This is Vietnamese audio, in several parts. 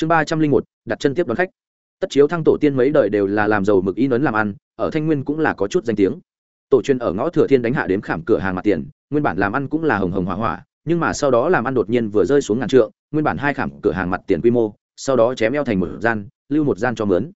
chương ba trăm linh một, đặt chân tiếp đón khách. Tất chiếu thăng tổ tiên mấy đời đều là làm giàu mực in ấn làm ăn, ở thanh nguyên cũng là có chút danh tiếng. Tổ chuyên ở ngõ thừa thiên đánh hạ đếm khảm cửa hàng mặt tiền, nguyên bản làm ăn cũng là hồng hồng hỏa hỏa, nhưng mà sau đó làm ăn đột nhiên vừa rơi xuống ngàn trượng, nguyên bản hai khảm cửa hàng mặt tiền quy mô, sau đó chém eo thành một gian, lưu một gian cho mướn.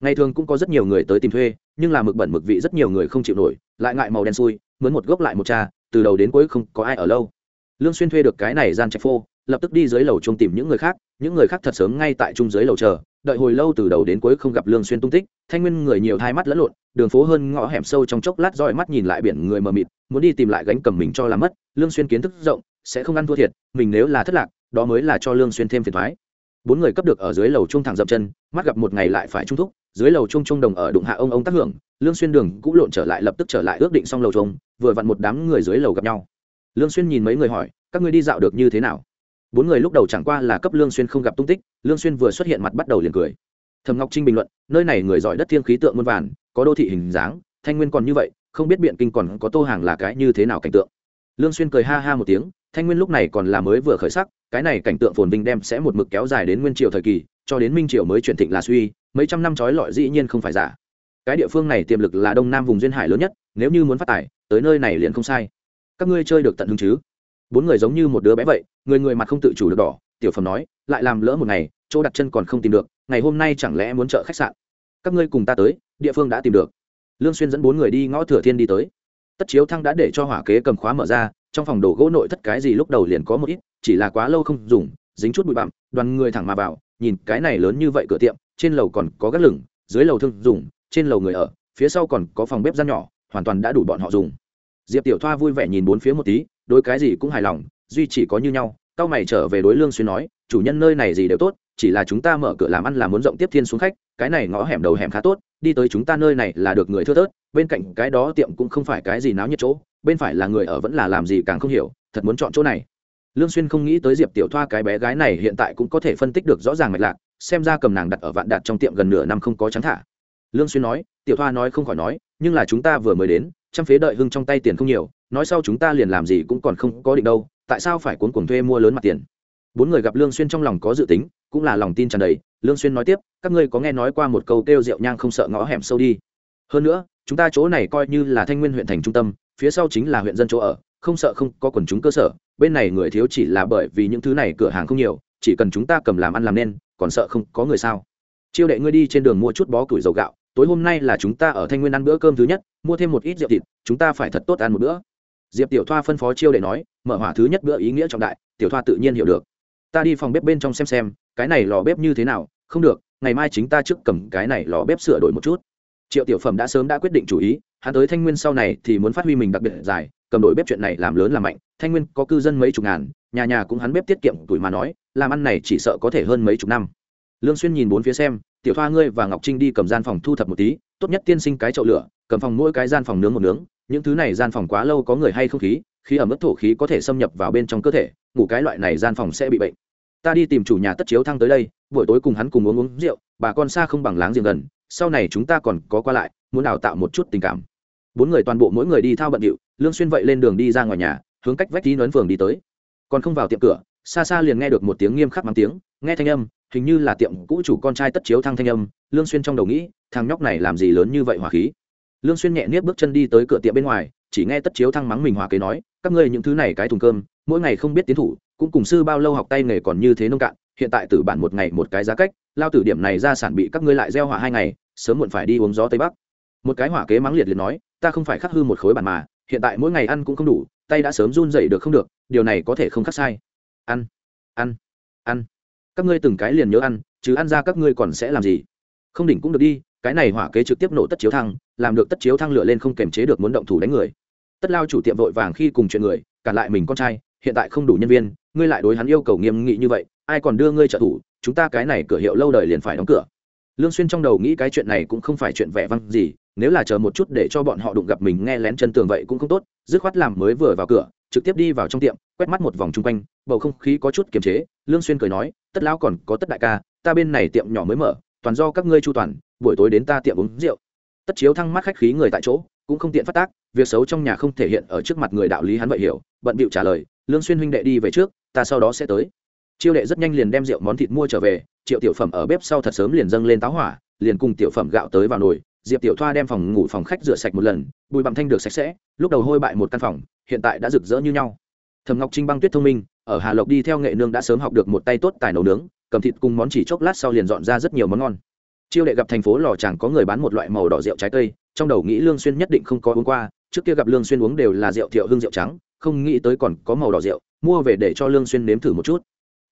Ngày thường cũng có rất nhiều người tới tìm thuê, nhưng là mực bẩn mực vị rất nhiều người không chịu nổi, lại ngại màu đen xui, mướn một gốc lại một cha, từ đầu đến cuối không có ai ở lâu. Lương xuyên thuê được cái này gian trạch phô, lập tức đi dưới lầu chung tìm những người khác những người khác thật sớm ngay tại trung dưới lầu chờ, đợi hồi lâu từ đầu đến cuối không gặp lương xuyên tung tích, thanh nguyên người nhiều hai mắt lẫn lộn, đường phố hơn ngõ hẻm sâu trong chốc lát dõi mắt nhìn lại biển người mờ mịt, muốn đi tìm lại gánh cầm mình cho làm mất, lương xuyên kiến thức rộng, sẽ không ăn thua thiệt, mình nếu là thất lạc, đó mới là cho lương xuyên thêm phiền toái. Bốn người cấp được ở dưới lầu trung thẳng dậm chân, mắt gặp một ngày lại phải trung thúc, dưới lầu trung trung đồng ở đụng hạ ông ông tác hưởng, lương xuyên đường cũ lộn trở lại lập tức trở lại ước định xong lầu trung vừa vặn một đám người dưới lầu gặp nhau. Lương xuyên nhìn mấy người hỏi, các ngươi đi dạo được như thế nào? Bốn người lúc đầu chẳng qua là cấp lương xuyên không gặp tung tích, lương xuyên vừa xuất hiện mặt bắt đầu liền cười. Thẩm ngọc trinh bình luận, nơi này người giỏi đất thiên khí tượng muôn vàn, có đô thị hình dáng, thanh nguyên còn như vậy, không biết biện kinh còn có tô hàng là cái như thế nào cảnh tượng. Lương xuyên cười ha ha một tiếng, thanh nguyên lúc này còn là mới vừa khởi sắc, cái này cảnh tượng phồn vinh đem sẽ một mực kéo dài đến nguyên triều thời kỳ, cho đến minh triều mới chuyển thịnh là suy, mấy trăm năm trói lọi dĩ nhiên không phải giả. Cái địa phương này tiềm lực là đông nam vùng duyên hải lớn nhất, nếu như muốn phát tài, tới nơi này liền không sai. Các ngươi chơi được tận hứng chứ? Bốn người giống như một đứa bé vậy, người người mặt không tự chủ được đỏ, tiểu phẩm nói, lại làm lỡ một ngày, chỗ đặt chân còn không tìm được, ngày hôm nay chẳng lẽ muốn chợ khách sạn? Các ngươi cùng ta tới, địa phương đã tìm được. Lương xuyên dẫn bốn người đi ngõ thừa thiên đi tới. Tất chiếu thăng đã để cho hỏa kế cầm khóa mở ra, trong phòng đồ gỗ nội thất cái gì lúc đầu liền có một ít, chỉ là quá lâu không dùng, dính chút bụi bặm, đoàn người thẳng mà vào, nhìn cái này lớn như vậy cửa tiệm, trên lầu còn có gác lửng, dưới lầu thương dùng, trên lầu người ở, phía sau còn có phòng bếp gian nhỏ, hoàn toàn đã đủ bọn họ dùng. Diệp tiểu thoa vui vẻ nhìn bốn phía một tí đối cái gì cũng hài lòng, duy chỉ có như nhau cao mày trở về đối lương xuyên nói, chủ nhân nơi này gì đều tốt, chỉ là chúng ta mở cửa làm ăn là muốn rộng tiếp thiên xuống khách, cái này ngõ hẻm đầu hẻm khá tốt, đi tới chúng ta nơi này là được người thưa thớt, bên cạnh cái đó tiệm cũng không phải cái gì náo nhiệt chỗ, bên phải là người ở vẫn là làm gì càng không hiểu, thật muốn chọn chỗ này. Lương xuyên không nghĩ tới diệp tiểu thoa cái bé gái này hiện tại cũng có thể phân tích được rõ ràng mạch lạc, xem ra cầm nàng đặt ở vạn đạt trong tiệm gần nửa năm không có trắng thả. Lương xuyên nói, tiểu thoa nói không khỏi nói, nhưng là chúng ta vừa mới đến, trăm phế đợi hưng trong tay tiền không nhiều nói sau chúng ta liền làm gì cũng còn không có định đâu, tại sao phải cuốn cuồng thuê mua lớn mặt tiền? Bốn người gặp lương xuyên trong lòng có dự tính, cũng là lòng tin tràn đầy. Lương xuyên nói tiếp, các ngươi có nghe nói qua một câu kêu rượu nhang không sợ ngõ hẻm sâu đi. Hơn nữa, chúng ta chỗ này coi như là thanh nguyên huyện thành trung tâm, phía sau chính là huyện dân chỗ ở, không sợ không có quần chúng cơ sở, bên này người thiếu chỉ là bởi vì những thứ này cửa hàng không nhiều, chỉ cần chúng ta cầm làm ăn làm nên, còn sợ không có người sao? Chiêu đệ ngươi đi trên đường mua chút bó củi dầu gạo, tối hôm nay là chúng ta ở thanh nguyên ăn bữa cơm thứ nhất, mua thêm một ít rượu thịt, chúng ta phải thật tốt ăn một bữa diệp tiểu thoa phân phó chiêu để nói, mở hỏa thứ nhất bữa ý nghĩa trọng đại, tiểu thoa tự nhiên hiểu được. Ta đi phòng bếp bên trong xem xem, cái này lò bếp như thế nào? Không được, ngày mai chính ta trước cầm cái này lò bếp sửa đổi một chút. Triệu tiểu phẩm đã sớm đã quyết định chủ ý, hắn tới thanh nguyên sau này thì muốn phát huy mình đặc biệt dài, cầm đổi bếp chuyện này làm lớn làm mạnh, thanh nguyên có cư dân mấy chục ngàn, nhà nhà cũng hắn bếp tiết kiệm tuổi mà nói, làm ăn này chỉ sợ có thể hơn mấy chục năm. Lương xuyên nhìn bốn phía xem, tiểu thoa ngươi và ngọc trinh đi cầm gian phòng thu thập một tí, tốt nhất tiên sinh cái chậu lửa cầm phòng mỗi cái gian phòng nướng một nướng, những thứ này gian phòng quá lâu có người hay không khí khi ở mức thổ khí có thể xâm nhập vào bên trong cơ thể, ngủ cái loại này gian phòng sẽ bị bệnh. Ta đi tìm chủ nhà tất chiếu thăng tới đây, buổi tối cùng hắn cùng uống uống rượu, bà con xa không bằng láng giềng gần, sau này chúng ta còn có qua lại, muốn đào tạo một chút tình cảm. Bốn người toàn bộ mỗi người đi thao bận điệu, lương xuyên vậy lên đường đi ra ngoài nhà, hướng cách vách tí nấn phường đi tới. Còn không vào tiệm cửa, xa xa liền nghe được một tiếng nghiêm khắc mắng tiếng, nghe thanh âm, hình như là tiệm cũ chủ con trai tất chiếu thăng thanh âm, lương xuyên trong đầu nghĩ, thằng nhóc này làm gì lớn như vậy hỏa khí lương xuyên nhẹ niết bước chân đi tới cửa tiệm bên ngoài, chỉ nghe tất chiếu thăng mắng mình hòa kế nói, các ngươi những thứ này cái thùng cơm, mỗi ngày không biết tiến thủ, cũng cùng sư bao lâu học tay nghề còn như thế nông cạn, hiện tại tử bản một ngày một cái giá cách, lao tử điểm này ra sản bị các ngươi lại gieo hỏa hai ngày, sớm muộn phải đi uống gió tây bắc. Một cái hỏa kế mắng liệt liệt nói, ta không phải khắc hư một khối bản mà, hiện tại mỗi ngày ăn cũng không đủ, tay đã sớm run dậy được không được, điều này có thể không khắc sai. Ăn ăn ăn, các ngươi từng cái liền nhớ ăn, chứ ăn ra các ngươi còn sẽ làm gì? Không đỉnh cũng được đi cái này hỏa kế trực tiếp nổ tất chiếu thăng, làm được tất chiếu thăng lửa lên không kềm chế được muốn động thủ đánh người. Tất lao chủ tiệm vội vàng khi cùng chuyện người cản lại mình con trai, hiện tại không đủ nhân viên, ngươi lại đối hắn yêu cầu nghiêm nghị như vậy, ai còn đưa ngươi trợ thủ, chúng ta cái này cửa hiệu lâu đời liền phải đóng cửa. Lương xuyên trong đầu nghĩ cái chuyện này cũng không phải chuyện vẻ vang gì, nếu là chờ một chút để cho bọn họ đụng gặp mình nghe lén chân tường vậy cũng không tốt, dứt khoát làm mới vừa vào cửa, trực tiếp đi vào trong tiệm, quét mắt một vòng chung quanh, bầu không khí có chút kiềm chế, lương xuyên cười nói, tất lão còn có tất đại ca, ta bên này tiệm nhỏ mới mở toàn do các ngươi chu toàn, buổi tối đến ta tiệm uống rượu. Tất chiếu thăng mắt khách khí người tại chỗ, cũng không tiện phát tác, việc xấu trong nhà không thể hiện ở trước mặt người đạo lý hắn vậy hiểu, bận bịu trả lời, lương xuyên huynh đệ đi về trước, ta sau đó sẽ tới. Chiêu đệ rất nhanh liền đem rượu món thịt mua trở về, triệu tiểu phẩm ở bếp sau thật sớm liền dâng lên táo hỏa, liền cùng tiểu phẩm gạo tới vào nồi, diệp tiểu thoa đem phòng ngủ phòng khách rửa sạch một lần, bùi bặm thanh được sạch sẽ, lúc đầu hôi bại một căn phòng, hiện tại đã rực rỡ như nhau. Thầm ngọc trinh băng tuyết thông minh, ở hà lộc đi theo nghệ nương đã sớm học được một tay tốt tài nấu nướng cầm thịt cùng món chỉ chốc lát sau liền dọn ra rất nhiều món ngon. Chiêu đệ gặp thành phố lò chẳng có người bán một loại màu đỏ rượu trái cây, trong đầu nghĩ lương xuyên nhất định không có uống qua, trước kia gặp lương xuyên uống đều là rượu thiệu hương rượu trắng, không nghĩ tới còn có màu đỏ rượu, mua về để cho lương xuyên nếm thử một chút.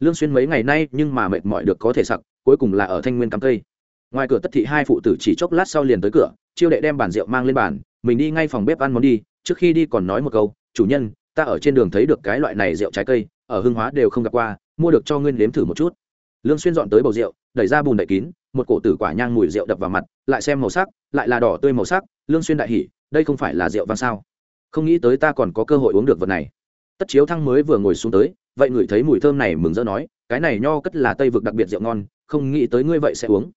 Lương xuyên mấy ngày nay nhưng mà mệt mỏi được có thể sặc, cuối cùng là ở thanh nguyên cắm cây. Ngoài cửa tất thị hai phụ tử chỉ chốc lát sau liền tới cửa, chiêu đệ đem bàn rượu mang lên bàn, mình đi ngay phòng bếp ăn món đi, trước khi đi còn nói một câu, chủ nhân, ta ở trên đường thấy được cái loại này rượu trái cây, ở hương hóa đều không gặp qua, mua được cho ngươi nếm thử một chút lương xuyên dọn tới bầu rượu, đẩy ra bùn đậy kín, một cổ tử quả nhang mùi rượu đập vào mặt, lại xem màu sắc, lại là đỏ tươi màu sắc, lương xuyên đại hỉ, đây không phải là rượu vang sao? Không nghĩ tới ta còn có cơ hội uống được vật này. Tất chiếu thăng mới vừa ngồi xuống tới, vậy ngửi thấy mùi thơm này mừng rỡ nói, cái này nho cất là tây vực đặc biệt rượu ngon, không nghĩ tới ngươi vậy sẽ uống.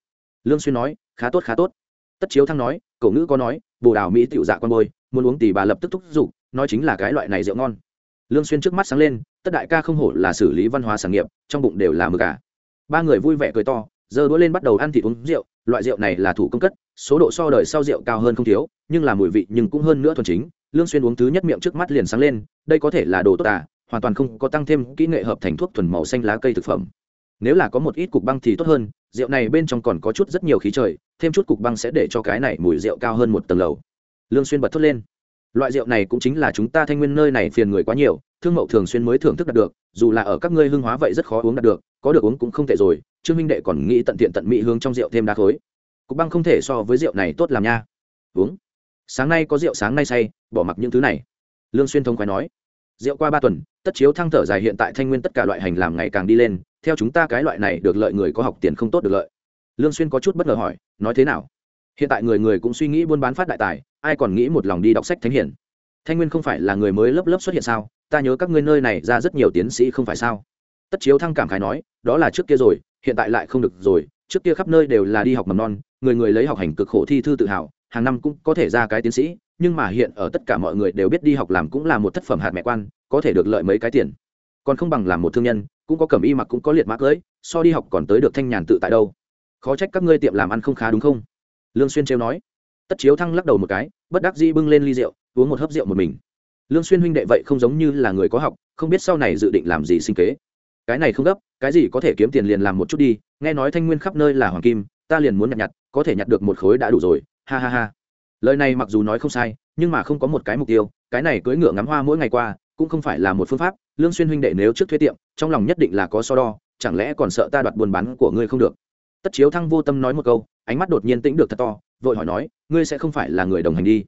Lương xuyên nói, khá tốt khá tốt. Tất chiếu thăng nói, cậu ngữ có nói, bồ đào mỹ tiểu dạ con bôi, muốn uống tỷ bà lập tức thúc giục, nói chính là cái loại này rượu ngon. Lương xuyên trước mắt sáng lên, tất đại ca không hổ là xử lý văn hóa sản nghiệp, trong bụng đều là mực cả ba người vui vẻ cười to giờ đũa lên bắt đầu ăn thịt uống rượu, loại rượu này là thủ công cất, số độ so đời sau rượu cao hơn không thiếu, nhưng là mùi vị nhưng cũng hơn nữa thuần chính, lương xuyên uống thứ nhất miệng trước mắt liền sáng lên, đây có thể là đồ tốt à hoàn toàn không có tăng thêm kỹ nghệ hợp thành thuốc thuần màu xanh lá cây thực phẩm. Nếu là có một ít cục băng thì tốt hơn, rượu này bên trong còn có chút rất nhiều khí trời, thêm chút cục băng sẽ để cho cái này mùi rượu cao hơn một tầng lầu. Lương xuyên bật thốt lên loại rượu này cũng chính là chúng ta thanh nguyên nơi này phiền người quá nhiều, thương mậu thường xuyên mới thưởng thức đạt được, dù là ở các ngươi hương hóa vậy rất khó uống đạt được, có được uống cũng không tệ rồi, trương minh đệ còn nghĩ tận tiện tận mỹ hương trong rượu thêm đá khối. Cục băng không thể so với rượu này tốt làm nha. Uống. Sáng nay có rượu sáng nay say, bỏ mặc những thứ này. Lương xuyên thông khoái nói. Rượu qua ba tuần, tất chiếu thăng thở dài hiện tại thanh nguyên tất cả loại hành làm ngày càng đi lên, theo chúng ta cái loại này được lợi người có học tiền không tốt được lợi. Lương xuyên có chút bất ngờ hỏi, nói thế nào? Hiện tại người người cũng suy nghĩ buôn bán phát đại tài ai còn nghĩ một lòng đi đọc sách thánh hiển? Thanh nguyên không phải là người mới lớp lớp xuất hiện sao? Ta nhớ các ngươi nơi này ra rất nhiều tiến sĩ không phải sao? Tất chiếu thăng cảm khái nói, đó là trước kia rồi, hiện tại lại không được rồi. Trước kia khắp nơi đều là đi học mầm non, người người lấy học hành cực khổ thi thư tự hào, hàng năm cũng có thể ra cái tiến sĩ. Nhưng mà hiện ở tất cả mọi người đều biết đi học làm cũng là một thất phẩm hạt mẹ quan, có thể được lợi mấy cái tiền. Còn không bằng làm một thương nhân, cũng có cầm y mặc cũng có liệt mã cưới, so đi học còn tới được thanh nhàn tự tại đâu. Khó trách các ngươi tiệm làm ăn không khá đúng không? Lương xuyên trêu nói tất chiếu thăng lắc đầu một cái, bất đắc dĩ bưng lên ly rượu, uống một hớp rượu một mình. Lương xuyên huynh đệ vậy không giống như là người có học, không biết sau này dự định làm gì sinh kế. Cái này không gấp, cái gì có thể kiếm tiền liền làm một chút đi, nghe nói thanh nguyên khắp nơi là hoàng kim, ta liền muốn nhặt nhặt, có thể nhặt được một khối đã đủ rồi, ha ha ha. Lời này mặc dù nói không sai, nhưng mà không có một cái mục tiêu, cái này cưỡi ngựa ngắm hoa mỗi ngày qua, cũng không phải là một phương pháp, lương xuyên huynh đệ nếu trước thuê tiệm, trong lòng nhất định là có so đo, chẳng lẽ còn sợ ta đoạt buôn bán của ngươi không được? Tất chiếu thăng vô tâm nói một câu, ánh mắt đột nhiên tĩnh được thật to vội hỏi nói, ngươi sẽ không phải là người đồng hành đi?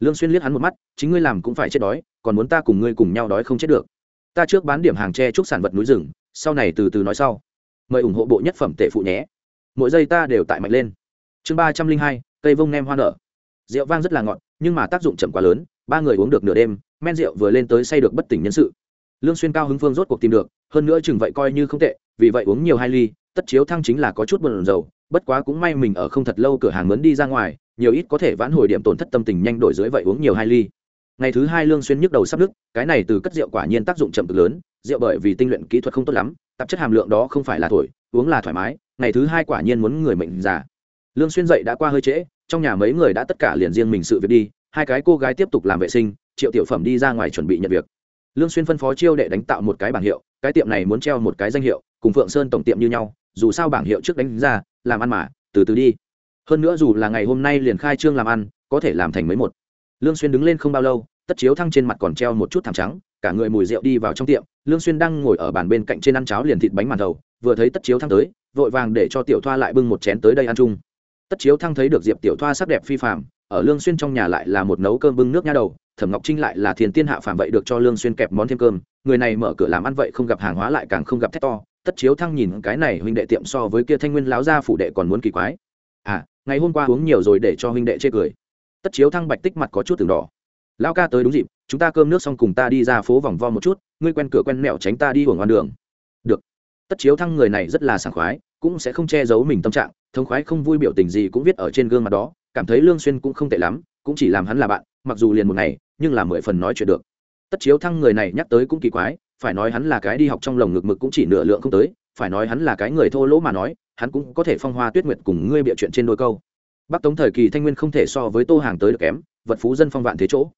Lương xuyên liếc hắn một mắt, chính ngươi làm cũng phải chết đói, còn muốn ta cùng ngươi cùng nhau đói không chết được. Ta trước bán điểm hàng tre trúc sản vật núi rừng, sau này từ từ nói sau. Mời ủng hộ bộ nhất phẩm tệ phụ nhé. Mỗi giây ta đều tại mạnh lên. Chương ba trăm linh hai, cây vông nem hoa nở. Rượu vang rất là ngọt, nhưng mà tác dụng chậm quá lớn, ba người uống được nửa đêm, men rượu vừa lên tới say được bất tỉnh nhân sự. Lương xuyên cao hứng phương rốt cuộc tìm được, hơn nữa chừng vậy coi như không tệ, vì vậy uống nhiều hai ly tất chiếu thăng chính là có chút buồn rầu, bất quá cũng may mình ở không thật lâu cửa hàng mướn đi ra ngoài, nhiều ít có thể vãn hồi điểm tổn thất tâm tình nhanh đổi dưới vậy uống nhiều hai ly. Ngày thứ hai lương xuyên nhức đầu sắp nứt cái này từ cất rượu quả nhiên tác dụng chậm cực lớn, rượu bởi vì tinh luyện kỹ thuật không tốt lắm, tạp chất hàm lượng đó không phải là thổi, uống là thoải mái, ngày thứ hai quả nhiên muốn người mệnh già. Lương xuyên dậy đã qua hơi trễ, trong nhà mấy người đã tất cả liền riêng mình sự việc đi, hai cái cô gái tiếp tục làm vệ sinh, triệu tiểu phẩm đi ra ngoài chuẩn bị nhận việc. Lương xuyên phân phó chiêu đệ đánh tạo một cái bảng hiệu, cái tiệm này muốn treo một cái danh hiệu, cùng phượng sơn tổng tiệm như nhau dù sao bảng hiệu trước đánh ra làm ăn mà từ từ đi. Hơn nữa dù là ngày hôm nay liền khai trương làm ăn có thể làm thành mấy một. Lương xuyên đứng lên không bao lâu tất chiếu thăng trên mặt còn treo một chút thảm trắng cả người mùi rượu đi vào trong tiệm lương xuyên đang ngồi ở bàn bên cạnh trên ăn cháo liền thịt bánh màn đầu, vừa thấy tất chiếu thăng tới vội vàng để cho tiểu thoa lại bưng một chén tới đây ăn chung. Tất chiếu thăng thấy được diệp tiểu thoa sắc đẹp phi phàm ở lương xuyên trong nhà lại là một nấu cơm bưng nước nha đầu thẩm ngọc trinh lại là thiền tiên hạ phàm vậy được cho lương xuyên kẹp món thêm cơm người này mở cửa làm ăn vậy không gặp hàng hóa lại càng không gặp thét to tất chiếu thăng nhìn cái này huynh đệ tiệm so với kia thanh nguyên láo gia phủ đệ còn muốn kỳ quái. À ngày hôm qua uống nhiều rồi để cho huynh đệ chê cười. Tất chiếu thăng bạch tích mặt có chút từng đỏ. Lão ca tới đúng dịp, chúng ta cơm nước xong cùng ta đi ra phố vòng vo một chút, ngươi quen cửa quen mẹo tránh ta đi hưởng ngoan đường. Được. Tất chiếu thăng người này rất là sảng khoái, cũng sẽ không che giấu mình tâm trạng thống khoái không vui biểu tình gì cũng viết ở trên gương mặt đó, cảm thấy lương xuyên cũng không tệ lắm, cũng chỉ làm hắn là bạn, mặc dù liền một ngày, nhưng là mười phần nói chuyện được. Tất chiếu thăng người này nhắc tới cũng kỳ quái phải nói hắn là cái đi học trong lồng ngực mực cũng chỉ nửa lượng không tới, phải nói hắn là cái người thô lỗ mà nói, hắn cũng có thể phong hoa tuyết nguyệt cùng ngươi bịa chuyện trên đôi câu. Bắc tống thời kỳ thanh nguyên không thể so với tô hàng tới được kém, vật phú dân phong vạn thế chỗ.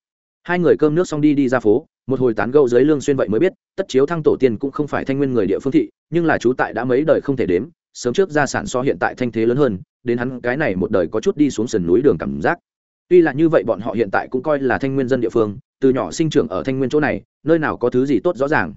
Hai người cơm nước xong đi đi ra phố, một hồi tán gẫu dưới lương xuyên vậy mới biết, tất chiếu thăng tổ tiên cũng không phải thanh nguyên người địa phương thị, nhưng là chú tại đã mấy đời không thể đếm, sớm trước gia sản so hiện tại thanh thế lớn hơn, đến hắn cái này một đời có chút đi xuống sườn núi đường cảm giác tuy là như vậy bọn họ hiện tại cũng coi là thanh nguyên dân địa phương, từ nhỏ sinh trưởng ở thanh nguyên chỗ này, nơi nào có thứ gì tốt rõ ràng.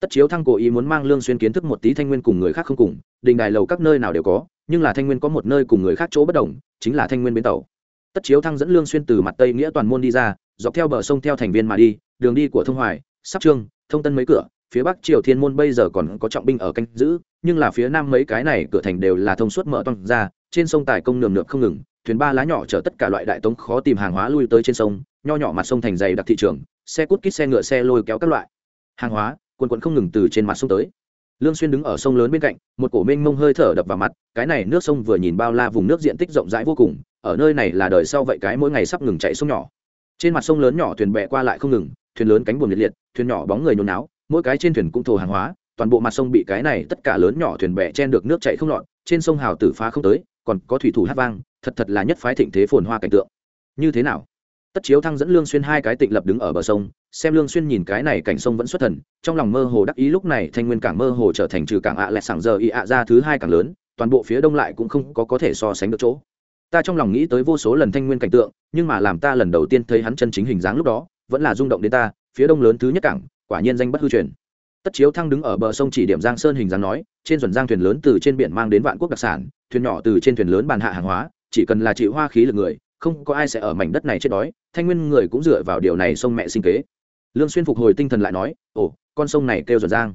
Tất chiếu thăng cố ý muốn mang lương xuyên kiến thức một tí thanh nguyên cùng người khác không cùng, đình đài lầu các nơi nào đều có, nhưng là thanh nguyên có một nơi cùng người khác chỗ bất đồng, chính là thanh nguyên bến tàu. Tất chiếu thăng dẫn lương xuyên từ mặt tây nghĩa toàn môn đi ra, dọc theo bờ sông theo thành viên mà đi, đường đi của thông hoài, sắp trương, thông tân mấy cửa, phía bắc triều thiên môn bây giờ còn có trọng binh ở canh giữ, nhưng là phía nam mấy cái này cửa thành đều là thông suốt mở toang ra, trên sông tài công nườm nượp không ngừng thuyền ba lá nhỏ chở tất cả loại đại tống khó tìm hàng hóa lui tới trên sông, nho nhỏ mặt sông thành dày đặc thị trường, xe cút kít xe ngựa xe lôi kéo các loại. Hàng hóa, quần quần không ngừng từ trên mặt sông tới. Lương xuyên đứng ở sông lớn bên cạnh, một cổ mênh mông hơi thở đập vào mặt, cái này nước sông vừa nhìn bao la vùng nước diện tích rộng rãi vô cùng, ở nơi này là đời sau vậy cái mỗi ngày sắp ngừng chạy sông nhỏ. Trên mặt sông lớn nhỏ thuyền bè qua lại không ngừng, thuyền lớn cánh buồm liệt liệt, thuyền nhỏ bóng người nhốn náo mỗi cái trên thuyền cũng thổ hàng hóa, toàn bộ mặt sông bị cái này tất cả lớn nhỏ thuyền bè chen được nước chảy không lọt, trên sông hào tử phá không tới còn có thủy thủ hát vang, thật thật là nhất phái thịnh thế phồn hoa cảnh tượng. Như thế nào? Tất chiếu thăng dẫn lương xuyên hai cái tịnh lập đứng ở bờ sông, xem lương xuyên nhìn cái này cảnh sông vẫn xuất thần, trong lòng mơ hồ đắc ý lúc này thanh nguyên cảng mơ hồ trở thành trừ cảng ạ lẹ sảng giờ y ạ ra thứ hai cảng lớn, toàn bộ phía đông lại cũng không có có thể so sánh được chỗ. Ta trong lòng nghĩ tới vô số lần thanh nguyên cảnh tượng, nhưng mà làm ta lần đầu tiên thấy hắn chân chính hình dáng lúc đó, vẫn là rung động đến ta, phía đông lớn thứ nhất cảng, quả nhiên danh bất hư truyền. Tất chiếu thăng đứng ở bờ sông chỉ điểm giang sơn hình dáng nói, trên duẩn giang thuyền lớn từ trên biển mang đến vạn quốc đặc sản thuyền nhỏ từ trên thuyền lớn bàn hạ hàng hóa, chỉ cần là chịu hoa khí lực người, không có ai sẽ ở mảnh đất này chết đói, thanh nguyên người cũng dựa vào điều này sông mẹ sinh kế. Lương xuyên phục hồi tinh thần lại nói, ồ, con sông này kêu duẩn giang.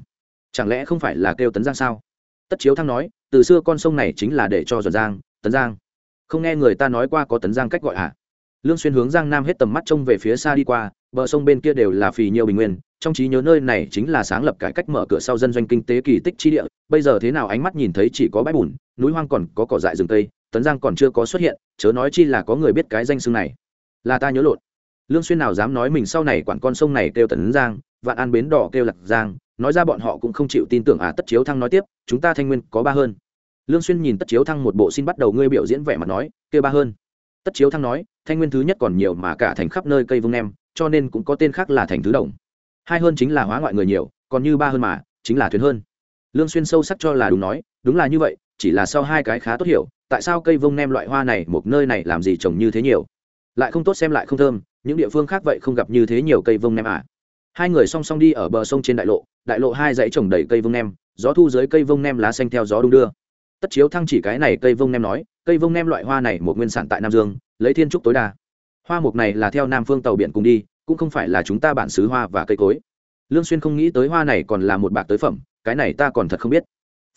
Chẳng lẽ không phải là kêu tấn giang sao? Tất chiếu thăng nói, từ xưa con sông này chính là để cho duẩn giang, tấn giang. Không nghe người ta nói qua có tấn giang cách gọi hả? Lương xuyên hướng giang nam hết tầm mắt trông về phía xa đi qua, bờ sông bên kia đều là phì nhiều bình nguyên, trong trí nhớ nơi này chính là sáng lập cải cách mở cửa sau dân doanh kinh tế kỳ tích chi địa, bây giờ thế nào ánh mắt nhìn thấy chỉ có bãi bùn núi hoang còn có cỏ dại rừng tây tấn giang còn chưa có xuất hiện chớ nói chi là có người biết cái danh xưng này. Là ta nhớ lộn. Lương xuyên nào dám nói mình sau này quản con sông này kêu tấn giang vạn an bến đỏ kêu lạc giang nói ra bọn họ cũng không chịu tin tưởng à tất chiếu thăng nói tiếp chúng ta thanh nguyên có ba hơn. Lương xuyên nhìn tất chiếu thăng một bộ xin bắt đầu ngươi biểu diễn vẻ mặt nói kêu ba hơn. Tất chiếu thăng nói thanh nguyên thứ nhất còn nhiều mà cả thành khắp nơi cây vung em, cho nên cũng có tên khác là thành thứ đồng. Hai hơn chính là hóa ngoại người nhiều còn như ba hơn mà chính là thuyền hơn. Lương xuyên sâu sắc cho là đúng nói đúng là như vậy chỉ là sau hai cái khá tốt hiểu, tại sao cây vông nem loại hoa này một nơi này làm gì trồng như thế nhiều? Lại không tốt xem lại không thơm, những địa phương khác vậy không gặp như thế nhiều cây vông nem à? Hai người song song đi ở bờ sông trên đại lộ đại lộ hai dãy trồng đầy cây vông nem, gió thu dưới cây vông nem lá xanh theo gió đung đưa. Tất chiếu thăng chỉ cái này cây vông nem nói, cây vông nem loại hoa này một nguyên sản tại nam dương, lấy thiên trúc tối đa. Hoa mục này là theo nam phương tàu biển cùng đi, cũng không phải là chúng ta bản xứ hoa và cây cối. Lương xuyên không nghĩ tới hoa này còn là một bạc tới phẩm, cái này ta còn thật không biết.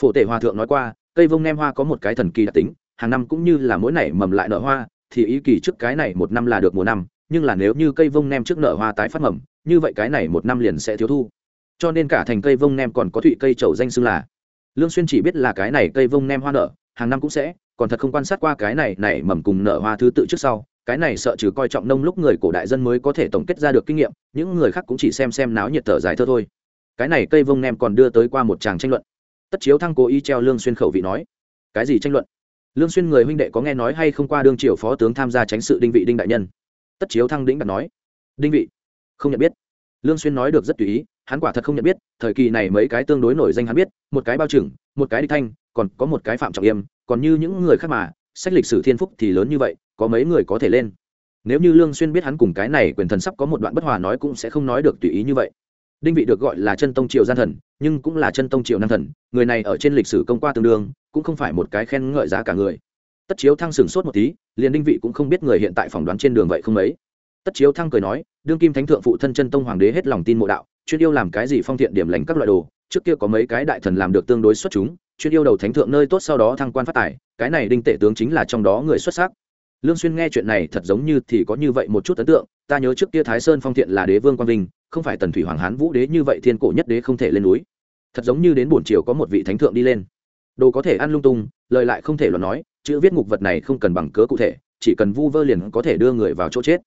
Phổ tể hòa thượng nói qua cây vông nem hoa có một cái thần kỳ đặc tính, hàng năm cũng như là mỗi nảy mầm lại nở hoa, thì ý kỳ trước cái này một năm là được mùa năm, nhưng là nếu như cây vông nem trước nở hoa tái phát mầm, như vậy cái này một năm liền sẽ thiếu thu. Cho nên cả thành cây vông nem còn có thụy cây trầu danh xưng là. Lương xuyên chỉ biết là cái này cây vông nem hoa nở, hàng năm cũng sẽ, còn thật không quan sát qua cái này nảy mầm cùng nở hoa thứ tự trước sau, cái này sợ trừ coi trọng nông lúc người cổ đại dân mới có thể tổng kết ra được kinh nghiệm, những người khác cũng chỉ xem xem náo nhiệt thở dài thơ thôi. Cái này cây vông nem còn đưa tới qua một tràng tranh luận tất chiếu thăng cố ý treo lương xuyên khẩu vị nói, cái gì tranh luận? Lương xuyên người huynh đệ có nghe nói hay không qua đương triều phó tướng tham gia tránh sự đinh vị đinh đại nhân? Tất chiếu thăng đĩnh đặt nói, đinh vị, không nhận biết. Lương xuyên nói được rất tùy ý, hắn quả thật không nhận biết, thời kỳ này mấy cái tương đối nổi danh hắn biết, một cái bao trưởng một cái địch thanh, còn có một cái phạm trọng yêm, còn như những người khác mà, sách lịch sử thiên phúc thì lớn như vậy, có mấy người có thể lên. Nếu như lương xuyên biết hắn cùng cái này quyền thần sắp có một đoạn bất hòa nói cũng sẽ không nói được tùy ý như vậy đinh vị được gọi là chân tông triều gian thần, nhưng cũng là chân tông triều nam thần, người này ở trên lịch sử công qua tương đương, cũng không phải một cái khen ngợi giá cả người. Tất chiếu thăng sửng sốt một tí, liền đinh vị cũng không biết người hiện tại phỏng đoán trên đường vậy không mấy. Tất chiếu thăng cười nói, đương kim thánh thượng phụ thân chân tông hoàng đế hết lòng tin mộ đạo, chuyên yêu làm cái gì phong thiện điểm lành các loại đồ, trước kia có mấy cái đại thần làm được tương đối xuất chúng, chuyên yêu đầu thánh thượng nơi tốt sau đó thăng quan phát tài, cái này đinh tể tướng chính là trong đó người xuất sắc. Lương xuyên nghe chuyện này thật giống như thì có như vậy một chút ấn tượng, ta nhớ trước kia thái sơn phong thiện là đế vương quang vinh không phải tần thủy hoàng hán vũ đế như vậy thiên cổ nhất đế không thể lên núi. Thật giống như đến buổi chiều có một vị thánh thượng đi lên. Đồ có thể ăn lung tung, lời lại không thể luận nói, chữ viết ngục vật này không cần bằng cớ cụ thể, chỉ cần vu vơ liền có thể đưa người vào chỗ chết.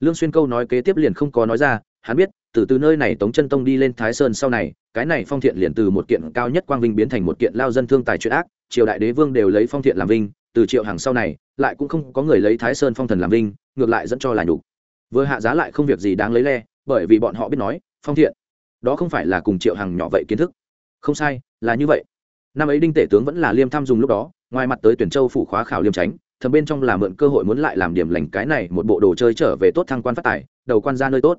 Lương xuyên câu nói kế tiếp liền không có nói ra, hắn biết, từ từ nơi này tống chân tông đi lên thái sơn sau này, cái này phong thiện liền từ một kiện cao nhất quang vinh biến thành một kiện lao dân thương tài chuyện ác, triều đại đế vương đều lấy phong thiện làm vinh, từ triệu hàng sau này, lại cũng không có người lấy thái sơn phong thần làm vinh, ngược lại dẫn cho là nhục. Vừa hạ giá lại không việc gì đáng lấy le bởi vì bọn họ biết nói, phong thiện, đó không phải là cùng triệu hàng nhỏ vậy kiến thức. Không sai, là như vậy. Năm ấy đinh tể tướng vẫn là liêm tham dùng lúc đó, ngoài mặt tới tuyển châu phủ khóa khảo liêm tránh thầm bên trong là mượn cơ hội muốn lại làm điểm lành cái này một bộ đồ chơi trở về tốt thăng quan phát tài, đầu quan ra nơi tốt.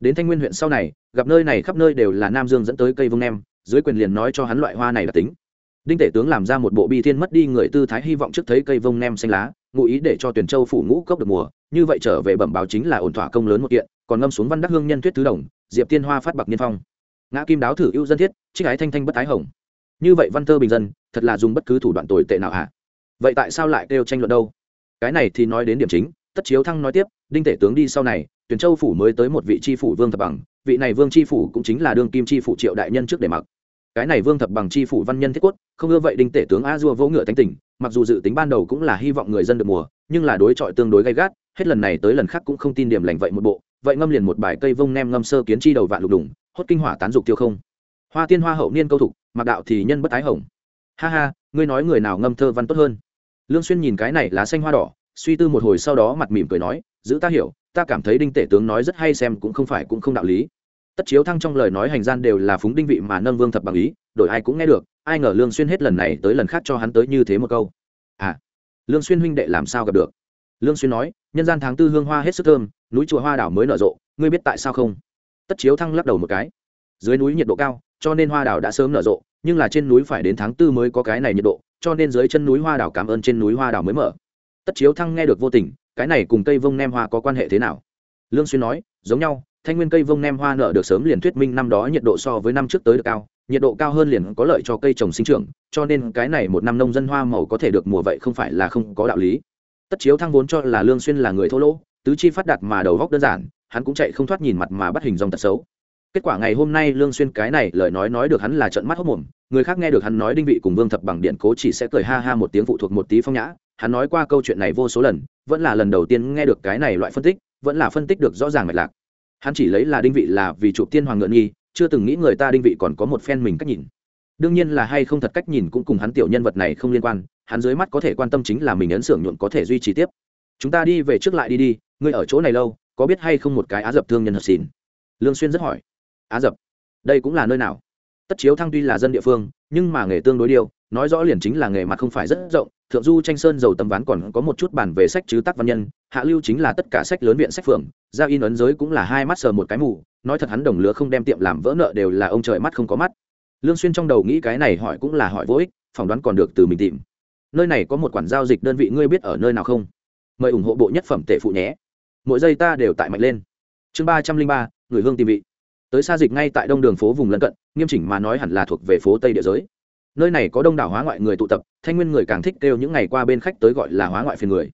Đến thanh nguyên huyện sau này, gặp nơi này khắp nơi đều là nam dương dẫn tới cây vương nem, dưới quyền liền nói cho hắn loại hoa này là tính. Đinh tể tướng làm ra một bộ bi thiên mất đi người tư thái hy vọng trước thấy cây vông nem xanh lá, ngụ ý để cho tuyển châu phủ ngũ cốc được mùa, như vậy trở về bẩm báo chính là ổn thỏa công lớn một kiện còn ngâm xuống văn đắc hương nhân tuyết tứ đồng, diệp tiên hoa phát bạc niên phong. Ngã kim đáo thử ưu dân thiết, trích ái thanh thanh bất thái hồng. Như vậy văn thơ bình dân, thật là dùng bất cứ thủ đoạn tồi tệ nào hả? Vậy tại sao lại kêu tranh luận đâu? Cái này thì nói đến điểm chính, tất chiếu thăng nói tiếp, đinh tể tướng đi sau này tuyển châu phủ mới tới một vị tri phủ vương thập bằng, vị này vương tri phủ cũng chính là đương kim tri phủ triệu đại nhân trước để mặc. Cái này vương thập bằng tri phủ văn nhân thiết quất không ưa vậy đinh tể tướng a dua vỗ ngựa tánh tỉnh mặc dù dự tính ban đầu cũng là hy vọng người dân được mùa, nhưng là đối chọi tương đối gay gắt, hết lần này tới lần khác cũng không tin điểm lành vậy một bộ vậy ngâm liền một bài cây vông nem ngâm sơ kiến chi đầu vạn lục đủng, hốt kinh hỏa tán dục tiêu không. Hoa tiên hoa hậu niên câu thục, mặc đạo thì nhân bất ái hồng. Ha ha, ngươi nói người nào ngâm thơ văn tốt hơn? Lương xuyên nhìn cái này lá xanh hoa đỏ, suy tư một hồi sau đó mặt mỉm cười nói, giữ ta hiểu, ta cảm thấy đinh tể tướng nói rất hay xem cũng không phải cũng không đạo lý. Tất chiếu thăng trong lời nói hành gian đều là phúng đinh vị mà nâng vương thập bằng ý, đổi ai cũng nghe được, ai ngờ lương xuyên hết lần này tới lần khác cho hắn tới như thế một câu. À lương xuyên huynh đệ làm sao gặp được? Lương xuyên nói nhân gian tháng tư hương hoa hết sức thơm, núi chùa hoa đảo mới nở rộ, ngươi biết tại sao không? Tất chiếu thăng lắc đầu một cái. Dưới núi nhiệt độ cao, cho nên hoa đảo đã sớm nở rộ, nhưng là trên núi phải đến tháng tư mới có cái này nhiệt độ, cho nên dưới chân núi hoa đảo cảm ơn trên núi hoa đảo mới mở. Tất chiếu thăng nghe được vô tình, cái này cùng cây vông nem hoa có quan hệ thế nào? Lương xuyên nói, giống nhau, thanh nguyên cây vông nem hoa nở được sớm liền thuyết minh năm đó nhiệt độ so với năm trước tới được cao, nhiệt độ cao hơn liền có lợi cho cây trồng sinh trưởng, cho nên cái này một năm nông dân hoa màu có thể được mùa vậy không phải là không có đạo lý tất chiếu thăng vốn cho là lương xuyên là người thô lỗ, tứ chi phát đạt mà đầu góc đơn giản, hắn cũng chạy không thoát nhìn mặt mà bắt hình dòng tật xấu. Kết quả ngày hôm nay lương xuyên cái này, lời nói nói được hắn là trợn mắt hốt mồm, người khác nghe được hắn nói đinh vị cùng vương thập bằng điện cố chỉ sẽ cười ha ha một tiếng phụ thuộc một tí phong nhã, hắn nói qua câu chuyện này vô số lần, vẫn là lần đầu tiên nghe được cái này loại phân tích, vẫn là phân tích được rõ ràng mạch lạc. Hắn chỉ lấy là đinh vị là vì chụp tiên hoàng ngượng nghi, chưa từng nghĩ người ta đinh vị còn có một phen mình cách nhìn. Đương nhiên là hay không thật cách nhìn cũng cùng hắn tiểu nhân vật này không liên quan hắn dưới mắt có thể quan tâm chính là mình ấn xưởng nhuộm có thể duy trì tiếp. Chúng ta đi về trước lại đi đi, ngươi ở chỗ này lâu, có biết hay không một cái á dập thương nhân hợp xỉn? Lương xuyên rất hỏi. Á dập, đây cũng là nơi nào? Tất chiếu thăng tuy là dân địa phương, nhưng mà nghề tương đối điều, nói rõ liền chính là nghề mặt không phải rất rộng. Thượng du tranh sơn dầu tầm ván còn có một chút bản về sách chứ tác văn nhân, hạ lưu chính là tất cả sách lớn viện sách phường, gia in ấn giới cũng là hai mắt sờ một cái mù, nói thật hắn đồng lứa không đem tiệm làm vỡ nợ đều là ông trời mắt không có mắt. Lương xuyên trong đầu nghĩ cái này hỏi cũng là hỏi vô ích, phỏng đoán còn được từ mình tìm nơi này có một quản giao dịch đơn vị ngươi biết ở nơi nào không? Mời ủng hộ bộ nhất phẩm tệ phụ nhé. Mỗi giây ta đều tại mạnh lên. Chương ba trăm linh ba, người hương tìm vị. Tới xa dịch ngay tại đông đường phố vùng lân cận, nghiêm chỉnh mà nói hẳn là thuộc về phố tây địa giới. Nơi này có đông đảo hóa ngoại người tụ tập, thanh nguyên người càng thích kêu những ngày qua bên khách tới gọi là hóa ngoại phiền người.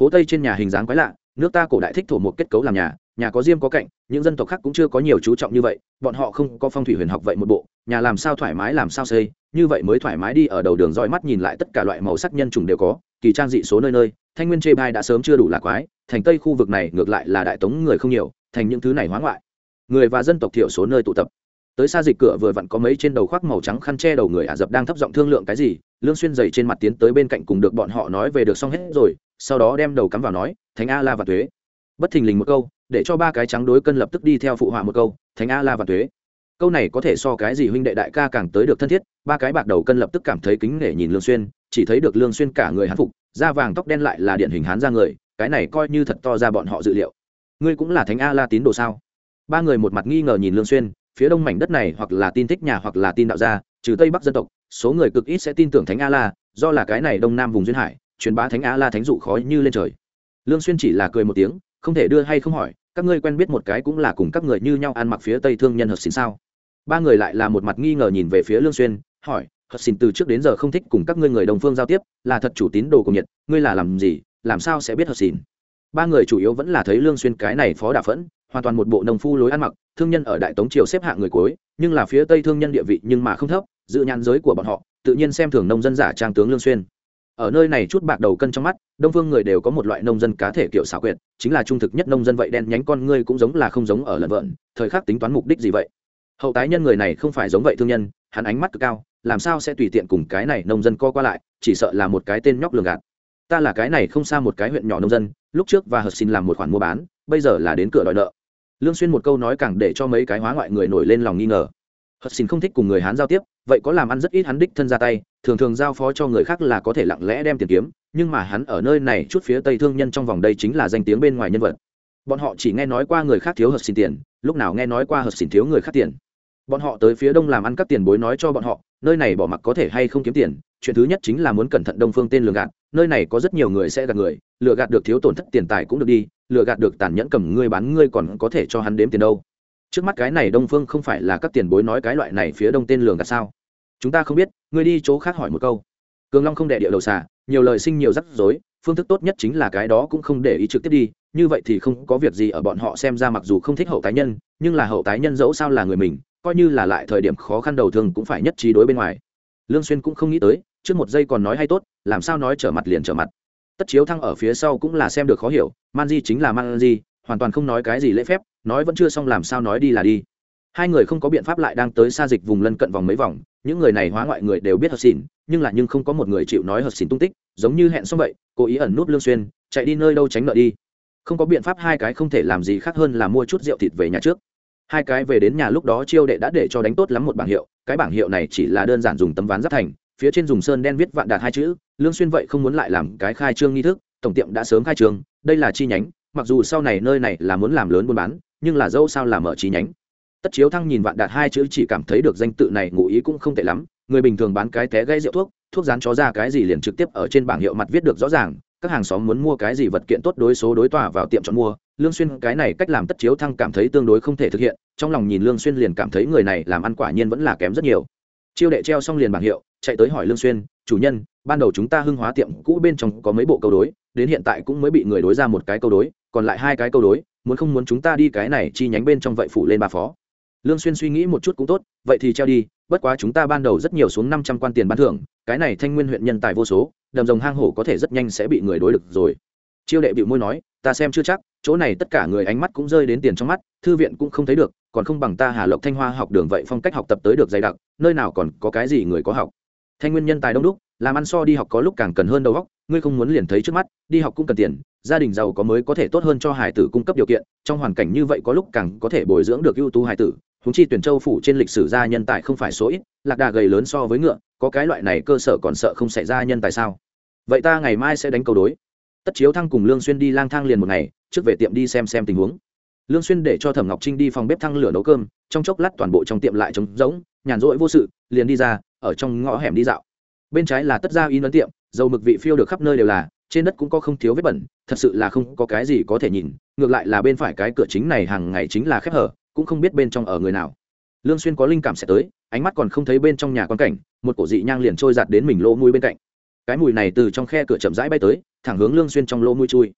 Phố tây trên nhà hình dáng quái lạ, nước ta cổ đại thích thổ một kết cấu làm nhà nhà có diêm có cạnh, những dân tộc khác cũng chưa có nhiều chú trọng như vậy, bọn họ không có phong thủy huyền học vậy một bộ, nhà làm sao thoải mái làm sao xây, như vậy mới thoải mái đi ở đầu đường roi mắt nhìn lại tất cả loại màu sắc nhân trùng đều có, kỳ trang dị số nơi nơi, thanh nguyên chê bai đã sớm chưa đủ lạc quái, thành tây khu vực này ngược lại là đại tống người không nhiều, thành những thứ này hóa ngoại người và dân tộc thiểu số nơi tụ tập tới xa dịch cửa vừa vặn có mấy trên đầu khoác màu trắng khăn che đầu người ả rập đang thấp giọng thương lượng cái gì, lương xuyên dày trên mặt tiến tới bên cạnh cùng được bọn họ nói về được xong hết rồi, sau đó đem đầu cắm vào nói, thánh a la và thuế bất thình lình một câu, để cho ba cái trắng đối cân lập tức đi theo phụ họa một câu, thánh a la và tuế. Câu này có thể so cái gì huynh đệ đại ca càng tới được thân thiết, ba cái bạc đầu cân lập tức cảm thấy kính nể nhìn lương xuyên, chỉ thấy được lương xuyên cả người hán phục, da vàng tóc đen lại là điện hình hán ra người, cái này coi như thật to ra bọn họ dự liệu. Ngươi cũng là thánh a la tín đồ sao? Ba người một mặt nghi ngờ nhìn lương xuyên, phía đông mảnh đất này hoặc là tin thích nhà hoặc là tin đạo gia, trừ tây bắc dân tộc, số người cực ít sẽ tin tưởng thánh a la, do là cái này đông nam vùng duyên hải, truyền bá thánh a la thánh dụ khói như lên trời. Lương xuyên chỉ là cười một tiếng không thể đưa hay không hỏi, các ngươi quen biết một cái cũng là cùng các người như nhau ăn mặc phía tây thương nhân hợp xin sao? Ba người lại là một mặt nghi ngờ nhìn về phía lương xuyên, hỏi, hợp xin từ trước đến giờ không thích cùng các ngươi người đồng phương giao tiếp, là thật chủ tín đồ của nhiệt ngươi là làm gì, làm sao sẽ biết hợp xin ba người chủ yếu vẫn là thấy lương xuyên cái này phó đả phẫn, hoàn toàn một bộ nông phu lối ăn mặc, thương nhân ở đại tống triều xếp hạng người cuối, nhưng là phía tây thương nhân địa vị nhưng mà không thấp, dự nhãn giới của bọn họ, tự nhiên xem thường nông dân giả trang tướng lương xuyên ở nơi này chút bạc đầu cân trong mắt, đông phương người đều có một loại nông dân cá thể kiểu xảo quyệt, chính là trung thực nhất nông dân vậy đen nhánh con ngươi cũng giống là không giống ở lợn vợn, thời khắc tính toán mục đích gì vậy? Hậu tái nhân người này không phải giống vậy thương nhân, hắn ánh mắt cực cao, làm sao sẽ tùy tiện cùng cái này nông dân co qua lại, chỉ sợ là một cái tên nhóc lường gạt. Ta là cái này không xa một cái huyện nhỏ nông dân, lúc trước và hợp xin làm một khoản mua bán, bây giờ là đến cửa đòi nợ. Lương xuyên một câu nói càng để cho mấy cái hóa ngoại người nổi lên lòng nghi ngờ hợp xin không thích cùng người hán giao tiếp, vậy có làm ăn rất ít hắn đích thân ra tay, thường thường giao phó cho người khác là có thể lặng lẽ đem tiền kiếm, nhưng mà hắn ở nơi này chút phía tây thương nhân trong vòng đây chính là danh tiếng bên ngoài nhân vật. Bọn họ chỉ nghe nói qua người khác thiếu hợp xin tiền, lúc nào nghe nói qua hợp xin thiếu người khác tiền. Bọn họ tới phía đông làm ăn các tiền bối nói cho bọn họ, nơi này bỏ mặc có thể hay không kiếm tiền, chuyện thứ nhất chính là muốn cẩn thận đông phương tên lừa gạt, nơi này có rất nhiều người sẽ gạt người, lừa gạt được thiếu tổn thất tiền tài cũng được đi, lừa gạt được tàn nhẫn cầm ngươi bán ngươi còn có thể cho hắn đếm tiền đâu trước mắt cái này đông phương không phải là các tiền bối nói cái loại này phía đông tên lường gạt sao? Chúng ta không biết, ngươi đi chỗ khác hỏi một câu. Cường long không đệ địa đầu xả nhiều lời sinh nhiều rắc rối, phương thức tốt nhất chính là cái đó cũng không để ý trực tiếp đi, như vậy thì không có việc gì ở bọn họ xem ra mặc dù không thích hậu tái nhân, nhưng là hậu tái nhân dẫu sao là người mình, coi như là lại thời điểm khó khăn đầu thường cũng phải nhất trí đối bên ngoài. Lương xuyên cũng không nghĩ tới, trước một giây còn nói hay tốt, làm sao nói trở mặt liền trở mặt. Tất chiếu thăng ở phía sau cũng là xem được khó hiểu, man di chính là man di, hoàn toàn không nói cái gì lễ phép nói vẫn chưa xong làm sao nói đi là đi. Hai người không có biện pháp lại đang tới xa dịch vùng lân cận vòng mấy vòng, những người này hóa ngoại người đều biết hợp xỉn nhưng là nhưng không có một người chịu nói hợp xỉn tung tích, giống như hẹn xong vậy cố ý ẩn nút lương xuyên, chạy đi nơi đâu tránh nợ đi. Không có biện pháp hai cái không thể làm gì khác hơn là mua chút rượu thịt về nhà trước. Hai cái về đến nhà lúc đó chiêu đệ đã để cho đánh tốt lắm một bảng hiệu, cái bảng hiệu này chỉ là đơn giản dùng tấm ván giáp thành, phía trên dùng sơn đen viết vạn đạt hai chữ, lương xuyên vậy không muốn lại làm cái khai trương nghi thức, tổng tiệm đã sớm khai trương, đây là chi nhánh, mặc dù sau này nơi này là muốn làm lớn buôn bán nhưng là dâu sao làm mở chi nhánh. Tất chiếu thăng nhìn vạn đạt hai chữ chỉ cảm thấy được danh tự này ngụ ý cũng không tệ lắm. Người bình thường bán cái té gây rượu thuốc thuốc rán chó ra cái gì liền trực tiếp ở trên bảng hiệu mặt viết được rõ ràng. Các hàng xóm muốn mua cái gì vật kiện tốt đối số đối tòa vào tiệm chọn mua. Lương xuyên cái này cách làm tất chiếu thăng cảm thấy tương đối không thể thực hiện, trong lòng nhìn lương xuyên liền cảm thấy người này làm ăn quả nhiên vẫn là kém rất nhiều. Chiêu đệ treo xong liền bảng hiệu, chạy tới hỏi lương xuyên, chủ nhân, ban đầu chúng ta hưng hóa tiệm cũ bên trong có mấy bộ câu đối, đến hiện tại cũng mới bị người đối ra một cái câu đối, còn lại hai cái câu đối muốn không muốn chúng ta đi cái này chi nhánh bên trong vậy phủ lên ba phó. Lương xuyên suy nghĩ một chút cũng tốt, vậy thì treo đi, bất quá chúng ta ban đầu rất nhiều xuống 500 quan tiền ban thưởng, cái này thanh nguyên huyện nhân tài vô số, đầm rồng hang hổ có thể rất nhanh sẽ bị người đối lực rồi. Chiêu đệ bịu môi nói, ta xem chưa chắc, chỗ này tất cả người ánh mắt cũng rơi đến tiền trong mắt, thư viện cũng không thấy được, còn không bằng ta hà lộc thanh hoa học đường vậy phong cách học tập tới được dày đặc, nơi nào còn có cái gì người có học. Thanh nguyên nhân tài đông đúc, làm ăn so đi học có lúc càng cần hơn đầu óc ngươi không muốn liền thấy trước mắt, đi học cũng cần tiền, gia đình giàu có mới có thể tốt hơn cho hải tử cung cấp điều kiện, trong hoàn cảnh như vậy có lúc càng có thể bồi dưỡng được ưu tú hải tử húng chi tuyển châu phủ trên lịch sử gia nhân tài không phải số ít, lạc đà gầy lớn so với ngựa, có cái loại này cơ sở còn sợ không xảy ra nhân tài sao? Vậy ta ngày mai sẽ đánh cầu đối. Tất chiếu thăng cùng lương xuyên đi lang thang liền một ngày, trước về tiệm đi xem xem tình huống. Lương xuyên để cho thẩm ngọc trinh đi phòng bếp thăng lửa nấu cơm, trong chốc lát toàn bộ trong tiệm lại trống rỗng, nhàn rỗi vô sự, liền đi ra, ở trong ngõ hẻm đi dạo. Bên trái là tất gia in ấn tiệm dầu mực vị phiêu được khắp nơi đều là, trên đất cũng có không thiếu vết bẩn, thật sự là không có cái gì có thể nhìn, ngược lại là bên phải cái cửa chính này hàng ngày chính là khép hở, cũng không biết bên trong ở người nào. Lương xuyên có linh cảm sẽ tới, ánh mắt còn không thấy bên trong nhà quan cảnh, một cổ dị nhang liền trôi giạt đến mình lỗ mũi bên cạnh. Cái mùi này từ trong khe cửa chậm rãi bay tới, thẳng hướng lương xuyên trong lỗ mũi chui.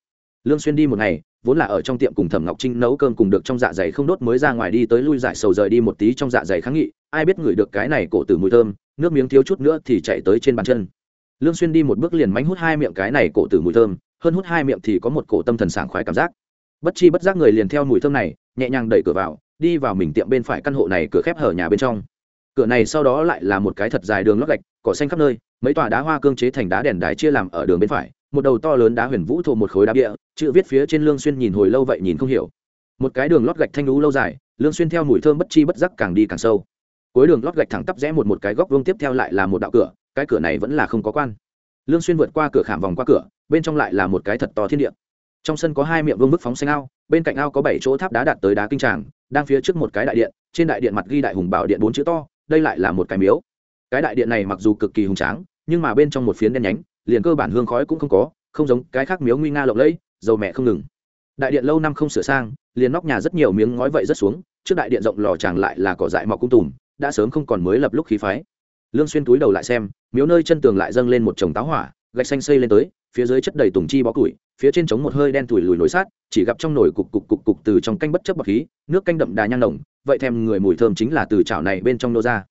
Lương xuyên đi một ngày, vốn là ở trong tiệm cùng thẩm ngọc trinh nấu cơm cùng được trong dạ dày không đốt mới ra ngoài đi tới lui giải sầu rời đi một tí trong dạ dày kháng nghị, ai biết ngửi được cái này cổ tử mùi thơm, nước miếng thiếu chút nữa thì chạy tới trên bàn chân lương xuyên đi một bước liền mánh hút hai miệng cái này cổ tử mùi thơm, hơn hút hai miệng thì có một cổ tâm thần sảng khoái cảm giác. Bất chi bất giác người liền theo mùi thơm này, nhẹ nhàng đẩy cửa vào, đi vào mình tiệm bên phải căn hộ này cửa khép hở nhà bên trong. Cửa này sau đó lại là một cái thật dài đường lót gạch, cỏ xanh khắp nơi, mấy tòa đá hoa cương chế thành đá đèn đái chia làm ở đường bên phải, một đầu to lớn đá huyền vũ thô một khối đá bịa chữ viết phía trên lương xuyên nhìn hồi lâu vậy nhìn không hiểu. Một cái đường lót gạch thanh lũ lâu dài, lương xuyên theo mùi thơm bất chi bất giác càng đi càng sâu. Cuối đường lót gạch thẳng tắp rẽ một một cái góc, vuông tiếp theo lại là một đạo cửa cái cửa này vẫn là không có quan. Lương xuyên vượt qua cửa khảm vòng qua cửa, bên trong lại là một cái thật to thiên địa. Trong sân có hai miệng vương bức phóng xanh ao, bên cạnh ao có bảy chỗ tháp đá đạt tới đá kinh tràng, đang phía trước một cái đại điện, trên đại điện mặt ghi đại hùng bảo điện bốn chữ to, đây lại là một cái miếu. Cái đại điện này mặc dù cực kỳ hùng tráng, nhưng mà bên trong một phiến đen nhánh, liền cơ bản hương khói cũng không có, không giống cái khác miếu nguy nga lộng lẫy, dầu mẹ không ngừng. Đại điện lâu năm không sửa sang, liền nóc nhà rất nhiều miếng ngói vậy rất xuống, trước đại điện rộng lò tràng lại là cỏ dại mọc cung tùm, đã sớm không còn mới lập lúc khí phái lương xuyên túi đầu lại xem, miếu nơi chân tường lại dâng lên một chồng táo hỏa, gạch xanh xây lên tới, phía dưới chất đầy tùng chi bó củi, phía trên trống một hơi đen tuổi lùi nổi sát, chỉ gặp trong nồi cục cục cục cục từ trong canh bất chấp bọc khí, nước canh đậm đà nhang nồng, vậy thèm người mùi thơm chính là từ chảo này bên trong nô ra.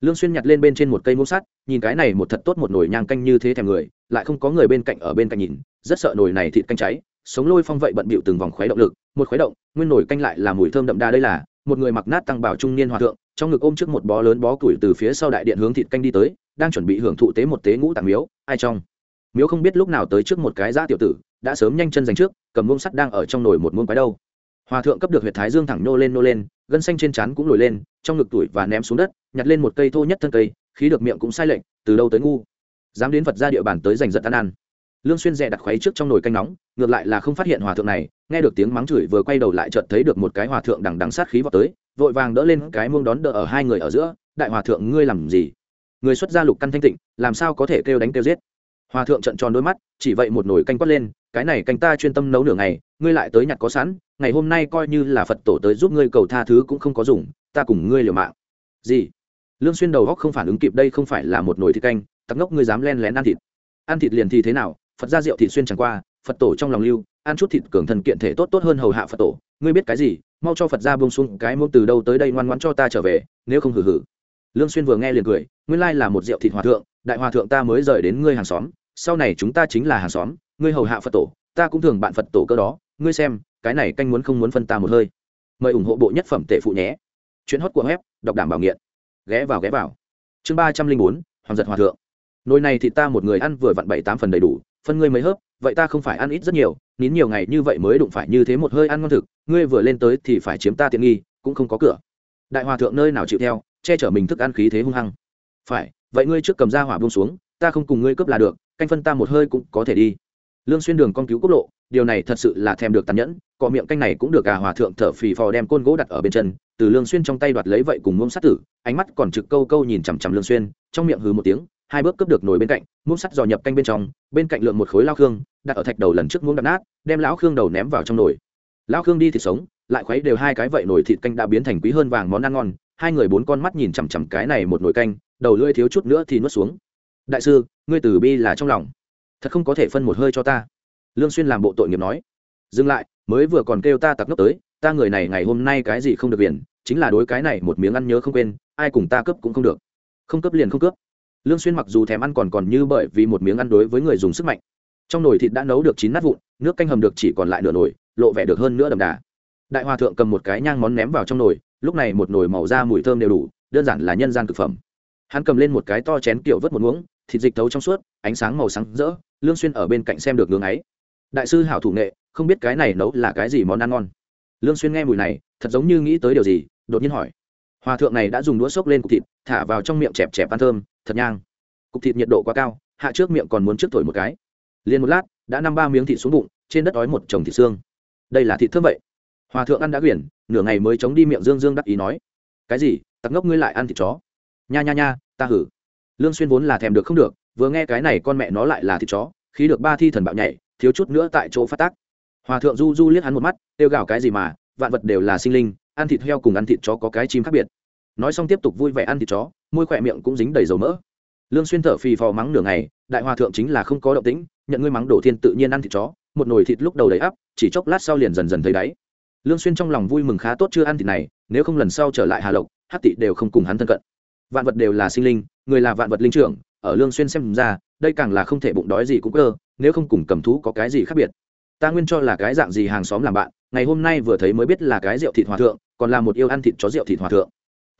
Lương xuyên nhặt lên bên trên một cây muỗng sắt, nhìn cái này một thật tốt một nồi nhang canh như thế thèm người, lại không có người bên cạnh ở bên cạnh nhìn, rất sợ nồi này thịt canh cháy, sống lôi phong vậy bận bịu từng vòng khuấy động lực, một khuấy động, nguyên nồi canh lại là mùi thơm đậm đà đây là, một người mặc nát tăng bảo trung niên hòa thượng trong ngực ôm trước một bó lớn bó củi từ phía sau đại điện hướng thịt canh đi tới, đang chuẩn bị hưởng thụ tế một tế ngũ tạng miếu, ai trong? Miếu không biết lúc nào tới trước một cái giã tiểu tử, đã sớm nhanh chân giành trước, cầm muông sắt đang ở trong nồi một muông quái đâu. Hòa thượng cấp được huyệt thái dương thẳng nô lên nô lên, gân xanh trên trán cũng nổi lên, trong ngực tuổi và ném xuống đất, nhặt lên một cây thô nhất thân cây, khí được miệng cũng sai lệnh từ đâu tới ngu? Dám đến phật ra địa bàn tới giành giật ăn ăn. Lương xuyên rẽ đặt khuấy trước trong nồi canh nóng, ngược lại là không phát hiện hòa thượng này, nghe được tiếng mắng chửi vừa quay đầu lại chợt thấy được một cái hòa thượng đằng đằng sát khí vào tới vội vàng đỡ lên cái muông đón đỡ ở hai người ở giữa, đại hòa thượng, ngươi làm gì? Người xuất gia lục căn thanh tịnh, làm sao có thể kêu đánh kêu giết? Hòa thượng trận tròn đôi mắt, chỉ vậy một nồi canh quất lên, cái này canh ta chuyên tâm nấu nửa ngày, ngươi lại tới nhặt có sẵn, ngày hôm nay coi như là phật tổ tới giúp ngươi cầu tha thứ cũng không có dùng, ta cùng ngươi liều mạng. Gì? Lương xuyên đầu góc không phản ứng kịp, đây không phải là một nồi thịt canh, tặc ngốc ngươi dám len lén ăn thịt. Ăn thịt liền thì thế nào? Phật gia rượu thịt xuyên chẳng qua, phật tổ trong lòng lưu, ăn chút thịt cường thần kiện thể tốt tốt hơn hầu hạ phật tổ, ngươi biết cái gì? Mau cho phật gia buông xuống cái mông từ đâu tới đây ngoan ngoãn cho ta trở về, nếu không hử hử lương xuyên vừa nghe liền cười, nguyên lai là một rượu thịt hòa thượng, đại hòa thượng ta mới rời đến ngươi hàng xóm, sau này chúng ta chính là hàng xóm, ngươi hầu hạ phật tổ, ta cũng thường bạn phật tổ cơ đó, ngươi xem, cái này canh muốn không muốn phân ta một hơi. Mời ủng hộ bộ nhất phẩm tệ phụ nhé. Chuyến hót của web, đọc đảm bảo nghiện. Ghé vào ghé vào. Chương ba trăm linh bốn, hoàng giật hòa thượng. Nồi này thì ta một người ăn vừa vặn bảy tám phần đầy đủ phân ngươi mấy hớp, vậy ta không phải ăn ít rất nhiều, nín nhiều ngày như vậy mới đụng phải như thế một hơi ăn ngon thực, ngươi vừa lên tới thì phải chiếm ta tiện nghi, cũng không có cửa. Đại hòa thượng nơi nào chịu theo, che chở mình thức ăn khí thế hung hăng. Phải, vậy ngươi trước cầm ra hỏa buông xuống, ta không cùng ngươi cướp là được, canh phân ta một hơi cũng có thể đi. Lương xuyên đường con cứu quốc lộ, điều này thật sự là thèm được tàn nhẫn, cọ miệng canh này cũng được cả hòa thượng thở phì phò đem côn gỗ đặt ở bên chân, từ lương xuyên trong tay đoạt lấy vậy cùng muỗng sát tử, ánh mắt còn trực câu câu nhìn chằm chằm lương xuyên, trong miệng hừ một tiếng hai bước cướp được nồi bên cạnh, muỗng sắt dò nhập canh bên trong, bên cạnh lượng một khối lao khương, đặt ở thạch đầu lần trước muỗng đập nát, đem lão khương đầu ném vào trong nồi. Lão khương đi thịt sống, lại khuấy đều hai cái vậy nồi thịt canh đã biến thành quý hơn vàng món ăn ngon, hai người bốn con mắt nhìn chằm chằm cái này một nồi canh, đầu lưỡi thiếu chút nữa thì nuốt xuống. Đại sư, ngươi từ bi là trong lòng. Thật không có thể phân một hơi cho ta. Lương xuyên làm bộ tội nghiệp nói. Dừng lại, mới vừa còn kêu ta tặc nốc tới, ta người này ngày hôm nay cái gì không được biển, chính là đối cái này một miếng ăn nhớ không quên, ai cùng ta cướp cũng không được. Không cướp liền không cướp lương xuyên mặc dù thèm ăn còn còn như bởi vì một miếng ăn đối với người dùng sức mạnh. Trong nồi thịt đã nấu được chín nát vụn, nước canh hầm được chỉ còn lại nửa nồi, lộ vẻ được hơn nữa đậm đà. Đại hòa thượng cầm một cái nhang món ném vào trong nồi, lúc này một nồi màu da mùi thơm đều đủ, đơn giản là nhân gian thực phẩm. Hắn cầm lên một cái to chén kiểu vớt một muỗng, thịt dịch thấu trong suốt, ánh sáng màu sáng rỡ, lương xuyên ở bên cạnh xem được ngưỡng ấy. Đại sư hảo thủ nghệ, không biết cái này nấu là cái gì món ăn ngon. Lương xuyên nghe mùi này, thật giống như nghĩ tới điều gì, đột nhiên hỏi. Hòa thượng này đã dùng đũa xốc lên cục thịt, thả vào trong miệng chẹp chẹp ăn thơm thật nhang. Cục thịt nhiệt độ quá cao, hạ trước miệng còn muốn trước thổi một cái. Liền một lát, đã năm ba miếng thịt xuống bụng, trên đất ói một chồng thịt xương. Đây là thịt thơm vậy. Hòa thượng ăn đã quyển, nửa ngày mới chống đi miệng dương dương đắc ý nói. Cái gì? Tặc ngốc ngươi lại ăn thịt chó. Nha nha nha, ta hử. Lương xuyên vốn là thèm được không được, vừa nghe cái này con mẹ nó lại là thịt chó, khí được ba thi thần bạo nhảy, thiếu chút nữa tại chỗ phát tác. Hòa thượng du du liếc hắn một mắt tiêu gào cái gì mà, vạn vật đều là sinh linh, ăn thịt heo cùng ăn thịt chó có cái chim khác biệt nói xong tiếp tục vui vẻ ăn thịt chó, môi khỏe miệng cũng dính đầy dầu mỡ. Lương xuyên thở phì phò mắng nửa ngày, đại hòa thượng chính là không có động tĩnh, nhận ngươi mắng đổ thiên tự nhiên ăn thịt chó, một nồi thịt lúc đầu đầy ắp, chỉ chốc lát sau liền dần dần thấy đáy. Lương xuyên trong lòng vui mừng khá tốt chưa ăn thịt này, nếu không lần sau trở lại hà lộc, hắc tị đều không cùng hắn thân cận. Vạn vật đều là sinh linh, người là vạn vật linh trưởng, ở lương xuyên xem ra, đây càng là không thể bụng đói gì cũng cơ, nếu không cùng cầm thú có cái gì khác biệt. Ta nguyên cho là cái dạng gì hàng xóm làm bạn, ngày hôm nay vừa thấy mới biết là cái rượu thịt hòa thượng, còn là một yêu ăn thịt chó rượu thịt hòa thượng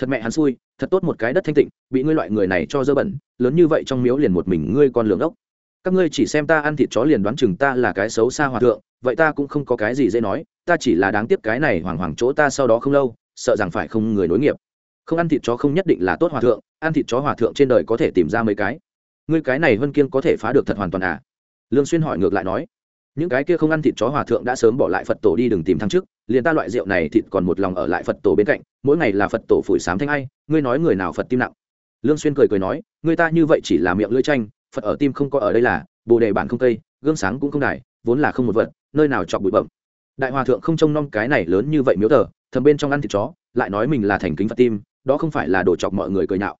thật mẹ hắn xui, thật tốt một cái đất thanh tịnh, bị ngươi loại người này cho dơ bẩn, lớn như vậy trong miếu liền một mình ngươi còn lường ốc. Các ngươi chỉ xem ta ăn thịt chó liền đoán chừng ta là cái xấu xa hòa thượng, vậy ta cũng không có cái gì dễ nói, ta chỉ là đáng tiếc cái này hoàng hoàng chỗ ta sau đó không lâu, sợ rằng phải không người nối nghiệp. Không ăn thịt chó không nhất định là tốt hòa thượng, ăn thịt chó hòa thượng trên đời có thể tìm ra mấy cái. Ngươi cái này vân kiên có thể phá được thật hoàn toàn à? Lương xuyên hỏi ngược lại nói những cái kia không ăn thịt chó hòa thượng đã sớm bỏ lại phật tổ đi đừng tìm thăng trước liền ta loại rượu này thịt còn một lòng ở lại phật tổ bên cạnh, mỗi ngày là phật tổ phủi sám thanh ai, ngươi nói người nào phật tim nặng. Lương xuyên cười cười nói, người ta như vậy chỉ là miệng lưỡi tranh phật ở tim không có ở đây là, bồ đề bản không tây gương sáng cũng không đài, vốn là không một vật, nơi nào chọc bụi bậm đại hòa thượng không trông nom cái này lớn như vậy miếu thờ, thầm bên trong ăn thịt chó, lại nói mình là thành kính phật tim, đó không phải là đổ chọc mọi người cười nhạo.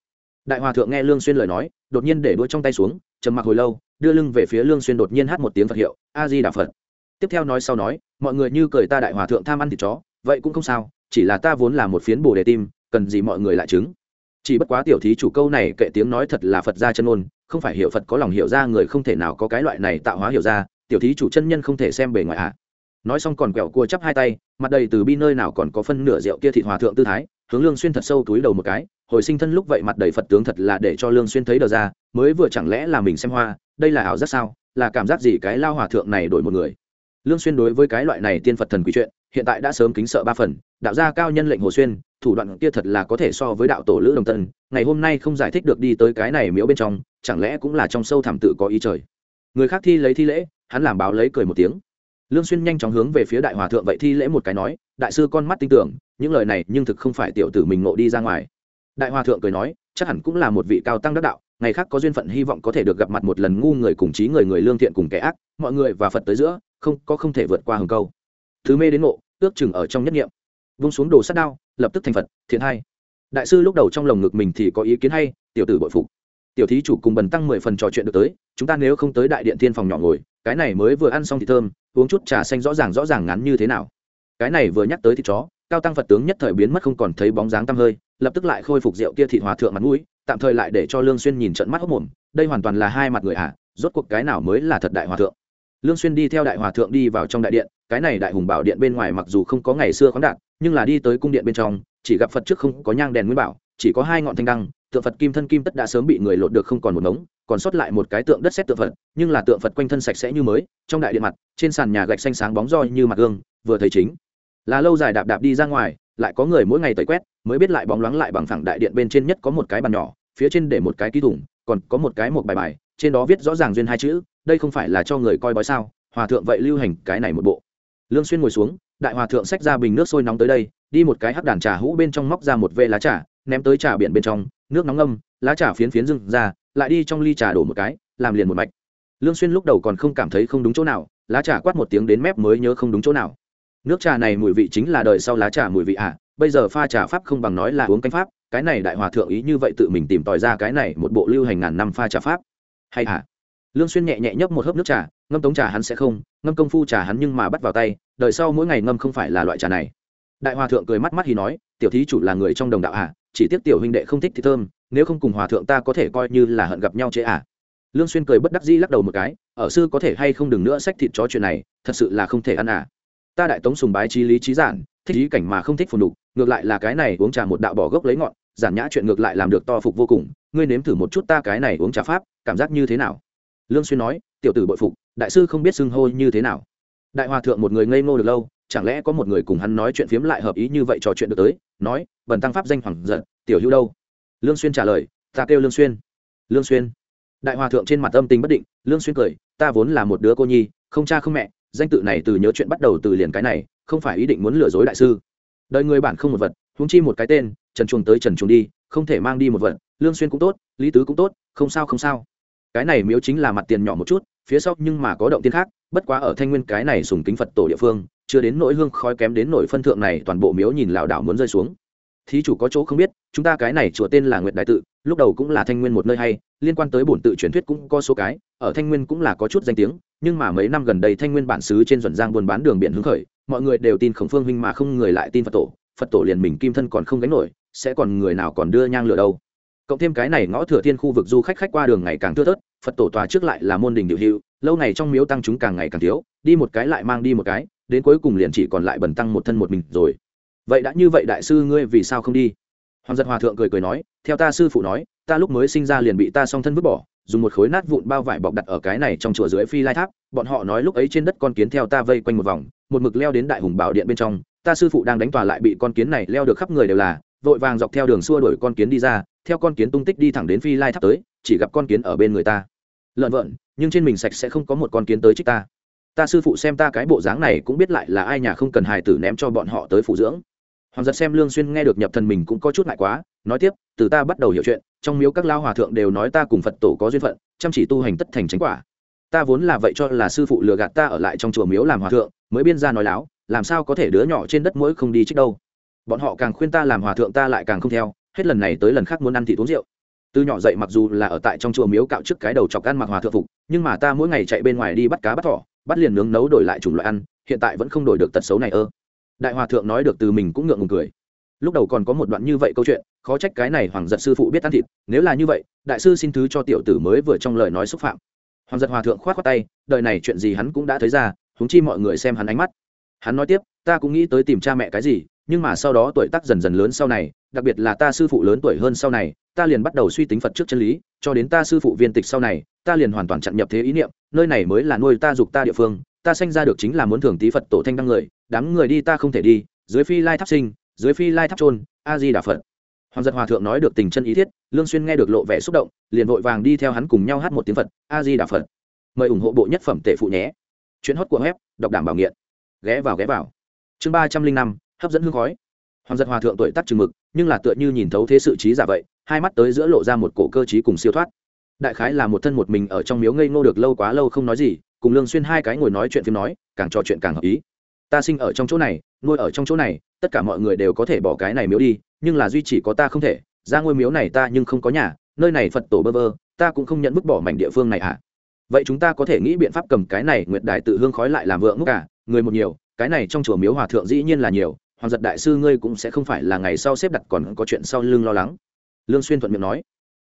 Đại hòa thượng nghe lương xuyên lời nói, đột nhiên để đuôi trong tay xuống, trầm mặc hồi lâu, đưa lưng về phía lương xuyên đột nhiên hát một tiếng phật hiệu a di đà phật tiếp theo nói sau nói, mọi người như cười ta đại hòa thượng tham ăn thịt chó, vậy cũng không sao, chỉ là ta vốn là một phiến bồ đề tim, cần gì mọi người lại chứng chỉ bất quá tiểu thí chủ câu này kệ tiếng nói thật là phật gia chân ôn không phải hiểu phật có lòng hiểu ra người không thể nào có cái loại này tạo hóa hiểu ra, tiểu thí chủ chân nhân không thể xem bề ngoài ạ à. nói xong còn quẹo cua chắp hai tay, mặt đầy từ bi nơi nào còn có phân nửa rượu kia thịt hòa thượng tư thái, hướng lương xuyên thật sâu túi đầu một cái, hồi sinh thân lúc vậy mặt đầy phật tướng thật là để cho lương xuyên thấy đờ ra mới vừa chẳng lẽ là mình xem hoa, đây là ảo giác sao? Là cảm giác gì cái lao hòa thượng này đổi một người? Lương xuyên đối với cái loại này tiên phật thần quỷ chuyện, hiện tại đã sớm kính sợ ba phần, đạo gia cao nhân lệnh hồ xuyên, thủ đoạn kia thật là có thể so với đạo tổ lữ đồng tân, ngày hôm nay không giải thích được đi tới cái này miếu bên trong, chẳng lẽ cũng là trong sâu thẳm tự có ý trời? Người khác thi lấy thi lễ, hắn làm báo lấy cười một tiếng. Lương xuyên nhanh chóng hướng về phía đại hòa thượng vậy thi lễ một cái nói, đại sư con mắt tin tưởng, những lời này nhưng thực không phải tiểu tử mình ngộ đi ra ngoài. Đại hòa thượng cười nói chắc hẳn cũng là một vị cao tăng đắc đạo, ngày khác có duyên phận hy vọng có thể được gặp mặt một lần ngu người cùng trí người người lương thiện cùng kẻ ác, mọi người và phật tới giữa, không, có không thể vượt qua hừng câu. Thứ mê đến ngộ, ước chừng ở trong nhất niệm. Vung xuống đồ sát đao, lập tức thành phật, thiện hay. Đại sư lúc đầu trong lồng ngực mình thì có ý kiến hay, tiểu tử bội phục. Tiểu thí chủ cùng bần tăng mười phần trò chuyện được tới, chúng ta nếu không tới đại điện thiên phòng nhỏ ngồi, cái này mới vừa ăn xong thì thơm, uống chút trà xanh rõ ràng rõ ràng ngắn như thế nào. Cái này vừa nhắc tới thì chó, cao tăng phật tướng nhất thời biến mất không còn thấy bóng dáng tăm hơi lập tức lại khôi phục rượu kia thị hòa thượng mặt mũi, tạm thời lại để cho lương xuyên nhìn trận mắt hốc mồm, đây hoàn toàn là hai mặt người à rốt cuộc cái nào mới là thật đại hòa thượng? Lương xuyên đi theo đại hòa thượng đi vào trong đại điện, cái này đại hùng bảo điện bên ngoài mặc dù không có ngày xưa khoáng đạt, nhưng là đi tới cung điện bên trong, chỉ gặp phật trước không có nhang đèn nguyên bảo, chỉ có hai ngọn thanh đăng, tượng phật kim thân kim tất đã sớm bị người lột được không còn một ngống, còn sót lại một cái tượng đất sét tượng phật, nhưng là tượng phật quanh thân sạch sẽ như mới, trong đại điện mặt, trên sàn nhà gạch xanh sáng bóng roi như mặt gương, vừa thấy chính. Là lâu dài đạp đạp đi ra ngoài lại có người mỗi ngày tẩy quét, mới biết lại bóng loáng lại bằng phẳng đại điện bên trên nhất có một cái bàn nhỏ, phía trên để một cái ký thủng còn có một cái một bài bài, trên đó viết rõ ràng duyên hai chữ, đây không phải là cho người coi bói sao, hòa thượng vậy lưu hành cái này một bộ. Lương xuyên ngồi xuống, đại hòa thượng xách ra bình nước sôi nóng tới đây, đi một cái hắc đàn trà hũ bên trong móc ra một vê lá trà, ném tới trà biển bên trong, nước nóng ngâm, lá trà phiến phiến dưng ra, lại đi trong ly trà đổ một cái, làm liền một mạch. Lương xuyên lúc đầu còn không cảm thấy không đúng chỗ nào, lá trà quát một tiếng đến mép mới nhớ không đúng chỗ nào nước trà này mùi vị chính là đời sau lá trà mùi vị à bây giờ pha trà pháp không bằng nói là uống canh pháp, cái này đại hòa thượng ý như vậy tự mình tìm tòi ra cái này một bộ lưu hành ngàn năm pha trà pháp. Hay à? Lương xuyên nhẹ nhẹ nhấp một hớp nước trà, ngâm tống trà hắn sẽ không, ngâm công phu trà hắn nhưng mà bắt vào tay, đời sau mỗi ngày ngâm không phải là loại trà này. Đại hòa thượng cười mắt mắt thì nói, tiểu thí chủ là người trong đồng đạo à chỉ tiếc tiểu huynh đệ không thích thì thơm, nếu không cùng hòa thượng ta có thể coi như là hận gặp nhau chế à. Lương xuyên cười bất đắc dĩ lắc đầu một cái, ở sư có thể hay không đừng nữa sách thịt chó chuyện này, thật sự là không thể ăn à ta đại tống sùng bái trí lý trí giản, thích ý cảnh mà không thích phồn đục, ngược lại là cái này uống trà một đạo bỏ gốc lấy ngọn, giản nhã chuyện ngược lại làm được to phục vô cùng, ngươi nếm thử một chút ta cái này uống trà pháp, cảm giác như thế nào? Lương xuyên nói, tiểu tử bội phục, đại sư không biết xưng hô như thế nào. Đại hòa thượng một người ngây ngô được lâu, chẳng lẽ có một người cùng hắn nói chuyện phiếm lại hợp ý như vậy trò chuyện được tới, nói, bần tăng pháp danh hoàng giận, tiểu hữu đâu? Lương xuyên trả lời, ta kêu lương xuyên. Lương xuyên. Đại hòa thượng trên mặt âm tình bất định, lương xuyên cười, ta vốn là một đứa cô nhi, không cha không mẹ danh tự này từ nhớ chuyện bắt đầu từ liền cái này, không phải ý định muốn lừa dối đại sư. Đời người bản không một vật, huống chi một cái tên, trần chuồng tới trần chuồng đi, không thể mang đi một vật, lương xuyên cũng tốt, lý tứ cũng tốt, không sao không sao. Cái này miếu chính là mặt tiền nhỏ một chút, phía sau nhưng mà có động tiên khác, bất quá ở thanh nguyên cái này sùng kính phật tổ địa phương, chưa đến nỗi hương khói kém đến nỗi phân thượng này toàn bộ miếu nhìn lảo đảo muốn rơi xuống. Thí chủ có chỗ không biết, chúng ta cái này chùa tên là nguyệt đại tự, lúc đầu cũng là thanh nguyên một nơi hay, liên quan tới bổn tự truyền thuyết cũng có số cái, ở thanh nguyên cũng là có chút danh tiếng nhưng mà mấy năm gần đây thanh nguyên bản xứ trên duẩn giang buôn bán đường biển hứng khởi, mọi người đều tin khổng phương huynh mà không người lại tin phật tổ phật tổ liền mình kim thân còn không gánh nổi, sẽ còn người nào còn đưa nhang lửa đâu. Cộng thêm cái này ngõ thừa thiên khu vực du khách khách qua đường ngày càng thưa thớt, phật tổ tòa trước lại là môn đình điều hiệu lâu ngày trong miếu tăng chúng càng ngày càng thiếu, đi một cái lại mang đi một cái, đến cuối cùng liền chỉ còn lại bần tăng một thân một mình rồi. Vậy đã như vậy đại sư ngươi vì sao không đi? Hoàng giật hòa thượng cười cười nói, theo ta sư phụ nói, ta lúc mới sinh ra liền bị ta song thân vứt bỏ dùng một khối nát vụn bao vải bọc đặt ở cái này trong chùa dưới phi lai tháp, bọn họ nói lúc ấy trên đất con kiến theo ta vây quanh một vòng, một mực leo đến đại hùng bảo điện bên trong, ta sư phụ đang đánh tòa lại bị con kiến này leo được khắp người đều là, vội vàng dọc theo đường xua đuổi con kiến đi ra, theo con kiến tung tích đi thẳng đến phi lai tháp tới, chỉ gặp con kiến ở bên người ta. Lợn vợn, nhưng trên mình sạch sẽ không có một con kiến tới trích ta. Ta sư phụ xem ta cái bộ dáng này cũng biết lại là ai nhà không cần hài tử ném cho bọn họ tới phụ dưỡng. Hoàng giật xem lương xuyên nghe được nhập thần mình cũng có chút ngại quá, nói tiếp, từ ta bắt đầu hiểu chuyện trong miếu các lao hòa thượng đều nói ta cùng phật tổ có duyên phận, chăm chỉ tu hành tất thành chánh quả. Ta vốn là vậy cho là sư phụ lừa gạt ta ở lại trong chùa miếu làm hòa thượng, mới biên ra nói láo, làm sao có thể đứa nhỏ trên đất mũi không đi trích đâu. Bọn họ càng khuyên ta làm hòa thượng ta lại càng không theo, hết lần này tới lần khác muốn ăn thì uống rượu. Từ nhỏ dậy mặc dù là ở tại trong chùa miếu cạo trước cái đầu chọc ăn mặc hòa thượng phục, nhưng mà ta mỗi ngày chạy bên ngoài đi bắt cá bắt thỏ, bắt liền nướng nấu đổi lại chủng loại ăn, hiện tại vẫn không đổi được tật xấu này ơ. Đại hòa thượng nói được từ mình cũng ngượng ngùng cười. Lúc đầu còn có một đoạn như vậy câu chuyện khó trách cái này hoàng giật sư phụ biết ăn thịt, nếu là như vậy, đại sư xin thứ cho tiểu tử mới vừa trong lời nói xúc phạm. Hoàng giật hòa thượng k h o á t khoác tay, đời này chuyện gì hắn cũng đã thấy ra húng chi mọi người xem hắn ánh mắt. Hắn nói tiếp, ta cũng nghĩ tới tìm cha mẹ cái gì, nhưng mà sau đó tuổi tác dần dần lớn sau này, đặc biệt là ta sư phụ lớn tuổi hơn sau này, ta liền bắt đầu suy tính phật trước chân lý, cho đến ta sư phụ viên tịch sau này, ta liền hoàn toàn chặn nhập thế ý niệm, nơi này mới là nuôi ta dục ta địa phương, ta sanh ra được chính là muốn thường tí phật tổ thanh đăng người, đám người đi ta không thể đi, dưới phi lai tháp sinh, dưới phi lai tháp trôn a di đà phật hoàng giật hòa thượng nói được tình chân ý thiết, lương xuyên nghe được lộ vẻ xúc động, liền vội vàng đi theo hắn cùng nhau hát một tiếng phật, a di đà phật. Mời ủng hộ bộ nhất phẩm tệ phụ nhé. Chuyến hót của web, đọc đảm bảo nghiện. Ghé vào ghé vào. Chương ba trăm linh năm, hấp dẫn hương khói. Hoàng giật hòa thượng tuổi tác chừng mực, nhưng là tựa như nhìn thấu thế sự trí giả vậy, hai mắt tới giữa lộ ra một cổ cơ trí cùng siêu thoát. Đại khái là một thân một mình ở trong miếu ngây ngô được lâu quá lâu không nói gì, cùng lương xuyên hai cái ngồi nói chuyện phim nói, càng trò chuyện càng hợp ý ta sinh ở trong chỗ này, nuôi ở trong chỗ này, tất cả mọi người đều có thể bỏ cái này miếu đi, nhưng là duy chỉ có ta không thể, ra ngôi miếu này ta nhưng không có nhà, nơi này phật tổ bơ vơ, ta cũng không nhận vứt bỏ mảnh địa phương này à. Vậy chúng ta có thể nghĩ biện pháp cầm cái này nguyệt đại tự hương khói lại làm vượng ngốc cả à, người một nhiều, cái này trong chùa miếu hòa thượng dĩ nhiên là nhiều hoàng giật đại sư ngươi cũng sẽ không phải là ngày sau xếp đặt còn có chuyện sau lưng lo lắng. Lương xuyên thuận miệng nói,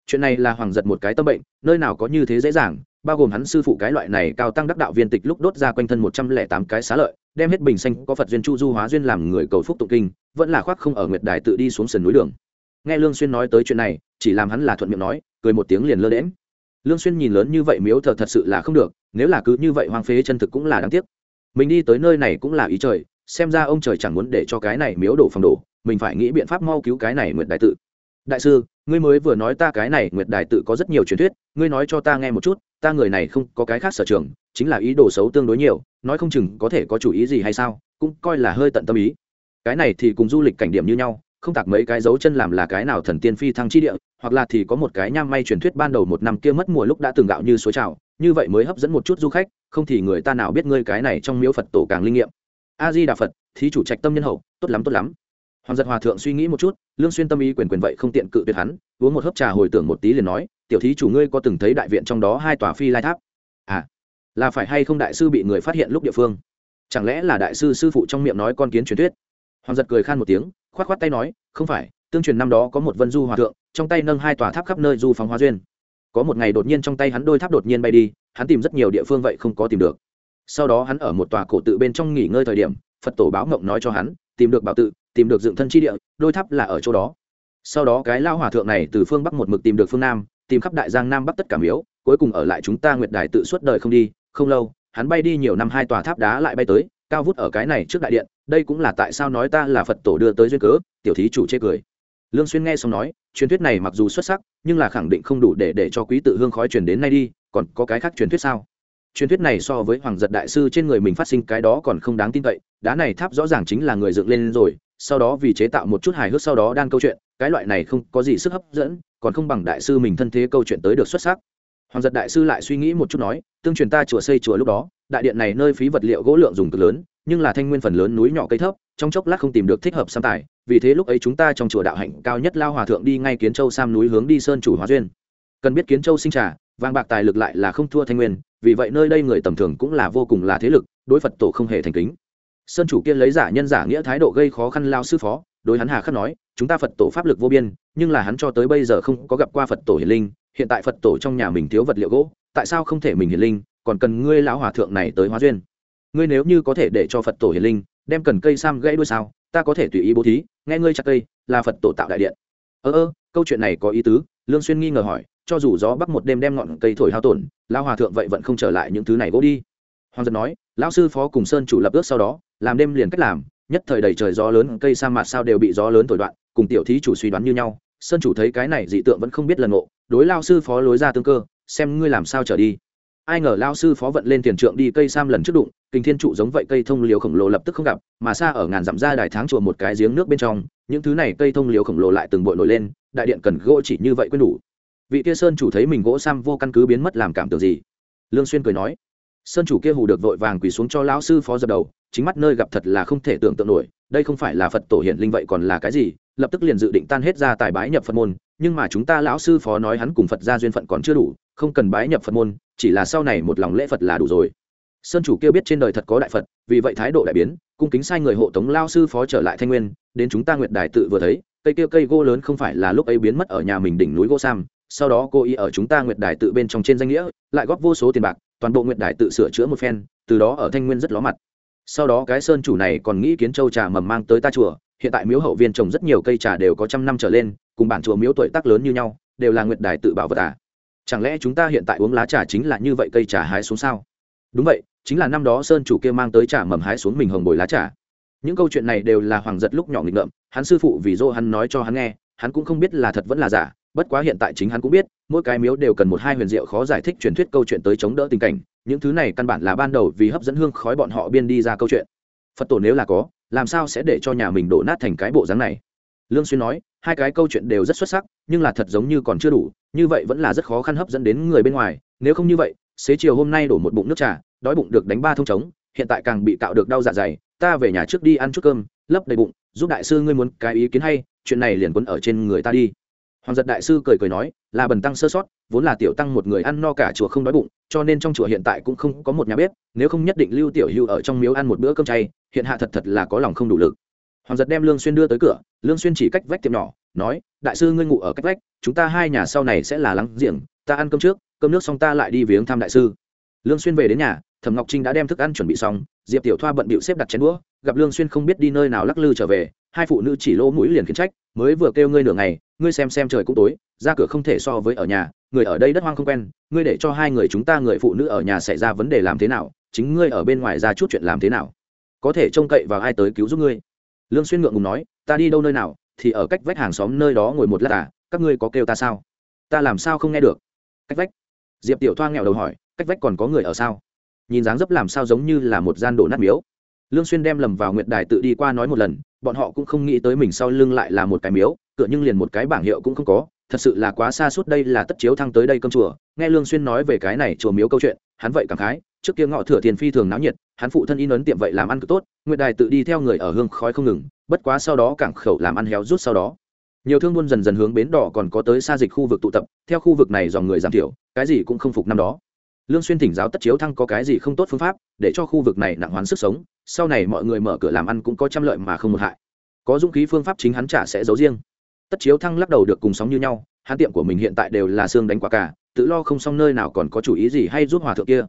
chuyện này là hoàng giật một cái tâm bệnh, nơi nào có như thế dễ dàng bao gồm hắn sư phụ cái loại này cao tăng đắc đạo viên tịch lúc đốt ra quanh thân một trăm lẻ tám cái xá lợi, đem hết bình xanh, có phật duyên chu du hóa duyên làm người cầu phúc tụng kinh, vẫn là khoác không ở nguyệt đài tự đi xuống sườn núi đường. Nghe lương xuyên nói tới chuyện này, chỉ làm hắn là thuận miệng nói, cười một tiếng liền lơ đễm lương xuyên nhìn lớn như vậy miếu thờ thật sự là không được, nếu là cứ như vậy hoang phế chân thực cũng là đáng tiếc. Mình đi tới nơi này cũng là ý trời, xem ra ông trời chẳng muốn để cho cái này miếu đổ phòng đổ, mình phải nghĩ biện pháp mau cứu cái này nguyệt đại tự. Đại sư ngươi mới vừa nói ta cái này nguyệt đài tự có rất nhiều truyền thuyết, ngươi nói cho ta nghe một chút, ta người này không có cái khác sở trường, chính là ý đồ xấu tương đối nhiều, nói không chừng có thể có chủ ý gì hay sao, cũng coi là hơi tận tâm ý. Cái này thì cùng du lịch cảnh điểm như nhau, không tạc mấy cái dấu chân làm là cái nào thần tiên phi thăng chi địa, hoặc là thì có một cái nham may truyền thuyết ban đầu một năm kia mất mùa lúc đã từng gạo như suối trào, như vậy mới hấp dẫn một chút du khách, không thì người ta nào biết ngươi cái này trong miếu phật tổ càng linh nghiệm. A di đà phật, thí chủ trạch tâm nhân hậu, tốt lắm tốt lắm hoàng giật hòa thượng suy nghĩ một chút, lương xuyên tâm ý quyền quyền vậy không tiện cự tuyệt hắn, uống một hớp trà hồi tưởng một tí liền nói, tiểu thí chủ ngươi có từng thấy đại viện trong đó hai tòa phi lai tháp? À là phải hay không đại sư bị người phát hiện lúc địa phương? Chẳng lẽ là đại sư sư phụ trong miệng nói con kiến truyền thuyết? Hoàng giật cười khan một tiếng, khoát khoát tay nói, không phải, tương truyền năm đó có một vân du hòa thượng, trong tay nâng hai tòa tháp khắp nơi du phóng hóa duyên. Có một ngày đột nhiên trong tay hắn đôi tháp đột nhiên bay đi, hắn tìm rất nhiều địa phương vậy không có tìm được. Sau đó hắn ở một tòa cổ tự bên trong nghỉ ngơi thời điểm, phật tổ báo ngọng nói cho hắn, tìm được bảo tự tìm được dựng thân chi địa, đôi tháp là ở chỗ đó. Sau đó cái lao hòa thượng này từ phương bắc một mực tìm được phương nam, tìm khắp đại giang nam bắc tất cả miếu, cuối cùng ở lại chúng ta nguyệt đài tự suốt đời không đi, không lâu, hắn bay đi nhiều năm hai tòa tháp đá lại bay tới, cao vút ở cái này trước đại điện, đây cũng là tại sao nói ta là phật tổ đưa tới duyên cớ, tiểu thí chủ chê cười. Lương xuyên nghe xong nói, truyền thuyết này mặc dù xuất sắc, nhưng là khẳng định không đủ để để cho quý tự hương khói truyền đến nay đi, còn có cái khác truyền thuyết sao? Truyền thuyết này so với hoàng giật đại sư trên người mình phát sinh cái đó còn không đáng tin cậy, đá này tháp rõ ràng chính là người dựng lên rồi sau đó vì chế tạo một chút hài hước sau đó đan câu chuyện, cái loại này không có gì sức hấp dẫn, còn không bằng đại sư mình thân thế câu chuyện tới được xuất sắc. Hoàng giật đại sư lại suy nghĩ một chút nói, tương truyền ta chùa xây chùa lúc đó, đại điện này nơi phí vật liệu gỗ lượng dùng cực lớn, nhưng là thanh nguyên phần lớn núi nhỏ cây thấp, trong chốc lát không tìm được thích hợp sam tài, vì thế lúc ấy chúng ta trong chùa đạo hạnh cao nhất lao hòa thượng đi ngay kiến châu sam núi hướng đi sơn chủ hóa duyên. Cần biết kiến châu sinh trà, vàng bạc tài lực lại là không thua thanh nguyên, vì vậy nơi đây người tầm thường cũng là vô cùng là thế lực, đối phật tổ không hề thành kính sơn chủ kia lấy giả nhân giả nghĩa thái độ gây khó khăn lao sư phó, đối hắn hà khắc nói, chúng ta phật tổ pháp lực vô biên, nhưng là hắn cho tới bây giờ không có gặp qua phật tổ hiền linh, hiện tại phật tổ trong nhà mình thiếu vật liệu gỗ, tại sao không thể mình hiền linh, còn cần ngươi lão hòa thượng này tới hóa duyên? Ngươi nếu như có thể để cho phật tổ hiền linh, đem cần cây sam gãy đuôi sao, ta có thể tùy ý bố thí, nghe ngươi chặt cây, là phật tổ tạo đại điện. Ơ ơ, câu chuyện này có ý tứ. Lương xuyên nghi ngờ hỏi, cho dù gió bắc một đêm đem ngọn cây thổi hao tổn, lão hòa thượng vậy vẫn không trở lại những thứ này gỗ đi? Hoàng dân nói, lão sư phó cùng sơn chủ lập ước sau đó làm đêm liền cách làm, nhất thời đầy trời gió lớn, cây sa mạc sao đều bị gió lớn thổi đoạn, cùng tiểu thí chủ suy đoán như nhau, sơn chủ thấy cái này dị tượng vẫn không biết lần ngộ, đối lao sư phó lối ra tương cơ, xem ngươi làm sao trở đi. Ai ngờ lao sư phó vận lên tiền trượng đi cây sam lần trước đụng, kinh thiên trụ giống vậy cây thông liều khổng lồ lập tức không gặp, mà xa ở ngàn dặm ra đài tháng chùa một cái giếng nước bên trong, những thứ này cây thông liều khổng lồ lại từng bội nổi lên, đại điện cần gỗ chỉ như vậy quên đủ. Vị kia sơn chủ thấy mình gỗ sam vô căn cứ biến mất làm cảm tưởng gì? Lương xuyên cười nói sơn chủ kia hù được vội vàng quỳ xuống cho lão sư phó dập đầu, chính mắt nơi gặp thật là không thể tưởng tượng nổi, đây không phải là phật tổ hiển linh vậy còn là cái gì, lập tức liền dự định tan hết ra tài bái nhập phật môn, nhưng mà chúng ta lão sư phó nói hắn cùng phật gia duyên phận còn chưa đủ, không cần bái nhập phật môn, chỉ là sau này một lòng lễ phật là đủ rồi. Sơn chủ kia biết trên đời thật có đại phật, vì vậy thái độ đại biến, cung kính sai người hộ tống lao sư phó trở lại thanh nguyên, đến chúng ta nguyệt đài tự vừa thấy, cây kia cây gỗ lớn không phải là lúc ấy biến mất ở nhà mình đỉnh núi gỗ sam, sau đó cô ý ở chúng ta nguyệt đài tự bên trong trên danh nghĩa, lại góp vô số tiền bạc toàn bộ nguyện đài tự sửa chữa một phen, từ đó ở thanh nguyên rất ló mặt. Sau đó cái sơn chủ này còn nghĩ kiến châu trà mầm mang tới ta chùa, hiện tại miếu hậu viên trồng rất nhiều cây trà đều có trăm năm trở lên, cùng bản chùa miếu tuổi tác lớn như nhau, đều là nguyện đài tự bảo vật à. Chẳng lẽ chúng ta hiện tại uống lá trà chính là như vậy cây trà hái xuống sao? Đúng vậy, chính là năm đó sơn chủ kia mang tới trà mầm hái xuống mình hồng bồi lá trà. Những câu chuyện này đều là hoàng giật lúc nhỏ nghịch ngợm, hắn sư phụ vì dô hắn nói cho hắn nghe, hắn cũng không biết là thật vẫn là giả bất quá hiện tại chính hắn cũng biết, mỗi cái miếu đều cần một hai huyền diệu khó giải thích truyền thuyết câu chuyện tới chống đỡ tình cảnh, những thứ này căn bản là ban đầu vì hấp dẫn hương khói bọn họ biên đi ra câu chuyện. Phật tổ nếu là có, làm sao sẽ để cho nhà mình đổ nát thành cái bộ dáng này? Lương xuyên nói, hai cái câu chuyện đều rất xuất sắc, nhưng là thật giống như còn chưa đủ, như vậy vẫn là rất khó khăn hấp dẫn đến người bên ngoài. Nếu không như vậy, xế chiều hôm nay đổ một bụng nước trà, đói bụng được đánh ba thông trống, hiện tại càng bị cạo được đau dạ dày, ta về nhà trước đi ăn chút cơm, lấp đầy bụng, giúp đại sư ngươi muốn cái ý kiến hay, chuyện này liền quấn ở trên người ta đi hoàng giật đại sư cười cười nói, là bần tăng sơ sót, vốn là tiểu tăng một người ăn no cả chùa không đói bụng, cho nên trong chùa hiện tại cũng không có một nhà bếp, nếu không nhất định lưu tiểu hưu ở trong miếu ăn một bữa cơm chay, hiện hạ thật thật là có lòng không đủ lực. Hoàng giật đem lương xuyên đưa tới cửa, lương xuyên chỉ cách vách tiệm nhỏ, nói, đại sư ngươi ngủ ở cách vách, chúng ta hai nhà sau này sẽ là lắng giềng, ta ăn cơm trước, cơm nước xong ta lại đi viếng thăm đại sư. Lương xuyên về đến nhà, thẩm ngọc trinh đã đem thức ăn chuẩn bị xong, diệp tiểu thoa bận bịu xếp đặt chén đũa, gặp lương xuyên không biết đi nơi nào lắc lư trở về, hai phụ nữ chỉ lỗ mũi liền khiển trách, mới vừa kêu ngươi nửa ngày ngươi xem xem trời cũng tối, ra cửa không thể so với ở nhà, người ở đây đất hoang không quen, ngươi để cho hai người chúng ta người phụ nữ ở nhà xảy ra vấn đề làm thế nào, chính ngươi ở bên ngoài ra chút chuyện làm thế nào. Có thể trông cậy vào ai tới cứu giúp ngươi. Lương xuyên ngượng ngùng nói, ta đi đâu nơi nào, thì ở cách vách hàng xóm nơi đó ngồi một lát à các ngươi có kêu ta sao? Ta làm sao không nghe được? Cách vách? Diệp tiểu thoa nghèo đầu hỏi, cách vách còn có người ở sao? Nhìn dáng dấp làm sao giống như là một gian đổ nát miếu. Lương xuyên đem lầm vào nguyệt đài tự đi qua nói một lần bọn họ cũng không nghĩ tới mình sau lưng lại là một cái miếu, cửa nhưng liền một cái bảng hiệu cũng không có, thật sự là quá xa suốt đây là tất chiếu thăng tới đây cơm chùa. Nghe lương xuyên nói về cái này chùa miếu câu chuyện, hắn vậy cảm khái, trước kia ngọ thừa tiền phi thường náo nhiệt, hắn phụ thân in ấn tiệm vậy làm ăn cực tốt, nguyệt đài tự đi theo người ở hương khói không ngừng, bất quá sau đó cảng khẩu làm ăn héo rút sau đó. Nhiều thương buôn dần dần hướng bến đỏ còn có tới xa dịch khu vực tụ tập, theo khu vực này dòng người giảm thiểu, cái gì cũng không phục năm đó lương xuyên thỉnh giáo tất chiếu thăng có cái gì không tốt phương pháp, để cho khu vực này nặng hoán sức sống, sau này mọi người mở cửa làm ăn cũng có trăm lợi mà không một hại. Có dũng khí phương pháp chính hắn trả sẽ giấu riêng. Tất chiếu thăng lắc đầu được cùng sóng như nhau, hắn tiệm của mình hiện tại đều là xương đánh quả cả, tự lo không xong nơi nào còn có chủ ý gì hay giúp hòa thượng kia.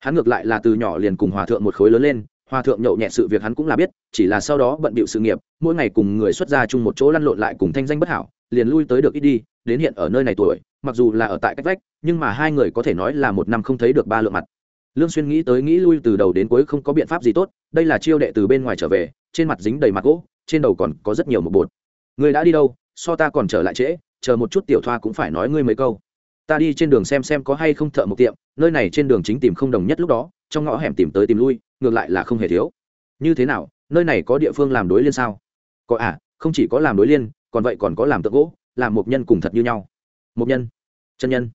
Hắn ngược lại là từ nhỏ liền cùng hòa thượng một khối lớn lên, hòa thượng nhậu nhẹ sự việc hắn cũng là biết, chỉ là sau đó bận bịu sự nghiệp, mỗi ngày cùng người xuất gia chung một chỗ lăn lộn lại cùng thanh danh bất hảo liền lui tới được ít đi, đến hiện ở nơi này tuổi, mặc dù là ở tại cách vách, nhưng mà hai người có thể nói là một năm không thấy được ba lượng mặt. Lương xuyên nghĩ tới nghĩ lui từ đầu đến cuối không có biện pháp gì tốt, đây là chiêu đệ từ bên ngoài trở về, trên mặt dính đầy mặt gỗ, trên đầu còn có rất nhiều một bột. Người đã đi đâu, so ta còn trở lại trễ, chờ một chút tiểu thoa cũng phải nói ngươi mấy câu. Ta đi trên đường xem xem có hay không thợ một tiệm, nơi này trên đường chính tìm không đồng nhất lúc đó, trong ngõ hẻm tìm tới tìm lui, ngược lại là không hề thiếu. Như thế nào, nơi này có địa phương làm đối liên sao? Có à không chỉ có làm đối liên còn vậy còn có làm tượng gỗ, làm một nhân cùng thật như nhau. Một nhân, chân nhân.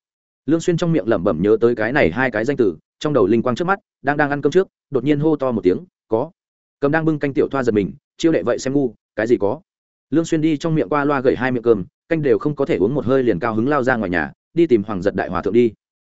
Lương xuyên trong miệng lẩm bẩm nhớ tới cái này hai cái danh từ, trong đầu linh quang trước mắt, đang đang ăn cơm trước, đột nhiên hô to một tiếng, có. Cầm đang bưng canh tiểu thoa giật mình, chiêu đệ vậy xem ngu, cái gì có? Lương xuyên đi trong miệng qua loa gẩy hai miệng cơm, canh đều không có thể uống một hơi liền cao hứng lao ra ngoài nhà, đi tìm hoàng giật đại hòa thượng đi.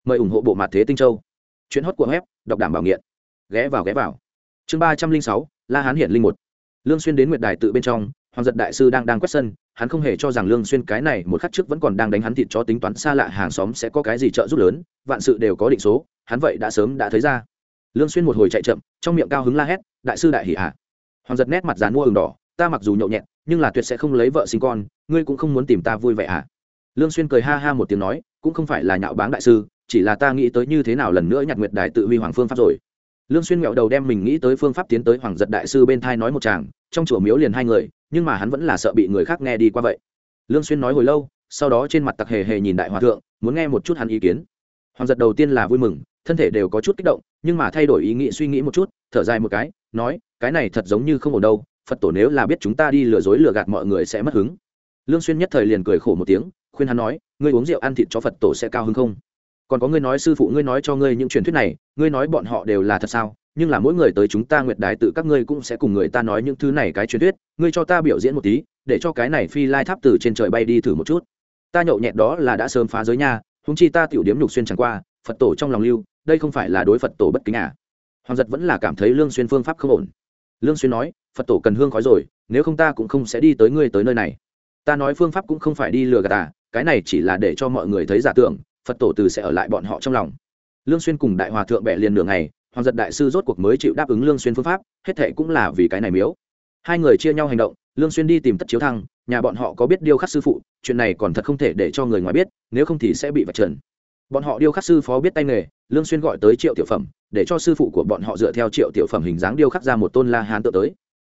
Mời ủng hộ bộ mặt thế tinh châu. Chuyện hot của web, đọc đảm bảo nghiện. Ghé vào ghé vào. Chương ba trăm linh sáu, la hán hiển linh một. Lương xuyên đến nguyệt đài tự bên trong, hoàng giật đại sư đang đang quét sân hắn không hề cho rằng lương xuyên cái này một khắc trước vẫn còn đang đánh hắn thịt cho tính toán xa lạ hàng xóm sẽ có cái gì trợ giúp lớn, vạn sự đều có định số, hắn vậy đã sớm đã thấy ra. Lương xuyên một hồi chạy chậm, trong miệng cao hứng la hét, đại sư đại hỉ hạ hoàng giật nét mặt dán mua ửng đỏ, ta mặc dù nhậu nhẹt, nhưng là tuyệt sẽ không lấy vợ sinh con, ngươi cũng không muốn tìm ta vui vẻ à lương xuyên cười ha ha một tiếng nói, cũng không phải là nhạo báng đại sư, chỉ là ta nghĩ tới như thế nào lần nữa nhặt nguyệt đại tự huy hoàng phương pháp rồi. Lương xuyên ngẹo đầu đem mình nghĩ tới phương pháp tiến tới hoàng giật đại sư bên thai nói một chàng trong chùa miếu liền hai người nhưng mà hắn vẫn là sợ bị người khác nghe đi qua vậy. Lương xuyên nói hồi lâu, sau đó trên mặt tặc hề hề nhìn đại hòa thượng, muốn nghe một chút hắn ý kiến. Hoàng giật đầu tiên là vui mừng, thân thể đều có chút kích động, nhưng mà thay đổi ý nghĩ suy nghĩ một chút, thở dài một cái, nói, cái này thật giống như không ổn đâu, phật tổ nếu là biết chúng ta đi lừa dối lừa gạt mọi người sẽ mất hứng. Lương xuyên nhất thời liền cười khổ một tiếng, khuyên hắn nói, ngươi uống rượu ăn thịt cho phật tổ sẽ cao hứng không? Còn có ngươi nói sư phụ ngươi nói cho ngươi những truyền thuyết này, ngươi nói bọn họ đều là thật sao? Nhưng là mỗi người tới chúng ta nguyệt đài tự các ngươi cũng sẽ cùng người ta nói những thứ này cái truyền thuyết, ngươi cho ta biểu diễn một tí, để cho cái này phi lai tháp từ trên trời bay đi thử một chút. Ta nhậu nhẹt đó là đã sớm phá giới nha húng chi ta tiểu điếm nhục xuyên chẳng qua, phật tổ trong lòng lưu, đây không phải là đối phật tổ bất kính à. Hoàng giật vẫn là cảm thấy lương xuyên phương pháp không ổn. Lương xuyên nói, phật tổ cần hương khói rồi, nếu không ta cũng không sẽ đi tới ngươi tới nơi này. Ta nói phương pháp cũng không phải đi lừa gạt à cái này chỉ là để cho mọi người thấy giả tưởng, phật tổ từ sẽ ở lại bọn họ trong lòng. Lương xuyên cùng đại hòa thượng bẻ liền nửa ngày hoàng giật đại sư rốt cuộc mới chịu đáp ứng lương xuyên phương pháp, hết thệ cũng là vì cái này miếu. Hai người chia nhau hành động, lương xuyên đi tìm tất chiếu thăng, nhà bọn họ có biết điêu khắc sư phụ, chuyện này còn thật không thể để cho người ngoài biết, nếu không thì sẽ bị vạch trần. Bọn họ điêu khắc sư phó biết tay nghề, lương xuyên gọi tới triệu tiểu phẩm, để cho sư phụ của bọn họ dựa theo triệu tiểu phẩm hình dáng điêu khắc ra một tôn la hán tượng tới.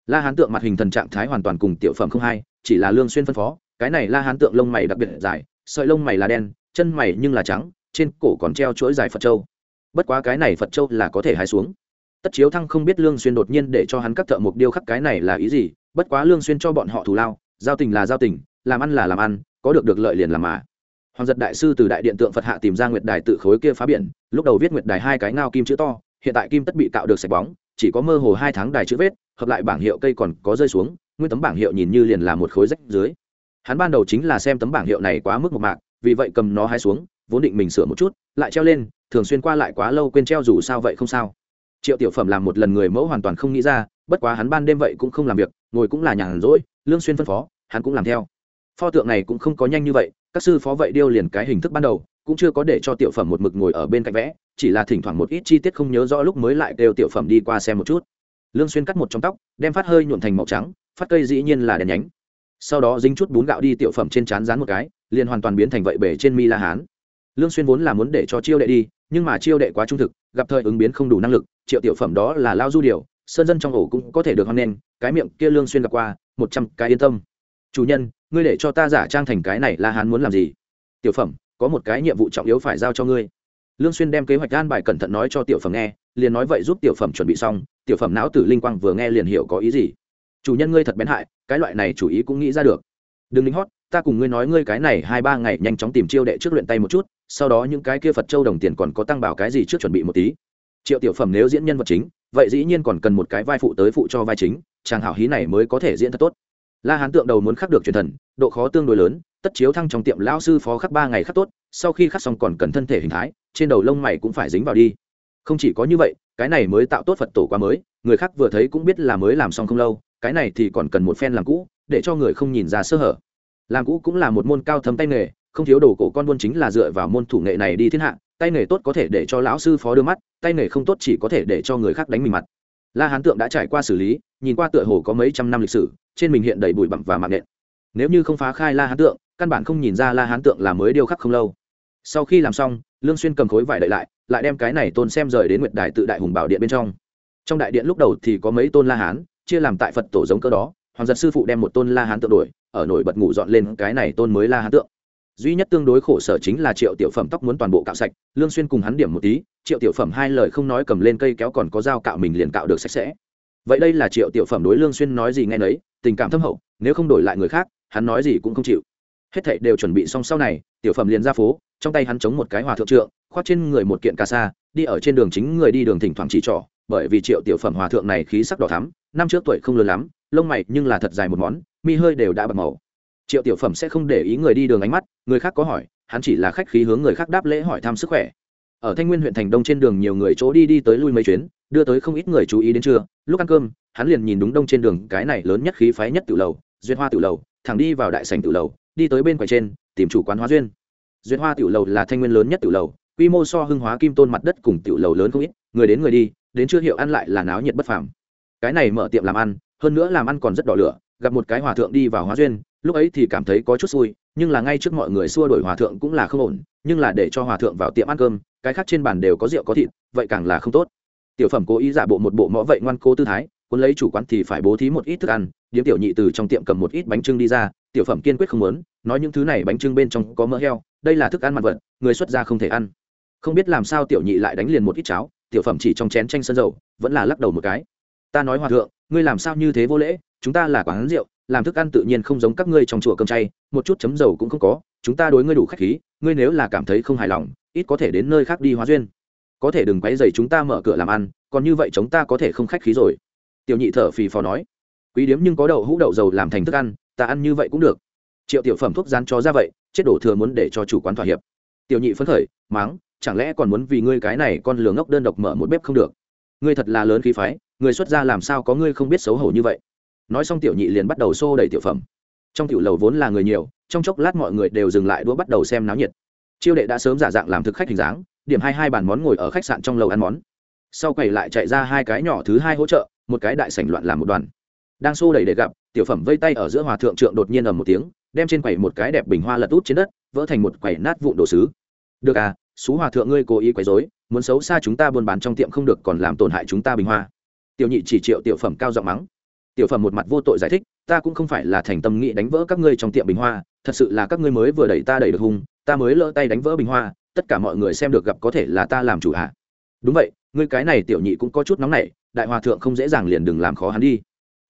La hán tượng mặt hình thần trạng thái hoàn toàn cùng tiểu phẩm không hai, chỉ là lương xuyên phân phó, cái này la hán tượng lông mày đặc biệt dài, sợi lông mày là đen, chân mày nhưng là trắng, trên cổ còn treo chuỗi dài phật châu bất quá cái này phật châu là có thể hái xuống. Tất chiếu thăng không biết lương xuyên đột nhiên để cho hắn các thợ mộc điêu khắc cái này là ý gì, bất quá lương xuyên cho bọn họ thù lao, giao tình là giao tình, làm ăn là làm ăn, có được được lợi liền làm mà. Hoàng giật đại sư từ đại điện tượng phật hạ tìm ra nguyệt đài tự khối kia phá biển, lúc đầu viết nguyệt đài hai cái ngao kim chữ to, hiện tại kim tất bị cạo được sạch bóng, chỉ có mơ hồ hai tháng đài chữ vết, hợp lại bảng hiệu cây còn có rơi xuống, nguyên tấm bảng hiệu nhìn như liền là một khối rách dưới. Hắn ban đầu chính là xem tấm bảng hiệu này quá mức một mạc, vì vậy cầm nó hai xuống, vốn định mình sửa một chút, lại treo lên thường xuyên qua lại quá lâu quên treo dù sao vậy không sao. Triệu tiểu phẩm làm một lần người mẫu hoàn toàn không nghĩ ra, bất quá hắn ban đêm vậy cũng không làm việc, ngồi cũng là nhàn rỗi, lương xuyên phân phó, hắn cũng làm theo. Pho tượng này cũng không có nhanh như vậy, các sư phó vậy điêu liền cái hình thức ban đầu, cũng chưa có để cho tiểu phẩm một mực ngồi ở bên cạnh vẽ, chỉ là thỉnh thoảng một ít chi tiết không nhớ rõ lúc mới lại kêu tiểu phẩm đi qua xem một chút. Lương xuyên cắt một trong tóc, đem phát hơi nhuộn thành màu trắng, phát cây dĩ nhiên là đèn nhánh. Sau đó dính chút bún gạo đi tiểu phẩm trên chán dán một cái, liền hoàn toàn biến thành vậy bể trên mi la hán lương xuyên vốn là muốn để cho chiêu đệ đi, nhưng mà chiêu đệ quá trung thực, gặp thời ứng biến không đủ năng lực, triệu tiểu phẩm đó là lao du điều, sơn dân trong ổ cũng có thể được hoan nghênh, cái miệng kia lương xuyên gặp qua, một trăm cái yên tâm. Chủ nhân, ngươi để cho ta giả trang thành cái này là hắn muốn làm gì? Tiểu phẩm, có một cái nhiệm vụ trọng yếu phải giao cho ngươi. Lương xuyên đem kế hoạch an bài cẩn thận nói cho tiểu phẩm nghe, liền nói vậy giúp tiểu phẩm chuẩn bị xong, tiểu phẩm não tử linh quang vừa nghe liền hiểu có ý gì. Chủ nhân ngươi thật bén hại, cái loại này chủ ý cũng nghĩ ra được. Đừng lính hót ta cùng ngươi nói ngươi cái này hai ba ngày nhanh chóng tìm chiêu đệ trước luyện tay một chút, sau đó những cái kia phật châu đồng tiền còn có tăng bảo cái gì trước chuẩn bị một tí. Triệu tiểu phẩm nếu diễn nhân vật chính, vậy dĩ nhiên còn cần một cái vai phụ tới phụ cho vai chính, chàng hảo hí này mới có thể diễn thật tốt. La hán tượng đầu muốn khắc được truyền thần, độ khó tương đối lớn, tất chiếu thăng trong tiệm lão sư phó khắc ba ngày khắc tốt, sau khi khắc xong còn cần thân thể hình thái, trên đầu lông mày cũng phải dính vào đi. Không chỉ có như vậy, cái này mới tạo tốt phật tổ quá mới, người khác vừa thấy cũng biết là mới làm xong không lâu, cái này thì còn cần một phen làm cũ, để cho người không nhìn ra sơ hở làm cũ cũng là một môn cao thấm tay nghề, không thiếu đồ cổ con buôn chính là dựa vào môn thủ nghệ này đi thiên hạ, tay nghề tốt có thể để cho lão sư phó đưa mắt, tay nghề không tốt chỉ có thể để cho người khác đánh mình mặt. La hán tượng đã trải qua xử lý, nhìn qua tựa hồ có mấy trăm năm lịch sử, trên mình hiện đầy bụi bặm và mạng nện. Nếu như không phá khai la hán tượng, căn bản không nhìn ra la hán tượng là mới điêu khắc không lâu. Sau khi làm xong, lương xuyên cầm khối vải đậy lại lại đem cái này tôn xem rời đến nguyệt đài tự đại hùng bảo điện bên trong. Trong đại điện lúc đầu thì có mấy tôn la hán, chia làm tại phật tổ giống cơ đó, hoàng giật sư phụ đem một tôn la hán tượng đổi ở nổi bật ngủ dọn lên cái này tôn mới la hán tượng. Duy nhất tương đối khổ sở chính là triệu tiểu phẩm tóc muốn toàn bộ cạo sạch, lương xuyên cùng hắn điểm một tí, triệu tiểu phẩm hai lời không nói cầm lên cây kéo còn có dao cạo mình liền cạo được sạch sẽ. Vậy đây là triệu tiểu phẩm đối lương xuyên nói gì nghe nấy, tình cảm thâm hậu, nếu không đổi lại người khác, hắn nói gì cũng không chịu. Hết thảy đều chuẩn bị xong sau này, tiểu phẩm liền ra phố, trong tay hắn chống một cái hòa thượng trượng, khoác trên người một kiện ca sa, đi ở trên đường chính người đi đường thỉnh thoảng chỉ trỏ, bởi vì triệu tiểu phẩm hòa thượng này khí sắc đỏ thắm, năm trước tuổi không lớn lắm lông mày nhưng là thật dài một món, mi hơi đều đã bạc màu. Triệu tiểu phẩm sẽ không để ý người đi đường ánh mắt, người khác có hỏi, hắn chỉ là khách khí hướng người khác đáp lễ hỏi thăm sức khỏe. Ở thanh nguyên huyện thành đông trên đường nhiều người chỗ đi đi tới lui mấy chuyến, đưa tới không ít người chú ý đến trưa. Lúc ăn cơm, hắn liền nhìn đúng đông trên đường, cái này lớn nhất khí phái nhất tự lầu duyên hoa tự lầu, thẳng đi vào đại sành tự lầu, đi tới bên quầy trên, tìm chủ quán hóa duyên. Duyên hoa tự lầu là thanh nguyên lớn nhất tự lầu, quy mô so hưng hóa kim tôn mặt đất cùng tự lầu lớn không ít, người đến người đi, đến chưa hiệu ăn lại là náo nhiệt bất phàm. Cái này mở tiệm làm ăn hơn nữa làm ăn còn rất đỏ lửa, gặp một cái hòa thượng đi vào hóa duyên, lúc ấy thì cảm thấy có chút xui, nhưng là ngay trước mọi người xua đổi hòa thượng cũng là không ổn, nhưng là để cho hòa thượng vào tiệm ăn cơm, cái khác trên bàn đều có rượu có thịt, vậy càng là không tốt. Tiểu phẩm cố ý giả bộ một bộ mõ vậy ngoan cố tư thái, cuốn lấy chủ quán thì phải bố thí một ít thức ăn, điếm tiểu nhị từ trong tiệm cầm một ít bánh trưng đi ra, tiểu phẩm kiên quyết không muốn, nói những thứ này bánh trưng bên trong có mỡ heo, đây là thức ăn mặt vật người xuất gia không thể ăn. Không biết làm sao tiểu nhị lại đánh liền một ít cháo, tiểu phẩm chỉ trong chén chanh sân dầu, vẫn là lắc đầu một cái. Ta nói hòa thượng ngươi làm sao như thế vô lễ, chúng ta là quán rượu, làm thức ăn tự nhiên không giống các ngươi trong chùa cơm chay, một chút chấm dầu cũng không có, chúng ta đối ngươi đủ khách khí, ngươi nếu là cảm thấy không hài lòng, ít có thể đến nơi khác đi hóa duyên. Có thể đừng quấy dày chúng ta mở cửa làm ăn, còn như vậy chúng ta có thể không khách khí rồi. Tiểu nhị thở phì phò nói. Quý điếm nhưng có đậu hũ đậu dầu làm thành thức ăn, ta ăn như vậy cũng được. Triệu tiểu phẩm thuốc rán cho ra vậy, chết đổ thừa muốn để cho chủ quán thỏa hiệp. Tiểu nhị phấn khởi, máng, chẳng lẽ còn muốn vì ngươi cái này con lường ngốc đơn độc mở một bếp không được? Ngươi thật là lớn khí phái người xuất gia làm sao có ngươi không biết xấu hổ như vậy? Nói xong tiểu nhị liền bắt đầu xô đẩy tiểu phẩm. Trong tiểu lầu vốn là người nhiều, trong chốc lát mọi người đều dừng lại đũa bắt đầu xem náo nhiệt. Chiêu đệ đã sớm giả dạng làm thực khách hình dáng, điểm hai hai bàn món ngồi ở khách sạn trong lầu ăn món. Sau quầy lại chạy ra hai cái nhỏ thứ hai hỗ trợ, một cái đại sảnh loạn làm một đoàn. Đang xô đẩy để gặp, tiểu phẩm vây tay ở giữa hòa thượng trượng đột nhiên ầm một tiếng, đem trên quầy một cái đẹp bình hoa lật út trên đất, vỡ thành một quầy nát vụn đồ sứ. Được à xú hòa thượng ngươi cố ý quấy rối, muốn xấu xa chúng ta buôn bán trong tiệm không được còn làm tổn hại chúng ta bình hoa tiểu nhị chỉ triệu tiểu phẩm cao giọng mắng. Tiểu phẩm một mặt vô tội giải thích, ta cũng không phải là thành tâm nghĩ đánh vỡ các ngươi trong tiệm bình hoa, thật sự là các ngươi mới vừa đẩy ta đẩy được hung, ta mới lỡ tay đánh vỡ bình hoa, tất cả mọi người xem được gặp có thể là ta làm chủ hạ đúng vậy, ngươi cái này tiểu nhị cũng có chút nóng nảy, đại hòa thượng không dễ dàng liền đừng làm khó hắn đi.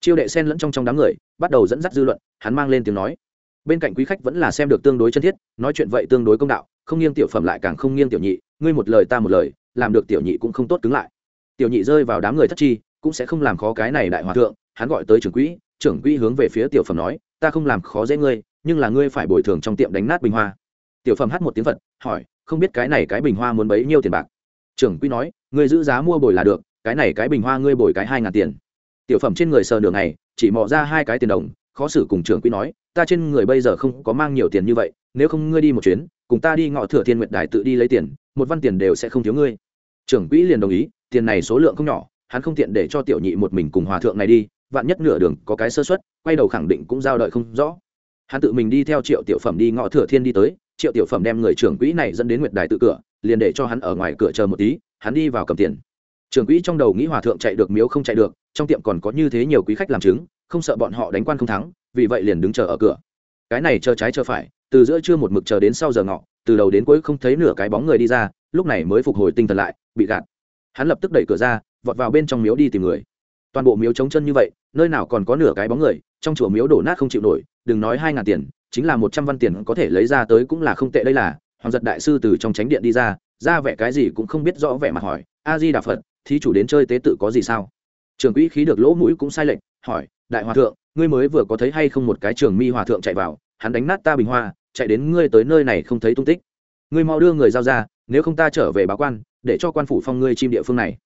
Chiêu đệ sen lẫn trong trong đám người, bắt đầu dẫn dắt dư luận, hắn mang lên tiếng nói. Bên cạnh quý khách vẫn là xem được tương đối chân thiết, nói chuyện vậy tương đối công đạo, không nghiêng tiểu phẩm lại càng không nghiêng tiểu nhị, ngươi một lời ta một lời, làm được tiểu nhị cũng không tốt cứng lại. Tiểu nhị rơi vào đám người thất chi cũng sẽ không làm khó cái này đại hòa thượng, hắn gọi tới trưởng quỹ trưởng quỹ hướng về phía tiểu phẩm nói, ta không làm khó dễ ngươi, nhưng là ngươi phải bồi thường trong tiệm đánh nát bình hoa. Tiểu phẩm hát một tiếng phật, hỏi, không biết cái này cái bình hoa muốn bấy nhiêu tiền bạc? Trưởng quỹ nói, ngươi giữ giá mua bồi là được, cái này cái bình hoa ngươi bồi cái hai ngàn tiền. Tiểu phẩm trên người sờ đường này chỉ mò ra hai cái tiền đồng, khó xử cùng trưởng quỹ nói, ta trên người bây giờ không có mang nhiều tiền như vậy, nếu không ngươi đi một chuyến, cùng ta đi ngọ thừa thiên nguyệt đài tự đi lấy tiền, một văn tiền đều sẽ không thiếu ngươi. Trưởng quỹ liền đồng ý, tiền này số lượng không nhỏ hắn không tiện để cho tiểu nhị một mình cùng hòa thượng này đi, vạn nhất nửa đường có cái sơ xuất quay đầu khẳng định cũng giao đợi không rõ. Hắn tự mình đi theo triệu tiểu phẩm đi ngõ thừa thiên đi tới, triệu tiểu phẩm đem người trưởng quỹ này dẫn đến nguyệt đài tự cửa, liền để cho hắn ở ngoài cửa chờ một tí, hắn đi vào cầm tiền. Trưởng quỹ trong đầu nghĩ hòa thượng chạy được miếu không chạy được, trong tiệm còn có như thế nhiều quý khách làm chứng, không sợ bọn họ đánh quan không thắng, vì vậy liền đứng chờ ở cửa. Cái này chờ trái chờ phải, từ giữa trưa một mực chờ đến sau giờ ngọ, từ đầu đến cuối không thấy nửa cái bóng người đi ra, lúc này mới phục hồi tinh thần lại, bị gạt. Hắn lập tức đẩy cửa ra vọt vào bên trong miếu đi tìm người. Toàn bộ miếu trống chân như vậy, nơi nào còn có nửa cái bóng người, trong chùa miếu đổ nát không chịu nổi, đừng nói hai ngàn tiền, chính là một trăm văn tiền có thể lấy ra tới cũng là không tệ đây là. Hoàng giật đại sư từ trong tránh điện đi ra ra vẻ cái gì cũng không biết rõ vẻ mặt hỏi a di đà phật, thí chủ đến chơi tế tự có gì sao? Trường quỹ khí được lỗ mũi cũng sai lệch, hỏi, đại hòa thượng, ngươi mới vừa có thấy hay không một cái trường mi hòa thượng chạy vào, hắn đánh nát ta bình hoa, chạy đến ngươi tới nơi này không thấy tung tích. Ngươi mau đưa người giao ra, nếu không ta trở về báo quan, để cho quan phủ phong ngươi chim địa phương này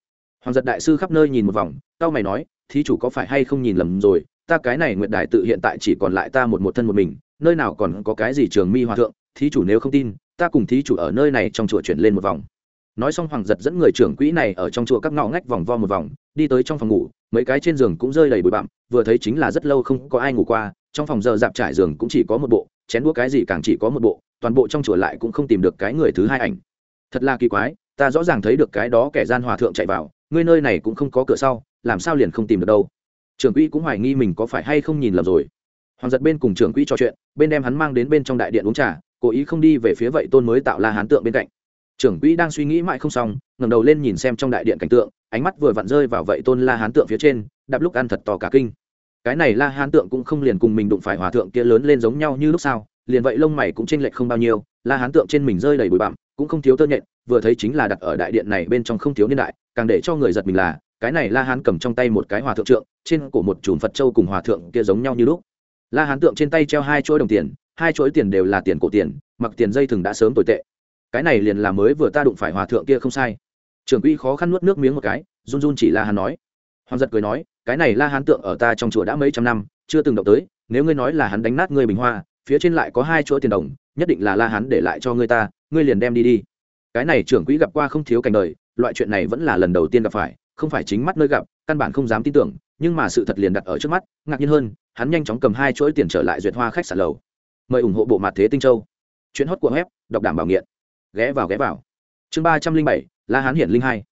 hoàng giật đại sư khắp nơi nhìn một vòng tao mày nói, thí chủ có phải hay không nhìn lầm rồi? Ta cái này nguyện đại tự hiện tại chỉ còn lại ta một một thân một mình, nơi nào còn có cái gì trường mi hòa thượng? Thí chủ nếu không tin, ta cùng thí chủ ở nơi này trong chùa chuyển lên một vòng. Nói xong hoàng giật dẫn người trưởng quỹ này ở trong chùa các ngõ ngách vòng vo một vòng, đi tới trong phòng ngủ, mấy cái trên giường cũng rơi đầy bụi bặm, vừa thấy chính là rất lâu không có ai ngủ qua, trong phòng giờ dạp trải giường cũng chỉ có một bộ, chén đũa cái gì càng chỉ có một bộ, toàn bộ trong chùa lại cũng không tìm được cái người thứ hai ảnh. Thật là kỳ quái, ta rõ ràng thấy được cái đó kẻ gian hòa thượng chạy vào ngươi nơi này cũng không có cửa sau làm sao liền không tìm được đâu? Trưởng quỹ cũng hoài nghi mình có phải hay không nhìn lầm rồi. Hoàng giật bên cùng trưởng quỹ trò chuyện bên đem hắn mang đến bên trong đại điện uống trà cố ý không đi về phía vậy tôn mới tạo la hán tượng bên cạnh. Trưởng quỹ đang suy nghĩ mãi không xong ngẩng đầu lên nhìn xem trong đại điện cảnh tượng ánh mắt vừa vặn rơi vào vậy tôn la hán tượng phía trên đạp lúc ăn thật to cả kinh. Cái này la hán tượng cũng không liền cùng mình đụng phải hòa thượng kia lớn lên giống nhau như lúc sau, liền vậy lông mày cũng chênh lệch không bao nhiêu la hán tượng trên mình rơi đầy bụi bặm cũng không thiếu tơ nhện vừa thấy chính là đặt ở đại điện này bên trong không thiếu niên đại, càng để cho người giật mình là, cái này la hán cầm trong tay một cái hòa thượng trượng, trên cổ một chùm phật châu cùng hòa thượng kia giống nhau như lúc. La hán tượng trên tay treo hai chuỗi đồng tiền, hai chuỗi tiền đều là tiền cổ tiền, mặc tiền dây thừng đã sớm tồi tệ. Cái này liền là mới vừa ta đụng phải hòa thượng kia không sai. Trưởng quỹ khó khăn nuốt nước miếng một cái, run run chỉ la hán nói. Hoàng giật cười nói, cái này la hán tượng ở ta trong chùa đã mấy trăm năm, chưa từng động tới, nếu ngươi nói là hắn đánh nát ngươi bình hoa, phía trên lại có hai chuỗi tiền đồng, nhất định là la hán để lại cho ngươi ta, ngươi liền đem đi đi cái này trưởng quỹ gặp qua không thiếu cảnh đời, loại chuyện này vẫn là lần đầu tiên gặp phải, không phải chính mắt nơi gặp, căn bản không dám tin tưởng, nhưng mà sự thật liền đặt ở trước mắt, ngạc nhiên hơn, hắn nhanh chóng cầm hai chuỗi tiền trở lại duyệt hoa khách sạn lầu. Mời ủng hộ bộ mặt thế tinh châu. Chuyến hót của web, đọc đảm bảo nghiện. Ghé vào ghé vào. Chương ba trăm linh bảy, la hán hiển linh hai.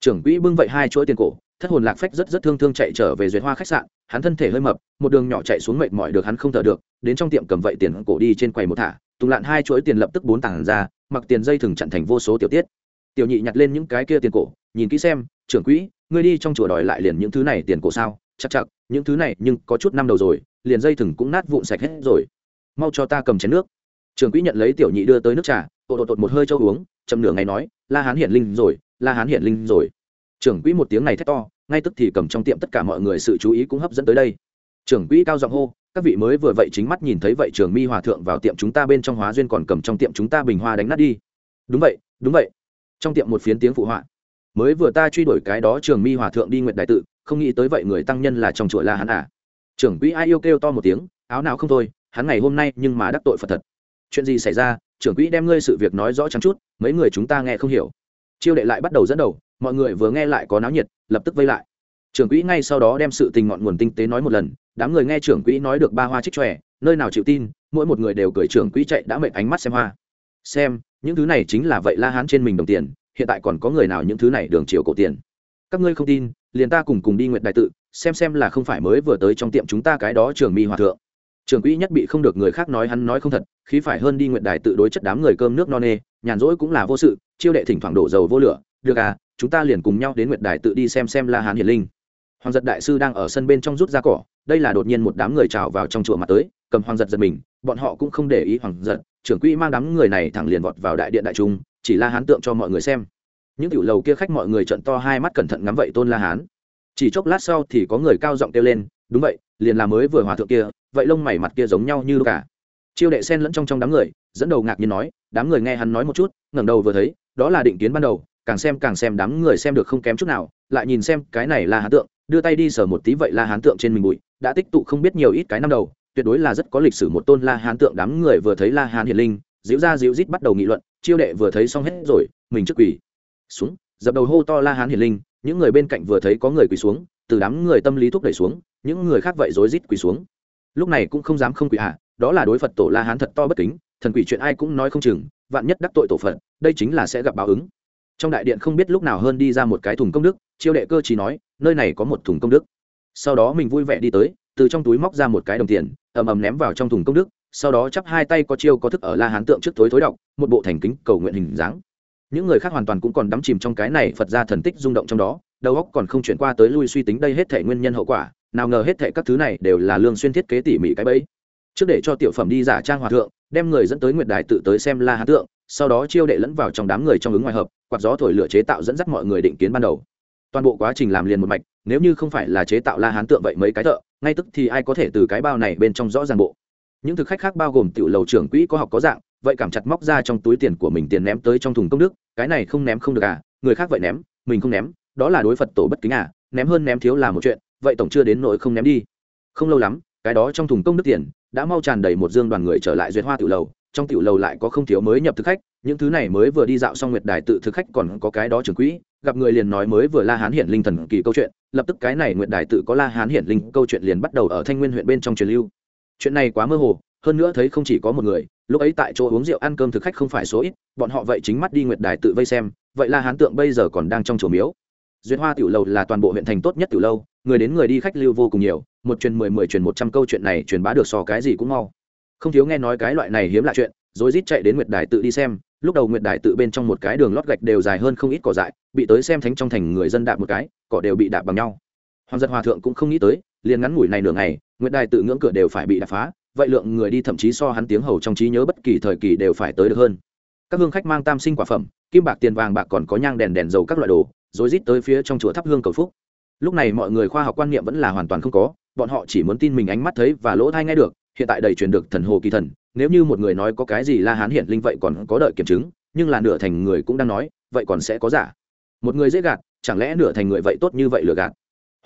Trưởng quỹ bưng vậy hai chuỗi tiền cổ, thất hồn lạc phách rất rất thương thương chạy trở về duyệt hoa khách sạn, hắn thân thể hơi mập, một đường nhỏ chạy xuống mệt mỏi được hắn không thở được, đến trong tiệm cầm vậy tiền cổ đi trên quầy một thả, tùng lạn hai chuỗi tiền lập tức bốn tảng ra mặc tiền dây thừng chặn thành vô số tiểu tiết. Tiểu nhị nhặt lên những cái kia tiền cổ, nhìn kỹ xem, trưởng quỹ, ngươi đi trong chùa đòi lại liền những thứ này tiền cổ sao? Chắc chắc những thứ này nhưng có chút năm đầu rồi, liền dây thừng cũng nát vụn sạch hết rồi. Mau cho ta cầm chén nước. Trưởng quỹ nhận lấy tiểu nhị đưa tới nước trà, tột tột tột một hơi cho uống, chậm nửa ngày nói, la hán hiển linh rồi, la hán hiển linh rồi. Trưởng quỹ một tiếng này thét to, ngay tức thì cầm trong tiệm tất cả mọi người sự chú ý cũng hấp dẫn tới đây. Trưởng quỹ cao giọng hô các vị mới vừa vậy chính mắt nhìn thấy vậy trường mi hòa thượng vào tiệm chúng ta bên trong hóa duyên còn cầm trong tiệm chúng ta bình hoa đánh nát đi. Đúng vậy đúng vậy. Trong tiệm một phiến tiếng phụ họa. Mới vừa ta truy đuổi cái đó trường mi hòa thượng đi nguyện đại tự, không nghĩ tới vậy người tăng nhân là trong chùa la hắn à. Trưởng quỹ ai yêu kêu to một tiếng, áo nào không thôi, hắn ngày hôm nay nhưng mà đắc tội phật thật. Chuyện gì xảy ra, trưởng quỹ đem ngươi sự việc nói rõ chắn chút, mấy người chúng ta nghe không hiểu. Chiêu đệ lại bắt đầu dẫn đầu, mọi người vừa nghe lại có náo nhiệt, lập tức vây lại. Trưởng quỹ ngay sau đó đem sự tình ngọn nguồn tinh tế nói một lần đám người nghe trưởng quỹ nói được ba hoa trích tròe nơi nào chịu tin, mỗi một người đều cười trưởng quỹ chạy đã mệt ánh mắt xem hoa. Xem, những thứ này chính là vậy la hán trên mình đồng tiền, hiện tại còn có người nào những thứ này đường chiều cổ tiền? Các ngươi không tin, liền ta cùng cùng đi nguyện đại tự, xem xem là không phải mới vừa tới trong tiệm chúng ta cái đó trường mi hòa thượng. Trường quỹ nhất bị không được người khác nói hắn nói không thật, khí phải hơn đi nguyện đài tự đối chất đám người cơm nước no nê, nhàn rỗi cũng là vô sự, chiêu đệ thỉnh thoảng đổ dầu vô lửa, được à chúng ta liền cùng nhau đến nguyện đài tự đi xem xem la hán hiển linh. Hoàng giật đại sư đang ở sân bên trong rút ra cỏ đây là đột nhiên một đám người trào vào trong chùa mặt tới, cầm hoàng giật giật mình, bọn họ cũng không để ý hoàng giật, trưởng quỹ mang đám người này thẳng liền vọt vào đại điện đại trung, chỉ la hán tượng cho mọi người xem. Những tiểu lầu kia khách mọi người trận to hai mắt cẩn thận ngắm vậy tôn la hán. Chỉ chốc lát sau thì có người cao giọng kêu lên, đúng vậy, liền là mới vừa hòa thượng kia, vậy lông mày mặt kia giống nhau như cả. Chiêu đệ sen lẫn trong trong đám người, dẫn đầu ngạc nhiên nói, đám người nghe hắn nói một chút, ngẩng đầu vừa thấy, đó là định kiến ban đầu, càng xem càng xem đám người xem được không kém chút nào, lại nhìn xem cái này là hán tượng đưa tay đi sờ một tí vậy la hán tượng trên mình bụi, đã tích tụ không biết nhiều ít cái năm đầu, tuyệt đối là rất có lịch sử một tôn la hán tượng đám người vừa thấy la hán hiền linh diễu ra diễu rít bắt đầu nghị luận, chiêu đệ vừa thấy xong hết rồi, mình trước quỳ. Xuống, dập đầu hô to la hán hiền linh, những người bên cạnh vừa thấy có người quỳ xuống, từ đám người tâm lý thúc đẩy xuống, những người khác vậy rối rít quỳ xuống. Lúc này cũng không dám không quỳ hạ đó là đối phật tổ la hán thật to bất kính, thần quỷ chuyện ai cũng nói không chừng, vạn nhất đắc tội tổ phật, đây chính là sẽ gặp báo ứng. Trong đại điện không biết lúc nào hơn đi ra một cái thùng công đức chiêu đệ cơ chỉ nói, nơi này có một thùng công đức. Sau đó mình vui vẻ đi tới, từ trong túi móc ra một cái đồng tiền, ầm ầm ném vào trong thùng công đức, sau đó chắp hai tay có chiêu có thức ở la hán tượng trước tối thối đọc, một bộ thành kính cầu nguyện hình dáng. Những người khác hoàn toàn cũng còn đắm chìm trong cái này phật ra thần tích rung động trong đó, đầu óc còn không chuyển qua tới lui suy tính đây hết thể nguyên nhân hậu quả, nào ngờ hết thể các thứ này đều là lương xuyên thiết kế tỉ mỉ cái bẫy. Trước để cho tiểu phẩm đi giả trang hòa thượng, đem người dẫn tới nguyệt đài tự tới xem la hán tượng, sau đó chiêu đệ lẫn vào trong đám người trong ứng ngoài hợp, quạt gió thổi lửa chế tạo dẫn dắt mọi người định kiến ban đầu toàn bộ quá trình làm liền một mạch, nếu như không phải là chế tạo la hán tượng vậy mấy cái thợ, ngay tức thì ai có thể từ cái bao này bên trong rõ ràng bộ. Những thực khách khác bao gồm tiểu lầu trưởng quỹ có học có dạng, vậy cảm chặt móc ra trong túi tiền của mình tiền ném tới trong thùng công đức, cái này không ném không được à người khác vậy ném, mình không ném, đó là đối phật tổ bất kính à ném hơn ném thiếu là một chuyện, vậy tổng chưa đến nỗi không ném đi. Không lâu lắm, cái đó trong thùng công đức tiền, đã mau tràn đầy một dương đoàn người trở lại duyệt hoa tiểu lầu, trong tiểu lầu lại có không thiếu mới nhập thực khách, những thứ này mới vừa đi dạo xong nguyệt đài tự thực khách còn có cái đó trưởng quỹ gặp người liền nói mới vừa la hán hiển linh thần kỳ câu chuyện, lập tức cái này nguyệt đài tự có la hán hiển linh câu chuyện liền bắt đầu ở thanh nguyên huyện bên trong truyền lưu. Chuyện này quá mơ hồ, hơn nữa thấy không chỉ có một người, lúc ấy tại chỗ uống rượu ăn cơm thực khách không phải số ít, bọn họ vậy chính mắt đi nguyệt đài tự vây xem, vậy la hán tượng bây giờ còn đang trong chùa miếu. Duyệt hoa tiểu lầu là toàn bộ huyện thành tốt nhất tiểu lâu, người đến người đi khách lưu vô cùng nhiều, một truyền mười mười truyền một trăm câu chuyện này truyền bá được so cái gì cũng mau. Không thiếu nghe nói cái loại này hiếm lạ chuyện, rồi rít chạy đến nguyệt đài tự đi xem lúc đầu nguyệt đài tự bên trong một cái đường lót gạch đều dài hơn không ít cỏ dại, bị tới xem thánh trong thành người dân đạp một cái, cỏ đều bị đạp bằng nhau. Hoàng giật hòa thượng cũng không nghĩ tới, liền ngắn ngủi này nửa ngày, nguyệt đài tự ngưỡng cửa đều phải bị đạp phá, vậy lượng người đi thậm chí so hắn tiếng hầu trong trí nhớ bất kỳ thời kỳ đều phải tới được hơn. Các hương khách mang tam sinh quả phẩm, kim bạc tiền vàng bạc còn có nhang đèn đèn dầu các loại đồ, rồi rít tới phía trong chùa thắp hương cầu phúc. Lúc này mọi người khoa học quan niệm vẫn là hoàn toàn không có, bọn họ chỉ muốn tin mình ánh mắt thấy và lỗ thai nghe được, hiện tại đầy truyền được thần hồ kỳ thần nếu như một người nói có cái gì la hán hiển linh vậy còn có đợi kiểm chứng, nhưng là nửa thành người cũng đang nói, vậy còn sẽ có giả. Một người dễ gạt, chẳng lẽ nửa thành người vậy tốt như vậy lừa gạt?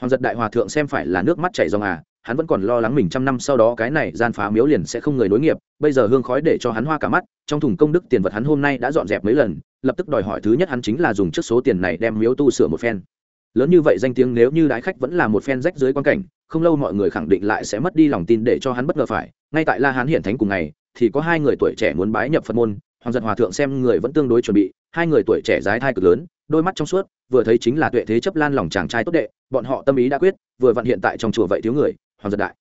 Hoàng giật đại hòa thượng xem phải là nước mắt chảy dòng à hắn vẫn còn lo lắng mình trăm năm sau đó cái này gian phá miếu liền sẽ không người nối nghiệp, bây giờ hương khói để cho hắn hoa cả mắt, trong thùng công đức tiền vật hắn hôm nay đã dọn dẹp mấy lần, lập tức đòi hỏi thứ nhất hắn chính là dùng trước số tiền này đem miếu tu sửa một phen. Lớn như vậy danh tiếng nếu như đái khách vẫn là một phen rách dưới quan cảnh, không lâu mọi người khẳng định lại sẽ mất đi lòng tin để cho hắn bất ngờ phải ngay tại la hán hiển thánh cùng ngày, thì có hai người tuổi trẻ muốn bái nhập phật môn, hoàng giật hòa thượng xem người vẫn tương đối chuẩn bị, hai người tuổi trẻ giái thai cực lớn, đôi mắt trong suốt, vừa thấy chính là tuệ thế chấp lan lòng chàng trai tốt đệ, bọn họ tâm ý đã quyết, vừa vặn hiện tại trong chùa vậy thiếu người, hoàng giật đại.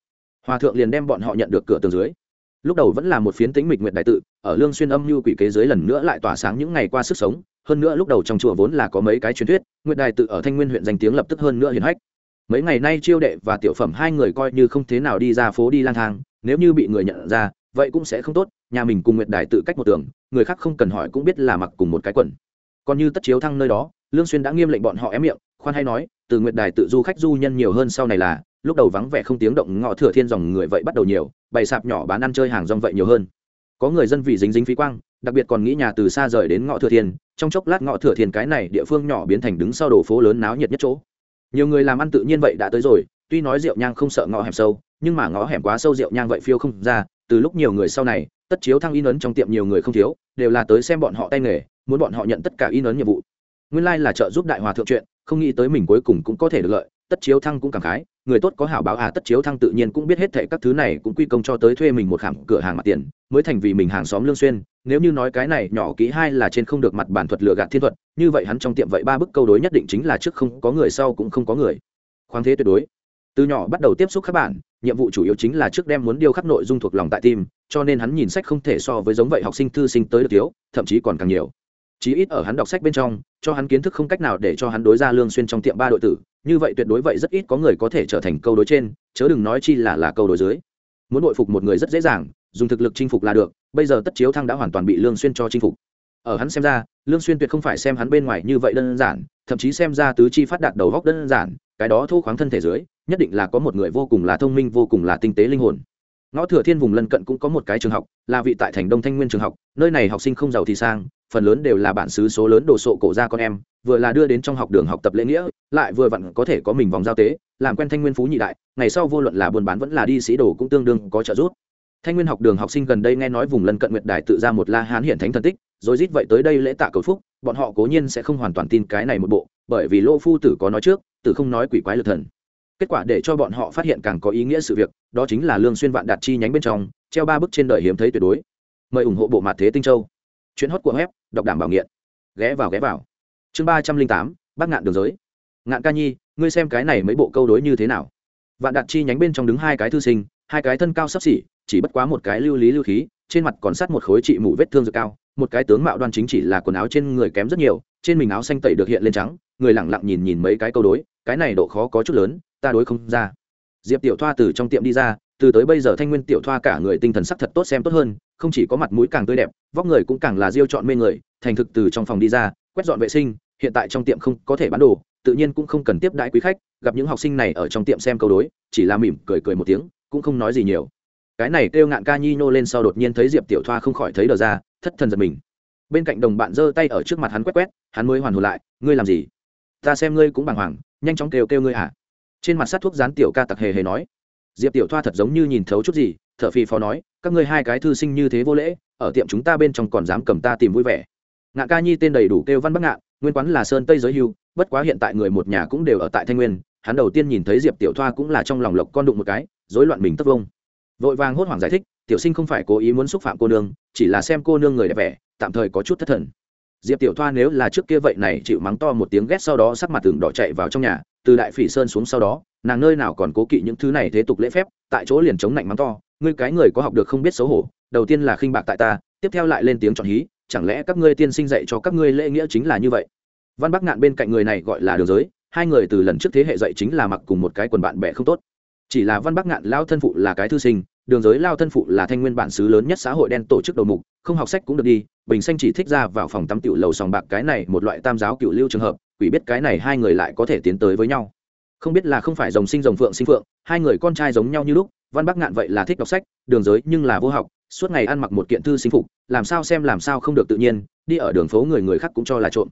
Hòa thượng liền đem bọn họ nhận được cửa tường dưới. Lúc đầu vẫn là một phiến tính mịch nguyệt đại tự, ở lương xuyên âm lưu quỷ kế dưới lần nữa lại tỏa sáng những ngày qua sức sống, hơn nữa lúc đầu trong chùa vốn là có mấy cái truyền thuyết nguyệt đại tự ở thanh nguyên huyện danh tiếng lập tức hơn nữa hiển hách. Mấy ngày nay chiêu đệ và tiểu phẩm hai người coi như không thế nào đi ra phố đi lang thang nếu như bị người nhận ra, vậy cũng sẽ không tốt, nhà mình cùng nguyệt Đài tự cách một tường, người khác không cần hỏi cũng biết là mặc cùng một cái quần. Còn như tất chiếu thăng nơi đó, lương xuyên đã nghiêm lệnh bọn họ ém miệng, khoan hay nói, từ nguyệt đài tự du khách du nhân nhiều hơn sau này là, lúc đầu vắng vẻ không tiếng động ngọ thừa thiên dòng người vậy bắt đầu nhiều, bày sạp nhỏ bán ăn chơi hàng rong vậy nhiều hơn. Có người dân vì dính dính phí quang, đặc biệt còn nghĩ nhà từ xa rời đến ngọ thừa thiên, trong chốc lát ngọ thừa thiên cái này địa phương nhỏ biến thành đứng sau đồ phố lớn náo nhiệt nhất chỗ. Nhiều người làm ăn tự nhiên vậy đã tới rồi tuy nói rượu nhang không sợ ngõ hẻm sâu, nhưng mà ngõ hẻm quá sâu rượu nhang vậy phiêu không ra, từ lúc nhiều người sau này, tất chiếu thăng in ấn trong tiệm nhiều người không thiếu, đều là tới xem bọn họ tay nghề, muốn bọn họ nhận tất cả in ấn nhiệm vụ. Nguyên lai là trợ giúp đại hòa thượng chuyện, không nghĩ tới mình cuối cùng cũng có thể được lợi, tất chiếu thăng cũng cảm khái, người tốt có hảo báo à tất chiếu thăng tự nhiên cũng biết hết thệ các thứ này, cũng quy công cho tới thuê mình một khảm cửa hàng mặt tiền, mới thành vì mình hàng xóm lương xuyên, nếu như nói cái này nhỏ kỹ hai là trên không được mặt bản thuật lừa gạt thiên thuật, như vậy hắn trong tiệm vậy ba bức câu đối nhất định chính là trước không có người sau cũng không có người. Khoáng thế tuyệt đối từ nhỏ bắt đầu tiếp xúc các bạn nhiệm vụ chủ yếu chính là trước đem muốn điêu khắc nội dung thuộc lòng tại tim cho nên hắn nhìn sách không thể so với giống vậy học sinh thư sinh tới được thiếu, thậm chí còn càng nhiều. Chí ít ở hắn đọc sách bên trong, cho hắn kiến thức không cách nào để cho hắn đối ra lương xuyên trong tiệm ba đội tử, như vậy tuyệt đối vậy rất ít có người có thể trở thành câu đối trên, chớ đừng nói chi là là câu đối dưới. Muốn bội phục một người rất dễ dàng, dùng thực lực chinh phục là được, bây giờ tất chiếu thăng đã hoàn toàn bị lương xuyên cho chinh phục. Ở hắn xem ra, lương xuyên tuyệt không phải xem hắn bên ngoài như vậy đơn giản, thậm chí xem ra tứ chi phát đạt đầu góc đơn giản, cái đó thu khoáng thân thể dưới nhất định là có một người vô cùng là thông minh, vô cùng là tinh tế linh hồn. Ngõ thừa thiên vùng lân cận cũng có một cái trường học, là vị tại thành đông thanh nguyên trường học, nơi này học sinh không giàu thì sang, phần lớn đều là bản xứ số lớn đồ sộ cổ ra con em, vừa là đưa đến trong học đường học tập lễ nghĩa, lại vừa vặn có thể có mình vòng giao tế, làm quen thanh nguyên phú nhị đại, ngày sau vô luận là buôn bán vẫn là đi sĩ đồ cũng tương đương có trợ giúp. Thanh nguyên học đường học sinh gần đây nghe nói vùng lân cận nguyệt đài tự ra một la hán hiển thánh thần tích, rồi rít vậy tới đây lễ tạ cầu phúc, bọn họ cố nhiên sẽ không hoàn toàn tin cái này một bộ, bởi vì lô phu tử có nói trước, tử không nói quỷ quái lực thần kết quả để cho bọn họ phát hiện càng có ý nghĩa sự việc, đó chính là lương xuyên vạn đạt chi nhánh bên trong, treo ba bức trên đời hiếm thấy tuyệt đối. Mời ủng hộ bộ mặt thế tinh châu. Chuyến hót của web, đọc đảm bảo nghiện. Ghé vào ghé vào. Chương ba trăm linh tám bác ngạn đường giới. Ngạn ca nhi, ngươi xem cái này mấy bộ câu đối như thế nào? Vạn đạt chi nhánh bên trong đứng hai cái thư sinh, hai cái thân cao sắp xỉ, chỉ bất quá một cái lưu lý lưu khí, trên mặt còn sắt một khối trị mũ vết thương dược cao, một cái tướng mạo đoan chính chỉ là quần áo trên người kém rất nhiều, trên mình áo xanh tẩy được hiện lên trắng, người lẳng lặng nhìn nhìn mấy cái câu đối, cái này độ khó có chút lớn ta đối không ra. Diệp tiểu thoa từ trong tiệm đi ra, từ tới bây giờ thanh nguyên tiểu thoa cả người tinh thần sắc thật tốt xem tốt hơn, không chỉ có mặt mũi càng tươi đẹp, vóc người cũng càng là diêu chọn mê người, thành thực từ trong phòng đi ra, quét dọn vệ sinh, hiện tại trong tiệm không có thể bán đồ, tự nhiên cũng không cần tiếp đãi quý khách, gặp những học sinh này ở trong tiệm xem câu đối, chỉ là mỉm cười cười một tiếng, cũng không nói gì nhiều. Cái này kêu ngạn ca nhi nô lên sau đột nhiên thấy diệp tiểu thoa không khỏi thấy đờ ra, thất thần giật mình. Bên cạnh đồng bạn giơ tay ở trước mặt hắn quét quét, hắn mới hoàn hồn lại, ngươi làm gì? Ta xem ngươi cũng bàng hoàng, nhanh chóng kêu kêu ngươi hả? Trên mặt sát thuốc dán tiểu ca tặc hề hề nói. Diệp tiểu thoa thật giống như nhìn thấu chút gì, thở phì phó nói, các ngươi hai cái thư sinh như thế vô lễ, ở tiệm chúng ta bên trong còn dám cầm ta tìm vui vẻ. Ngạn ca nhi tên đầy đủ kêu văn bắc ngạn, nguyên quán là sơn tây giới hưu, bất quá hiện tại người một nhà cũng đều ở tại thanh nguyên, hắn đầu tiên nhìn thấy diệp tiểu thoa cũng là trong lòng lộc con đụng một cái, rối loạn mình tất vông. Vội vàng hốt hoảng giải thích, tiểu sinh không phải cố ý muốn xúc phạm cô nương, chỉ là xem cô nương người đẹp vẻ, tạm thời có chút thất thần. Diệp tiểu thoa nếu là trước kia vậy này chịu mắng to một tiếng ghét sau đó sắc mặt tường đỏ chạy vào trong nhà từ đại phỉ sơn xuống sau đó, nàng nơi nào còn cố kỵ những thứ này thế tục lễ phép, tại chỗ liền chống lạnh mắng to, ngươi cái người có học được không biết xấu hổ, đầu tiên là khinh bạc tại ta, tiếp theo lại lên tiếng chọn hí, chẳng lẽ các ngươi tiên sinh dạy cho các ngươi lễ nghĩa chính là như vậy? Văn bắc ngạn bên cạnh người này gọi là đường giới, hai người từ lần trước thế hệ dạy chính là mặc cùng một cái quần bạn bè không tốt. Chỉ là văn bắc ngạn lao thân phụ là cái thư sinh, đường giới lao thân phụ là thanh nguyên bản xứ lớn nhất xã hội đen tổ chức đầu mục, không học sách cũng được đi, bình xanh chỉ thích ra vào phòng tắm tiểu lầu sòng bạc cái này một loại tam giáo cựu lưu trường hợp quỷ biết cái này hai người lại có thể tiến tới với nhau. Không biết là không phải rồng sinh rồng phượng sinh phượng, hai người con trai giống nhau như lúc, văn bắc ngạn vậy là thích đọc sách, đường giới nhưng là vô học, suốt ngày ăn mặc một kiện thư sinh phục, làm sao xem làm sao không được tự nhiên, đi ở đường phố người người khác cũng cho là trộm.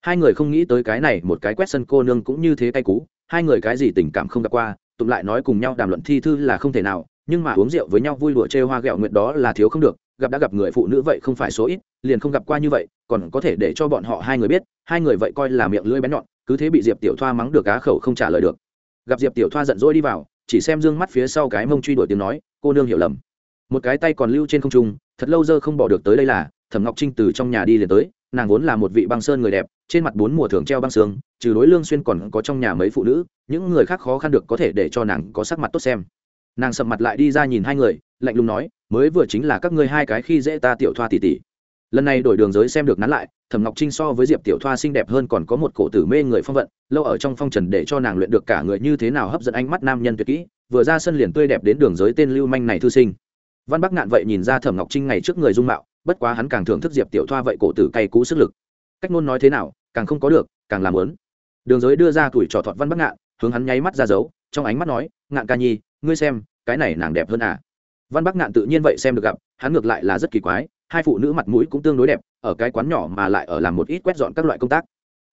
Hai người không nghĩ tới cái này, một cái quét sân cô nương cũng như thế cay cú, hai người cái gì tình cảm không gặp qua tụng lại nói cùng nhau đàm luận thi thư là không thể nào, nhưng mà uống rượu với nhau vui đùa chê hoa ghẹo nguyện đó là thiếu không được, gặp đã gặp người phụ nữ vậy không phải số ít liền không gặp qua như vậy còn có thể để cho bọn họ hai người biết hai người vậy coi là miệng lưỡi bén nhọn cứ thế bị diệp tiểu thoa mắng được cá khẩu không trả lời được. Gặp diệp tiểu thoa giận dỗi đi vào chỉ xem dương mắt phía sau cái mông truy đuổi tiếng nói cô nương hiểu lầm. Một cái tay còn lưu trên không trung thật lâu dơ không bỏ được tới đây là thẩm ngọc trinh từ trong nhà đi liền tới nàng vốn là một vị băng sơn người đẹp trên mặt bốn mùa thường treo băng sương, trừ đối lương xuyên còn có trong nhà mấy phụ nữ những người khác khó khăn được có thể để cho nàng có sắc mặt tốt xem. Nàng sầm mặt lại đi ra nhìn hai người lạnh lùng nói mới vừa chính là các ngươi hai cái khi dễ ta tiểu thoa tỷ tỷ lần này đổi đường giới xem được nắn lại, thẩm ngọc trinh so với diệp tiểu thoa xinh đẹp hơn còn có một cổ tử mê người phong vận, lâu ở trong phong trần để cho nàng luyện được cả người như thế nào hấp dẫn ánh mắt nam nhân tuyệt kỹ, vừa ra sân liền tươi đẹp đến đường giới tên lưu manh này thư sinh. Văn bắc ngạn vậy nhìn ra thẩm ngọc trinh ngày trước người dung mạo, bất quá hắn càng thưởng thức diệp tiểu thoa vậy cổ tử cay cú sức lực. Cách ngôn nói thế nào, càng không có được, càng làm lớn đường giới đưa ra tuổi trò thọt văn bắc ngạn, hướng hắn nháy mắt ra dấu, trong ánh mắt nói, ngạn ca nhi, ngươi xem, cái này nàng đẹp hơn à? Văn bắc ngạn tự nhiên vậy xem được gặp, hắn ngược lại là rất kỳ quái hai phụ nữ mặt mũi cũng tương đối đẹp, ở cái quán nhỏ mà lại ở làm một ít quét dọn các loại công tác.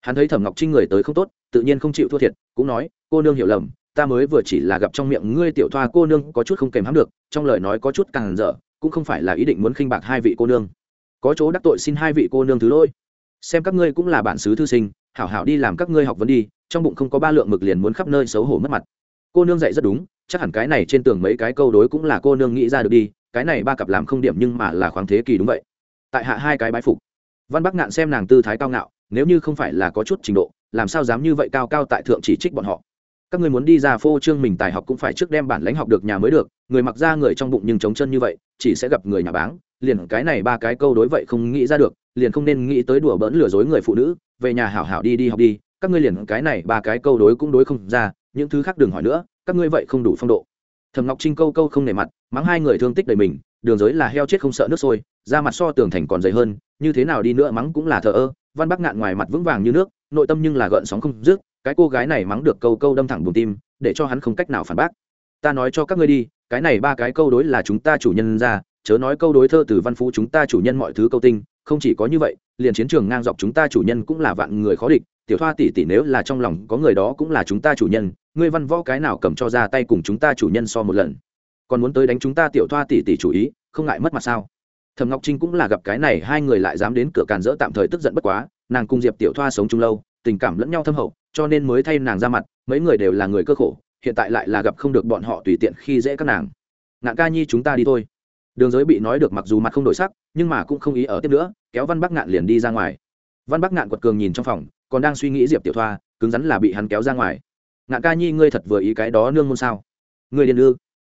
Hắn thấy thẩm ngọc trinh người tới không tốt, tự nhiên không chịu thua thiệt, cũng nói, cô nương hiểu lầm, ta mới vừa chỉ là gặp trong miệng ngươi tiểu thoa cô nương có chút không kèm hãm được, trong lời nói có chút càng dở, cũng không phải là ý định muốn khinh bạc hai vị cô nương. Có chỗ đắc tội xin hai vị cô nương thứ lỗi. Xem các ngươi cũng là bản xứ thư sinh, hảo hảo đi làm các ngươi học vấn đi, trong bụng không có ba lượng mực liền muốn khắp nơi xấu hổ mất mặt. Cô nương dạy rất đúng, chắc hẳn cái này trên tường mấy cái câu đối cũng là cô nương nghĩ ra được đi cái này ba cặp làm không điểm nhưng mà là khoáng thế kỳ đúng vậy. Tại hạ hai cái bái phục. Văn bắc ngạn xem nàng tư thái cao ngạo, nếu như không phải là có chút trình độ, làm sao dám như vậy cao cao tại thượng chỉ trích bọn họ? Các người muốn đi ra phô trương mình tài học cũng phải trước đem bản lãnh học được nhà mới được, người mặc ra người trong bụng nhưng trống chân như vậy, chỉ sẽ gặp người nhà báng, liền cái này ba cái câu đối vậy không nghĩ ra được, liền không nên nghĩ tới đùa bỡn lừa dối người phụ nữ, về nhà hảo hảo đi đi học đi, các ngươi liền cái này ba cái câu đối cũng đối không ra, những thứ khác đừng hỏi nữa, các ngươi vậy không đủ phong độ thầm ngọc trinh câu câu không nề mặt mắng hai người thương tích đầy mình đường giới là heo chết không sợ nước sôi da mặt so tường thành còn dày hơn như thế nào đi nữa mắng cũng là thờ ơ văn bắc ngạn ngoài mặt vững vàng như nước nội tâm nhưng là gợn sóng không dứt cái cô gái này mắng được câu câu đâm thẳng bùn tim để cho hắn không cách nào phản bác ta nói cho các ngươi đi cái này ba cái câu đối là chúng ta chủ nhân ra chớ nói câu đối thơ từ văn phú chúng ta chủ nhân mọi thứ câu tinh không chỉ có như vậy liền chiến trường ngang dọc chúng ta chủ nhân cũng là vạn người khó địch tiểu thoa tỷ tỷ nếu là trong lòng có người đó cũng là chúng ta chủ nhân, ngươi văn võ cái nào cầm cho ra tay cùng chúng ta chủ nhân so một lần. Còn muốn tới đánh chúng ta tiểu thoa tỷ tỷ chủ ý, không ngại mất mặt sao? Thầm ngọc trinh cũng là gặp cái này, hai người lại dám đến cửa càn rỡ tạm thời tức giận bất quá, nàng cùng diệp tiểu thoa sống chung lâu, tình cảm lẫn nhau thâm hậu, cho nên mới thay nàng ra mặt, mấy người đều là người cơ khổ, hiện tại lại là gặp không được bọn họ tùy tiện khi dễ các nàng. Ngạn ca nhi chúng ta đi thôi. Đường giới bị nói được mặc dù mặt không đổi sắc, nhưng mà cũng không ý ở tiếp nữa, kéo văn bắc ngạn liền đi ra ngoài. Văn bắc ngạn quật cường nhìn trong phòng còn đang suy nghĩ diệp tiểu thoa cứng rắn là bị hắn kéo ra ngoài ngạn ca nhi ngươi thật vừa ý cái đó nương môn sao ngươi điên ư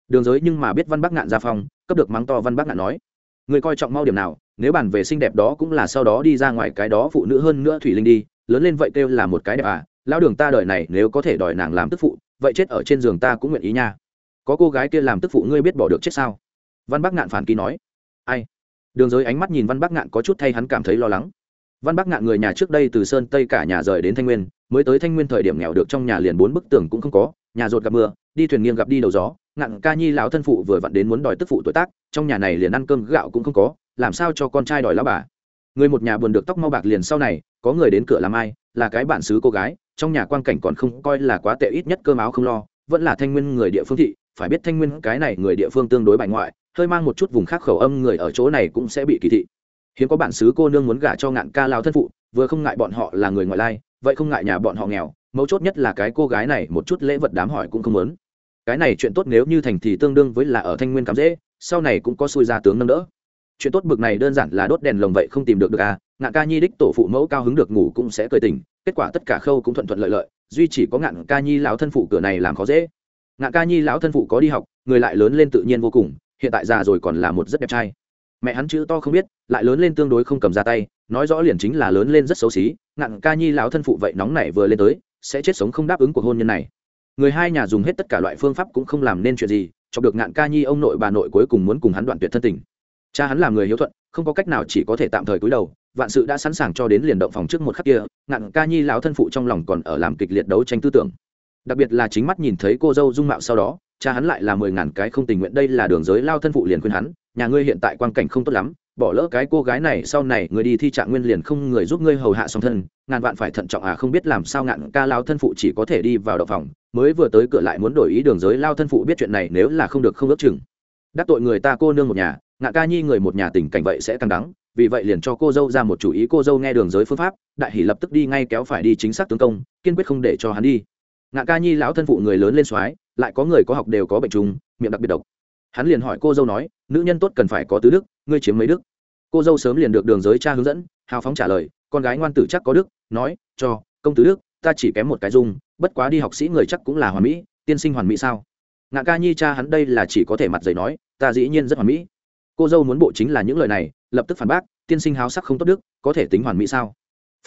đường giới nhưng mà biết văn bắc ngạn ra phòng cấp được mắng to văn bắc ngạn nói người coi trọng mau điểm nào nếu bản về xinh đẹp đó cũng là sau đó đi ra ngoài cái đó phụ nữ hơn nữa thủy linh đi lớn lên vậy kêu là một cái đẹp à lão đường ta đợi này nếu có thể đòi nàng làm tức phụ vậy chết ở trên giường ta cũng nguyện ý nha có cô gái kia làm tức phụ ngươi biết bỏ được chết sao văn bắc ngạn phản ký nói ai đường giới ánh mắt nhìn văn bắc ngạn có chút thay hắn cảm thấy lo lắng văn bắc ngạn người nhà trước đây từ sơn tây cả nhà rời đến thanh nguyên, mới tới thanh nguyên thời điểm nghèo được trong nhà liền bốn bức tường cũng không có, nhà rột gặp mưa, đi thuyền nghiêng gặp đi đầu gió, ngạn ca nhi lão thân phụ vừa vặn đến muốn đòi tức phụ tuổi tác, trong nhà này liền ăn cơm gạo cũng không có, làm sao cho con trai đòi lão bà? Người một nhà buồn được tóc mau bạc liền sau này, có người đến cửa làm ai, là cái bản xứ cô gái, trong nhà quan cảnh còn không coi là quá tệ ít nhất cơm áo không lo, vẫn là thanh nguyên người địa phương thị, phải biết thanh nguyên cái này người địa phương tương đối bài ngoại, hơi mang một chút vùng khác khẩu âm người ở chỗ này cũng sẽ bị kỳ thị hiếm có bản xứ cô nương muốn gả cho ngạn ca lao thân phụ, vừa không ngại bọn họ là người ngoại lai, vậy không ngại nhà bọn họ nghèo, mấu chốt nhất là cái cô gái này một chút lễ vật đám hỏi cũng không muốn. Cái này chuyện tốt nếu như thành thì tương đương với là ở thanh nguyên cắm dễ, sau này cũng có xui ra tướng nâng đỡ. Chuyện tốt bực này đơn giản là đốt đèn lồng vậy không tìm được được à ngạn ca nhi đích tổ phụ mẫu cao hứng được ngủ cũng sẽ cười tình kết quả tất cả khâu cũng thuận thuận lợi lợi, duy chỉ có ngạn ca nhi lão thân phụ cửa này làm khó dễ. Ngạn ca nhi lão thân phụ có đi học, người lại lớn lên tự nhiên vô cùng, hiện tại già rồi còn là một rất đẹp trai mẹ hắn chữ to không biết, lại lớn lên tương đối không cầm ra tay, nói rõ liền chính là lớn lên rất xấu xí, ngạn ca nhi lão thân phụ vậy nóng này vừa lên tới, sẽ chết sống không đáp ứng cuộc hôn nhân này. Người hai nhà dùng hết tất cả loại phương pháp cũng không làm nên chuyện gì, chọc được ngạn ca nhi ông nội bà nội cuối cùng muốn cùng hắn đoạn tuyệt thân tình. Cha hắn là người hiếu thuận, không có cách nào chỉ có thể tạm thời cúi đầu, vạn sự đã sẵn sàng cho đến liền động phòng trước một khắc kia, ngạn ca nhi lão thân phụ trong lòng còn ở làm kịch liệt đấu tranh tư tưởng. Đặc biệt là chính mắt nhìn thấy cô dâu dung mạo sau đó, cha hắn lại là mười ngàn cái không tình nguyện, đây là đường giới lao thân phụ liền khuyên hắn nhà ngươi hiện tại quan cảnh không tốt lắm, bỏ lỡ cái cô gái này, sau này người đi thi trạng nguyên liền không người giúp ngươi hầu hạ song thân, ngàn vạn phải thận trọng à không biết làm sao ngạn ca lao thân phụ chỉ có thể đi vào đậu phòng, mới vừa tới cửa lại muốn đổi ý đường giới lao thân phụ biết chuyện này nếu là không được không ước chừng. Đắc tội người ta cô nương một nhà, ngạn ca nhi người một nhà tình cảnh vậy sẽ càng đắng, vì vậy liền cho cô dâu ra một chủ ý, cô dâu nghe đường giới phương pháp, đại hỷ lập tức đi ngay kéo phải đi chính xác tướng công, kiên quyết không để cho hắn đi. Ngạn ca nhi lão thân phụ người lớn lên soái, lại có người có học đều có bệnh trùng, miệng đặc biệt độc hắn liền hỏi cô dâu nói, nữ nhân tốt cần phải có tứ đức, ngươi chiếm mấy đức? Cô dâu sớm liền được đường giới cha hướng dẫn, hào phóng trả lời, con gái ngoan tử chắc có đức. Nói, cho, công tứ đức, ta chỉ kém một cái dung, bất quá đi học sĩ người chắc cũng là hoàn mỹ, tiên sinh hoàn mỹ sao? Ngạ ca nhi cha hắn đây là chỉ có thể mặt giấy nói, ta dĩ nhiên rất hoàn mỹ. Cô dâu muốn bộ chính là những lời này, lập tức phản bác, tiên sinh háo sắc không tốt đức, có thể tính hoàn mỹ sao?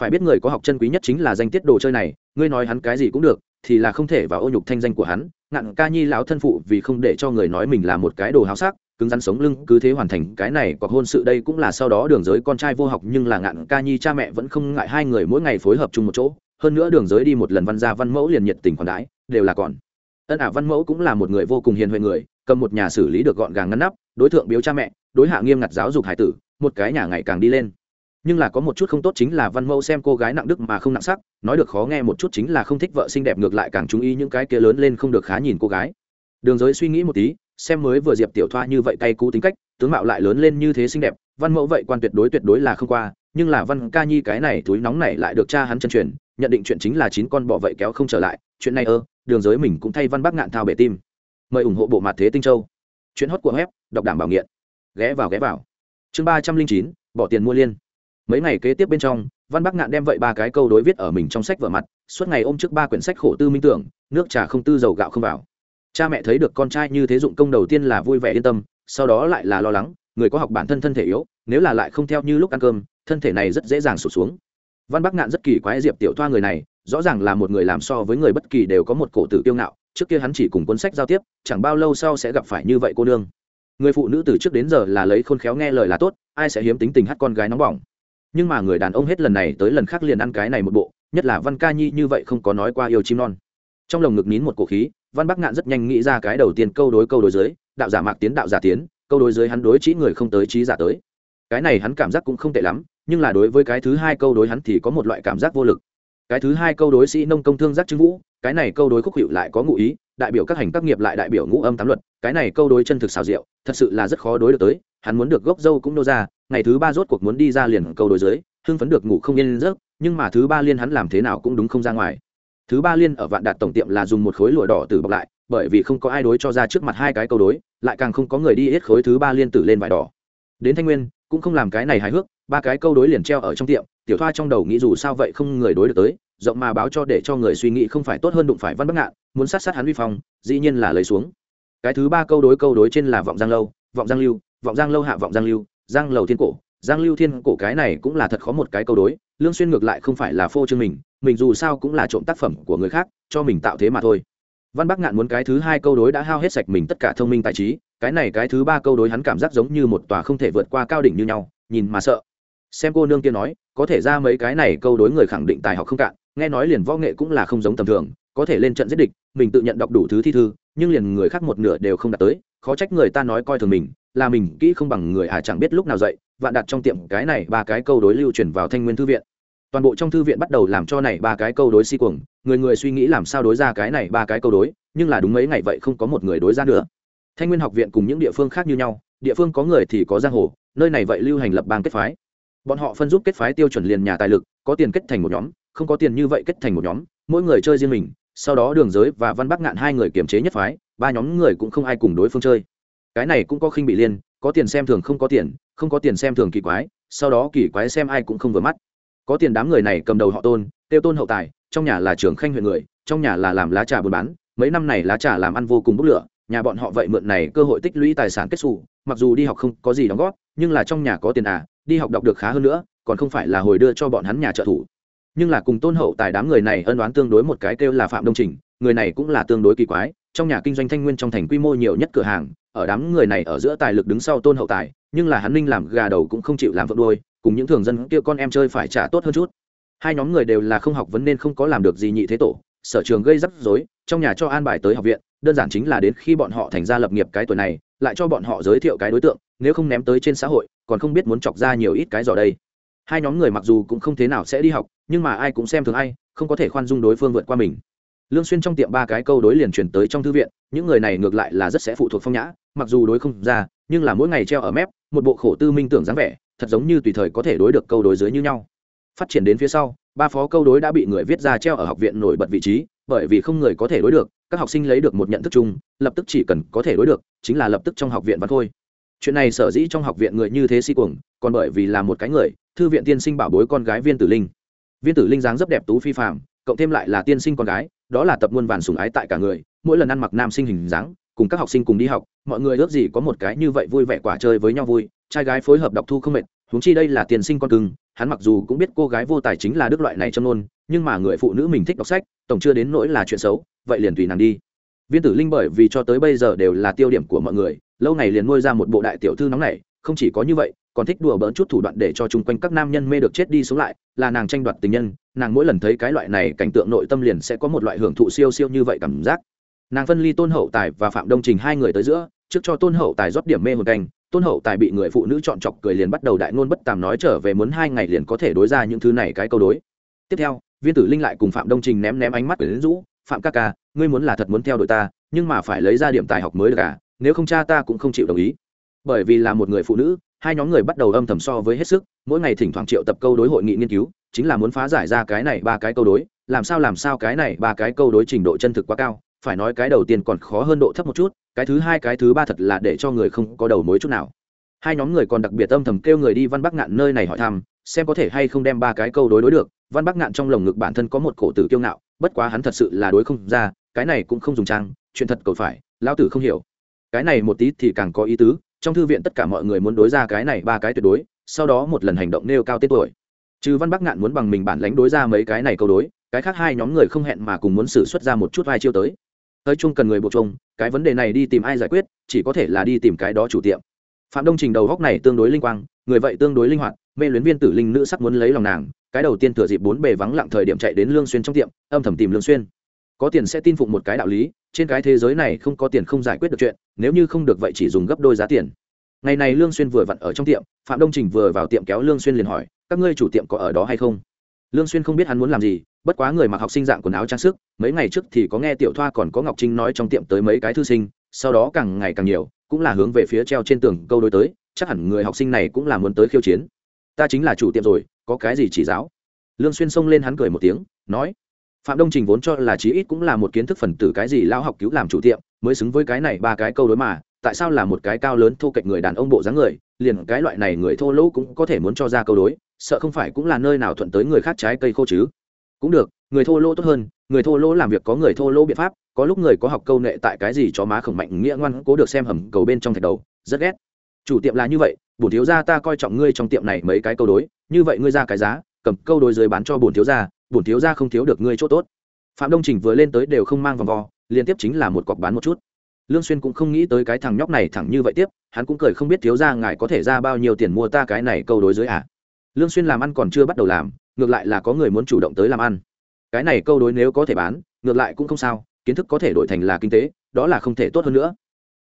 Phải biết người có học chân quý nhất chính là danh tiết đồ chơi này, ngươi nói hắn cái gì cũng được thì là không thể vào ô nhục thanh danh của hắn, ngạn ca nhi lão thân phụ vì không để cho người nói mình là một cái đồ háo sắc, cứng rắn sống lưng, cứ thế hoàn thành cái này hoặc hôn sự đây cũng là sau đó đường giới con trai vô học nhưng là ngạn ca nhi cha mẹ vẫn không ngại hai người mỗi ngày phối hợp chung một chỗ, hơn nữa đường giới đi một lần văn gia văn mẫu liền nhiệt tình còn đãi, đều là còn. Ân ả văn mẫu cũng là một người vô cùng hiền huệ người, cầm một nhà xử lý được gọn gàng ngăn nắp, đối tượng biếu cha mẹ, đối hạ nghiêm ngặt giáo dục hải tử, một cái nhà ngày càng đi lên nhưng là có một chút không tốt chính là văn mẫu xem cô gái nặng đức mà không nặng sắc, nói được khó nghe một chút chính là không thích vợ xinh đẹp ngược lại càng chú ý những cái kia lớn lên không được khá nhìn cô gái. Đường giới suy nghĩ một tí, xem mới vừa diệp tiểu thoa như vậy cay cú tính cách, tướng mạo lại lớn lên như thế xinh đẹp, văn mẫu vậy quan tuyệt đối tuyệt đối là không qua, nhưng là văn ca nhi cái này túi nóng này lại được cha hắn chân truyền, nhận định chuyện chính là chín con bọ vậy kéo không trở lại, chuyện này ơ, đường giới mình cũng thay văn bác ngạn thao bể tim. Mời ủng hộ bộ mặt thế tinh châu. Chuyện hót của web, đọc đảm bảo nghiện. Ghé vào ghé vào. Chương ba trăm linh chín, bỏ tiền mua liên mấy ngày kế tiếp bên trong, văn bắc ngạn đem vậy ba cái câu đối viết ở mình trong sách vở mặt, suốt ngày ôm trước ba quyển sách khổ tư minh tưởng, nước trà không tư dầu gạo không vào. Cha mẹ thấy được con trai như thế dụng công đầu tiên là vui vẻ yên tâm, sau đó lại là lo lắng, người có học bản thân thân thể yếu, nếu là lại không theo như lúc ăn cơm, thân thể này rất dễ dàng sụt xuống. Văn bắc ngạn rất kỳ quái diệp tiểu thoa người này, rõ ràng là một người làm so với người bất kỳ đều có một cổ tử kiêu ngạo, trước kia hắn chỉ cùng cuốn sách giao tiếp, chẳng bao lâu sau sẽ gặp phải như vậy cô nương. Người phụ nữ từ trước đến giờ là lấy khôn khéo nghe lời là tốt, ai sẽ hiếm tính tình hát con gái nóng bỏng nhưng mà người đàn ông hết lần này tới lần khác liền ăn cái này một bộ, nhất là văn ca nhi như vậy không có nói qua yêu chim non. Trong lồng ngực nín một cổ khí, văn bắc ngạn rất nhanh nghĩ ra cái đầu tiên câu đối câu đối dưới, đạo giả mạc tiến, đạo giả tiến, câu đối dưới hắn đối chỉ người không tới trí giả tới. Cái này hắn cảm giác cũng không tệ lắm, nhưng là đối với cái thứ hai câu đối hắn thì có một loại cảm giác vô lực. Cái thứ hai câu đối sĩ nông công thương giác trưng vũ, cái này câu đối khúc hiệu lại có ngụ ý, đại biểu các hành các nghiệp lại đại biểu ngũ âm tám luật, cái này câu đối chân thực xào rượu thật sự là rất khó đối được tới, hắn muốn được gốc dâu cũng nô ra ngày thứ ba rốt cuộc muốn đi ra liền câu đối dưới hưng phấn được ngủ không yên giấc, nhưng mà thứ ba liên hắn làm thế nào cũng đúng không ra ngoài. Thứ ba liên ở vạn đạt tổng tiệm là dùng một khối lụa đỏ từ bọc lại, bởi vì không có ai đối cho ra trước mặt hai cái câu đối, lại càng không có người đi hết khối thứ ba liên tử lên vải đỏ. Đến thanh nguyên, cũng không làm cái này hài hước, ba cái câu đối liền treo ở trong tiệm, tiểu thoa trong đầu nghĩ dù sao vậy không người đối được tới, rộng mà báo cho để cho người suy nghĩ không phải tốt hơn đụng phải văn bắc ngạn, muốn sát sát hắn vi phong, dĩ nhiên là lấy xuống. Cái thứ ba câu đối câu đối trên là vọng giang lâu, vọng giang lưu, vọng giang lâu hạ vọng giang lưu giang lầu thiên cổ. Giang lưu thiên cổ cái này cũng là thật khó một cái câu đối, lương xuyên ngược lại không phải là phô trương mình mình dù sao cũng là trộm tác phẩm của người khác, cho mình tạo thế mà thôi. Văn bắc ngạn muốn cái thứ hai câu đối đã hao hết sạch mình tất cả thông minh tài trí, cái này cái thứ ba câu đối hắn cảm giác giống như một tòa không thể vượt qua cao đỉnh như nhau, nhìn mà sợ. Xem cô nương kia nói, có thể ra mấy cái này câu đối người khẳng định tài học không cạn, nghe nói liền võ nghệ cũng là không giống tầm thường, có thể lên trận giết địch, mình tự nhận đọc đủ thứ thi thư, nhưng liền người khác một nửa đều không đạt tới, khó trách người ta nói coi thường mình là mình kỹ không bằng người à chẳng biết lúc nào dậy, vạn đặt trong tiệm cái này ba cái câu đối lưu truyền vào thanh nguyên thư viện. Toàn bộ trong thư viện bắt đầu làm cho này ba cái câu đối si cuồng, người người suy nghĩ làm sao đối ra cái này ba cái câu đối, nhưng là đúng mấy ngày vậy không có một người đối ra nữa. Thanh nguyên học viện cùng những địa phương khác như nhau, địa phương có người thì có giang hồ, nơi này vậy lưu hành lập bang kết phái. Bọn họ phân giúp kết phái tiêu chuẩn liền nhà tài lực, có tiền kết thành một nhóm, không có tiền như vậy kết thành một nhóm, mỗi người chơi riêng mình, sau đó đường giới và văn bắc ngạn hai người kiềm chế nhất phái, ba nhóm người cũng không ai cùng đối phương chơi cái này cũng có khinh bị liên, có tiền xem thường không có tiền, không có tiền xem thường kỳ quái, sau đó kỳ quái xem ai cũng không vừa mắt. Có tiền đám người này cầm đầu họ tôn, tiêu tôn hậu tài, trong nhà là trưởng khanh huyện người, trong nhà là làm lá trà buôn bán, mấy năm này lá trà làm ăn vô cùng bốc lửa, nhà bọn họ vậy mượn này cơ hội tích lũy tài sản kết xù, mặc dù đi học không có gì đóng góp, nhưng là trong nhà có tiền à đi học đọc được khá hơn nữa, còn không phải là hồi đưa cho bọn hắn nhà trợ thủ. Nhưng là cùng tôn hậu tài đám người này ân đoán tương đối một cái kêu là phạm đông trình người này cũng là tương đối kỳ quái, trong nhà kinh doanh thanh nguyên trong thành quy mô nhiều nhất cửa hàng, ở đám người này ở giữa tài lực đứng sau tôn hậu tài, nhưng là hắn ninh làm gà đầu cũng không chịu làm vợ đôi cùng những thường dân kia con em chơi phải trả tốt hơn chút. Hai nhóm người đều là không học vấn nên không có làm được gì nhị thế tổ, sở trường gây rắc rối, trong nhà cho an bài tới học viện, đơn giản chính là đến khi bọn họ thành ra lập nghiệp cái tuổi này, lại cho bọn họ giới thiệu cái đối tượng, nếu không ném tới trên xã hội, còn không biết muốn chọc ra nhiều ít cái giỏ đây. Hai nhóm người mặc dù cũng không thế nào sẽ đi học, nhưng mà ai cũng xem thường ai, không có thể khoan dung đối phương vượt qua mình lương xuyên trong tiệm ba cái câu đối liền truyền tới trong thư viện, những người này ngược lại là rất sẽ phụ thuộc phong nhã, mặc dù đối không ra, nhưng là mỗi ngày treo ở mép, một bộ khổ tư minh tưởng dáng vẻ, thật giống như tùy thời có thể đối được câu đối dưới như nhau. Phát triển đến phía sau, ba phó câu đối đã bị người viết ra treo ở học viện nổi bật vị trí, bởi vì không người có thể đối được, các học sinh lấy được một nhận thức chung, lập tức chỉ cần có thể đối được, chính là lập tức trong học viện văn thôi. Chuyện này sở dĩ trong học viện người như thế si cuồng, còn bởi vì là một cái người, thư viện tiên sinh bảo bối con gái viên tử linh. Viên tử linh dáng rất đẹp tú phi phạm cộng thêm lại là tiên sinh con gái đó là tập muôn vàn sùng ái tại cả người, mỗi lần ăn mặc nam sinh hình dáng, cùng các học sinh cùng đi học, mọi người ước gì có một cái như vậy vui vẻ quả chơi với nhau vui, trai gái phối hợp đọc thu không mệt, huống chi đây là tiền sinh con cưng, hắn mặc dù cũng biết cô gái vô tài chính là đức loại này châm nôn nhưng mà người phụ nữ mình thích đọc sách, tổng chưa đến nỗi là chuyện xấu, vậy liền tùy nàng đi. Viên tử linh bởi vì cho tới bây giờ đều là tiêu điểm của mọi người, lâu này liền nuôi ra một bộ đại tiểu thư nóng này không chỉ có như vậy còn thích đùa bỡn chút thủ đoạn để cho chung quanh các nam nhân mê được chết đi sống lại, là nàng tranh đoạt tình nhân, nàng mỗi lần thấy cái loại này cảnh tượng nội tâm liền sẽ có một loại hưởng thụ siêu siêu như vậy cảm giác. Nàng phân ly tôn hậu tài và phạm đông trình hai người tới giữa, trước cho tôn hậu tài rót điểm mê hồn canh, tôn hậu tài bị người phụ nữ chọn chọc cười liền bắt đầu đại ngôn bất tàm nói trở về muốn hai ngày liền có thể đối ra những thứ này cái câu đối. Tiếp theo, viên tử linh lại cùng phạm đông trình ném ném ánh mắt đến rũ, phạm ca ca, ngươi muốn là thật muốn theo đuổi ta, nhưng mà phải lấy ra điểm tài học mới được à nếu không cha ta cũng không chịu đồng ý. Bởi vì là một người phụ nữ hai nhóm người bắt đầu âm thầm so với hết sức, mỗi ngày thỉnh thoảng triệu tập câu đối hội nghị nghiên cứu, chính là muốn phá giải ra cái này ba cái câu đối, làm sao làm sao cái này ba cái câu đối trình độ chân thực quá cao, phải nói cái đầu tiên còn khó hơn độ thấp một chút, cái thứ hai, cái thứ ba thật là để cho người không có đầu mối chút nào. Hai nhóm người còn đặc biệt âm thầm kêu người đi văn bắc ngạn nơi này hỏi thăm, xem có thể hay không đem ba cái câu đối đối được. Văn bắc ngạn trong lồng ngực bản thân có một cổ tử kiêu ngạo, bất quá hắn thật sự là đối không ra, cái này cũng không dùng trang, chuyện thật cầu phải lao tử không hiểu. Cái này một tí thì càng có ý tứ trong thư viện tất cả mọi người muốn đối ra cái này ba cái tuyệt đối, sau đó một lần hành động nêu cao tên tuổi. Trừ văn bắc ngạn muốn bằng mình bản lãnh đối ra mấy cái này câu đối, cái khác hai nhóm người không hẹn mà cùng muốn xử xuất ra một chút vai chiêu tới. Tới chung cần người buộc chung cái vấn đề này đi tìm ai giải quyết, chỉ có thể là đi tìm cái đó chủ tiệm. Phạm đông trình đầu góc này tương đối linh quang, người vậy tương đối linh hoạt, mê luyến viên tử linh nữ sắc muốn lấy lòng nàng, cái đầu tiên thừa dịp bốn bề vắng lặng thời điểm chạy đến lương xuyên trong tiệm, âm thầm tìm lương xuyên có tiền sẽ tin phụng một cái đạo lý, trên cái thế giới này không có tiền không giải quyết được chuyện, nếu như không được vậy chỉ dùng gấp đôi giá tiền. Ngày này lương xuyên vừa vặn ở trong tiệm, phạm đông trình vừa vào tiệm kéo lương xuyên liền hỏi, các ngươi chủ tiệm có ở đó hay không? Lương xuyên không biết hắn muốn làm gì, bất quá người mặc học sinh dạng quần áo trang sức, mấy ngày trước thì có nghe tiểu thoa còn có ngọc trinh nói trong tiệm tới mấy cái thư sinh, sau đó càng ngày càng nhiều, cũng là hướng về phía treo trên tường câu đối tới, chắc hẳn người học sinh này cũng là muốn tới khiêu chiến. Ta chính là chủ tiệm rồi, có cái gì chỉ giáo? Lương xuyên xông lên hắn cười một tiếng, nói phạm đông trình vốn cho là chí ít cũng là một kiến thức phần tử cái gì lao học cứu làm chủ tiệm, mới xứng với cái này ba cái câu đối mà, tại sao là một cái cao lớn thô kệch người đàn ông bộ dáng người, liền cái loại này người thô lỗ cũng có thể muốn cho ra câu đối, sợ không phải cũng là nơi nào thuận tới người khác trái cây khô chứ? Cũng được, người thô lỗ tốt hơn, người thô lỗ làm việc có người thô lỗ biện pháp, có lúc người có học câu nghệ tại cái gì cho má khổng mạnh nghĩa ngoan cố được xem hầm cầu bên trong thạch đầu, rất ghét. Chủ tiệm là như vậy, bổn thiếu gia ta coi trọng ngươi trong tiệm này mấy cái câu đối, như vậy ngươi ra cái giá, cầm câu đối dưới bán cho bổn thiếu gia bổn thiếu gia không thiếu được ngươi chỗ tốt. Phạm đông trình vừa lên tới đều không mang vòng vo, liên tiếp chính là một cọc bán một chút. Lương xuyên cũng không nghĩ tới cái thằng nhóc này thẳng như vậy tiếp, hắn cũng cười không biết thiếu gia ngài có thể ra bao nhiêu tiền mua ta cái này câu đối dưới à. Lương xuyên làm ăn còn chưa bắt đầu làm, ngược lại là có người muốn chủ động tới làm ăn. Cái này câu đối nếu có thể bán, ngược lại cũng không sao, kiến thức có thể đổi thành là kinh tế, đó là không thể tốt hơn nữa.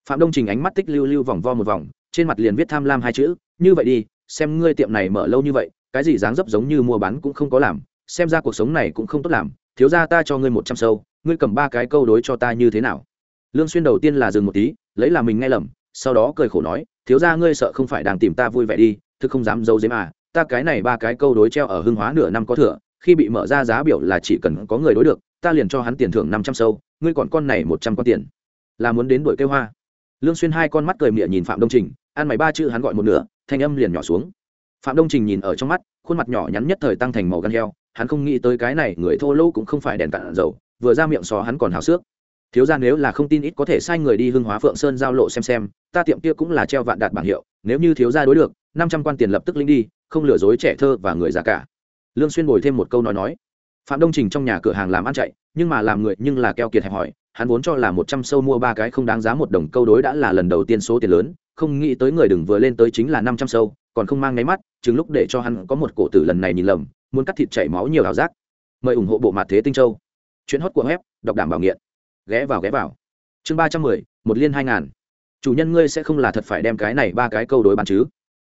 Phạm đông trình ánh mắt tích lưu lưu vòng vo một vòng, trên mặt liền viết tham lam hai chữ, như vậy đi, xem ngươi tiệm này mở lâu như vậy, cái gì dáng dấp giống như mua bán cũng không có làm xem ra cuộc sống này cũng không tốt làm, thiếu gia ta cho ngươi một trăm sâu, ngươi cầm ba cái câu đối cho ta như thế nào? Lương xuyên đầu tiên là dừng một tí, lấy là mình nghe lầm, sau đó cười khổ nói, thiếu gia ngươi sợ không phải đang tìm ta vui vẻ đi, thực không dám giấu giếm à ta cái này ba cái câu đối treo ở hưng hóa nửa năm có thừa, khi bị mở ra giá biểu là chỉ cần có người đối được, ta liền cho hắn tiền thưởng năm trăm sâu, ngươi còn con này một trăm con tiền. Là muốn đến đuổi cây hoa. Lương xuyên hai con mắt cười mỉa nhìn phạm đông trình, ăn mày ba chữ hắn gọi một nửa, thanh âm liền nhỏ xuống. Phạm đông trình nhìn ở trong mắt, khuôn mặt nhỏ nhắn nhất thời tăng thành màu gan heo hắn không nghĩ tới cái này người thô lỗ cũng không phải đèn cạn dầu, vừa ra miệng xó hắn còn hào xước thiếu gia nếu là không tin ít có thể sai người đi hưng hóa phượng sơn giao lộ xem xem, ta tiệm kia cũng là treo vạn đạt bảng hiệu, nếu như thiếu gia đối được, năm trăm quan tiền lập tức linh đi, không lừa dối trẻ thơ và người già cả. Lương xuyên bồi thêm một câu nói nói. Phạm đông trình trong nhà cửa hàng làm ăn chạy, nhưng mà làm người nhưng là keo kiệt hẹp hỏi hắn vốn cho là một trăm sâu mua ba cái không đáng giá một đồng câu đối đã là lần đầu tiên số tiền lớn, không nghĩ tới người đừng vừa lên tới chính là năm trăm sâu, còn không mang ngáy mắt, chừng lúc để cho hắn có một cổ tử lần này nhìn lầm muốn cắt thịt chảy máu nhiều ảo giác. Mời ủng hộ bộ mặt thế tinh châu. Chuyện hót của web, đọc đảm bảo nghiện. Ghé vào ghé vào. Chương ba trăm mười, một liên hai ngàn. Chủ nhân ngươi sẽ không là thật phải đem cái này ba cái câu đối bán chứ?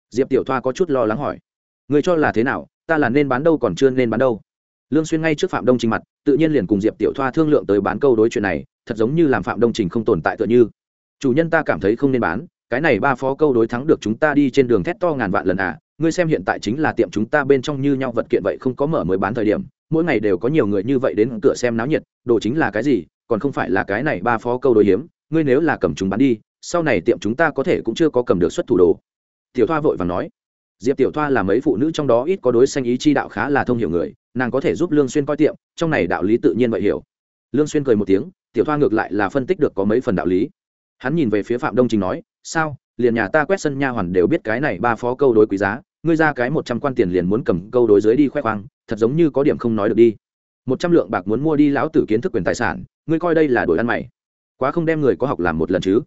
Diệp tiểu thoa có chút lo lắng hỏi. Ngươi cho là thế nào? Ta là nên bán đâu còn chưa nên bán đâu. Lương xuyên ngay trước phạm đông trình mặt, tự nhiên liền cùng diệp tiểu thoa thương lượng tới bán câu đối chuyện này, thật giống như làm phạm đông trình không tồn tại tựa như. Chủ nhân ta cảm thấy không nên bán, cái này ba phó câu đối thắng được chúng ta đi trên đường thét to ngàn vạn lần à ngươi xem hiện tại chính là tiệm chúng ta bên trong như nhau vật kiện vậy không có mở mới bán thời điểm, mỗi ngày đều có nhiều người như vậy đến cửa xem náo nhiệt, đồ chính là cái gì, còn không phải là cái này ba phó câu đối hiếm, ngươi nếu là cầm chúng bán đi, sau này tiệm chúng ta có thể cũng chưa có cầm được xuất thủ đồ. Tiểu thoa vội và nói. Diệp tiểu thoa là mấy phụ nữ trong đó ít có đối xanh ý chi đạo khá là thông hiểu người, nàng có thể giúp lương xuyên coi tiệm, trong này đạo lý tự nhiên vậy hiểu. Lương xuyên cười một tiếng, tiểu thoa ngược lại là phân tích được có mấy phần đạo lý. Hắn nhìn về phía phạm đông trình nói, sao, liền nhà ta quét sân nha hoàn đều biết cái này ba phó câu đối quý giá ngươi ra cái một trăm quan tiền liền muốn cầm câu đối dưới đi khoe khoang, thật giống như có điểm không nói được đi. Một trăm lượng bạc muốn mua đi lão tử kiến thức quyền tài sản, ngươi coi đây là đổi ăn mày. Quá không đem người có học làm một lần chứ.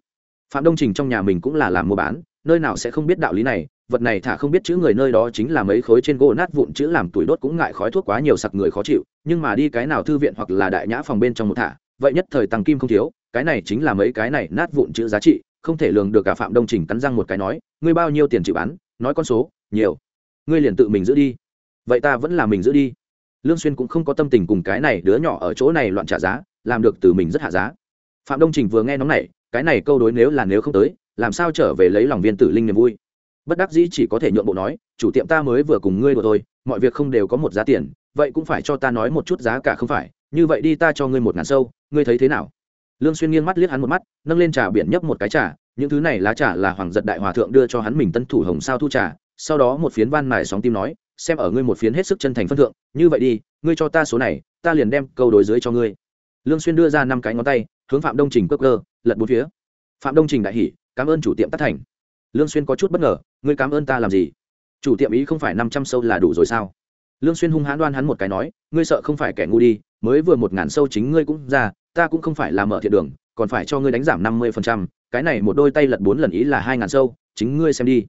Phạm đông trình trong nhà mình cũng là làm mua bán, nơi nào sẽ không biết đạo lý này, vật này thả không biết chữ người nơi đó chính là mấy khối trên gỗ nát vụn chữ làm tuổi đốt cũng ngại khói thuốc quá nhiều sặc người khó chịu, nhưng mà đi cái nào thư viện hoặc là đại nhã phòng bên trong một thả, vậy nhất thời tăng kim không thiếu, cái này chính là mấy cái này nát vụn chữ giá trị, không thể lường được cả phạm đông trình cắn răng một cái nói, ngươi bao nhiêu tiền chịu bán? Nói con số, nhiều. Ngươi liền tự mình giữ đi. Vậy ta vẫn là mình giữ đi. Lương xuyên cũng không có tâm tình cùng cái này đứa nhỏ ở chỗ này loạn trả giá, làm được từ mình rất hạ giá. Phạm đông trình vừa nghe nóng này cái này câu đối nếu là nếu không tới, làm sao trở về lấy lòng viên tử linh niềm vui? Bất đắc dĩ chỉ có thể nhượng bộ nói, chủ tiệm ta mới vừa cùng ngươi đùa thôi, mọi việc không đều có một giá tiền, vậy cũng phải cho ta nói một chút giá cả không phải, như vậy đi ta cho ngươi một ngàn sâu, ngươi thấy thế nào? Lương xuyên nghiêng mắt liếc hắn một mắt, nâng lên trà biển nhấp một cái trà những thứ này lá trà là hoàng giật đại hòa thượng đưa cho hắn mình tân thủ hồng sao thu trà, sau đó một phiến van mài sóng tim nói, xem ở ngươi một phiến hết sức chân thành phân thượng, như vậy đi, ngươi cho ta số này, ta liền đem câu đối dưới cho ngươi. Lương xuyên đưa ra năm cái ngón tay, hướng phạm đông trình cướp cơ lật bốn phía. Phạm đông trình đại hỉ cảm ơn chủ tiệm tất thành. Lương xuyên có chút bất ngờ, ngươi cảm ơn ta làm gì? Chủ tiệm ý không phải năm trăm sâu là đủ rồi sao? Lương xuyên hung hãn đoan hắn một cái nói, ngươi sợ không phải kẻ ngu đi, mới vừa một ngàn sâu chính ngươi cũng ra, ta cũng không phải là mở thiện đường, còn phải cho ngươi đánh giảm năm mươi phần trăm cái này một đôi tay lật bốn lần ý là hai ngàn sâu, chính ngươi xem đi.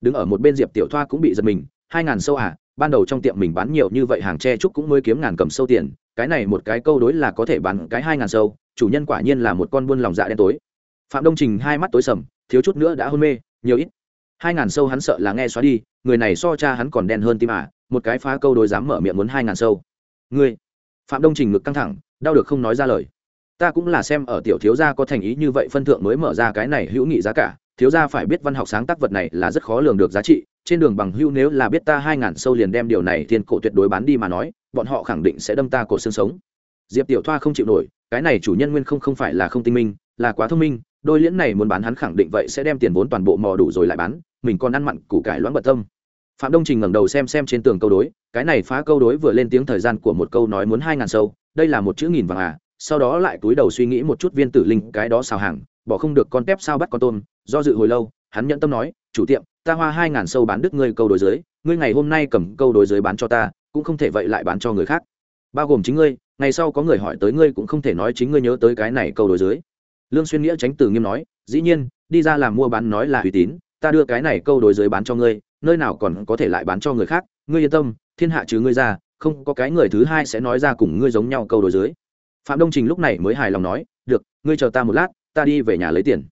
Đứng ở một bên diệp tiểu thoa cũng bị giật mình, hai ngàn sâu à ban đầu trong tiệm mình bán nhiều như vậy hàng tre trúc cũng mới kiếm ngàn cầm sâu tiền, cái này một cái câu đối là có thể bán cái hai ngàn sâu, chủ nhân quả nhiên là một con buôn lòng dạ đen tối. Phạm đông trình hai mắt tối sầm, thiếu chút nữa đã hôn mê, nhiều ít. Hai ngàn sâu hắn sợ là nghe xóa đi, người này so cha hắn còn đen hơn tim à một cái phá câu đối dám mở miệng muốn hai ngàn sâu. Ngươi. Phạm đông trình ngực căng thẳng, đau được không nói ra lời ta cũng là xem ở tiểu thiếu gia có thành ý như vậy phân thượng mới mở ra cái này hữu nghị giá cả, thiếu gia phải biết văn học sáng tác vật này là rất khó lường được giá trị, trên đường bằng hữu nếu là biết ta hai ngàn sâu liền đem điều này thiên cổ tuyệt đối bán đi mà nói, bọn họ khẳng định sẽ đâm ta cổ xương sống. Diệp tiểu thoa không chịu nổi, cái này chủ nhân nguyên không không phải là không tinh minh, là quá thông minh, đôi liễn này muốn bán hắn khẳng định vậy sẽ đem tiền vốn toàn bộ mò đủ rồi lại bán, mình còn ăn mặn, củ cải loãng bật tâm. Phạm đông trình ngẩng đầu xem xem trên tường câu đối, cái này phá câu đối vừa lên tiếng thời gian của một câu nói muốn hai ngàn sâu, đây là một chữ nghìn vàng à sau đó lại túi đầu suy nghĩ một chút viên tử linh cái đó xào hàng, bỏ không được con tép sao bắt con tôm, do dự hồi lâu, hắn nhận tâm nói, chủ tiệm, ta hoa hai ngàn sâu bán đứt ngươi câu đối dưới ngươi ngày hôm nay cầm câu đối dưới bán cho ta, cũng không thể vậy lại bán cho người khác. Bao gồm chính ngươi, ngày sau có người hỏi tới ngươi cũng không thể nói chính ngươi nhớ tới cái này câu đối dưới lương xuyên nghĩa tránh từ nghiêm nói, dĩ nhiên, đi ra làm mua bán nói là uy tín, ta đưa cái này câu đối dưới bán cho ngươi, nơi nào còn có thể lại bán cho người khác, ngươi yên tâm, thiên hạ trừ ngươi ra, không có cái người thứ hai sẽ nói ra cùng ngươi giống nhau câu đối dưới phạm đông trình lúc này mới hài lòng nói, được, ngươi chờ ta một lát, ta đi về nhà lấy tiền.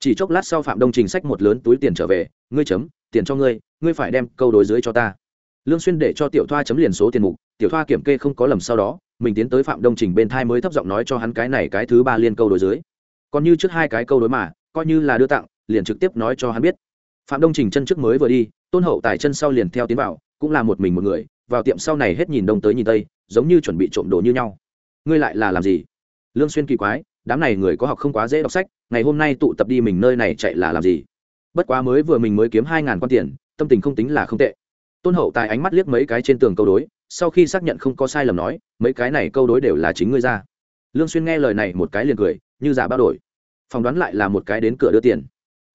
Chỉ chốc lát sau phạm đông trình xách một lớn túi tiền trở về, ngươi chấm, tiền cho ngươi ngươi phải đem câu đối dưới cho ta. Lương xuyên để cho tiểu thoa chấm liền số tiền mục, tiểu thoa kiểm kê không có lầm sau đó, mình tiến tới phạm đông trình bên thai mới thấp giọng nói cho hắn cái này cái thứ ba liên câu đối dưới. Còn như trước hai cái câu đối mà, coi như là đưa tặng, liền trực tiếp nói cho hắn biết. Phạm đông trình chân trước mới vừa đi, tôn hậu tài chân sau liền theo tiến vào, cũng là một mình một người, vào tiệm sau này hết nhìn đông tới nhìn tây, giống như chuẩn bị trộm đồ như nhau ngươi lại là làm gì? Lương xuyên kỳ quái, đám này người có học không quá dễ đọc sách, ngày hôm nay tụ tập đi mình nơi này chạy là làm gì? Bất quá mới vừa mình mới kiếm hai ngàn quan tiền, tâm tình không tính là không tệ. Tôn hậu tài ánh mắt liếc mấy cái trên tường câu đối, sau khi xác nhận không có sai lầm nói, mấy cái này câu đối đều là chính ngươi ra. Lương xuyên nghe lời này một cái liền cười, như giả bao đổi. Phỏng đoán lại là một cái đến cửa đưa tiền.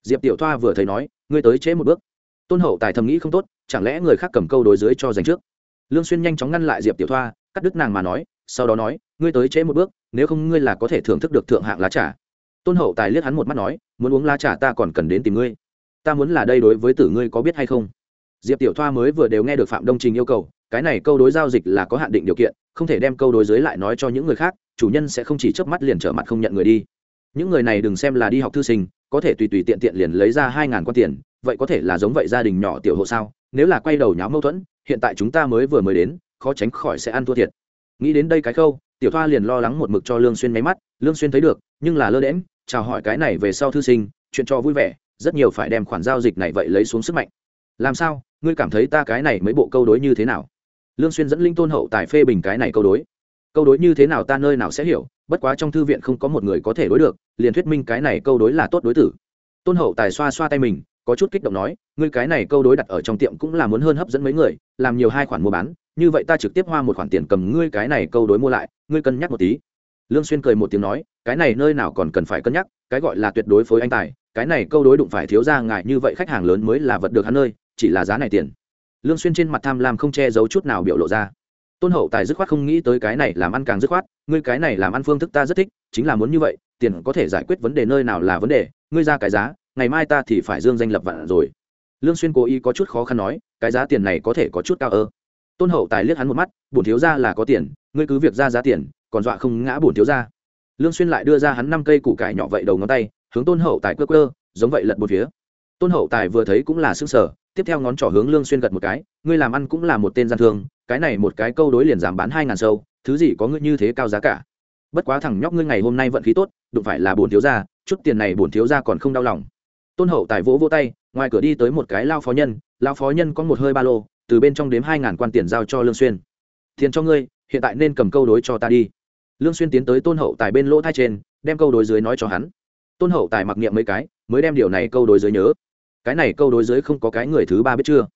Diệp tiểu thoa vừa thấy nói, ngươi tới chế một bước. Tôn hậu tài thầm nghĩ không tốt, chẳng lẽ người khác cầm câu đối dưới cho dành trước? Lương xuyên nhanh chóng ngăn lại diệp tiểu thoa, cắt đứt nàng mà nói sau đó nói, ngươi tới chế một bước, nếu không ngươi là có thể thưởng thức được thượng hạng lá trà. Tôn hậu tài liếc hắn một mắt nói, muốn uống lá trà ta còn cần đến tìm ngươi. Ta muốn là đây đối với tử ngươi có biết hay không? Diệp tiểu thoa mới vừa đều nghe được phạm đông trình yêu cầu, cái này câu đối giao dịch là có hạn định điều kiện, không thể đem câu đối dưới lại nói cho những người khác, chủ nhân sẽ không chỉ chớp mắt liền trở mặt không nhận người đi. Những người này đừng xem là đi học thư sinh, có thể tùy tùy tiện tiện liền lấy ra hai ngàn quan tiền, vậy có thể là giống vậy gia đình nhỏ tiểu hộ sao? Nếu là quay đầu nháo mâu thuẫn, hiện tại chúng ta mới vừa mới đến, khó tránh khỏi sẽ ăn thua thiệt nghĩ đến đây cái khâu, tiểu thoa liền lo lắng một mực cho lương xuyên máy mắt, lương xuyên thấy được, nhưng là lơ đễm chào hỏi cái này về sau thư sinh, chuyện cho vui vẻ, rất nhiều phải đem khoản giao dịch này vậy lấy xuống sức mạnh. Làm sao, ngươi cảm thấy ta cái này mấy bộ câu đối như thế nào? Lương xuyên dẫn linh tôn hậu tài phê bình cái này câu đối. Câu đối như thế nào ta nơi nào sẽ hiểu, bất quá trong thư viện không có một người có thể đối được, liền thuyết minh cái này câu đối là tốt đối tử. Tôn hậu tài xoa xoa tay mình, có chút kích động nói, ngươi cái này câu đối đặt ở trong tiệm cũng là muốn hơn hấp dẫn mấy người, làm nhiều hai khoản mua bán như vậy ta trực tiếp hoa một khoản tiền cầm ngươi cái này câu đối mua lại, ngươi cân nhắc một tí. Lương xuyên cười một tiếng nói, cái này nơi nào còn cần phải cân nhắc, cái gọi là tuyệt đối phối anh tài, cái này câu đối đụng phải thiếu gia ngại như vậy khách hàng lớn mới là vật được hắn nơi chỉ là giá này tiền. Lương xuyên trên mặt tham lam không che giấu chút nào biểu lộ ra. Tôn hậu tài dứt khoát không nghĩ tới cái này làm ăn càng dứt khoát, ngươi cái này làm ăn phương thức ta rất thích, chính là muốn như vậy, tiền có thể giải quyết vấn đề nơi nào là vấn đề, ngươi ra cái giá, ngày mai ta thì phải dương danh lập vạn rồi. Lương xuyên cố ý có chút khó khăn nói, cái giá tiền này có thể có chút cao ơ tôn hậu tài liếc hắn một mắt, bổn thiếu gia là có tiền, ngươi cứ việc ra giá tiền, còn dọa không ngã bổn thiếu gia. Lương xuyên lại đưa ra hắn năm cây củ cải nhỏ vậy đầu ngón tay, hướng tôn hậu tài cơ cơ giống vậy lật một phía. Tôn hậu tài vừa thấy cũng là sững sờ, tiếp theo ngón trỏ hướng lương xuyên gật một cái, ngươi làm ăn cũng là một tên gian thương, cái này một cái câu đối liền giảm bán hai ngàn sâu, thứ gì có ngươi như thế cao giá cả. Bất quá thằng nhóc ngươi ngày hôm nay vận khí tốt, đụng phải là bổn thiếu gia, chút tiền này bổn thiếu gia còn không đau lòng. Tôn hậu tài vỗ vỗ tay, ngoài cửa đi tới một cái lao phó nhân, lao phó nhân có một hơi ba lô từ bên trong đếm hai ngàn quan tiền giao cho lương xuyên. Tiền cho ngươi, hiện tại nên cầm câu đối cho ta đi. Lương xuyên tiến tới tôn hậu tài bên lỗ thai trên, đem câu đối dưới nói cho hắn. Tôn hậu tài mặc niệm mấy cái, mới đem điều này câu đối dưới nhớ. Cái này câu đối dưới không có cái người thứ ba biết chưa?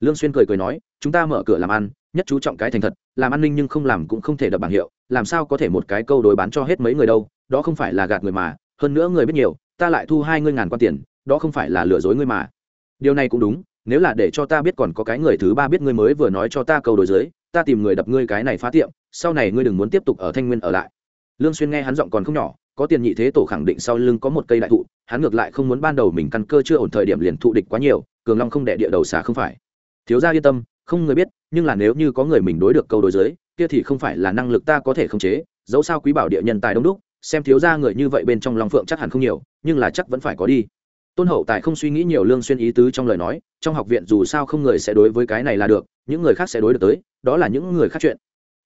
Lương xuyên cười cười nói, chúng ta mở cửa làm ăn, nhất chú trọng cái thành thật, làm an ninh nhưng không làm cũng không thể đập bảng hiệu, làm sao có thể một cái câu đối bán cho hết mấy người đâu, đó không phải là gạt người mà, hơn nữa người biết nhiều, ta lại thu hai ngươi ngàn quan tiền, đó không phải là lừa dối ngươi mà. Điều này cũng đúng nếu là để cho ta biết còn có cái người thứ ba biết ngươi mới vừa nói cho ta câu đối dưới, ta tìm người đập ngươi cái này phá tiệm, sau này ngươi đừng muốn tiếp tục ở thanh nguyên ở lại. Lương xuyên nghe hắn giọng còn không nhỏ, có tiền nhị thế tổ khẳng định sau lưng có một cây đại thụ, hắn ngược lại không muốn ban đầu mình căn cơ chưa ổn thời điểm liền thụ địch quá nhiều, cường long không đẻ địa đầu xả không phải. Thiếu gia yên tâm, không người biết, nhưng là nếu như có người mình đối được câu đối giới kia thì không phải là năng lực ta có thể khống chế, dẫu sao quý bảo địa nhân tài đông đúc, xem thiếu gia người như vậy bên trong long phượng chắc hẳn không nhiều, nhưng là chắc vẫn phải có đi tôn hậu tài không suy nghĩ nhiều lương xuyên ý tứ trong lời nói, trong học viện dù sao không người sẽ đối với cái này là được, những người khác sẽ đối được tới, đó là những người khác chuyện.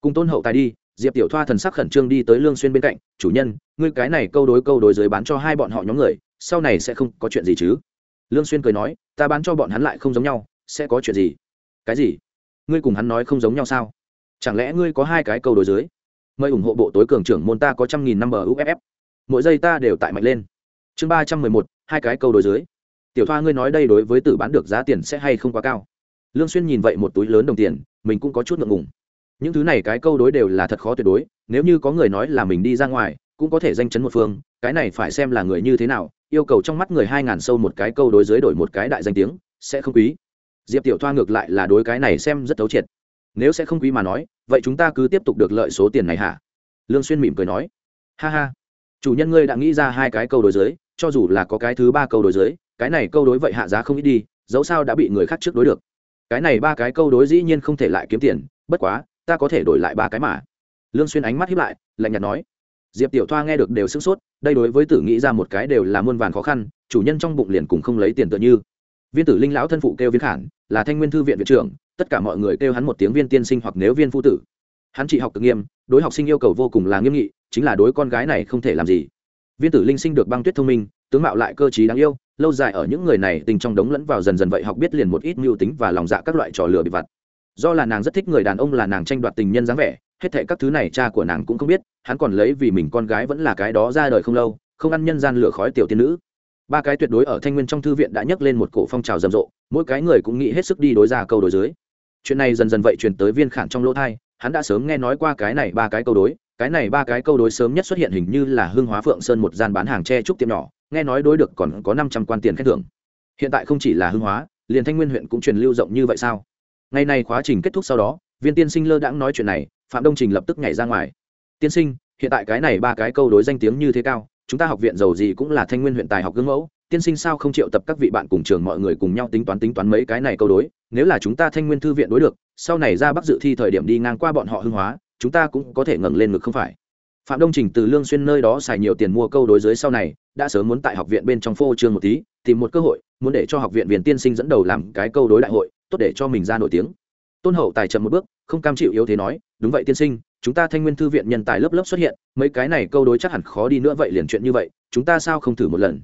Cùng tôn hậu tài đi, diệp tiểu thoa thần sắc khẩn trương đi tới lương xuyên bên cạnh, chủ nhân, ngươi cái này câu đối câu đối dưới bán cho hai bọn họ nhóm người, sau này sẽ không có chuyện gì chứ? Lương xuyên cười nói, ta bán cho bọn hắn lại không giống nhau, sẽ có chuyện gì? Cái gì? Ngươi cùng hắn nói không giống nhau sao? Chẳng lẽ ngươi có hai cái câu đối dưới mời ủng hộ bộ tối cường trưởng môn ta có trăm nghìn năm bờ uff mỗi giây ta đều tại mạnh lên chương ba trăm mười một, hai cái câu đối dưới. Tiểu thoa, ngươi nói đây đối với tử bán được giá tiền sẽ hay không quá cao? Lương xuyên nhìn vậy một túi lớn đồng tiền, mình cũng có chút ngượng ngùng. Những thứ này cái câu đối đều là thật khó tuyệt đối, nếu như có người nói là mình đi ra ngoài, cũng có thể danh chấn một phương, cái này phải xem là người như thế nào, yêu cầu trong mắt người hai ngàn sâu một cái câu đối dưới đổi một cái đại danh tiếng, sẽ không quý. Diệp tiểu thoa ngược lại là đối cái này xem rất thấu triệt. Nếu sẽ không quý mà nói, vậy chúng ta cứ tiếp tục được lợi số tiền này hả? Lương xuyên mỉm cười nói. Ha ha. Chủ nhân ngươi đã nghĩ ra hai cái câu đối dưới cho dù là có cái thứ ba câu đối dưới, cái này câu đối vậy hạ giá không ít đi, dẫu sao đã bị người khác trước đối được. Cái này ba cái câu đối dĩ nhiên không thể lại kiếm tiền, bất quá, ta có thể đổi lại ba cái mà. Lương xuyên ánh mắt hiếp lại, lạnh nhạt nói. Diệp tiểu thoa nghe được đều sững sốt, đây đối với tử nghĩ ra một cái đều là muôn vàn khó khăn, chủ nhân trong bụng liền cùng không lấy tiền tựa như. Viên tử linh lão thân phụ kêu viên khản, là thanh nguyên thư viện viện trưởng, tất cả mọi người kêu hắn một tiếng viên tiên sinh hoặc nếu viên phu tử. Hắn chỉ học cực nghiêm, đối học sinh yêu cầu vô cùng là nghiêm nghị, chính là đối con gái này không thể làm gì viên tử linh sinh được băng tuyết thông minh, tướng mạo lại cơ trí đáng yêu, lâu dài ở những người này tình trong đống lẫn vào dần dần vậy học biết liền một ít mưu tính và lòng dạ các loại trò lừa bị vặt. Do là nàng rất thích người đàn ông là nàng tranh đoạt tình nhân dáng vẻ, hết thệ các thứ này cha của nàng cũng không biết, hắn còn lấy vì mình con gái vẫn là cái đó ra đời không lâu, không ăn nhân gian lửa khói tiểu tiên nữ. Ba cái tuyệt đối ở thanh nguyên trong thư viện đã nhấc lên một cổ phong trào rầm rộ, mỗi cái người cũng nghĩ hết sức đi đối ra câu đối dưới. Chuyện này dần dần vậy truyền tới viên khản trong lỗ thai, hắn đã sớm nghe nói qua cái này ba cái câu đối cái này ba cái câu đối sớm nhất xuất hiện hình như là hương hóa phượng sơn một gian bán hàng tre trúc tiệm nhỏ, nghe nói đối được còn có năm trăm quan tiền khen thưởng. Hiện tại không chỉ là hương hóa, liền thanh nguyên huyện cũng truyền lưu rộng như vậy sao? Ngày này quá trình kết thúc sau đó, viên tiên sinh lơ đãng nói chuyện này, phạm đông trình lập tức nhảy ra ngoài. Tiên sinh, hiện tại cái này ba cái câu đối danh tiếng như thế cao, chúng ta học viện giàu gì cũng là thanh nguyên huyện tài học gương mẫu, tiên sinh sao không triệu tập các vị bạn cùng trường mọi người cùng nhau tính toán tính toán mấy cái này câu đối, nếu là chúng ta thanh nguyên thư viện đối được, sau này ra bắc dự thi thời điểm đi ngang qua bọn họ hưng hóa chúng ta cũng có thể ngẩng lên ngực không phải? Phạm đông trình từ lương xuyên nơi đó xài nhiều tiền mua câu đối dưới sau này, đã sớm muốn tại học viện bên trong phô trương một tí, tìm một cơ hội, muốn để cho học viện viên tiên sinh dẫn đầu làm cái câu đối đại hội, tốt để cho mình ra nổi tiếng. Tôn hậu tài chậm một bước, không cam chịu yếu thế nói, đúng vậy tiên sinh, chúng ta thanh nguyên thư viện nhân tài lớp lớp xuất hiện, mấy cái này câu đối chắc hẳn khó đi nữa vậy liền chuyện như vậy, chúng ta sao không thử một lần?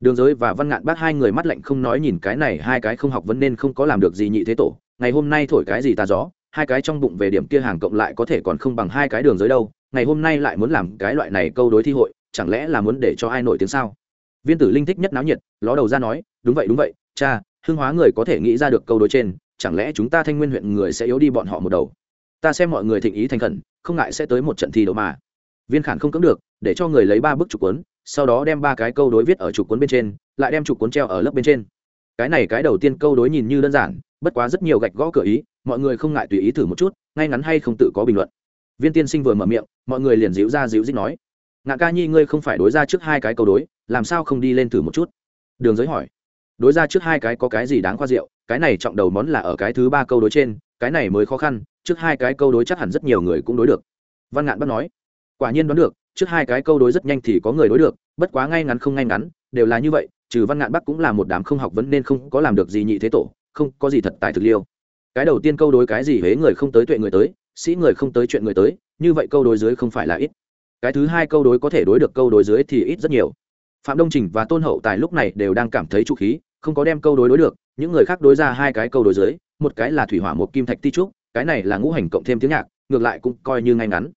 Đường giới và văn ngạn bác hai người mắt lạnh không nói nhìn cái này, hai cái không học vấn nên không có làm được gì nhị thế tổ, ngày hôm nay thổi cái gì ta gió? Hai cái trong bụng về điểm kia hàng cộng lại có thể còn không bằng hai cái đường giới đâu, ngày hôm nay lại muốn làm cái loại này câu đối thi hội, chẳng lẽ là muốn để cho ai nổi tiếng sao? Viên tử linh thích nhất náo nhiệt, ló đầu ra nói, đúng vậy đúng vậy, cha hưng hóa người có thể nghĩ ra được câu đối trên, chẳng lẽ chúng ta thanh nguyên huyện người sẽ yếu đi bọn họ một đầu? Ta xem mọi người thịnh ý thành khẩn, không ngại sẽ tới một trận thi đấu mà. Viên khản không cưỡng được, để cho người lấy ba bức trục cuốn, sau đó đem ba cái câu đối viết ở trục cuốn bên trên, lại đem trục cuốn treo ở lớp bên trên. Cái này cái đầu tiên câu đối nhìn như đơn giản, bất quá rất nhiều gạch gõ cửa ý mọi người không ngại tùy ý thử một chút, ngay ngắn hay không tự có bình luận. Viên tiên sinh vừa mở miệng, mọi người liền díu ra díu dích nói ngạn ca nhi, ngươi không phải đối ra trước hai cái câu đối, làm sao không đi lên thử một chút? Đường giới hỏi, đối ra trước hai cái có cái gì đáng khoa rượu cái này trọng đầu món là ở cái thứ ba câu đối trên, cái này mới khó khăn, trước hai cái câu đối chắc hẳn rất nhiều người cũng đối được. Văn ngạn bắt nói, quả nhiên đoán được, trước hai cái câu đối rất nhanh thì có người đối được, bất quá ngay ngắn không ngay ngắn, đều là như vậy, trừ văn ngạn bắc cũng là một đám không học vấn nên không có làm được gì nhị thế tổ, không có gì thật tài thực liêu cái đầu tiên câu đối cái gì huế người không tới tuệ người tới sĩ người không tới chuyện người tới như vậy câu đối dưới không phải là ít. Cái thứ hai câu đối có thể đối được câu đối dưới thì ít rất nhiều. Phạm đông trình và tôn hậu tài lúc này đều đang cảm thấy trụ khí không có đem câu đối đối được những người khác đối ra hai cái câu đối dưới một cái là thủy hỏa một kim thạch ti trúc cái này là ngũ hành cộng thêm tiếng nhạc ngược lại cũng coi như ngay ngắn.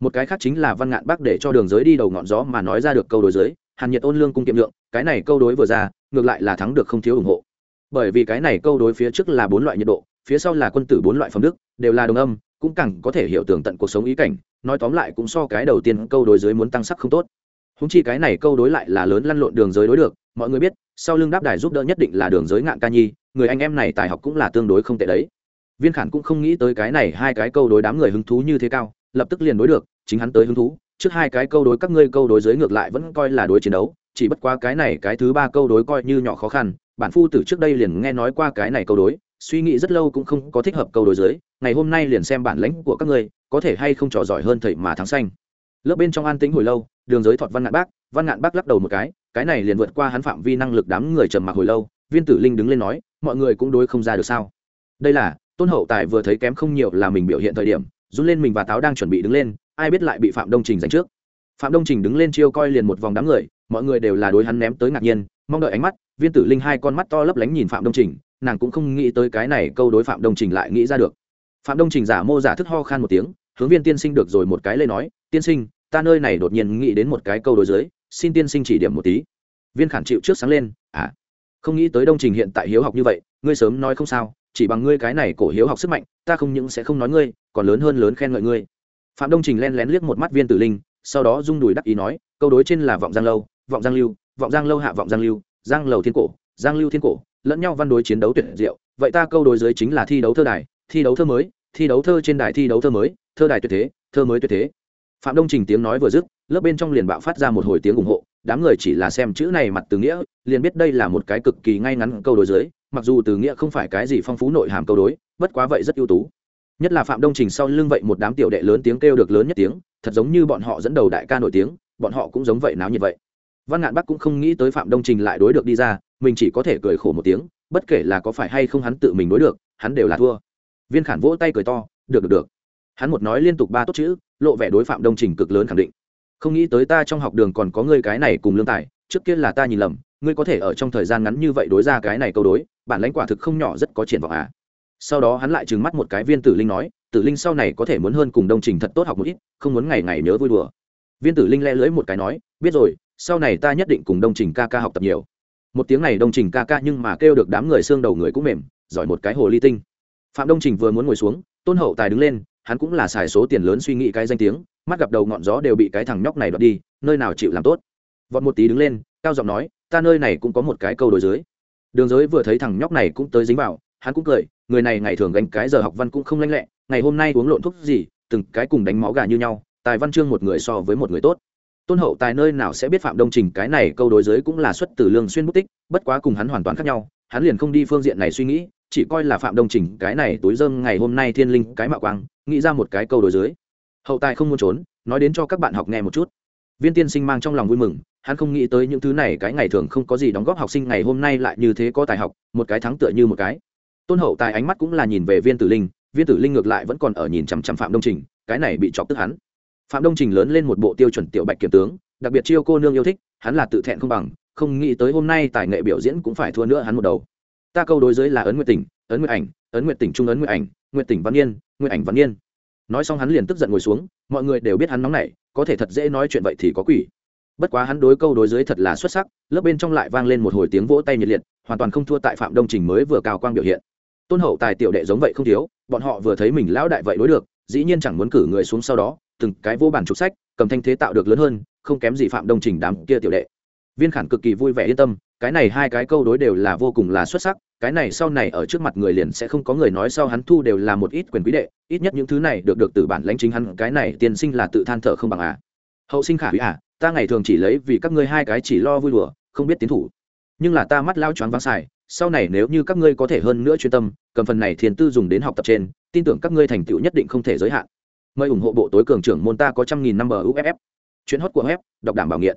Một cái khác chính là văn ngạn bắc để cho đường giới đi đầu ngọn gió mà nói ra được câu đối dưới, hàn nhiệt ôn lương cung kiệm lượng cái này câu đối vừa ra ngược lại là thắng được không thiếu ủng hộ. Bởi vì cái này câu đối phía trước là bốn loại nhiệt độ phía sau là quân tử bốn loại phẩm đức, đều là đồng âm, cũng càng có thể hiểu tường tận cuộc sống ý cảnh, nói tóm lại cũng so cái đầu tiên câu đối dưới muốn tăng sắc không tốt. Húng chi cái này câu đối lại là lớn lăn lộn đường giới đối được, mọi người biết, sau lưng đáp đài giúp đỡ nhất định là đường giới ngạn ca nhi, người anh em này tài học cũng là tương đối không tệ đấy. Viên khản cũng không nghĩ tới cái này hai cái câu đối đám người hứng thú như thế cao, lập tức liền đối được, chính hắn tới hứng thú, trước hai cái câu đối các ngươi câu đối giới ngược lại vẫn coi là đối chiến đấu, chỉ bất quá cái này cái thứ ba câu đối coi như nhỏ khó khăn, bản phu từ trước đây liền nghe nói qua cái này câu đối suy nghĩ rất lâu cũng không có thích hợp câu đối giới, ngày hôm nay liền xem bản lãnh của các ngươi, có thể hay không trò giỏi hơn thầy mà thắng xanh. Lớp bên trong an tĩnh hồi lâu, đường giới thọt văn ngạn bác, văn ngạn bác lắc đầu một cái cái này liền vượt qua hắn phạm vi năng lực đám người trầm mặc hồi lâu, viên tử linh đứng lên nói, mọi người cũng đối không ra được sao. Đây là, tôn hậu tài vừa thấy kém không nhiều là mình biểu hiện thời điểm, run lên mình và táo đang chuẩn bị đứng lên, ai biết lại bị phạm đông trình giành trước. Phạm đông trình đứng lên chiêu coi liền một vòng đám người, mọi người đều là đối hắn ném tới ngạc nhiên, mong đợi ánh mắt, viên tử linh hai con mắt to lấp lánh nhìn phạm đông trình nàng cũng không nghĩ tới cái này câu đối phạm đông trình lại nghĩ ra được. Phạm đông trình giả mô giả thức ho khan một tiếng, hướng viên tiên sinh được rồi một cái lên nói, tiên sinh, ta nơi này đột nhiên nghĩ đến một cái câu đối dưới, xin tiên sinh chỉ điểm một tí. Viên khản chịu trước sáng lên à không nghĩ tới đông trình hiện tại hiếu học như vậy, ngươi sớm nói không sao, chỉ bằng ngươi cái này cổ hiếu học sức mạnh, ta không những sẽ không nói ngươi, còn lớn hơn lớn khen ngợi ngươi. Phạm đông trình len lén liếc một mắt viên tử linh, sau đó rung đùi đắc ý nói, câu đối trên là vọng giang lâu, vọng giang lưu, vọng giang lâu hạ vọng giang lưu, giang lầu thiên cổ, giang lưu thiên cổ lẫn nhau văn đối chiến đấu tuyệt diệu, vậy ta câu đối dưới chính là thi đấu thơ đài, thi đấu thơ mới, thi đấu thơ trên đài thi đấu thơ mới, thơ đài tuyệt thế, thơ mới tuyệt thế. Phạm đông trình tiếng nói vừa dứt, lớp bên trong liền bạo phát ra một hồi tiếng ủng hộ, đám người chỉ là xem chữ này mặt từ nghĩa, liền biết đây là một cái cực kỳ ngay ngắn câu đối dưới, mặc dù từ nghĩa không phải cái gì phong phú nội hàm câu đối, bất quá vậy rất ưu tú. Nhất là phạm đông trình sau lưng vậy một đám tiểu đệ lớn tiếng kêu được lớn nhất tiếng, thật giống như bọn họ dẫn đầu đại ca nổi tiếng, bọn họ cũng giống vậy náo như vậy văn ngạn bắc cũng không nghĩ tới phạm đông trình lại đối được đi ra, mình chỉ có thể cười khổ một tiếng, bất kể là có phải hay không hắn tự mình đối được, hắn đều là thua. Viên khản vỗ tay cười to, được được được. Hắn một nói liên tục ba tốt chữ, lộ vẻ đối phạm đông trình cực lớn khẳng định. Không nghĩ tới ta trong học đường còn có ngươi cái này cùng lương tài, trước kia là ta nhìn lầm, ngươi có thể ở trong thời gian ngắn như vậy đối ra cái này câu đối, bản lãnh quả thực không nhỏ rất có triển vọng à. Sau đó hắn lại trừng mắt một cái viên tử linh nói, tử linh sau này có thể muốn hơn cùng đông trình thật tốt học một ít, không muốn ngày ngày nhớ vui đùa. Viên tử linh le lưới một cái nói, biết rồi sau này ta nhất định cùng đông trình ca ca học tập nhiều. Một tiếng này đông trình ca ca nhưng mà kêu được đám người xương đầu người cũng mềm, giỏi một cái hồ ly tinh. Phạm đông trình vừa muốn ngồi xuống, tôn hậu tài đứng lên, hắn cũng là xài số tiền lớn suy nghĩ cái danh tiếng, mắt gặp đầu ngọn gió đều bị cái thằng nhóc này đoạt đi, nơi nào chịu làm tốt. Vọt một tí đứng lên, cao giọng nói, ta nơi này cũng có một cái câu đối dưới. Đường giới vừa thấy thằng nhóc này cũng tới dính vào, hắn cũng cười, người này ngày thường gánh cái giờ học văn cũng không lanh lẹ, ngày hôm nay uống lộn thuốc gì, từng cái cùng đánh máu gà như nhau, tài văn chương một người so với một người tốt tôn hậu tài nơi nào sẽ biết phạm đông trình cái này câu đối giới cũng là xuất từ lương xuyên bút tích, bất quá cùng hắn hoàn toàn khác nhau, hắn liền không đi phương diện này suy nghĩ, chỉ coi là phạm đông trình cái này túi dơm ngày hôm nay thiên linh cái mạo quang, nghĩ ra một cái câu đối giới. Hậu tài không muốn trốn, nói đến cho các bạn học nghe một chút. Viên tiên sinh mang trong lòng vui mừng, hắn không nghĩ tới những thứ này cái ngày thường không có gì đóng góp học sinh ngày hôm nay lại như thế có tài học, một cái thắng tựa như một cái. Tôn hậu tài ánh mắt cũng là nhìn về viên tử linh, viên tử linh ngược lại vẫn còn ở nhìn chằm chằm phạm đông trình, cái này bị chọc tức hắn phạm đông trình lớn lên một bộ tiêu chuẩn tiểu bạch kiểm tướng đặc biệt chiêu cô nương yêu thích hắn là tự thẹn không bằng không nghĩ tới hôm nay tài nghệ biểu diễn cũng phải thua nữa hắn một đầu. Ta câu đối giới là ấn nguyệt tỉnh ấn nguyệt ảnh ấn nguyệt tỉnh trung ấn nguyệt ảnh nguyệt tỉnh văn yên, nguyệt ảnh văn yên. nói xong hắn liền tức giận ngồi xuống mọi người đều biết hắn nóng nảy có thể thật dễ nói chuyện vậy thì có quỷ. Bất quá hắn đối câu đối giới thật là xuất sắc lớp bên trong lại vang lên một hồi tiếng vỗ tay nhiệt liệt hoàn toàn không thua tại phạm đông trình mới vừa cao quang biểu hiện. Tôn hậu tài tiểu đệ giống vậy không thiếu bọn họ vừa thấy mình lão đại vậy đối được dĩ nhiên chẳng muốn cử người xuống sau đó từng cái vô bản trục sách, cầm thanh thế tạo được lớn hơn, không kém gì phạm đông trình đám kia tiểu đệ. Viên khản cực kỳ vui vẻ yên tâm, cái này hai cái câu đối đều là vô cùng là xuất sắc, cái này sau này ở trước mặt người liền sẽ không có người nói sau hắn thu đều là một ít quyền quý đệ, ít nhất những thứ này được được từ bản lãnh chính hắn, cái này tiên sinh là tự than thở không bằng à. Hậu sinh khả hủy à ta ngày thường chỉ lấy vì các ngươi hai cái chỉ lo vui đùa, không biết tiến thủ. Nhưng là ta mắt lao choáng váng xài, sau này nếu như các ngươi có thể hơn nữa chuyên tâm, cầm phần này thiền tư dùng đến học tập trên, tin tưởng các ngươi thành tựu nhất định không thể giới hạn mời ủng hộ bộ tối cường trưởng môn ta có trăm nghìn năm bờ uff chuyến hót của web, đọc đảm bảo nghiện.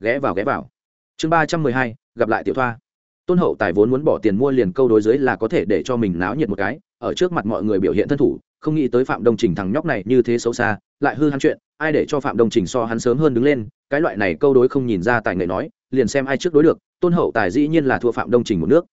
Ghé vào ghé vào. Chương ba trăm mười hai, gặp lại tiểu thoa. Tôn hậu tài vốn muốn bỏ tiền mua liền câu đối dưới là có thể để cho mình náo nhiệt một cái, ở trước mặt mọi người biểu hiện thân thủ, không nghĩ tới phạm đông trình thằng nhóc này như thế xấu xa, lại hư hắn chuyện, ai để cho phạm đông trình so hắn sớm hơn đứng lên, cái loại này câu đối không nhìn ra tài nghệ nói, liền xem ai trước đối được, tôn hậu tài dĩ nhiên là thua phạm đông trình một nước.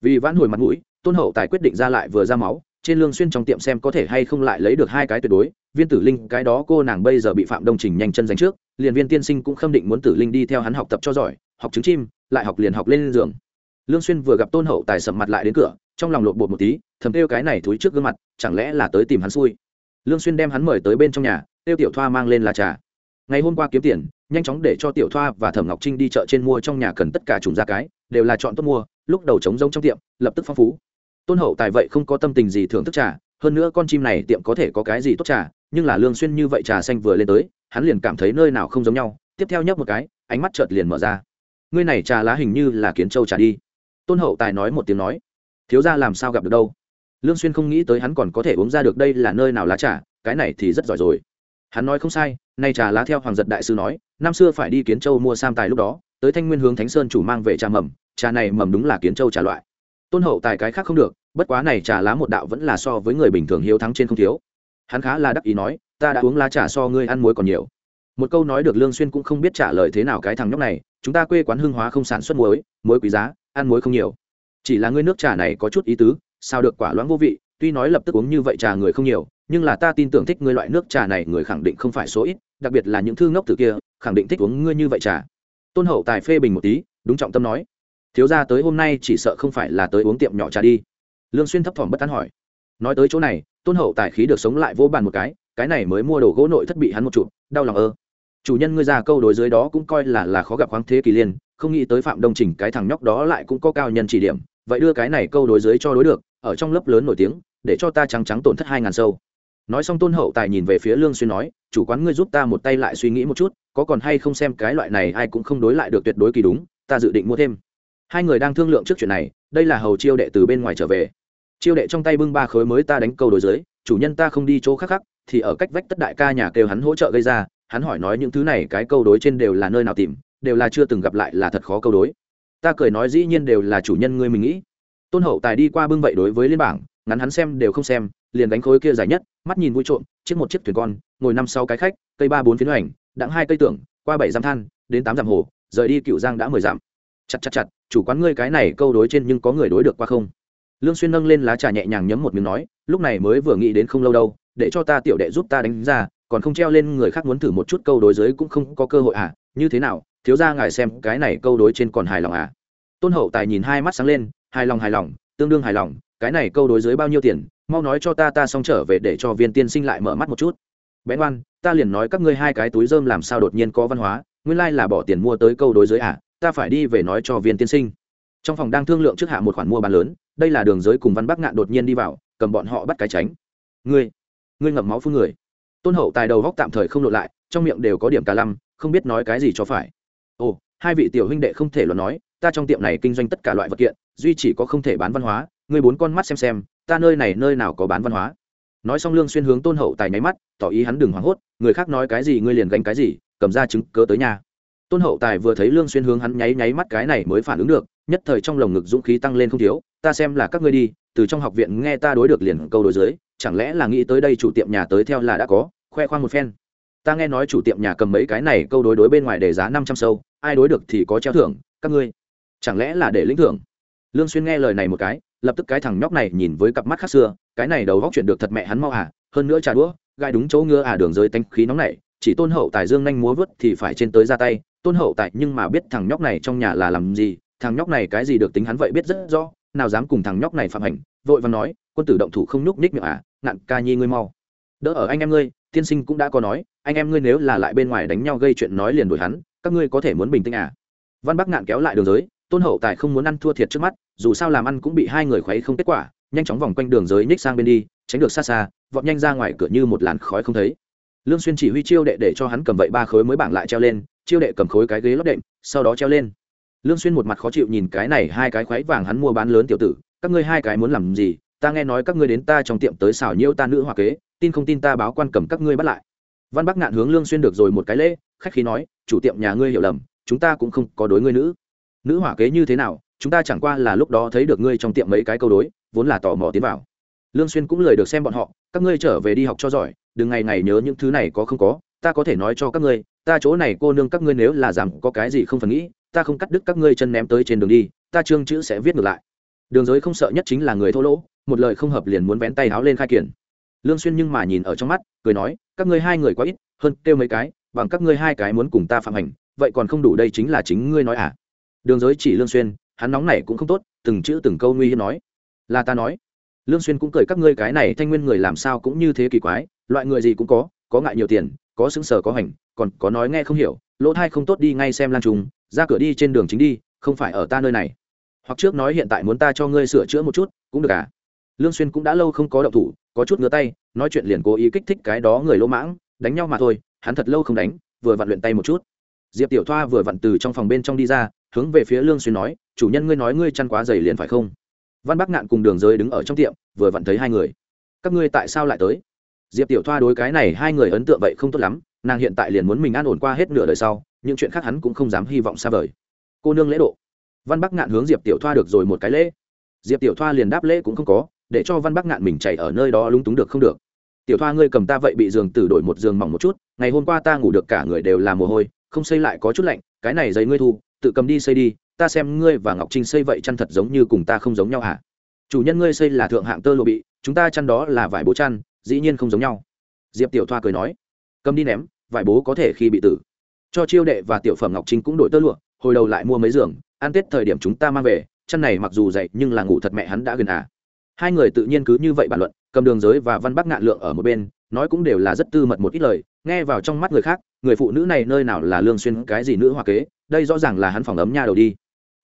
Vì vãn hồi mặt mũi, tôn hậu tài quyết định ra lại vừa ra máu trên lương xuyên trong tiệm xem có thể hay không lại lấy được hai cái tuyệt đối. Viên tử linh, cái đó cô nàng bây giờ bị phạm đông trình nhanh chân giành trước, liền viên tiên sinh cũng khâm định muốn tử linh đi theo hắn học tập cho giỏi, học trứng chim, lại học liền học lên giường. Lương xuyên vừa gặp tôn hậu tài sầm mặt lại đến cửa, trong lòng lộn bột một tí, thầm tiêu cái này thúi trước gương mặt, chẳng lẽ là tới tìm hắn xui? Lương xuyên đem hắn mời tới bên trong nhà tiêu tiểu thoa mang lên là trà. Ngày hôm qua kiếm tiền, nhanh chóng để cho tiểu thoa và thẩm ngọc trinh đi chợ trên mua trong nhà cần tất cả chủng gia cái, đều là chọn tốt mua, lúc đầu trống rỗng trong tiệm, lập tức phong phú tôn hậu tài vậy không có tâm tình gì thưởng thức trà, hơn nữa con chim này tiệm có thể có cái gì tốt trà, nhưng là lương xuyên như vậy trà xanh vừa lên tới, hắn liền cảm thấy nơi nào không giống nhau. Tiếp theo nhấp một cái, ánh mắt chợt liền mở ra. Ngươi này trà lá hình như là kiến châu trà đi. Tôn hậu tài nói một tiếng nói. Thiếu gia làm sao gặp được đâu? Lương xuyên không nghĩ tới hắn còn có thể uống ra được đây là nơi nào lá trà, cái này thì rất giỏi rồi. Hắn nói không sai, nay trà lá theo hoàng giật đại sư nói, năm xưa phải đi kiến châu mua sam tài lúc đó, tới thanh nguyên hướng thánh sơn chủ mang về trà mầm, trà này mầm đúng là kiến châu trà loại tôn hậu tài cái khác không được, bất quá này trà lá một đạo vẫn là so với người bình thường hiếu thắng trên không thiếu. Hắn khá là đắc ý nói, ta đã uống lá trà so ngươi ăn muối còn nhiều. Một câu nói được lương xuyên cũng không biết trả lời thế nào cái thằng nhóc này, chúng ta quê quán hương hóa không sản xuất muối muối quý giá, ăn muối không nhiều. Chỉ là ngươi nước trà này có chút ý tứ, sao được quả loãng vô vị, tuy nói lập tức uống như vậy trà người không nhiều, nhưng là ta tin tưởng thích ngươi loại nước trà này người khẳng định không phải số ít, đặc biệt là những thư ngốc tử kia, khẳng định thích uống ngươi như vậy trà. Tôn hậu tài phê bình một tí, đúng trọng tâm nói thiếu gia tới hôm nay chỉ sợ không phải là tới uống tiệm nhỏ trà đi. Lương xuyên thấp thỏm bất an hỏi. Nói tới chỗ này, tôn hậu tài khí được sống lại vô bàn một cái cái này mới mua đồ gỗ nội thất bị hắn một chút đau lòng ơ. Chủ nhân ngươi ra câu đối dưới đó cũng coi là là khó gặp khoáng thế kỳ liên, không nghĩ tới phạm đông trình cái thằng nhóc đó lại cũng có cao nhân chỉ điểm, vậy đưa cái này câu đối dưới cho đối được, ở trong lớp lớn nổi tiếng, để cho ta trắng trắng tổn thất hai ngàn sâu. Nói xong tôn hậu tài nhìn về phía lương xuyên nói, chủ quán ngươi giúp ta một tay lại suy nghĩ một chút, có còn hay không xem cái loại này ai cũng không đối lại được tuyệt đối kỳ đúng, ta dự định mua thêm hai người đang thương lượng trước chuyện này, đây là hầu chiêu đệ từ bên ngoài trở về. Chiêu đệ trong tay bưng ba khối mới ta đánh câu đối dưới chủ nhân ta không đi chỗ khác khác, thì ở cách vách tất đại ca nhà kêu hắn hỗ trợ gây ra, hắn hỏi nói những thứ này cái câu đối trên đều là nơi nào tìm, đều là chưa từng gặp lại là thật khó câu đối. Ta cười nói dĩ nhiên đều là chủ nhân ngươi mình nghĩ. Tôn hậu tài đi qua bưng vậy đối với liên bảng, ngắn hắn xem đều không xem, liền đánh khối kia dài nhất, mắt nhìn vui trộm, chiếc một chiếc thuyền con, ngồi năm sau cái khách, cây ba bốn phiến hoành, đặng hai cây tưởng qua bảy dặm than, đến tám dặm hồ, rời đi cựu giang đã mười dặm. Chặt chặt chặt chủ quán ngươi cái này câu đối trên nhưng có người đối được qua không? Lương xuyên nâng lên lá trà nhẹ nhàng nhấm một miếng nói, lúc này mới vừa nghĩ đến không lâu đâu, để cho ta tiểu đệ giúp ta đánh ra, còn không treo lên người khác muốn thử một chút câu đối dưới cũng không có cơ hội à như thế nào, thiếu gia ngài xem cái này câu đối trên còn hài lòng à? Tôn hậu tài nhìn hai mắt sáng lên, hài lòng hài lòng, tương đương hài lòng, cái này câu đối dưới bao nhiêu tiền, mau nói cho ta ta xong trở về để cho viên tiên sinh lại mở mắt một chút. Bé ngoan, ta liền nói các ngươi hai cái túi rơm làm sao đột nhiên có văn hóa, nguyên lai là bỏ tiền mua tới câu đối dưới à ta phải đi về nói cho viên tiên sinh. Trong phòng đang thương lượng trước hạ một khoản mua bán lớn, đây là đường giới cùng văn bắc ngạn đột nhiên đi vào, cầm bọn họ bắt cái tránh. Ngươi ngươi ngậm máu phương người. Tôn hậu tài đầu góc tạm thời không lộ lại, trong miệng đều có điểm cả lăm, không biết nói cái gì cho phải. Ồ, hai vị tiểu huynh đệ không thể luận nói, ta trong tiệm này kinh doanh tất cả loại vật kiện, duy chỉ có không thể bán văn hóa, ngươi bốn con mắt xem xem, ta nơi này nơi nào có bán văn hóa. Nói xong lương xuyên hướng tôn hậu tài nháy mắt, tỏ ý hắn đừng hoảng hốt, người khác nói cái gì, ngươi liền gánh cái gì, cầm ra chứng cớ tới nhà tôn hậu tài vừa thấy lương xuyên hướng hắn nháy nháy mắt cái này mới phản ứng được, nhất thời trong lồng ngực dũng khí tăng lên không thiếu, ta xem là các ngươi đi, từ trong học viện nghe ta đối được liền câu đối dưới, chẳng lẽ là nghĩ tới đây chủ tiệm nhà tới theo là đã có, khoe khoang một phen. Ta nghe nói chủ tiệm nhà cầm mấy cái này câu đối đối bên ngoài để giá năm trăm sâu, ai đối được thì có treo thưởng, các ngươi. Chẳng lẽ là để lĩnh thưởng? Lương xuyên nghe lời này một cái, lập tức cái thằng nhóc này nhìn với cặp mắt khác xưa, cái này đầu góc chuyện được thật mẹ hắn mau à hơn nữa trà đũa, gai đúng chỗ ngứa à đường rơi tanh khí nóng này chỉ tôn hậu tài dương nhanh múa vớt thì phải trên tới ra tay, tôn hậu tài nhưng mà biết thằng nhóc này trong nhà là làm gì, thằng nhóc này cái gì được tính hắn vậy biết rất rõ, nào dám cùng thằng nhóc này phạm hành, vội và nói, quân tử động thủ không nhúc nhích miệng à ngạn ca nhi ngươi mau. Đỡ ở anh em ngươi, tiên sinh cũng đã có nói, anh em ngươi nếu là lại bên ngoài đánh nhau gây chuyện nói liền đuổi hắn, các ngươi có thể muốn bình tĩnh à? Văn bắc ngạn kéo lại đường giới, tôn hậu tài không muốn ăn thua thiệt trước mắt, dù sao làm ăn cũng bị hai người khuấy không kết quả, nhanh chóng vòng quanh đường giới nhích sang bên đi, tránh được xa xa, vọt nhanh ra ngoài cửa như một làn khói không thấy lương xuyên chỉ huy chiêu đệ để cho hắn cầm vậy ba khối mới bảng lại treo lên, chiêu đệ cầm khối cái ghế lót đệm, sau đó treo lên. Lương xuyên một mặt khó chịu nhìn cái này hai cái khoái vàng hắn mua bán lớn tiểu tử, các ngươi hai cái muốn làm gì, ta nghe nói các ngươi đến ta trong tiệm tới xảo nhiễu ta nữ hòa kế, tin không tin ta báo quan cầm các ngươi bắt lại. Văn bắc ngạn hướng lương xuyên được rồi một cái lễ, khách khí nói, chủ tiệm nhà ngươi hiểu lầm, chúng ta cũng không có đối ngươi nữ. Nữ hỏa kế như thế nào, chúng ta chẳng qua là lúc đó thấy được ngươi trong tiệm mấy cái câu đối, vốn là tò mò tiến vào. Lương xuyên cũng lời được xem bọn họ, các ngươi trở về đi học cho giỏi đừng ngày ngày nhớ những thứ này có không có, ta có thể nói cho các ngươi, ta chỗ này cô nương các ngươi nếu là dám có cái gì không phần nghĩ, ta không cắt đứt các ngươi chân ném tới trên đường đi, ta trương chữ sẽ viết ngược lại. Đường giới không sợ nhất chính là người thô lỗ, một lời không hợp liền muốn vén tay háo lên khai kiển. Lương xuyên nhưng mà nhìn ở trong mắt, cười nói, các ngươi hai người quá ít, hơn kêu mấy cái, bằng các ngươi hai cái muốn cùng ta phạm hành, vậy còn không đủ đây chính là chính ngươi nói à? Đường giới chỉ lương xuyên, hắn nóng này cũng không tốt, từng chữ từng câu nguy hiểm nói. Là ta nói lương xuyên cũng cười, các ngươi cái này thanh nguyên người làm sao cũng như thế kỳ quái, loại người gì cũng có có ngại nhiều tiền, có xứng sở có hành, còn có nói nghe không hiểu, lỗ thai không tốt đi ngay xem lan trùng ra cửa đi trên đường chính đi, không phải ở ta nơi này. Hoặc trước nói hiện tại muốn ta cho ngươi sửa chữa một chút, cũng được à? Lương xuyên cũng đã lâu không có động thủ, có chút ngứa tay, nói chuyện liền cố ý kích thích cái đó người lỗ mãng, đánh nhau mà thôi, hắn thật lâu không đánh, vừa vặn luyện tay một chút. Diệp tiểu thoa vừa vặn từ trong phòng bên trong đi ra, hướng về phía lương xuyên nói, chủ nhân ngươi nói ngươi chăn quá dày liền phải không? Văn bắc ngạn cùng đường giới đứng ở trong tiệm, vừa vặn thấy hai người. Các ngươi tại sao lại tới? Diệp tiểu thoa đối cái này hai người ấn tượng vậy không tốt lắm, nàng hiện tại liền muốn mình an ổn qua hết nửa đời sau, những chuyện khác hắn cũng không dám hy vọng xa vời. Cô nương lễ độ. Văn bắc ngạn hướng diệp tiểu thoa được rồi một cái lễ. Diệp tiểu thoa liền đáp lễ cũng không có, để cho văn bắc ngạn mình chạy ở nơi đó lúng túng được không được. Tiểu thoa ngươi cầm ta vậy bị giường tử đổi một giường mỏng một chút, ngày hôm qua ta ngủ được cả người đều là mồ hôi, không xây lại có chút lạnh, cái này giấy ngươi thu, tự cầm đi xây đi ta xem ngươi và ngọc trinh xây vậy chăn thật giống như cùng ta không giống nhau hả? Chủ nhân ngươi xây là thượng hạng tơ lộ bị, chúng ta chăn đó là vải bố chăn, dĩ nhiên không giống nhau. Diệp tiểu thoa cười nói, cầm đi ném, vải bố có thể khi bị tử. Cho chiêu đệ và tiểu phẩm ngọc trinh cũng đổi tơ lụa, hồi đầu lại mua mấy giường, ăn tết thời điểm chúng ta mang về, chăn này mặc dù dậy nhưng là ngủ thật mẹ hắn đã gần à. Hai người tự nhiên cứ như vậy bàn luận, cầm đường giới và văn bắc ngạn lượng ở một bên, nói cũng đều là rất tư mật một ít lời, nghe vào trong mắt người khác, người phụ nữ này nơi nào là lương xuyên cái gì nữ hoa kế, đây rõ ràng là hắn phòng ấm nha đầu đi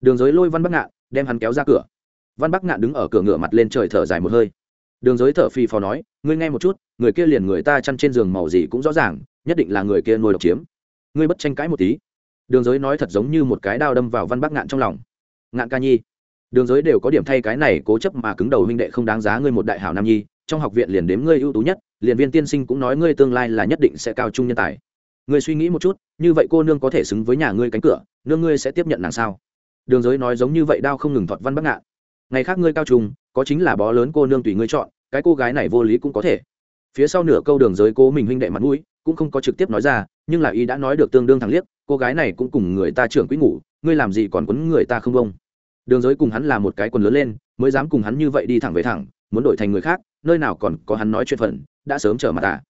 đường giới lôi văn bắc ngạn, đem hắn kéo ra cửa. Văn bắc ngạn đứng ở cửa ngửa mặt lên trời thở dài một hơi. Đường giới thở phì phò nói, ngươi nghe một chút, người kia liền người ta chăn trên giường màu gì cũng rõ ràng, nhất định là người kia nuôi độc chiếm. Ngươi bất tranh cãi một tí. Đường giới nói thật giống như một cái đao đâm vào văn bắc ngạn trong lòng. Ngạn ca nhi. Đường giới đều có điểm thay cái này cố chấp mà cứng đầu huynh đệ không đáng giá ngươi một đại hảo nam nhi, trong học viện liền đếm ngươi ưu tú nhất, liền viên tiên sinh cũng nói ngươi tương lai là nhất định sẽ cao trung nhân tài. Ngươi suy nghĩ một chút, như vậy cô nương có thể xứng với nhà ngươi cánh cửa, nương ngươi sẽ tiếp nhận nàng sao? Đường giới nói giống như vậy đao không ngừng thọt văn bắc ngạn. Ngày khác ngươi cao trung, có chính là bó lớn cô nương tùy ngươi chọn, cái cô gái này vô lý cũng có thể. Phía sau nửa câu đường giới cố mình huynh đệ mặt mũi, cũng không có trực tiếp nói ra, nhưng là y đã nói được tương đương thẳng liếc, cô gái này cũng cùng người ta trưởng quỹ ngủ, ngươi làm gì còn quấn người ta không bông. Đường giới cùng hắn là một cái quần lớn lên, mới dám cùng hắn như vậy đi thẳng về thẳng, muốn đổi thành người khác, nơi nào còn có hắn nói chuyện phận, đã sớm trở mặt à.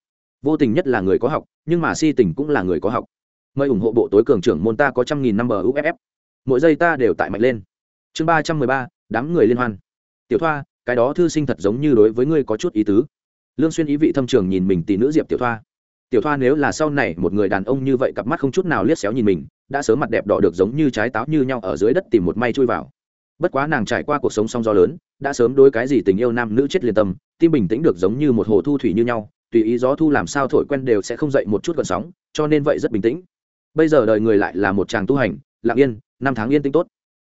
Vô tình nhất là người có học, nhưng mà si tình cũng là người có học. Mời ủng hộ bộ tối cường trưởng môn ta có trăm nghìn năm bờ uff mỗi giây ta đều tại mạnh lên. Chương ba trăm mười ba, đám người liên hoan. Tiểu thoa, cái đó thư sinh thật giống như đối với ngươi có chút ý tứ. Lương xuyên ý vị thâm trường nhìn mình tỷ nữ diệp tiểu thoa. Tiểu thoa nếu là sau này một người đàn ông như vậy cặp mắt không chút nào liếc xéo nhìn mình, đã sớm mặt đẹp đỏ được giống như trái táo như nhau ở dưới đất tìm một may chui vào. Bất quá nàng trải qua cuộc sống song do lớn, đã sớm đối cái gì tình yêu nam nữ chết liền tâm, tim bình tĩnh được giống như một hồ thu thủy như nhau, tùy ý gió thu làm sao thổi quen đều sẽ không dậy một chút gần sóng, cho nên vậy rất bình tĩnh. Bây giờ đời người lại là một chàng tu hành, lặng yên năm tháng yên tĩnh tốt.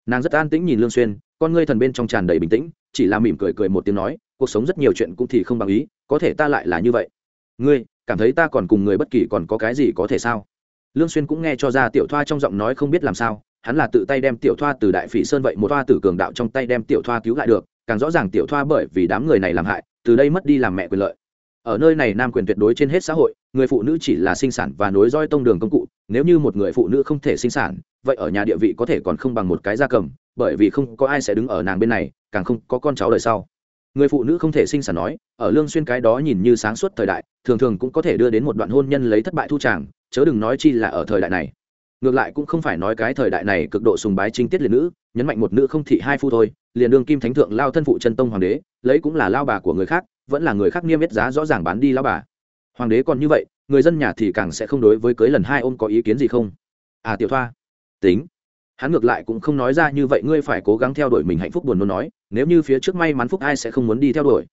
Nàng rất an tĩnh nhìn lương xuyên, con ngươi thần bên trong tràn đầy bình tĩnh, chỉ là mỉm cười cười một tiếng nói, cuộc sống rất nhiều chuyện cũng thì không bằng ý, có thể ta lại là như vậy. Ngươi, cảm thấy ta còn cùng người bất kỳ còn có cái gì có thể sao? Lương xuyên cũng nghe cho ra tiểu thoa trong giọng nói không biết làm sao, hắn là tự tay đem tiểu thoa từ đại phỉ sơn vậy một thoa tử cường đạo trong tay đem tiểu thoa cứu lại được, càng rõ ràng tiểu thoa bởi vì đám người này làm hại, từ đây mất đi làm mẹ quyền lợi. Ở nơi này nam quyền tuyệt đối trên hết xã hội, người phụ nữ chỉ là sinh sản và nối roi tông đường công cụ nếu như một người phụ nữ không thể sinh sản, vậy ở nhà địa vị có thể còn không bằng một cái gia cầm, bởi vì không có ai sẽ đứng ở nàng bên này, càng không có con cháu đời sau. Người phụ nữ không thể sinh sản nói, ở lương xuyên cái đó nhìn như sáng suốt thời đại, thường thường cũng có thể đưa đến một đoạn hôn nhân lấy thất bại thu tràng, chớ đừng nói chi là ở thời đại này. Ngược lại cũng không phải nói cái thời đại này cực độ sùng bái trinh tiết liệt nữ, nhấn mạnh một nữ không thị hai phu thôi, liền đương kim thánh thượng lao thân phụ chân tông hoàng đế, lấy cũng là lao bà của người khác, vẫn là người khác niêm yết giá rõ ràng bán đi lao bà. Hoàng đế còn như vậy người dân nhà thì càng sẽ không đối với cưới lần hai ôm có ý kiến gì không? À tiểu thoa, tính. Hắn ngược lại cũng không nói ra như vậy, ngươi phải cố gắng theo đuổi mình hạnh phúc buồn nôn nói, nếu như phía trước may mắn phúc ai sẽ không muốn đi theo đuổi.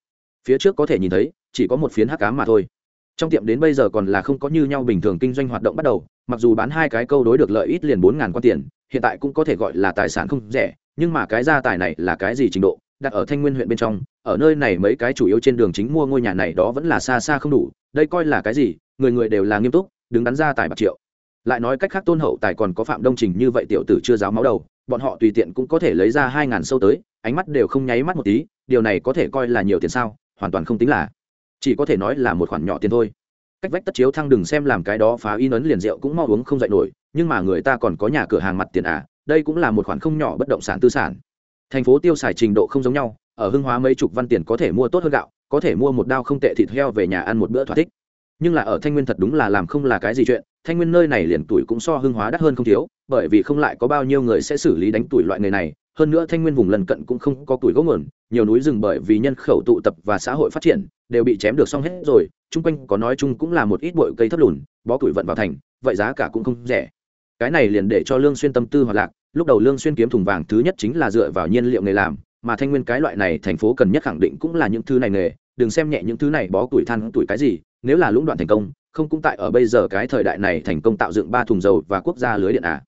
Phía trước có thể nhìn thấy, chỉ có một phiến hắc cám mà thôi. Trong tiệm đến bây giờ còn là không có như nhau bình thường kinh doanh hoạt động bắt đầu, mặc dù bán hai cái câu đối được lợi ít liền bốn ngàn quan tiền, hiện tại cũng có thể gọi là tài sản không rẻ, nhưng mà cái gia tài này là cái gì trình độ? Đặt ở thanh nguyên huyện bên trong, ở nơi này mấy cái chủ yếu trên đường chính mua ngôi nhà này đó vẫn là xa xa không đủ, đây coi là cái gì, người người đều là nghiêm túc, đứng đắn ra tài bạc triệu. Lại nói cách khác tôn hậu tài còn có phạm đông trình như vậy tiểu tử chưa giáo máu đầu, bọn họ tùy tiện cũng có thể lấy ra hai ngàn sâu tới, ánh mắt đều không nháy mắt một tí, điều này có thể coi là nhiều tiền sao, hoàn toàn không tính là. Chỉ có thể nói là một khoản nhỏ tiền thôi. Cách vách tất chiếu thăng đừng xem làm cái đó phá y nấn liền rượu cũng mau uống không dậy nổi, nhưng mà người ta còn có nhà cửa hàng mặt tiền à đây cũng là một khoản không nhỏ bất động sản tư sản thành phố tiêu xài trình độ không giống nhau, ở hưng hóa mấy chục văn tiền có thể mua tốt hơn gạo, có thể mua một đao không tệ thịt heo về nhà ăn một bữa thỏa thích. Nhưng là ở thanh nguyên thật đúng là làm không là cái gì chuyện, thanh nguyên nơi này liền tuổi cũng so hưng hóa đắt hơn không thiếu, bởi vì không lại có bao nhiêu người sẽ xử lý đánh tuổi loại người này, hơn nữa thanh nguyên vùng lần cận cũng không có tuổi gỗ nguồn, nhiều núi rừng bởi vì nhân khẩu tụ tập và xã hội phát triển, đều bị chém được xong hết rồi, chung quanh có nói chung cũng là một ít bụi cây thấp lùn, bó tuổi vận vào thành, vậy giá cả cũng không rẻ. Cái này liền để cho lương xuyên tâm tư hoạt lạc lúc đầu lương xuyên kiếm thùng vàng thứ nhất chính là dựa vào nhiên liệu nghề làm, mà thanh nguyên cái loại này thành phố cần nhất khẳng định cũng là những thứ này nghề, đừng xem nhẹ những thứ này bó tuổi than tuổi cái gì, nếu là lũng đoạn thành công, không cũng tại ở bây giờ cái thời đại này thành công tạo dựng ba thùng dầu và quốc gia lưới điện à.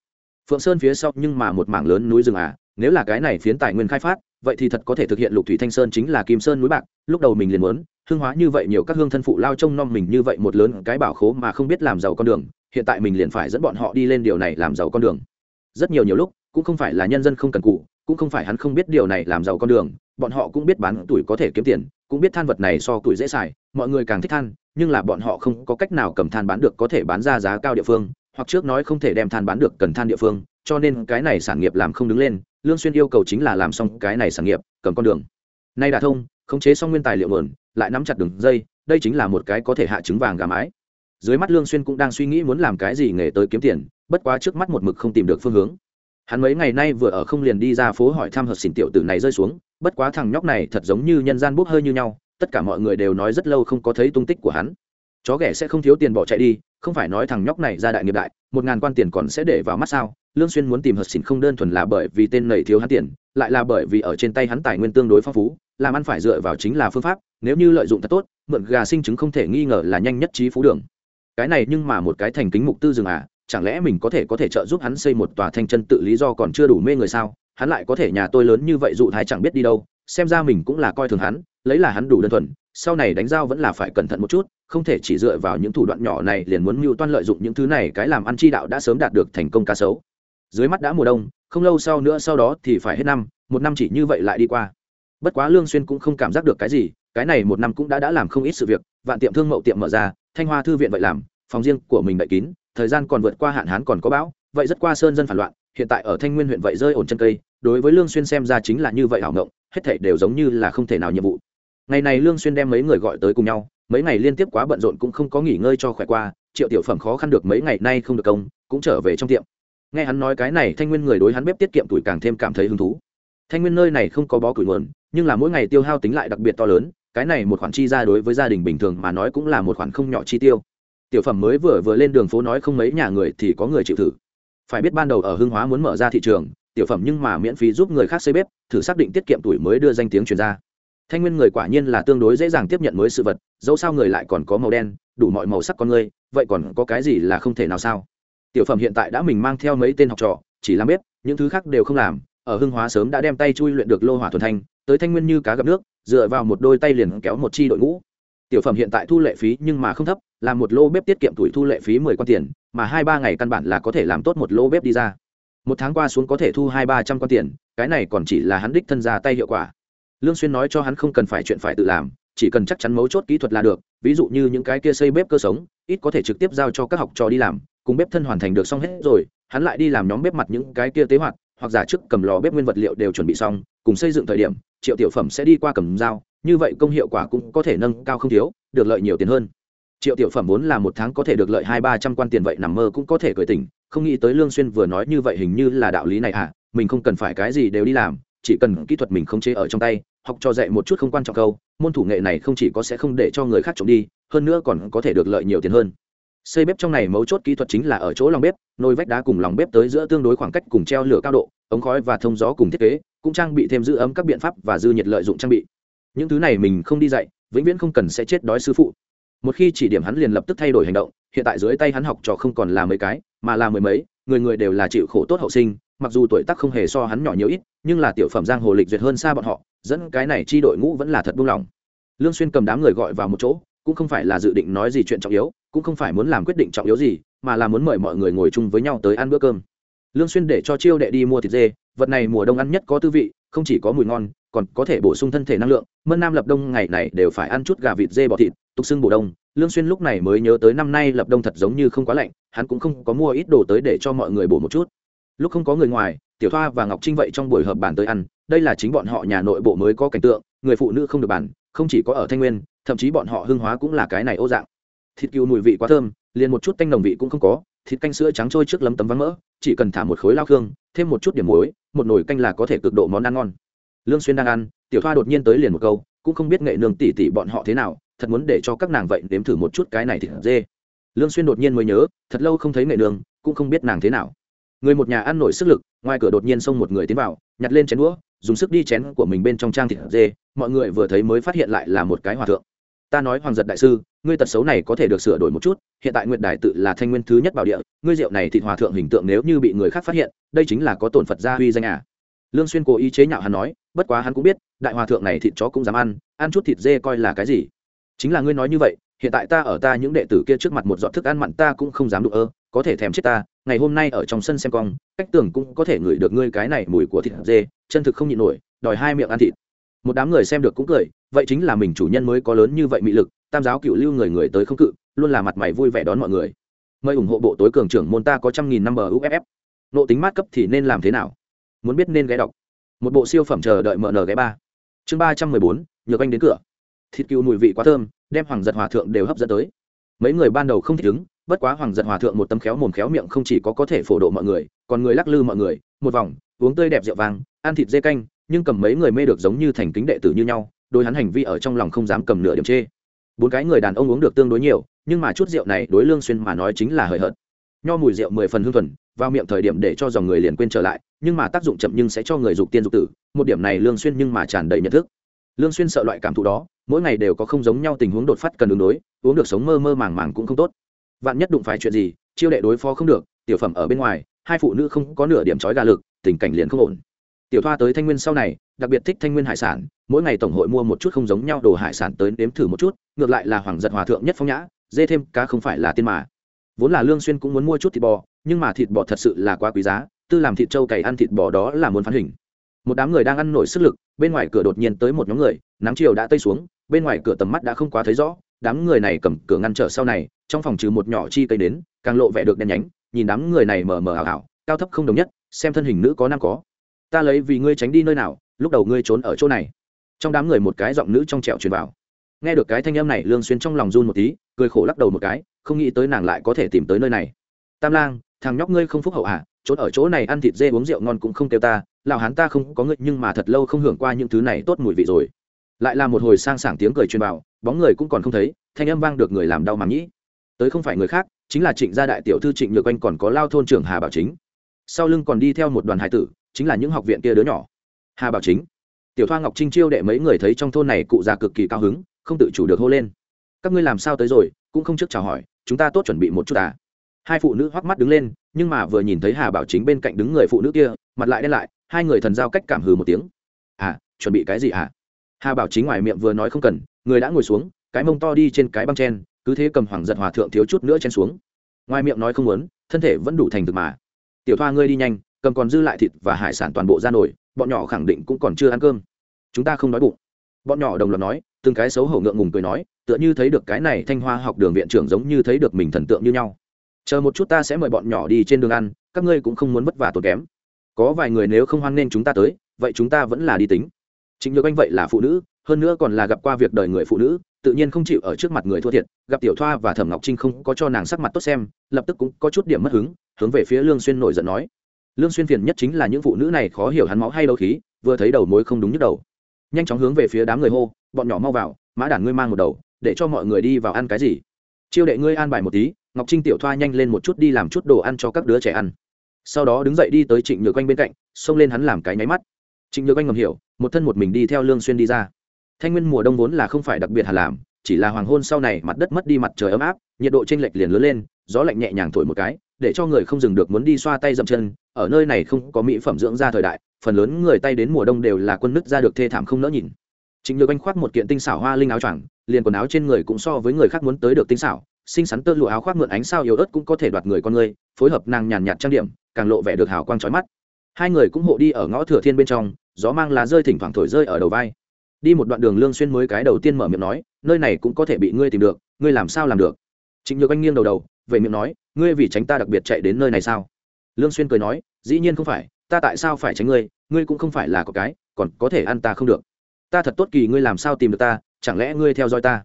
Phượng sơn phía sau nhưng mà một mảng lớn núi rừng à nếu là cái này phiến tài nguyên khai phát, vậy thì thật có thể thực hiện lục thủy thanh sơn chính là kim sơn núi bạc, lúc đầu mình liền muốn, hương hóa như vậy nhiều các hương thân phụ lao trông nom mình như vậy một lớn cái bảo khố mà không biết làm giàu con đường, hiện tại mình liền phải dẫn bọn họ đi lên điều này làm giàu con đường rất nhiều nhiều lúc, cũng không phải là nhân dân không cần cụ cũng không phải hắn không biết điều này làm giàu con đường, bọn họ cũng biết bán tuổi có thể kiếm tiền, cũng biết than vật này so tuổi dễ xài, mọi người càng thích than, nhưng là bọn họ không có cách nào cầm than bán được có thể bán ra giá cao địa phương, hoặc trước nói không thể đem than bán được cần than địa phương, cho nên cái này sản nghiệp làm không đứng lên, lương xuyên yêu cầu chính là làm xong cái này sản nghiệp, cầm con đường. Nay đã thông, khống chế xong nguyên tài liệu nguồn, lại nắm chặt đường dây, đây chính là một cái có thể hạ trứng vàng gà mái dưới mắt lương xuyên cũng đang suy nghĩ muốn làm cái gì nghề tới kiếm tiền, bất quá trước mắt một mực không tìm được phương hướng. Hắn mấy ngày nay vừa ở không liền đi ra phố hỏi thăm hợp xỉn tiểu tử này rơi xuống, bất quá thằng nhóc này thật giống như nhân gian bốc hơi như nhau, tất cả mọi người đều nói rất lâu không có thấy tung tích của hắn. Chó ghẻ sẽ không thiếu tiền bỏ chạy đi, không phải nói thằng nhóc này ra đại nghiệp đại, một ngàn quan tiền còn sẽ để vào mắt sao? Lương xuyên muốn tìm hợp xỉn không đơn thuần là bởi vì tên này thiếu hắn tiền, lại là bởi vì ở trên tay hắn tài nguyên tương đối phong phú, làm ăn phải dựa vào chính là phương pháp, nếu như lợi dụng thật tốt, mượn gà sinh chứng không thể nghi ngờ là nhanh nhất trí phú đường cái này nhưng mà một cái thành kính mục tư rừng à chẳng lẽ mình có thể có thể trợ giúp hắn xây một tòa thanh chân tự lý do còn chưa đủ mê người sao? Hắn lại có thể nhà tôi lớn như vậy dụ thái chẳng biết đi đâu, xem ra mình cũng là coi thường hắn, lấy là hắn đủ đơn thuần, sau này đánh giao vẫn là phải cẩn thận một chút, không thể chỉ dựa vào những thủ đoạn nhỏ này liền muốn mưu toan lợi dụng những thứ này, cái làm ăn chi đạo đã sớm đạt được thành công cá sấu. Dưới mắt đã mùa đông, không lâu sau nữa sau đó thì phải hết năm, một năm chỉ như vậy lại đi qua. Bất quá lương xuyên cũng không cảm giác được cái gì, cái này một năm cũng đã đã làm không ít sự việc vạn tiệm thương mậu tiệm mở ra, thanh hoa thư viện vậy làm, phòng riêng của mình đậy kín, thời gian còn vượt qua hạn hán còn có bão, vậy rất qua sơn dân phản loạn, hiện tại ở thanh nguyên huyện vậy rơi ổn chân cây, đối với lương xuyên xem ra chính là như vậy hảo ngộng, hết thảy đều giống như là không thể nào nhiệm vụ. Ngày này lương xuyên đem mấy người gọi tới cùng nhau, mấy ngày liên tiếp quá bận rộn cũng không có nghỉ ngơi cho khỏe qua, triệu tiểu phẩm khó khăn được mấy ngày nay không được công, cũng trở về trong tiệm. Nghe hắn nói cái này, thanh nguyên người đối hắn bếp tiết kiệm tuổi càng thêm cảm thấy hứng thú. Thanh nguyên nơi này không có bó củi nguồn, nhưng là mỗi ngày tiêu hao tính lại đặc biệt to lớn cái này một khoản chi ra đối với gia đình bình thường mà nói cũng là một khoản không nhỏ chi tiêu. Tiểu phẩm mới vừa vừa lên đường phố nói không mấy nhà người thì có người chịu thử. Phải biết ban đầu ở Hưng hóa muốn mở ra thị trường, tiểu phẩm nhưng mà miễn phí giúp người khác xây bếp, thử xác định tiết kiệm tuổi mới đưa danh tiếng truyền ra. Thanh nguyên người quả nhiên là tương đối dễ dàng tiếp nhận mới sự vật, dẫu sao người lại còn có màu đen, đủ mọi màu sắc con người, vậy còn có cái gì là không thể nào sao? Tiểu phẩm hiện tại đã mình mang theo mấy tên học trò, chỉ làm bếp, những thứ khác đều không làm, ở hưng hóa sớm đã đem tay chui luyện được lô hỏa thuần thanh tới thanh nguyên như cá gặp nước, dựa vào một đôi tay liền kéo một chi đội ngũ. Tiểu phẩm hiện tại thu lệ phí nhưng mà không thấp, làm một lô bếp tiết kiệm tuổi thu lệ phí mười con tiền, mà hai ba ngày căn bản là có thể làm tốt một lô bếp đi ra. Một tháng qua xuống có thể thu hai ba trăm con tiền, cái này còn chỉ là hắn đích thân ra tay hiệu quả. Lương xuyên nói cho hắn không cần phải chuyện phải tự làm, chỉ cần chắc chắn mấu chốt kỹ thuật là được, ví dụ như những cái kia xây bếp cơ sống, ít có thể trực tiếp giao cho các học trò đi làm, cùng bếp thân hoàn thành được xong hết rồi, hắn lại đi làm nhóm bếp mặt những cái kia tế hoạt hoặc giả trước cầm lò bếp nguyên vật liệu đều chuẩn bị xong, cùng xây dựng thời điểm, triệu tiểu phẩm sẽ đi qua cầm dao, như vậy công hiệu quả cũng có thể nâng cao không thiếu, được lợi nhiều tiền hơn. Triệu tiểu phẩm vốn là một tháng có thể được lợi hai ba trăm quan tiền vậy nằm mơ cũng có thể cười tỉnh, không nghĩ tới lương xuyên vừa nói như vậy hình như là đạo lý này à mình không cần phải cái gì đều đi làm, chỉ cần kỹ thuật mình không chế ở trong tay, học cho dạy một chút không quan trọng câu, môn thủ nghệ này không chỉ có sẽ không để cho người khác trộm đi, hơn nữa còn có thể được lợi nhiều tiền hơn xây bếp trong này mấu chốt kỹ thuật chính là ở chỗ lòng bếp, nồi vách đá cùng lòng bếp tới giữa tương đối khoảng cách cùng treo lửa cao độ, ống khói và thông gió cùng thiết kế cũng trang bị thêm giữ ấm các biện pháp và dư nhiệt lợi dụng trang bị. Những thứ này mình không đi dạy, vĩnh viễn không cần sẽ chết đói sư phụ. Một khi chỉ điểm hắn liền lập tức thay đổi hành động, hiện tại dưới tay hắn học trò không còn là mấy cái, mà là mười mấy, người người đều là chịu khổ tốt hậu sinh, mặc dù tuổi tác không hề so hắn nhỏ nhiều ít, nhưng là tiểu phẩm giang hồ lịch duyệt hơn xa bọn họ, dẫn cái này chi đội ngũ vẫn là thật buông lỏng. Lương xuyên cầm đám người gọi vào một chỗ, cũng không phải là dự định nói gì chuyện trọng yếu cũng không phải muốn làm quyết định trọng yếu gì, mà là muốn mời mọi người ngồi chung với nhau tới ăn bữa cơm. Lương xuyên để cho chiêu đệ đi mua thịt dê, vật này mùa đông ăn nhất có tư vị, không chỉ có mùi ngon, còn có thể bổ sung thân thể năng lượng. Mân nam lập đông ngày này đều phải ăn chút gà vịt dê bò thịt, tục xưng bổ đông. Lương xuyên lúc này mới nhớ tới năm nay lập đông thật giống như không quá lạnh, hắn cũng không có mua ít đồ tới để cho mọi người bổ một chút. Lúc không có người ngoài, tiểu thoa và ngọc trinh vậy trong buổi họp bàn tới ăn, đây là chính bọn họ nhà nội bộ mới có cảnh tượng, người phụ nữ không được bàn, không chỉ có ở thanh nguyên, thậm chí bọn họ hưng hóa cũng là cái này ô dạng thịt cừu mùi vị quá thơm, liền một chút tanh nồng vị cũng không có, thịt canh sữa trắng trôi trước lấm tấm vắng mỡ, chỉ cần thả một khối lao khương, thêm một chút điểm muối, một nồi canh là có thể cực độ món ăn ngon. Lương xuyên đang ăn, tiểu thoa đột nhiên tới liền một câu, cũng không biết nghệ nương tỷ tỷ bọn họ thế nào, thật muốn để cho các nàng vậy nếm thử một chút cái này thịt dê. Lương xuyên đột nhiên mới nhớ, thật lâu không thấy nghệ nương, cũng không biết nàng thế nào. Người một nhà ăn nổi sức lực, ngoài cửa đột nhiên xông một người tiến vào, nhặt lên chén đũa, dùng sức đi chén của mình bên trong trang thịt dê, mọi người vừa thấy mới phát hiện lại là một cái hòa thượng ta nói hoàng giật đại sư, ngươi tật xấu này có thể được sửa đổi một chút, hiện tại nguyệt đài tự là thanh nguyên thứ nhất bảo địa, ngươi rượu này thịt hòa thượng hình tượng nếu như bị người khác phát hiện, đây chính là có tổn phật gia huy danh à. Lương xuyên cố ý chế nhạo hắn nói, bất quá hắn cũng biết, đại hòa thượng này thịt chó cũng dám ăn ăn chút thịt dê coi là cái gì. Chính là ngươi nói như vậy, hiện tại ta ở ta những đệ tử kia trước mặt một dọn thức ăn mặn ta cũng không dám đụng ơ, có thể thèm chết ta, ngày hôm nay ở trong sân xem cong, cách tưởng cũng có thể ngửi được ngươi cái này mùi của thịt dê, chân thực không nhịn nổi, đòi hai miệng ăn thịt. Một đám người xem được cũng cười vậy chính là mình chủ nhân mới có lớn như vậy mị lực, tam giáo cựu lưu người người tới không cự, luôn là mặt mày vui vẻ đón mọi người. Mời ủng hộ bộ tối cường trưởng môn ta có trăm nghìn năm bờ uff nộ tính mát cấp thì nên làm thế nào? Muốn biết nên ghé đọc. Một bộ siêu phẩm chờ đợi mở nở ghé ba. Chương ba trăm mười bốn, nhược anh đến cửa. Thịt cừu mùi vị quá thơm, đem hoàng giật hòa thượng đều hấp dẫn tới. Mấy người ban đầu không thích ứng, bất quá hoàng giật hòa thượng một tấm khéo mồm khéo miệng không chỉ có có thể phổ độ mọi người, còn người lắc lư mọi người, một vòng, uống tươi đẹp rượu vàng ăn thịt dê canh, nhưng cầm mấy người mê được giống như thành kính đệ tử như nhau đôi hắn hành vi ở trong lòng không dám cầm nửa điểm chê. Bốn cái người đàn ông uống được tương đối nhiều, nhưng mà chút rượu này đối lương xuyên mà nói chính là hời hợt. Nho mùi rượu mười phần hương thuần, vào miệng thời điểm để cho dòng người liền quên trở lại, nhưng mà tác dụng chậm nhưng sẽ cho người dục tiên dục tử, một điểm này lương xuyên nhưng mà tràn đầy nhận thức. Lương xuyên sợ loại cảm thụ đó, mỗi ngày đều có không giống nhau tình huống đột phát cần ứng đối, uống được sống mơ mơ màng màng cũng không tốt. Vạn nhất đụng phải chuyện gì, chiêu đệ đối phó không được, tiểu phẩm ở bên ngoài, hai phụ nữ không có nửa điểm chói gà lực, tình cảnh liền không ổn tiểu thoa tới thanh nguyên sau này, đặc biệt thích thanh nguyên hải sản, mỗi ngày tổng hội mua một chút không giống nhau đồ hải sản tới nếm thử một chút, ngược lại là hoàng giật hòa thượng nhất phong nhã, dê thêm cá không phải là tiên mà. Vốn là lương xuyên cũng muốn mua chút thịt bò, nhưng mà thịt bò thật sự là quá quý giá, tư làm thịt trâu cày ăn thịt bò đó là muốn phán hình. Một đám người đang ăn nổi sức lực, bên ngoài cửa đột nhiên tới một nhóm người, nắng chiều đã tây xuống, bên ngoài cửa tầm mắt đã không quá thấy rõ, đám người này cầm cửa ngăn trở sau này, trong phòng trừ một nhỏ chi cây đến, càng lộ vẻ được đen nhánh, nhìn đám người này mờ mờ ảo ảo, cao thấp không đồng nhất, xem thân hình nữ có nam có ta lấy vì ngươi tránh đi nơi nào, lúc đầu ngươi trốn ở chỗ này. Trong đám người một cái giọng nữ trong trẹo truyền vào. Nghe được cái thanh âm này, lương xuyên trong lòng run một tí, cười khổ lắc đầu một cái, không nghĩ tới nàng lại có thể tìm tới nơi này. Tam lang, thằng nhóc ngươi không phúc hậu à trốn ở chỗ này ăn thịt dê uống rượu ngon cũng không kêu ta, lão hán ta không có ngươi, nhưng mà thật lâu không hưởng qua những thứ này tốt mùi vị rồi. Lại là một hồi sang sảng tiếng cười truyền vào, bóng người cũng còn không thấy, thanh âm vang được người làm đau màng nhĩ tới không phải người khác, chính là trịnh gia đại tiểu thư trịnh nhược anh còn có lao thôn trưởng hà bảo chính. Sau lưng còn đi theo một đoàn hải tử chính là những học viện kia đứa nhỏ. Hà bảo chính, tiểu thoa ngọc trinh chiêu đệ mấy người thấy trong thôn này cụ già cực kỳ cao hứng, không tự chủ được hô lên. Các ngươi làm sao tới rồi, cũng không trước chào hỏi, chúng ta tốt chuẩn bị một chút à? Hai phụ nữ hoắc mắt đứng lên, nhưng mà vừa nhìn thấy hà bảo chính bên cạnh đứng người phụ nữ kia, mặt lại đen lại, hai người thần giao cách cảm hừ một tiếng. À chuẩn bị cái gì à? Hà bảo chính ngoài miệng vừa nói không cần, người đã ngồi xuống, cái mông to đi trên cái băng chen, cứ thế cầm hoàng giật hòa thượng thiếu chút nữa chen xuống. Ngoài miệng nói không muốn, thân thể vẫn đủ thành thực mà. Tiểu thoa ngươi đi nhanh cầm còn dư lại thịt và hải sản toàn bộ ra nổi bọn nhỏ khẳng định cũng còn chưa ăn cơm. Chúng ta không đói bụng. Bọn nhỏ đồng loạt nói, từng cái xấu hổ ngượng ngùng cười nói, tựa như thấy được cái này thanh hoa học đường viện trưởng giống như thấy được mình thần tượng như nhau. Chờ một chút ta sẽ mời bọn nhỏ đi trên đường ăn, các ngươi cũng không muốn vất vả tốn kém. Có vài người nếu không hoan nghênh chúng ta tới, vậy chúng ta vẫn là đi tính. Chính nhược anh vậy là phụ nữ, hơn nữa còn là gặp qua việc đời người phụ nữ, tự nhiên không chịu ở trước mặt người thua thiệt, gặp tiểu thoa và thẩm ngọc trinh không có cho nàng sắc mặt tốt xem, lập tức cũng có chút điểm mất hứng, hướng về phía lương xuyên nổi giận nói lương xuyên phiền nhất chính là những phụ nữ này khó hiểu hắn máu hay đấu khí, vừa thấy đầu mối không đúng nhức đầu. Nhanh chóng hướng về phía đám người hô, bọn nhỏ mau vào, mã đản ngươi mang một đầu, để cho mọi người đi vào ăn cái gì? Chiêu đệ ngươi an bài một tí, ngọc trinh tiểu thoa nhanh lên một chút đi làm chút đồ ăn cho các đứa trẻ ăn. Sau đó đứng dậy đi tới trịnh nhược anh bên cạnh, xông lên hắn làm cái nháy mắt. Trịnh nhược anh ngầm hiểu, một thân một mình đi theo lương xuyên đi ra. Thanh nguyên mùa đông vốn là không phải đặc biệt hà làm chỉ là hoàng hôn sau này mặt đất mất đi mặt trời ấm áp, nhiệt độ trên lệch liền lớn lên, gió lạnh nhẹ nhàng thổi một cái để cho người không dừng được muốn đi xoa tay dậm chân ở nơi này không có mỹ phẩm dưỡng da thời đại phần lớn người tay đến mùa đông đều là quân nứt ra được thê thảm không nỡ nhìn chính Nhược Anh khoác một kiện tinh xảo hoa linh áo choàng, liền quần áo trên người cũng so với người khác muốn tới được tinh xảo, xinh xắn tơ lụa áo khoác mượn ánh sao yếu ớt cũng có thể đoạt người con người, phối hợp nàng nhàn nhạt trang điểm, càng lộ vẻ được hào quang trói mắt. Hai người cũng hộ đi ở ngõ thừa thiên bên trong, gió mang lá rơi thỉnh thoảng thổi rơi ở đầu vai. Đi một đoạn đường Lương Xuyên mới cái đầu tiên mở miệng nói, nơi này cũng có thể bị ngươi tìm được, ngươi làm sao làm được? Trịnh Nhược Anh nghiêng đầu đầu, Vậy miệng nói, ngươi vì tránh ta đặc biệt chạy đến nơi này sao? Lương Xuyên cười nói, dĩ nhiên không phải, ta tại sao phải tránh ngươi? Ngươi cũng không phải là có cái còn có thể ăn ta không được. Ta thật tốt kỳ ngươi làm sao tìm được ta chẳng lẽ ngươi theo dõi ta?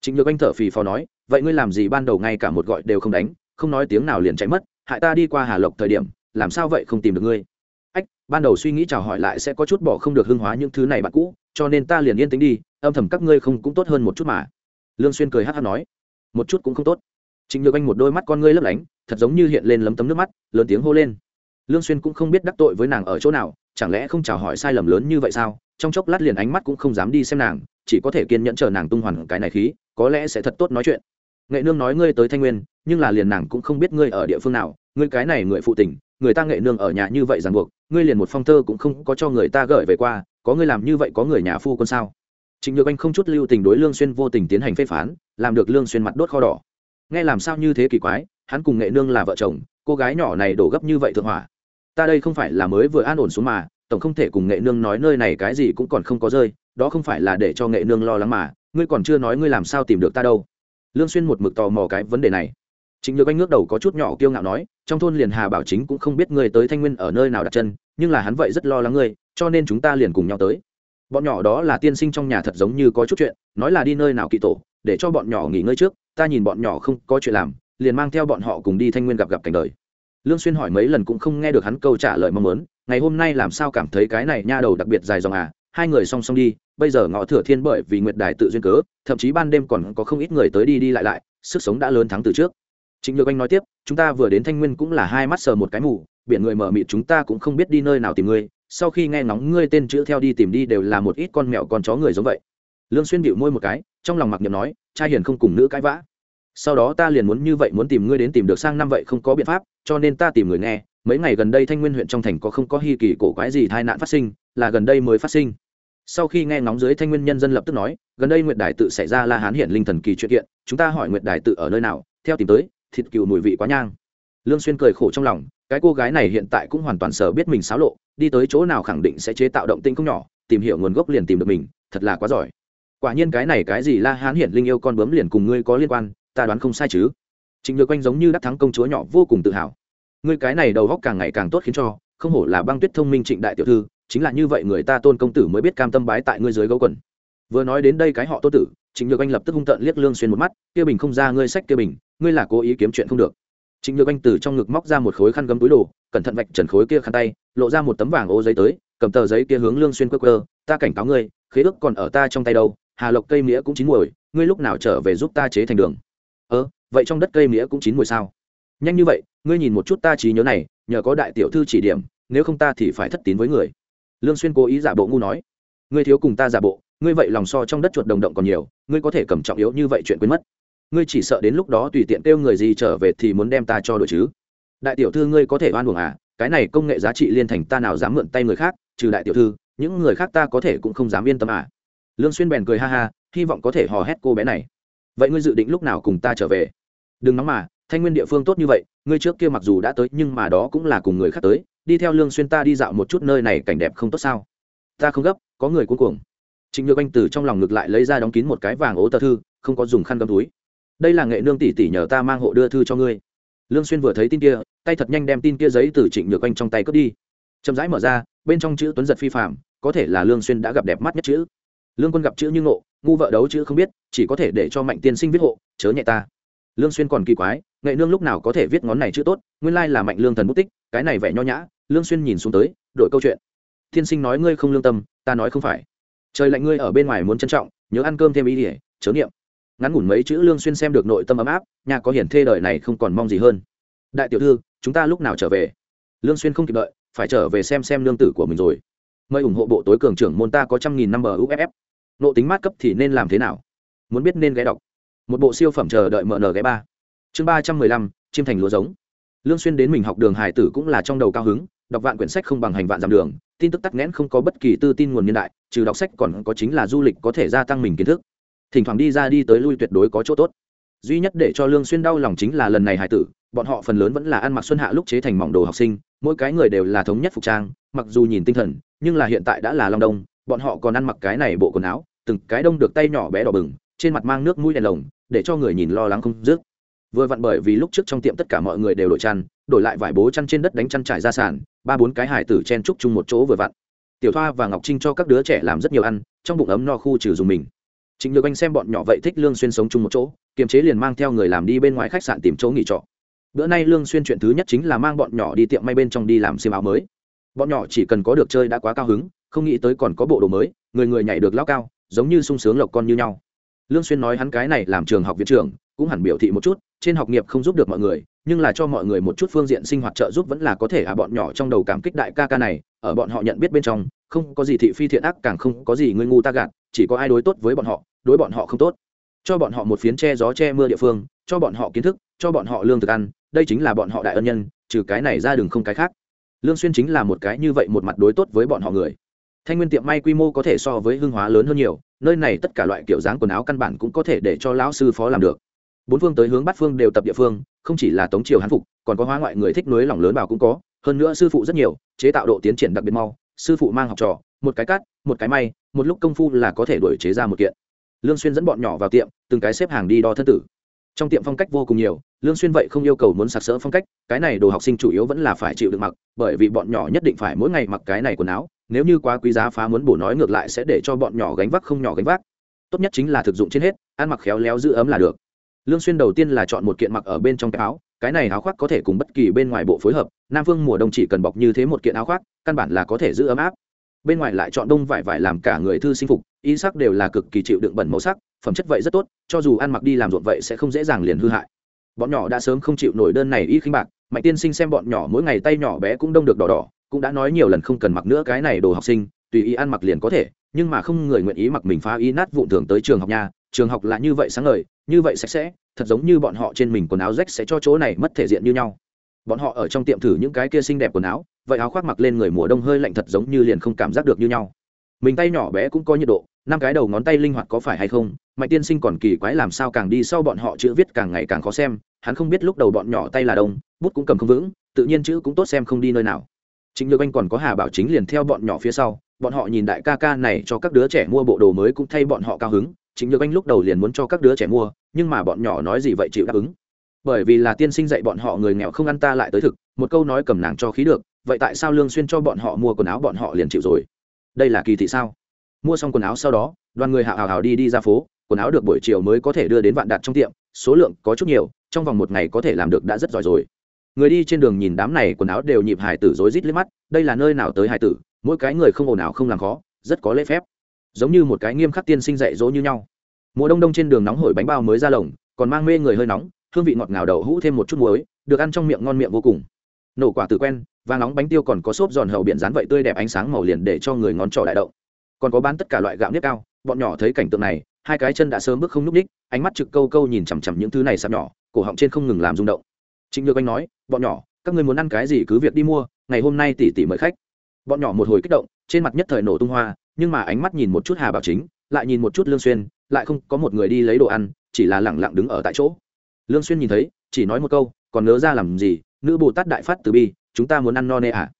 Trịnh nhược anh thở phì phò nói vậy ngươi làm gì ban đầu ngay cả một gọi đều không đánh không nói tiếng nào liền chạy mất hại ta đi qua hà lộc thời điểm làm sao vậy không tìm được ngươi? Ách ban đầu suy nghĩ chào hỏi lại sẽ có chút bỏ không được hưng hóa những thứ này bạn cũ cho nên ta liền yên tính đi âm thầm các ngươi không cũng tốt hơn một chút mà. Lương xuyên cười hắt hắt nói một chút cũng không tốt trịnh nhược anh một đôi mắt con ngươi lấp lánh, thật giống như hiện lên lấm tấm nước mắt, lớn tiếng hô lên. Lương xuyên cũng không biết đắc tội với nàng ở chỗ nào, chẳng lẽ không chào hỏi sai lầm lớn như vậy sao? Trong chốc lát liền ánh mắt cũng không dám đi xem nàng, chỉ có thể kiên nhẫn chờ nàng tung hoàn cái này khí, có lẽ sẽ thật tốt nói chuyện. Nghệ nương nói ngươi tới thanh nguyên, nhưng là liền nàng cũng không biết ngươi ở địa phương nào, ngươi cái này người phụ tình, người ta nghệ nương ở nhà như vậy ràng buộc, ngươi liền một phong thơ cũng không có cho người ta gửi về qua, có ngươi làm như vậy có người nhà phu con sao? Trịnh nhược anh không chút lưu tình đối lương xuyên vô tình tiến hành phê phán, làm được lương xuyên mặt đốt kho đỏ nghe làm sao như thế kỳ quái, hắn cùng nghệ nương là vợ chồng, cô gái nhỏ này đổ gấp như vậy thượng hỏa. Ta đây không phải là mới vừa an ổn xuống mà, tổng không thể cùng nghệ nương nói nơi này cái gì cũng còn không có rơi, đó không phải là để cho nghệ nương lo lắng mà, ngươi còn chưa nói ngươi làm sao tìm được ta đâu. Lương xuyên một mực tò mò cái vấn đề này. Chính nhược anh ngước đầu có chút nhỏ kiêu ngạo nói, trong thôn liền hà bảo chính cũng không biết ngươi tới thanh nguyên ở nơi nào đặt chân, nhưng là hắn vậy rất lo lắng ngươi, cho nên chúng ta liền cùng nhau tới. Bọn nhỏ đó là tiên sinh trong nhà thật giống như có chút chuyện, nói là đi nơi nào kỵ tổ, để cho bọn nhỏ nghỉ ngơi trước ta nhìn bọn nhỏ không có chuyện làm liền mang theo bọn họ cùng đi thanh nguyên gặp gặp cảnh đời lương xuyên hỏi mấy lần cũng không nghe được hắn câu trả lời mong muốn ngày hôm nay làm sao cảm thấy cái này nha đầu đặc biệt dài dòng à hai người song song đi bây giờ ngõ thừa thiên bởi vì nguyệt đài tự duyên cớ thậm chí ban đêm còn có không ít người tới đi đi lại lại sức sống đã lớn thắng từ trước Trịnh Nhược Anh nói tiếp, chúng ta vừa đến Thanh Nguyên cũng là hai mắt sờ một cái mù, biển người mở mịt chúng ta cũng không biết đi nơi nào tìm ngươi, sau khi nghe ngóng ngươi tên chữ theo đi tìm đi đều là một ít con mèo con chó người giống vậy. Lương Xuyên bĩu môi một cái, trong lòng mặc niệm nói, trai hiền không cùng nữ cãi vã. Sau đó ta liền muốn như vậy muốn tìm ngươi đến tìm được sang năm vậy không có biện pháp, cho nên ta tìm người nghe, mấy ngày gần đây Thanh Nguyên huyện trong thành có không có hy kỳ cổ quái gì tai nạn phát sinh, là gần đây mới phát sinh. Sau khi nghe ngóng dưới Thanh Nguyên nhân dân lập tức nói, gần đây Nguyệt Đài tự xảy ra La Hán hiển linh thần kỳ chuyện kiện, chúng ta hỏi Nguyệt Đài tự ở nơi nào, theo tìm tới, thịt cừu mùi vị quá nhang lương xuyên cười khổ trong lòng cái cô gái này hiện tại cũng hoàn toàn sở biết mình xáo lộ đi tới chỗ nào khẳng định sẽ chế tạo động tĩnh không nhỏ tìm hiểu nguồn gốc liền tìm được mình thật là quá giỏi quả nhiên cái này cái gì la hán hiển linh yêu con bướm liền cùng ngươi có liên quan, ta đoán không sai chứ. Trịnh nhược oanh giống như đắc thắng công chúa nhỏ vô cùng tự hào. Ngươi cái này đầu góc càng ngày càng tốt khiến cho, không hổ là băng tuyết thông minh trịnh đại tiểu thư, chính là như vậy người ta tôn công tử mới biết cam tâm bái tại ngươi dưới gấu quần. Vừa nói đến đây cái họ tô tử, trịnh nhược anh lập tức hung tợn liếc lương xuyên một mắt, kia bình không ra ngươi sách kia bình, ngươi là cố ý kiếm chuyện không được. Trịnh nhược anh từ trong ngực móc ra một khối khăn gấm túi đồ, cẩn thận vạch trần khối kia khăn tay, lộ ra một tấm vàng ô giấy tới, cầm tờ giấy kia hướng lương xuyên quơ quơ, ta cảnh cáo ngươi, khế ước còn ở ta trong tay đâu hà lộc cây mía cũng chín mùi ngươi lúc nào trở về giúp ta chế thành đường? Ơ, vậy trong đất cây mía cũng chín mùi sao? Nhanh như vậy, ngươi nhìn một chút ta trí nhớ này, nhờ có đại tiểu thư chỉ điểm, nếu không ta thì phải thất tín với người. Lương xuyên cố ý giả bộ ngu nói. Ngươi thiếu cùng ta giả bộ, ngươi vậy lòng so trong đất chuột đồng động còn nhiều, ngươi có thể cầm trọng yếu như vậy chuyện quên mất. Ngươi chỉ sợ đến lúc đó tùy tiện kêu người gì trở về thì muốn đem ta cho đội chứ. Đại tiểu thư ngươi có thể oan uổng à cái này công nghệ giá trị liên thành ta nào dám mượn tay người khác, trừ đại tiểu thư, những người khác ta có thể cũng không dám yên tâm à lương xuyên bèn cười ha ha, hy vọng có thể hò hét cô bé này. Vậy ngươi dự định lúc nào cùng ta trở về? Đừng nóng mà, thanh nguyên địa phương tốt như vậy, ngươi trước kia mặc dù đã tới, nhưng mà đó cũng là cùng người khác tới, đi theo lương xuyên ta đi dạo một chút nơi này cảnh đẹp không tốt sao? Ta không gấp, có người cuống cuồng. Trịnh nhược anh từ trong lòng ngược lại lấy ra đóng kín một cái vàng ố tờ thư, không có dùng khăn gấm túi. Đây là nghệ nương tỷ tỷ nhờ ta mang hộ đưa thư cho ngươi. Lương xuyên vừa thấy tin kia, tay thật nhanh đem tin kia giấy từ trịnh nhược anh trong tay cướp đi. Chậm rãi mở ra, bên trong chữ tuấn giật phi phạm có thể là lương xuyên đã gặp đẹp mắt nhất chữ lương quân gặp chữ như ngộ, ngu vợ đấu chữ không biết, chỉ có thể để cho mạnh tiên sinh viết hộ, chớ nhẹ ta. Lương xuyên còn kỳ quái, nghệ nương lúc nào có thể viết ngón này chữ tốt, nguyên lai là mạnh lương thần bút tích, cái này vẻ nho nhã, lương xuyên nhìn xuống tới, đổi câu chuyện. Tiên sinh nói ngươi không lương tâm, ta nói không phải. Trời lạnh ngươi ở bên ngoài muốn trân trọng, nhớ ăn cơm thêm ý ỉa chớ niệm. Ngắn ngủn mấy chữ lương xuyên xem được nội tâm ấm áp, nhà có hiển thê đời này không còn mong gì hơn. Đại tiểu thư, chúng ta lúc nào trở về? Lương xuyên không kịp đợi, phải trở về xem xem lương tử của mình rồi mời ủng hộ bộ tối cường trưởng môn ta có trăm nghìn năm bờ uff nộ tính mát cấp thì nên làm thế nào? Muốn biết nên ghé đọc. Một bộ siêu phẩm chờ đợi mở nở ghé ba. Chương ba trăm mười lăm chiêm thành lúa giống. Lương xuyên đến mình học đường hải tử cũng là trong đầu cao hứng, đọc vạn quyển sách không bằng hành vạn dặm đường, tin tức tắc nghẽn không có bất kỳ tư tin nguồn nhân đại, trừ đọc sách còn có chính là du lịch có thể gia tăng mình kiến thức. Thỉnh thoảng đi ra đi tới lui tuyệt đối có chỗ tốt. Duy nhất để cho lương xuyên đau lòng chính là lần này hải tử, bọn họ phần lớn vẫn là ăn mặc xuân hạ lúc chế thành mỏng đồ học sinh, mỗi cái người đều là thống nhất phục trang mặc dù nhìn tinh thần, nhưng là hiện tại đã là long đông, bọn họ còn ăn mặc cái này bộ quần áo, từng cái đông được tay nhỏ bé đỏ bừng, trên mặt mang nước mũi đèn lồng, để cho người nhìn lo lắng không dứt. Vừa vặn bởi vì lúc trước trong tiệm tất cả mọi người đều đổi chăn, đổi lại vải bố chăn trên đất đánh chăn trải ra sàn, ba bốn cái hải tử chen trúc chung một chỗ vừa vặn. Tiểu thoa và ngọc trinh cho các đứa trẻ làm rất nhiều ăn, trong bụng ấm no khu trừ dùng mình. Chính nhược anh xem bọn nhỏ vậy thích lương xuyên sống chung một chỗ, kiềm chế liền mang theo người làm đi bên ngoài khách sạn tìm chỗ nghỉ trọ. Bữa nay lương xuyên chuyện thứ nhất chính là mang bọn nhỏ đi tiệm may bên trong đi làm xiêm áo mới bọn nhỏ chỉ cần có được chơi đã quá cao hứng, không nghĩ tới còn có bộ đồ mới, người người nhảy được lao cao, giống như sung sướng lộc con như nhau. Lương xuyên nói hắn cái này làm trường học viện trưởng, cũng hẳn biểu thị một chút, trên học nghiệp không giúp được mọi người, nhưng là cho mọi người một chút phương diện sinh hoạt trợ giúp vẫn là có thể à bọn nhỏ trong đầu cảm kích đại ca ca này, ở bọn họ nhận biết bên trong, không có gì thị phi thiện ác, càng không có gì người ngu ta gạt, chỉ có ai đối tốt với bọn họ, đối bọn họ không tốt. Cho bọn họ một phiến che gió che mưa địa phương, cho bọn họ kiến thức, cho bọn họ lương thực ăn, đây chính là bọn họ đại ân nhân, trừ cái này ra đừng không cái khác lương xuyên chính là một cái như vậy một mặt đối tốt với bọn họ người. Thanh nguyên tiệm may quy mô có thể so với hưng hóa lớn hơn nhiều, nơi này tất cả loại kiểu dáng quần áo căn bản cũng có thể để cho lão sư phó làm được. Bốn phương tới hướng bắt phương đều tập địa phương, không chỉ là tống triều hán phục, còn có hóa ngoại người thích núi lỏng lớn bảo cũng có, hơn nữa sư phụ rất nhiều, chế tạo độ tiến triển đặc biệt mau, sư phụ mang học trò, một cái cắt một cái may, một lúc công phu là có thể đổi chế ra một kiện. Lương xuyên dẫn bọn nhỏ vào tiệm, từng cái xếp hàng đi đo thân tử trong tiệm phong cách vô cùng nhiều, lương xuyên vậy không yêu cầu muốn sặc sỡ phong cách, cái này đồ học sinh chủ yếu vẫn là phải chịu được mặc, bởi vì bọn nhỏ nhất định phải mỗi ngày mặc cái này quần áo, nếu như quá quý giá phá muốn bổ nói ngược lại sẽ để cho bọn nhỏ gánh vác không nhỏ gánh vác. Tốt nhất chính là thực dụng trên hết, ăn mặc khéo léo giữ ấm là được. Lương xuyên đầu tiên là chọn một kiện mặc ở bên trong cái áo, cái này áo khoác có thể cùng bất kỳ bên ngoài bộ phối hợp, nam phương mùa đông chỉ cần bọc như thế một kiện áo khoác, căn bản là có thể giữ ấm áp bên ngoài lại chọn đông vải vải làm cả người thư sinh phục y sắc đều là cực kỳ chịu đựng bẩn màu sắc phẩm chất vậy rất tốt cho dù ăn mặc đi làm ruộng vậy sẽ không dễ dàng liền hư hại. Bọn nhỏ đã sớm không chịu nổi đơn này y khinh bạc mạnh tiên sinh xem bọn nhỏ mỗi ngày tay nhỏ bé cũng đông được đỏ đỏ cũng đã nói nhiều lần không cần mặc nữa cái này đồ học sinh tùy ý ăn mặc liền có thể nhưng mà không người nguyện ý mặc mình phá y nát vụn thường tới trường học nhà, trường học là như vậy sáng ngời như vậy sạch sẽ thật giống như bọn họ trên mình quần áo rách sẽ cho chỗ này mất thể diện như nhau bọn họ ở trong tiệm thử những cái kia xinh đẹp quần áo, vậy áo khoác mặc lên người mùa đông hơi lạnh thật giống như liền không cảm giác được như nhau. Mình tay nhỏ bé cũng có nhiệt độ, năm cái đầu ngón tay linh hoạt có phải hay không, mạnh tiên sinh còn kỳ quái làm sao càng đi sau bọn họ chữ viết càng ngày càng khó xem, hắn không biết lúc đầu bọn nhỏ tay là đông, bút cũng cầm không vững, tự nhiên chữ cũng tốt xem không đi nơi nào. Chính nhược anh còn có hà bảo chính liền theo bọn nhỏ phía sau, bọn họ nhìn đại ca ca này cho các đứa trẻ mua bộ đồ mới cũng thay bọn họ cao hứng chính nhược anh lúc đầu liền muốn cho các đứa trẻ mua, nhưng mà bọn nhỏ nói gì vậy chịu đáp ứng bởi vì là tiên sinh dạy bọn họ người nghèo không ăn ta lại tới thực, một câu nói cầm nàng cho khí được, vậy tại sao lương xuyên cho bọn họ mua quần áo bọn họ liền chịu rồi? Đây là kỳ thị sao? Mua xong quần áo sau đó, đoàn người hào hào đi đi ra phố, quần áo được buổi chiều mới có thể đưa đến vạn đạt trong tiệm, số lượng có chút nhiều, trong vòng một ngày có thể làm được đã rất giỏi rồi. Người đi trên đường nhìn đám này quần áo đều nhịp hải tử rối rít liếc mắt, đây là nơi nào tới hải tử, mỗi cái người không ồn ào không làm khó, rất có lễ phép. Giống như một cái nghiêm khắc tiên sinh dạy dỗ như nhau. Mùa đông đông trên đường nóng hổi bánh bao mới ra lồng, còn mang mê người hơi nóng hương vị ngọt ngào đậu hũ thêm một chút muối, được ăn trong miệng ngon miệng vô cùng. Nổ quả tự quen và nóng bánh tiêu còn có xốp giòn hậu biển rán vậy tươi đẹp ánh sáng màu liền để cho người ngón trỏ đại động. Còn có bán tất cả loại gạo nếp cao, bọn nhỏ thấy cảnh tượng này, hai cái chân đã sớm bước không n ú c ních ánh mắt trực câu câu nhìn chằm chằm những thứ này sạp nhỏ, cổ họng trên không ngừng làm rung động. Trịnh nhược anh nói, bọn nhỏ, các người muốn ăn cái gì cứ việc đi mua, ngày hôm nay tỉ tỉ mời khách. Bọn nhỏ một hồi kích động, trên mặt nhất thời nổ tung hoa, nhưng mà ánh mắt nhìn một chút hà bảo chính, lại nhìn một chút lương xuyên, lại không có một người đi lấy đồ ăn, chỉ là lẳng lặng đứng ở tại chỗ lương xuyên nhìn thấy, chỉ nói một câu, còn nỡ ra làm gì, nữ bồ tát đại phát từ bi, chúng ta muốn ăn no nê à?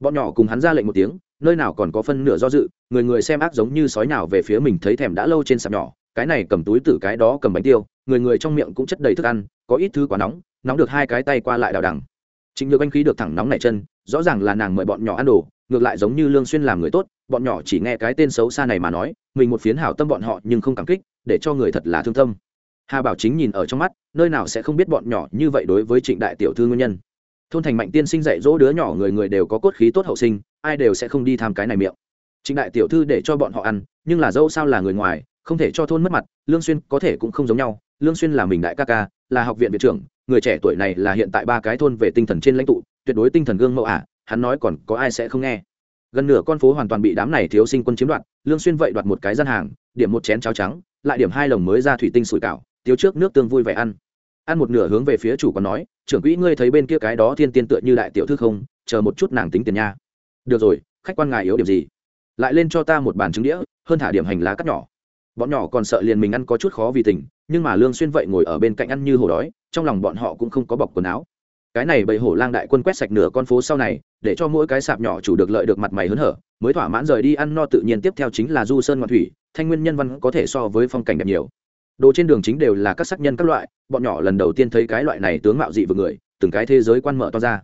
Bọn nhỏ cùng hắn ra lệnh một tiếng, nơi nào còn có phân nửa do dự, người người xem ác giống như sói nào về phía mình thấy thèm đã lâu trên sạp nhỏ, cái này cầm túi tử cái đó cầm bánh tiêu, người người trong miệng cũng chất đầy thức ăn, có ít thứ quá nóng nóng được hai cái tay qua lại đào đằng. Chính nhược anh khí được thẳng nóng nảy chân, rõ ràng là nàng mời bọn nhỏ ăn đồ, ngược lại giống như lương xuyên làm người tốt, bọn nhỏ chỉ nghe cái tên xấu xa này mà nói, mình một phiến hảo tâm bọn họ nhưng không cảm kích, để cho người thật là thương tâm hà bảo chính nhìn ở trong mắt nơi nào sẽ không biết bọn nhỏ như vậy đối với trịnh đại tiểu thư nguyên nhân. Thôn thành mạnh tiên sinh dạy dỗ đứa nhỏ người người đều có cốt khí tốt hậu sinh ai đều sẽ không đi tham cái này miệng. Trịnh đại tiểu thư để cho bọn họ ăn nhưng là dẫu sao là người ngoài không thể cho thôn mất mặt lương xuyên có thể cũng không giống nhau. Lương xuyên là mình đại ca ca là học viện viện trưởng người trẻ tuổi này là hiện tại ba cái thôn về tinh thần trên lãnh tụ tuyệt đối tinh thần gương mẫu ả à, hắn nói còn có ai sẽ không nghe. Gần nửa con phố hoàn toàn bị đám này thiếu sinh quân chiếm đoạt lương xuyên vậy đoạt một cái gian hàng điểm một chén cháo trắng lại điểm hai lồng mới ra thủy tinh sủi cảo tiếu trước nước tương vui vẻ ăn. Ăn một nửa hướng về phía chủ còn nói, trưởng quỹ, ngươi thấy bên kia cái đó thiên tiên tựa như đại tiểu thư không? Chờ một chút nàng tính tiền nha. Được rồi, khách quan ngài yếu điểm gì? Lại lên cho ta một bàn trứng đĩa, hơn thả điểm hành lá cắt nhỏ. Bọn nhỏ còn sợ liền mình ăn có chút khó vì tình, nhưng mà lương xuyên vậy ngồi ở bên cạnh ăn như hổ đói, trong lòng bọn họ cũng không có bọc quần áo. Cái này bầy hổ lang đại quân quét sạch nửa con phố sau này, để cho mỗi cái sạp nhỏ chủ được lợi được mặt mày hớn hở, mới thỏa mãn rời đi ăn no tự nhiên tiếp theo chính là du sơn ngoạn thủy, thanh nguyên nhân văn có thể so với phong cảnh đẹp nhiều đồ trên đường chính đều là các sắc nhân các loại, bọn nhỏ lần đầu tiên thấy cái loại này tướng mạo dị vừa người, từng cái thế giới quan mở to ra.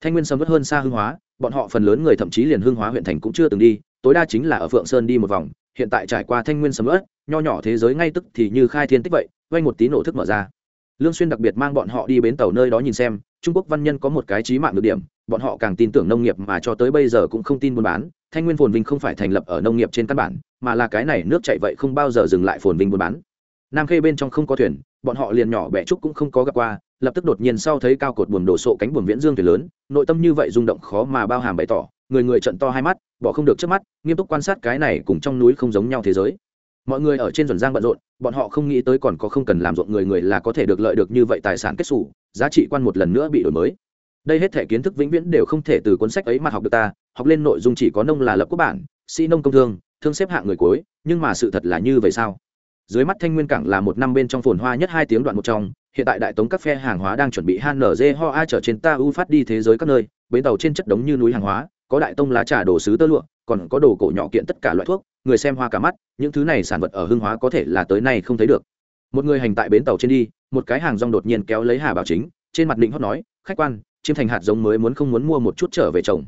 Thanh nguyên sầm vất hơn xa hương hóa, bọn họ phần lớn người thậm chí liền hương hóa huyện thành cũng chưa từng đi, tối đa chính là ở phượng sơn đi một vòng, hiện tại trải qua thanh nguyên sầm vất, nho nhỏ thế giới ngay tức thì như khai thiên tích vậy vay một tí nổ thức mở ra. Lương xuyên đặc biệt mang bọn họ đi bến tàu nơi đó nhìn xem, trung quốc văn nhân có một cái trí mạng được điểm, bọn họ càng tin tưởng nông nghiệp mà cho tới bây giờ cũng không tin buôn bán, thanh nguyên phồn vinh không phải thành lập ở nông nghiệp trên căn bản, mà là cái này nước chạy vậy không bao giờ dừng lại phồn vinh buôn bán nam khê bên trong không có thuyền, bọn họ liền nhỏ bẻ trúc cũng không có gặp qua, lập tức đột nhiên sau thấy cao cột buồm đổ sộ cánh buồm viễn dương thuyền lớn, nội tâm như vậy rung động khó mà bao hàm bày tỏ, người người trận to hai mắt, bỏ không được trước mắt, nghiêm túc quan sát cái này cùng trong núi không giống nhau thế giới. Mọi người ở trên dần giang bận rộn, bọn họ không nghĩ tới còn có không cần làm rộn người người là có thể được lợi được như vậy tài sản kết xù, giá trị quan một lần nữa bị đổi mới. Đây hết thể kiến thức vĩnh viễn đều không thể từ cuốn sách ấy mà học được ta, học lên nội dung chỉ có nông là lập quốc bản, sĩ nông công thương thương xếp hạng người cuối, nhưng mà sự thật là như vậy sao? Dưới mắt thanh nguyên cảng là một năm bên trong phồn hoa nhất hai tiếng đoạn một trong, hiện tại đại tống các phe hàng hóa đang chuẩn bị hnz ho a chở trên ta u phát đi thế giới các nơi, bến tàu trên chất đống như núi hàng hóa, có đại tông lá trà đồ sứ tơ lụa, còn có đồ cổ nhỏ kiện tất cả loại thuốc, người xem hoa cả mắt, những thứ này sản vật ở hưng hóa có thể là tới nay không thấy được. Một người hành tại bến tàu trên đi, một cái hàng rong đột nhiên kéo lấy hà bảo chính, trên mặt định hót nói, khách quan chiêm thành hạt giống mới muốn không muốn mua một chút trở về trồng.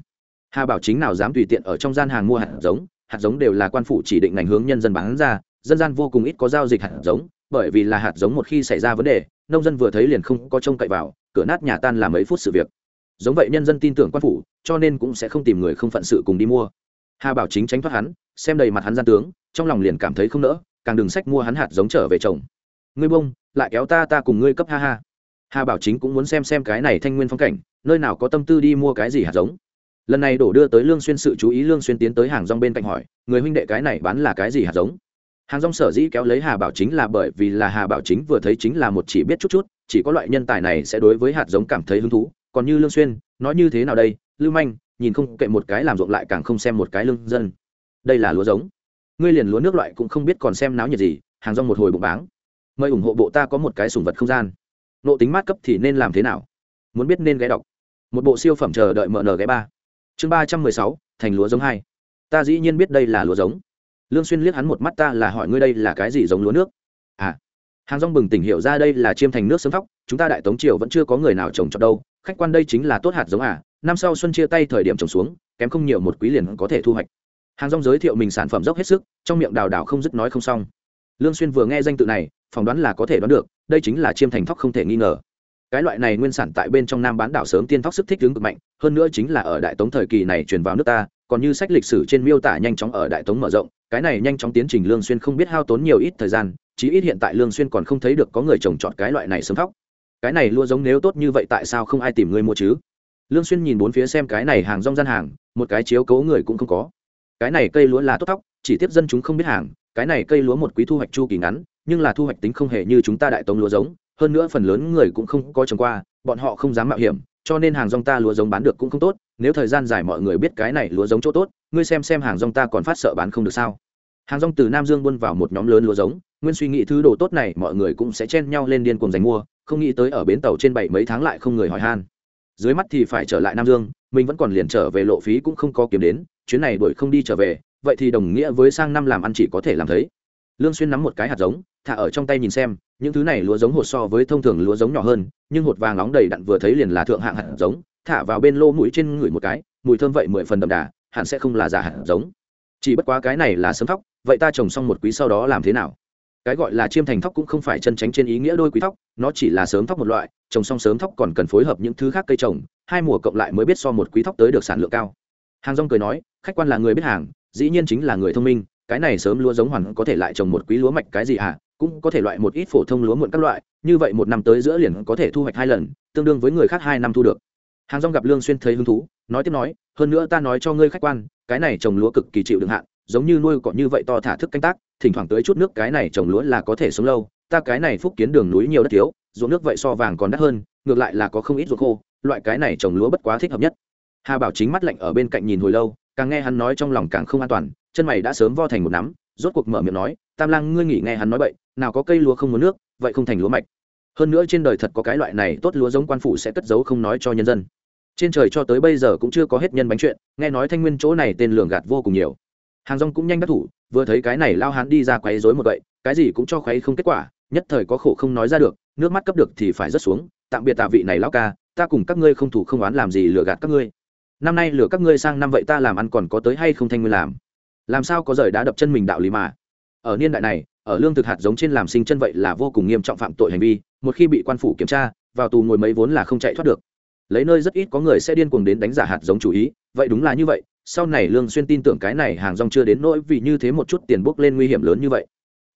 Hà bảo chính nào dám tùy tiện ở trong gian hàng mua hạt giống hạt giống đều là quan phủ chỉ định ngành hướng nhân dân bán ra dân gian vô cùng ít có giao dịch hạt giống, bởi vì là hạt giống một khi xảy ra vấn đề, nông dân vừa thấy liền không có trông cậy vào, cửa nát nhà tan là mấy phút sự việc. Giống vậy nhân dân tin tưởng quan phủ, cho nên cũng sẽ không tìm người không phận sự cùng đi mua. Hà bảo chính tránh thoát hắn, xem đầy mặt hắn gian tướng, trong lòng liền cảm thấy không nỡ, càng đừng sách mua hắn hạt giống trở về chồng. ngươi bông, lại kéo ta ta cùng ngươi cấp ha ha. Hà bảo chính cũng muốn xem xem cái này thanh nguyên phong cảnh, nơi nào có tâm tư đi mua cái gì hạt giống. Lần này đổ đưa tới lương xuyên sự chú ý, lương xuyên tiến tới hàng rong bên cạnh hỏi, người huynh đệ cái này bán là cái gì hạt giống? Hàng rong sở dĩ kéo lấy hà bảo chính là bởi vì là hà bảo chính vừa thấy chính là một chỉ biết chút chút, chỉ có loại nhân tài này sẽ đối với hạt giống cảm thấy hứng thú. Còn như lương xuyên, nói như thế nào đây? Lưu manh, nhìn không kệ một cái làm ruộng lại càng không xem một cái lương dân. Đây là lúa giống. Ngươi liền lúa nước loại cũng không biết còn xem náo nhiệt gì, hàng rong một hồi bụng báng. Mời ủng hộ bộ ta có một cái sủng vật không gian. Nộ tính mát cấp thì nên làm thế nào? Muốn biết nên ghé đọc. Một bộ siêu phẩm chờ đợi mở nở ghé ba. Chương ba trăm mười sáu, thành lúa giống hai. Ta dĩ nhiên biết đây là lúa giống lương xuyên liếc hắn một mắt ta là hỏi ngươi đây là cái gì giống lúa nước? À. Hàng rong bừng tỉnh hiểu ra đây là chiêm thành nước sớm thóc chúng ta đại tống triều vẫn chưa có người nào trồng trọt đâu, khách quan đây chính là tốt hạt giống à năm sau xuân chia tay thời điểm trồng xuống, kém không nhiều một quý liền có thể thu hoạch. Hàng rong giới thiệu mình sản phẩm dốc hết sức, trong miệng đào đào không dứt nói không xong. Lương xuyên vừa nghe danh tự này, phỏng đoán là có thể đoán được, đây chính là chiêm thành thóc không thể nghi ngờ. Cái loại này nguyên sản tại bên trong nam bán đảo sớm tiên thóc sức thích ứng cực mạnh, hơn nữa chính là ở đại tống thời kỳ này truyền vào nước ta, còn như sách lịch sử trên miêu tả nhanh chóng ở đại tống mở rộng cái này nhanh chóng tiến trình lương xuyên không biết hao tốn nhiều ít thời gian, chí ít hiện tại lương xuyên còn không thấy được có người trồng trọt cái loại này sớm thóc. Cái này lúa giống nếu tốt như vậy tại sao không ai tìm người mua chứ? Lương xuyên nhìn bốn phía xem cái này hàng rong gian hàng, một cái chiếu cố người cũng không có. Cái này cây lúa là tốt thóc, chỉ tiếp dân chúng không biết hàng, cái này cây lúa một quý thu hoạch chu kỳ ngắn, nhưng là thu hoạch tính không hề như chúng ta đại tống lúa giống, hơn nữa phần lớn người cũng không có trồng qua, bọn họ không dám mạo hiểm cho nên hàng rong ta lúa giống bán được cũng không tốt, nếu thời gian dài mọi người biết cái này lúa giống chỗ tốt, ngươi xem xem hàng rong ta còn phát sợ bán không được sao. Hàng rong từ nam dương buôn vào một nhóm lớn lúa giống, nguyên suy nghĩ thứ đồ tốt này mọi người cũng sẽ chen nhau lên điên cùng giành mua, không nghĩ tới ở bến tàu trên bảy mấy tháng lại không người hỏi han. Dưới mắt thì phải trở lại nam dương, mình vẫn còn liền trở về lộ phí cũng không có kiếm đến, chuyến này đuổi không đi trở về, vậy thì đồng nghĩa với sang năm làm ăn chỉ có thể làm thấy. Lương xuyên nắm một cái hạt giống, thả ở trong tay nhìn xem những thứ này lúa giống hột so với thông thường lúa giống nhỏ hơn, nhưng hột vàng nóng đầy đặn vừa thấy liền là thượng hạng hạt giống, thả vào bên lô mũi trên người một cái, mùi thơm vậy mười phần đậm đà, hẳn sẽ không là giả hạt giống. Chỉ bất quá cái này là sớm thóc, vậy ta trồng xong một quý sau đó làm thế nào? Cái gọi là chiêm thành thóc cũng không phải chân tránh trên ý nghĩa đôi quý thóc, nó chỉ là sớm thóc một loại, trồng xong sớm thóc còn cần phối hợp những thứ khác cây trồng, hai mùa cộng lại mới biết so một quý thóc tới được sản lượng cao. Hàng rong cười nói, khách quan là người biết hàng, dĩ nhiên chính là người thông minh, cái này sớm lúa giống hoàn có thể lại trồng một quý lúa mạch cái gì à cũng có thể loại một ít phổ thông lúa muộn các loại, như vậy một năm tới giữa liền có thể thu hoạch hai lần, tương đương với người khác hai năm thu được. Hàng rong gặp lương xuyên thấy hứng thú, nói tiếp nói, hơn nữa ta nói cho ngươi khách quan, cái này trồng lúa cực kỳ chịu đựng hạn, giống như nuôi cỏ như vậy to thả thức canh tác, thỉnh thoảng tới chút nước cái này trồng lúa là có thể sống lâu, ta cái này phúc kiến đường núi nhiều đất thiếu, ruộng nước vậy so vàng còn đắt hơn, ngược lại là có không ít ruộng khô, loại cái này trồng lúa bất quá thích hợp nhất. Hà bảo chính mắt lạnh ở bên cạnh nhìn hồi lâu, càng nghe hắn nói trong lòng càng không an toàn, chân mày đã sớm vo thành một nắm rốt cuộc mở miệng nói, tam lang, ngươi nghỉ nghe hắn nói vậy nào có cây lúa không muốn nước, vậy không thành lúa mạch. Hơn nữa trên đời thật có cái loại này tốt lúa giống quan phủ sẽ cất giấu không nói cho nhân dân. Trên trời cho tới bây giờ cũng chưa có hết nhân bánh chuyện, nghe nói thanh nguyên chỗ này tên lường gạt vô cùng nhiều. Hàng rong cũng nhanh đắc thủ, vừa thấy cái này lao hắn đi ra quấy rối một vậy, cái gì cũng cho khuấy không kết quả, nhất thời có khổ không nói ra được, nước mắt cấp được thì phải rớt xuống, tạm biệt tạ vị này lao ca, ta cùng các ngươi không thủ không oán làm gì lừa gạt các ngươi. Năm nay lừa các ngươi sang năm vậy ta làm ăn còn có tới hay không thanh nguyên làm? Làm sao có rời đã đập chân mình đạo lý mà? Ở niên đại này, ở lương thực hạt giống trên làm sinh chân vậy là vô cùng nghiêm trọng phạm tội hành vi, một khi bị quan phủ kiểm tra, vào tù ngồi mấy vốn là không chạy thoát được. Lấy nơi rất ít có người sẽ điên cuồng đến đánh giả hạt giống chủ ý, vậy đúng là như vậy, sau này lương xuyên tin tưởng cái này hàng rong chưa đến nỗi vì như thế một chút tiền bốc lên nguy hiểm lớn như vậy.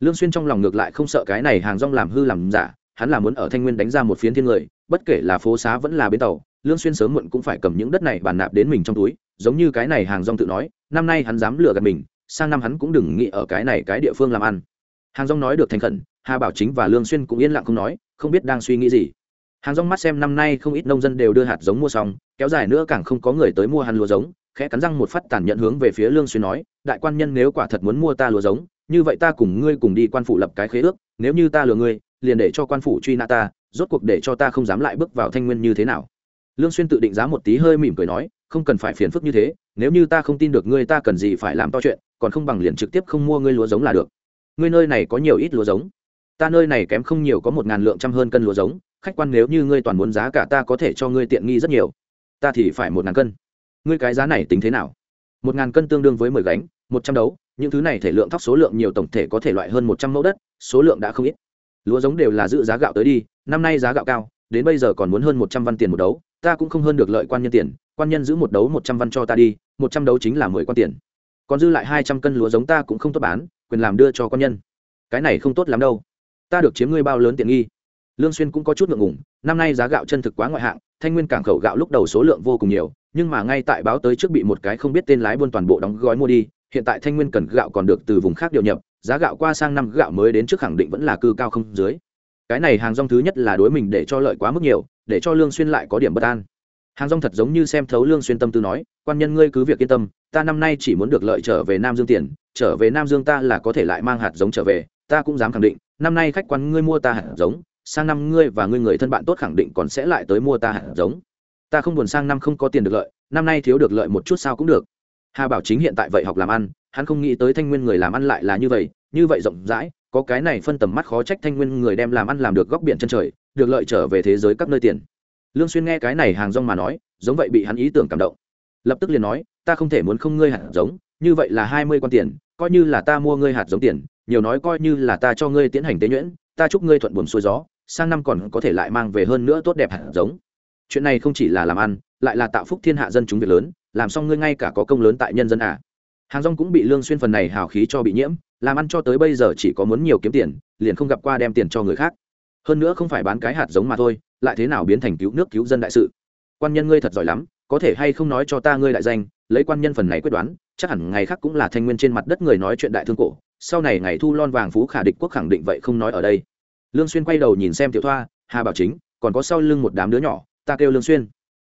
Lương xuyên trong lòng ngược lại không sợ cái này hàng rong làm hư làm giả, hắn là muốn ở thanh nguyên đánh ra một phiến thiên người, bất kể là phố xá vẫn là bến tàu lương xuyên sớm muộn cũng phải cầm những đất này bàn nạp đến mình trong túi, giống như cái này hàng rong tự nói, năm nay hắn dám lừa gạt mình, sang năm hắn cũng đừng nghĩ ở cái này cái địa phương làm ăn. Hàng rong nói được thành khẩn, hà bảo chính và lương xuyên cũng yên lặng không nói, không biết đang suy nghĩ gì. Hàng rong mắt xem năm nay không ít nông dân đều đưa hạt giống mua xong, kéo dài nữa càng không có người tới mua hắn lúa giống, khẽ cắn răng một phát tàn nhận hướng về phía lương xuyên nói, đại quan nhân nếu quả thật muốn mua ta lúa giống, như vậy ta cùng ngươi cùng đi quan phủ lập cái khế ước, nếu như ta lừa ngươi, liền để cho quan phủ truy nã ta, rốt cuộc để cho ta không dám lại bước vào thanh nguyên như thế nào lương xuyên tự định giá một tí hơi mỉm cười nói, không cần phải phiền phức như thế, nếu như ta không tin được ngươi ta cần gì phải làm to chuyện, còn không bằng liền trực tiếp không mua ngươi lúa giống là được. Ngươi nơi này có nhiều ít lúa giống. Ta nơi này kém không nhiều có một ngàn lượng trăm hơn cân lúa giống, khách quan nếu như ngươi toàn muốn giá cả ta có thể cho ngươi tiện nghi rất nhiều. Ta thì phải một ngàn cân. Ngươi cái giá này tính thế nào? Một ngàn cân tương đương với mười gánh, một trăm đấu, những thứ này thể lượng thóc số lượng nhiều tổng thể có thể loại hơn một trăm mẫu đất, số lượng đã không ít. Lúa giống đều là giữ giá gạo tới đi, năm nay giá gạo cao, đến bây giờ còn muốn hơn một trăm văn tiền một đấu ta cũng không hơn được lợi quan nhân tiền, quan nhân giữ một đấu một trăm văn cho ta đi, một trăm đấu chính là mười quan tiền. Còn dư lại hai trăm cân lúa giống ta cũng không tốt bán, quyền làm đưa cho quan nhân. Cái này không tốt lắm đâu. Ta được chiếm ngươi bao lớn tiện nghi. Lương xuyên cũng có chút ngượng ngùng, năm nay giá gạo chân thực quá ngoại hạng, thanh nguyên cảng khẩu gạo lúc đầu số lượng vô cùng nhiều, nhưng mà ngay tại báo tới trước bị một cái không biết tên lái buôn toàn bộ đóng gói mua đi, hiện tại thanh nguyên cần gạo còn được từ vùng khác điều nhập, giá gạo qua sang năm gạo mới đến trước khẳng định vẫn là cư cao không dưới. Cái này hàng rong thứ nhất là đối mình để cho lợi quá mức nhiều để cho lương xuyên lại có điểm bất an. Hàng rong thật giống như xem thấu lương xuyên tâm tư nói, quan nhân ngươi cứ việc yên tâm, ta năm nay chỉ muốn được lợi trở về nam dương tiền, trở về nam dương ta là có thể lại mang hạt giống trở về, ta cũng dám khẳng định, năm nay khách quan ngươi mua ta hạt giống, sang năm ngươi và ngươi người thân bạn tốt khẳng định còn sẽ lại tới mua ta hạt giống. Ta không buồn sang năm không có tiền được lợi, năm nay thiếu được lợi một chút sao cũng được. Hà bảo chính hiện tại vậy học làm ăn, hắn không nghĩ tới thanh nguyên người làm ăn lại là như vậy như vậy rộng rãi có cái này phân tầm mắt khó trách thanh nguyên người đem làm ăn làm được góc biển chân trời, được lợi trở về thế giới các nơi tiền. Lương xuyên nghe cái này hàng rong mà nói, giống vậy bị hắn ý tưởng cảm động. Lập tức liền nói, ta không thể muốn không ngươi hạt giống, như vậy là hai mươi quan tiền, coi như là ta mua ngươi hạt giống tiền, nhiều nói coi như là ta cho ngươi tiến hành tế nhuyễn, ta chúc ngươi thuận buồm xuôi gió, sang năm còn có thể lại mang về hơn nữa tốt đẹp hạt giống. Chuyện này không chỉ là làm ăn, lại là tạo phúc thiên hạ dân chúng việc lớn, làm xong ngươi ngay cả có công lớn tại nhân dân à hàng rong cũng bị lương xuyên phần này hào khí cho bị nhiễm, làm ăn cho tới bây giờ chỉ có muốn nhiều kiếm tiền, liền không gặp qua đem tiền cho người khác. Hơn nữa không phải bán cái hạt giống mà thôi, lại thế nào biến thành cứu nước cứu dân đại sự? Quan nhân ngươi thật giỏi lắm, có thể hay không nói cho ta ngươi đại danh, lấy quan nhân phần này quyết đoán, chắc hẳn ngày khác cũng là thanh nguyên trên mặt đất người nói chuyện đại thương cổ, sau này ngày thu lon vàng phú khả địch quốc khẳng định vậy không nói ở đây. Lương xuyên quay đầu nhìn xem tiểu thoa, hà bảo chính, còn có sau lưng một đám đứa nhỏ, ta kêu lương xuyên.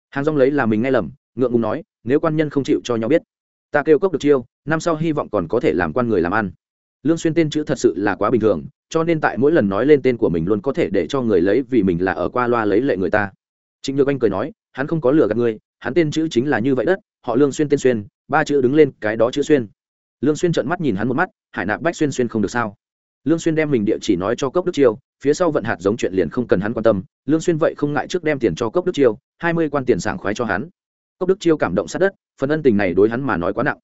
Hàng rong lấy là mình nghe lầm, ngượng ngùng nói, nếu quan nhân không chịu cho nhau biết ta kêu cốc được chiêu, năm sau hy vọng còn có thể làm quan người làm ăn. Lương xuyên tên chữ thật sự là quá bình thường, cho nên tại mỗi lần nói lên tên của mình luôn có thể để cho người lấy vì mình là ở qua loa lấy lệ người ta. Trịnh nhược anh cười nói, hắn không có lừa gạt ngươi, hắn tên chữ chính là như vậy đất, họ lương xuyên tên xuyên, ba chữ đứng lên, cái đó chữ xuyên. Lương xuyên trợn mắt nhìn hắn một mắt, hải nạp bách xuyên xuyên không được sao? Lương xuyên đem mình địa chỉ nói cho cốc đức chiêu, phía sau vận hạt giống chuyện liền không cần hắn quan tâm, lương xuyên vậy không ngại trước đem tiền cho cốc đức chiêu, hai mươi quan tiền sảng khoái cho hắn cốc đức chiêu cảm động sát đất, phần ân tình này đối hắn mà nói quá nặng.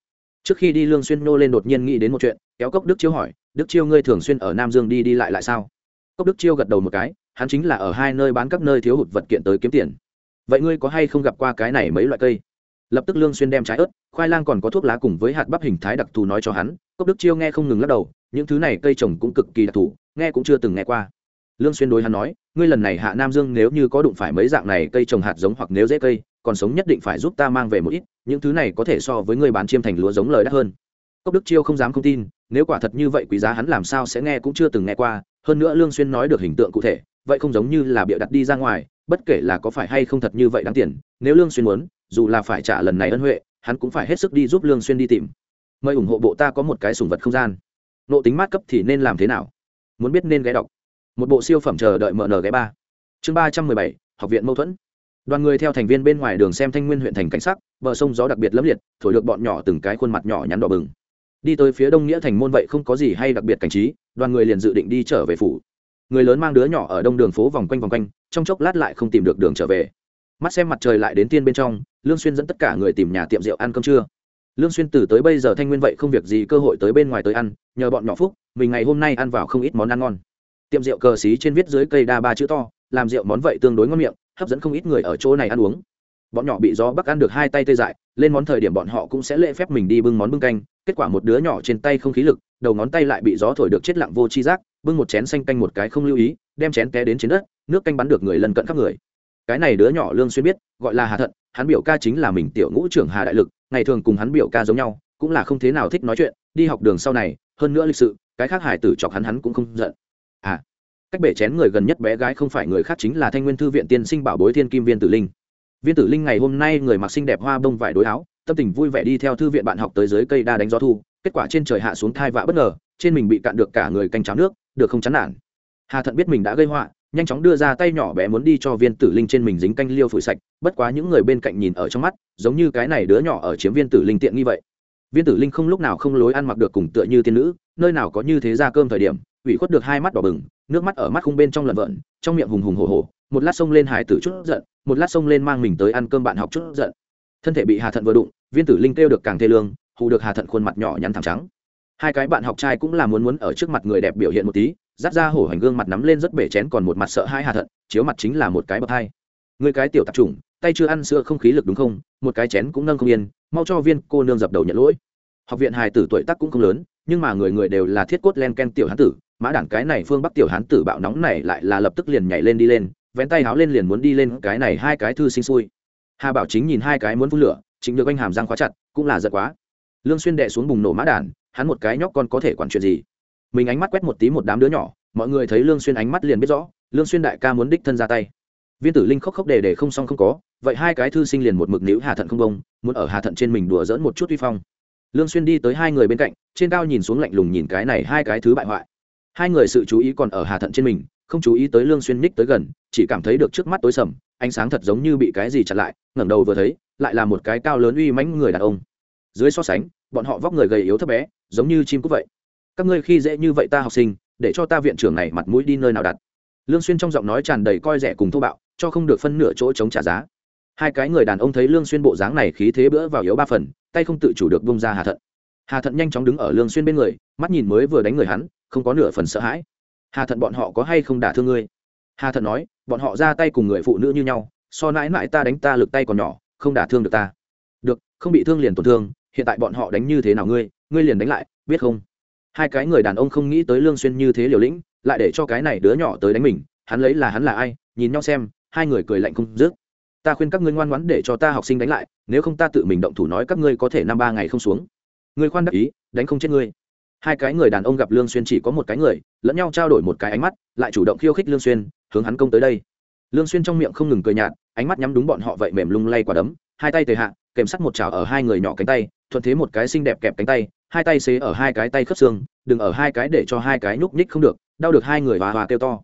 Trước khi đi lương xuyên nô lên đột nhiên nghĩ đến một chuyện, kéo cốc đức chiêu hỏi, đức chiêu ngươi thường xuyên ở nam dương đi đi lại lại sao? Cốc đức chiêu gật đầu một cái, hắn chính là ở hai nơi bán các nơi thiếu hụt vật kiện tới kiếm tiền. Vậy ngươi có hay không gặp qua cái này mấy loại cây? Lập tức lương xuyên đem trái ớt, khoai lang còn có thuốc lá cùng với hạt bắp hình thái đặc thù nói cho hắn. Cốc đức chiêu nghe không ngừng lắc đầu, những thứ này cây trồng cũng cực kỳ đặc thù, nghe cũng chưa từng nghe qua. Lương xuyên đối hắn nói, ngươi lần này hạ nam dương nếu như có đụng phải mấy dạng này cây trồng hạt giống hoặc nếu dễ cây còn sống nhất định phải giúp ta mang về một ít, những thứ này có thể so với người bán chiêm thành lúa giống lời đắt hơn. Cốc đức chiêu không dám không tin, nếu quả thật như vậy quý giá hắn làm sao sẽ nghe cũng chưa từng nghe qua, hơn nữa lương xuyên nói được hình tượng cụ thể, vậy không giống như là bịa đặt đi ra ngoài, bất kể là có phải hay không thật như vậy đáng tiền, nếu lương xuyên muốn, dù là phải trả lần này ân huệ, hắn cũng phải hết sức đi giúp lương xuyên đi tìm. Mời ủng hộ bộ ta có một cái sủng vật không gian. Nộ tính mát cấp thì nên làm thế nào? Muốn biết nên ghé đọc. Một bộ siêu phẩm chờ đợi mở nở ghé ba. Chương ba trăm mười bảy, học viện mâu thuẫn đoàn người theo thành viên bên ngoài đường xem thanh nguyên huyện thành cảnh sắc, bờ sông gió đặc biệt lấm liệt, thổi được bọn nhỏ từng cái khuôn mặt nhỏ nhắn đỏ bừng. Đi tới phía đông nghĩa thành môn vậy không có gì hay đặc biệt cảnh trí, đoàn người liền dự định đi trở về phủ. Người lớn mang đứa nhỏ ở đông đường phố vòng quanh vòng quanh, trong chốc lát lại không tìm được đường trở về. Mắt xem mặt trời lại đến tiên bên trong, lương xuyên dẫn tất cả người tìm nhà tiệm rượu ăn cơm trưa. Lương xuyên từ tới bây giờ thanh nguyên vậy không việc gì cơ hội tới bên ngoài tới ăn, nhờ bọn nhỏ phúc, mình ngày hôm nay ăn vào không ít món ăn ngon. Tiệm rượu cờ xí trên viết dưới cây đa ba chữ to, làm rượu món vậy tương đối ngon miệng hấp dẫn không ít người ở chỗ này ăn uống. Bọn nhỏ bị gió bắc ăn được hai tay tê dại, lên món thời điểm bọn họ cũng sẽ lễ phép mình đi bưng món bưng canh, kết quả một đứa nhỏ trên tay không khí lực, đầu ngón tay lại bị gió thổi được chết lặng vô chi giác, bưng một chén xanh canh một cái không lưu ý, đem chén té đến trên đất, nước canh bắn được người lần cận khắp người. Cái này đứa nhỏ lương xuyên biết, gọi là hà thận, hắn biểu ca chính là mình tiểu ngũ trưởng hà đại lực, ngày thường cùng hắn biểu ca giống nhau, cũng là không thế nào thích nói chuyện, đi học đường sau này, hơn nữa lịch sự, cái khác hải tử chọc hắn hắn cũng không giận. À cách bể chén người gần nhất bé gái không phải người khác chính là thanh nguyên thư viện tiên sinh bảo bối thiên kim viên tử linh. Viên tử linh ngày hôm nay người mặc xinh đẹp hoa bông vải đối áo, tâm tình vui vẻ đi theo thư viện bạn học tới dưới cây đa đánh gió thu, kết quả trên trời hạ xuống thai vạ bất ngờ, trên mình bị cạn được cả người canh cháo nước, được không chán nản. Hà thận biết mình đã gây họa, nhanh chóng đưa ra tay nhỏ bé muốn đi cho viên tử linh trên mình dính canh liêu phủi sạch, bất quá những người bên cạnh nhìn ở trong mắt, giống như cái này đứa nhỏ ở chiếm viên tử linh tiện như vậy. Viên tử linh không lúc nào không lối ăn mặc được cùng tựa như tiên nữ, nơi nào có như thế ra cơm thời điểm ủy khuất được hai mắt đỏ bừng, nước mắt ở mắt khung bên trong lợn vợn trong miệng hùng hùng hổ hổ, một lát xông lên hải tử chút giận, một lát xông lên mang mình tới ăn cơm bạn học chút giận. Thân thể bị hà thận vừa đụng, viên tử linh kêu được càng thê lương, hù được hà thận khuôn mặt nhỏ nhắn thẳng trắng. Hai cái bạn học trai cũng là muốn muốn ở trước mặt người đẹp biểu hiện một tí dắt ra hổ hành gương mặt nắm lên rất bể chén còn một mặt sợ hai hà thận, chiếu mặt chính là một cái bậc hai. Người cái tiểu tạp chủng, tay chưa ăn sữa không khí lực đúng không? Một cái chén cũng nâng không yên, mau cho viên cô nương dập đầu nhận lỗi. Học viện hài tử tuổi tác cũng không lớn, nhưng mà người người đều là thiết cốt len ken tiểu hán tử mã đảng cái này phương bắc tiểu hán tử bạo nóng này lại là lập tức liền nhảy lên đi lên vén tay háo lên liền muốn đi lên cái này hai cái thư sinh xui. Hà bảo chính nhìn hai cái muốn phun lửa chính được anh hàm răng khóa chặt cũng là giật quá. Lương xuyên đệ xuống bùng nổ mã đản hắn một cái nhóc con có thể quản chuyện gì? Mình ánh mắt quét một tí một đám đứa nhỏ mọi người thấy lương xuyên ánh mắt liền biết rõ lương xuyên đại ca muốn đích thân ra tay. Viên tử linh khóc khóc đề đề không xong không có vậy hai cái thư sinh liền một mực níu hà thận không công, muốn ở hà thận trên mình đùa dỡn một chút uy phong. Lương xuyên đi tới hai người bên cạnh trên cao nhìn xuống lạnh lùng nhìn cái này hai cái thứ bại hoại hai người sự chú ý còn ở hà thận trên mình, không chú ý tới lương xuyên ních tới gần, chỉ cảm thấy được trước mắt tối sầm, ánh sáng thật giống như bị cái gì chặn lại, ngẩng đầu vừa thấy, lại là một cái cao lớn uy mãnh người đàn ông. Dưới so sánh, bọn họ vóc người gầy yếu thấp bé, giống như chim cút vậy. Các ngươi khi dễ như vậy ta học sinh, để cho ta viện trưởng này mặt mũi đi nơi nào đặt. Lương xuyên trong giọng nói tràn đầy coi rẻ cùng thô bạo, cho không được phân nửa chỗ chống trả giá. Hai cái người đàn ông thấy lương xuyên bộ dáng này khí thế bữa vào yếu ba phần, tay không tự chủ được bung ra hà thận. Hà thận nhanh chóng đứng ở lương xuyên bên người, mắt nhìn mới vừa đánh người hắn không có nửa phần sợ hãi. Hà thận bọn họ có hay không đả thương ngươi? Hà thận nói, bọn họ ra tay cùng người phụ nữ như nhau, so nãi nãi ta đánh ta lực tay còn nhỏ, không đả thương được ta. Được, không bị thương liền tổn thương, hiện tại bọn họ đánh như thế nào ngươi ngươi liền đánh lại, biết không? Hai cái người đàn ông không nghĩ tới lương xuyên như thế liều lĩnh, lại để cho cái này đứa nhỏ tới đánh mình, hắn lấy là hắn là ai, nhìn nhau xem, hai người cười lạnh không dứt. Ta khuyên các ngươi ngoan ngoãn để cho ta học sinh đánh lại, nếu không ta tự mình động thủ nói các ngươi có thể năm ba ngày không xuống. Ngươi khoan đắc ý, đánh không chết ngươi hai cái người đàn ông gặp lương xuyên chỉ có một cái người, lẫn nhau trao đổi một cái ánh mắt, lại chủ động khiêu khích lương xuyên, hướng hắn công tới đây. Lương xuyên trong miệng không ngừng cười nhạt, ánh mắt nhắm đúng bọn họ vậy mềm lung lay quả đấm, hai tay tề hạ, kèm sắt một chảo ở hai người nhỏ cánh tay, thuận thế một cái xinh đẹp kẹp cánh tay, hai tay xế ở hai cái tay khớp xương, đừng ở hai cái để cho hai cái nhúc nhích không được, đau được hai người hòa hòa kêu to.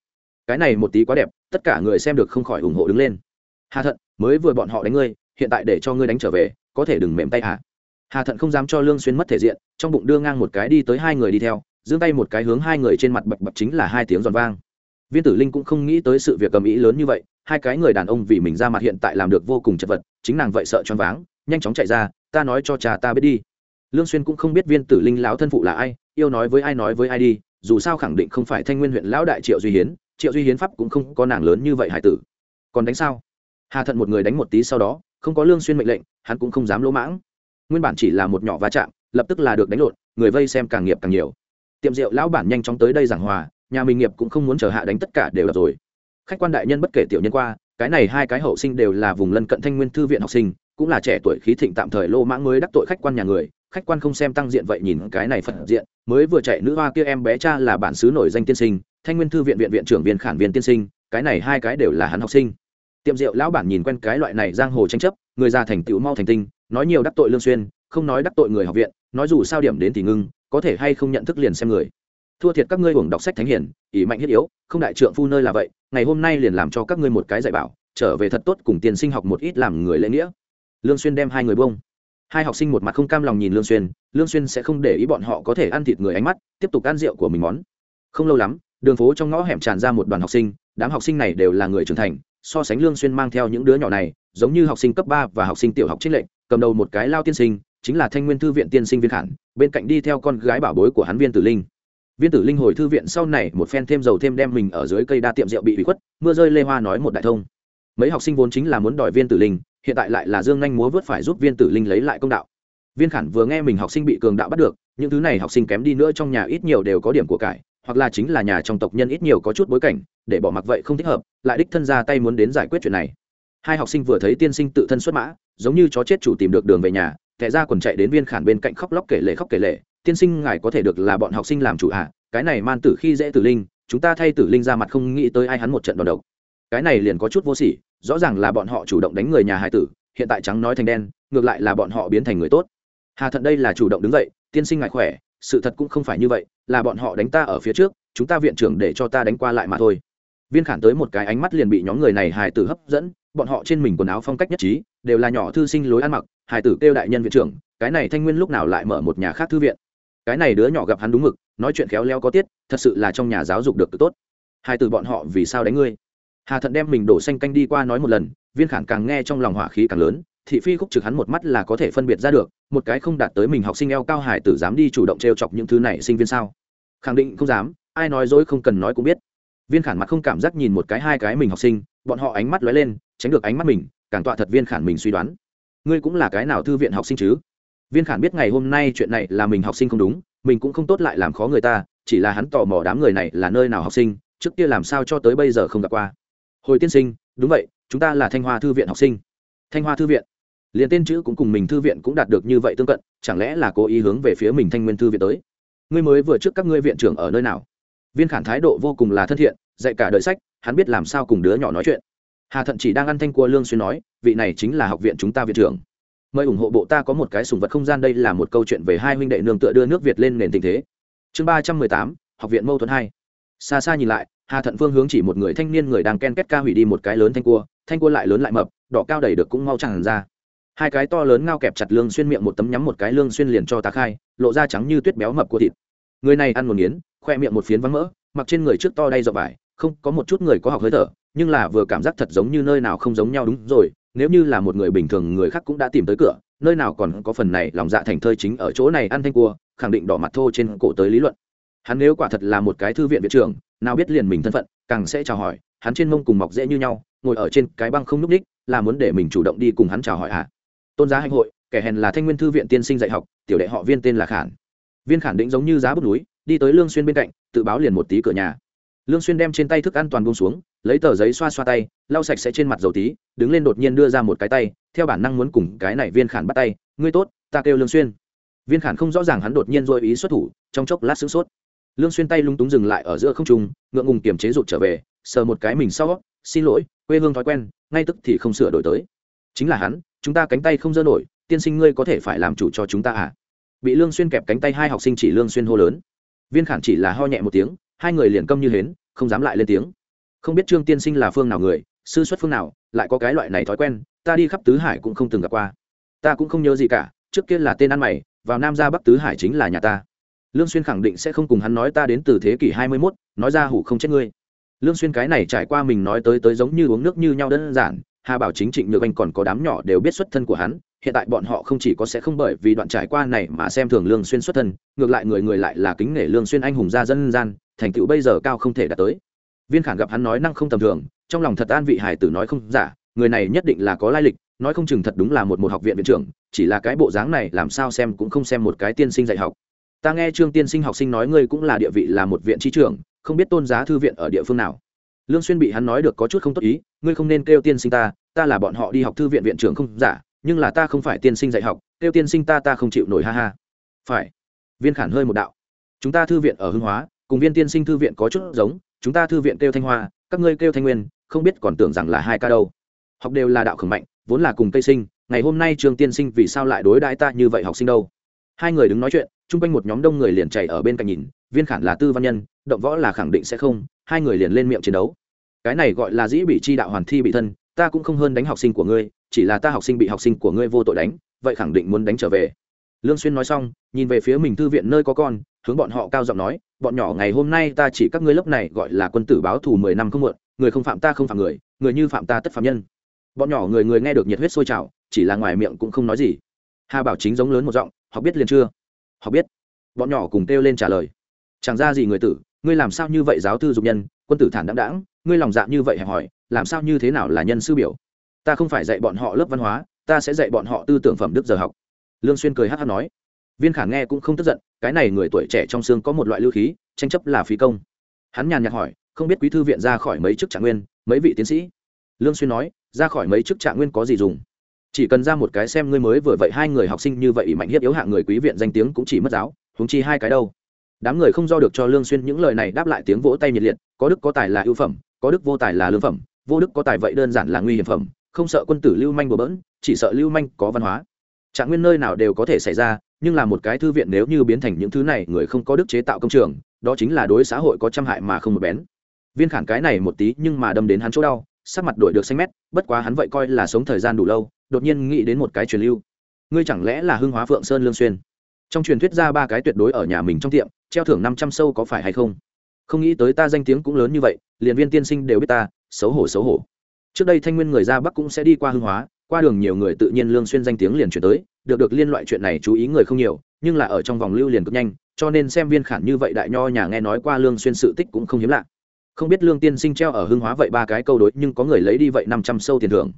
Cái này một tí quá đẹp, tất cả người xem được không khỏi ủng hộ đứng lên. Hà thận, mới vừa bọn họ đánh ngươi, hiện tại để cho ngươi đánh trở về, có thể đừng mềm tay hả? Hà thận không dám cho lương xuyên mất thể diện, trong bụng đưa ngang một cái đi tới hai người đi theo, giương tay một cái hướng hai người trên mặt bập bập chính là hai tiếng giòn vang. Viên tử linh cũng không nghĩ tới sự việc cầm ý lớn như vậy, hai cái người đàn ông vì mình ra mặt hiện tại làm được vô cùng chật vật, chính nàng vậy sợ choáng váng, nhanh chóng chạy ra, ta nói cho cha ta biết đi. Lương xuyên cũng không biết viên tử linh lão thân phụ là ai, yêu nói với ai nói với ai đi, dù sao khẳng định không phải thanh nguyên huyện lão đại triệu duy hiến, triệu duy hiến pháp cũng không có nàng lớn như vậy hải tử. Còn đánh sao? Hà thận một người đánh một tí sau đó, không có lương xuyên mệnh lệnh, hắn cũng không dám lỗ mãng nguyên bản chỉ là một nhỏ va chạm, lập tức là được đánh lộn, người vây xem càng nghiệp càng nhiều. Tiệm rượu lão bản nhanh chóng tới đây giảng hòa, nhà mình nghiệp cũng không muốn chờ hạ đánh tất cả đều là rồi. Khách quan đại nhân bất kể tiểu nhân qua, cái này hai cái hậu sinh đều là vùng lân cận thanh nguyên thư viện học sinh, cũng là trẻ tuổi khí thịnh tạm thời lô mãng mới đắc tội khách quan nhà người, khách quan không xem tăng diện vậy nhìn cái này phật diện, mới vừa chạy nữ hoa kia em bé cha là bản xứ nổi danh tiên sinh, thanh nguyên thư viện viện viện trưởng viên khản viên tiên sinh, cái này hai cái đều là hắn học sinh. Tiệm rượu lão bản nhìn quen cái loại này giang hồ tranh chấp, người già thành tựu mau thành tinh nói nhiều đắc tội lương xuyên, không nói đắc tội người học viện, nói dù sao điểm đến thì ngưng, có thể hay không nhận thức liền xem người. Thua thiệt các ngươi hưởng đọc sách thánh hiển ỷ mạnh thiết yếu, không đại trượng phu nơi là vậy, ngày hôm nay liền làm cho các ngươi một cái dạy bảo, trở về thật tốt cùng tiền sinh học một ít làm người lễ nghĩa. Lương xuyên đem hai người bông hai học sinh một mặt không cam lòng nhìn lương xuyên lương xuyên sẽ không để ý bọn họ có thể ăn thịt người ánh mắt, tiếp tục ăn rượu của mình món. Không lâu lắm, đường phố trong ngõ hẻm tràn ra một đoàn học sinh, đám học sinh này đều là người trưởng thành, so sánh lương xuyên mang theo những đứa nhỏ này, giống như học sinh cấp ba và học sinh tiểu học trích lệnh cầm đầu một cái lao tiên sinh, chính là thanh nguyên thư viện tiên sinh viên khản, bên cạnh đi theo con gái bảo bối của hắn viên tử linh. Viên tử linh hồi thư viện sau này, một phen thêm dầu thêm đem mình ở dưới cây đa tiệm rượu bị bị khuất, mưa rơi lê hoa nói một đại thông. Mấy học sinh vốn chính là muốn đòi viên tử linh, hiện tại lại là dương nhanh múa vớt phải giúp viên tử linh lấy lại công đạo. Viên khản vừa nghe mình học sinh bị cường đạo bắt được, những thứ này học sinh kém đi nữa trong nhà ít nhiều đều có điểm của cải, hoặc là chính là nhà trong tộc nhân ít nhiều có chút bối cảnh, để bỏ mặc vậy không thích hợp, lại đích thân ra tay muốn đến giải quyết chuyện này hai học sinh vừa thấy tiên sinh tự thân xuất mã, giống như chó chết chủ tìm được đường về nhà, kẻ ra quần chạy đến viên khản bên cạnh khóc lóc kể lệ khóc kể lệ tiên sinh, ngài có thể được là bọn học sinh làm chủ ạ à? cái này man tử khi dễ tử linh, chúng ta thay tử linh ra mặt không nghĩ tới ai hắn một trận đòn độc. Cái này liền có chút vô sỉ, rõ ràng là bọn họ chủ động đánh người nhà hải tử, hiện tại trắng nói thành đen, ngược lại là bọn họ biến thành người tốt. Hà thận đây là chủ động đứng dậy, tiên sinh ngài khỏe, sự thật cũng không phải như vậy, là bọn họ đánh ta ở phía trước, chúng ta viện trưởng để cho ta đánh qua lại mà thôi. Viên khản tới một cái ánh mắt liền bị nhóm người này hài tử hấp dẫn bọn họ trên mình quần áo phong cách nhất trí, đều là nhỏ thư sinh lối ăn mặc, hài tử kêu đại nhân viện trưởng, cái này thanh nguyên lúc nào lại mở một nhà khác thư viện? Cái này đứa nhỏ gặp hắn đúng mực, nói chuyện khéo léo có tiết, thật sự là trong nhà giáo dục được tốt. Hải tử bọn họ vì sao đánh ngươi? Hà thận đem mình đổ xanh canh đi qua nói một lần, viên khản càng nghe trong lòng hỏa khí càng lớn, thị phi khúc trực hắn một mắt là có thể phân biệt ra được, một cái không đạt tới mình học sinh eo cao hải tử dám đi chủ động t r e o chọc những thứ này sinh viên sao? Khẳng định không dám, ai nói dối không cần nói cũng biết. Viên khản mặt không cảm giác nhìn một cái hai cái mình học sinh, bọn họ ánh mắt lóe lên tránh được ánh mắt mình, càng tọa thật viên khản mình suy đoán. Ngươi cũng là cái nào thư viện học sinh chứ? Viên khản biết ngày hôm nay chuyện này là mình học sinh không đúng, mình cũng không tốt lại làm khó người ta, chỉ là hắn tò mò đám người này là nơi nào học sinh, trước kia làm sao cho tới bây giờ không gặp qua. Hồi tiên sinh, đúng vậy, chúng ta là thanh hoa thư viện học sinh. Thanh hoa thư viện. Liền tên chữ cũng cùng mình thư viện cũng đạt được như vậy tương cận, chẳng lẽ là cố ý hướng về phía mình thanh nguyên thư viện tới? Ngươi mới vừa trước các ngươi viện trưởng ở nơi nào? Viên khản thái độ vô cùng là thân thiện, dạy cả đời sách, hắn biết làm sao cùng đứa nhỏ nói chuyện hà thận chỉ đang ăn thanh cua lương xuyên nói vị này chính là học viện chúng ta viện trưởng mời ủng hộ bộ ta có một cái sùng vật không gian đây là một câu chuyện về hai huynh đệ nương tựa đưa nước việt lên nền tình thế chương ba trăm mười tám học viện mâu thuẫn hai xa xa nhìn lại hà thận phương hướng chỉ một người thanh niên người đang ken kết ca hủy đi một cái lớn thanh cua thanh cua lại lớn lại mập đỏ cao đầy được cũng mau chẳng ra hai cái to lớn ngao kẹp chặt lương xuyên miệng một tấm nhắm một cái lương xuyên liền cho tá khai lộ ra trắng như tuyết béo mập của thịt người này ăn một nghiến khoe miệng một phiến vắng mỡ mặc trên người trước to đay dọc vải không có một chút người có học hơi thở, nhưng là vừa cảm giác thật giống như nơi nào không giống nhau đúng rồi, nếu như là một người bình thường người khác cũng đã tìm tới cửa, nơi nào còn có phần này lòng dạ thành thơi chính ở chỗ này ăn thanh cua, khẳng định đỏ mặt thô trên cổ tới lý luận. Hắn nếu quả thật là một cái thư viện viện trưởng, nào biết liền mình thân phận, càng sẽ chào hỏi, hắn trên mông cùng mọc dễ như nhau, ngồi ở trên cái băng không núp ních, là muốn để mình chủ động đi cùng hắn chào hỏi hả tôn giá hạnh hội, kẻ hèn là thanh nguyên thư viện tiên sinh dạy học, tiểu đệ họ viên tên là khản. Viên khản định giống như giá bút núi, đi tới lương xuyên bên cạnh, tự báo liền một tí cửa nhà lương xuyên đem trên tay thức ăn toàn buông xuống, lấy tờ giấy xoa xoa tay, lau sạch sẽ trên mặt dầu tí, đứng lên đột nhiên đưa ra một cái tay, theo bản năng muốn cùng cái này viên khản bắt tay. Ngươi tốt, ta kêu lương xuyên. Viên khản không rõ ràng hắn đột nhiên dội ý xuất thủ, trong chốc lát sững sốt. Lương xuyên tay lung túng dừng lại ở giữa không trung, ngượng ngùng kiềm chế rụt trở về, sờ một cái mình sau, xin lỗi, quê hương thói quen, ngay tức thì không sửa đổi tới. Chính là hắn, chúng ta cánh tay không dơ nổi, tiên sinh ngươi có thể phải làm chủ cho chúng ta à? Bị lương xuyên kẹp cánh tay hai học sinh chỉ lương xuyên hô lớn. Viên khản chỉ là ho nhẹ một tiếng hai người liền câm như hến không dám lại lên tiếng. Không biết trương tiên sinh là phương nào người sư xuất phương nào lại có cái loại này thói quen ta đi khắp tứ hải cũng không từng gặp qua. Ta cũng không nhớ gì cả trước kia là tên ăn mày vào nam ra bắc tứ hải chính là nhà ta. Lương xuyên khẳng định sẽ không cùng hắn nói ta đến từ thế kỷ 21, nói ra hủ không chết ngươi. Lương xuyên cái này trải qua mình nói tới tới giống như uống nước như nhau đơn giản hà bảo chính trịnh nhược anh còn có đám nhỏ đều biết xuất thân của hắn hiện tại bọn họ không chỉ có sẽ không bởi vì đoạn trải qua này mà xem thường lương xuyên xuất thân, ngược lại người người lại là kính nể lương xuyên anh hùng gia dân gian, thành tựu bây giờ cao không thể đạt tới. Viên khản gặp hắn nói năng không tầm thường, trong lòng thật an vị hải tử nói không giả, người này nhất định là có lai lịch, nói không chừng thật đúng là một một học viện viện trưởng, chỉ là cái bộ dáng này làm sao xem cũng không xem một cái tiên sinh dạy học. Ta nghe trương tiên sinh học sinh nói ngươi cũng là địa vị là một viện trí trưởng, không biết tôn giá thư viện ở địa phương nào. Lương xuyên bị hắn nói được có chút không tốt ý, ngươi không nên kêu tiên sinh ta ta là bọn họ đi học thư viện viện trưởng không giả nhưng là ta không phải tiên sinh dạy học, kêu tiên sinh ta ta không chịu nổi, ha ha. Phải. Viên khản hơi một đạo. Chúng ta thư viện ở hưng hóa, cùng viên tiên sinh thư viện có chút giống, chúng ta thư viện kêu thanh hoa, các ngươi kêu thanh nguyên, không biết còn tưởng rằng là hai ca đâu. Học đều là đạo khẩn mạnh, vốn là cùng tây sinh, ngày hôm nay trường tiên sinh vì sao lại đối đãi ta như vậy học sinh đâu? Hai người đứng nói chuyện, chung quanh một nhóm đông người liền chạy ở bên cạnh nhìn, viên khản là tư văn nhân, động võ là khẳng định sẽ không, hai người liền lên miệng chiến đấu. Cái này gọi là dĩ bị chi đạo hoàn thi bị thân, ta cũng không hơn đánh học sinh của ngươi chỉ là ta học sinh bị học sinh của ngươi vô tội đánh, vậy khẳng định muốn đánh trở về. Lương xuyên nói xong, nhìn về phía mình thư viện nơi có con, hướng bọn họ cao giọng nói, bọn nhỏ ngày hôm nay ta chỉ các ngươi lớp này gọi là quân tử báo thù mười năm không muộn, người không phạm ta không phạm người người như phạm ta tất phạm nhân. Bọn nhỏ người người nghe được nhiệt huyết sôi trào, chỉ là ngoài miệng cũng không nói gì. Hà bảo chính giống lớn một giọng họ biết liền chưa? Họ biết. Bọn nhỏ cùng kêu lên trả lời. Chẳng ra gì người tử, ngươi làm sao như vậy giáo thư dục nhân, quân tử thản đáng đáng ngươi lòng dạ như vậy hẹp hỏi làm sao như thế nào là nhân sư biểu? Ta không phải dạy bọn họ lớp văn hóa, ta sẽ dạy bọn họ tư tưởng phẩm đức giờ học. Lương xuyên cười hát hát nói. Viên khả nghe cũng không tức giận, cái này người tuổi trẻ trong xương có một loại lưu khí, tranh chấp là phí công. Hắn nhàn nhạt hỏi, không biết quý thư viện ra khỏi mấy chức trạng nguyên, mấy vị tiến sĩ? Lương xuyên nói, ra khỏi mấy chức trạng nguyên có gì dùng? Chỉ cần ra một cái xem ngươi mới vừa vậy hai người học sinh như vậy mạnh hiếp yếu hạng người quý viện danh tiếng cũng chỉ mất giáo, huống chi hai cái đâu. Đám người không do được cho lương xuyên những lời này đáp lại tiếng vỗ tay nhiệt liệt, có đức có tài là ưu phẩm, có đức vô tài là lương phẩm, vô đức có tài vậy đơn giản là nguy hiểm phẩm không sợ quân tử lưu manh bừa bỡn, chỉ sợ lưu manh có văn hóa. Trạng nguyên nơi nào đều có thể xảy ra, nhưng là một cái thư viện nếu như biến thành những thứ này, người không có đức chế tạo công trường, đó chính là đối xã hội có trăm hại mà không một bén. Viên khản cái này một tí nhưng mà đâm đến hắn chỗ đau, sắc mặt đổi được xanh mét, bất quá hắn vậy coi là sống thời gian đủ lâu, đột nhiên nghĩ đến một cái truyền lưu. Ngươi chẳng lẽ là hưng hóa phượng sơn lương xuyên? Trong truyền thuyết ra ba cái tuyệt đối ở nhà mình trong tiệm, treo thưởng năm trăm sâu có phải hay không? Không nghĩ tới ta danh tiếng cũng lớn như vậy, liền viên tiên sinh đều biết ta, xấu hổ xấu hổ trước đây thanh nguyên người ra bắc cũng sẽ đi qua hương hóa, qua đường nhiều người tự nhiên lương xuyên danh tiếng liền chuyển tới, được được liên loại chuyện này chú ý người không nhiều, nhưng là ở trong vòng lưu liền cực nhanh, cho nên xem viên khản như vậy đại nho nhà nghe nói qua lương xuyên sự tích cũng không hiếm lạ. Không biết lương tiên sinh treo ở hương hóa vậy ba cái câu đối, nhưng có người lấy đi vậy năm trăm sâu tiền thưởng.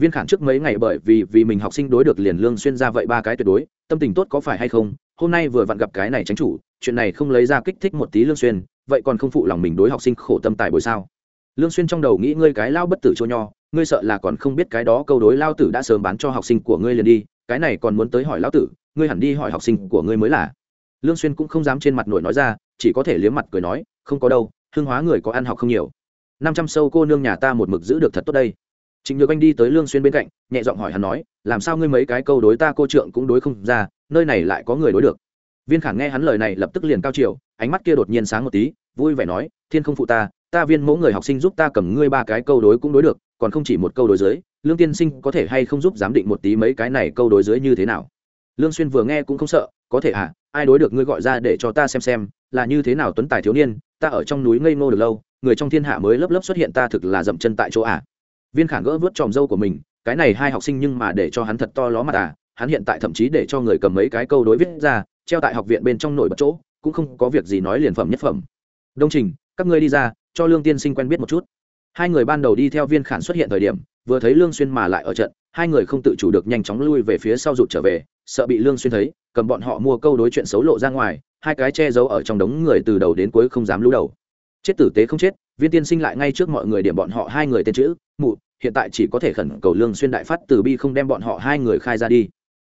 Viên khản trước mấy ngày bởi vì vì mình học sinh đối được liền lương xuyên ra vậy ba cái tuyệt đối, tâm tình tốt có phải hay không, hôm nay vừa vặn gặp cái này tránh chủ, chuyện này không lấy ra kích thích một tí lương xuyên, vậy còn không phụ lòng mình đối học sinh khổ tâm tài bồi sao? Lương xuyên trong đầu nghĩ ngươi cái lao bất tử chỗ nho, ngươi sợ là còn không biết cái đó câu đối lao tử đã sớm bán cho học sinh của ngươi liền đi, cái này còn muốn tới hỏi lao tử, ngươi hẳn đi hỏi học sinh của ngươi mới là. Lương xuyên cũng không dám trên mặt nổi nói ra, chỉ có thể liếm mặt cười nói, không có đâu, hương hóa người có ăn học không nhiều. Năm trăm sâu cô nương nhà ta một mực giữ được thật tốt đây. Trịnh nhược anh đi tới lương xuyên bên cạnh, nhẹ giọng hỏi hắn nói, làm sao ngươi mấy cái câu đối ta cô trượng cũng đối không ra, nơi này lại có người đối được. Viên khả nghe hắn lời này lập tức liền cao chiều, ánh mắt kia đột nhiên sáng một tí, vui vẻ nói, thiên không phụ ta ta viên mẫu người học sinh giúp ta cầm ngươi ba cái câu đối cũng đối được, còn không chỉ một câu đối dưới, lương tiên sinh có thể hay không giúp giám định một tí mấy cái này câu đối dưới như thế nào? Lương xuyên vừa nghe cũng không sợ, có thể à ai đối được ngươi gọi ra để cho ta xem xem, là như thế nào tuấn tài thiếu niên, ta ở trong núi ngây ngô được lâu, người trong thiên hạ mới lớp lớp xuất hiện ta thực là dậm chân tại chỗ à. Viên Khảng gỡ vớt tròm dâu của mình, cái này hai học sinh nhưng mà để cho hắn thật to ló mặt à hắn hiện tại thậm chí để cho người cầm mấy cái câu đối viết ra, treo tại học viện bên trong nổi bật chỗ, cũng không có việc gì nói liền phẩm nhất phẩm. Đông trình, các ngươi đi ra cho lương tiên sinh quen biết một chút. Hai người ban đầu đi theo viên khản xuất hiện thời điểm, vừa thấy lương xuyên mà lại ở trận, hai người không tự chủ được nhanh chóng lui về phía sau rụt trở về, sợ bị lương xuyên thấy, cầm bọn họ mua câu đối chuyện xấu lộ ra ngoài, hai cái che giấu ở trong đống người từ đầu đến cuối không dám lú đầu. Chết tử tế không chết, viên tiên sinh lại ngay trước mọi người điểm bọn họ hai người tên chữ, mụ, hiện tại chỉ có thể khẩn cầu lương xuyên đại phát từ bi không đem bọn họ hai người khai ra đi.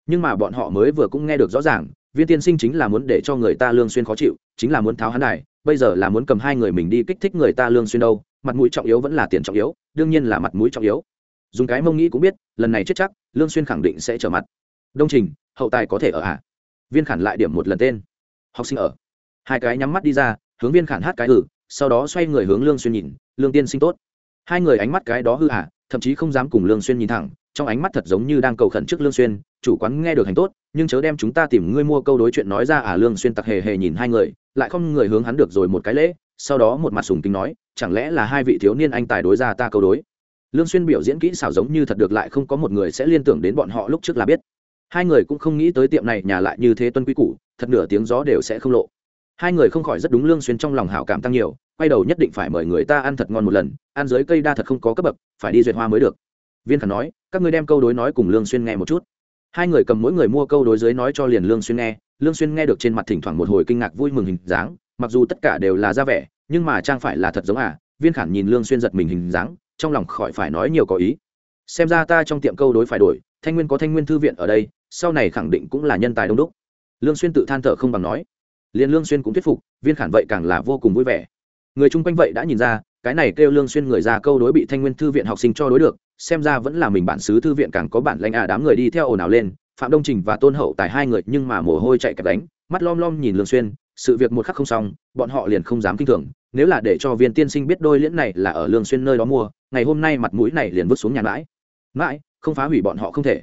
Nhưng mà bọn họ mới vừa cũng nghe được rõ ràng viên tiên sinh chính là muốn để cho người ta lương xuyên khó chịu, chính là muốn tháo hắn này bây giờ là muốn cầm hai người mình đi kích thích người ta lương xuyên đâu, mặt mũi trọng yếu vẫn là tiền trọng yếu, đương nhiên là mặt mũi trọng yếu. Dùng cái mông nghĩ cũng biết, lần này chết chắc, lương xuyên khẳng định sẽ trở mặt. Đông trình, hậu tài có thể ở ạ à? viên khản lại điểm một lần tên. Học sinh ở. Hai cái nhắm mắt đi ra, hướng viên khản hát cái ừ sau đó xoay người hướng lương xuyên nhìn, lương tiên sinh tốt. Hai người ánh mắt cái đó hư hả, thậm chí không dám cùng lương xuyên nhìn thẳng, trong ánh mắt thật giống như đang cầu khẩn trước lương xuyên chủ quán nghe được hành tốt, nhưng chớ đem chúng ta tìm ngươi mua câu đối chuyện nói ra à lương xuyên tặc hề hề nhìn hai người, lại không người hướng hắn được rồi một cái lễ, sau đó một mặt sùng kính nói, chẳng lẽ là hai vị thiếu niên anh tài đối ra ta câu đối? Lương xuyên biểu diễn kỹ xảo giống như thật được lại không có một người sẽ liên tưởng đến bọn họ lúc trước là biết. Hai người cũng không nghĩ tới tiệm này nhà lại như thế tuân quý củ, thật nửa tiếng gió đều sẽ không lộ. Hai người không khỏi rất đúng lương xuyên trong lòng hảo cảm tăng nhiều, quay đầu nhất định phải mời người ta ăn thật ngon một lần, ăn dưới cây đa thật không có cấp bậc, phải đi duyệt hoa mới được. Viên khẩn nói, các ngươi đem câu đối nói cùng lương xuyên nghe một chút hai người cầm mỗi người mua câu đối dưới nói cho liền lương xuyên nghe. Lương xuyên nghe được trên mặt thỉnh thoảng một hồi kinh ngạc vui mừng hình dáng, mặc dù tất cả đều là ra vẻ, nhưng mà trang phải là thật giống à? Viên khản nhìn lương xuyên giật mình hình dáng, trong lòng khỏi phải nói nhiều có ý. Xem ra ta trong tiệm câu đối phải đổi, thanh nguyên có thanh nguyên thư viện ở đây, sau này khẳng định cũng là nhân tài đông đúc. Lương xuyên tự than thở không bằng nói. Liền lương xuyên cũng thuyết phục, viên khản vậy càng là vô cùng vui vẻ. Người chung quanh vậy đã nhìn ra cái này kêu lương xuyên người ra câu đối bị thanh nguyên thư viện học sinh cho đối được, xem ra vẫn là mình bản xứ thư viện càng có bản lãnh à đám người đi theo ồn ào lên, phạm đông trình và tôn hậu tài hai người nhưng mà mồ hôi chạy kẹp đánh, mắt lom lom nhìn lương xuyên, sự việc một khắc không xong, bọn họ liền không dám kinh thường, nếu là để cho viên tiên sinh biết đôi liễn này là ở lương xuyên nơi đó mua, ngày hôm nay mặt mũi này liền vứt xuống nhà mãi. Mãi, không phá hủy bọn họ không thể.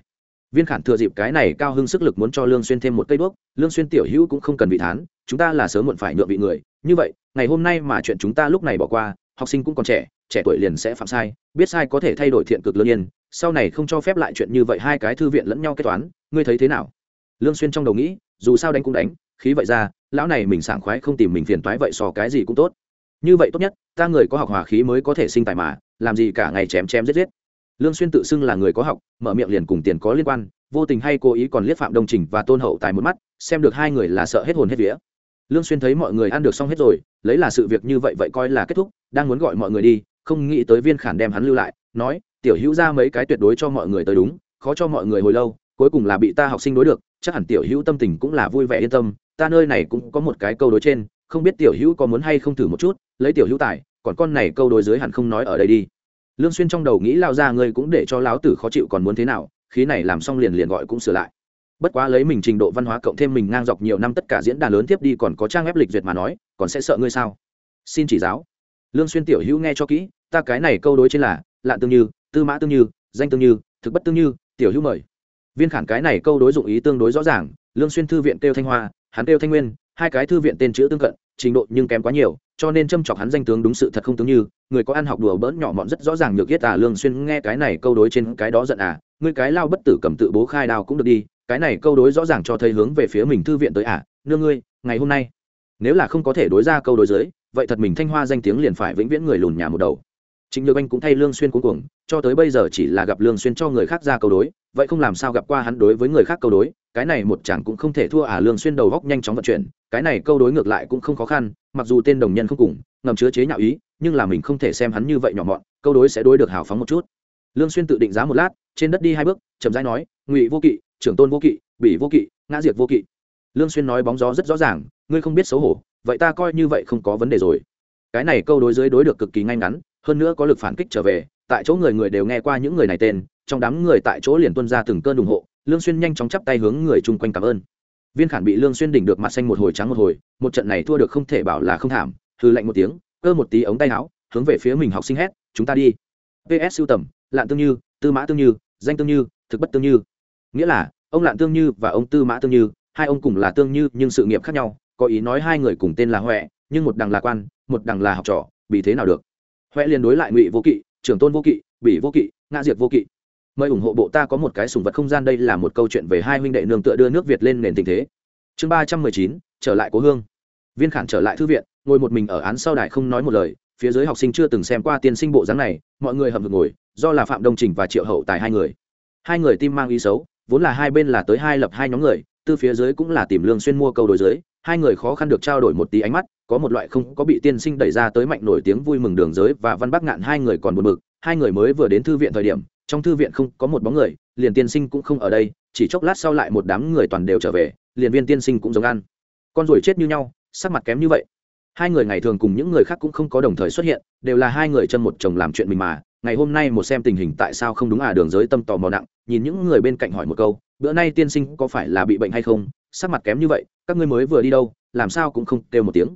Viên khản thừa dịp cái này cao hưng sức lực muốn cho lương xuyên thêm một cây đuốc, lương xuyên tiểu hữu cũng không cần vị thán, chúng ta là sớm muộn phải nhượng vị người, như vậy, ngày hôm nay mà chuyện chúng ta lúc này bỏ qua học sinh cũng còn trẻ trẻ tuổi liền sẽ phạm sai, biết sai có thể thay đổi thiện cực lương nhiên sau này không cho phép lại chuyện như vậy, hai cái thư viện lẫn nhau kết toán, ngươi thấy thế nào? Lương xuyên trong đầu nghĩ, dù sao đánh cũng đánh, khí vậy ra, lão này mình sảng khoái không tìm mình phiền toái vậy so cái gì cũng tốt. Như vậy tốt nhất, ta người có học hòa khí mới có thể sinh tài mà, làm gì cả ngày chém chém giết giết. Lương xuyên tự xưng là người có học, mở miệng liền cùng tiền có liên quan, vô tình hay cố ý còn liếc phạm đông trình và tôn hậu tài một mắt, xem được hai người là sợ hết hồn hết vía lương xuyên thấy mọi người ăn được xong hết rồi, lấy là sự việc như vậy vậy coi là kết thúc, đang muốn gọi mọi người đi, không nghĩ tới viên khản đem hắn lưu lại, nói, tiểu hữu ra mấy cái tuyệt đối cho mọi người tới đúng, khó cho mọi người hồi lâu, cuối cùng là bị ta học sinh đối được, chắc hẳn tiểu hữu tâm tình cũng là vui vẻ yên tâm, ta nơi này cũng có một cái câu đối trên, không biết tiểu hữu có muốn hay không thử một chút, lấy tiểu hữu tài, còn con này câu đối dưới hẳn không nói ở đây đi. Lương xuyên trong đầu nghĩ lao ra ngươi cũng để cho lão tử khó chịu còn muốn thế nào, khí này làm xong liền liền gọi cũng sửa lại bất quá lấy mình trình độ văn hóa cộng thêm mình ngang dọc nhiều năm tất cả diễn đàn lớn tiếp đi còn có trang ép lịch duyệt mà nói, còn sẽ sợ ngươi sao? Xin chỉ giáo. Lương xuyên tiểu hữu nghe cho kỹ, ta cái này câu đối trên là, lạ tương như, tư mã tương như, danh tương như, thực bất tương như, tiểu hữu mời. Viên khản cái này câu đối dụng ý tương đối rõ ràng, lương xuyên thư viện tiêu thanh hoa, hắn tiêu thanh nguyên, hai cái thư viện tên chữ tương cận, trình độ nhưng kém quá nhiều, cho nên châm chọc hắn danh tướng đúng sự thật không tướng như, người có ăn học đùa bỡn nhỏ mọn rất rõ ràng nhược yết à lương xuyên nghe cái này câu đối trên cái đó giận à ngươi cái lao bất tử cầm tự bố khai đào cũng được đi cái này câu đối rõ ràng cho thấy hướng về phía mình thư viện tới à nương ngươi ngày hôm nay nếu là không có thể đối ra câu đối dưới vậy thật mình thanh hoa danh tiếng liền phải vĩnh viễn người lùn nhà một đầu Trịnh Nhược Anh cũng thay Lương Xuyên cuống cuồng, cho tới bây giờ chỉ là gặp Lương Xuyên cho người khác ra câu đối, vậy không làm sao gặp qua hắn đối với người khác câu đối, cái này một chàng cũng không thể thua à Lương Xuyên đầu góc nhanh chóng vận chuyển, cái này câu đối ngược lại cũng không khó khăn, mặc dù tên đồng nhân không cùng, ngầm chứa chế nhạo ý, nhưng là mình không thể xem hắn như vậy nhỏ mọn, câu đối sẽ đối được hào phóng một chút. Lương Xuyên tự định giá một lát, trên đất đi hai bước, chậm rãi nói, Ngụy Vô Kỵ, trưởng tôn Vô Kỵ, Bỉ Vô Kỵ, Ngã Diệt Vô Kỵ. Lương Xuyên nói bóng gió rất rõ ràng, ngươi không biết xấu hổ, vậy ta coi như vậy không có vấn đề rồi. Cái này câu đối dưới đối được cực kỳ ngay ngắn, hơn nữa có lực phản kích trở về tại chỗ người người đều nghe qua những người này tên trong đám người tại chỗ liền tuân ra từng cơn ủng hộ lương xuyên nhanh chóng chắp tay hướng người chung quanh cảm ơn viên khản bị lương xuyên đỉnh được mặt xanh một hồi trắng một hồi một trận này thua được không thể bảo là không thảm hư lạnh một tiếng cơ một tí ống tay áo hướng về phía mình học sinh hét chúng ta đi ps siêu tầm lạn tương như tư mã tương như danh tương như thực bất tương như nghĩa là ông lạn tương như và ông tư mã tương như, hai ông cùng là tương như nhưng sự nghiệp khác nhau, có ý nói hai người cùng tên là huệ, nhưng một đằng là quan, một đằng là học trò bị thế nào được? Huệ liền đối lại ngụy vô kỵ, trưởng tôn vô kỵ, bỉ vô kỵ, ngã diệt vô kỵ. Mời ủng hộ bộ ta có một cái sùng vật không gian, đây là một câu chuyện về hai huynh đệ nương tựa đưa nước việt lên nền tình thế. Chương ba trăm mười chín, trở lại cố hương. Viên khản trở lại thư viện, ngồi một mình ở án sau đài không nói một lời, phía dưới học sinh chưa từng xem qua tiên sinh bộ dáng này, mọi người hầm hực ngồi, do là phạm đông trình và triệu hậu tài hai người. Hai người tim mang ý xấu vốn là hai bên là tới hai lập hai nhóm người từ phía dưới cũng là tìm lương xuyên mua câu đối dưới hai người khó khăn được trao đổi một tí ánh mắt, có một loại không có bị tiên sinh đẩy ra tới mạnh nổi tiếng vui mừng đường giới và văn bắc ngạn hai người còn buồn bực, hai người mới vừa đến thư viện thời điểm, trong thư viện không có một bóng người, liền tiên sinh cũng không ở đây, chỉ chốc lát sau lại một đám người toàn đều trở về, liền viên tiên sinh cũng giống ăn. Con ruồi chết như nhau, sắc mặt kém như vậy. Hai người ngày thường cùng những người khác cũng không có đồng thời xuất hiện, đều là hai người chân một chồng làm chuyện mình mà ngày hôm nay một xem tình hình tại sao không đúng à đường giới tâm tò mò nặng, nhìn những người bên cạnh hỏi một câu, bữa nay tiên sinh có phải là bị bệnh hay không? Sắc mặt kém như vậy, các ngươi mới vừa đi đâu, làm sao cũng không kêu một tiếng.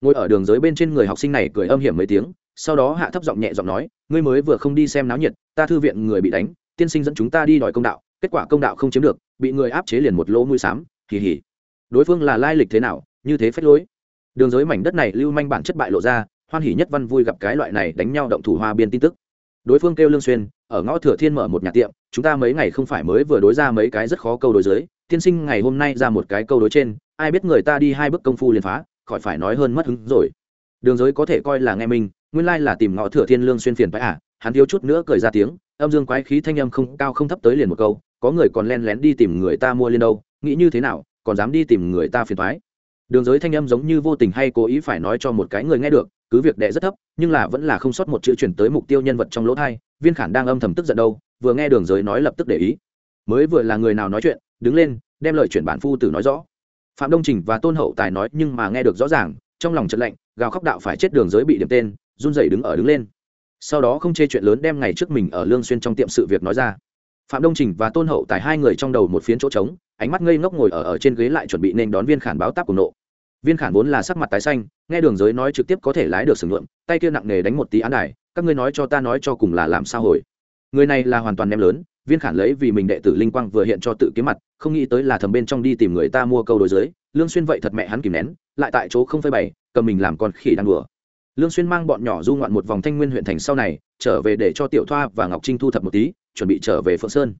Ngồi ở đường giới bên trên người học sinh này cười âm hiểm mấy tiếng, sau đó hạ thấp giọng nhẹ giọng nói, ngươi mới vừa không đi xem náo nhiệt, ta thư viện người bị đánh, tiên sinh dẫn chúng ta đi đòi công đạo, kết quả công đạo không chiếm được, bị người áp chế liền một lỗ mũi xám kỳ hỉ đối phương là lai lịch thế nào, như thế phách lối? Đường giới mảnh đất này lưu manh bản chất bại lộ ra, hoan hỉ nhất văn vui gặp cái loại này đánh nhau động thủ hoa biên tin tức đối phương kêu lương xuyên ở ngõ thừa thiên mở một nhà tiệm chúng ta mấy ngày không phải mới vừa đối ra mấy cái rất khó câu đối dưới, tiên sinh ngày hôm nay ra một cái câu đối trên ai biết người ta đi hai bước công phu liền phá khỏi phải nói hơn mất hứng rồi đường giới có thể coi là nghe mình nguyên lai là tìm ngõ thừa thiên lương xuyên phiền phải à hắn thiếu chút nữa cười ra tiếng âm dương quái khí thanh âm không cao không thấp tới liền một câu có người còn len lén đi tìm người ta mua lên đâu nghĩ như thế nào còn dám đi tìm người ta phiền toái? Đường giới thanh âm giống như vô tình hay cố ý phải nói cho một cái người nghe được, cứ việc đệ rất thấp, nhưng là vẫn là không sót một chữ chuyển tới mục tiêu nhân vật trong lỗ thai, viên khản đang âm thầm tức giận đâu, vừa nghe đường giới nói lập tức để ý. Mới vừa là người nào nói chuyện, đứng lên, đem lời chuyển bản phu tử nói rõ. Phạm đông trình và tôn hậu tài nói nhưng mà nghe được rõ ràng, trong lòng trận lạnh, gào khóc đạo phải chết đường giới bị điểm tên, run rẩy đứng ở đứng lên. Sau đó không chê chuyện lớn đem ngày trước mình ở lương xuyên trong tiệm sự việc nói ra. Phạm đông trình và tôn hậu tài hai người trong đầu một phiến chỗ trống, ánh mắt ngây ngốc ngồi ở ở trên ghế lại chuẩn bị nên đón viên khản báo táp của nộ viên khản vốn là sắc mặt tái xanh, nghe đường giới nói trực tiếp có thể lái được sừng lượng tay kia nặng nề đánh một tí án đài, các ngươi nói cho ta nói cho cùng là làm sao hồi. Người này là hoàn toàn nem lớn, viên khản lấy vì mình đệ tử linh quang vừa hiện cho tự kiếm mặt, không nghĩ tới là thầm bên trong đi tìm người ta mua câu đối giới, lương xuyên vậy thật mẹ hắn kìm nén, lại tại chỗ không phơi bày, cầm mình làm con khỉ đang đùa. Lương xuyên mang bọn nhỏ du ngoạn một vòng thanh nguyên huyện thành sau này, trở về để cho tiểu thoa và ngọc trinh thu thập một tí, chuẩn bị trở về phượng sơn.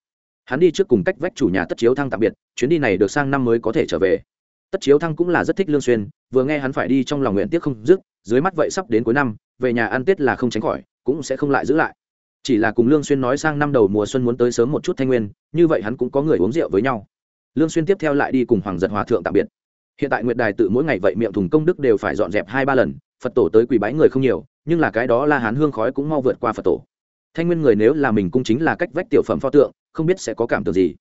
Hắn đi trước cùng cách vách chủ nhà tất chiếu thăng tạm biệt, chuyến đi này được sang năm mới có thể trở về tất chiếu thăng cũng là rất thích lương xuyên, vừa nghe hắn phải đi trong lòng nguyện tiếc không dứt, dưới mắt vậy sắp đến cuối năm, về nhà ăn tết là không tránh khỏi, cũng sẽ không lại giữ lại. Chỉ là cùng lương xuyên nói sang năm đầu mùa xuân muốn tới sớm một chút thanh nguyên, như vậy hắn cũng có người uống rượu với nhau. Lương xuyên tiếp theo lại đi cùng hoàng giật hòa thượng tạm biệt. Hiện tại nguyệt đài tự mỗi ngày vậy miệng thùng công đức đều phải dọn dẹp hai ba lần, phật tổ tới quỳ bái người không nhiều, nhưng là cái đó la hán hương khói cũng mau vượt qua phật tổ. Thanh nguyên người nếu là mình cung chính là cách vách tiểu phẩm pho tượng, không biết sẽ có cảm tưởng gì.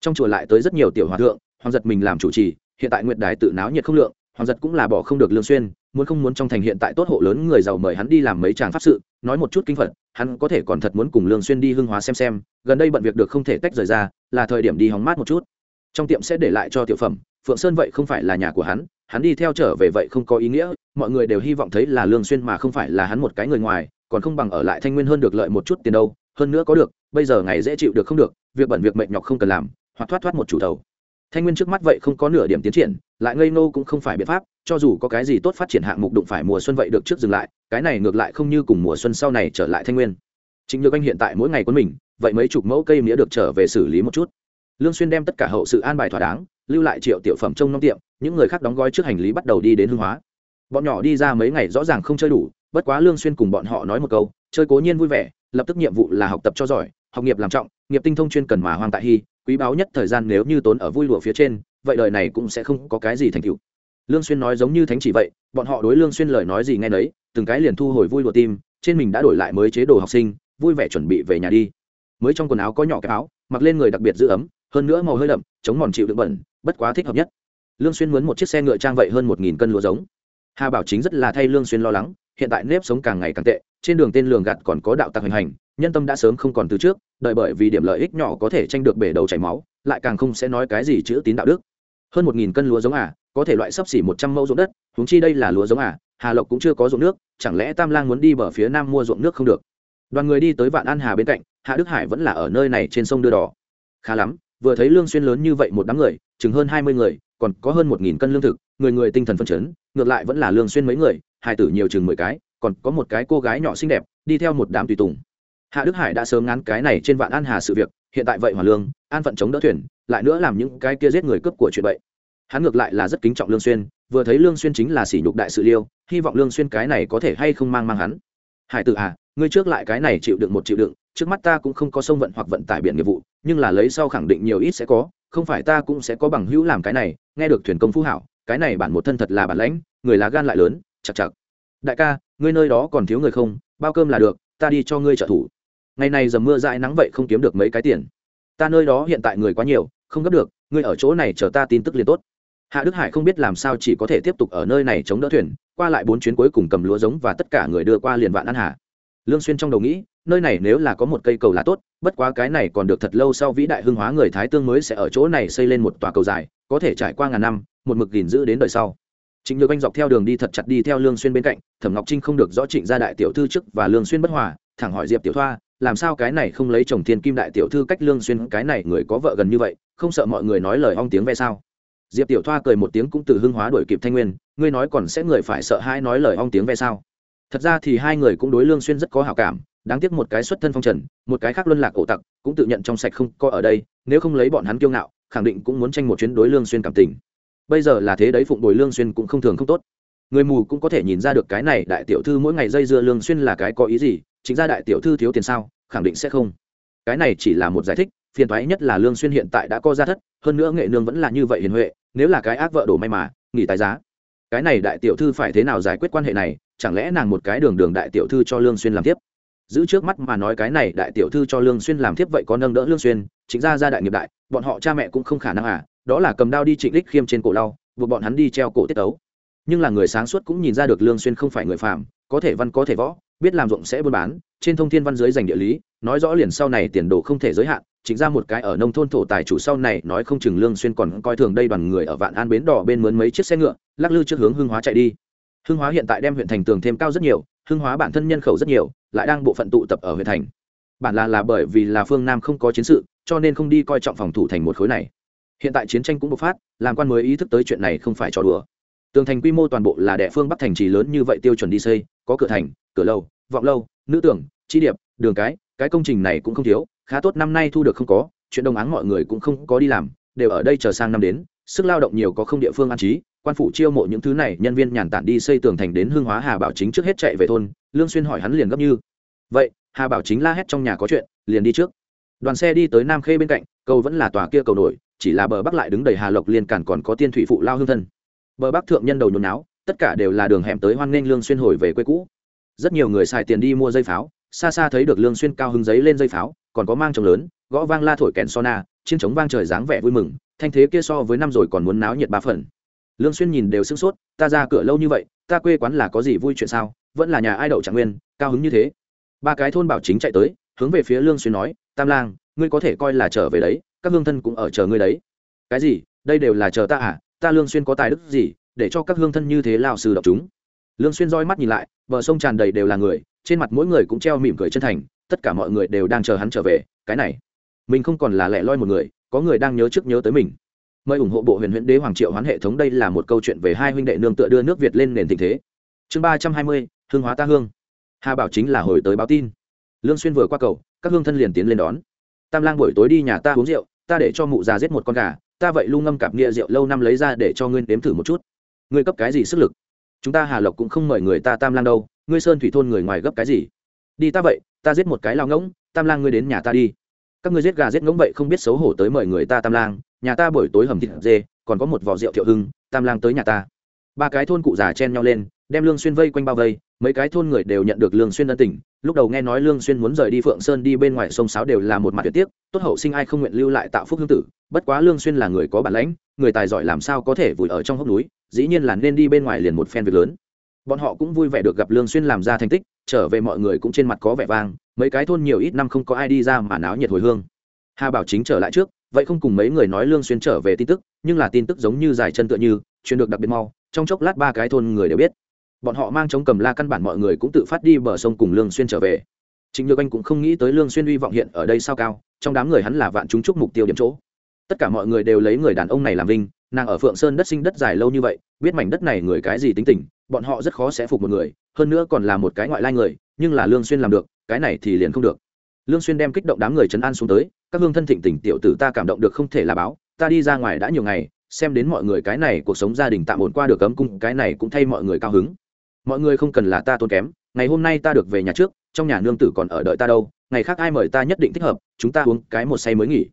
Trong chùa lại tới rất nhiều tiểu hòa thượng, hoàng giật mình làm chủ trì hiện tại nguyệt đài tự náo nhiệt không lượng, hoàng giật cũng là bỏ không được lương xuyên, muốn không muốn trong thành hiện tại tốt hộ lớn người giàu mời hắn đi làm mấy tràng pháp sự, nói một chút kinh phật, hắn có thể còn thật muốn cùng lương xuyên đi hương hóa xem xem, gần đây bận việc được không thể tách rời ra, là thời điểm đi hóng mát một chút. trong tiệm sẽ để lại cho tiểu phẩm, phượng sơn vậy không phải là nhà của hắn hắn đi theo trở về vậy không có ý nghĩa, mọi người đều hy vọng thấy là lương xuyên mà không phải là hắn một cái người ngoài, còn không bằng ở lại thanh nguyên hơn được lợi một chút tiền đâu, hơn nữa có được, bây giờ ngày dễ chịu được không được, việc bận việc mệt nhọc không cần làm, hoặc thoát thoát một chủ đầu thanh nguyên trước mắt vậy không có nửa điểm tiến triển, lại ngây nô cũng không phải biện pháp, cho dù có cái gì tốt phát triển hạng mục đụng phải mùa xuân vậy được trước dừng lại, cái này ngược lại không như cùng mùa xuân sau này trở lại thanh nguyên. Chính nhược anh hiện tại mỗi ngày quân mình, vậy mấy chục mẫu cây mía được trở về xử lý một chút. Lương xuyên đem tất cả hậu sự an bài thỏa đáng, lưu lại triệu tiểu phẩm trong nông tiệm, những người khác đóng gói trước hành lý bắt đầu đi đến hương hóa. Bọn nhỏ đi ra mấy ngày rõ ràng không chơi đủ, bất quá lương xuyên cùng bọn họ nói một câu, chơi cố nhiên vui vẻ, lập tức nhiệm vụ là học tập cho giỏi, học nghiệp làm trọng, nghiệp tinh thông chuyên cần mà hoang tại hy quý báu nhất thời gian nếu như tốn ở vui lụa phía trên, vậy đời này cũng sẽ không có cái gì thành tựu. Lương xuyên nói giống như thánh chỉ vậy, bọn họ đối lương xuyên lời nói gì nghe nấy, từng cái liền thu hồi vui lụa tim, trên mình đã đổi lại mới chế đồ học sinh, vui vẻ chuẩn bị về nhà đi. Mới trong quần áo có nhỏ cái áo, mặc lên người đặc biệt giữ ấm, hơn nữa màu hơi đậm, chống mòn chịu đựng bẩn, bất quá thích hợp nhất. Lương xuyên muốn một chiếc xe ngựa trang vậy hơn một nghìn cân lúa giống. Hà bảo chính rất là thay lương xuyên lo lắng, hiện tại nếp sống càng ngày càng tệ, trên đường tên lường gạt còn có đạo tặc hành hành, nhân tâm đã sớm không còn từ trước đợi bởi vì điểm lợi ích nhỏ có thể tranh được bể đầu chảy máu, lại càng không sẽ nói cái gì chữ tín đạo đức. Hơn một nghìn cân lúa giống à có thể loại sấp xỉ một trăm mẫu ruộng đất, huống chi đây là lúa giống à hà lộc cũng chưa có ruộng nước, chẳng lẽ tam lang muốn đi bờ phía nam mua ruộng nước không được? Đoàn người đi tới vạn an hà bên cạnh, hạ đức hải vẫn là ở nơi này trên sông đưa đỏ. Khá lắm, vừa thấy lương xuyên lớn như vậy một đám người, chừng hơn hai mươi người, còn có hơn một nghìn cân lương thực, người người tinh thần phân chấn, ngược lại vẫn là lương xuyên mấy người, hai tử nhiều chừng mười cái, còn có một cái cô gái nhỏ xinh đẹp, đi theo một đám tùy tùng hạ đức hải đã sớm ngán cái này trên vạn an hà sự việc, hiện tại vậy hòa lương, an phận chống đỡ thuyền, lại nữa làm những cái kia giết người cướp của chuyện vậy. Hắn ngược lại là rất kính trọng lương xuyên, vừa thấy lương xuyên chính là sỉ nhục đại sự liêu, hy vọng lương xuyên cái này có thể hay không mang mang hắn. Hải tử à ngươi trước lại cái này chịu đựng một chịu đựng, trước mắt ta cũng không có sông vận hoặc vận tải biển nghiệp vụ, nhưng là lấy sau khẳng định nhiều ít sẽ có, không phải ta cũng sẽ có bằng hữu làm cái này, nghe được thuyền công phú hảo, cái này bản một thân thật là bản lãnh, người lá gan lại lớn, chặt chặt. Đại ca, ngươi nơi đó còn thiếu người không, bao cơm là được, ta đi cho ngươi trợ thủ ngày này dầm mưa dãi nắng vậy không kiếm được mấy cái tiền. Ta nơi đó hiện tại người quá nhiều không gấp được ngươi ở chỗ này chờ ta tin tức liền tốt. Hạ đức hải không biết làm sao chỉ có thể tiếp tục ở nơi này chống đỡ thuyền qua lại bốn chuyến cuối cùng cầm lúa giống và tất cả người đưa qua liền vạn an hà. Lương xuyên trong đầu nghĩ nơi này nếu là có một cây cầu là tốt bất quá cái này còn được thật lâu sau vĩ đại hưng hóa người thái tương mới sẽ ở chỗ này xây lên một tòa cầu dài có thể trải qua ngàn năm một mực gìn giữ đến đời sau. Trịnh Nhược Anh dọc theo đường đi thật chặt đi theo Lương Xuyên bên cạnh, Thẩm Ngọc Trinh không được rõ Trịnh gia đại tiểu thư trước và Lương Xuyên bất hòa, thẳng hỏi Diệp tiểu thoa, làm sao cái này không lấy chồng Thiên Kim đại tiểu thư cách Lương Xuyên cái này người có vợ gần như vậy, không sợ mọi người nói lời ong tiếng ve sao? Diệp tiểu thoa cười một tiếng cũng từ hưng hóa đuổi kịp Thanh Nguyên, ngươi nói còn sẽ người phải sợ hai nói lời ong tiếng ve sao? Thật ra thì hai người cũng đối Lương Xuyên rất có hảo cảm, đáng tiếc một cái xuất thân phong trần, một cái khác luân lạc cổ tặc, cũng tự nhận trong sạch không có ở đây, nếu không lấy bọn hắn kiêu ngạo, khẳng định cũng muốn tranh một chuyến đối Lương Xuyên cảm tình bây giờ là thế đấy phụng bồi lương xuyên cũng không thường không tốt người mù cũng có thể nhìn ra được cái này đại tiểu thư mỗi ngày dây dưa lương xuyên là cái có ý gì chính gia đại tiểu thư thiếu tiền sao, khẳng định sẽ không. Cái này chỉ là một giải thích, phiền thoái nhất là lương xuyên hiện tại đã co ra thất, hơn nữa nghệ nương vẫn là như vậy hiền huệ, nếu là cái ác vợ đổ may mà, nghỉ tài giá. Cái này đại tiểu thư phải thế nào giải quyết quan hệ này, chẳng lẽ nàng một cái đường đường đại tiểu thư cho lương xuyên làm tiếp? Giữ trước mắt mà nói cái này đại tiểu thư cho lương xuyên làm tiếp vậy có nâng đỡ lương xuyên, chính ra gia đại nghiệp đại, bọn họ cha mẹ cũng không khả năng à đó là cầm đao đi trịnh đích khiêm trên cổ lau, buộc bọn hắn đi treo cổ tiết tấu nhưng là người sáng suốt cũng nhìn ra được lương xuyên không phải người phạm có thể văn có thể võ, biết làm ruộng sẽ buôn bán, trên thông thiên văn dưới giành địa lý, nói rõ liền sau này tiền đồ không thể giới hạn, chính ra một cái ở nông thôn thổ tài chủ sau này nói không chừng lương xuyên còn coi thường đây đoàn người ở vạn an bến đỏ bên mướn mấy chiếc xe ngựa, lắc lư trước hướng hương hóa chạy đi. Hương hóa hiện tại đem huyện thành tường thêm cao rất nhiều hương hóa bản thân nhân khẩu rất nhiều, lại đang bộ phận tụ tập ở huyện thành. Bản là là bởi vì là phương nam không có chiến sự, cho nên không đi coi trọng phòng thủ thành một khối này. Hiện tại chiến tranh cũng bộc phát, làm quan mới ý thức tới chuyện này không phải trò đùa tường thành quy mô toàn bộ là địa phương bắc thành trì lớn như vậy tiêu chuẩn đi xây, có cửa thành, cửa lâu vọng lâu, nữ tưởng chi điệp, đường cái cái công trình này cũng không thiếu, khá tốt năm nay thu được không có, chuyện đồng áng mọi người cũng không có đi làm, đều ở đây chờ sang năm đến, sức lao động nhiều có không địa phương an trí, quan phủ chiêu mộ những thứ này, nhân viên nhàn tản đi xây tường thành đến hương hóa hà bảo chính trước hết chạy về thôn, lương xuyên hỏi hắn liền gấp như, vậy, hà bảo chính la hét trong nhà có chuyện, liền đi trước. Đoàn xe đi tới nam khê bên cạnh, cầu vẫn là tòa kia cầu nổi, chỉ là bờ bắc lại đứng đầy hà lộc liên cản còn có tiên thủy phụ lao hương thân bờ bắc thượng nhân đầu nhốn náo tất cả đều là đường hẻm tới hoan nghênh lương xuyên hồi về quê cũ. Rất nhiều người xài tiền đi mua dây pháo, xa xa thấy được lương xuyên cao hứng giấy lên dây pháo, còn có mang trống lớn, gõ vang la thổi kèn sona, chiến trống vang trời dáng vẻ vui mừng, thanh thế kia so với năm rồi còn muốn náo nhiệt ba phần. Lương xuyên nhìn đều sững sốt, ta ra cửa lâu như vậy, ta quê quán là có gì vui chuyện sao? Vẫn là nhà ai đậu trạng nguyên, cao hứng như thế. Ba cái thôn bảo chính chạy tới, hướng về phía lương xuyên nói, tam lang, ngươi có thể coi là trở về đấy, các hương thân cũng ở chờ ngươi đấy. Cái gì? Đây đều là chờ ta à? Ta lương xuyên có tài đức gì, để cho các hương thân như thế lao sư đọc chúng. Lương xuyên roi mắt nhìn lại, bờ sông tràn đầy đều là người, trên mặt mỗi người cũng treo mỉm cười chân thành, tất cả mọi người đều đang chờ hắn trở về, cái này, mình không còn là lẻ loi một người, có người đang nhớ trước nhớ tới mình. Mời ủng hộ bộ huyền huyễn đế hoàng triệu hoán hệ thống, đây là một câu chuyện về hai huynh đệ nương tựa đưa nước việt lên nền tình thế. Chương ba trăm hai mươi, hương hóa ta hương. Hà bảo chính là hồi tới báo tin. Lương xuyên vừa qua cầu, các hương thân liền tiến lên đón. Tam lang buổi tối đi nhà ta uống rượu, ta để cho mụ già giết một con gà ta vậy lu ngâm cặp nia rượu lâu năm lấy ra để cho ngươi nếm thử một chút. Ngươi cấp cái gì sức lực? Chúng ta hà lộc cũng không mời người ta tam lang đâu, ngươi sơn thủy thôn người ngoài gấp cái gì? Đi ta vậy, ta giết một cái lao ngỗng, tam lang ngươi đến nhà ta đi. Các ngươi giết gà giết ngỗng vậy không biết xấu hổ tới mời người ta tam lang, nhà ta buổi tối hầm thịt dê, còn có một vò rượu thiệu hưng, tam lang tới nhà ta. Ba cái thôn cụ già chen nhau lên, đem lương xuyên vây quanh bao vây, mấy cái thôn người đều nhận được lương xuyên ân tình lúc đầu nghe nói lương xuyên muốn rời đi phượng sơn đi bên ngoài sông sáo đều là một mặt tuyệt tiếc, tốt hậu sinh ai không nguyện lưu lại tạo phúc hương tử, bất quá lương xuyên là người có bản lãnh, người tài giỏi làm sao có thể vùi ở trong hốc núi, dĩ nhiên là nên đi bên ngoài liền một phen việc lớn. Bọn họ cũng vui vẻ được gặp lương xuyên làm ra thành tích, trở về mọi người cũng trên mặt có vẻ vang, mấy cái thôn nhiều ít năm không có ai đi ra mà náo nhiệt hồi hương. Hà bảo chính trở lại trước, vậy không cùng mấy người nói lương xuyên trở về tin tức, nhưng là tin tức giống như dài chân tựa như, truyền được đặc biệt mau, trong chốc lát ba cái thôn người đều biết bọn họ mang chống cầm la căn bản mọi người cũng tự phát đi bờ sông cùng lương xuyên trở về. Chính nhược anh cũng không nghĩ tới lương xuyên uy vọng hiện ở đây sao cao, trong đám người hắn là vạn chúng chúc mục tiêu điểm chỗ. Tất cả mọi người đều lấy người đàn ông này làm vinh, nàng ở phượng sơn đất sinh đất dài lâu như vậy, biết mảnh đất này người cái gì tính tình, bọn họ rất khó sẽ phục một người, hơn nữa còn là một cái ngoại lai người, nhưng là lương xuyên làm được, cái này thì liền không được. Lương xuyên đem kích động đám người chấn an xuống tới, các hương thân thịnh tình tiểu tử ta cảm động được không thể là báo, ta đi ra ngoài đã nhiều ngày, xem đến mọi người cái này cuộc sống gia đình tạm ổn qua được cấm cung, cái này cũng thay mọi người cao hứng mọi người không cần là ta tốn kém, ngày hôm nay ta được về nhà trước, trong nhà nương tử còn ở đợi ta đâu, ngày khác ai mời ta nhất định thích hợp, chúng ta uống cái một say mới nghỉ.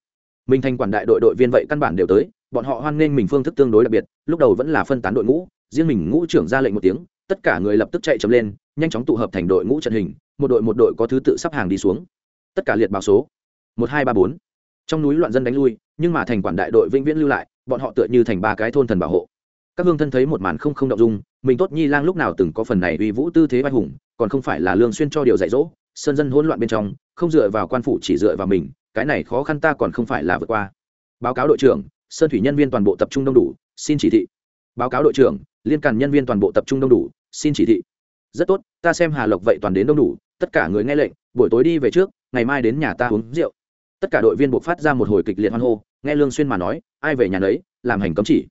Mình thành quản đại đội đội viên vậy căn bản đều tới, bọn họ hoan nghênh mình phương thức tương đối đặc biệt, lúc đầu vẫn là phân tán đội ngũ, riêng mình ngũ trưởng ra lệnh một tiếng, tất cả người lập tức chạy chậm lên, nhanh chóng tụ hợp thành đội ngũ trận hình, một đội một đội có thứ tự sắp hàng đi xuống. Tất cả liệt báo số. Một, hai, ba, bốn. Trong núi loạn dân đánh lui, nhưng mà thành quản đại đội vĩnh viễn lưu lại, bọn họ tựa như thành ba cái thôn thần bảo hộ các hương thân thấy một màn không không động dung, mình tốt nhi lang lúc nào từng có phần này uy vũ tư thế vai hùng, còn không phải là lương xuyên cho điều dạy dỗ, sơn dân hỗn loạn bên trong, không dựa vào quan phủ chỉ dựa vào mình, cái này khó khăn ta còn không phải là vượt qua. Báo cáo đội trưởng, sơn thủy nhân viên toàn bộ tập trung đông đủ, xin chỉ thị. Báo cáo đội trưởng, liên càn nhân viên toàn bộ tập trung đông đủ, xin chỉ thị. Rất tốt, ta xem hà lộc vậy toàn đến đông đủ, tất cả người nghe lệnh, buổi tối đi về trước, ngày mai đến nhà ta uống rượu. Tất cả đội viên buộc phát ra một hồi kịch liệt hoan hô, nghe lương xuyên mà nói, ai về nhà nấy, làm hành cấm chỉ.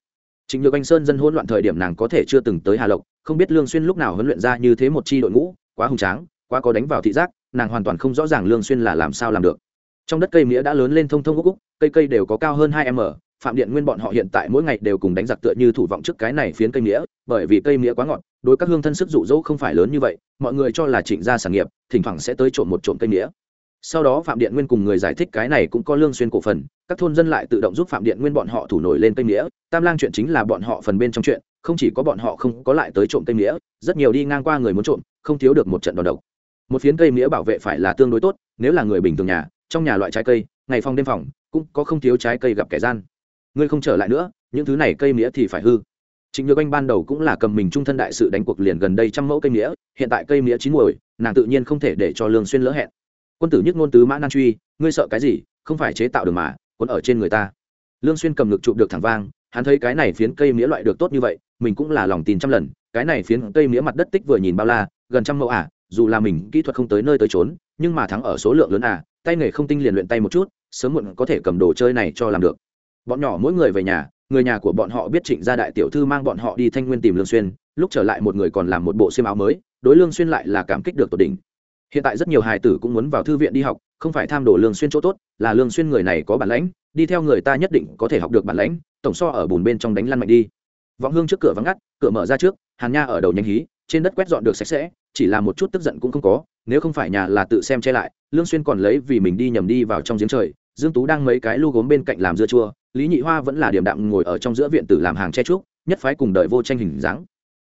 Trịnh Nhược Anh Sơn dân hỗn loạn thời điểm nàng có thể chưa từng tới Hà Lộc, không biết Lương Xuyên lúc nào huấn luyện ra như thế một chi đội ngũ, quá hùng tráng, quá có đánh vào thị giác, nàng hoàn toàn không rõ ràng Lương Xuyên là làm sao làm được. Trong đất cây mía đã lớn lên thông thông úc úc, cây cây đều có cao hơn 2m, Phạm Điện Nguyên bọn họ hiện tại mỗi ngày đều cùng đánh giặc tựa như thủ vọng trước cái này phiến cây mía, bởi vì cây mía quá ngọt, đối các hương thân sức dụ dỗ không phải lớn như vậy, mọi người cho là Trịnh gia sản nghiệp, thỉnh thoảng sẽ tới trộm một trộm cây mía sau đó phạm điện nguyên cùng người giải thích cái này cũng có lương xuyên cổ phần các thôn dân lại tự động giúp phạm điện nguyên bọn họ thủ nổi lên cây nghĩa tam lang chuyện chính là bọn họ phần bên trong chuyện không chỉ có bọn họ không có lại tới trộm cây nghĩa rất nhiều đi ngang qua người muốn trộm không thiếu được một trận đòn độc. Một phiến cây nghĩa bảo vệ phải là tương đối tốt nếu là người bình thường nhà trong nhà loại trái cây ngày phòng đêm phòng cũng có không thiếu trái cây gặp kẻ gian. Ngươi không trở lại nữa những thứ này cây nghĩa thì phải hư. Trịnh Nhược Anh ban đầu cũng là cầm mình trung thân đại sự đánh cuộc liền gần đây trăm mẫu cây nghĩa, hiện tại cây nghĩa chín muồi, nàng tự nhiên không thể để cho Lương Xuyên lỡ hẹn quân tử nhất ngôn tứ mã nan truy, ngươi sợ cái gì, không phải chế tạo được mà, quân ở trên người ta. Lương xuyên cầm ngực chụp được thẳng vang, hắn thấy cái này phiến cây mía loại được tốt như vậy, mình cũng là lòng tin trăm lần, cái này phiến cây mía mặt đất tích vừa nhìn bao la, gần trăm mẫu à dù là mình kỹ thuật không tới nơi tới trốn nhưng mà thắng ở số lượng lớn à tay nghề không tinh liền luyện tay một chút, sớm muộn có thể cầm đồ chơi này cho làm được. Bọn nhỏ mỗi người về nhà, người nhà của bọn họ biết trịnh gia đại tiểu thư mang bọn họ đi thanh nguyên tìm lương xuyên, lúc trở lại một người còn làm một bộ xiêm áo mới, đối lương xuyên lại là cảm kích được tột đỉnh hiện tại rất nhiều hài tử cũng muốn vào thư viện đi học, không phải tham đồ lương xuyên chỗ tốt, là lương xuyên người này có bản lãnh, đi theo người ta nhất định có thể học được bản lãnh, tổng so ở bùn bên trong đánh lăn mạnh đi. Vọng hương trước cửa vắng ngắt, cửa mở ra trước, hàn nha ở đầu nhanh hí, trên đất quét dọn được sạch sẽ, chỉ là một chút tức giận cũng không có, nếu không phải nhà là tự xem che lại, lương xuyên còn lấy vì mình đi nhầm đi vào trong giếng trời, dương tú đang mấy cái lu gốm bên cạnh làm dưa chua, lý nhị hoa vẫn là điểm đạm ngồi ở trong giữa viện tử làm hàng che trúc nhất phái cùng đợi vô tranh hình dáng.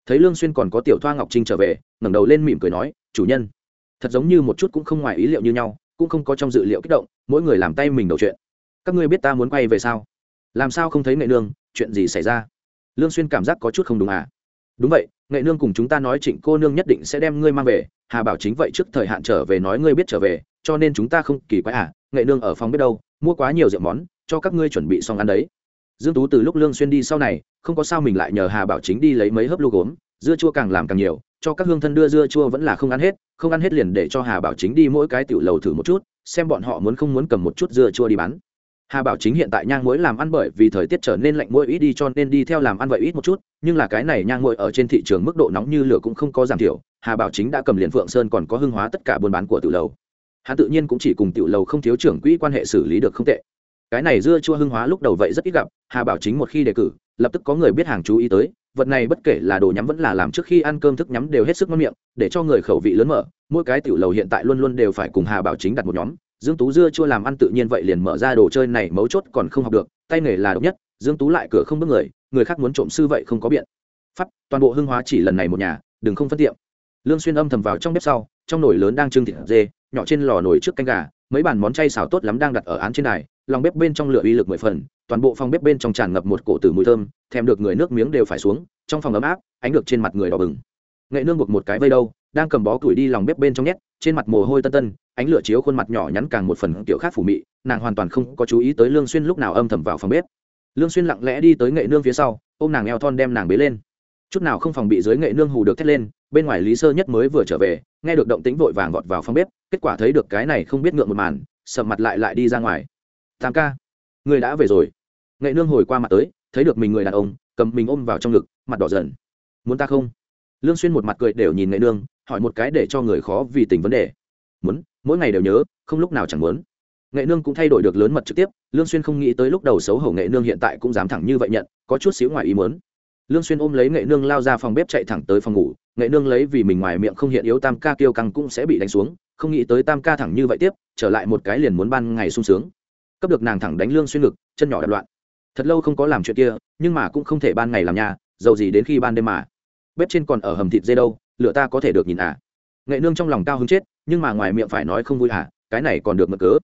Thấy lương xuyên còn có tiểu thoa ngọc trinh trở về, ngẩng đầu lên mỉm cười nói, chủ nhân thật giống như một chút cũng không ngoài ý liệu như nhau, cũng không có trong dự liệu kích động, mỗi người làm tay mình đầu chuyện. Các ngươi biết ta muốn quay về sao? Làm sao không thấy nghệ nương? Chuyện gì xảy ra? Lương xuyên cảm giác có chút không đúng à? Đúng vậy, nghệ nương cùng chúng ta nói trịnh cô nương nhất định sẽ đem ngươi mang về, hà bảo chính vậy trước thời hạn trở về nói ngươi biết trở về, cho nên chúng ta không kỳ quái à? Nghệ nương ở phòng biết đâu, mua quá nhiều rượu món, cho các ngươi chuẩn bị xong ăn đấy. Dương tú từ lúc lương xuyên đi sau này, không có sao mình lại nhờ hà bảo chính đi lấy mấy hớp lu gốm, dưa chua càng làm càng nhiều cho các hương thân đưa dưa chua vẫn là không ăn hết, không ăn hết liền để cho hà bảo chính đi mỗi cái tiểu lầu thử một chút, xem bọn họ muốn không muốn cầm một chút dưa chua đi bán. Hà bảo chính hiện tại nhang muối làm ăn bởi vì thời tiết trở nên lạnh muối ít đi cho nên đi theo làm ăn vậy ít một chút, nhưng là cái này nhang muối ở trên thị trường mức độ nóng như lửa cũng không có giảm thiểu, hà bảo chính đã cầm liền phượng sơn còn có hưng hóa tất cả buôn bán của tiểu lầu. Hắn tự nhiên cũng chỉ cùng tiểu lầu không thiếu trưởng quỹ quan hệ xử lý được không tệ. Cái này dưa chua hưng hóa lúc đầu vậy rất ít gặp, hà bảo chính một khi đề cử, lập tức có người biết hàng chú ý tới vật này bất kể là đồ nhắm vẫn là làm trước khi ăn cơm thức nhắm đều hết sức ngon miệng, để cho người khẩu vị lớn mở. Mỗi cái tiểu lầu hiện tại luôn luôn đều phải cùng hà bảo chính đặt một nhóm. Dương tú dưa chua làm ăn tự nhiên vậy liền mở ra đồ chơi này mấu chốt còn không học được, tay nghề là độc nhất, dương tú lại cửa không bước người người khác muốn trộm sư vậy không có biện. Pháp, toàn bộ hưng hóa chỉ lần này một nhà, đừng không phân tiệm lương xuyên âm thầm vào trong bếp sau, trong nồi lớn đang trưng thịt dê, nhỏ trên lò nồi trước canh gà, mấy bàn món chay xào tốt lắm đang đặt ở án trên này lòng bếp bên trong lửa uy lực mười phần, toàn bộ phòng bếp bên trong tràn ngập một cổ tử mùi thơm, thèm được người nước miếng đều phải xuống, trong phòng ấm áp, ánh được trên mặt người đỏ bừng. Nghệ nương buộc một cái vây đâu, đang cầm bó củi đi lòng bếp bên trong nhét, trên mặt mồ hôi tân tân, ánh lửa chiếu khuôn mặt nhỏ nhắn càng một phần kiểu khác phủ mị, nàng hoàn toàn không có chú ý tới lương xuyên lúc nào âm thầm vào phòng bếp. Lương xuyên lặng lẽ đi tới nghệ nương phía sau, ôm nàng eo thon đem nàng bế lên. Chút nào không phòng bị dưới nghệ nương hù được thét lên, bên ngoài lý sơ nhất mới vừa trở về, nghe được động tĩnh vội vàng vọt vào phòng bếp, kết quả thấy được cái này không biết ngượng một màn, sầm mặt lại lại đi ra ngoài tam ca, người đã về rồi. Nghệ nương hồi qua mặt tới, thấy được mình người đàn ông, cầm mình ôm vào trong ngực, mặt đỏ dần. Muốn ta không? Lương xuyên một mặt cười đều nhìn nghệ nương, hỏi một cái để cho người khó vì tình vấn đề. Muốn, mỗi ngày đều nhớ, không lúc nào chẳng muốn. Nghệ nương cũng thay đổi được lớn mật trực tiếp, lương xuyên không nghĩ tới lúc đầu xấu hổ nghệ nương hiện tại cũng dám thẳng như vậy nhận, có chút xíu ngoài ý muốn. Lương xuyên ôm lấy nghệ nương lao ra phòng bếp chạy thẳng tới phòng ngủ, nghệ nương lấy vì mình ngoài miệng không hiện yếu tam ca kêu căng cũng sẽ bị đánh xuống, không nghĩ tới tam ca thẳng như vậy tiếp, trở lại một cái liền muốn ban ngày sung sướng cấp được nàng thẳng đánh lương xuyên ngực, chân nhỏ đạp loạn. Thật lâu không có làm chuyện kia, nhưng mà cũng không thể ban ngày làm nhà dầu gì đến khi ban đêm mà. Bếp trên còn ở hầm thịt dê đâu lựa ta có thể được nhìn à? Nghệ nương trong lòng cao hứng chết, nhưng mà ngoài miệng phải nói không vui à cái này còn được mực cớ.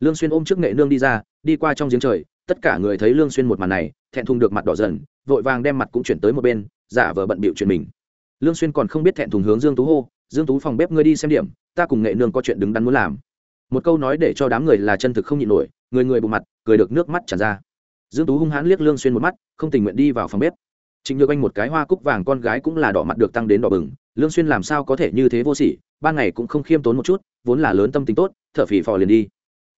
Lương xuyên ôm trước nghệ nương đi ra, đi qua trong giếng trời, tất cả người thấy lương xuyên một màn này, thẹn thùng được mặt đỏ dần, vội vàng đem mặt cũng chuyển tới một bên, giả vờ bận bịu chuyện mình. Lương xuyên còn không biết thẹn thùng hướng dương tú hô, dương tú phòng bếp ngươi đi xem điểm, ta cùng nghệ nương có chuyện đứng đắn muốn làm. Một câu nói để cho đám người là chân thực không nhịn nổi người người bù mặt, cười được nước mắt tràn ra. Dương tú hung hãn liếc lương xuyên một mắt, không tình nguyện đi vào phòng bếp. Trịnh nhược anh một cái hoa cúc vàng con gái cũng là đỏ mặt được tăng đến đỏ bừng. Lương xuyên làm sao có thể như thế vô sỉ, ban ngày cũng không khiêm tốn một chút, vốn là lớn tâm tính tốt, thở phì phò liền đi.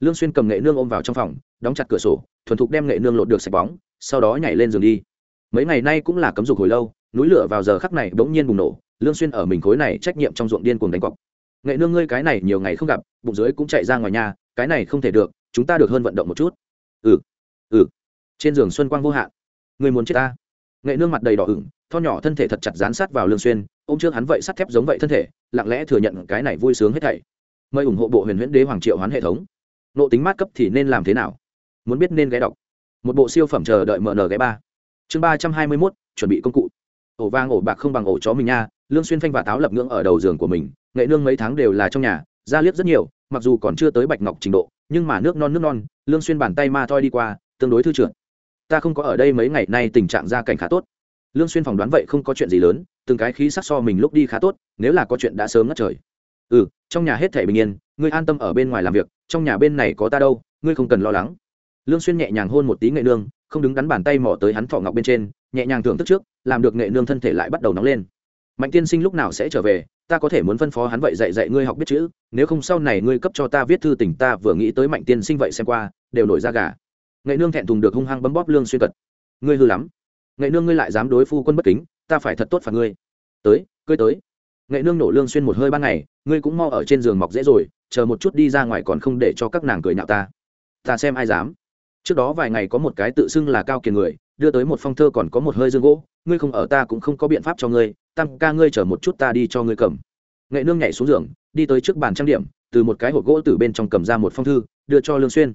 Lương xuyên cầm nghệ nương ôm vào trong phòng, đóng chặt cửa sổ, thuần thục đem nghệ nương lột được sạch bóng, sau đó nhảy lên giường đi. Mấy ngày nay cũng là cấm dục hồi lâu, núi lửa vào giờ khắc này bỗng nhiên bùng nổ, lương xuyên ở mình khối này trách nhiệm trong ruộng điên cuồng đánh cọc. Nghệ nương ngươi cái này nhiều ngày không gặp, bụng dưới cũng chạy ra ngoài nhà, cái này không thể được chúng ta được hơn vận động một chút. Ừ ừ. Trên giường xuân quang vô hạn. Người muốn chết ta? Nghệ nương mặt đầy đỏ ửng tho nhỏ thân thể thật chặt dán sát vào lương xuyên ôm trước hắn vậy sắt thép giống vậy thân thể lặng lẽ thừa nhận cái này vui sướng hết thảy. Mời ủng hộ bộ huyền huyễn đế hoàng triệu hoán hệ thống. Nộ tính mát cấp thì nên làm thế nào? Muốn biết nên ghé đọc. Một bộ siêu phẩm chờ đợi mở nở ghé ba. Chương ba trăm hai mươi 321, chuẩn bị công cụ. Ổ vang ổ bạc không bằng ổ chó mình nha lương xuyên phanh và táo lập ngưỡng ở đầu giường của mình nghệ nương mấy tháng đều là trong nhà ra liếc rất nhiều mặc dù còn chưa tới bạch ngọc trình độ nhưng mà nước non nước non, lương xuyên bàn tay ma thoi đi qua, tương đối thư trưởng. Ta không có ở đây mấy ngày, nay tình trạng gia cảnh khá tốt. Lương xuyên phỏng đoán vậy không có chuyện gì lớn, từng cái khí sắc so mình lúc đi khá tốt, nếu là có chuyện đã sớm ngất trời. Ừ trong nhà hết thảy bình yên, ngươi an tâm ở bên ngoài làm việc, trong nhà bên này có ta đâu, ngươi không cần lo lắng. Lương xuyên nhẹ nhàng hôn một tí nghệ nương, không đứng đắn bàn tay mò tới hắn thọ ngọc bên trên, nhẹ nhàng thưởng thức trước, làm được nghệ nương thân thể lại bắt đầu nóng lên mạnh tiên sinh lúc nào sẽ trở về, ta có thể muốn phân phó hắn vậy dạy dạy ngươi học biết chữ, nếu không sau này ngươi cấp cho ta viết thư tình ta vừa nghĩ tới mạnh tiên sinh vậy xem qua, đều nổi ra gà. Nghệ nương thẹn thùng được hung hăng bấm bóp lương xuyên cật. Ngươi hư lắm. Nghệ nương ngươi lại dám đối phu quân bất kính, ta phải thật tốt phạt ngươi. Tới, cưới tới. Nghệ nương nổ lương xuyên một hơi ban ngày, ngươi cũng mau ở trên giường mọc dễ rồi, chờ một chút đi ra ngoài còn không để cho các nàng cười nhạo ta. Ta xem ai dám. Trước đó vài ngày có một cái tự xưng là cao kiền người, đưa tới một phong thơ còn có một hơi dương gỗ, ngươi không ở ta cũng không có biện pháp cho ngươi tam ca ngươi chờ một chút ta đi cho ngươi cầm. Nghệ nương nhảy xuống giường, đi tới trước bàn trang điểm, từ một cái hộp gỗ từ bên trong cầm ra một phong thư, đưa cho lương xuyên.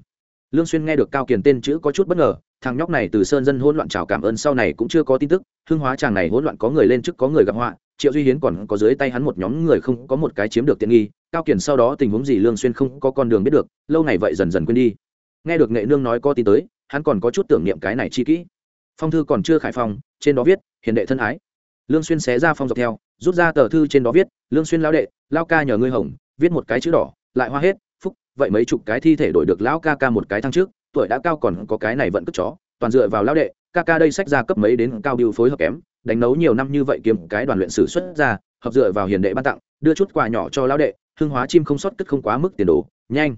Lương xuyên nghe được cao kiền tên chữ có chút bất ngờ, thằng nhóc này từ sơn dân hỗn loạn chào cảm ơn sau này cũng chưa có tin tức hương hóa chàng này hỗn loạn có người lên trước có người gặp họa, triệu duy hiến còn có dưới tay hắn một nhóm người không có một cái chiếm được tiện nghi, cao kiền sau đó tình huống gì lương xuyên không có con đường biết được, lâu này vậy dần dần quên đi. Nghe được nghệ nương nói có tin tới, hắn còn có chút tưởng niệm cái này chi kỹ. Phong thư còn chưa khải phong, trên đó viết, hiền đệ thân ái lương xuyên xé ra phong dọc theo, rút ra tờ thư trên đó viết, lương xuyên lão đệ lão ca nhờ ngươi hồng, viết một cái chữ đỏ, lại hoa hết, phúc, vậy mấy chục cái thi thể đổi được lão ca ca một cái thăng trước, tuổi đã cao còn có cái này vẫn cất chó, toàn dựa vào lão đệ, ca ca đây sách ra cấp mấy đến cao điều phối hợp kém, đánh nấu nhiều năm như vậy kiếm cái đoàn luyện sử xuất ra, hợp dựa vào hiền đệ ban tặng, đưa chút quà nhỏ cho lão đệ hương hóa chim không sót cất không quá mức tiền đồ, nhanh,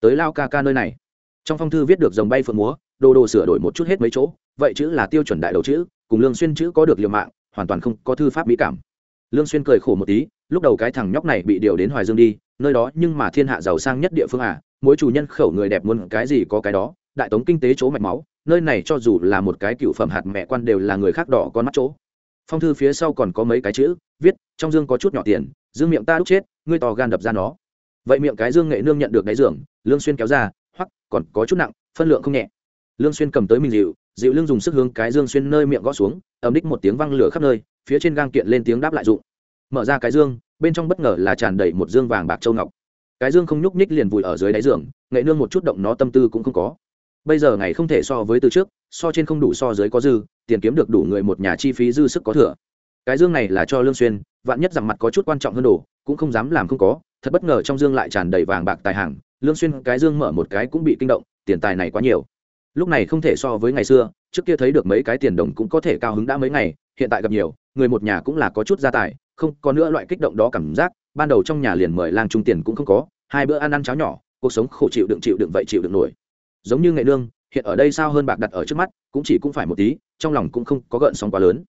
tới lao ca ca nơi này. Trong phong thư viết được dòng bay phượng múa, đồ đồ sửa đổi một chút hết mấy chỗ, vậy chữ là tiêu chuẩn đại đầu chữ, cùng lương xuyên chữ có được liều mạng hoàn toàn không có thư pháp mỹ cảm. Lương xuyên cười khổ một tí, lúc đầu cái thằng nhóc này bị điều đến hoài dương đi, nơi đó nhưng mà thiên hạ giàu sang nhất địa phương à mỗi chủ nhân khẩu người đẹp muốn cái gì có cái đó, đại tống kinh tế chỗ mạch máu, nơi này cho dù là một cái cựu phẩm hạt mẹ quan đều là người khác đỏ con mắt chỗ. Phong thư phía sau còn có mấy cái chữ, viết, trong dương có chút nhỏ tiền, dương miệng ta đúc chết, ngươi to gan đập ra nó. Vậy miệng cái dương nghệ nương nhận được đáy giường, lương xuyên kéo ra hoặc còn có chút nặng, phân lượng không nhẹ. Lương xuyên cầm tới mình dịu dịu lưng dùng sức hướng cái dương xuyên nơi miệng gõ xuống, ầm đích một tiếng vang lửa khắp nơi, phía trên gang kiện lên tiếng đáp lại dụng mở ra cái dương, bên trong bất ngờ là tràn đầy một dương vàng bạc châu ngọc. Cái dương không nhúc nhích liền vùi ở dưới đáy giường, nghệ nương một chút động nó tâm tư cũng không có. Bây giờ ngày không thể so với từ trước, so trên không đủ so dưới có dư, tiền kiếm được đủ người một nhà chi phí dư sức có thừa. Cái dương này là cho lương xuyên, vạn nhất rằng mặt có chút quan trọng hơn đủ cũng không dám làm không có, thật bất ngờ trong dương lại tràn đầy vàng bạc tài hàng lương xuyên cái dương mở một cái cũng bị kinh động, tiền tài này quá nhiều lúc này không thể so với ngày xưa, trước kia thấy được mấy cái tiền đồng cũng có thể cao hứng đã mấy ngày, hiện tại gặp nhiều, người một nhà cũng là có chút gia tài, không có nữa loại kích động đó cảm giác, ban đầu trong nhà liền mời lang trung tiền cũng không có, hai bữa ăn ăn cháo nhỏ, cuộc sống khổ chịu đựng chịu đựng vậy chịu đựng nổi. Giống như nghệ nương, hiện ở đây sao hơn bạc đặt ở trước mắt, cũng chỉ cũng phải một tí, trong lòng cũng không có gợn sóng quá lớn.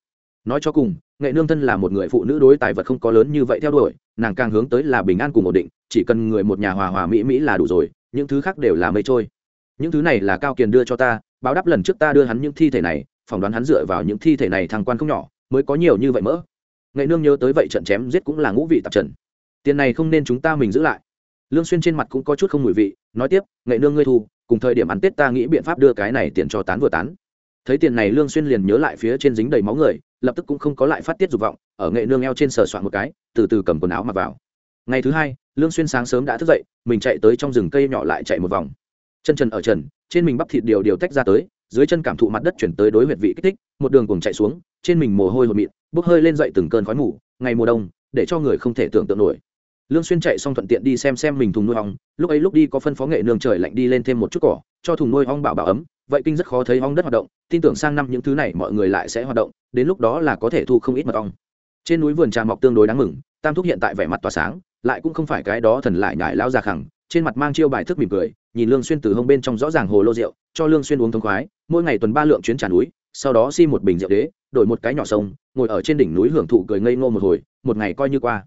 Nói cho cùng, nghệ nương thân là một người phụ nữ đối tài vật không có lớn như vậy theo đuổi, nàng càng hướng tới là bình an cùng ổn định, chỉ cần người một nhà hòa hòa mỹ mỹ là đủ rồi, những thứ khác đều là mây trôi những thứ này là cao kiền đưa cho ta, báo đáp lần trước ta đưa hắn những thi thể này, phỏng đoán hắn dựa vào những thi thể này thăng quan không nhỏ, mới có nhiều như vậy mỡ. Nghệ nương nhớ tới vậy trận chém giết cũng là ngũ vị tạp trần. Tiền này không nên chúng ta mình giữ lại. Lương xuyên trên mặt cũng có chút không mùi vị, nói tiếp, nghệ nương ngươi thu, cùng thời điểm ăn tết ta nghĩ biện pháp đưa cái này tiền cho tán vừa tán. Thấy tiền này lương xuyên liền nhớ lại phía trên dính đầy máu người, lập tức cũng không có lại phát tiết dục vọng, ở nghệ nương eo trên sờ soạn một cái, từ từ cầm quần áo mặc vào. Ngày thứ hai, lương xuyên sáng sớm đã thức dậy, mình chạy tới trong rừng cây nhỏ lại chạy một vòng chân trần ở trần, trên mình bắp thịt điều điều tách ra tới, dưới chân cảm thụ mặt đất chuyển tới đối huyệt vị kích thích, một đường cùng chạy xuống, trên mình mồ hôi hột mịn, bốc hơi lên dậy từng cơn khói mù, ngày mùa đông, để cho người không thể tưởng tượng nổi. Lương xuyên chạy xong thuận tiện đi xem xem mình thùng nuôi ong, lúc ấy lúc đi có phân phó nghệ nương trời lạnh đi lên thêm một chút cỏ, cho thùng nuôi ong bảo bảo ấm, vậy kinh rất khó thấy ong đất hoạt động, tin tưởng sang năm những thứ này mọi người lại sẽ hoạt động, đến lúc đó là có thể thu không ít mật ong. Trên núi vườn trà mọc tương đối đáng mừng, tam thúc hiện tại vẻ mặt tỏa sáng, lại cũng không phải cái đó thần lại nhải lao ra khẳng trên mặt mang chiêu bài thức mỉm cười, nhìn lương xuyên từ hông bên trong rõ ràng hồ lô rượu, cho lương xuyên uống thông khoái, mỗi ngày tuần ba lượng chuyến trà núi, sau đó xi một bình rượu đế, đổi một cái nhỏ sông, ngồi ở trên đỉnh núi hưởng thụ cười ngây ngô một hồi, một ngày coi như qua.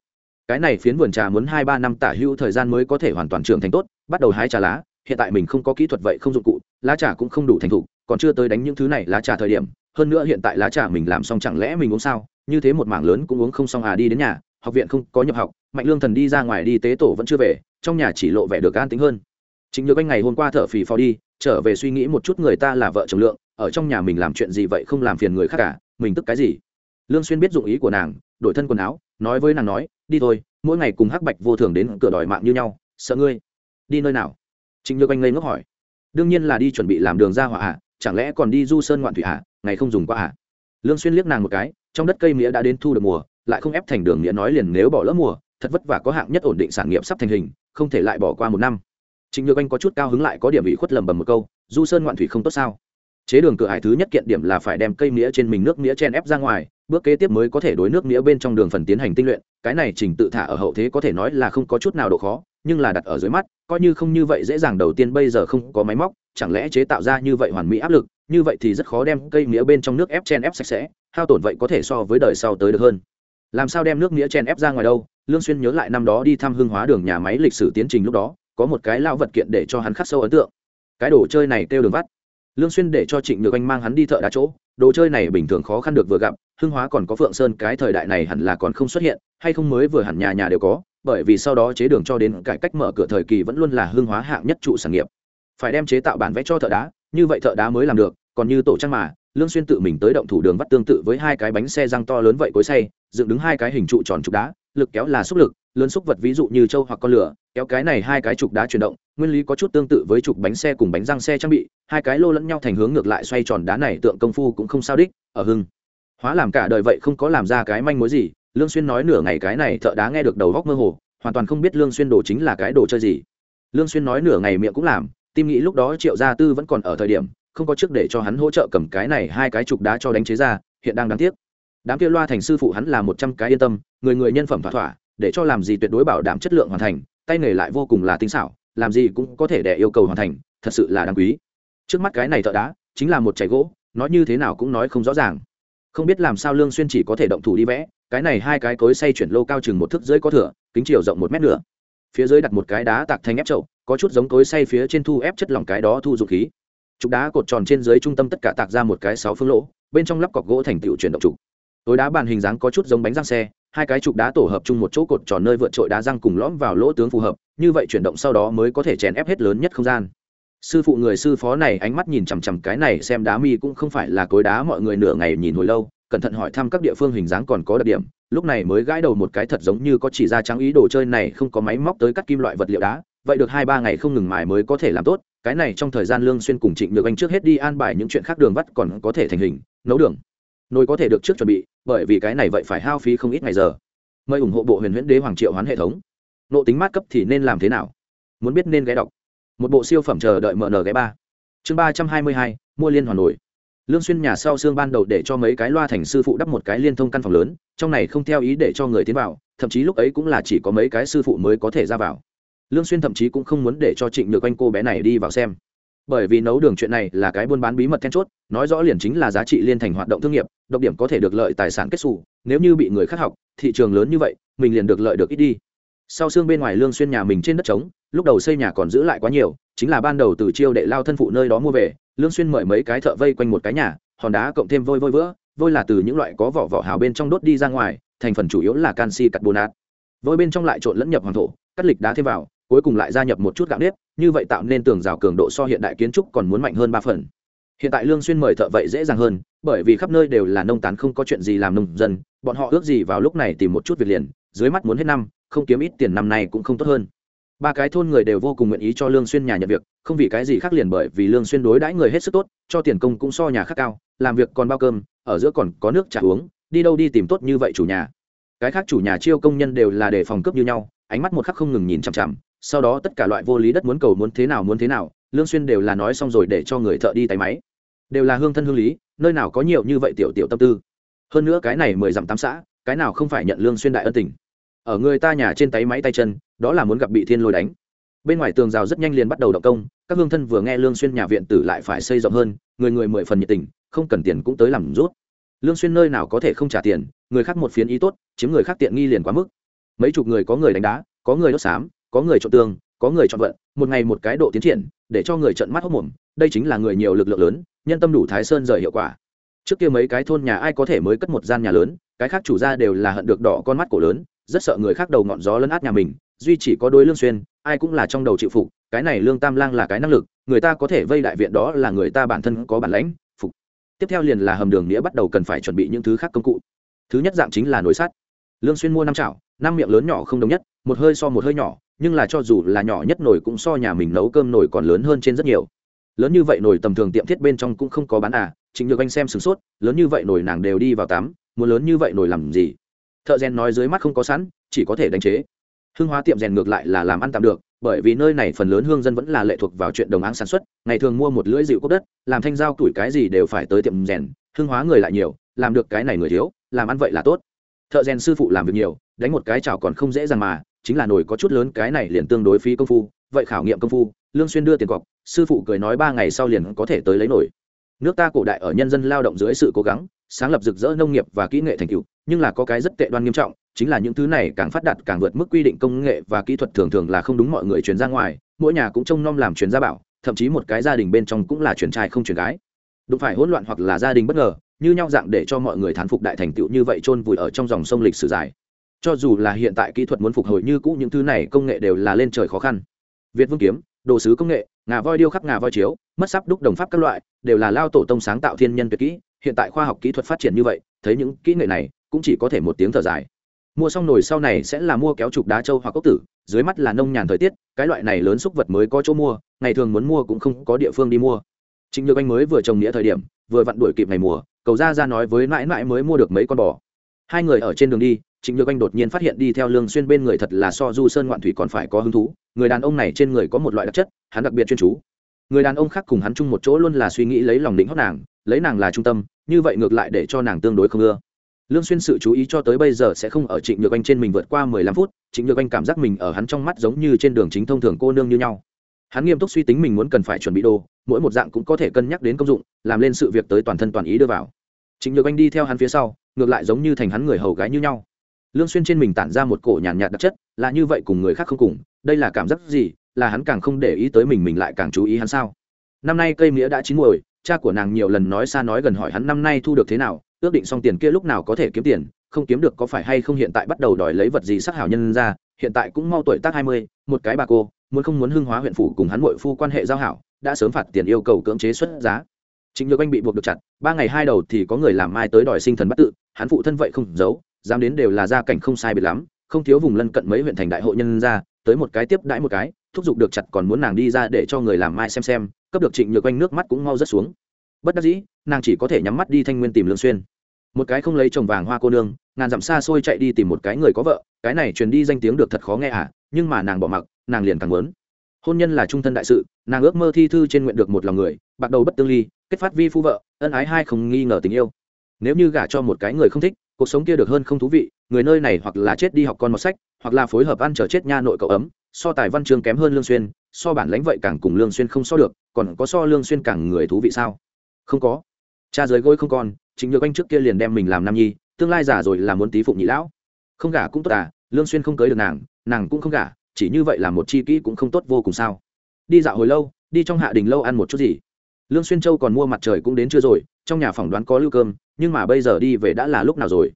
Cái này phiến vườn trà muốn hai ba năm tả hữu thời gian mới có thể hoàn toàn trưởng thành tốt, bắt đầu hái trà lá, hiện tại mình không có kỹ thuật vậy không dụng cụ, lá trà cũng không đủ thành thục, còn chưa tới đánh những thứ này lá trà thời điểm, hơn nữa hiện tại lá trà mình làm xong chẳng lẽ mình uống sao, như thế một mảng lớn cũng uống không xong à đi đến nhà, học viện không có nhập học, mạnh lương thần đi ra ngoài đi tế tổ vẫn chưa về trong nhà chỉ lộ vẻ được an tính hơn. Chính nhược anh ngày hôm qua thở phì phò đi, trở về suy nghĩ một chút người ta là vợ chồng lượng, ở trong nhà mình làm chuyện gì vậy không làm phiền người khác cả, mình tức cái gì? Lương xuyên biết dụng ý của nàng, đổi thân quần áo, nói với nàng nói, đi thôi, mỗi ngày cùng hắc bạch vô thường đến cửa đòi mạng như nhau, sợ ngươi. Đi nơi nào? Trịnh nhược anh ngây ngốc hỏi. Đương nhiên là đi chuẩn bị làm đường ra hỏa hạ chẳng lẽ còn đi du sơn ngoạn thủy hạ ngày không dùng qua hạ lương xuyên liếc nàng một cái, trong đất cây mía đã đến thu được mùa, lại không ép thành đường nghĩa nói liền nếu bỏ lỡ mùa, thật vất vả có hạng nhất ổn định sản nghiệp sắp thành hình không thể lại bỏ qua một năm. Trịnh nhược anh có chút cao hứng lại có điểm bị khuất lầm bầm một câu, du sơn ngoạn thủy không tốt sao? Chế đường cửa hải thứ nhất kiện điểm là phải đem cây mía trên mình nước mía chen ép ra ngoài, bước kế tiếp mới có thể đối nước mía bên trong đường phần tiến hành tinh luyện, cái này trình tự thả ở hậu thế có thể nói là không có chút nào độ khó, nhưng là đặt ở dưới mắt, coi như không như vậy dễ dàng đầu tiên bây giờ không có máy móc, chẳng lẽ chế tạo ra như vậy hoàn mỹ áp lực, như vậy thì rất khó đem cây mía bên trong nước ép chen ép sạch sẽ, hao tổn vậy có thể so với đời sau tới được hơn. Làm sao đem nước nghĩa chen ép ra ngoài đâu lương xuyên nhớ lại năm đó đi thăm hương hóa đường nhà máy lịch sử tiến trình lúc đó, có một cái lao vật kiện để cho hắn khắc sâu ấn tượng. Cái đồ chơi này tiêu đường vắt. Lương xuyên để cho trịnh nhược anh mang hắn đi thợ đá chỗ. Đồ chơi này bình thường khó khăn được vừa gặp hương hóa còn có phượng sơn, cái thời đại này hẳn là còn không xuất hiện, hay không mới vừa hẳn nhà nhà đều có, bởi vì sau đó chế đường cho đến cải cách mở cửa thời kỳ vẫn luôn là hương hóa hạng nhất trụ sản nghiệp. Phải đem chế tạo bản vẽ cho thợ đá, như vậy thợ đá mới làm được, còn như tổ trang mà, lương xuyên tự mình tới động thủ đường vắt tương tự với hai cái bánh xe răng to lớn vậy cối xay, dựng đứng hai cái hình trụ tròn trục đá lực kéo là xúc lực, lớn xúc vật ví dụ như trâu hoặc con lửa, kéo cái này hai cái trục đá chuyển động, nguyên lý có chút tương tự với trục bánh xe cùng bánh răng xe trang bị, hai cái lô lẫn nhau thành hướng ngược lại xoay tròn đá này tượng công phu cũng không sao đích, ở hưng. Hóa làm cả đời vậy không có làm ra cái manh mối gì, lương xuyên nói nửa ngày cái này thợ đá nghe được đầu góc mơ hồ, hoàn toàn không biết lương xuyên đồ chính là cái đồ chơi gì. Lương xuyên nói nửa ngày miệng cũng làm, tim nghĩ lúc đó triệu gia tư vẫn còn ở thời điểm, không có trước để cho hắn hỗ trợ cầm cái này hai cái trục đá cho đánh chế ra, hiện đang đáng tiếc đám kia loa thành sư phụ hắn là một trăm cái yên tâm, người người nhân phẩm thỏa thỏa, để cho làm gì tuyệt đối bảo đảm chất lượng hoàn thành, tay nghề lại vô cùng là tinh xảo, làm gì cũng có thể để yêu cầu hoàn thành, thật sự là đáng quý. Trước mắt cái này thợ đá, chính là một chảy gỗ, nói như thế nào cũng nói không rõ ràng. Không biết làm sao lương xuyên chỉ có thể động thủ đi vẽ, cái này hai cái cối xay chuyển lô cao chừng một thước dưới có thửa kính chiều rộng một mét nữa phía dưới đặt một cái đá tạc thành ép chậu, có chút giống cối xay phía trên thu ép chất lỏng cái đó thu dụng khí. Trục đá cột tròn trên dưới trung tâm tất cả tạc ra một cái sáu phương lỗ, bên trong lắp cọc gỗ thành tựu chuyển động trục tối đá bàn hình dáng có chút giống bánh răng xe, hai cái trục đá tổ hợp chung một chỗ cột tròn nơi vượt trội đá răng cùng lõm vào lỗ tướng phù hợp, như vậy chuyển động sau đó mới có thể chèn ép hết lớn nhất không gian. Sư phụ người sư phó này ánh mắt nhìn chằm chằm cái này xem đá mi cũng không phải là cối đá mọi người nửa ngày nhìn hồi lâu, cẩn thận hỏi thăm các địa phương hình dáng còn có đặc điểm, lúc này mới gãi đầu một cái thật giống như có chỉ ra trắng ý đồ chơi này không có máy móc tới cắt kim loại vật liệu đá, vậy được hai ba ngày không ngừng mài mới có thể làm tốt, cái này trong thời gian lương xuyên cùng trịnh được anh trước hết đi an bài những chuyện khác đường vắt còn có thể thành hình, nấu đường nồi có thể được trước chuẩn bị, bởi vì cái này vậy phải hao phí không ít ngày giờ. Mời ủng hộ bộ huyền huyễn đế hoàng triệu hoán hệ thống. Nộ tính mát cấp thì nên làm thế nào? Muốn biết nên ghé đọc. Một bộ siêu phẩm chờ đợi mở nở ghé ba. Chương ba trăm hai mươi hai, mua liên hoàn nổi. Lương xuyên nhà sau xương ban đầu để cho mấy cái loa thành sư phụ đắp một cái liên thông căn phòng lớn, trong này không theo ý để cho người tiến vào, thậm chí lúc ấy cũng là chỉ có mấy cái sư phụ mới có thể ra vào. Lương xuyên thậm chí cũng không muốn để cho trịnh được anh cô bé này đi vào xem bởi vì nấu đường chuyện này là cái buôn bán bí mật then chốt, nói rõ liền chính là giá trị liên thành hoạt động thương nghiệp, độc điểm có thể được lợi tài sản kết xù, nếu như bị người khác học, thị trường lớn như vậy, mình liền được lợi được ít đi. Sau xương bên ngoài lương xuyên nhà mình trên đất trống, lúc đầu xây nhà còn giữ lại quá nhiều, chính là ban đầu từ chiêu đệ lao thân phụ nơi đó mua về, lương xuyên mời mấy cái thợ vây quanh một cái nhà, hòn đá cộng thêm vôi vôi vữa, vôi là từ những loại có vỏ vỏ hào bên trong đốt đi ra ngoài, thành phần chủ yếu là canxi carbonat vôi bên trong lại trộn lẫn nhập hoàng thổ, cắt lịch đá thêm vào cuối cùng lại gia nhập một chút gạo nếp, như vậy tạo nên tường rào cường độ so hiện đại kiến trúc còn muốn mạnh hơn ba phần. Hiện tại lương xuyên mời thợ vậy dễ dàng hơn, bởi vì khắp nơi đều là nông tán không có chuyện gì làm nông dân, bọn họ ước gì vào lúc này tìm một chút việc liền, dưới mắt muốn hết năm, không kiếm ít tiền năm nay cũng không tốt hơn. Ba cái thôn người đều vô cùng nguyện ý cho lương xuyên nhà nhận việc, không vì cái gì khác liền bởi vì lương xuyên đối đãi người hết sức tốt, cho tiền công cũng so nhà khác cao, làm việc còn bao cơm, ở giữa còn có nước trà uống, đi đâu đi tìm tốt như vậy chủ nhà. Cái khác chủ nhà chiêu công nhân đều là để phòng cướp như nhau, ánh mắt một khắc không ngừng nhìn chằm chằm sau đó tất cả loại vô lý đất muốn cầu muốn thế nào muốn thế nào, lương xuyên đều là nói xong rồi để cho người thợ đi tay máy. Đều là hương thân hương lý, nơi nào có nhiều như vậy tiểu tiểu tâm tư. Hơn nữa cái này mười dặm tám xã, cái nào không phải nhận lương xuyên đại ân tình. Ở người ta nhà trên tay máy tay chân, đó là muốn gặp bị thiên lôi đánh. Bên ngoài tường rào rất nhanh liền bắt đầu động công, các hương thân vừa nghe lương xuyên nhà viện tử lại phải xây rộng hơn, người người mười phần nhiệt tình, không cần tiền cũng tới làm rút. Lương xuyên nơi nào có thể không trả tiền, người khác một phiến ý tốt, chiếm người khác tiện nghi liền quá mức. Mấy chục người có người đánh đá, có người đốt sám có người chọn tương, có người chọn vận, một ngày một cái độ tiến triển, để cho người trợn mắt hốc mồm, đây chính là người nhiều lực lượng lớn, nhân tâm đủ thái sơn rời hiệu quả. Trước kia mấy cái thôn nhà ai có thể mới cất một gian nhà lớn, cái khác chủ gia đều là hận được đỏ con mắt cổ lớn, rất sợ người khác đầu ngọn gió lấn át nhà mình, duy chỉ có đôi lương xuyên, ai cũng là trong đầu chịu phục, cái này lương tam lang là cái năng lực, người ta có thể vây đại viện đó là người ta bản thân có bản lãnh, phục. Tiếp theo liền là hầm đường nghĩa bắt đầu cần phải chuẩn bị những thứ khác công cụ. Thứ nhất dạng chính là nồi sắt. Lương xuyên mua năm chảo, năm miệng lớn nhỏ không đồng nhất, một hơi so một hơi nhỏ nhưng là cho dù là nhỏ nhất nồi cũng so nhà mình nấu cơm nồi còn lớn hơn trên rất nhiều. Lớn như vậy nồi tầm thường tiệm thiết bên trong cũng không có bán à chính nhược anh xem sửng sốt, lớn như vậy nồi nàng đều đi vào tắm, muốn lớn như vậy nồi làm gì? Thợ rèn nói dưới mắt không có sẵn, chỉ có thể đánh chế. Hương hóa tiệm rèn ngược lại là làm ăn tạm được, bởi vì nơi này phần lớn hương dân vẫn là lệ thuộc vào chuyện đồng áng sản xuất, ngày thường mua một lưỡi dịu cốt đất, làm thanh giao tuổi cái gì đều phải tới tiệm rèn, hương hóa người lại nhiều, làm được cái này người thiếu, làm ăn vậy là tốt. Thợ rèn sư phụ làm việc nhiều, đánh một cái chảo còn không dễ dàng mà chính là nổi có chút lớn, cái này liền tương đối phí công phu, vậy khảo nghiệm công phu, lương xuyên đưa tiền cọc, sư phụ cười nói ba ngày sau liền có thể tới lấy nổi nước ta cổ đại ở nhân dân lao động dưới sự cố gắng, sáng lập rực rỡ nông nghiệp và kỹ nghệ thành tựu, nhưng là có cái rất tệ đoan nghiêm trọng, chính là những thứ này càng phát đạt càng vượt mức quy định công nghệ và kỹ thuật thường thường là không đúng mọi người truyền ra ngoài, mỗi nhà cũng trông nom làm truyền gia bảo, thậm chí một cái gia đình bên trong cũng là truyền trai không truyền gái. Đụng phải hỗn loạn hoặc là gia đình bất ngờ, như nhau dạng để cho mọi người thán phục đại thành tựu như vậy chôn vùi ở trong dòng sông lịch sử dài cho dù là hiện tại kỹ thuật muốn phục hồi như cũ, những thứ này công nghệ đều là lên trời khó khăn. Việt vương kiếm, đồ sứ công nghệ, ngà voi điêu khắc, ngà voi chiếu, mất sắp đúc đồng pháp các loại, đều là lao tổ tông sáng tạo thiên nhân tuyệt kỹ. Hiện tại khoa học kỹ thuật phát triển như vậy, thấy những kỹ nghệ này, cũng chỉ có thể một tiếng thở dài. Mua xong nồi sau này sẽ là mua kéo trục đá trâu hoặc cốc tử, dưới mắt là nông nhàn thời tiết, cái loại này lớn xúc vật mới có chỗ mua, ngày thường muốn mua cũng không có địa phương đi mua. Trịnh nhược anh mới vừa trồng nghĩa thời điểm, vừa vặn đuổi kịp ngày mùa, cầu ra ra nói với mãi mãi mới mua được mấy con bò hai người ở trên đường đi, trịnh nhược anh đột nhiên phát hiện đi theo lương xuyên bên người thật là so du sơn ngoạn thủy còn phải có hứng thú, người đàn ông này trên người có một loại đặc chất, hắn đặc biệt chuyên chú. Người đàn ông khác cùng hắn chung một chỗ luôn là suy nghĩ lấy lòng định hót nàng, lấy nàng là trung tâm, như vậy ngược lại để cho nàng tương đối không ưa. Lương xuyên sự chú ý cho tới bây giờ sẽ không ở trịnh nhược anh trên mình vượt qua 15 phút, trịnh nhược anh cảm giác mình ở hắn trong mắt giống như trên đường chính thông thường cô nương như nhau. Hắn nghiêm túc suy tính mình muốn cần phải chuẩn bị đồ, mỗi một dạng cũng có thể cân nhắc đến công dụng, làm lên sự việc tới toàn thân toàn ý đưa vào. Chính nhược anh đi theo hắn phía sau, ngược lại giống như thành hắn người hầu gái như nhau. Lương xuyên trên mình tản ra một cổ nhàn nhạt đặc chất, là như vậy cùng người khác không cùng, đây là cảm giác gì, là hắn càng không để ý tới mình mình lại càng chú ý hắn sao? Năm nay cây mía đã chín muồi, cha của nàng nhiều lần nói xa nói gần hỏi hắn năm nay thu được thế nào, ước định xong tiền kia lúc nào có thể kiếm tiền, không kiếm được có phải hay không hiện tại bắt đầu đòi lấy vật gì sắc hảo nhân ra, hiện tại cũng mau tuổi tác hai mươi, một cái bà cô, muốn không muốn hưng hóa huyện phủ cùng hắn muội phu quan hệ giao hảo, đã sớm phạt tiền yêu cầu cưỡng chế xuất giá. Trịnh nhược anh bị buộc được chặt, ba ngày hai đầu thì có người làm mai tới đòi sinh thần bắt tự, hắn phụ thân vậy không giấu, dám đến đều là gia cảnh không sai biệt lắm, không thiếu vùng lân cận mấy huyện thành đại hội nhân ra tới một cái tiếp đãi một cái, thúc giục được chặt còn muốn nàng đi ra để cho người làm mai xem xem, cấp được trịnh nhược anh nước mắt cũng mau rất xuống. Bất đắc dĩ, nàng chỉ có thể nhắm mắt đi thanh nguyên tìm lương xuyên. Một cái không lấy chồng vàng hoa cô nương, ngàn dặm xa xôi chạy đi tìm một cái người có vợ, cái này truyền đi danh tiếng được thật khó nghe à nhưng mà nàng bỏ mặc, nàng liền càng muốn. Hôn nhân là trung thân đại sự, nàng ước mơ thi thư trên nguyện được một lòng người, bạc đầu bất tương ly kết phát vi phu vợ, ân ái hai không nghi ngờ tình yêu. Nếu như gả cho một cái người không thích, cuộc sống kia được hơn không thú vị, người nơi này hoặc là chết đi học con một sách, hoặc là phối hợp ăn chờ chết nha nội cậu ấm, so tài văn chương kém hơn lương xuyên, so bản lãnh vậy càng cùng lương xuyên không so được, còn có so lương xuyên càng người thú vị sao? Không có. Cha dưới gối không còn chính nhược anh trước kia liền đem mình làm nam nhi, tương lai già rồi là muốn tí phụng nhị lão. Không gả cũng tốt à lương xuyên không cưới được nàng nàng cũng không gả, chỉ như vậy là một chi kỹ cũng không tốt vô cùng sao. Đi dạo hồi lâu, đi trong hạ đình lâu ăn một chút gì? Lương xuyên châu còn mua mặt trời cũng đến chưa rồi, trong nhà phỏng đoán có lưu cơm, nhưng mà bây giờ đi về đã là lúc nào rồi?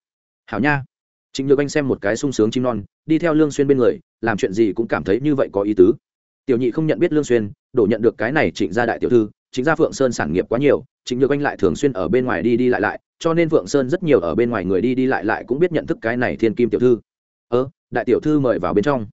Hảo nha. Trịnh nhược anh xem một cái sung sướng chim non, đi theo lương xuyên bên người, làm chuyện gì cũng cảm thấy như vậy có ý tứ. Tiểu nhị không nhận biết lương xuyên, đổ nhận được cái này trịnh gia đại tiểu thư chính gia phượng sơn sản nghiệp quá nhiều, trịnh nhược anh lại thường xuyên ở bên ngoài đi đi lại lại, cho nên phượng sơn rất nhiều ở bên ngoài người đi đi lại lại cũng biết nhận thức cái này thiên kim tiểu thư. Ơ, đại tiểu thư mời vào bên trong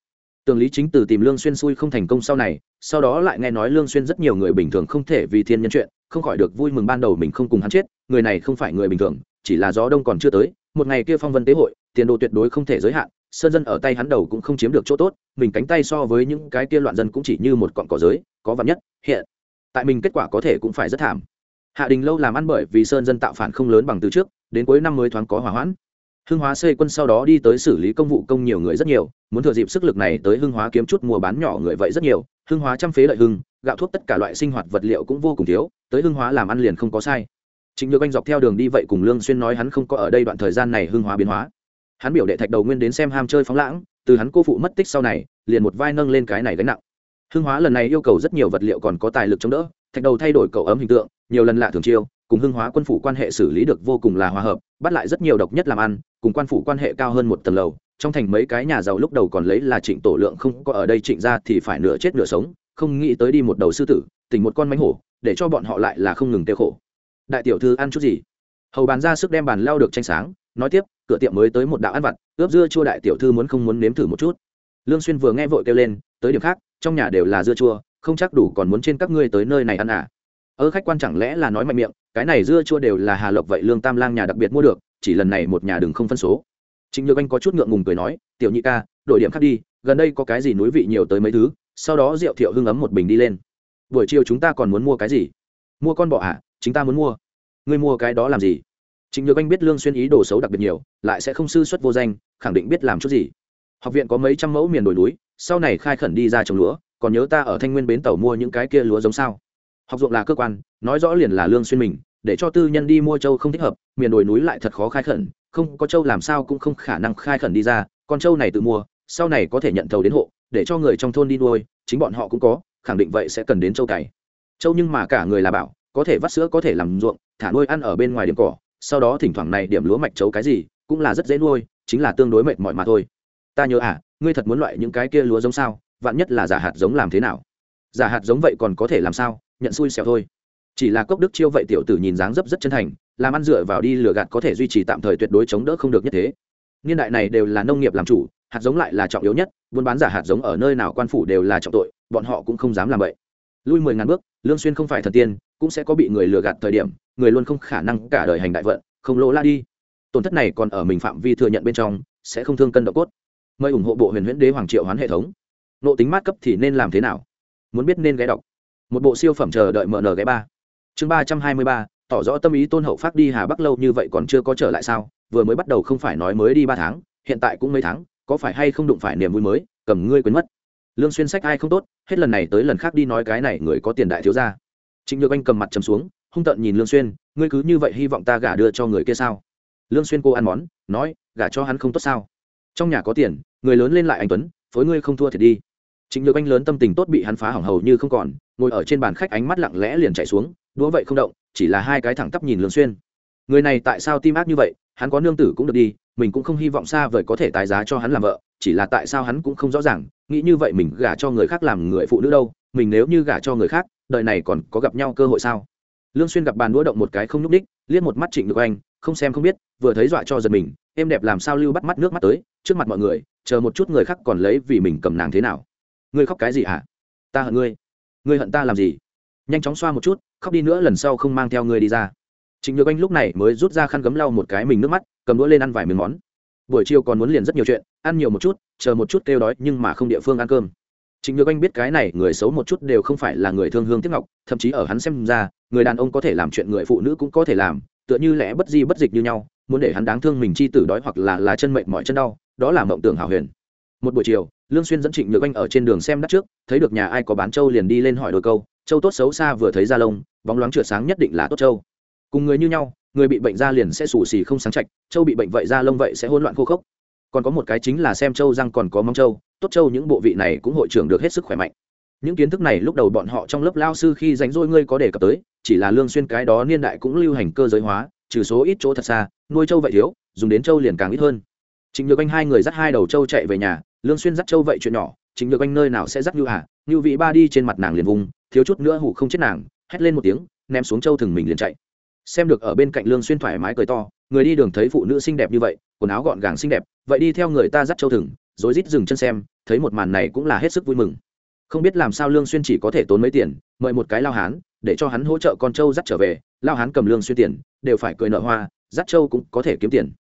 tường lý chính từ tìm lương xuyên xui không thành công sau này, sau đó lại nghe nói lương xuyên rất nhiều người bình thường không thể vì thiên nhân chuyện, không khỏi được vui mừng ban đầu mình không cùng hắn chết, người này không phải người bình thường, chỉ là gió đông còn chưa tới, một ngày kia phong vân tế hội, tiền đồ tuyệt đối không thể giới hạn, sơn dân ở tay hắn đầu cũng không chiếm được chỗ tốt, mình cánh tay so với những cái kia loạn dân cũng chỉ như một cọng cỏ giới, có vật nhất, hiện tại mình kết quả có thể cũng phải rất thảm. Hạ đình lâu làm ăn bởi vì sơn dân tạo phản không lớn bằng từ trước, đến cuối năm mới thoáng có hỏa hoãn hưng hóa xây quân sau đó đi tới xử lý công vụ công nhiều người rất nhiều muốn thừa dịp sức lực này tới hưng hóa kiếm chút mua bán nhỏ người vậy rất nhiều hưng hóa trăm phế lợi hưng gạo thuốc tất cả loại sinh hoạt vật liệu cũng vô cùng thiếu tới hưng hóa làm ăn liền không có sai Trịnh Nhược Anh dọc theo đường đi vậy cùng Lương Xuyên nói hắn không có ở đây đoạn thời gian này hưng hóa biến hóa. Hắn biểu đệ thạch đầu nguyên đến xem ham chơi phóng lãng, từ hắn cô phụ mất tích sau này, liền một vai nâng lên cái này gánh nặng. Hưng hóa lần này yêu cầu rất nhiều vật liệu còn có tài lực chống đỡ, thạch đầu thay đổi cậu ấm hình tượng, nhiều lần lạ thường chiêu, cùng hưng hóa quân phủ quan hệ xử lý được vô cùng là hòa hợp, bắt lại rất nhiều độc nhất làm ăn, cùng quan phủ quan hệ cao hơn một tầng lầu. Trong thành mấy cái nhà giàu lúc đầu còn lấy là Trịnh Tổ Lượng không có ở đây Trịnh ra thì phải nửa chết nửa sống, không nghĩ tới đi một đầu sư tử, tỉnh một con mánh hổ, để cho bọn họ lại là không ngừng tiêu khổ. Đại tiểu thư ăn chút gì? hầu bàn ra sức đem bàn lao được tranh sáng nói tiếp cửa tiệm mới tới một đạo ăn vặt ướp dưa chua đại tiểu thư muốn không muốn nếm thử một chút lương xuyên vừa nghe vội kêu lên tới điểm khác trong nhà đều là dưa chua không chắc đủ còn muốn trên các ngươi tới nơi này ăn à ơ khách quan chẳng lẽ là nói mạnh miệng cái này dưa chua đều là hà lộc vậy lương tam lang nhà đặc biệt mua được chỉ lần này một nhà đừng không phân số. Trịnh nhược anh có chút ngượng ngùng cười nói tiểu nhị ca đổi điểm khác đi gần đây có cái gì núi vị nhiều tới mấy thứ sau đó rượu thiệu hưng ấm một bình đi lên. Buổi chiều chúng ta còn muốn mua cái gì? Mua con bọ à chúng ta muốn mua. Ngươi mua cái đó làm gì? Trịnh Nhược Anh biết Lương Xuyên ý đồ xấu đặc biệt nhiều, lại sẽ không sư xuất vô danh, khẳng định biết làm chút gì. Học viện có mấy trăm mẫu miền đồi núi, sau này khai khẩn đi ra trồng lúa, còn nhớ ta ở Thanh Nguyên bến tàu mua những cái kia lúa giống sao? Học ruộng là cơ quan, nói rõ liền là Lương Xuyên mình, để cho tư nhân đi mua châu không thích hợp, miền đồi núi lại thật khó khai khẩn không có châu làm sao cũng không khả năng khai khẩn đi ra con châu này tự mua sau này có thể nhận thầu đến hộ để cho người trong thôn đi nuôi chính bọn họ cũng có khẳng định vậy sẽ cần đến châu cày. Châu nhưng mà cả người là bảo có thể vắt sữa có thể làm ruộng thả nuôi ăn ở bên ngoài điểm cỏ sau đó thỉnh thoảng này điểm lúa mạch chấu cái gì cũng là rất dễ nuôi chính là tương đối mệt mỏi mà thôi. Ta nhớ à ngươi thật muốn loại những cái kia lúa giống sao vạn nhất là giả hạt giống làm thế nào? Giả hạt giống vậy còn có thể làm sao? Nhận xui xẻo thôi. Chỉ là cốc đức chiêu vậy tiểu tử nhìn dáng dấp rất chân thành, làm ăn dựa vào đi lừa gạt có thể duy trì tạm thời tuyệt đối chống đỡ không được nhất thế. Niên đại này đều là nông nghiệp làm chủ, hạt giống lại là trọng yếu nhất, buôn bán giả hạt giống ở nơi nào quan phủ đều là trọng tội, bọn họ cũng không dám làm vậy. Lui mười ngàn bước, lương xuyên không phải thần tiên, cũng sẽ có bị người lừa gạt thời điểm, người luôn không khả năng cả đời hành đại vận, không lỗ la đi. Tổn thất này còn ở mình phạm vi thừa nhận bên trong, sẽ không thương cân độ cốt. Mời ủng hộ bộ huyền huyễn đế hoàng triệu hoán hệ thống. Nộ tính mát cấp thì nên làm thế nào? Muốn biết nên ghé đọc một bộ siêu phẩm chờ đợi mở nở ghé ba. Chương ba trăm hai mươi ba, tỏ rõ tâm ý tôn hậu phát đi hà bắc lâu như vậy còn chưa có trở lại sao? Vừa mới bắt đầu không phải nói mới đi ba tháng, hiện tại cũng mấy tháng, có phải hay không đụng phải niềm vui mới, cầm ngươi quên mất. Lương xuyên sách ai không tốt, hết lần này tới lần khác đi nói cái này người có tiền đại thiếu gia. Trịnh nhược anh cầm mặt trầm xuống, hung tợn nhìn lương xuyên, ngươi cứ như vậy hy vọng ta gả đưa cho người kia sao? Lương xuyên cô ăn món, nói, gả cho hắn không tốt sao? Trong nhà có tiền, người lớn lên lại anh tuấn, phối ngươi không thua thiệt đi. Trịnh nhược anh lớn tâm tình tốt bị hắn phá hỏng hầu như không còn ngồi ở trên bàn khách ánh mắt lặng lẽ liền chạy xuống, đũa vậy không động, chỉ là hai cái thẳng tắp nhìn lương xuyên. Người này tại sao tim ác như vậy, hắn có nương tử cũng được đi, mình cũng không hy vọng xa vời có thể tái giá cho hắn làm vợ, chỉ là tại sao hắn cũng không rõ ràng, nghĩ như vậy mình gả cho người khác làm người phụ nữ đâu, mình nếu như gả cho người khác, đời này còn có gặp nhau cơ hội sao? Lương xuyên gặp bàn đũa động một cái không nhúc đích liếc một mắt trịnh được anh, không xem không biết, vừa thấy dọa cho giật mình em đẹp làm sao lưu bắt mắt nước mắt tới, trước mặt mọi người, chờ một chút người khác còn lấy vì mình cầm nàng thế nào. Ngươi khóc cái gì hả? Ta hận ngươi ngươi hận ta làm gì? Nhanh chóng xoa một chút khóc đi nữa lần sau không mang theo ngươi đi ra. Trịnh nhược anh lúc này mới rút ra khăn gấm lau một cái mình nước mắt cầm đũa lên ăn vài miếng món. Buổi chiều còn muốn liền rất nhiều chuyện ăn nhiều một chút chờ một chút kêu đói nhưng mà không địa phương ăn cơm. Trịnh Nhược Anh biết cái này người xấu một chút đều không phải là người thương hương tiếc ngọc, thậm chí ở hắn xem ra, người đàn ông có thể làm chuyện người phụ nữ cũng có thể làm, tựa như lẽ bất di bất dịch như nhau, muốn để hắn đáng thương mình chi tử đói hoặc là là chân mệnh mọi chân đau, đó là mộng tưởng hảo huyền. Một buổi chiều, Lương Xuyên dẫn Trịnh Nhược Anh ở trên đường xem đất trước, thấy được nhà ai có bán trâu liền đi lên hỏi đôi câu, Châu tốt xấu xa vừa thấy ra lông, bóng loáng chửa sáng nhất định là tốt châu. Cùng người như nhau, người bị bệnh da liền sẽ sù xì không sáng chạch, châu bị bệnh vậy da lông vậy sẽ hỗn loạn khô khốc. Còn có một cái chính là xem châu răng còn có móng châu, tốt châu những bộ vị này cũng hội trưởng được hết sức khỏe mạnh những kiến thức này lúc đầu bọn họ trong lớp lao sư khi rảnh rỗi ngươi có đề cập tới chỉ là lương xuyên cái đó niên đại cũng lưu hành cơ giới hóa trừ số ít chỗ thật xa nuôi châu vậy thiếu dùng đến châu liền càng ít hơn Trịnh Nhược Anh hai người dắt hai đầu châu chạy về nhà, Lương Xuyên dắt châu vậy chuyện nhỏ, chính được Anh nơi nào sẽ dắt như à? như vị ba đi trên mặt nàng liền vùng, thiếu chút nữa hủ không chết nàng, hét lên một tiếng, ném xuống châu thừng mình liền chạy. Xem được ở bên cạnh Lương Xuyên thoải mái cười to, người đi đường thấy phụ nữ xinh đẹp như vậy, quần áo gọn gàng xinh đẹp, vậy đi theo người ta dắt châu thừng, rồi rít dừng chân xem thấy một màn này cũng là hết sức vui mừng không biết làm sao lương xuyên chỉ có thể tốn mấy tiền mời một cái lao hán để cho hắn hỗ trợ con châu dắt trở về lao hán cầm lương xuyên tiền đều phải cười nợ hoa dắt châu cũng có thể kiếm tiền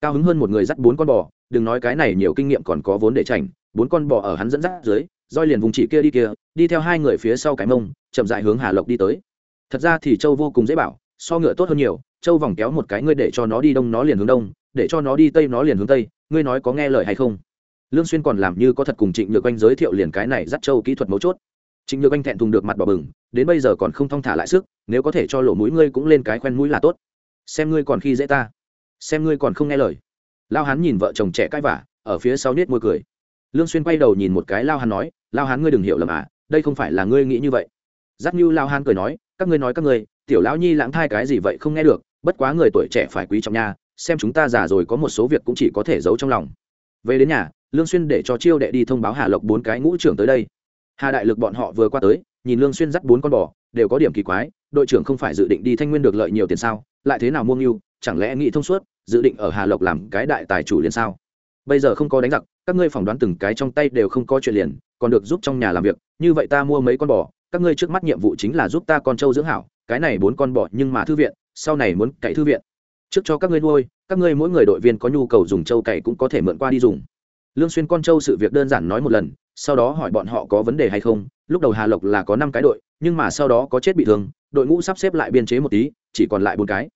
cao hứng hơn một người dắt bốn con bò, đừng nói cái này nhiều kinh nghiệm còn có vốn để chảnh, bốn con bò ở hắn dẫn dắt dưới, roi liền vùng chỉ kia đi kia, đi theo hai người phía sau cái mông, chậm rãi hướng hà lộc đi tới. Thật ra thì châu vô cùng dễ bảo, so ngựa tốt hơn nhiều, châu vòng kéo một cái ngươi để cho nó đi đông nó liền hướng đông, để cho nó đi tây nó liền hướng tây, ngươi nói có nghe lời hay không? Lương xuyên còn làm như có thật cùng trịnh nhược anh giới thiệu liền cái này dắt châu kỹ thuật mấu chốt. Trịnh nhược anh thẹn thùng được mặt bò bừng, đến bây giờ còn không thong thả lại sức, nếu có thể cho lỗ mũi ngươi cũng lên cái khoen mũi là tốt. Xem ngươi còn khi dễ ta xem ngươi còn không nghe lời. Lao hán nhìn vợ chồng trẻ cãi vả ở phía sau nết môi cười. Lương xuyên quay đầu nhìn một cái lao hán nói, lao hán ngươi đừng hiểu lầm à đây không phải là ngươi nghĩ như vậy. Giác như lao hán cười nói, các ngươi nói các ngươi, tiểu lão nhi lãng thai cái gì vậy không nghe được, bất quá người tuổi trẻ phải quý trọng nha, xem chúng ta già rồi có một số việc cũng chỉ có thể giấu trong lòng. Về đến nhà, lương xuyên để cho chiêu đệ đi thông báo hà lộc bốn cái ngũ trưởng tới đây. Hà đại lực bọn họ vừa qua tới nhìn lương xuyên dắt bốn con bò, đều có điểm kỳ quái, đội trưởng không phải dự định đi thanh nguyên được lợi nhiều tiền sao, lại thế nào mua nghiêu chẳng lẽ nghĩ thông suốt, dự định ở hà lộc làm cái đại tài chủ liền sao? Bây giờ không có đánh giặc, các ngươi phỏng đoán từng cái trong tay đều không có chuyện liền, còn được giúp trong nhà làm việc, như vậy ta mua mấy con bò, các ngươi trước mắt nhiệm vụ chính là giúp ta con trâu dưỡng hảo, cái này bốn con bò nhưng mà thư viện, sau này muốn cậy thư viện. Trước cho các ngươi nuôi, các ngươi mỗi người đội viên có nhu cầu dùng trâu cày cũng có thể mượn qua đi dùng. Lương xuyên con trâu sự việc đơn giản nói một lần, sau đó hỏi bọn họ có vấn đề hay không lúc đầu hà lộc là có năm cái đội, nhưng mà sau đó có chết bị thương, đội ngũ sắp xếp lại biên chế một tí, chỉ còn lại bốn cái.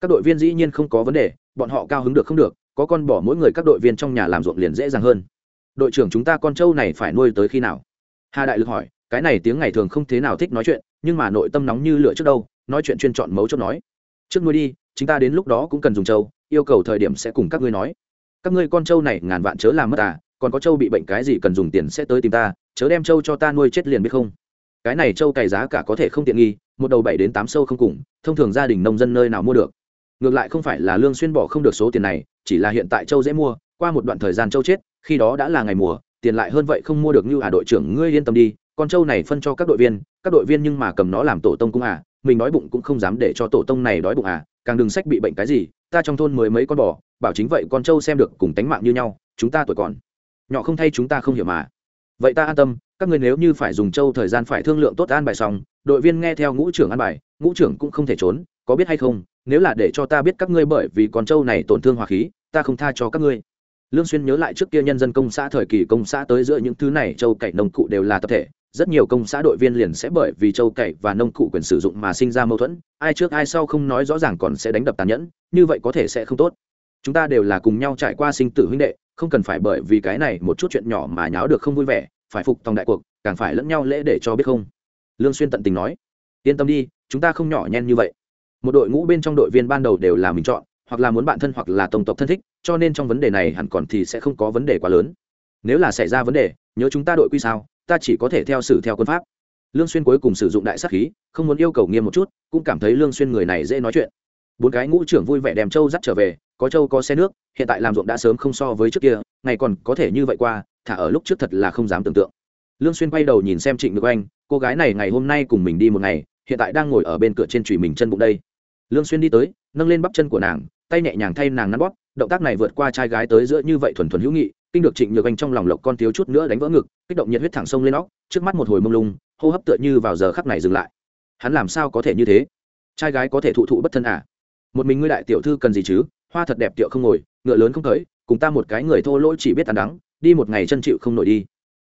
Các đội viên dĩ nhiên không có vấn đề, bọn họ cao hứng được không được, có con bỏ mỗi người các đội viên trong nhà làm ruộng liền dễ dàng hơn. Đội trưởng chúng ta con trâu này phải nuôi tới khi nào? Hà đại lực hỏi, cái này tiếng ngày thường không thế nào thích nói chuyện, nhưng mà nội tâm nóng như lửa trước đâu, nói chuyện chuyên chọn mấu chốt nói. Trước nuôi đi, chúng ta đến lúc đó cũng cần dùng trâu, yêu cầu thời điểm sẽ cùng các ngươi nói. Các ngươi con trâu này ngàn vạn chớ làm mất à còn có trâu bị bệnh cái gì cần dùng tiền sẽ tới tìm ta, chớ đem trâu cho ta nuôi chết liền biết không? Cái này trâu cày giá cả có thể không tiện nghi, một đầu bảy đến tám sâu không cùng, thông thường gia đình nông dân nơi nào mua được. Ngược lại không phải là lương xuyên bỏ không được số tiền này, chỉ là hiện tại trâu dễ mua, qua một đoạn thời gian trâu chết, khi đó đã là ngày mùa, tiền lại hơn vậy không mua được như à đội trưởng ngươi yên tâm đi, con trâu này phân cho các đội viên, các đội viên nhưng mà cầm nó làm tổ tông cũng à mình nói bụng cũng không dám để cho tổ tông này đói bụng à càng đừng sách bị bệnh cái gì, ta trong thôn mới mấy con bò, bảo chính vậy con trâu xem được cùng tánh mạng như nhau, chúng ta tuổi còn nhỏ không thay chúng ta không hiểu mà. Vậy ta an tâm, các người nếu như phải dùng châu thời gian phải thương lượng tốt an bài xong, đội viên nghe theo ngũ trưởng an bài, ngũ trưởng cũng không thể trốn, có biết hay không, nếu là để cho ta biết các ngươi bởi vì con châu này tổn thương hòa khí, ta không tha cho các ngươi. Lương xuyên nhớ lại trước kia nhân dân công xã thời kỳ công xã tới giữa những thứ này, châu cậy nông cụ đều là tập thể, rất nhiều công xã đội viên liền sẽ bởi vì châu cậy và nông cụ quyền sử dụng mà sinh ra mâu thuẫn, ai trước ai sau không nói rõ ràng còn sẽ đánh đập tàn nhẫn, như vậy có thể sẽ không tốt. Chúng ta đều là cùng nhau trải qua sinh tử huynh đệ không cần phải bởi vì cái này một chút chuyện nhỏ mà nháo được không vui vẻ, phải phục tòng đại cuộc, càng phải lẫn nhau lễ để cho biết không. Lương xuyên tận tình nói. Yên tâm đi, chúng ta không nhỏ nhen như vậy. Một đội ngũ bên trong đội viên ban đầu đều là mình chọn, hoặc là muốn bạn thân hoặc là tổng tộc thân thích, cho nên trong vấn đề này hẳn còn thì sẽ không có vấn đề quá lớn. Nếu là xảy ra vấn đề, nhớ chúng ta đội quy sao, ta chỉ có thể theo xử theo quân pháp. Lương xuyên cuối cùng sử dụng đại sát khí, không muốn yêu cầu nghiêm một chút, cũng cảm thấy lương xuyên người này dễ nói chuyện. Bốn cái ngũ trưởng vui vẻ đem châu dắt trở về có châu có xe nước, hiện tại làm ruộng đã sớm không so với trước kia, ngày còn có thể như vậy qua, thả ở lúc trước thật là không dám tưởng tượng. Lương xuyên quay đầu nhìn xem trịnh được anh, cô gái này ngày hôm nay cùng mình đi một ngày, hiện tại đang ngồi ở bên cửa trên chùy mình chân bụng đây. Lương xuyên đi tới, nâng lên bắp chân của nàng, tay nhẹ nhàng thay nàng nắn bóp, động tác này vượt qua trai gái tới giữa như vậy thuần thuần hữu nghị, kinh được trịnh nhược anh trong lòng lộc con thiếu chút nữa đánh vỡ ngực, kích động nhiệt huyết thẳng sông lên óc, trước mắt một hồi mông lung, hô hấp tựa như vào giờ khắc này dừng lại. Hắn làm sao có thể như thế? Trai gái có thể thụ thụ bất thân à? Một mình ngươi đại tiểu thư cần gì chứ? Hoa thật đẹp tiệu không ngồi, ngựa lớn không tới, cùng ta một cái người thô lỗi chỉ biết tàn đắng, đi một ngày chân chịu không nổi đi.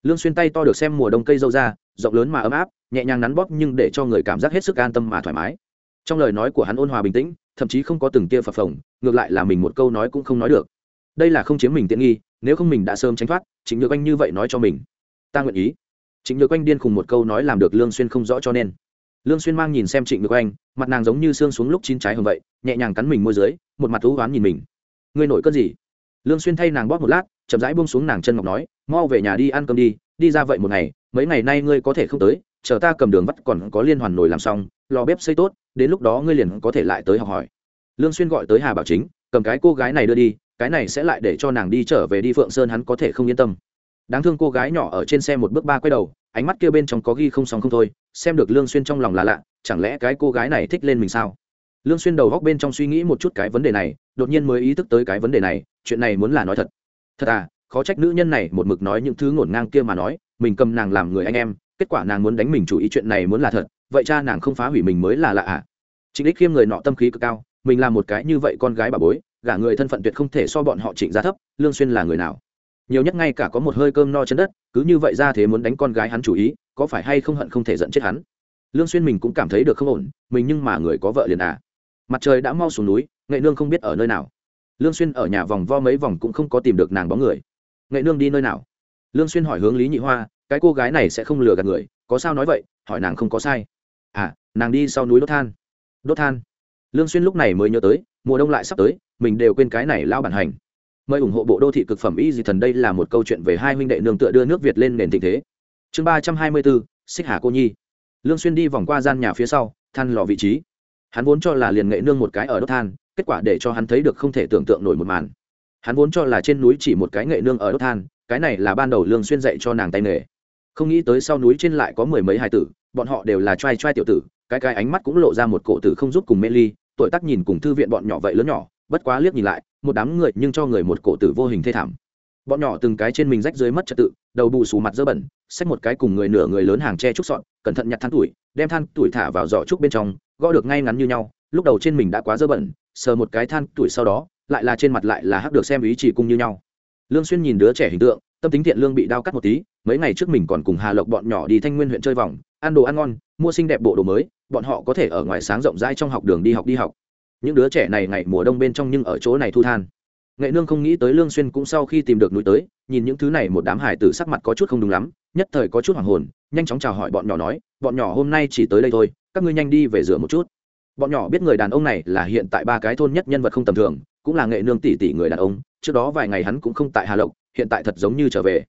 Lương xuyên tay to được xem mùa đông cây dâu ra, rộng lớn mà ấm áp, nhẹ nhàng nắn bóp nhưng để cho người cảm giác hết sức an tâm mà thoải mái. Trong lời nói của hắn ôn hòa bình tĩnh, thậm chí không có từng tia phập phồng, ngược lại là mình một câu nói cũng không nói được. Đây là không chiếm mình tiện nghi, nếu không mình đã sớm tránh thoát chính nhược anh như vậy nói cho mình. Ta nguyện ý. Chính nhược anh điên cùng một câu nói làm được lương xuyên không rõ cho nên lương xuyên mang nhìn xem trịnh nhược anh, mặt nàng giống như xương xuống lúc chín trái hồng vậy, nhẹ nhàng cắn mình môi dưới, một mặt thú oán nhìn mình. Ngươi nổi cơn gì? Lương xuyên thay nàng bóp một lát, chậm rãi buông xuống nàng chân ngọc nói, mau về nhà đi ăn cơm đi đi ra vậy một ngày, mấy ngày nay ngươi có thể không tới, chờ ta cầm đường vắt còn có liên hoàn nồi làm xong, lò bếp xây tốt, đến lúc đó ngươi liền có thể lại tới học hỏi. Lương xuyên gọi tới hà bảo chính, cầm cái cô gái này đưa đi, cái này sẽ lại để cho nàng đi trở về đi phượng sơn hắn có thể không yên tâm. Đáng thương cô gái nhỏ ở trên xe một bước ba quay đầu ánh mắt kia bên trong có ghi không xong không thôi, xem được lương xuyên trong lòng là lạ, chẳng lẽ cái cô gái này thích lên mình sao? Lương xuyên đầu góc bên trong suy nghĩ một chút cái vấn đề này, đột nhiên mới ý thức tới cái vấn đề này, chuyện này muốn là nói thật. Thật à khó trách nữ nhân này một mực nói những thứ ngổn ngang kia mà nói, mình cầm nàng làm người anh em, kết quả nàng muốn đánh mình chủ ý chuyện này muốn là thật, vậy cha nàng không phá hủy mình mới là lạ à? Trịnh đích khiêm người nọ tâm khí cực cao, mình là một cái như vậy con gái bà bối, gả người thân phận tuyệt không thể so bọn họ trịnh gia thấp, lương xuyên là người nào? Nhiều nhất ngay cả có một hơi cơm no chân đất, cứ như vậy ra thế muốn đánh con gái hắn chủ ý, có phải hay không hận không thể giận chết hắn? Lương xuyên mình cũng cảm thấy được không ổn, mình nhưng mà người có vợ liền à. Mặt trời đã mau xuống núi, nghệ nương không biết ở nơi nào. Lương xuyên ở nhà vòng vo mấy vòng cũng không có tìm được nàng bóng người. Nghệ nương đi nơi nào? Lương xuyên hỏi hướng lý nhị hoa, cái cô gái này sẽ không lừa gạt người, có sao nói vậy? Hỏi nàng không có sai. À nàng đi sau núi đốt than. Đốt than. Lương xuyên lúc này mới nhớ tới, mùa đông lại sắp tới, mình đều quên cái này lao bản hành mời ủng hộ bộ đô thị cực phẩm y dị thần đây là một câu chuyện về hai huynh đệ nương tựa đưa nước việt lên nền tình thế. Chương ba trăm hai mươi bốn, xích hà cô nhi. Lương xuyên đi vòng qua gian nhà phía sau, than lò vị trí. Hắn vốn cho là liền nghệ nương một cái ở đốt than, kết quả để cho hắn thấy được không thể tưởng tượng nổi một màn. Hắn vốn cho là trên núi chỉ một cái nghệ nương ở đốt than, cái này là ban đầu lương xuyên dạy cho nàng tay nghề. Không nghĩ tới sau núi trên lại có mười mấy hài tử, bọn họ đều là trai trai tiểu tử, cái cái ánh mắt cũng lộ ra một cổ tử không giúp cùng mê ly, tuổi tác nhìn cùng thư viện bọn nhỏ vậy lớn nhỏ bất quá liếc nhìn lại, một đám người nhưng cho người một cổ tử vô hình thê thảm. Bọn nhỏ từng cái trên mình rách dưới mất trật tự, đầu bù xù mặt dơ bẩn, xách một cái cùng người nửa người lớn hàng tre trúc sọn, cẩn thận nhặt than tuổi, đem than tuổi thả vào giỏ trúc bên trong, gõ được ngay ngắn như nhau, lúc đầu trên mình đã quá dơ bẩn, sờ một cái than tuổi sau đó, lại là trên mặt lại là hắc được xem ý chỉ cung như nhau. Lương xuyên nhìn đứa trẻ hình tượng, tâm tính thiện lương bị đau cắt một tí, mấy ngày trước mình còn cùng hà lộc bọn nhỏ đi thanh nguyên huyện chơi vòng, ăn đồ ăn ngon, mua xinh đẹp bộ đồ mới, bọn họ có thể ở ngoài sáng rộng rãi trong học đường đi học đi học những đứa trẻ này ngày mùa đông bên trong nhưng ở chỗ này thu than. Nghệ nương không nghĩ tới lương xuyên cũng sau khi tìm được núi tới, nhìn những thứ này một đám hải tử sắc mặt có chút không đúng lắm, nhất thời có chút hoảng hồn, nhanh chóng chào hỏi bọn nhỏ nói, bọn nhỏ hôm nay chỉ tới đây thôi, các ngươi nhanh đi về rửa một chút. Bọn nhỏ biết người đàn ông này là hiện tại ba cái thôn nhất nhân vật không tầm thường, cũng là nghệ nương tỷ tỷ người đàn ông, trước đó vài ngày hắn cũng không tại hà lộc, hiện tại thật giống như trở về.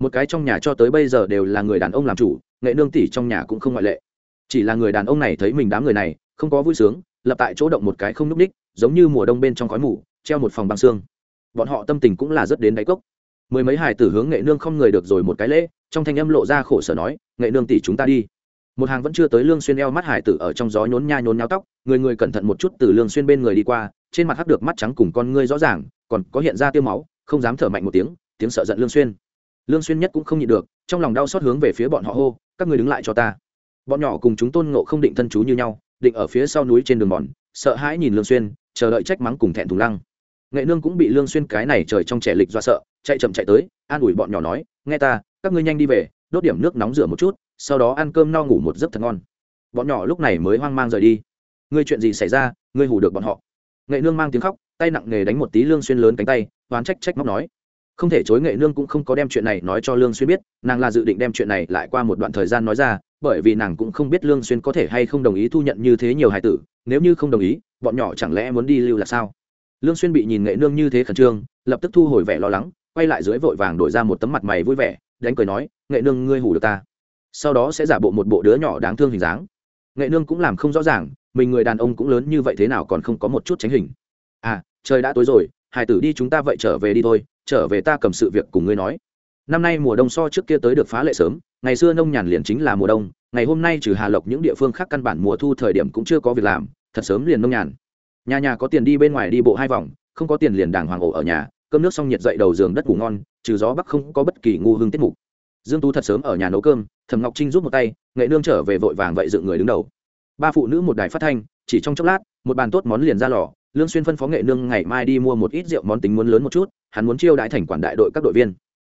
Một cái trong nhà cho tới bây giờ đều là người đàn ông làm chủ, nghệ nương tỷ trong nhà cũng không ngoại lệ. Chỉ là người đàn ông này thấy mình đám người này, không có vui sướng lập tại chỗ động một cái không n ú c ních, giống như mùa đông bên trong khói mù, treo một phòng băng xương. Bọn họ tâm tình cũng là rất đến đáy cốc. Mười mấy hải tử hướng nghệ nương không người được rồi một cái lễ, trong thanh âm lộ ra khổ sở nói, nghệ nương tỷ chúng ta đi. Một hàng vẫn chưa tới lương xuyên eo mắt hải tử ở trong gió nhốn nha nhốn nháo tóc, người người cẩn thận một chút từ lương xuyên bên người đi qua, trên mặt hắc được mắt trắng cùng con ngươi rõ ràng, còn có hiện ra tiêu máu, không dám thở mạnh một tiếng tiếng sợ giận lương xuyên. Lương xuyên nhất cũng không nhịn được, trong lòng đau xót hướng về phía bọn họ hô, các ngươi đứng lại cho ta. Bọn nhỏ cùng chúng tôn ngộ không định thân chú như nhau định ở phía sau núi trên đường mòn, sợ hãi nhìn lương xuyên, chờ đợi trách mắng cùng thẹn thùng lăng. Nghệ nương cũng bị lương xuyên cái này trời trong trẻ lịch do sợ, chạy chậm chạy tới, an ủi bọn nhỏ nói, nghe ta, các ngươi nhanh đi về, đốt điểm nước nóng rửa một chút, sau đó ăn cơm no ngủ một giấc thật ngon. Bọn nhỏ lúc này mới hoang mang rời đi. Ngươi chuyện gì xảy ra, ngươi hù được bọn họ? Nghệ nương mang tiếng khóc, tay nặng nghề đánh một tí lương xuyên lớn cánh tay, oán trách trách móc nói không thể chối nghệ nương cũng không có đem chuyện này nói cho lương xuyên biết, nàng là dự định đem chuyện này lại qua một đoạn thời gian nói ra, bởi vì nàng cũng không biết lương xuyên có thể hay không đồng ý thu nhận như thế nhiều hài tử, nếu như không đồng ý, bọn nhỏ chẳng lẽ muốn đi lưu là sao? Lương xuyên bị nhìn nghệ nương như thế khẩn trương, lập tức thu hồi vẻ lo lắng, quay lại dưới vội vàng đổi ra một tấm mặt mày vui vẻ, đánh cười nói, nghệ nương, ngươi hủ được ta. Sau đó sẽ giả bộ một bộ đứa nhỏ đáng thương hình dáng. Nghệ nương cũng làm không rõ ràng, mình người đàn ông cũng lớn như vậy thế nào còn không có một chút tránh hình. À trời đã tối rồi hải tử đi chúng ta vậy trở về đi thôi trở về ta cầm sự việc cùng ngươi nói. Năm nay mùa đông so trước kia tới được phá lệ sớm, ngày xưa nông nhàn liền chính là mùa đông, ngày hôm nay trừ hà lộc những địa phương khác căn bản mùa thu thời điểm cũng chưa có việc làm, thật sớm liền nông nhàn. Nhà nhà có tiền đi bên ngoài đi bộ hai vòng, không có tiền liền đàng hoàng ổ ở nhà, cơm nước xong nhiệt dậy đầu giường đất ngủ ngon, trừ gió bắc không có bất kỳ ngu hương tiết mục. Dương tú thật sớm ở nhà nấu cơm thầm ngọc trinh rút một tay, nghệ nương trở về vội vàng vậy dựng người đứng đầu. Ba phụ nữ một đài phát thanh, chỉ trong chốc lát, một bàn tốt món liền ra lò lương xuyên phân phó nghệ nương ngày mai đi mua một ít rượu món tính muốn lớn một chút, hắn muốn chiêu đãi thành quản đại đội các đội viên.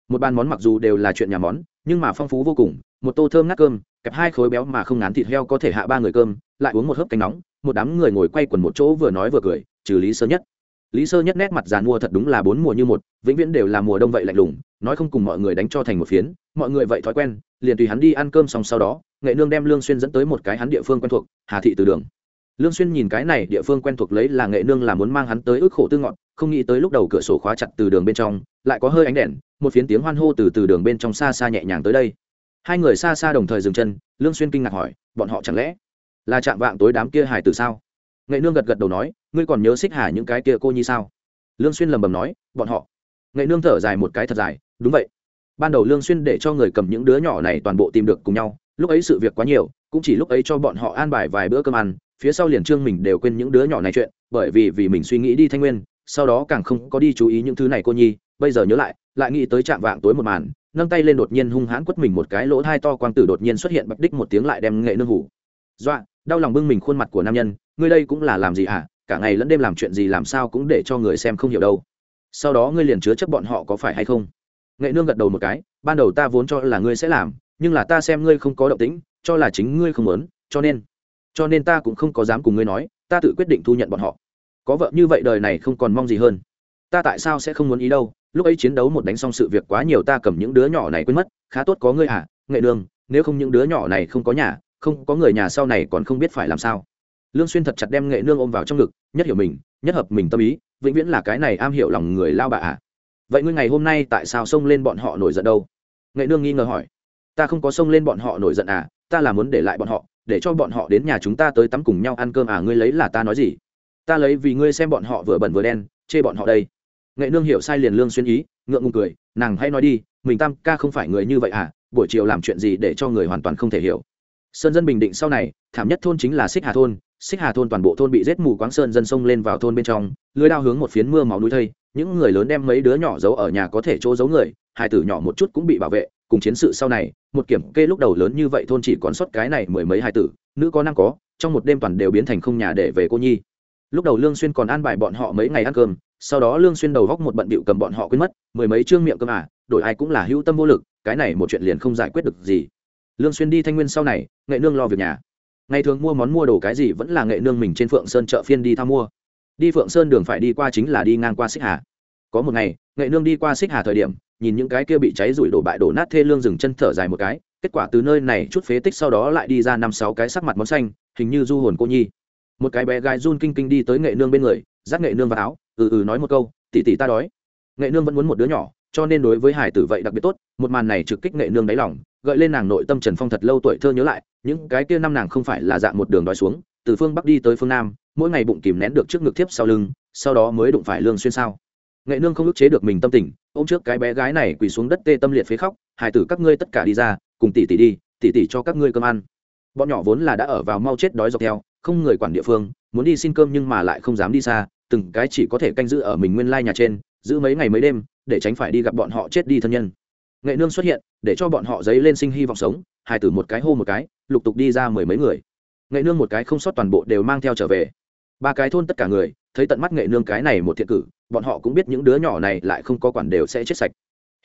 Một bàn món mặc dù đều là chuyện nhà món, nhưng mà phong phú vô cùng, một tô thơm ngát cơm, kẹp hai khối béo mà không ngán thịt heo có thể hạ ba người cơm, lại uống một hớp canh nóng, một đám người ngồi quay quần một chỗ vừa nói vừa cười, trừ lý sơ nhất. Lý sơ nhất nét mặt giàn mua thật đúng là bốn mùa như một, vĩnh viễn đều là mùa đông vậy lạnh lùng, nói không cùng mọi người đánh cho thành một phiến, mọi người vậy thói quen, liền tùy hắn đi ăn cơm xong sau đó, nghệ nương đem lương xuyên dẫn tới một cái hắn địa phương quen thuộc, hà thị từ đường lương xuyên nhìn cái này địa phương quen thuộc lấy là nghệ nương là muốn mang hắn tới ước khổ tư ngọn, không nghĩ tới lúc đầu cửa sổ khóa chặt từ đường bên trong, lại có hơi ánh đèn, một phiến tiếng hoan hô từ từ đường bên trong xa xa nhẹ nhàng tới đây. Hai người xa xa đồng thời dừng chân, lương xuyên kinh ngạc hỏi, bọn họ chẳng lẽ là chạm vạng tối đám kia hài tử sao? Nghệ nương gật gật đầu nói, ngươi còn nhớ xích hà những cái kia cô nhi sao? Lương xuyên lầm bầm nói, bọn họ. Nghệ nương thở dài một cái thật dài, đúng vậy. Ban đầu lương xuyên để cho người cầm những đứa nhỏ này toàn bộ tìm được cùng nhau, lúc ấy sự việc quá nhiều, cũng chỉ lúc ấy cho bọn họ an bài vài bữa cơm ăn phía sau liền trương mình đều quên những đứa nhỏ này chuyện, bởi vì vì mình suy nghĩ đi thanh nguyên, sau đó càng không có đi chú ý những thứ này cô nhi, bây giờ nhớ lại lại nghĩ tới trạm vạng tối một màn, nâng tay lên đột nhiên hung hãn quất mình một cái lỗ thai to quang tử đột nhiên xuất hiện bạch đích một tiếng lại đem nghệ nương hủ dọa, đau lòng bưng mình khuôn mặt của nam nhân, ngươi đây cũng là làm gì hả? Cả ngày lẫn đêm làm chuyện gì làm sao cũng để cho người xem không hiểu đâu. Sau đó ngươi liền chứa chấp bọn họ có phải hay không? Nghệ nương gật đầu một cái, ban đầu ta vốn cho là ngươi sẽ làm, nhưng là ta xem ngươi không có động tĩnh, cho là chính ngươi không muốn, cho nên cho nên ta cũng không có dám cùng ngươi nói, ta tự quyết định thu nhận bọn họ. Có vợ như vậy đời này không còn mong gì hơn. Ta tại sao sẽ không muốn ý đâu? Lúc ấy chiến đấu một đánh xong sự việc quá nhiều ta cầm những đứa nhỏ này quên mất, khá tốt có ngươi à nghệ đường, nếu không những đứa nhỏ này không có nhà, không có người nhà sau này còn không biết phải làm sao. Lương xuyên thật chặt đem nghệ nương ôm vào trong ngực, nhất hiểu mình, nhất hợp mình tâm ý, vĩnh viễn là cái này am hiểu lòng người lao bà à. Vậy ngươi ngày hôm nay tại sao xông lên bọn họ nổi giận đâu? Nghệ nương nghi ngờ hỏi. Ta không có xông lên bọn họ nổi giận à ta là muốn để lại bọn họ để cho bọn họ đến nhà chúng ta tới tắm cùng nhau ăn cơm à ngươi lấy là ta nói gì? Ta lấy vì ngươi xem bọn họ vừa bẩn vừa đen, chê bọn họ đây. Nghệ nương hiểu sai liền lương xuyên ý, ngượng ngùng cười, nàng hay nói đi, mình tam ca không phải người như vậy à buổi chiều làm chuyện gì để cho người hoàn toàn không thể hiểu. Sơn dân bình định sau này, thảm nhất thôn chính là xích hà thôn, xích hà thôn toàn bộ thôn bị rết mù quáng sơn dân sông lên vào thôn bên trong, lưới đao hướng một phiến mưa máu núi thây, những người lớn đem mấy đứa nhỏ giấu ở nhà có thể chỗ giấu người, hai tử nhỏ một chút cũng bị bảo vệ cùng chiến sự sau này, một kiểm kê lúc đầu lớn như vậy thôn chỉ còn sót cái này mười mấy hai tử, nữ có năm có, trong một đêm toàn đều biến thành không nhà để về cô nhi. Lúc đầu lương xuyên còn an bài bọn họ mấy ngày ăn cơm, sau đó lương xuyên đầu góc một bận bịu cầm bọn họ quên mất, mười mấy trương miệng cơm à đổi ai cũng là hữu tâm vô lực, cái này một chuyện liền không giải quyết được gì. Lương xuyên đi thanh nguyên sau này, nghệ nương lo việc nhà. Ngày thường mua món mua đồ cái gì vẫn là nghệ nương mình trên phượng sơn chợ phiên đi thao mua. Đi phượng sơn đường phải đi qua chính là đi ngang qua xích hà. Có một ngày, nghệ nương đi qua xích hà thời điểm nhìn những cái kia bị cháy rủi đổ bại đổ nát thê lương dừng chân thở dài một cái, kết quả từ nơi này chút phế tích sau đó lại đi ra năm sáu cái sắc mặt món xanh, hình như du hồn cô nhi. Một cái bé gái run kinh kinh đi tới nghệ nương bên người, dắt nghệ nương vào áo ừ ừ nói một câu tỉ tỉ ta đói. Nghệ nương vẫn muốn một đứa nhỏ, cho nên đối với hải tử vậy đặc biệt tốt, một màn này trực kích nghệ nương đáy lòng, gợi lên nàng nội tâm trần phong thật lâu tuổi thơ nhớ lại, những cái kia năm nàng không phải là dạng một đường đói xuống, từ phương bắc đi tới phương nam, mỗi ngày bụng kìm nén được trước ngực tiếp sau lưng, sau đó mới đụng phải lương xuyên sao nghệ nương không ức chế được mình tâm tình, ôm trước cái bé gái này quỳ xuống đất tê tâm liệt phế khóc hải tử các ngươi tất cả đi ra, cùng tỷ tỷ đi, tỷ tỷ cho các ngươi cơm ăn. Bọn nhỏ vốn là đã ở vào mau chết đói dọc theo, không người quản địa phương, muốn đi xin cơm nhưng mà lại không dám đi xa, từng cái chỉ có thể canh giữ ở mình nguyên lai nhà trên, giữ mấy ngày mấy đêm, để tránh phải đi gặp bọn họ chết đi thân nhân. Nghệ nương xuất hiện, để cho bọn họ dấy lên sinh hy vọng sống Hải tử một cái hô một cái, lục tục đi ra mười mấy người. Nghệ nương một cái không sót toàn bộ đều mang theo trở về. Ba cái thôn tất cả người thấy tận mắt nghệ nương cái này một thiện cử, bọn họ cũng biết những đứa nhỏ này lại không có quản đều sẽ chết sạch.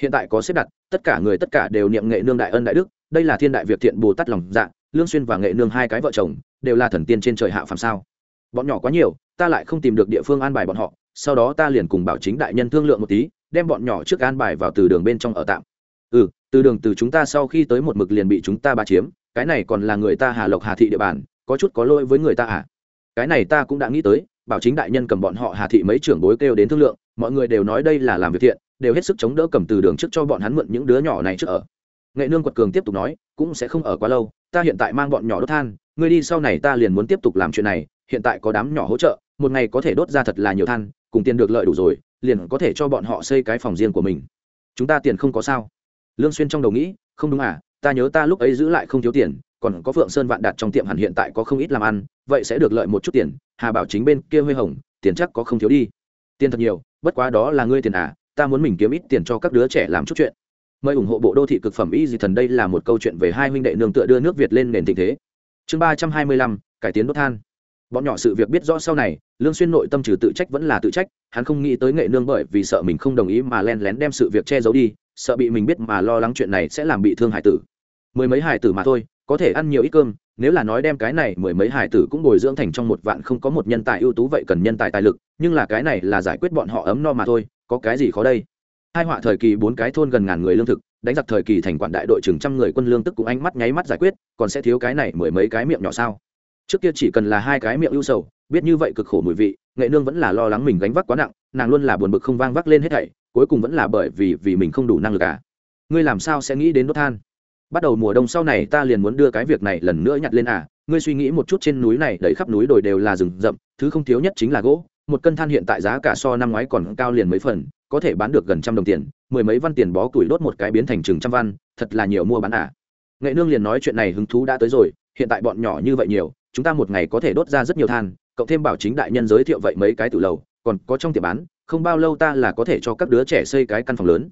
Hiện tại có xếp đặt, tất cả người tất cả đều niệm nghệ nương đại ân đại đức, đây là thiên đại việc thiện bồ tát lòng dạ lương xuyên và nghệ nương hai cái vợ chồng, đều là thần tiên trên trời hạ phàm sao. Bọn nhỏ quá nhiều, ta lại không tìm được địa phương an bài bọn họ, sau đó ta liền cùng bảo chính đại nhân thương lượng một tí, đem bọn nhỏ trước an bài vào từ đường bên trong ở tạm. Ừ từ đường từ chúng ta sau khi tới một mực liền bị chúng ta ba chiếm, cái này còn là người ta hà lộc hà thị địa bàn, có chút có lỗi với người ta à? Cái này ta cũng đã nghĩ tới bảo chính đại nhân cầm bọn họ hà thị mấy trưởng bối kêu đến thương lượng, mọi người đều nói đây là làm việc thiện, đều hết sức chống đỡ cầm từ đường trước cho bọn hắn mượn những đứa nhỏ này trước ở. Nghệ nương quật cường tiếp tục nói, cũng sẽ không ở quá lâu, ta hiện tại mang bọn nhỏ đốt than, ngươi đi sau này ta liền muốn tiếp tục làm chuyện này, hiện tại có đám nhỏ hỗ trợ, một ngày có thể đốt ra thật là nhiều than, cùng tiền được lợi đủ rồi, liền có thể cho bọn họ xây cái phòng riêng của mình. Chúng ta tiền không có sao. Lương xuyên trong đầu nghĩ, không đúng à ta nhớ ta lúc ấy giữ lại không thiếu tiền còn có phượng sơn vạn đạt trong tiệm hẳn hiện tại có không ít làm ăn, vậy sẽ được lợi một chút tiền, hà bảo chính bên kia huy hồng, tiền chắc có không thiếu đi. Tiền thật nhiều, bất quá đó là ngươi tiền à ta muốn mình kiếm ít tiền cho các đứa trẻ làm chút chuyện. Mời ủng hộ bộ đô thị cực phẩm y dị thần đây là một câu chuyện về hai huynh đệ nương tựa đưa nước việt lên nền tình thế. Chương ba trăm hai mươi lăm, cải tiến đốt than. Bọn nhỏ sự việc biết rõ sau này, lương xuyên nội tâm trừ tự trách vẫn là tự trách, hắn không nghĩ tới nghệ nương bởi vì sợ mình không đồng ý mà len lén đem sự việc che giấu đi, sợ bị mình biết mà lo lắng chuyện này sẽ làm bị thương hải tử. Mười mấy hải tử mà thôi có thể ăn nhiều ít cơm, nếu là nói đem cái này mười mấy hải tử cũng bồi dưỡng thành trong một vạn không có một nhân tài ưu tú vậy cần nhân tài tài lực, nhưng là cái này là giải quyết bọn họ ấm no mà thôi, có cái gì khó đây? Hai họa thời kỳ bốn cái thôn gần ngàn người lương thực, đánh giặc thời kỳ thành quản đại đội chừng trăm người quân lương tức cũng ánh mắt nháy mắt giải quyết, còn sẽ thiếu cái này mười mấy cái miệng nhỏ sao? Trước kia chỉ cần là hai cái miệng ưu sầu, biết như vậy cực khổ mùi vị, nghệ nương vẫn là lo lắng mình gánh vác quá nặng, nàng luôn là buồn bực không vang vác lên hết thảy, cuối cùng vẫn là bởi vì vì mình không đủ năng lực cả à. ngươi làm sao sẽ nghĩ đến đốt than? Bắt đầu mùa đông sau này ta liền muốn đưa cái việc này lần nữa nhặt lên à. Ngươi suy nghĩ một chút trên núi này đầy khắp núi đồi đều là rừng rậm, thứ không thiếu nhất chính là gỗ. Một cân than hiện tại giá cả so năm ngoái còn cao liền mấy phần, có thể bán được gần trăm đồng tiền. Mười mấy văn tiền bó củi đốt một cái biến thành chừng trăm văn, thật là nhiều mua bán à. Nghệ nương liền nói chuyện này hứng thú đã tới rồi, hiện tại bọn nhỏ như vậy nhiều, chúng ta một ngày có thể đốt ra rất nhiều than, cộng thêm bảo chính đại nhân giới thiệu vậy mấy cái từ lầu, còn có trong tiệm bán, không bao lâu ta là có thể cho các đứa trẻ xây cái căn phòng lớn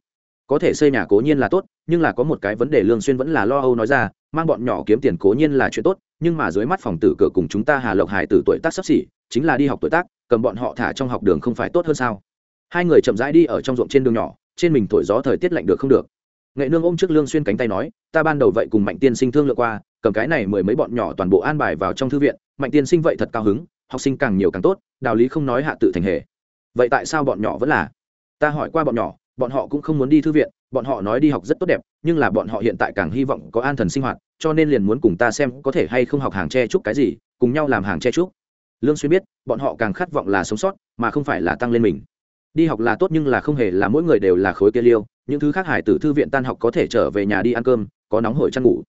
có thể xây nhà cố nhiên là tốt, nhưng là có một cái vấn đề lương xuyên vẫn là lo âu nói ra, mang bọn nhỏ kiếm tiền cố nhiên là chuyện tốt, nhưng mà dưới mắt phòng tử cửa cùng chúng ta hà lộc hải tử tuổi tác sắp xỉ, chính là đi học tuổi tác, cầm bọn họ thả trong học đường không phải tốt hơn sao? Hai người chậm rãi đi ở trong ruộng trên đường nhỏ, trên mình thổi gió thời tiết lạnh được không được. Nghệ nương ôm trước lương xuyên cánh tay nói, ta ban đầu vậy cùng mạnh tiên sinh thương lượng qua, cầm cái này mười mấy bọn nhỏ toàn bộ an bài vào trong thư viện, mạnh tiên sinh vậy thật cao hứng, học sinh càng nhiều càng tốt, đạo lý không nói hạ tự thành hề. Vậy tại sao bọn nhỏ vẫn là? Ta hỏi qua bọn nhỏ bọn họ cũng không muốn đi thư viện, bọn họ nói đi học rất tốt đẹp, nhưng là bọn họ hiện tại càng hy vọng có an thần sinh hoạt, cho nên liền muốn cùng ta xem có thể hay không học hàng tre trúc cái gì, cùng nhau làm hàng tre trúc lương xuyên biết, bọn họ càng khát vọng là sống sót, mà không phải là tăng lên mình. Đi học là tốt nhưng là không hề là mỗi người đều là khối kia liêu, những thứ khác hải tử thư viện tan học có thể trở về nhà đi ăn cơm, có nóng hổi chăn ngủ.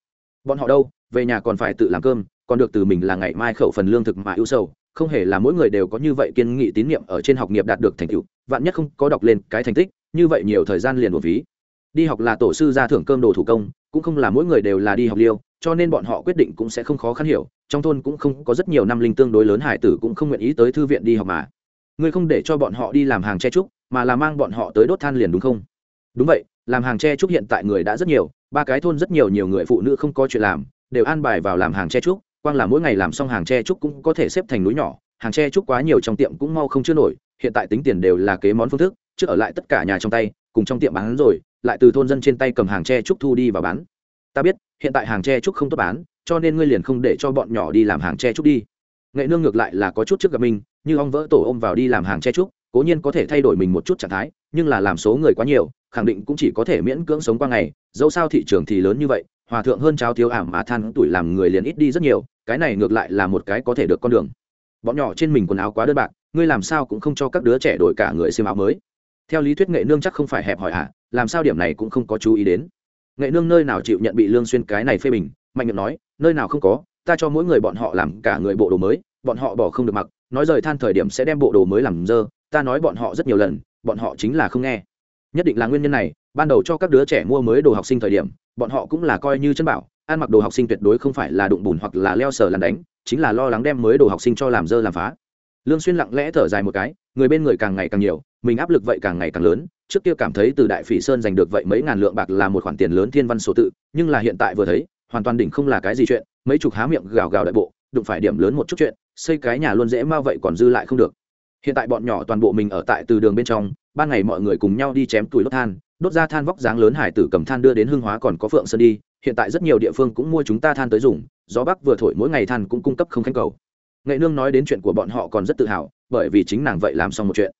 Bọn họ đâu, về nhà còn phải tự làm cơm, còn được từ mình là ngày mai khẩu phần lương thực mà ưu sầu, không hề là mỗi người đều có như vậy kiên nghị tín nhiệm ở trên học nghiệp đạt được thành tựu, vạn nhất không có đọc lên cái thành tích như vậy nhiều thời gian liền một ví. Đi học là tổ sư ra thưởng cơm đồ thủ công, cũng không là mỗi người đều là đi học liêu, cho nên bọn họ quyết định cũng sẽ không khó khăn hiểu, trong thôn cũng không có rất nhiều năm linh tương đối lớn hải tử cũng không nguyện ý tới thư viện đi học mà. Ngươi không để cho bọn họ đi làm hàng che trúc, mà là mang bọn họ tới đốt than liền đúng không? Đúng vậy, làm hàng che trúc hiện tại người đã rất nhiều, ba cái thôn rất nhiều nhiều người phụ nữ không có chuyện làm, đều an bài vào làm hàng che trúc, quang là mỗi ngày làm xong hàng che trúc cũng có thể xếp thành núi nhỏ, hàng che trúc quá nhiều trong tiệm cũng mau không chưa nổi, hiện tại tính tiền đều là kế món phương thức trước ở lại tất cả nhà trong tay, cùng trong tiệm bán rồi, lại từ thôn dân trên tay cầm hàng tre trúc thu đi và bán. Ta biết, hiện tại hàng tre trúc không tốt bán, cho nên ngươi liền không để cho bọn nhỏ đi làm hàng tre trúc đi. Nghệ nương ngược lại là có chút trước gặp mình, như ong vỡ tổ ôm vào đi làm hàng tre trúc, cố nhiên có thể thay đổi mình một chút trạng thái, nhưng là làm số người quá nhiều, khẳng định cũng chỉ có thể miễn cưỡng sống qua ngày. Dẫu sao thị trường thì lớn như vậy, hòa thượng hơn cháo thiếu ảm mà than tuổi làm người liền ít đi rất nhiều, cái này ngược lại là một cái có thể được con đường. Bọn nhỏ trên mình quần áo quá đơn bạc, ngươi làm sao cũng không cho các đứa trẻ đổi cả người xiêm áo mới theo lý thuyết nghệ nương chắc không phải hẹp hỏi ạ à, làm sao điểm này cũng không có chú ý đến. Nghệ nương nơi nào chịu nhận bị lương xuyên cái này phê bình mạnh miệng nói nơi nào không có ta cho mỗi người bọn họ làm cả người bộ đồ mới bọn họ bỏ không được mặc nói rời than thời điểm sẽ đem bộ đồ mới làm dơ ta nói bọn họ rất nhiều lần bọn họ chính là không nghe. Nhất định là nguyên nhân này ban đầu cho các đứa trẻ mua mới đồ học sinh thời điểm bọn họ cũng là coi như chân bảo ăn mặc đồ học sinh tuyệt đối không phải là đụng bùn hoặc là leo sờ làm đánh chính là lo lắng đem mới đồ học sinh cho làm dơ làm phá lương xuyên lặng lẽ thở dài một cái, người bên người càng ngày càng nhiều, mình áp lực vậy càng ngày càng lớn. Trước kia cảm thấy từ đại phỉ sơn giành được vậy mấy ngàn lượng bạc là một khoản tiền lớn thiên văn số tự, nhưng là hiện tại vừa thấy, hoàn toàn đỉnh không là cái gì chuyện, mấy chục há miệng gào gào đại bộ, đụng phải điểm lớn một chút chuyện, xây cái nhà luôn dễ mau vậy còn dư lại không được. Hiện tại bọn nhỏ toàn bộ mình ở tại từ đường bên trong, ban ngày mọi người cùng nhau đi chém tuổi đốt than, đốt ra than vóc dáng lớn hải tử cầm than đưa đến hương hóa còn có phượng sơn đi, hiện tại rất nhiều địa phương cũng mua chúng ta than tới dùng, gió bắc vừa thổi mỗi ngày than cũng cung cấp không khánh cầu nghệ nương nói đến chuyện của bọn họ còn rất tự hào, bởi vì chính nàng vậy làm xong một chuyện.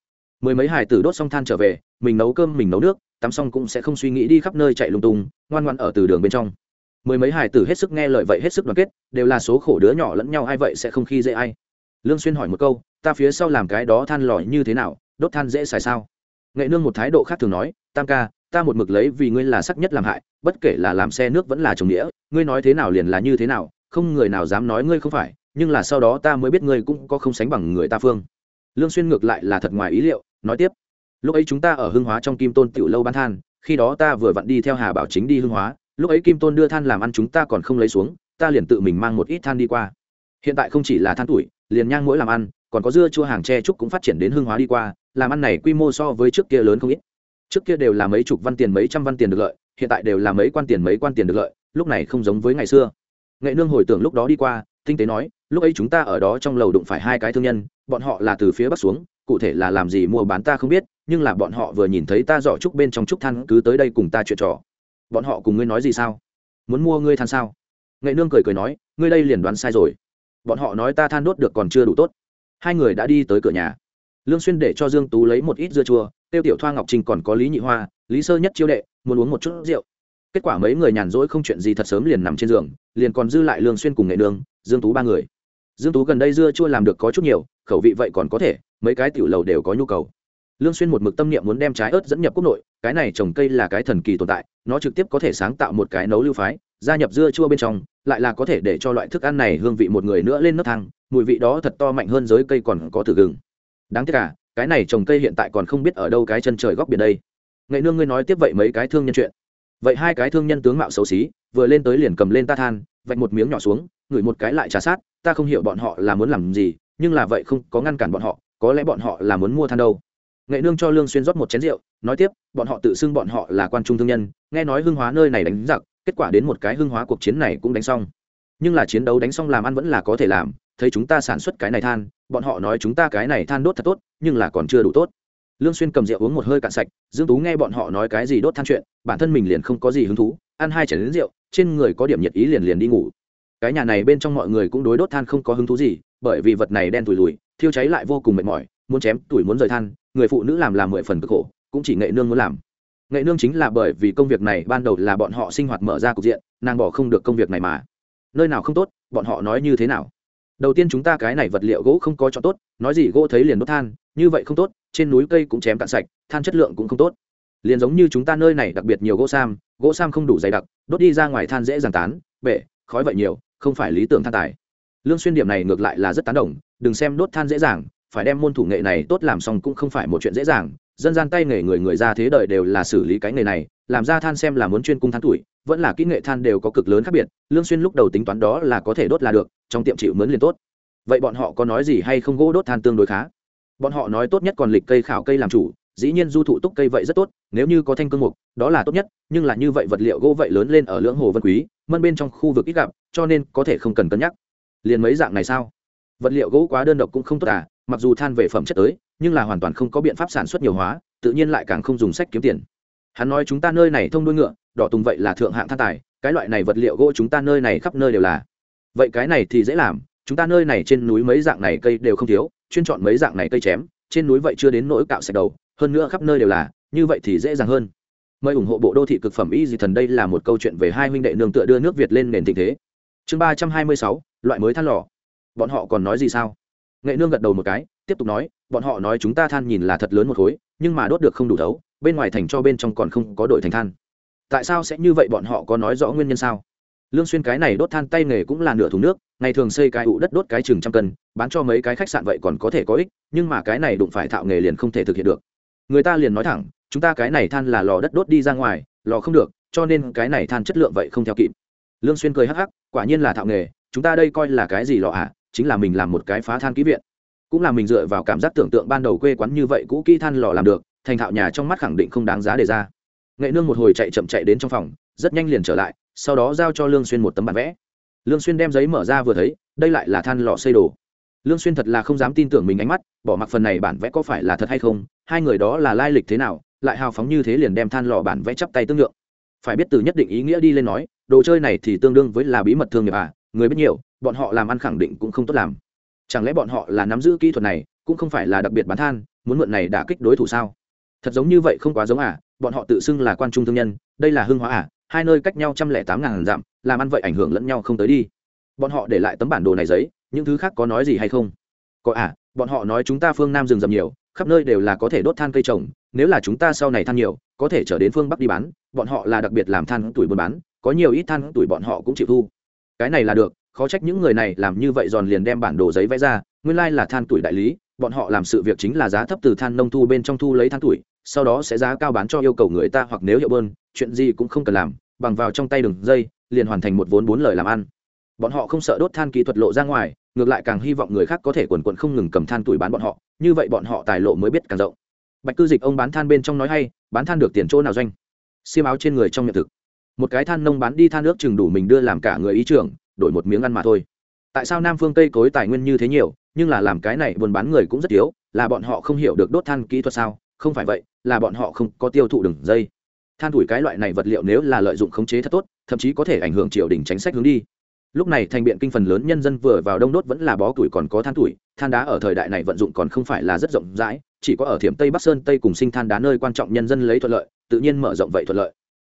Mười mấy hải tử đốt xong than trở về, mình nấu cơm, mình nấu nước, tắm xong cũng sẽ không suy nghĩ đi khắp nơi chạy lung tung, ngoan ngoan ở từ đường bên trong. Mười mấy hải tử hết sức nghe lời vậy hết sức đoàn kết, đều là số khổ đứa nhỏ lẫn nhau ai vậy sẽ không khi dễ ai. Lương xuyên hỏi một câu, ta phía sau làm cái đó than lòi như thế nào, đốt than dễ xài sao? Nghệ nương một thái độ khác thường nói, tam ca, ta một mực lấy vì ngươi là sắc nhất làm hại, bất kể là làm xe nước vẫn là trồng nghĩa ngươi nói thế nào liền là như thế nào, không người nào dám nói ngươi không phải nhưng là sau đó ta mới biết ngươi cũng có không sánh bằng người ta phương. Lương xuyên ngược lại là thật ngoài ý liệu, nói tiếp. Lúc ấy chúng ta ở hương hóa trong kim tôn tiểu lâu bán than, khi đó ta vừa vặn đi theo hà bảo chính đi hương hóa, lúc ấy kim tôn đưa than làm ăn chúng ta còn không lấy xuống, ta liền tự mình mang một ít than đi qua. Hiện tại không chỉ là than tuổi, liền nhang mỗi làm ăn, còn có dưa chua hàng tre trúc cũng phát triển đến hương hóa đi qua, làm ăn này quy mô so với trước kia lớn không ít. Trước kia đều là mấy chục văn tiền, mấy trăm văn tiền được lợi, hiện tại đều là mấy quan tiền, mấy quan tiền được lợi, lúc này không giống với ngày xưa. Nghệ nương hồi tưởng lúc đó đi qua tinh tế nói, lúc ấy chúng ta ở đó trong lầu đụng phải hai cái thương nhân, bọn họ là từ phía bắc xuống, cụ thể là làm gì mua bán ta không biết, nhưng là bọn họ vừa nhìn thấy ta dọ trúc bên trong trúc than, cứ tới đây cùng ta chuyện trò. Bọn họ cùng ngươi nói gì sao? Muốn mua ngươi than sao? Nghệ nương cười cười nói, ngươi đây liền đoán sai rồi. Bọn họ nói ta than đốt được còn chưa đủ tốt. Hai người đã đi tới cửa nhà. Lương xuyên để cho dương tú lấy một ít dưa chua, tiêu tiểu thoa ngọc trinh còn có lý nhị hoa, lý sơ nhất chiêu đệ, muốn uống một chút rượu. Kết quả mấy người nhàn rỗi không chuyện gì thật sớm liền nằm trên giường, liền còn dư lại lương xuyên cùng nghệ nương dương tú ba người. Dương tú gần đây dưa chua làm được có chút nhiều, khẩu vị vậy còn có thể, mấy cái tiểu lầu đều có nhu cầu. Lương xuyên một mực tâm niệm muốn đem trái ớt dẫn nhập quốc nội, cái này trồng cây là cái thần kỳ tồn tại, nó trực tiếp có thể sáng tạo một cái nấu lưu phái, gia nhập dưa chua bên trong, lại là có thể để cho loại thức ăn này hương vị một người nữa lên nấc thang, mùi vị đó thật to mạnh hơn giới cây còn có thử gừng. Đáng tiếc cả cái này trồng cây hiện tại còn không biết ở đâu cái chân trời góc biển đây. Nghệ nương ngươi nói tiếp vậy mấy cái thương nhân chuyện. Vậy hai cái thương nhân tướng mạo xấu xí, vừa lên tới liền cầm lên ta than, vạch một miếng nhỏ xuống ngửi một cái lại trà sát, ta không hiểu bọn họ là muốn làm gì, nhưng là vậy không có ngăn cản bọn họ, có lẽ bọn họ là muốn mua than đâu. Nghệ nương cho lương xuyên rót một chén rượu, nói tiếp, bọn họ tự xưng bọn họ là quan trung thương nhân, nghe nói hưng hóa nơi này đánh giặc, kết quả đến một cái hưng hóa cuộc chiến này cũng đánh xong. Nhưng là chiến đấu đánh xong làm ăn vẫn là có thể làm, thấy chúng ta sản xuất cái này than, bọn họ nói chúng ta cái này than đốt thật tốt, nhưng là còn chưa đủ tốt. Lương xuyên cầm rượu uống một hơi cạn sạch, dương tú nghe bọn họ nói cái gì đốt than chuyện, bản thân mình liền không có gì hứng thú, ăn hai chén rượu, trên người có điểm nhiệt ý liền liền đi ngủ cái nhà này bên trong mọi người cũng đối đốt than không có hứng thú gì, bởi vì vật này đen tủi lùi thiêu cháy lại vô cùng mệt mỏi, muốn chém tuổi muốn rời than, người phụ nữ làm làm mười phần cực khổ, cũng chỉ nghệ nương muốn làm. Nghệ nương chính là bởi vì công việc này ban đầu là bọn họ sinh hoạt mở ra cục diện, nàng bỏ không được công việc này mà. Nơi nào không tốt, bọn họ nói như thế nào? Đầu tiên chúng ta cái này vật liệu gỗ không có cho tốt, nói gì gỗ thấy liền đốt than, như vậy không tốt, trên núi cây cũng chém cạn sạch, than chất lượng cũng không tốt. Liền giống như chúng ta nơi này đặc biệt nhiều gỗ sam gỗ sam không đủ dày đặc, đốt đi ra ngoài than dễ giàn tán, bể, khói vậy nhiều không phải lý tưởng than tài. Lương xuyên điểm này ngược lại là rất tán đồng, đừng xem đốt than dễ dàng, phải đem môn thủ nghệ này tốt làm xong cũng không phải một chuyện dễ dàng. Dân gian tay nghề người người ra thế đời đều là xử lý cái nghề này, làm ra than xem là muốn chuyên cung than tuổi, vẫn là kỹ nghệ than đều có cực lớn khác biệt, lương xuyên lúc đầu tính toán đó là có thể đốt là được, trong tiệm chịu mướn liền tốt. Vậy bọn họ có nói gì hay không gỗ đốt than tương đối khá? Bọn họ nói tốt nhất còn lịch cây khảo cây làm chủ dĩ nhiên du thụ túc cây vậy rất tốt, nếu như có thanh cương mục, đó là tốt nhất, nhưng là như vậy vật liệu gỗ vậy lớn lên ở lưỡng hồ vân quý, mân bên trong khu vực ít gặp, cho nên có thể không cần cân nhắc. Liền mấy dạng này sao? Vật liệu gỗ quá đơn độc cũng không tốt à mặc dù than về phẩm chất tới, nhưng là hoàn toàn không có biện pháp sản xuất nhiều hóa, tự nhiên lại càng không dùng sách kiếm tiền. Hắn nói chúng ta nơi này thông đuôi ngựa, đỏ tùng vậy là thượng hạng than tài, cái loại này vật liệu gỗ chúng ta nơi này khắp nơi đều là. Vậy cái này thì dễ làm, chúng ta nơi này trên núi mấy dạng này cây đều không thiếu, chuyên chọn mấy dạng này cây chém trên núi vậy chưa đến nỗi cạo sạch đầu, hơn nữa khắp nơi đều là, như vậy thì dễ dàng hơn. Mời ủng hộ bộ đô thị cực phẩm y dị thần đây là một câu chuyện về hai huynh đệ nương tựa đưa nước việt lên nền tình thế. Chương ba trăm hai mươi sáu, loại mới than lò. Bọn họ còn nói gì sao? Nghệ nương gật đầu một cái, tiếp tục nói, bọn họ nói chúng ta than nhìn là thật lớn một khối, nhưng mà đốt được không đủ thấu, bên ngoài thành cho bên trong còn không có đội thành than. Tại sao sẽ như vậy bọn họ có nói rõ nguyên nhân sao? Lương xuyên cái này đốt than tay nghề cũng là nửa thùng nước, ngày thường xây cái ụ đất đốt cái chừng trăm cân, bán cho mấy cái khách sạn vậy còn có thể có ích, nhưng mà cái này đụng phải thạo nghề liền không thể thực hiện được. Người ta liền nói thẳng, chúng ta cái này than là lò đất đốt đi ra ngoài, lò không được, cho nên cái này than chất lượng vậy không theo kịp. Lương xuyên cười hắc hắc, quả nhiên là thạo nghề, chúng ta đây coi là cái gì lò à chính là mình làm một cái phá than kỹ viện. Cũng là mình dựa vào cảm giác tưởng tượng ban đầu quê quán như vậy cũ kỹ than lò làm được, thành thạo nhà trong mắt khẳng định không đáng giá đề ra. Nghệ nương một hồi chạy chậm chạy đến trong phòng, rất nhanh liền trở lại sau đó giao cho lương xuyên một tấm bản vẽ. Lương xuyên đem giấy mở ra vừa thấy, đây lại là than lò xây đồ. Lương xuyên thật là không dám tin tưởng mình ánh mắt, bỏ mặc phần này bản vẽ có phải là thật hay không, hai người đó là lai lịch thế nào, lại hào phóng như thế liền đem than lò bản vẽ chắp tay tương lượng. Phải biết từ nhất định ý nghĩa đi lên nói, đồ chơi này thì tương đương với là bí mật thương nghiệp à người biết nhiều, bọn họ làm ăn khẳng định cũng không tốt làm. Chẳng lẽ bọn họ là nắm giữ kỹ thuật này, cũng không phải là đặc biệt bán than, muốn mượn này đả kích đối thủ sao? Thật giống như vậy không quá giống à bọn họ tự xưng là quan trung thương nhân, đây là hưng hóa à hai nơi cách nhau trăm lẻ tám ngàn dặm, làm ăn vậy ảnh hưởng lẫn nhau không tới đi. Bọn họ để lại tấm bản đồ này giấy, những thứ khác có nói gì hay không? Có à bọn họ nói chúng ta phương nam rừng rậm nhiều, khắp nơi đều là có thể đốt than cây trồng, nếu là chúng ta sau này than nhiều, có thể trở đến phương bắc đi bán, bọn họ là đặc biệt làm than tuổi buôn bán, có nhiều ít than tuổi bọn họ cũng chịu thu. Cái này là được, khó trách những người này làm như vậy giòn liền đem bản đồ giấy vẽ ra, nguyên lai là than tuổi đại lý bọn họ làm sự việc chính là giá thấp từ than nông thu bên trong thu lấy than tuổi, sau đó sẽ giá cao bán cho yêu cầu người ta hoặc nếu hiệu bơn, chuyện gì cũng không cần làm, bằng vào trong tay đường dây, liền hoàn thành một vốn bốn lời làm ăn. Bọn họ không sợ đốt than kỹ thuật lộ ra ngoài, ngược lại càng hy vọng người khác có thể quần quận không ngừng cầm than tuổi bán bọn họ, như vậy bọn họ tài lộ mới biết càng rộng. Bạch cư dịch ông bán than bên trong nói hay, bán than được tiền chỗ nào doanh? Xiêm áo trên người trong nhận thực. Một cái than nông bán đi than nước chừng đủ mình đưa làm cả người ý trưởng, đổi một miếng ăn mà thôi. Tại sao nam phương tây cối tài nguyên như thế nhiều nhưng là làm cái này buôn bán người cũng rất yếu, là bọn họ không hiểu được đốt than kỹ thuật sao? Không phải vậy, là bọn họ không có tiêu thụ đường dây. Than tuổi cái loại này vật liệu nếu là lợi dụng khống chế thật tốt, thậm chí có thể ảnh hưởng triều đình chính sách hướng đi. Lúc này thành biện kinh phần lớn nhân dân vừa vào đông đốt vẫn là bó tuổi còn có than tuổi, than đá ở thời đại này vận dụng còn không phải là rất rộng rãi, chỉ có ở thiểm tây bắc sơn tây cùng sinh than đá nơi quan trọng nhân dân lấy thuận lợi, tự nhiên mở rộng vậy thuận lợi.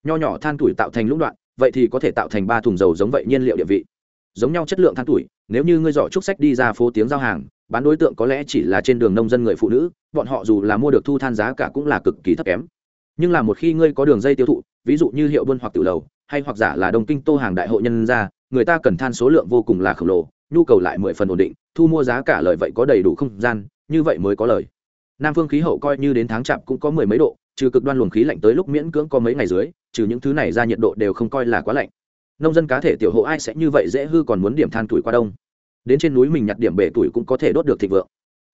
Nho nhỏ than tuổi tạo thành lũng đoạn, vậy thì có thể tạo thành ba thùng dầu giống vậy nhiên liệu địa vị giống nhau chất lượng than tuổi, nếu như ngươi dọ trúc sách đi ra phố tiếng giao hàng, bán đối tượng có lẽ chỉ là trên đường nông dân người phụ nữ, bọn họ dù là mua được thu than giá cả cũng là cực kỳ thấp kém. Nhưng là một khi ngươi có đường dây tiêu thụ, ví dụ như hiệu buôn hoặc tiểu lầu, hay hoặc giả là đồng kinh tô hàng đại hội nhân ra người ta cần than số lượng vô cùng là khổng lồ, nhu cầu lại mười phần ổn định, thu mua giá cả lợi vậy có đầy đủ không gian, như vậy mới có lời. Nam phương khí hậu coi như đến tháng chạp cũng có mười mấy độ, trừ cực đoan luồng khí lạnh tới lúc miễn cưỡng có mấy ngày dưới, trừ những thứ này ra nhiệt độ đều không coi là quá lạnh nông dân cá thể tiểu hộ ai sẽ như vậy dễ hư còn muốn điểm than tuổi qua đông. Đến trên núi mình nhặt điểm bể tuổi cũng có thể đốt được thịnh vượng.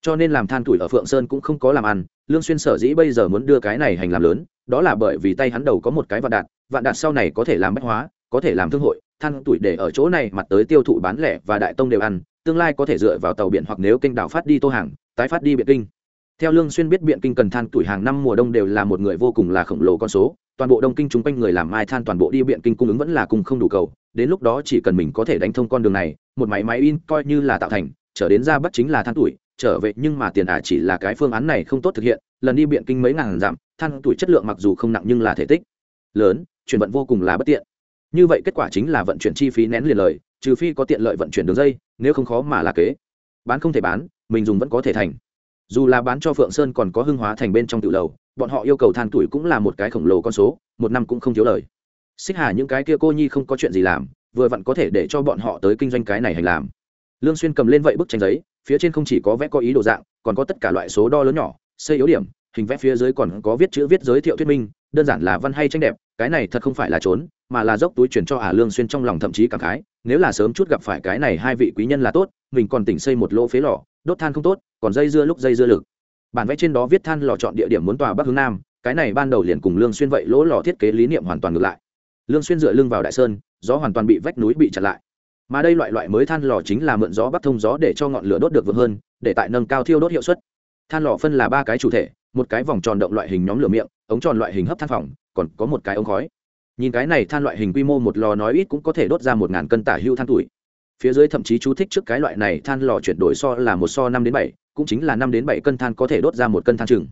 Cho nên làm than tuổi ở phượng sơn cũng không có làm ăn, lương xuyên sở dĩ bây giờ muốn đưa cái này hành làm lớn, đó là bởi vì tay hắn đầu có một cái vạn đạt vạn đạt sau này có thể làm bách hóa, có thể làm thương hội, than tuổi để ở chỗ này mặt tới tiêu thụ bán lẻ và đại tông đều ăn, tương lai có thể dựa vào tàu biển hoặc nếu kênh đảo phát đi tô hàng, tái phát đi biển kinh theo lương xuyên biết biện kinh cần than tuổi hàng năm mùa đông đều là một người vô cùng là khổng lồ con số, toàn bộ đông kinh chúng quanh người làm mai than toàn bộ đi biện kinh cung ứng vẫn là cùng không đủ cầu, đến lúc đó chỉ cần mình có thể đánh thông con đường này, một máy máy in coi như là tạo thành, trở đến ra bắt chính là than tuổi, trở về nhưng mà tiền ả chỉ là cái phương án này không tốt thực hiện, lần đi biện kinh mấy ngàn dặm, than tuổi chất lượng mặc dù không nặng nhưng là thể tích lớn, chuyển vận vô cùng là bất tiện. Như vậy kết quả chính là vận chuyển chi phí nén liền lời, trừ phi có tiện lợi vận chuyển đường dây, nếu không khó mà là kế. Bán không thể bán, mình dùng vẫn có thể thành dù là bán cho phượng sơn còn có hưng hóa thành bên trong tự lầu, bọn họ yêu cầu than tuổi cũng là một cái khổng lồ con số, một năm cũng không thiếu lời. Xích hà những cái kia cô nhi không có chuyện gì làm, vừa vặn có thể để cho bọn họ tới kinh doanh cái này hành làm. Lương xuyên cầm lên vậy bức tranh giấy, phía trên không chỉ có vẽ có ý đồ dạng, còn có tất cả loại số đo lớn nhỏ, xây yếu điểm, hình vẽ phía dưới còn có viết chữ viết giới thiệu thuyết minh, đơn giản là văn hay tranh đẹp, cái này thật không phải là trốn mà là dốc túi chuyển cho ả lương xuyên trong lòng thậm chí cảm khái, nếu là sớm chút gặp phải cái này hai vị quý nhân là tốt, mình còn tỉnh xây một lỗ phế lò, đốt than không tốt, còn dây dưa lúc dây dưa lực. Bản vẽ trên đó viết than lò chọn địa điểm muốn tòa bắc hướng nam, cái này ban đầu liền cùng lương xuyên vậy lỗ lò thiết kế lý niệm hoàn toàn ngược lại. Lương xuyên dựa lưng vào đại sơn, gió hoàn toàn bị vách núi bị chặn lại. Mà đây loại loại mới than lò chính là mượn gió bắc thông gió để cho ngọn lửa đốt được vượng hơn, để tại nâng cao thiêu đốt hiệu suất. Than lò phân là ba cái chủ thể, một cái vòng tròn động loại hình nhóm lửa miệng, ống tròn loại hình hấp than phòng, còn có một cái ống khói nhìn cái này than loại hình quy mô một lò nói ít cũng có thể đốt ra một ngàn cân tả hưu than tuổi. Phía dưới thậm chí chú thích trước cái loại này than lò chuyển đổi so là một so năm đến bảy, cũng chính là năm đến bảy cân than có thể đốt ra một cân than chừng.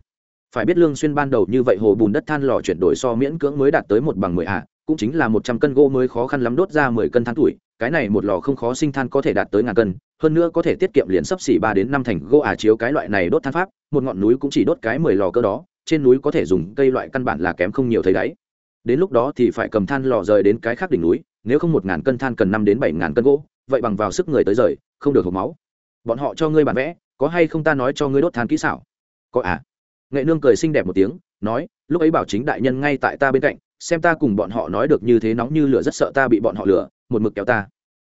Phải biết lương xuyên ban đầu như vậy hồ bùn đất than lò chuyển đổi so miễn cưỡng mới đạt tới một bằng mười ạ, cũng chính là một trăm cân gỗ mới khó khăn lắm đốt ra mười cân than tuổi, cái này một lò không khó sinh than có thể đạt tới ngàn cân, hơn nữa có thể tiết kiệm liền sấp xỉ ba đến năm thành gỗ ả chiếu cái loại này đốt than pháp, một ngọn núi cũng chỉ đốt cái mười lò cơ đó, trên núi có thể dùng cây loại căn bản là kém không nhiều thấy đấy đến lúc đó thì phải cầm than lò rời đến cái khác đỉnh núi, nếu không một ngàn cân than cần năm đến bảy ngàn cân gỗ, vậy bằng vào sức người tới rời, không được hộp máu. Bọn họ cho ngươi bản vẽ, có hay không ta nói cho ngươi đốt than kỹ xảo? Có à? Nghệ nương cười xinh đẹp một tiếng, nói, lúc ấy bảo chính đại nhân ngay tại ta bên cạnh, xem ta cùng bọn họ nói được như thế nóng như lửa rất sợ ta bị bọn họ lửa, một mực kéo ta.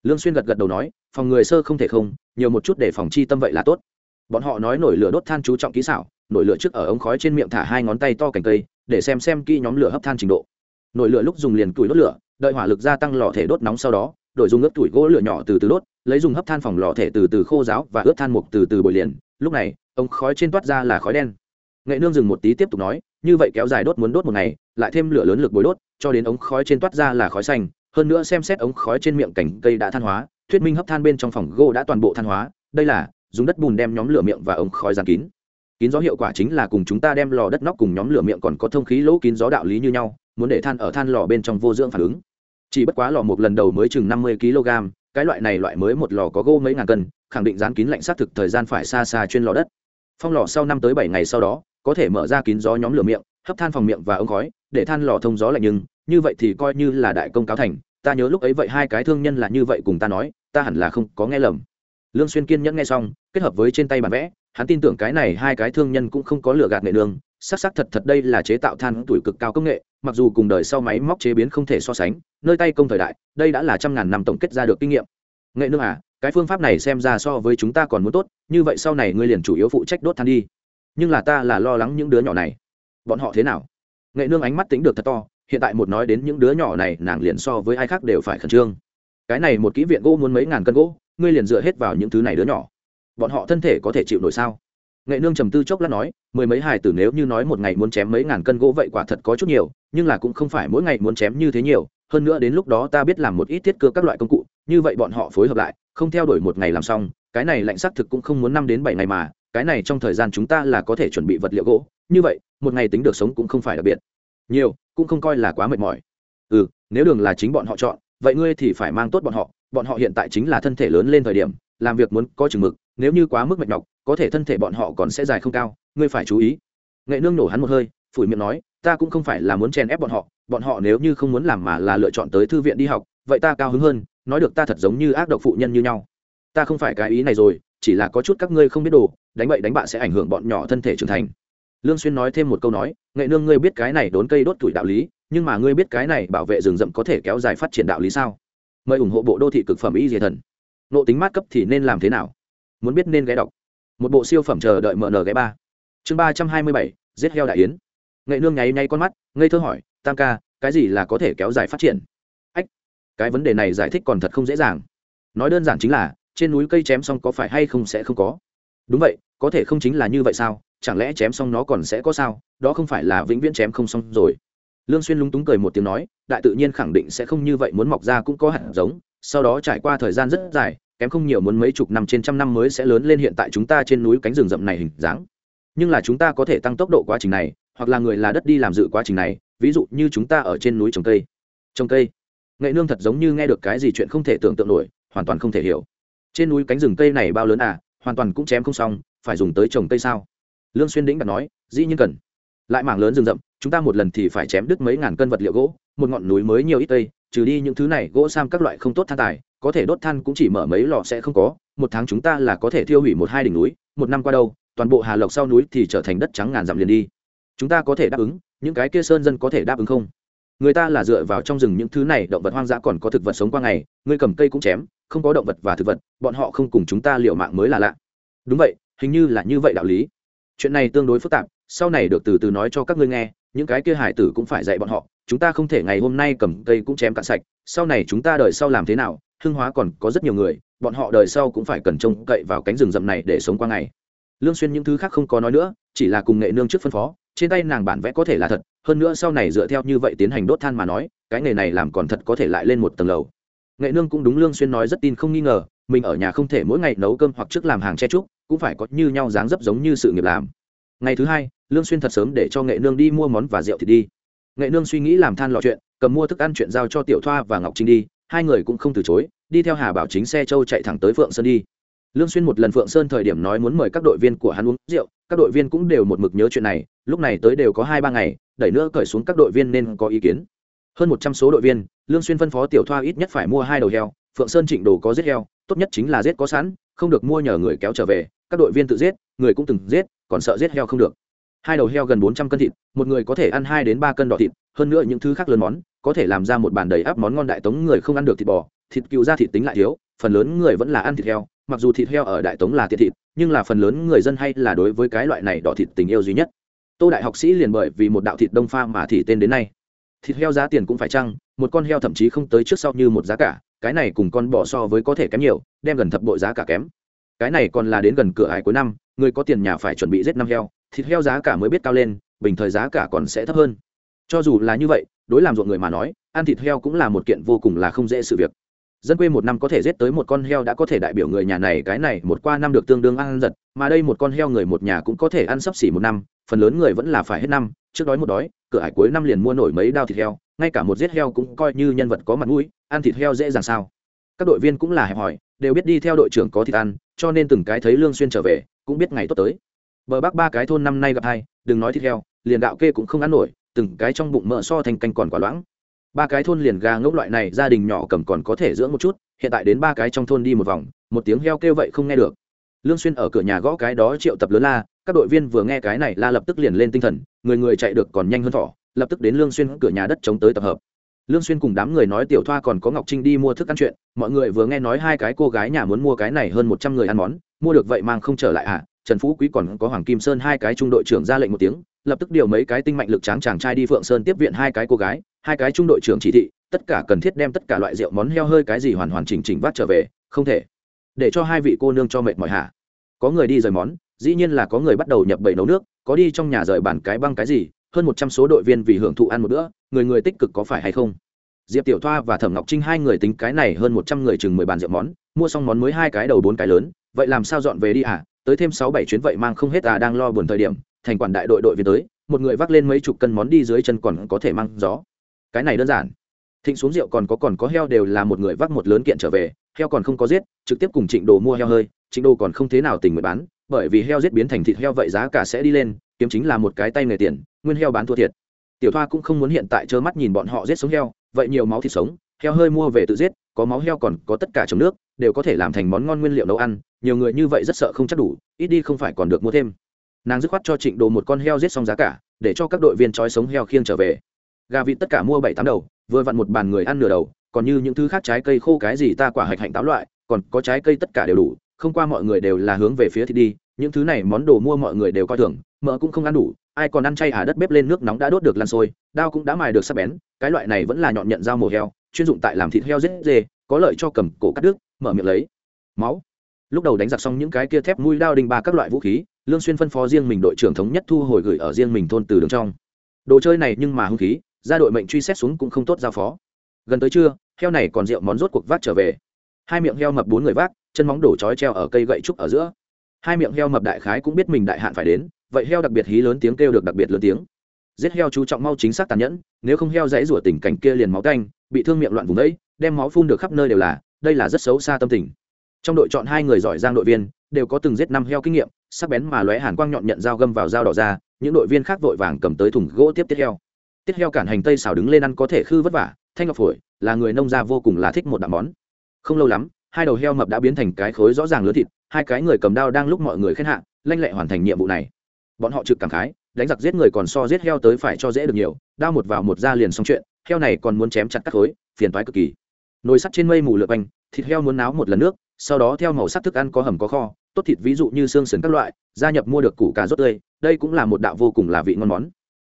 Lương xuyên gật gật đầu nói, phòng người sơ không thể không, nhiều một chút để phòng chi tâm vậy là tốt. Bọn họ nói nổi lửa đốt than chú trọng kỹ xảo, nổi lửa trước ở ống khói trên miệng thả hai ngón tay to cành cây, để xem xem kỹ nhóm lửa hấp than trình độ nổi lửa lúc dùng liền tuổi đốt lửa, đợi hỏa lực gia tăng lò thể đốt nóng sau đó, đổi dùng ướp tuổi gỗ lửa nhỏ từ từ đốt, lấy dùng hấp than phòng lò thể từ từ khô giáo và ướp than mục từ từ bồi liền. Lúc này, ống khói trên toát ra là khói đen. Nghệ nương dừng một tí tiếp tục nói, như vậy kéo dài đốt muốn đốt một ngày, lại thêm lửa lớn lực bồi đốt, cho đến ống khói trên toát ra là khói xanh. Hơn nữa xem xét ống khói trên miệng cảnh cây đã than hóa, thuyết minh hấp than bên trong phòng gỗ đã toàn bộ than hóa. Đây là, dùng đất bùn đem nhóm lửa miệng và ống khói giàn kín. Kín gió hiệu quả chính là cùng chúng ta đem lò đất nóc cùng nhóm lửa miệng còn có thông khí lỗ kín gió đạo lý như nhau muốn để than ở than lò bên trong vô dưỡng phản ứng. Chỉ bất quá lò một lần đầu mới chừng năm mươi kg, cái loại này loại mới một lò có gỗ mấy ngàn cân, khẳng định dán kín lạnh xác thực thời gian phải xa xa trên lò đất. Phong lò sau năm tới bảy ngày sau đó, có thể mở ra kín gió nhóm lửa miệng, hấp than phòng miệng và ống khói, để than lò thông gió lạnh nhưng, như vậy thì coi như là đại công cáo thành, ta nhớ lúc ấy vậy hai cái thương nhân là như vậy cùng ta nói, ta hẳn là không có nghe lầm. Lương xuyên kiên nhẫn nghe xong, kết hợp với trên tay bản vẽ hắn tin tưởng cái này hai cái thương nhân cũng không có lựa gạt nghệ đường sắc sắc thật thật đây là chế tạo than tuổi cực cao công nghệ, mặc dù cùng đời sau máy móc chế biến không thể so sánh, nơi tay công thời đại, đây đã là trăm ngàn năm tổng kết ra được kinh nghiệm. Nghệ nương à cái phương pháp này xem ra so với chúng ta còn muốn tốt, như vậy sau này ngươi liền chủ yếu phụ trách đốt than đi. Nhưng là ta là lo lắng những đứa nhỏ này. Bọn họ thế nào? Nghệ nương ánh mắt tính được thật to, hiện tại một nói đến những đứa nhỏ này, nàng liền so với ai khác đều phải khẩn trương. Cái này một kỹ viện gỗ muốn mấy ngàn cân gỗ, ngươi liền dựa hết vào những thứ này đứa nhỏ bọn họ thân thể có thể chịu nổi sao? Nghệ nương trầm tư chốc lát nói, mười mấy hài tử nếu như nói một ngày muốn chém mấy ngàn cân gỗ vậy quả thật có chút nhiều, nhưng là cũng không phải mỗi ngày muốn chém như thế nhiều, hơn nữa đến lúc đó ta biết làm một ít thiết cơ các loại công cụ, như vậy bọn họ phối hợp lại, không theo đuổi một ngày làm xong, cái này lạnh xác thực cũng không muốn năm đến bảy ngày mà, cái này trong thời gian chúng ta là có thể chuẩn bị vật liệu gỗ, như vậy, một ngày tính được sống cũng không phải đặc biệt. Nhiều, cũng không coi là quá mệt mỏi. Ừ nếu đường là chính bọn họ chọn, vậy ngươi thì phải mang tốt bọn họ bọn họ hiện tại chính là thân thể lớn lên thời điểm làm việc muốn có chừng mực, nếu như quá mức mệt nhọc, có thể thân thể bọn họ còn sẽ dài không cao, ngươi phải chú ý. Nghệ nương nổ hắn một hơi, phủi miệng nói, ta cũng không phải là muốn chèn ép bọn họ bọn họ nếu như không muốn làm mà là lựa chọn tới thư viện đi học, vậy ta cao hứng hơn, nói được ta thật giống như ác độc phụ nhân như nhau. Ta không phải cái ý này rồi, chỉ là có chút các ngươi không biết đồ, đánh bậy đánh bạ sẽ ảnh hưởng bọn nhỏ thân thể trưởng thành. Lương xuyên nói thêm một câu nói, nghệ nương ngươi biết cái này đốn cây đốt tuổi đạo lý, nhưng mà ngươi biết cái này bảo vệ rừng rậm có thể kéo dài phát triển đạo lý sao? Mời ủng hộ bộ đô thị cực phẩm y diệt thần nộ tính mát cấp thì nên làm thế nào? Muốn biết nên ghé đọc. Một bộ siêu phẩm chờ đợi mở nở ghé ba. Chương ba trăm hai mươi bảy, giết heo đại yến. Nghệ nương nháy nháy con mắt, ngây thơ hỏi, tam ca, cái gì là có thể kéo dài phát triển? Ách, cái vấn đề này giải thích còn thật không dễ dàng. Nói đơn giản chính là, trên núi cây chém xong có phải hay không sẽ không có? Đúng vậy, có thể không chính là như vậy sao? Chẳng lẽ chém xong nó còn sẽ có sao? Đó không phải là vĩnh viễn chém không xong rồi. Lương xuyên lúng túng cười một tiếng nói, đại tự nhiên khẳng định sẽ không như vậy, muốn mọc ra cũng có hạt giống sau đó trải qua thời gian rất dài, kém không nhiều muốn mấy chục năm trên trăm năm mới sẽ lớn lên hiện tại chúng ta trên núi cánh rừng rậm này hình dáng. Nhưng là chúng ta có thể tăng tốc độ quá trình này, hoặc là người là đất đi làm dự quá trình này, ví dụ như chúng ta ở trên núi trồng cây. Trồng cây. Nghệ nương thật giống như nghe được cái gì chuyện không thể tưởng tượng nổi, hoàn toàn không thể hiểu. Trên núi cánh rừng cây này bao lớn à hoàn toàn cũng chém không xong, phải dùng tới trồng cây sao? Lương xuyên đĩnh đặt nói, dĩ nhiên cần. Lại mảng lớn rừng rậm, chúng ta một lần thì phải chém đứt mấy ngàn cân vật liệu gỗ, một ngọn núi mới nhiều ít cây trừ đi những thứ này, gỗ sam các loại không tốt than tài, có thể đốt than cũng chỉ mở mấy lò sẽ không có. Một tháng chúng ta là có thể tiêu hủy một hai đỉnh núi, một năm qua đâu, toàn bộ hà lộc sau núi thì trở thành đất trắng ngàn dặm liền đi. Chúng ta có thể đáp ứng, những cái kia sơn dân có thể đáp ứng không? Người ta là dựa vào trong rừng những thứ này, động vật hoang dã còn có thực vật sống qua ngày, ngươi cầm cây cũng chém, không có động vật và thực vật, bọn họ không cùng chúng ta liệu mạng mới là lạ. Đúng vậy, hình như là như vậy đạo lý. Chuyện này tương đối phức tạp, sau này được từ từ nói cho các ngươi nghe, những cái kia hải tử cũng phải dạy bọn họ chúng ta không thể ngày hôm nay cầm cây cũng chém cạn sạch, sau này chúng ta đời sau làm thế nào hương hóa còn có rất nhiều người, bọn họ đời sau cũng phải cần trông cậy vào cánh rừng rậm này để sống qua ngày. Lương xuyên những thứ khác không có nói nữa, chỉ là cùng nghệ nương trước phân phó, trên tay nàng bản vẽ có thể là thật, hơn nữa sau này dựa theo như vậy tiến hành đốt than mà nói, cái nghề này làm còn thật có thể lại lên một tầng lầu. Nghệ nương cũng đúng lương xuyên nói rất tin không nghi ngờ, mình ở nhà không thể mỗi ngày nấu cơm hoặc trước làm hàng che trúc cũng phải có như nhau dáng dấp giống như sự nghiệp làm. Ngày thứ hai, lương xuyên thật sớm để cho nghệ nương đi mua món và rượu thì đi nghệ nương suy nghĩ làm than lò chuyện, cầm mua thức ăn chuyện giao cho tiểu thoa và ngọc trinh đi, hai người cũng không từ chối, đi theo hà bảo chính xe châu chạy thẳng tới phượng sơn đi. Lương xuyên một lần phượng sơn thời điểm nói muốn mời các đội viên của hắn uống rượu, các đội viên cũng đều một mực nhớ chuyện này, lúc này tới đều có hai ba ngày, đẩy nữa cởi xuống các đội viên nên có ý kiến. Hơn một trăm số đội viên, lương xuyên phân phó tiểu thoa ít nhất phải mua hai đầu heo, phượng sơn trịnh đồ có giết heo, tốt nhất chính là giết có sẵn, không được mua nhờ người kéo trở về, các đội viên tự giết, người cũng từng giết, còn sợ giết heo không được hai đầu heo gần bốn trăm cân thịt, một người có thể ăn hai đến ba cân đỏ thịt, hơn nữa những thứ khác lớn món, có thể làm ra một bàn đầy áp món ngon đại tống người không ăn được thịt bò. Thịt cừu ra thịt tính lại thiếu, phần lớn người vẫn là ăn thịt heo. Mặc dù thịt heo ở đại tống là tiện thịt, nhưng là phần lớn người dân hay là đối với cái loại này đỏ thịt tình yêu duy nhất. Tô đại học sĩ liền bởi vì một đạo thịt đông pha mà thì tên đến nay. Thịt heo giá tiền cũng phải chăng, một con heo thậm chí không tới trước sau như một giá cả, cái này cùng con bò so với có thể kém nhiều, đem gần thập bội giá cả kém. Cái này còn là đến gần cửa hải cuối năm, người có tiền nhà phải chuẩn bị giết năm heo thịt heo giá cả mới biết cao lên, bình thời giá cả còn sẽ thấp hơn. Cho dù là như vậy, đối làm ruộng người mà nói, ăn thịt heo cũng là một kiện vô cùng là không dễ sự việc. Dân quê một năm có thể giết tới một con heo đã có thể đại biểu người nhà này, cái này một qua năm được tương đương ăn giật, mà đây một con heo người một nhà cũng có thể ăn sấp xỉ một năm, phần lớn người vẫn là phải hết năm, trước đói một đói, cửa hải cuối năm liền mua nổi mấy đao thịt heo, ngay cả một giết heo cũng coi như nhân vật có mặt mũi, ăn thịt heo dễ dàng sao? Các đội viên cũng là hẹp hòi, đều biết đi theo đội trưởng có thịt ăn, cho nên từng cái thấy lương xuyên trở về, cũng biết ngày tốt tới bờ bắc ba cái thôn năm nay gặp hai, đừng nói thịt heo, liền gạo kê cũng không ăn nổi, từng cái trong bụng mỡ so thành canh còn quả loãng. Ba cái thôn liền gà ngốc loại này, gia đình nhỏ cầm còn có thể dưỡng một chút, hiện tại đến ba cái trong thôn đi một vòng, một tiếng heo kêu vậy không nghe được. Lương xuyên ở cửa nhà gõ cái đó triệu tập lớn la, các đội viên vừa nghe cái này la lập tức liền lên tinh thần, người người chạy được còn nhanh hơn thỏ, lập tức đến lương xuyên cửa nhà đất chống tới tập hợp. Lương xuyên cùng đám người nói tiểu thoa còn có ngọc trinh đi mua thức ăn chuyện, mọi người vừa nghe nói hai cái cô gái nhà muốn mua cái này hơn một trăm người ăn món, mua được vậy mang không trở lại à trần phú quý còn có hoàng kim sơn hai cái trung đội trưởng ra lệnh một tiếng, lập tức điều mấy cái tinh mạnh lực tráng chàng trai đi phượng sơn tiếp viện hai cái cô gái, hai cái trung đội trưởng chỉ thị, tất cả cần thiết đem tất cả loại rượu món heo hơi cái gì hoàn hoàn chỉnh chỉnh vác trở về, không thể. Để cho hai vị cô nương cho mệt mỏi hạ có người đi rời món, dĩ nhiên là có người bắt đầu nhập bầy nấu nước, có đi trong nhà rời bàn cái băng cái gì, hơn một trăm số đội viên vì hưởng thụ ăn một bữa, người người tích cực có phải hay không? Diệp tiểu thoa và thẩm ngọc trinh hai người tính cái này hơn một trăm người chừng mười bàn rượu món, mua xong món mới hai cái đầu bốn cái lớn, vậy làm sao dọn về đi à tới thêm sáu bảy chuyến vậy mang không hết à đang lo buồn thời điểm, thành quản đại đội đội viên tới, một người vác lên mấy chục cân món đi dưới chân còn có thể mang gió. Cái này đơn giản. Thịnh xuống rượu còn có còn có heo đều là một người vác một lớn kiện trở về, heo còn không có giết, trực tiếp cùng trịnh đồ mua heo hơi, trịnh đồ còn không thế nào tình nguyện bán, bởi vì heo giết biến thành thịt heo vậy giá cả sẽ đi lên, kiếm chính là một cái tay nghề tiền, nguyên heo bán thua thiệt. Tiểu thoa cũng không muốn hiện tại trơ mắt nhìn bọn họ giết sống heo, vậy nhiều máu thịt sống heo hơi mua về tự giết, có máu heo còn có tất cả trong nước, đều có thể làm thành món ngon nguyên liệu nấu ăn, nhiều người như vậy rất sợ không chắc đủ, ít đi không phải còn được mua thêm. Nàng dứt khoát cho trịnh đồ một con heo giết xong giá cả, để cho các đội viên trói sống heo khiêng trở về. Gà vịt tất cả mua bảy tám đầu, vừa vặn một bàn người ăn nửa đầu, còn như những thứ khác trái cây khô cái gì ta quả hạch hạnh táo loại, còn có trái cây tất cả đều đủ, không qua mọi người đều là hướng về phía thì đi, những thứ này món đồ mua mọi người đều coi thường, mỡ cũng không ăn đủ, ai còn ăn chay à đất bếp lên nước nóng đã đốt được lan sôi đao cũng đã mài được sắc bén, cái loại này vẫn là nhọn nhận dao mổ heo chuyên dụng tại làm thịt heo rết dê, có lợi cho cầm cổ cắt đứt, mở miệng lấy. Máu. Lúc đầu đánh giặc xong những cái kia thép mũi đao đinh ba các loại vũ khí, lương xuyên phân phó riêng mình đội trưởng thống nhất thu hồi gửi ở riêng mình thôn từ đường trong. Đồ chơi này nhưng mà hung khí, ra đội mệnh truy xét xuống cũng không tốt giao phó. Gần tới trưa, heo này còn rượu món rốt cuộc vác trở về. Hai miệng heo mập bốn người vác, chân móng đổ chói treo ở cây gậy trúc ở giữa. Hai miệng heo mập đại khái cũng biết mình đại hạn phải đến, vậy heo đặc biệt hí lớn tiếng kêu được đặc biệt lớn tiếng giết heo chú trọng mau chính xác tàn nhẫn, nếu không heo dãy rủa tình cảnh kia liền máu canh, bị thương miệng loạn vùng đấy, đem máu phun được khắp nơi đều là, đây là rất xấu xa tâm tình. Trong đội chọn hai người giỏi giang đội viên, đều có từng giết năm heo kinh nghiệm, sắc bén mà lóe hàn quang nhọn nhận dao găm vào dao đỏ ra, những đội viên khác vội vàng cầm tới thùng gỗ tiếp tiết heo. Tiết heo cản hành tây xào đứng lên ăn có thể khư vất vả, thanh ngọc phổi, là người nông gia vô cùng là thích một đạm món. Không lâu lắm, hai đầu heo mập đã biến thành cái khối rõ ràng lớn thịt, hai cái người cầm đao đang lúc mọi người khen hạ, lanh lệ hoàn thành nhiệm vụ này. Bọn họ trực cảm khái đánh giặc giết người còn so giết heo tới phải cho dễ được nhiều, đao một vào một ra liền xong chuyện, heo này còn muốn chém chặt các khối, phiền toái cực kỳ. Nồi sắt trên mây mù lượt quanh, thịt heo muốn náo một lần nước, sau đó theo màu sắc thức ăn có hầm có kho, tốt thịt ví dụ như xương sườn các loại, gia nhập mua được củ cà rốt tươi, đây cũng là một đạo vô cùng là vị ngon món.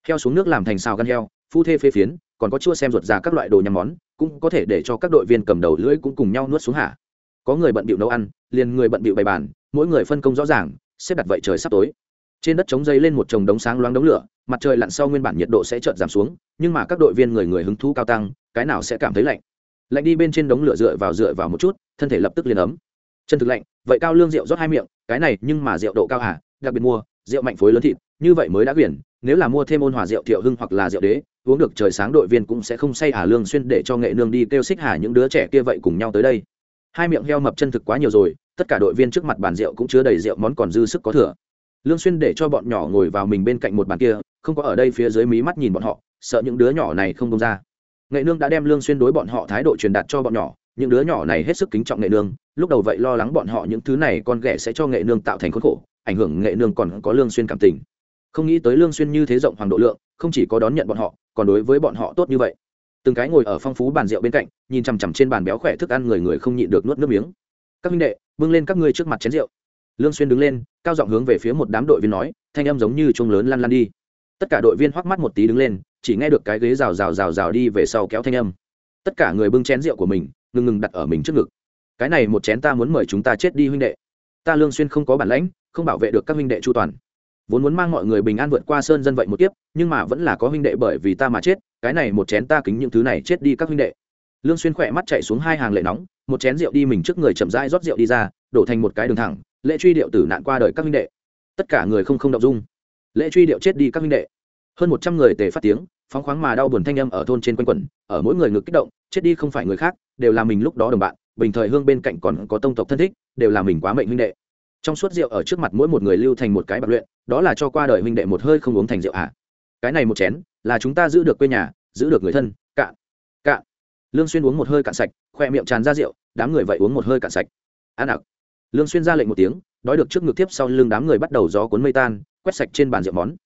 Heo xuống nước làm thành xào gan heo, phu thê phê phiến, còn có chua xem ruột già các loại đồ nhắm món, cũng có thể để cho các đội viên cầm đầu lưỡi cũng cùng nhau nuốt xuống hạ. Có người bận bịu nấu ăn, liền người bận bịu bày bàn, mỗi người phân công rõ ràng, xếp đặt vậy trời sắp tối trên đất chống dây lên một chồng đống sáng loáng đống lửa, mặt trời lặn sau nguyên bản nhiệt độ sẽ chợt giảm xuống, nhưng mà các đội viên người người hứng thú cao tăng, cái nào sẽ cảm thấy lạnh? Lạnh đi bên trên đống lửa dựa vào dựa vào một chút, thân thể lập tức liền ấm. Chân thực lạnh, vậy cao lương rượu rót hai miệng, cái này nhưng mà rượu độ cao hả đặc biệt mua, rượu mạnh phối lớn thịt, như vậy mới đã quyển, nếu là mua thêm ôn hòa rượu thiệu hưng hoặc là rượu đế, uống được trời sáng đội viên cũng sẽ không say hà lương xuyên để cho nghệ nương đi kêu xích hà những đứa trẻ kia vậy cùng nhau tới đây. Hai miệng heo mập chân thực quá nhiều rồi, tất cả đội viên trước mặt bàn rượu cũng chứa đầy rượu món còn dư sức có thừa lương xuyên để cho bọn nhỏ ngồi vào mình bên cạnh một bàn kia, không có ở đây phía dưới mí mắt nhìn bọn họ, sợ những đứa nhỏ này không đông ra. Nghệ nương đã đem lương xuyên đối bọn họ thái độ truyền đạt cho bọn nhỏ, những đứa nhỏ này hết sức kính trọng nghệ nương, lúc đầu vậy lo lắng bọn họ những thứ này con ghẻ sẽ cho nghệ nương tạo thành khốn khổ, ảnh hưởng nghệ nương còn có lương xuyên cảm tình. Không nghĩ tới lương xuyên như thế rộng hoàng độ lượng, không chỉ có đón nhận bọn họ, còn đối với bọn họ tốt như vậy. Từng cái ngồi ở phong phú bàn rượu bên cạnh, nhìn chằm chằm trên bàn béo khỏe thức ăn người người không nhịn được nuốt nước miếng. Các huynh đệ, bưng lên các ngươi trước mặt chén rượu lương xuyên đứng lên, cao giọng hướng về phía một đám đội viên nói, thanh âm giống như chuông lớn lăn lăn đi. Tất cả đội viên hoắc mắt một tí đứng lên, chỉ nghe được cái ghế rào rào rào rào đi về sau kéo thanh âm. Tất cả người bưng chén rượu của mình, ngừng ngừng đặt ở mình trước ngực. Cái này một chén ta muốn mời chúng ta chết đi huynh đệ. Ta lương xuyên không có bản lãnh, không bảo vệ được các huynh đệ chu toàn. Vốn muốn mang mọi người bình an vượt qua sơn dân vậy một kiếp, nhưng mà vẫn là có huynh đệ bởi vì ta mà chết, cái này một chén ta kính những thứ này chết đi các huynh đệ. Lương xuyên khỏe mắt chạy xuống hai hàng lệ nóng, một chén rượu đi mình trước người chậm rãi rót rượu đi ra, đổ thành một cái đường thẳng lễ truy điệu tử nạn qua đời các huynh đệ. Tất cả người không không động dung. Lễ truy điệu chết đi các huynh đệ. Hơn một trăm người tề phát tiếng, phóng khoáng mà đau buồn thanh âm ở thôn trên quanh quẩn, ở mỗi người ngực kích động, chết đi không phải người khác, đều là mình lúc đó đồng bạn, bình thời hương bên cạnh còn có tông tộc thân thích, đều là mình quá mệnh huynh đệ. Trong suốt rượu ở trước mặt mỗi một người lưu thành một cái bạc luyện, đó là cho qua đời huynh đệ một hơi không uống thành rượu ạ cái này một chén, là chúng ta giữ được quê nhà, giữ được người thân, cạn cạn. Lương xuyên uống một hơi cạn sạch, khoe miệng tràn ra rượu, đám người vậy uống một hơi cạn sạch. Ăn ặc lương xuyên ra lệnh một tiếng, đói được trước ngực tiếp sau lưng đám người bắt đầu gió cuốn mây tan, quét sạch trên bàn rượu món.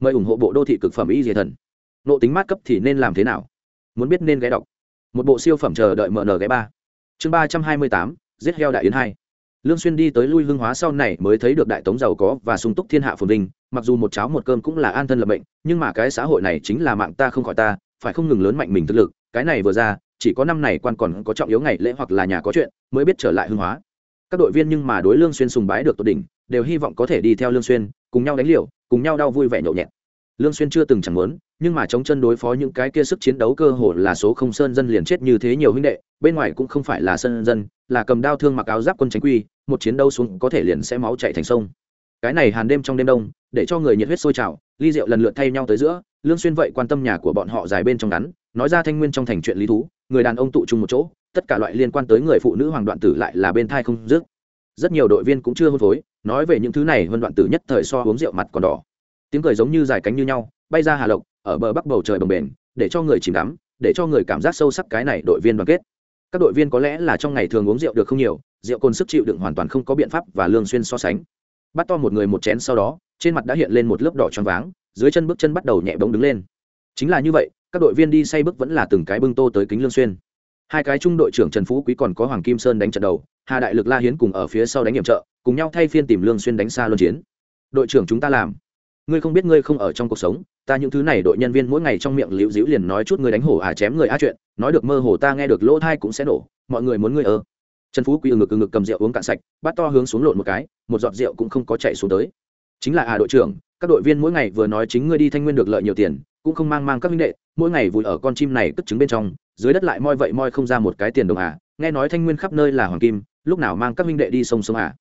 Mời ủng hộ bộ đô thị cực phẩm y diệt thần. Nộ tính mát cấp thì nên làm thế nào? Muốn biết nên ghé đọc. Một bộ siêu phẩm chờ đợi mở nở ghé ba. Chương ba trăm hai mươi tám, giết heo đại yến hai. Lương xuyên đi tới lui hương hóa sau này mới thấy được đại tống giàu có và sung túc thiên hạ phồn vinh, mặc dù một cháo một cơm cũng là an thân lập mệnh, nhưng mà cái xã hội này chính là mạng ta không khỏi ta, phải không ngừng lớn mạnh mình thực lực, cái này vừa ra, chỉ có năm này quan còn có trọng yếu ngày lễ hoặc là nhà có chuyện, mới biết trở lại hương hóa các đội viên nhưng mà đối lương xuyên sùng bái được tột đỉnh, đều hy vọng có thể đi theo lương xuyên, cùng nhau đánh liều, cùng nhau đau vui vẻ nhậu nhẹt. Lương xuyên chưa từng chẳng muốn, nhưng mà chống chân đối phó những cái kia sức chiến đấu cơ hồ là số không sơn dân liền chết như thế nhiều huynh đệ, bên ngoài cũng không phải là sơn dân, là cầm đao thương mặc áo giáp quân chính quy, một chiến đấu xuống có thể liền sẽ máu chảy thành sông. Cái này hàn đêm trong đêm đông, để cho người nhiệt huyết sôi trào, ly rượu lần lượt thay nhau tới giữa, lương xuyên vậy quan tâm nhà của bọn họ dài bên trong ngắn, nói ra thanh nguyên trong thành chuyện lý thú, người đàn ông tụ chung một chỗ tất cả loại liên quan tới người phụ nữ hoàng đoạn tử lại là bên thai không dứt. Rất nhiều đội viên cũng chưa hôn phối, nói về những thứ này hơn đoạn tử nhất thời so uống rượu mặt còn đỏ. Tiếng cười giống như dài cánh như nhau, bay ra hà lộc, ở bờ bắc bầu trời bồng bềnh, để cho người chìm đắm, để cho người cảm giác sâu sắc cái này đội viên đoàn kết. Các đội viên có lẽ là trong ngày thường uống rượu được không nhiều, rượu cồn sức chịu đựng hoàn toàn không có biện pháp và lương xuyên so sánh. Bắt to một người một chén sau đó, trên mặt đã hiện lên một lớp đỏ tròn váng, dưới chân bước chân bắt đầu nhẹ bỗng đứng lên. Chính là như vậy, các đội viên đi say bước vẫn là từng cái bưng tô tới kính lương xuyên hai cái trung đội trưởng trần phú quý còn có hoàng kim sơn đánh trận đầu, hà đại lực la hiến cùng ở phía sau đánh nhiệm trợ, cùng nhau thay phiên tìm lương xuyên đánh xa luân chiến. Đội trưởng chúng ta làm. Ngươi không biết ngươi không ở trong cuộc sống, ta những thứ này đội nhân viên mỗi ngày trong miệng liễu dĩu liền nói chút ngươi đánh hổ à chém người á chuyện, nói được mơ hồ ta nghe được lỗ thai cũng sẽ nổ, mọi người muốn ngươi ơ. Trần phú quý ừ ngực ừ ngực cầm rượu uống cạn sạch, bắt to hướng xuống lộn một cái, một giọt rượu cũng không có chạy xuống tới. Chính là à đội trưởng, các đội viên mỗi ngày vừa nói chính ngươi đi thanh nguyên được lợi nhiều tiền, cũng không mang mang các minh đệ, mỗi ngày vùi ở con chim này cất trứng bên trong dưới đất lại moi vậy moi không ra một cái tiền đồng à nghe nói thanh nguyên khắp nơi là hoàng kim, lúc nào mang các minh đệ đi sông sông à.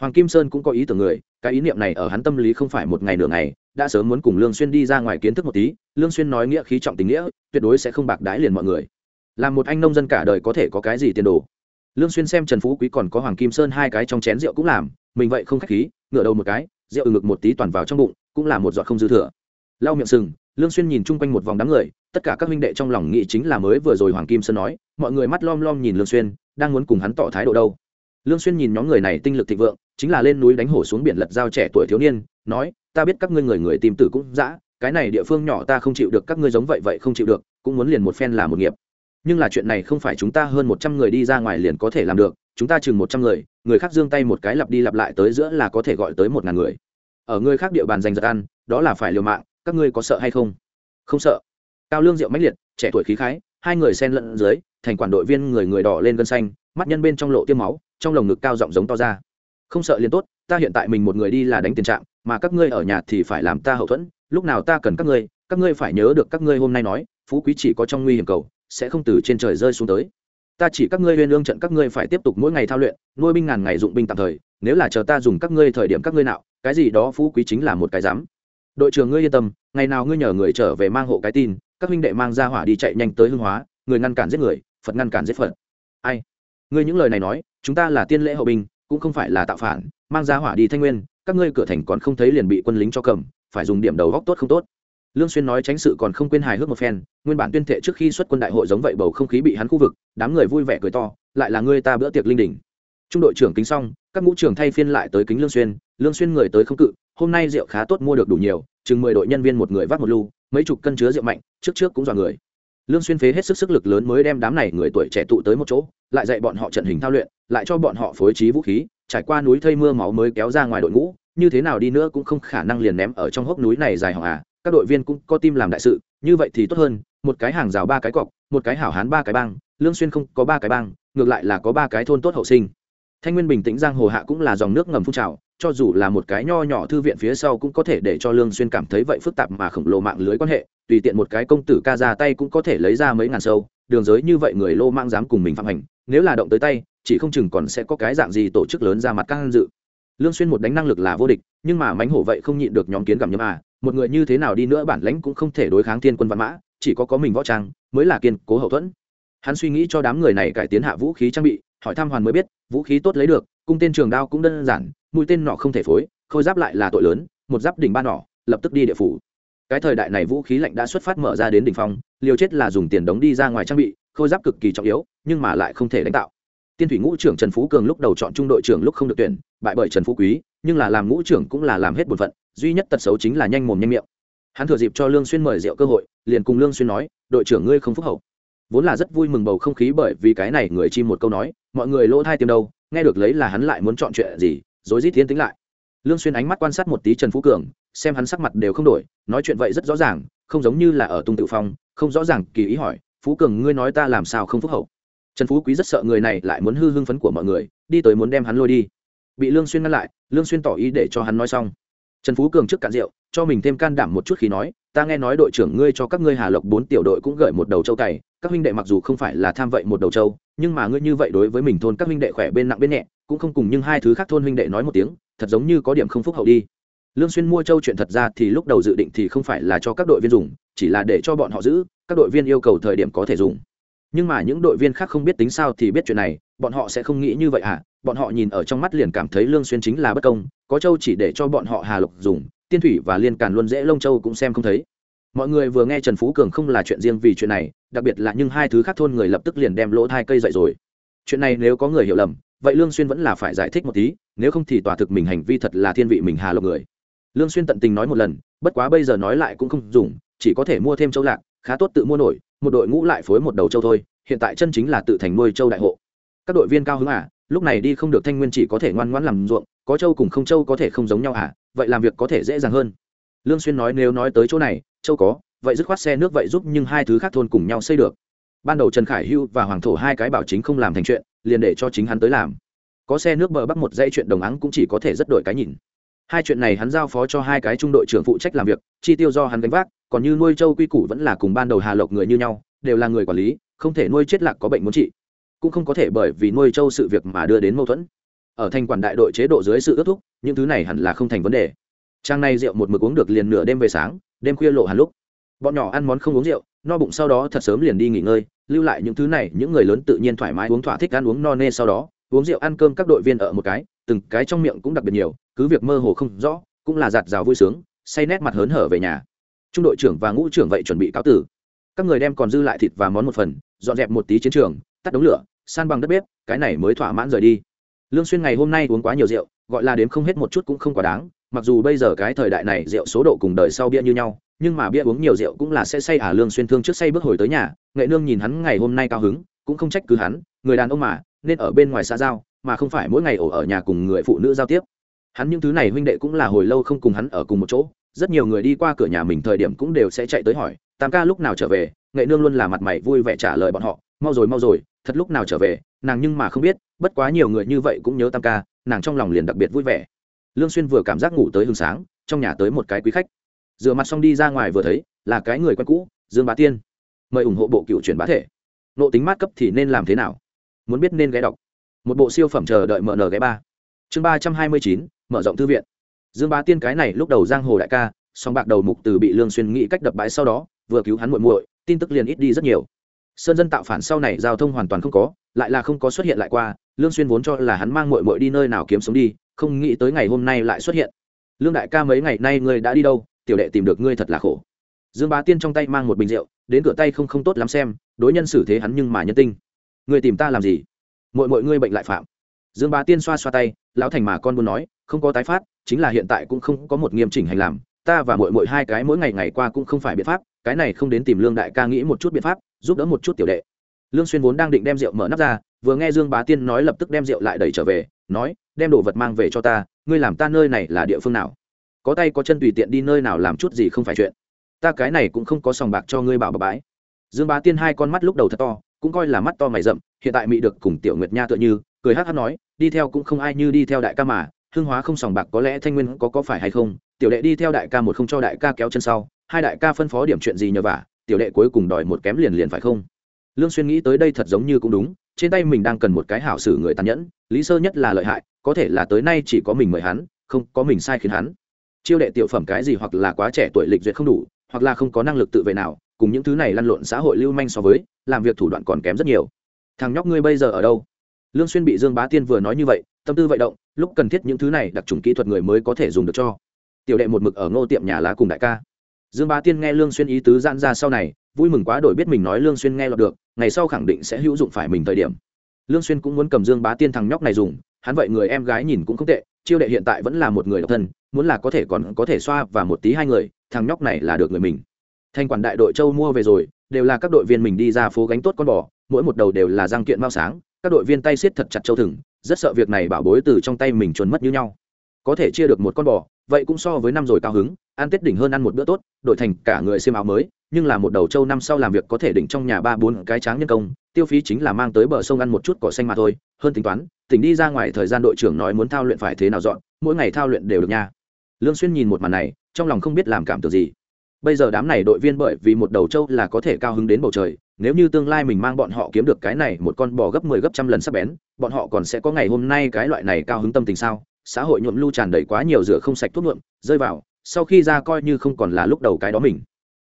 Hoàng kim sơn cũng có ý tưởng người, cái ý niệm này ở hắn tâm lý không phải một ngày nửa ngày, đã sớm muốn cùng lương xuyên đi ra ngoài kiến thức một tí, lương xuyên nói nghĩa khí trọng tình nghĩa, tuyệt đối sẽ không bạc đái liền mọi người. Làm một anh nông dân cả đời có thể có cái gì tiền đồ? Lương xuyên xem trần phú quý còn có hoàng kim sơn hai cái trong chén rượu cũng làm, mình vậy không khách khí, ngửa đầu một cái, rượu ngực một tí toàn vào trong bụng, cũng là một giọt không dư thừa. Lau miệng sừng lương xuyên nhìn chung quanh một vòng đám người, tất cả các huynh đệ trong lòng nghĩ chính là mới vừa rồi hoàng kim sơn nói, mọi người mắt lom lom nhìn lương xuyên, đang muốn cùng hắn tỏ thái độ đâu. Lương xuyên nhìn nhóm người này tinh lực thịnh vượng, chính là lên núi đánh hổ xuống biển lật dao trẻ tuổi thiếu niên, nói, ta biết các ngươi người người tìm tử cũng dã, cái này địa phương nhỏ ta không chịu được, các ngươi giống vậy vậy không chịu được, cũng muốn liền một phen là một nghiệp. Nhưng là chuyện này không phải chúng ta hơn một trăm người đi ra ngoài liền có thể làm được, chúng ta chừng một trăm người người khác giương tay một cái lặp đi lặp lại tới giữa là có thể gọi tới một ngàn người. Ở người khác địa bàn giành giật ăn, đó là phải liều mạng các ngươi có sợ hay không? Không sợ. Cao lương diệu mãnh liệt, trẻ tuổi khí khái, hai người xen lẫn dưới, thành quản đội viên người người đỏ lên gân xanh, mắt nhân bên trong lộ tiêm máu, trong lồng ngực cao giọng giống to ra. Không sợ liền tốt, ta hiện tại mình một người đi là đánh tiền trạng, mà các ngươi ở nhà thì phải làm ta hậu thuẫn, lúc nào ta cần các ngươi các ngươi phải nhớ được các ngươi hôm nay nói, phú quý chỉ có trong nguy hiểm cầu, sẽ không từ trên trời rơi xuống tới. Ta chỉ các ngươi huyên lương trận các ngươi phải tiếp tục mỗi ngày thao luyện, nuôi binh ngàn ngày dụng binh tạm thời, nếu là chờ ta dùng các ngươi thời điểm các ngươi nào cái gì đó phú quý chính là một cái dám đội trưởng ngươi yên tâm, ngày nào ngươi nhờ người trở về mang hộ cái tin, các huynh đệ mang ra hỏa đi chạy nhanh tới hương hóa, người ngăn cản giết người, phật ngăn cản giết phật. Ai? Ngươi những lời này nói, chúng ta là tiên lễ hậu binh, cũng không phải là tạo phản, mang ra hỏa đi thanh nguyên, các ngươi cửa thành còn không thấy liền bị quân lính cho cầm, phải dùng điểm đầu góc tốt không tốt. Lương xuyên nói tránh sự còn không quên hài hước một phen, nguyên bản tuyên thệ trước khi xuất quân đại hội giống vậy bầu không khí bị hắn khu vực, đám người vui vẻ cười to, lại là ngươi ta bữa tiệc linh đỉnh. Trung đội trưởng kính xong, các ngũ trưởng thay phiên lại tới kính lương xuyên lương xuyên người tới không cự hôm nay rượu khá tốt, mua được đủ nhiều, chừng mười đội nhân viên một người vác một lu, mấy chục cân chứa rượu mạnh, trước trước cũng dọa người. Lương xuyên phế hết sức sức lực lớn mới đem đám này người tuổi trẻ tụ tới một chỗ, lại dạy bọn họ trận hình thao luyện, lại cho bọn họ phối trí vũ khí, trải qua núi thây mưa máu mới kéo ra ngoài đội ngũ, như thế nào đi nữa cũng không khả năng liền ném ở trong hốc núi này dài hỏng à các đội viên cũng có tim làm đại sự, như vậy thì tốt hơn, một cái hàng rào ba cái cọc, một cái hảo hán ba cái bang, lương xuyên không có ba cái bang, ngược lại là có ba cái thôn tốt hậu sinh. Thanh nguyên bình tĩnh giang hồ hạ cũng là dòng nước ngầm phun trào cho dù là một cái nho nhỏ thư viện phía sau cũng có thể để cho lương xuyên cảm thấy vậy phức tạp mà khổng lồ mạng lưới quan hệ, tùy tiện một cái công tử ca ra tay cũng có thể lấy ra mấy ngàn sâu, đường giới như vậy người lô mang dám cùng mình phạm hành, nếu là động tới tay, chỉ không chừng còn sẽ có cái dạng gì tổ chức lớn ra mặt căng dự. Lương xuyên một đánh năng lực là vô địch, nhưng mà mánh hổ vậy không nhịn được nhóm kiến gặm nhấm à một người như thế nào đi nữa bản lãnh cũng không thể đối kháng thiên quân văn mã, chỉ có có mình võ trang mới là kiên cố hậu thuẫn. Hắn suy nghĩ cho đám người này cải tiến hạ vũ khí trang bị, hỏi thăm hoàn mới biết, vũ khí tốt lấy được, cung tên trường đao cũng đơn giản mũi tên nọ không thể phối khôi giáp lại là tội lớn một giáp đỉnh ba nọ, lập tức đi địa phủ. Cái thời đại này vũ khí lạnh đã xuất phát mở ra đến đỉnh phong liều chết là dùng tiền đóng đi ra ngoài trang bị khôi giáp cực kỳ trọng yếu nhưng mà lại không thể đánh tạo. Tiên thủy ngũ trưởng trần phú cường lúc đầu chọn trung đội trưởng lúc không được tuyển bại bởi trần phú quý nhưng là làm ngũ trưởng cũng là làm hết bổn phận duy nhất tật xấu chính là nhanh mồm nhanh miệng. Hắn thừa dịp cho lương xuyên mời rượu cơ hội liền cùng lương xuyên nói đội trưởng ngươi không phúc hậu. Vốn là rất vui mừng bầu không khí bởi vì cái này người chim một câu nói mọi người lỗ thai tiêm đâu nghe được lấy là hắn lại muốn chọn chuyện gì rồi rít tiến tính lại. Lương xuyên ánh mắt quan sát một tí trần phú cường, xem hắn sắc mặt đều không đổi, nói chuyện vậy rất rõ ràng, không giống như là ở tung tự phong, không rõ ràng, kỳ ý hỏi, phú cường, ngươi nói ta làm sao không phúc hậu? Trần phú quý rất sợ người này lại muốn hư hưng phấn của mọi người, đi tới muốn đem hắn lôi đi. Bị lương xuyên ngăn lại, lương xuyên tỏ ý để cho hắn nói xong. Trần phú cường trước cạn rượu, cho mình thêm can đảm một chút khi nói, ta nghe nói đội trưởng ngươi cho các ngươi hà lộc bốn tiểu đội cũng gửi một đầu châu cày các huynh đệ mặc dù không phải là tham vậy một đầu châu nhưng mà ngươi như vậy đối với mình thôn các huynh đệ khỏe bên nặng bên nhẹ, cũng không cùng nhưng hai thứ khác thôn huynh đệ nói một tiếng, thật giống như có điểm không phúc hậu đi. Lương xuyên mua châu chuyện thật ra thì lúc đầu dự định thì không phải là cho các đội viên dùng, chỉ là để cho bọn họ giữ, các đội viên yêu cầu thời điểm có thể dùng. Nhưng mà những đội viên khác không biết tính sao thì biết chuyện này, bọn họ sẽ không nghĩ như vậy à? Bọn họ nhìn ở trong mắt liền cảm thấy lương xuyên chính là bất công, có châu chỉ để cho bọn họ hà lộc dùng, tiên thủy và liên càn luôn dễ lông châu cũng xem không thấy mọi người vừa nghe trần phú cường không là chuyện riêng vì chuyện này, đặc biệt là nhưng hai thứ khác thôn người lập tức liền đem lỗ thai cây dậy rồi. Chuyện này nếu có người hiểu lầm, vậy lương xuyên vẫn là phải giải thích một tí, nếu không thì tòa thực mình hành vi thật là thiên vị mình hà lộc người. Lương xuyên tận tình nói một lần, bất quá bây giờ nói lại cũng không dùng, chỉ có thể mua thêm châu lạc, khá tốt tự mua nổi, một đội ngũ lại phối một đầu châu thôi, hiện tại chân chính là tự thành nuôi châu đại hộ. Các đội viên cao hứng à lúc này đi không được thanh nguyên chỉ có thể ngoan ngoãn làm ruộng, có châu cùng không châu có thể không giống nhau à vậy làm việc có thể dễ dàng hơn. Lương xuyên nói nếu nói tới chỗ này châu có, vậy dứt khoát xe nước vậy giúp nhưng hai thứ khác thôn cùng nhau xây được. Ban đầu trần khải hưu và hoàng thổ hai cái bảo chính không làm thành chuyện, liền để cho chính hắn tới làm. Có xe nước bờ bắc một dây chuyện đồng ắng cũng chỉ có thể rất đổi cái nhìn. Hai chuyện này hắn giao phó cho hai cái trung đội trưởng phụ trách làm việc, chi tiêu do hắn gánh vác, còn như nuôi châu quy củ vẫn là cùng ban đầu hà lộc người như nhau, đều là người quản lý, không thể nuôi chết lạc có bệnh muốn trị. Cũng không có thể bởi vì nuôi châu sự việc mà đưa đến mâu thuẫn. Ở thành quản đại đội chế độ dưới sự ước thúc, những thứ này hẳn là không thành vấn đề. Trang này rượu một mực uống được liền nửa đêm về sáng đêm khuya lộ hàn lúc. Bọn nhỏ ăn món không uống rượu, no bụng sau đó thật sớm liền đi nghỉ ngơi, lưu lại những thứ này, những người lớn tự nhiên thoải mái uống thỏa thích ăn uống no nê sau đó, uống rượu ăn cơm các đội viên ở một cái, từng cái trong miệng cũng đặc biệt nhiều, cứ việc mơ hồ không rõ, cũng là giạt rào vui sướng, say nét mặt hớn hở về nhà. Trung đội trưởng và ngũ trưởng vậy chuẩn bị cáo tử. Các người đem còn dư lại thịt và món một phần, dọn dẹp một tí chiến trường, tắt đống lửa, san bằng đất bếp, cái này mới thỏa mãn rời đi. Lương xuyên ngày hôm nay uống quá nhiều rượu, gọi là đếm không hết một chút cũng không quá đáng mặc dù bây giờ cái thời đại này rượu số độ cùng đời sau bia như nhau, nhưng mà bia uống nhiều rượu cũng là sẽ say à lương xuyên thương trước say bước hồi tới nhà, nghệ nương nhìn hắn ngày hôm nay cao hứng, cũng không trách cứ hắn, người đàn ông mà, nên ở bên ngoài xã giao, mà không phải mỗi ngày ổ ở nhà cùng người phụ nữ giao tiếp. Hắn những thứ này huynh đệ cũng là hồi lâu không cùng hắn ở cùng một chỗ, rất nhiều người đi qua cửa nhà mình thời điểm cũng đều sẽ chạy tới hỏi, tam ca lúc nào trở về? Nghệ nương luôn là mặt mày vui vẻ trả lời bọn họ, mau rồi mau rồi, thật lúc nào trở về? Nàng nhưng mà không biết, bất quá nhiều người như vậy cũng nhớ tam ca, nàng trong lòng liền đặc biệt vui vẻ lương xuyên vừa cảm giác ngủ tới hừng sáng, trong nhà tới một cái quý khách. Rửa mặt xong đi ra ngoài vừa thấy, là cái người quen cũ, dương bá tiên. Mời ủng hộ bộ cựu truyền bá thể. Nộ tính mát cấp thì nên làm thế nào? Muốn biết nên ghé đọc. Một bộ siêu phẩm chờ đợi mở nở ghé ba. Chương ba trăm hai mươi chín, mở rộng thư viện. Dương bá tiên cái này lúc đầu giang hồ đại ca, song bạc đầu mục từ bị lương xuyên nghĩ cách đập bãi sau đó, vừa cứu hắn muội muội, tin tức liền ít đi rất nhiều. Sơn dân tạo phản sau này giao thông hoàn toàn không có, lại là không có xuất hiện lại qua, lương xuyên vốn cho là hắn mang muội muội đi nơi nào kiếm sống đi không nghĩ tới ngày hôm nay lại xuất hiện. Lương đại ca mấy ngày nay ngươi đã đi đâu, tiểu đệ tìm được ngươi thật là khổ. Dương bá tiên trong tay mang một bình rượu, đến cửa tay không không tốt lắm xem, đối nhân xử thế hắn nhưng mà nhân tinh. Ngươi tìm ta làm gì? Muội muội ngươi bệnh lại phạm. Dương bá tiên xoa xoa tay, lão thành mà con muốn nói, không có tái phát, chính là hiện tại cũng không có một nghiêm chỉnh hành làm. Ta và muội muội hai cái mỗi ngày ngày qua cũng không phải biện pháp, cái này không đến tìm lương đại ca nghĩ một chút biện pháp, giúp đỡ một chút tiểu đệ. Lương xuyên vốn đang định đem rượu mở nắp ra, vừa nghe dương bá tiên nói lập tức đem rượu lại đẩy trở về nói, đem đồ vật mang về cho ta, ngươi làm ta nơi này là địa phương nào? Có tay có chân tùy tiện đi nơi nào làm chút gì không phải chuyện. Ta cái này cũng không có sòng bạc cho ngươi bảo bà bãi. dương bá tiên hai con mắt lúc đầu thật to, cũng coi là mắt to mày rậm, hiện tại mị được cùng tiểu nguyệt nha tựa như, cười hát hát nói, đi theo cũng không ai như đi theo đại ca mà, hương hóa không sòng bạc có lẽ thanh nguyên có có phải hay không? Tiểu đệ đi theo đại ca một không cho đại ca kéo chân sau, hai đại ca phân phó điểm chuyện gì nhờ vả, tiểu đệ cuối cùng đòi một kém liền liền phải không? Lương xuyên nghĩ tới đây thật giống như cũng đúng trên tay mình đang cần một cái hảo xử người tàn nhẫn, lý sơ nhất là lợi hại, có thể là tới nay chỉ có mình mời hắn, không, có mình sai khiến hắn. Chiêu đệ tiểu phẩm cái gì hoặc là quá trẻ tuổi lịch duyệt không đủ, hoặc là không có năng lực tự vệ nào, cùng những thứ này lăn lộn xã hội lưu manh so với, làm việc thủ đoạn còn kém rất nhiều. Thằng nhóc ngươi bây giờ ở đâu? Lương xuyên bị dương bá tiên vừa nói như vậy, tâm tư vậy động, lúc cần thiết những thứ này đặc trùng kỹ thuật người mới có thể dùng được cho. Tiểu đệ một mực ở ngô tiệm nhà lá cùng đại ca dương bá tiên nghe lương xuyên ý tứ giãn ra sau này, vui mừng quá đổi biết mình nói lương xuyên nghe lọt được, ngày sau khẳng định sẽ hữu dụng phải mình thời điểm. Lương xuyên cũng muốn cầm dương bá tiên thằng nhóc này dùng, hắn vậy người em gái nhìn cũng không tệ, chiêu đệ hiện tại vẫn là một người độc thân, muốn là có thể còn có thể xoa và một tí hai người, thằng nhóc này là được người mình. Thanh quản đại đội châu mua về rồi, đều là các đội viên mình đi ra phố gánh tốt con bò, mỗi một đầu đều là răng kiện mau sáng, các đội viên tay siết thật chặt châu thừng, rất sợ việc này bảo bối từ trong tay mình chuẩn mất như nhau. Có thể chia được một con bò, vậy cũng so với năm rồi cao hứng ăn tết đỉnh hơn ăn một bữa tốt, đổi thành cả người xiêm áo mới, nhưng là một đầu trâu năm sau làm việc có thể đỉnh trong nhà ba bốn cái tráng nhân công, tiêu phí chính là mang tới bờ sông ăn một chút cỏ xanh mà thôi. Hơn tính toán, tỉnh đi ra ngoài thời gian đội trưởng nói muốn thao luyện phải thế nào dọn, mỗi ngày thao luyện đều được nha. Lương xuyên nhìn một màn này, trong lòng không biết làm cảm tưởng gì. Bây giờ đám này đội viên bởi vì một đầu trâu là có thể cao hứng đến bầu trời, nếu như tương lai mình mang bọn họ kiếm được cái này một con bò gấp 10 gấp trăm lần sắc bén, bọn họ còn sẽ có ngày hôm nay cái loại này cao hứng tâm tình sao? Xã hội nhuộm lưu tràn đầy quá nhiều rửa không sạch thuốc nhuộm, rơi vào sau khi ra coi như không còn là lúc đầu cái đó mình.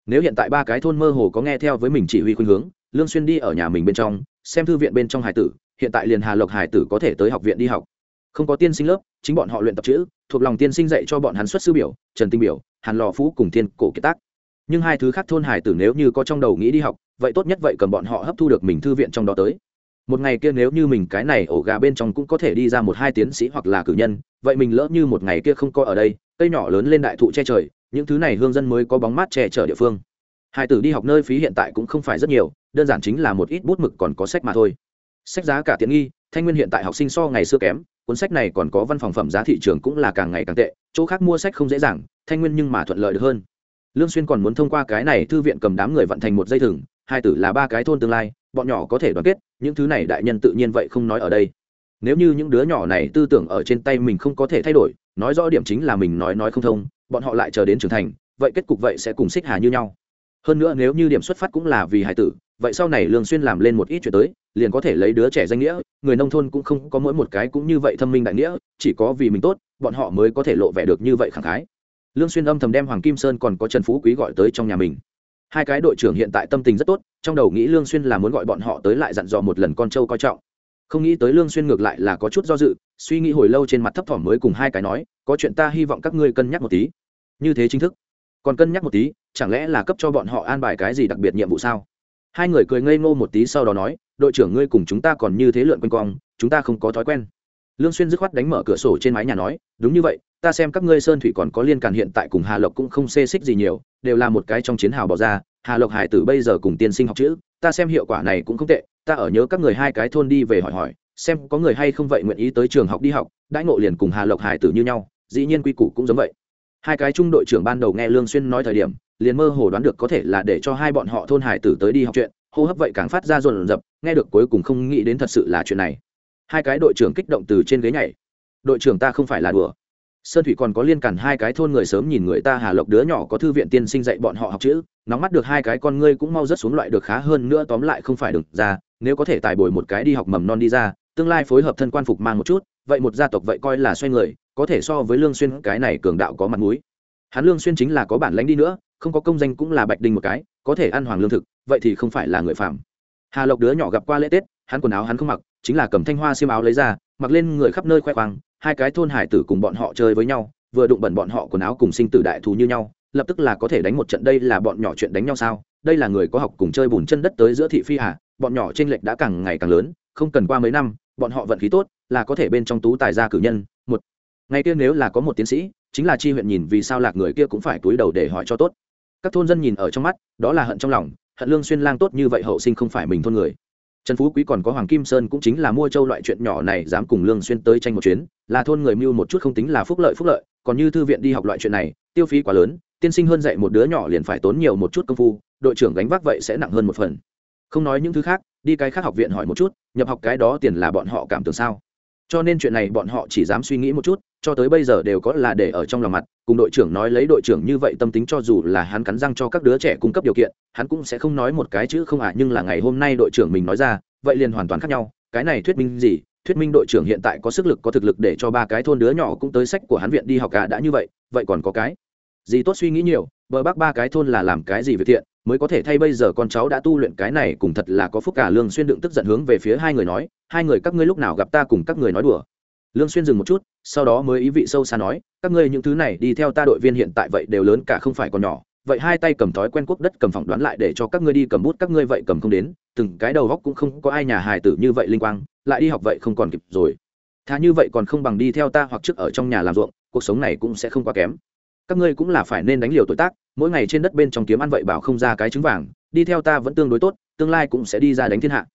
Nếu hiện tại ba cái thôn mơ hồ có nghe theo với mình chỉ huy khuyên hướng, lương xuyên đi ở nhà mình bên trong, xem thư viện bên trong hải tử, hiện tại liền hà lộc hải tử có thể tới học viện đi học. Không có tiên sinh lớp, chính bọn họ luyện tập chữ, thuộc lòng tiên sinh dạy cho bọn hắn xuất sư biểu, trần tinh biểu, hàn lò phú cùng thiên cổ kiệt tác. Nhưng hai thứ khác thôn hải tử nếu như có trong đầu nghĩ đi học, vậy tốt nhất vậy cần bọn họ hấp thu được mình thư viện trong đó tới. Một ngày kia nếu như mình cái này ổ gà bên trong cũng có thể đi ra một hai tiến sĩ hoặc là cử nhân, vậy mình lỡ như một ngày kia không có ở đây cây nhỏ lớn lên đại thụ che trời, những thứ này hương dân mới có bóng mát che chở địa phương. Hai tử đi học nơi phí hiện tại cũng không phải rất nhiều, đơn giản chính là một ít bút mực còn có sách mà thôi. Sách giá cả tiện nghi, thanh nguyên hiện tại học sinh so ngày xưa kém, cuốn sách này còn có văn phòng phẩm giá thị trường cũng là càng ngày càng tệ, chỗ khác mua sách không dễ dàng, thanh nguyên nhưng mà thuận lợi được hơn. Lương xuyên còn muốn thông qua cái này thư viện cầm đám người vận thành một dây thừng, hai tử là ba cái thôn tương lai, bọn nhỏ có thể đoàn kết, những thứ này đại nhân tự nhiên vậy không nói ở đây nếu như những đứa nhỏ này tư tưởng ở trên tay mình không có thể thay đổi, nói rõ điểm chính là mình nói nói không thông, bọn họ lại chờ đến trưởng thành, vậy kết cục vậy sẽ cùng xích hà như nhau. Hơn nữa nếu như điểm xuất phát cũng là vì hải tử, vậy sau này lương xuyên làm lên một ít chuyện tới, liền có thể lấy đứa trẻ danh nghĩa, người nông thôn cũng không có mỗi một cái cũng như vậy thâm minh đại nghĩa, chỉ có vì mình tốt, bọn họ mới có thể lộ vẻ được như vậy khẳng khái. Lương xuyên âm thầm đem hoàng kim sơn còn có trần phú quý gọi tới trong nhà mình. Hai cái đội trưởng hiện tại tâm tình rất tốt, trong đầu nghĩ lương xuyên là muốn gọi bọn họ tới lại dặn dò một lần con trâu coi trọng không nghĩ tới lương xuyên ngược lại là có chút do dự, suy nghĩ hồi lâu trên mặt thấp thỏm mới cùng hai cái nói, có chuyện ta hy vọng các ngươi cân nhắc một tí. Như thế chính thức. Còn cân nhắc một tí, chẳng lẽ là cấp cho bọn họ an bài cái gì đặc biệt nhiệm vụ sao? Hai người cười ngây ngô một tí sau đó nói, đội trưởng ngươi cùng chúng ta còn như thế lượn quanh quong chúng ta không có thói quen. Lương xuyên dứt khoát đánh mở cửa sổ trên mái nhà nói, đúng như vậy, ta xem các ngươi sơn thủy còn có liên càn hiện tại cùng hà lộc cũng không xê xích gì nhiều, đều là một cái trong chiến hào bỏ ra, hà lộc hải tử bây giờ cùng tiên sinh học chữ, ta xem hiệu quả này cũng không tệ ta ở nhớ các người hai cái thôn đi về hỏi hỏi, xem có người hay không vậy nguyện ý tới trường học đi học, đãi ngộ liền cùng hà lộc hải tử như nhau, dĩ nhiên quy củ cũng giống vậy. Hai cái trung đội trưởng ban đầu nghe lương xuyên nói thời điểm, liền mơ hồ đoán được có thể là để cho hai bọn họ thôn hải tử tới đi học chuyện, hô hấp vậy càng phát ra rồn rập, nghe được cuối cùng không nghĩ đến thật sự là chuyện này. Hai cái đội trưởng kích động từ trên ghế nhảy. Đội trưởng ta không phải là đùa sơn thủy còn có liên cản hai cái thôn người sớm nhìn người ta hà lộc đứa nhỏ có thư viện tiên sinh dạy bọn họ học chữ, nóng mắt được hai cái con ngươi cũng mau rất xuống loại được khá hơn nữa tóm lại không phải đừng ra, nếu có thể tài bồi một cái đi học mầm non đi ra, tương lai phối hợp thân quan phục mang một chút, vậy một gia tộc vậy coi là xoay người, có thể so với lương xuyên, cái này cường đạo có mặt mũi. Hắn lương xuyên chính là có bản lãnh đi nữa, không có công danh cũng là bạch đinh một cái, có thể ăn hoàng lương thực, vậy thì không phải là người phạm hà lộc đứa nhỏ gặp qua lễ tết, hắn quần áo hắn không mặc, chính là cầm thanh hoa xiêm áo lấy ra, mặc lên người khắp nơi khoe khoang hai cái thôn hải tử cùng bọn họ chơi với nhau, vừa đụng bẩn bọn họ quần áo cùng sinh tử đại thù như nhau, lập tức là có thể đánh một trận đây là bọn nhỏ chuyện đánh nhau sao? Đây là người có học cùng chơi bùn chân đất tới giữa thị phi hà, bọn nhỏ tranh lệch đã càng ngày càng lớn, không cần qua mấy năm, bọn họ vận khí tốt, là có thể bên trong tú tài gia cử nhân, một. Ngày kia nếu là có một tiến sĩ, chính là chi huyện nhìn vì sao lạc người kia cũng phải cúi đầu để hỏi cho tốt. Các thôn dân nhìn ở trong mắt, đó là hận trong lòng, hận lương xuyên lang tốt như vậy hậu sinh không phải mình thôn người trần phú quý còn có hoàng kim sơn cũng chính là mua châu loại chuyện nhỏ này, dám cùng lương xuyên tới tranh một chuyến, là thôn người mưu một chút không tính là phúc lợi phúc lợi, còn như thư viện đi học loại chuyện này, tiêu phí quá lớn, tiên sinh hơn dạy một đứa nhỏ liền phải tốn nhiều một chút công phu, đội trưởng gánh vác vậy sẽ nặng hơn một phần. Không nói những thứ khác, đi cái khác học viện hỏi một chút, nhập học cái đó tiền là bọn họ cảm tưởng sao? Cho nên chuyện này bọn họ chỉ dám suy nghĩ một chút cho tới bây giờ đều có là để ở trong lòng mặt cùng đội trưởng nói lấy đội trưởng như vậy tâm tính cho dù là hắn cắn răng cho các đứa trẻ cung cấp điều kiện hắn cũng sẽ không nói một cái chữ không ạ à, nhưng là ngày hôm nay đội trưởng mình nói ra vậy liền hoàn toàn khác nhau cái này thuyết minh gì? Thuyết minh đội trưởng hiện tại có sức lực có thực lực để cho ba cái thôn đứa nhỏ cũng tới sách của hắn viện đi học cả đã như vậy vậy còn có cái gì tốt suy nghĩ nhiều bờ bắc ba cái thôn là làm cái gì việc thiện mới có thể thay bây giờ con cháu đã tu luyện cái này cùng thật là có phúc cả lương xuyên đựng tức giận hướng về phía hai người nói hai người các ngươi lúc nào gặp ta cùng các người nói đùa? Lương xuyên dừng một chút, sau đó mới ý vị sâu xa nói, các ngươi những thứ này đi theo ta đội viên hiện tại vậy đều lớn cả không phải còn nhỏ, vậy hai tay cầm thói quen quốc đất cầm phỏng đoán lại để cho các ngươi đi cầm bút, các ngươi vậy cầm không đến, từng cái đầu góc cũng không có ai nhà hài tử như vậy linh quang, lại đi học vậy không còn kịp rồi. Thà như vậy còn không bằng đi theo ta hoặc trước ở trong nhà làm ruộng, cuộc sống này cũng sẽ không quá kém. Các ngươi cũng là phải nên đánh liều tuổi tác, mỗi ngày trên đất bên trong kiếm ăn vậy bảo không ra cái trứng vàng, đi theo ta vẫn tương đối tốt, tương lai cũng sẽ đi ra đánh thiên hạ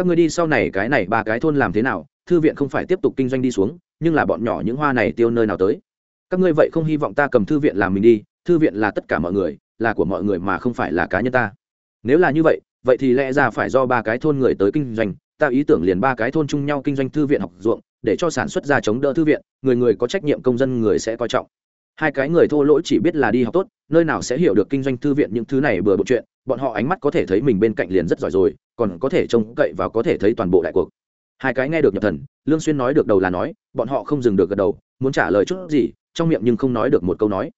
các ngươi đi sau này cái này ba cái thôn làm thế nào, thư viện không phải tiếp tục kinh doanh đi xuống, nhưng là bọn nhỏ những hoa này tiêu nơi nào tới. Các ngươi vậy không hy vọng ta cầm thư viện làm mình đi, thư viện là tất cả mọi người, là của mọi người mà không phải là cá nhân ta. Nếu là như vậy vậy thì lẽ ra phải do ba cái thôn người tới kinh doanh, ta ý tưởng liền ba cái thôn chung nhau kinh doanh thư viện học ruộng, để cho sản xuất ra chống đỡ thư viện, người người có trách nhiệm công dân người sẽ coi trọng hai cái người thô lỗ chỉ biết là đi học tốt, nơi nào sẽ hiểu được kinh doanh thư viện những thứ này vừa bộ chuyện, bọn họ ánh mắt có thể thấy mình bên cạnh liền rất giỏi rồi, còn có thể trông cậy và có thể thấy toàn bộ đại cuộc. Hai cái nghe được nhập thần, lương xuyên nói được đầu là nói, bọn họ không dừng được gật đầu, muốn trả lời chút gì, trong miệng nhưng không nói được một câu nói.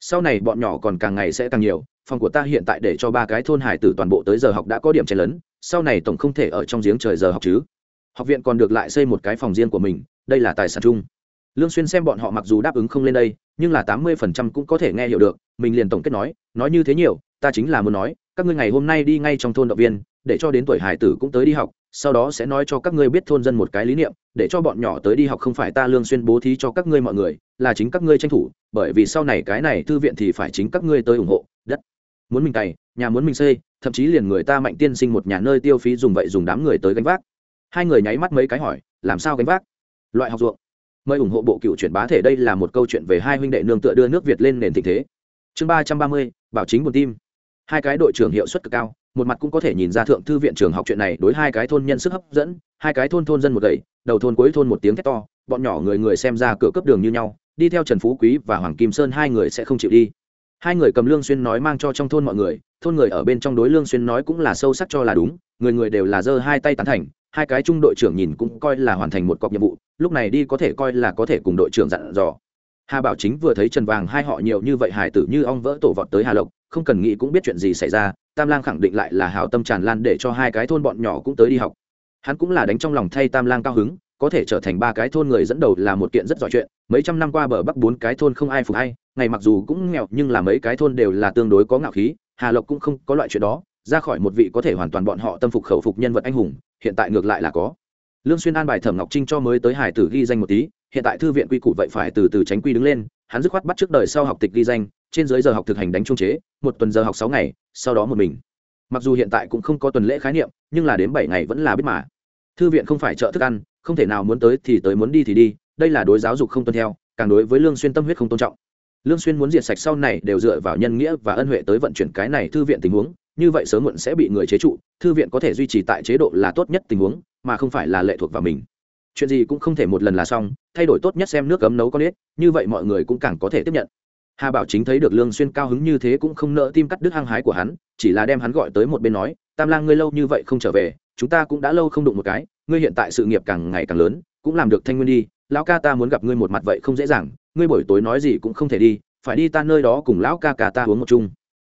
Sau này bọn nhỏ còn càng ngày sẽ càng nhiều, phòng của ta hiện tại để cho ba cái thôn hải tử toàn bộ tới giờ học đã có điểm chen lớn sau này tổng không thể ở trong giếng trời giờ học chứ. Học viện còn được lại xây một cái phòng riêng của mình, đây là tài sản chung lương xuyên xem bọn họ mặc dù đáp ứng không lên đây, nhưng là tám mươi phần trăm cũng có thể nghe hiểu được, mình liền tổng kết nói nói như thế nhiều, ta chính là muốn nói, các ngươi ngày hôm nay đi ngay trong thôn động viên, để cho đến tuổi hải tử cũng tới đi học, sau đó sẽ nói cho các ngươi biết thôn dân một cái lý niệm, để cho bọn nhỏ tới đi học không phải ta lương xuyên bố thí cho các ngươi mọi người, là chính các ngươi tranh thủ, bởi vì sau này cái này thư viện thì phải chính các ngươi tới ủng hộ, đất. Muốn mình cày, nhà muốn mình xây, thậm chí liền người ta mạnh tiên sinh một nhà nơi tiêu phí dùng vậy dùng đám người tới gánh vác. Hai người nháy mắt mấy cái hỏi, làm sao gánh vác? Loại học ruộng mời ủng hộ bộ cựu chuyển bá thể đây là một câu chuyện về hai huynh đệ nương tựa đưa nước việt lên nền tình thế. Chương ba trăm ba mươi, bảo chính buồn tim. Hai cái đội trưởng hiệu suất cực cao, một mặt cũng có thể nhìn ra thượng thư viện trường học chuyện này đối hai cái thôn nhân sức hấp dẫn, hai cái thôn thôn dân một gậy, đầu thôn cuối thôn một tiếng thét to, bọn nhỏ người người xem ra cửa cấp đường như nhau, đi theo trần phú quý và hoàng kim sơn hai người sẽ không chịu đi. Hai người cầm lương xuyên nói mang cho trong thôn mọi người, thôn người ở bên trong đối lương xuyên nói cũng là sâu sắc cho là đúng, người người đều là giơ hai tay tán thành hai cái trung đội trưởng nhìn cũng coi là hoàn thành một cọc nhiệm vụ, lúc này đi có thể coi là có thể cùng đội trưởng dặn dò. Hà bảo chính vừa thấy trần vàng hai họ nhiều như vậy, hải tử như ong vỡ tổ vọt tới hà lộc, không cần nghĩ cũng biết chuyện gì xảy ra, tam lang khẳng định lại là hào tâm tràn lan để cho hai cái thôn bọn nhỏ cũng tới đi học. Hắn cũng là đánh trong lòng thay tam lang cao hứng, có thể trở thành ba cái thôn người dẫn đầu là một kiện rất giỏi chuyện, mấy trăm năm qua bờ bắc bốn cái thôn không ai phục hay, ngày mặc dù cũng nghèo nhưng là mấy cái thôn đều là tương đối có ngạo khí, hà lộc cũng không có loại chuyện đó ra khỏi một vị có thể hoàn toàn bọn họ tâm phục khẩu phục nhân vật anh hùng, hiện tại ngược lại là có. Lương xuyên an bài thẩm ngọc trinh cho mới tới hải tử ghi danh một tí, hiện tại thư viện quy củ vậy phải từ từ tránh quy đứng lên, hắn dứt khoát bắt trước đời sau học tịch ghi danh, trên dưới giờ học thực hành đánh trung chế, một tuần giờ học sáu ngày, sau đó một mình. Mặc dù hiện tại cũng không có tuần lễ khái niệm, nhưng là đến bảy ngày vẫn là biết mà. Thư viện không phải chợ thức ăn, không thể nào muốn tới thì tới, muốn đi thì đi, đây là đối giáo dục không tuân theo, càng đối với lương xuyên tâm huyết không tôn trọng. Lương xuyên muốn diệt sạch sau này đều dựa vào nhân nghĩa và ân huệ tới vận chuyển cái này thư viện tình huống như vậy sớm muộn sẽ bị người chế trụ, thư viện có thể duy trì tại chế độ là tốt nhất tình huống, mà không phải là lệ thuộc vào mình. Chuyện gì cũng không thể một lần là xong, thay đổi tốt nhất xem nước cấm nấu con ếch như vậy mọi người cũng càng có thể tiếp nhận. Hà bảo chính thấy được lương xuyên cao hứng như thế cũng không nỡ tim cắt đứt hăng hái của hắn, chỉ là đem hắn gọi tới một bên nói, tam lang ngươi lâu như vậy không trở về, chúng ta cũng đã lâu không đụng một cái, ngươi hiện tại sự nghiệp càng ngày càng lớn, cũng làm được thanh nguyên đi, lão ca ta muốn gặp ngươi một mặt vậy không dễ dàng, ngươi buổi tối nói gì cũng không thể đi, phải đi ta nơi đó cùng lão ca cả ta uống một chung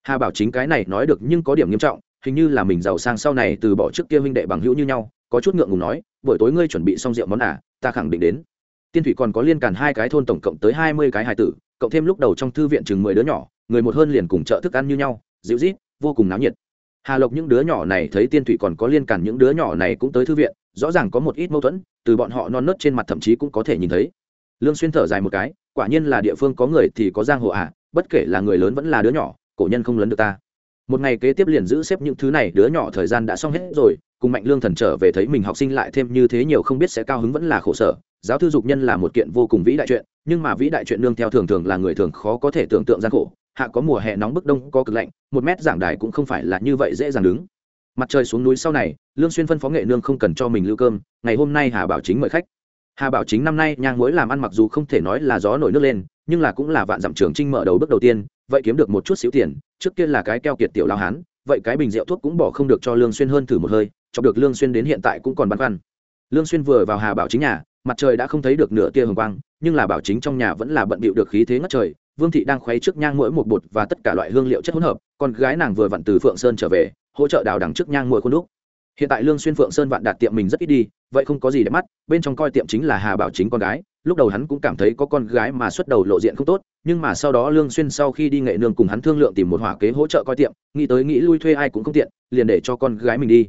hà bảo chính cái này nói được nhưng có điểm nghiêm trọng, hình như là mình giàu sang sau này từ bỏ trước kia huynh đệ bằng hữu như nhau, có chút ngượng ngùng nói, buổi tối ngươi chuẩn bị xong rượu món à ta khẳng định đến. Tiên thủy còn có liên cản hai cái thôn tổng cộng tới hai mươi cái hài tử, cộng thêm lúc đầu trong thư viện chừng mười đứa nhỏ, người một hơn liền cùng chợ thức ăn như nhau, dịu rít vô cùng náo nhiệt. Hà lộc những đứa nhỏ này thấy tiên thủy còn có liên cản những đứa nhỏ này cũng tới thư viện, rõ ràng có một ít mâu thuẫn, từ bọn họ non nớt trên mặt thậm chí cũng có thể nhìn thấy. Lương xuyên thở dài một cái, quả nhiên là địa phương có người thì có giang hồ à bất kể là người lớn vẫn là đứa nhỏ cổ nhân không lớn được ta. Một ngày kế tiếp liền giữ xếp những thứ này, đứa nhỏ thời gian đã xong hết rồi, cùng mạnh lương thần trở về thấy mình học sinh lại thêm như thế nhiều không biết sẽ cao hứng vẫn là khổ sở. Giáo thư dục nhân là một kiện vô cùng vĩ đại chuyện, nhưng mà vĩ đại chuyện nương theo thường thường là người thường khó có thể tưởng tượng gian khổ. Hạ có mùa hè nóng bức đông, có cực lạnh, một mét giảng đài cũng không phải là như vậy dễ dàng đứng. Mặt trời xuống núi sau này, lương xuyên phân phó nghệ nương không cần cho mình lưu cơm, ngày hôm nay hà bảo chính mời khách. Hà bảo chính năm nay nhang muối làm ăn mặc dù không thể nói là gió nổi nước lên nhưng là cũng là vạn dặm trường trinh mở đầu bước đầu tiên, vậy kiếm được một chút xíu tiền, trước kia là cái keo kiệt tiểu lao hán, vậy cái bình rượu thuốc cũng bỏ không được cho lương xuyên hơn thử một hơi, chọc được lương xuyên đến hiện tại cũng còn băn khoăn. Lương xuyên vừa vào hà bảo chính nhà, mặt trời đã không thấy được nửa tia hồng quang, nhưng là bảo chính trong nhà vẫn là bận bịu được khí thế ngất trời, vương thị đang khuấy trước nhang mỗi một bột và tất cả loại hương liệu chất hỗn hợp còn gái nàng vừa vặn từ phượng sơn trở về, hỗ trợ đào đằng trước nhang mỗi khuôn đúc. Hiện tại lương xuyên phượng sơn vạn đạt tiệm mình rất ít đi, vậy không có gì để mắt, bên trong coi tiệm chính là hà bảo chính con gái lúc đầu hắn cũng cảm thấy có con gái mà xuất đầu lộ diện không tốt, nhưng mà sau đó lương xuyên sau khi đi nghệ nương cùng hắn thương lượng tìm một hỏa kế hỗ trợ coi tiệm, nghĩ tới nghĩ lui thuê ai cũng không tiện, liền để cho con gái mình đi.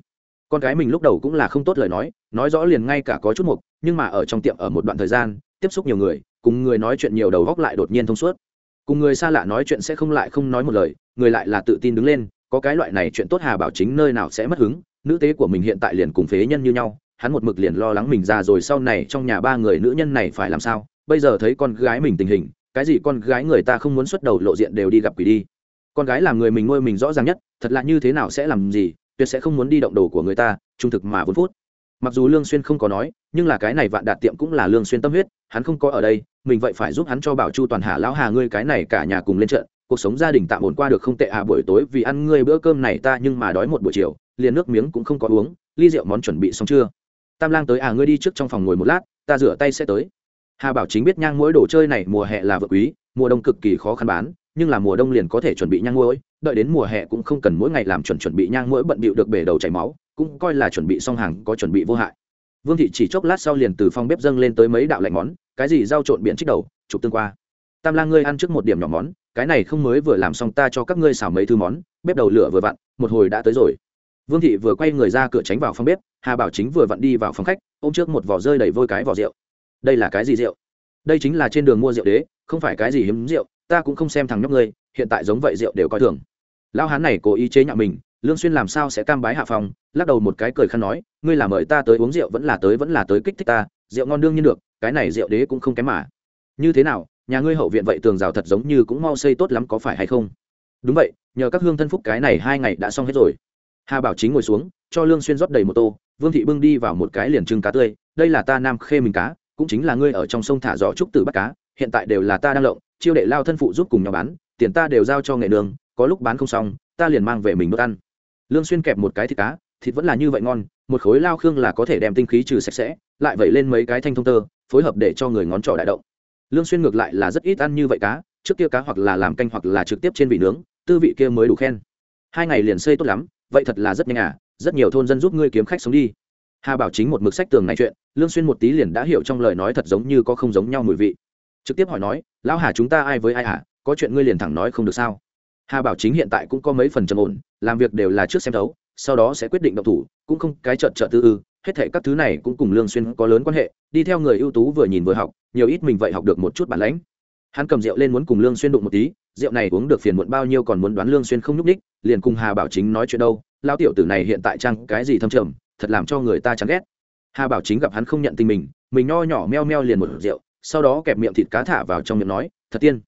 Con gái mình lúc đầu cũng là không tốt lời nói nói rõ liền ngay cả có chút mục, nhưng mà ở trong tiệm ở một đoạn thời gian, tiếp xúc nhiều người, cùng người nói chuyện nhiều đầu góc lại đột nhiên thông suốt. Cùng người xa lạ nói chuyện sẽ không lại không nói một lời, người lại là tự tin đứng lên, có cái loại này chuyện tốt hà bảo chính nơi nào sẽ mất hứng, nữ tế của mình hiện tại liền cùng phế nhân như nhau hắn một mực liền lo lắng mình già rồi sau này trong nhà ba người nữ nhân này phải làm sao. Bây giờ thấy con gái mình tình hình, cái gì con gái người ta không muốn xuất đầu lộ diện đều đi gặp quỷ đi. Con gái là người mình nuôi mình rõ ràng nhất, thật là như thế nào sẽ làm gì, tuyệt sẽ không muốn đi động đồ của người ta, trung thực mà vốn phút. Mặc dù lương xuyên không có nói, nhưng là cái này vạn đạt tiệm cũng là lương xuyên tâm huyết, hắn không có ở đây, mình vậy phải giúp hắn cho bảo chu toàn hạ lão hà ngươi cái này cả nhà cùng lên trận, cuộc sống gia đình tạm ổn qua được không tệ à buổi tối vì ăn ngươi bữa cơm này ta nhưng mà đói một buổi chiều, liền nước miếng cũng không có uống, ly rượu món chuẩn bị xong chưa? Tam lang tới à ngươi đi trước trong phòng ngồi một lát, ta rửa tay sẽ tới. Hà bảo chính biết nhang mỗi đồ chơi này mùa hè là vợ quý, mùa đông cực kỳ khó khăn bán, nhưng là mùa đông liền có thể chuẩn bị nhang mỗi đợi đến mùa hè cũng không cần mỗi ngày làm chuẩn chuẩn bị nhang mỗi bận bịu được bể đầu chảy máu, cũng coi là chuẩn bị xong hàng có chuẩn bị vô hại. Vương thị chỉ chốc lát sau liền từ phòng bếp dâng lên tới mấy đạo lạnh món, cái gì rau trộn biển trích đầu, chụp tương qua. Tam lang, ngươi ăn trước một điểm nhỏ món, cái này không mới vừa làm xong ta cho các ngươi xào mấy thứ món, bếp đầu lửa vừa vặn, một hồi đã tới rồi vương thị vừa quay người ra cửa tránh vào phòng bếp, hà bảo chính vừa vặn đi vào phòng khách, ôm trước một vỏ rơi đầy vôi cái vỏ rượu. Đây là cái gì rượu? Đây chính là trên đường mua rượu đế, không phải cái gì hiếm rượu, ta cũng không xem thằng nhóc ngươi, hiện tại giống vậy rượu đều coi thường. Lão hán này cố ý chế nhạo mình, lương xuyên làm sao sẽ cam bái hạ phòng, lắc đầu một cái cười khăn nói, ngươi là mời ta tới uống rượu vẫn là tới vẫn là tới kích thích ta, rượu ngon đương nhiên được, cái này rượu đế cũng không kém mà. Như thế nào, nhà ngươi hậu viện vậy tường rào thật giống như cũng mau xây tốt lắm có phải hay không? Đúng vậy, nhờ các hương thân phúc cái này hai ngày đã xong hết rồi hà bảo chính ngồi xuống, cho lương xuyên rót đầy một tô, vương thị bưng đi vào một cái liền trưng cá tươi, đây là ta nam khê mình cá, cũng chính là ngươi ở trong sông thả giỏ trúc tử bắt cá, hiện tại đều là ta đang lộng, chiêu đệ lao thân phụ giúp cùng nhau bán, tiền ta đều giao cho nghệ đường, có lúc bán không xong, ta liền mang về mình đốt ăn. Lương xuyên kẹp một cái thịt cá, thịt vẫn là như vậy ngon, một khối lao khương là có thể đem tinh khí trừ sạch sẽ, lại vậy lên mấy cái thanh thông tơ, phối hợp để cho người ngón trỏ đại động. Lương xuyên ngược lại là rất ít ăn như vậy cá, trước kia cá hoặc là làm canh hoặc là trực tiếp trên vị nướng, tư vị kia mới đủ khen. Hai ngày liền xây tốt lắm vậy thật là rất nhanh à rất nhiều thôn dân giúp ngươi kiếm khách sống đi. Hà bảo chính một mực sách tường này chuyện, lương xuyên một tí liền đã hiểu trong lời nói thật giống như có không giống nhau mùi vị. Trực tiếp hỏi nói, lão hà chúng ta ai với ai à? Có chuyện ngươi liền thẳng nói không được sao? Hà bảo chính hiện tại cũng có mấy phần trầm ổn, làm việc đều là trước xem thấu, sau đó sẽ quyết định động thủ, cũng không cái trợn chợt tư ư. Hết thảy các thứ này cũng cùng lương xuyên có lớn quan hệ, đi theo người ưu tú vừa nhìn vừa học, nhiều ít mình vậy học được một chút bản lĩnh hắn cầm rượu lên muốn cùng lương xuyên đụng một tí rượu này uống được phiền muộn bao nhiêu còn muốn đoán lương xuyên không nhúc ních liền cùng hà bảo chính nói chuyện đâu, lão tiểu tử này hiện tại trang cái gì thâm trầm, thật làm cho người ta chán ghét. Hà bảo chính gặp hắn không nhận tình mình mình nho nhỏ meo meo liền một rượu, sau đó kẹp miệng thịt cá thả vào trong miệng nói, thật tiên.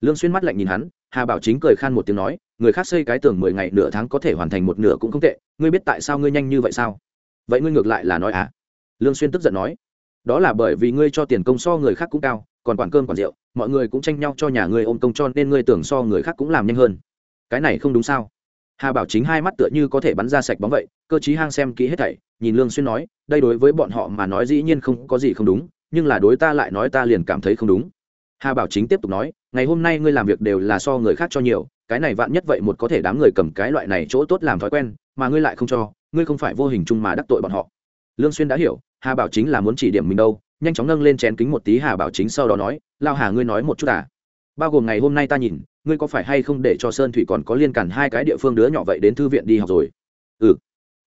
Lương xuyên mắt lạnh nhìn hắn, hà bảo chính cười khan một tiếng nói, người khác xây cái tường mười ngày nửa tháng có thể hoàn thành một nửa cũng không tệ, ngươi biết tại sao ngươi nhanh như vậy sao? Vậy ngươi ngược lại là nói à? Lương xuyên tức giận nói, đó là bởi vì ngươi cho tiền công so người khác cũng cao, còn quản cơm, quản rượu mọi người cũng tranh nhau cho nhà ngươi ôm công cho nên ngươi tưởng so người khác cũng làm nhanh hơn. Cái này không đúng sao? Hà bảo chính hai mắt tựa như có thể bắn ra sạch bóng vậy, cơ chí hang xem kỹ hết thảy, nhìn lương xuyên nói, đây đối với bọn họ mà nói dĩ nhiên không có gì không đúng, nhưng là đối ta lại nói ta liền cảm thấy không đúng. Hà bảo chính tiếp tục nói, ngày hôm nay ngươi làm việc đều là so người khác cho nhiều, cái này vạn nhất vậy một có thể đám người cầm cái loại này chỗ tốt làm thói quen, mà ngươi lại không cho, ngươi không phải vô hình chung mà đắc tội bọn họ lương xuyên đã hiểu, hà bảo chính là muốn chỉ điểm mình đâu, nhanh chóng nâng lên chén kính một tí, hà bảo chính sau đó nói lao hà ngươi nói một chút à? Bao gồm ngày hôm nay ta nhìn, ngươi có phải hay không để cho sơn thủy còn có liên cản hai cái địa phương đứa nhỏ vậy đến thư viện đi học rồi? Ừ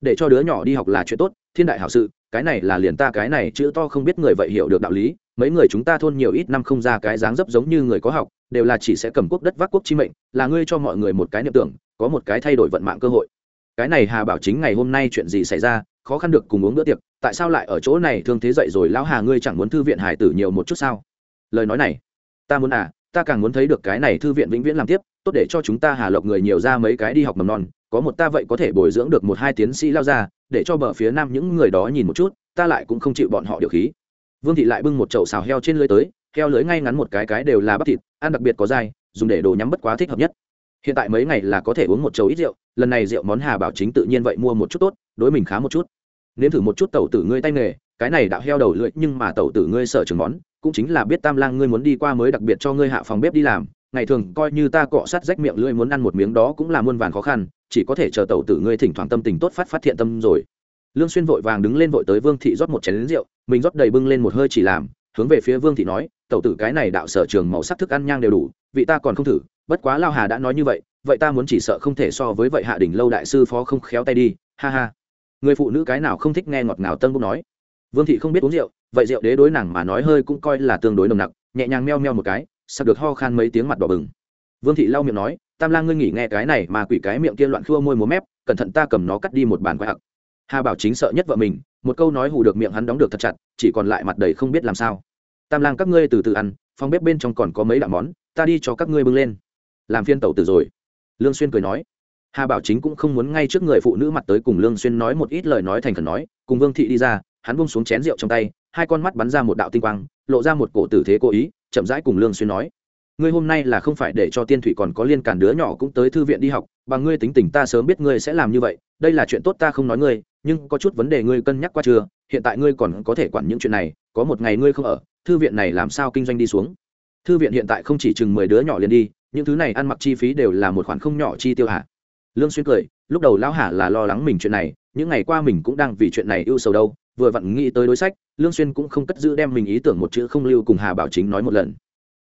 để cho đứa nhỏ đi học là chuyện tốt, thiên đại hảo sự, cái này là liền ta cái này chữ to không biết người vậy hiểu được đạo lý, mấy người chúng ta thôn nhiều ít năm không ra cái dáng dấp giống như người có học, đều là chỉ sẽ cầm quốc đất vác quốc chi mệnh, là ngươi cho mọi người một cái niệm tưởng, có một cái thay đổi vận mạng cơ hội. Cái này hà bảo chính ngày hôm nay chuyện gì xảy ra khó khăn được cùng uống bữa tiệc, tại sao lại ở chỗ này thương thế dậy rồi, lão hà ngươi chẳng muốn thư viện hải tử nhiều một chút sao? Lời nói này, ta muốn à ta càng muốn thấy được cái này thư viện vĩnh viễn làm tiếp, tốt để cho chúng ta hà lộc người nhiều ra mấy cái đi học mầm non, có một ta vậy có thể bồi dưỡng được một hai tiến sĩ lao ra, để cho bờ phía nam những người đó nhìn một chút, ta lại cũng không chịu bọn họ điều khí. Vương thị lại bưng một chậu xào heo trên lưới tới, heo lưới ngay ngắn một cái cái đều là bắp thịt, ăn đặc biệt có dai, dùng để đồ nhắm bất quá thích hợp nhất. Hiện tại mấy ngày là có thể uống một chầu ít rượu, lần này rượu món hà bảo chính tự nhiên vậy mua một chút tốt đối mình khá một chút. Nếm thử một chút tẩu tử ngươi tay nghề, cái này đạo heo đầu lưỡi, nhưng mà tẩu tử ngươi sợ trường món, cũng chính là biết tam lang ngươi muốn đi qua mới đặc biệt cho ngươi hạ phòng bếp đi làm. Ngày thường coi như ta cọ sát rách miệng lưỡi muốn ăn một miếng đó cũng là muôn vàn khó khăn, chỉ có thể chờ tẩu tử ngươi thỉnh thoảng tâm tình tốt phát phát thiện tâm rồi. Lương xuyên vội vàng đứng lên vội tới vương thị rót một chén rượu, mình rót đầy bưng lên một hơi chỉ làm, hướng về phía vương thị nói, tẩu tử cái này đạo sở trường màu sắc thức ăn nhang đều đủ, vị ta còn không thử, bất quá lao hà đã nói như vậy vậy ta muốn chỉ sợ không thể so với vậy hạ đỉnh lâu đại sư phó không khéo tay đi, ha ha người phụ nữ cái nào không thích nghe ngọt ngào tân bốc nói. Vương thị không biết uống rượu, vậy rượu đế đối nàng mà nói hơi cũng coi là tương đối nồng nặc, nhẹ nhàng meo meo một cái, sặc được ho khan mấy tiếng mặt đỏ bừng. Vương thị lau miệng nói, tam lang ngươi nghỉ nghe cái này mà quỷ cái miệng kia loạn khua môi múa mép, cẩn thận ta cầm nó cắt đi một bàn quái hặc. Hà bảo chính sợ nhất vợ mình, một câu nói hù được miệng hắn đóng được thật chặt, chỉ còn lại mặt đầy không biết làm sao. Tam lang các ngươi từ từ ăn, phòng bếp bên trong còn có mấy đạo món, ta đi cho các ngươi bưng lên. Làm phiên tẩu tử rồi. Lương xuyên cười nói hà bảo chính cũng không muốn ngay trước người phụ nữ mặt tới cùng lương xuyên nói một ít lời nói thành khẩn nói, cùng vương thị đi ra, hắn buông xuống chén rượu trong tay, hai con mắt bắn ra một đạo tinh quang, lộ ra một cổ tử thế cố ý, chậm rãi cùng lương xuyên nói, ngươi hôm nay là không phải để cho tiên thủy còn có liên cản đứa nhỏ cũng tới thư viện đi học, bằng ngươi tính tình ta sớm biết ngươi sẽ làm như vậy, đây là chuyện tốt ta không nói ngươi, nhưng có chút vấn đề ngươi cân nhắc qua chưa, hiện tại ngươi còn có thể quản những chuyện này, có một ngày ngươi không ở, thư viện này làm sao kinh doanh đi xuống? Thư viện hiện tại không chỉ chừng mười đứa nhỏ liền đi, những thứ này ăn mặc chi phí đều là một khoản không nhỏ chi tiêu hả? Lương xuyên cười, lúc đầu lão Hà là lo lắng mình chuyện này, những ngày qua mình cũng đang vì chuyện này ưu sầu đâu, vừa vặn nghĩ tới đối sách, lương xuyên cũng không cất giữ đem mình ý tưởng một chữ không lưu cùng hà bảo chính nói một lần.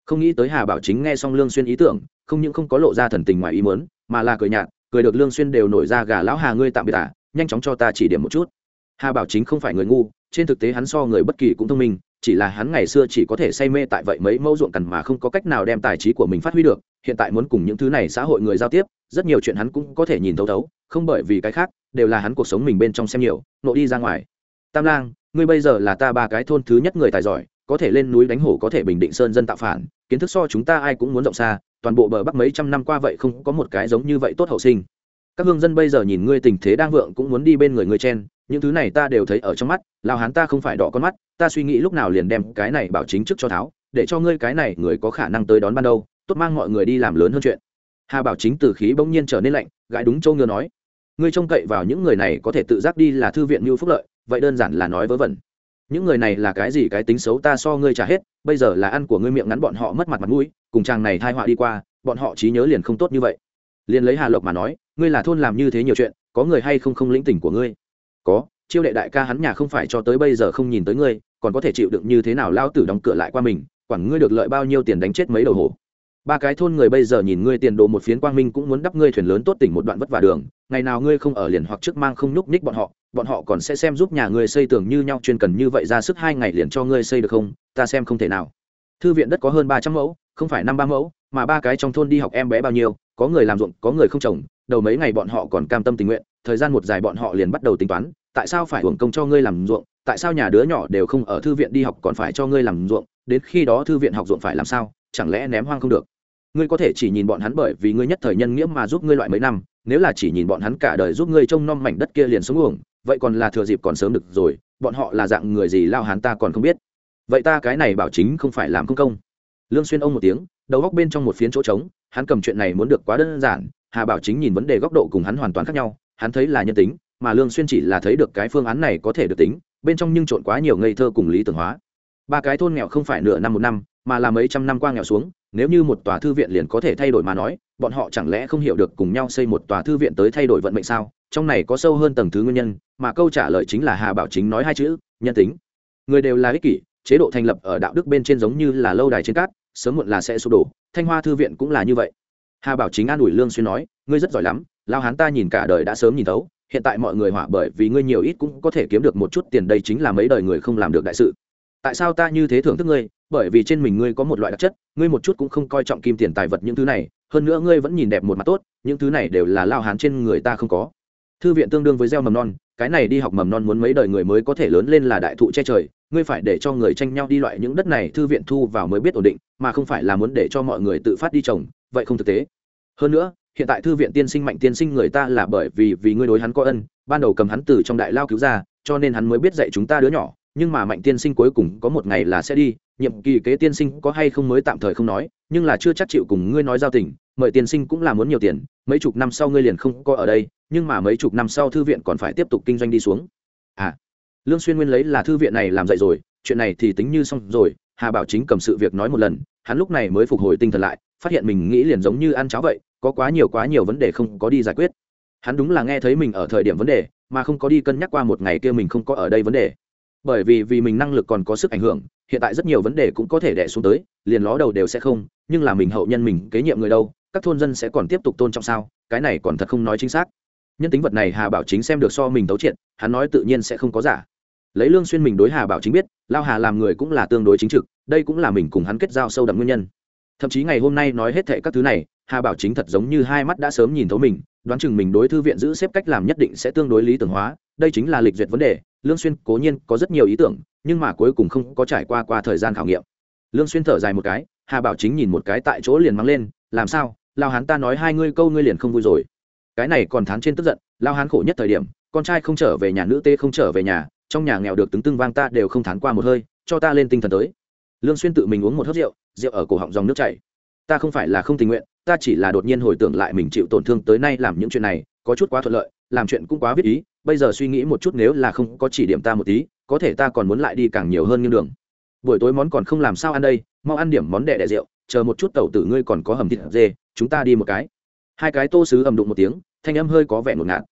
Không nghĩ tới hà bảo chính nghe xong lương xuyên ý tưởng, không những không có lộ ra thần tình ngoài ý muốn, mà là cười nhạt, cười được lương xuyên đều nổi ra gà lão hà ngươi tạm biệt à nhanh chóng cho ta chỉ điểm một chút. Hà bảo chính không phải người ngu, trên thực tế hắn so người bất kỳ cũng thông minh chỉ là hắn ngày xưa chỉ có thể say mê tại vậy mấy mẫu ruộng cằn mà không có cách nào đem tài trí của mình phát huy được, hiện tại muốn cùng những thứ này xã hội người giao tiếp, rất nhiều chuyện hắn cũng có thể nhìn thấu thấu, không bởi vì cái khác, đều là hắn cuộc sống mình bên trong xem nhiều, nộ đi ra ngoài. Tam lang, ngươi bây giờ là ta ba cái thôn thứ nhất người tài giỏi, có thể lên núi đánh hổ có thể bình định sơn dân tạo phản, kiến thức so chúng ta ai cũng muốn rộng xa, toàn bộ bờ bắc mấy trăm năm qua vậy không có một cái giống như vậy tốt hậu sinh. Các hương dân bây giờ nhìn ngươi tình thế đang vượng cũng muốn đi bên người ngươi chen những thứ này ta đều thấy ở trong mắt, lao hán ta không phải đỏ con mắt, ta suy nghĩ lúc nào liền đem cái này bảo chính trước cho tháo, để cho ngươi cái này người có khả năng tới đón ban đầu, tốt mang mọi người đi làm lớn hơn chuyện. Hà bảo chính từ khí bỗng nhiên trở nên lạnh, gãi đúng châu ngựa nói, ngươi trông cậy vào những người này có thể tự giác đi là thư viện như phúc lợi, vậy đơn giản là nói vớ vẩn. Những người này là cái gì cái tính xấu ta so ngươi trả hết, bây giờ là ăn của ngươi miệng ngắn bọn họ mất mặt mặt mũi, cùng chàng này thai họa đi qua, bọn họ trí nhớ liền không tốt như vậy. Liền lấy hà lộc mà nói, ngươi là thôn làm như thế nhiều chuyện, có người hay không không lĩnh tỉnh của ngươi? Có, chiêu đệ đại ca hắn nhà không phải cho tới bây giờ không nhìn tới ngươi, còn có thể chịu đựng như thế nào lao tử đóng cửa lại qua mình, quản ngươi được lợi bao nhiêu tiền đánh chết mấy đầu hổ. Ba cái thôn người bây giờ nhìn ngươi tiền đồ một phiến quang minh cũng muốn đắp ngươi thuyền lớn tốt tỉnh một đoạn vất vả đường, ngày nào ngươi không ở liền hoặc trước mang không nhúc nhích bọn họ bọn họ còn sẽ xem giúp nhà ngươi xây tường như nhau chuyên cần như vậy ra sức hai ngày liền cho ngươi xây được không, ta xem không thể nào. Thư viện đất có hơn ba trăm mẫu, không phải năm ba mẫu, mà ba cái trong thôn đi học em bé bao nhiêu có người làm ruộng, có người không trồng, đầu mấy ngày bọn họ còn cam tâm tình nguyện, thời gian một dài bọn họ liền bắt đầu tính toán, tại sao phải hưởng công cho ngươi làm ruộng, tại sao nhà đứa nhỏ đều không ở thư viện đi học còn phải cho ngươi làm ruộng, đến khi đó thư viện học ruộng phải làm sao, chẳng lẽ ném hoang không được? Ngươi có thể chỉ nhìn bọn hắn bởi vì ngươi nhất thời nhân nghĩa mà giúp ngươi loại mấy năm, nếu là chỉ nhìn bọn hắn cả đời giúp ngươi trông nom mảnh đất kia liền xuống uổng, vậy còn là thừa dịp còn sớm được rồi, bọn họ là dạng người gì lao hắn ta còn không biết. Vậy ta cái này bảo chính không phải làm công công. Lương xuyên ông một tiếng, đầu góc bên trong một phiến chỗ trống hắn cầm chuyện này muốn được quá đơn giản, hà bảo chính nhìn vấn đề góc độ cùng hắn hoàn toàn khác nhau, hắn thấy là nhân tính, mà lương xuyên chỉ là thấy được cái phương án này có thể được tính, bên trong nhưng trộn quá nhiều ngây thơ cùng lý tưởng hóa. Ba cái thôn nghèo không phải nửa năm một năm, mà là mấy trăm năm qua nghèo xuống, nếu như một tòa thư viện liền có thể thay đổi mà nói, bọn họ chẳng lẽ không hiểu được cùng nhau xây một tòa thư viện tới thay đổi vận mệnh sao? Trong này có sâu hơn tầng thứ nguyên nhân, mà câu trả lời chính là hà bảo chính nói hai chữ, nhân tính. Người đều là ích kỷ, chế độ thành lập ở đạo đức bên trên giống như là lâu đài trên cát sớm muộn là sẽ sụp đổ, thanh hoa thư viện cũng là như vậy. Hà bảo chính an ủi lương xuyên nói, ngươi rất giỏi lắm, lao hán ta nhìn cả đời đã sớm nhìn thấu, hiện tại mọi người hỏa bởi vì ngươi nhiều ít cũng có thể kiếm được một chút tiền đây chính là mấy đời người không làm được đại sự. Tại sao ta như thế thưởng thức ngươi? Bởi vì trên mình ngươi có một loại đặc chất, ngươi một chút cũng không coi trọng kim tiền tài vật những thứ này, hơn nữa ngươi vẫn nhìn đẹp một mặt tốt, những thứ này đều là lao hán trên người ta không có. Thư viện tương đương với gieo mầm non, cái này đi học mầm non muốn mấy đời người mới có thể lớn lên là đại thụ che trời ngươi phải để cho người tranh nhau đi loại những đất này thư viện thu vào mới biết ổn định, mà không phải là muốn để cho mọi người tự phát đi trồng, vậy không thực tế. Hơn nữa, hiện tại thư viện tiên sinh mạnh tiên sinh người ta là bởi vì vì ngươi đối hắn có ân, ban đầu cầm hắn từ trong đại lao cứu ra, cho nên hắn mới biết dạy chúng ta đứa nhỏ, nhưng mà mạnh tiên sinh cuối cùng có một ngày là sẽ đi, nhiệm kỳ kế tiên sinh có hay không mới tạm thời không nói, nhưng là chưa chắc chịu cùng ngươi nói giao tình, mời tiên sinh cũng là muốn nhiều tiền, mấy chục năm sau ngươi liền không có ở đây, nhưng mà mấy chục năm sau thư viện còn phải tiếp tục kinh doanh đi xuống. À lương xuyên nguyên lấy là thư viện này làm dậy rồi, chuyện này thì tính như xong rồi, hà bảo chính cầm sự việc nói một lần, hắn lúc này mới phục hồi tinh thần lại, phát hiện mình nghĩ liền giống như ăn cháo vậy, có quá nhiều quá nhiều vấn đề không có đi giải quyết. Hắn đúng là nghe thấy mình ở thời điểm vấn đề, mà không có đi cân nhắc qua một ngày kia mình không có ở đây vấn đề. Bởi vì vì mình năng lực còn có sức ảnh hưởng, hiện tại rất nhiều vấn đề cũng có thể đẻ xuống tới, liền ló đầu đều sẽ không, nhưng là mình hậu nhân mình kế nhiệm người đâu, các thôn dân sẽ còn tiếp tục tôn trọng sao, cái này còn thật không nói chính xác. Nhân tính vật này hà bảo chính xem được so mình tấu triệt, hắn nói tự nhiên sẽ không có giả lấy lương xuyên mình đối hà bảo chính biết, lao hà làm người cũng là tương đối chính trực, đây cũng là mình cùng hắn kết giao sâu đậm nguyên nhân. Thậm chí ngày hôm nay nói hết thệ các thứ này, hà bảo chính thật giống như hai mắt đã sớm nhìn thấu mình, đoán chừng mình đối thư viện giữ xếp cách làm nhất định sẽ tương đối lý tưởng hóa, đây chính là lịch duyệt vấn đề, lương xuyên cố nhiên có rất nhiều ý tưởng, nhưng mà cuối cùng không có trải qua qua thời gian khảo nghiệm. Lương xuyên thở dài một cái, hà bảo chính nhìn một cái tại chỗ liền mắng lên, làm sao? Lao hán ta nói hai ngươi câu ngươi liền không vui rồi. Cái này còn thán trên tức giận, lao hán khổ nhất thời điểm, con trai không trở về nhà, nữ tê không trở về nhà trong nhà nghèo được tướng tưng vang ta đều không thán qua một hơi, cho ta lên tinh thần tới. Lương xuyên tự mình uống một hớp rượu rượu ở cổ họng dòng nước chảy. Ta không phải là không tình nguyện, ta chỉ là đột nhiên hồi tưởng lại mình chịu tổn thương tới nay làm những chuyện này, có chút quá thuận lợi, làm chuyện cũng quá biết ý, bây giờ suy nghĩ một chút nếu là không có chỉ điểm ta một tí, có thể ta còn muốn lại đi càng nhiều hơn như đường. Buổi tối món còn không làm sao ăn đây, mau ăn điểm món đẻ đẻ rượu, chờ một chút tẩu tử ngươi còn có hầm thịt dê, chúng ta đi một cái. Hai cái tô sứ ầm đụng một tiếng, thanh âm hơi có vẻ ngột ngạt.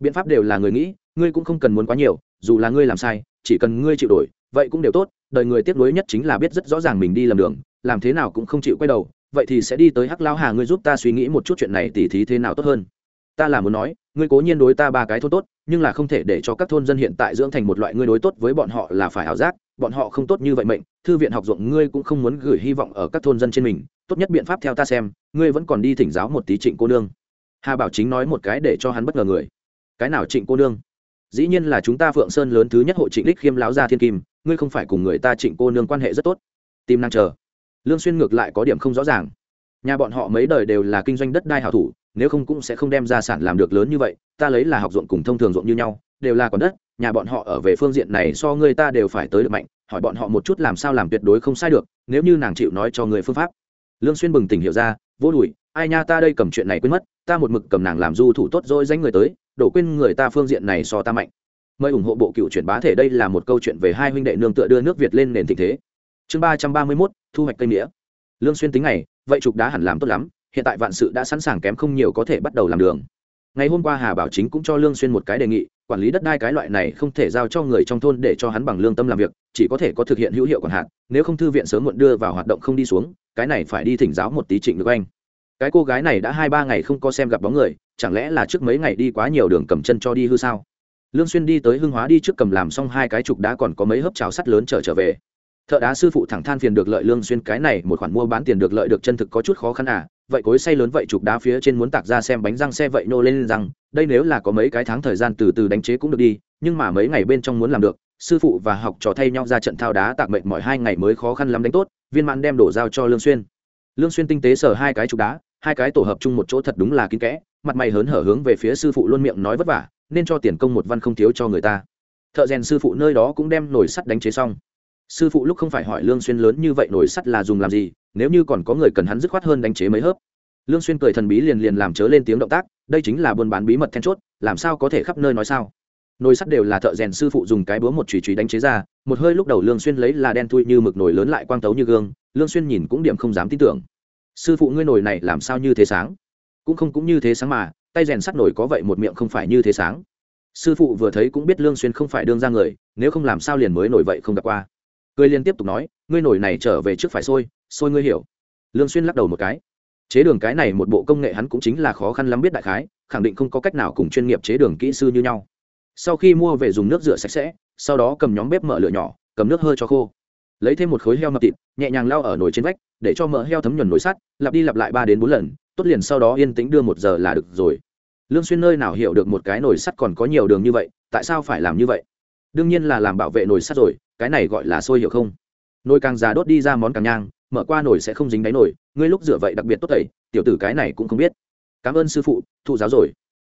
Biện pháp đều là người nghĩ, ngươi cũng không cần muốn quá nhiều dù là ngươi làm sai, chỉ cần ngươi chịu đổi, vậy cũng đều tốt, đời người tiếp nối nhất chính là biết rất rõ ràng mình đi lầm đường, làm thế nào cũng không chịu quay đầu, vậy thì sẽ đi tới hắc lao hà ngươi giúp ta suy nghĩ một chút chuyện này tỉ thí thế nào tốt hơn. Ta là muốn nói, ngươi cố nhiên đối ta ba cái thôn tốt, nhưng là không thể để cho các thôn dân hiện tại dưỡng thành một loại ngươi đối tốt với bọn họ là phải ảo giác, bọn họ không tốt như vậy mệnh, thư viện học ruộng ngươi cũng không muốn gửi hy vọng ở các thôn dân trên mình, tốt nhất biện pháp theo ta xem, ngươi vẫn còn đi thỉnh giáo một tí trịnh cô nương. Hà bảo chính nói một cái để cho hắn bất ngờ người. Cái nào trịnh cô nương? Dĩ nhiên là chúng ta phượng sơn lớn thứ nhất hội trịnh đích khiêm láo gia thiên kim, ngươi không phải cùng người ta trịnh cô nương quan hệ rất tốt. Tim năng chờ. Lương xuyên ngược lại có điểm không rõ ràng. Nhà bọn họ mấy đời đều là kinh doanh đất đai hảo thủ, nếu không cũng sẽ không đem gia sản làm được lớn như vậy, ta lấy là học ruộng cùng thông thường ruộng như nhau, đều là còn đất, nhà bọn họ ở về phương diện này so người ta đều phải tới được mạnh, hỏi bọn họ một chút làm sao làm tuyệt đối không sai được, nếu như nàng chịu nói cho người phương pháp. Lương xuyên bừng tỉnh hiểu ra, vô đùi, ai nha ta đây cầm chuyện này quên mất, ta một mực cầm nàng làm du thủ tốt rồi danh người tới đổ quên người ta phương diện này so ta mạnh. Mời ủng hộ bộ cựu chuyển bá thể, đây là một câu chuyện về hai huynh đệ nương tựa đưa nước việt lên nền thịnh thế. Chương ba trăm ba mươi mốt, thu hoạch cây nghĩa lương xuyên tính này vậy trục đá hẳn làm tốt lắm, hiện tại vạn sự đã sẵn sàng kém không nhiều có thể bắt đầu làm đường. Ngày hôm qua hà bảo chính cũng cho lương xuyên một cái đề nghị, quản lý đất đai cái loại này không thể giao cho người trong thôn để cho hắn bằng lương tâm làm việc, chỉ có thể có thực hiện hữu hiệu quản hạn nếu không thư viện sớm muộn đưa vào hoạt động không đi xuống, cái này phải đi thỉnh giáo một tí trịnh được anh cái cô gái này đã hai ba ngày không có xem gặp bóng người, chẳng lẽ là trước mấy ngày đi quá nhiều đường cầm chân cho đi hư sao? Lương xuyên đi tới hưng hóa đi trước cầm làm xong hai cái trục đá còn có mấy hớp trào sắt lớn trở trở về. Thợ đá sư phụ thẳng than phiền được lợi lương xuyên cái này, một khoản mua bán tiền được lợi được chân thực có chút khó khăn à vậy cối xay lớn vậy trục đá phía trên muốn tạc ra xem bánh răng xe vậy nô lên rằng đây nếu là có mấy cái tháng thời gian từ từ đánh chế cũng được đi, nhưng mà mấy ngày bên trong muốn làm được, sư phụ và học trò thay nhau ra trận thao đá tạc mệnh mỏi hai ngày mới khó khăn lắm đánh tốt, viên mãn đem đổ giao cho lương xuyên. Lương xuyên tinh tế sở hai cái trục đá hai cái tổ hợp chung một chỗ thật đúng là kín kẽ, mặt mày hớn hở hướng về phía sư phụ luôn miệng nói vất vả, nên cho tiền công một văn không thiếu cho người ta. Thợ rèn sư phụ nơi đó cũng đem nồi sắt đánh chế xong. Sư phụ lúc không phải hỏi lương xuyên lớn như vậy nồi sắt là dùng làm gì, nếu như còn có người cần hắn dứt khoát hơn đánh chế mấy hớp. Lương xuyên cười thần bí liền liền làm chớ lên tiếng động tác, đây chính là buôn bán bí mật then chốt, làm sao có thể khắp nơi nói sao? Nồi sắt đều là thợ rèn sư phụ dùng cái búa một chùy chùy đánh chế ra, một hơi lúc đầu lương xuyên lấy là đen thui như mực nồi lớn lại quang tấu như gương, lương xuyên nhìn cũng điểm không dám tin tưởng sư phụ ngươi nổi này làm sao như thế sáng? Cũng không cũng như thế sáng mà, tay rèn sắt nổi có vậy một miệng không phải như thế sáng. Sư phụ vừa thấy cũng biết lương xuyên không phải đương ra người, nếu không làm sao liền mới nổi vậy không gặp qua. Cười liên tiếp tục nói, ngươi nổi này trở về trước phải sôi sôi ngươi hiểu. Lương xuyên lắc đầu một cái. Chế đường cái này một bộ công nghệ hắn cũng chính là khó khăn lắm biết đại khái, khẳng định không có cách nào cùng chuyên nghiệp chế đường kỹ sư như nhau. Sau khi mua về dùng nước rửa sạch sẽ, sau đó cầm nhóm bếp mở lửa nhỏ, cầm nước hơi cho khô lấy thêm một khối heo mập thịt, nhẹ nhàng lao ở nồi trên vách, để cho mỡ heo thấm nhuần nồi sắt, lặp đi lặp lại ba đến bốn lần, tốt liền sau đó yên tĩnh đưa một giờ là được rồi. Lương xuyên nơi nào hiểu được một cái nồi sắt còn có nhiều đường như vậy, tại sao phải làm như vậy? Đương nhiên là làm bảo vệ nồi sắt rồi, cái này gọi là sôi hiểu không? Nồi càng già đốt đi ra món càng nhang, mở qua nồi sẽ không dính đáy nồi, ngươi lúc rửa vậy đặc biệt tốt tẩy, tiểu tử cái này cũng không biết. Cảm ơn sư phụ, thụ giáo rồi.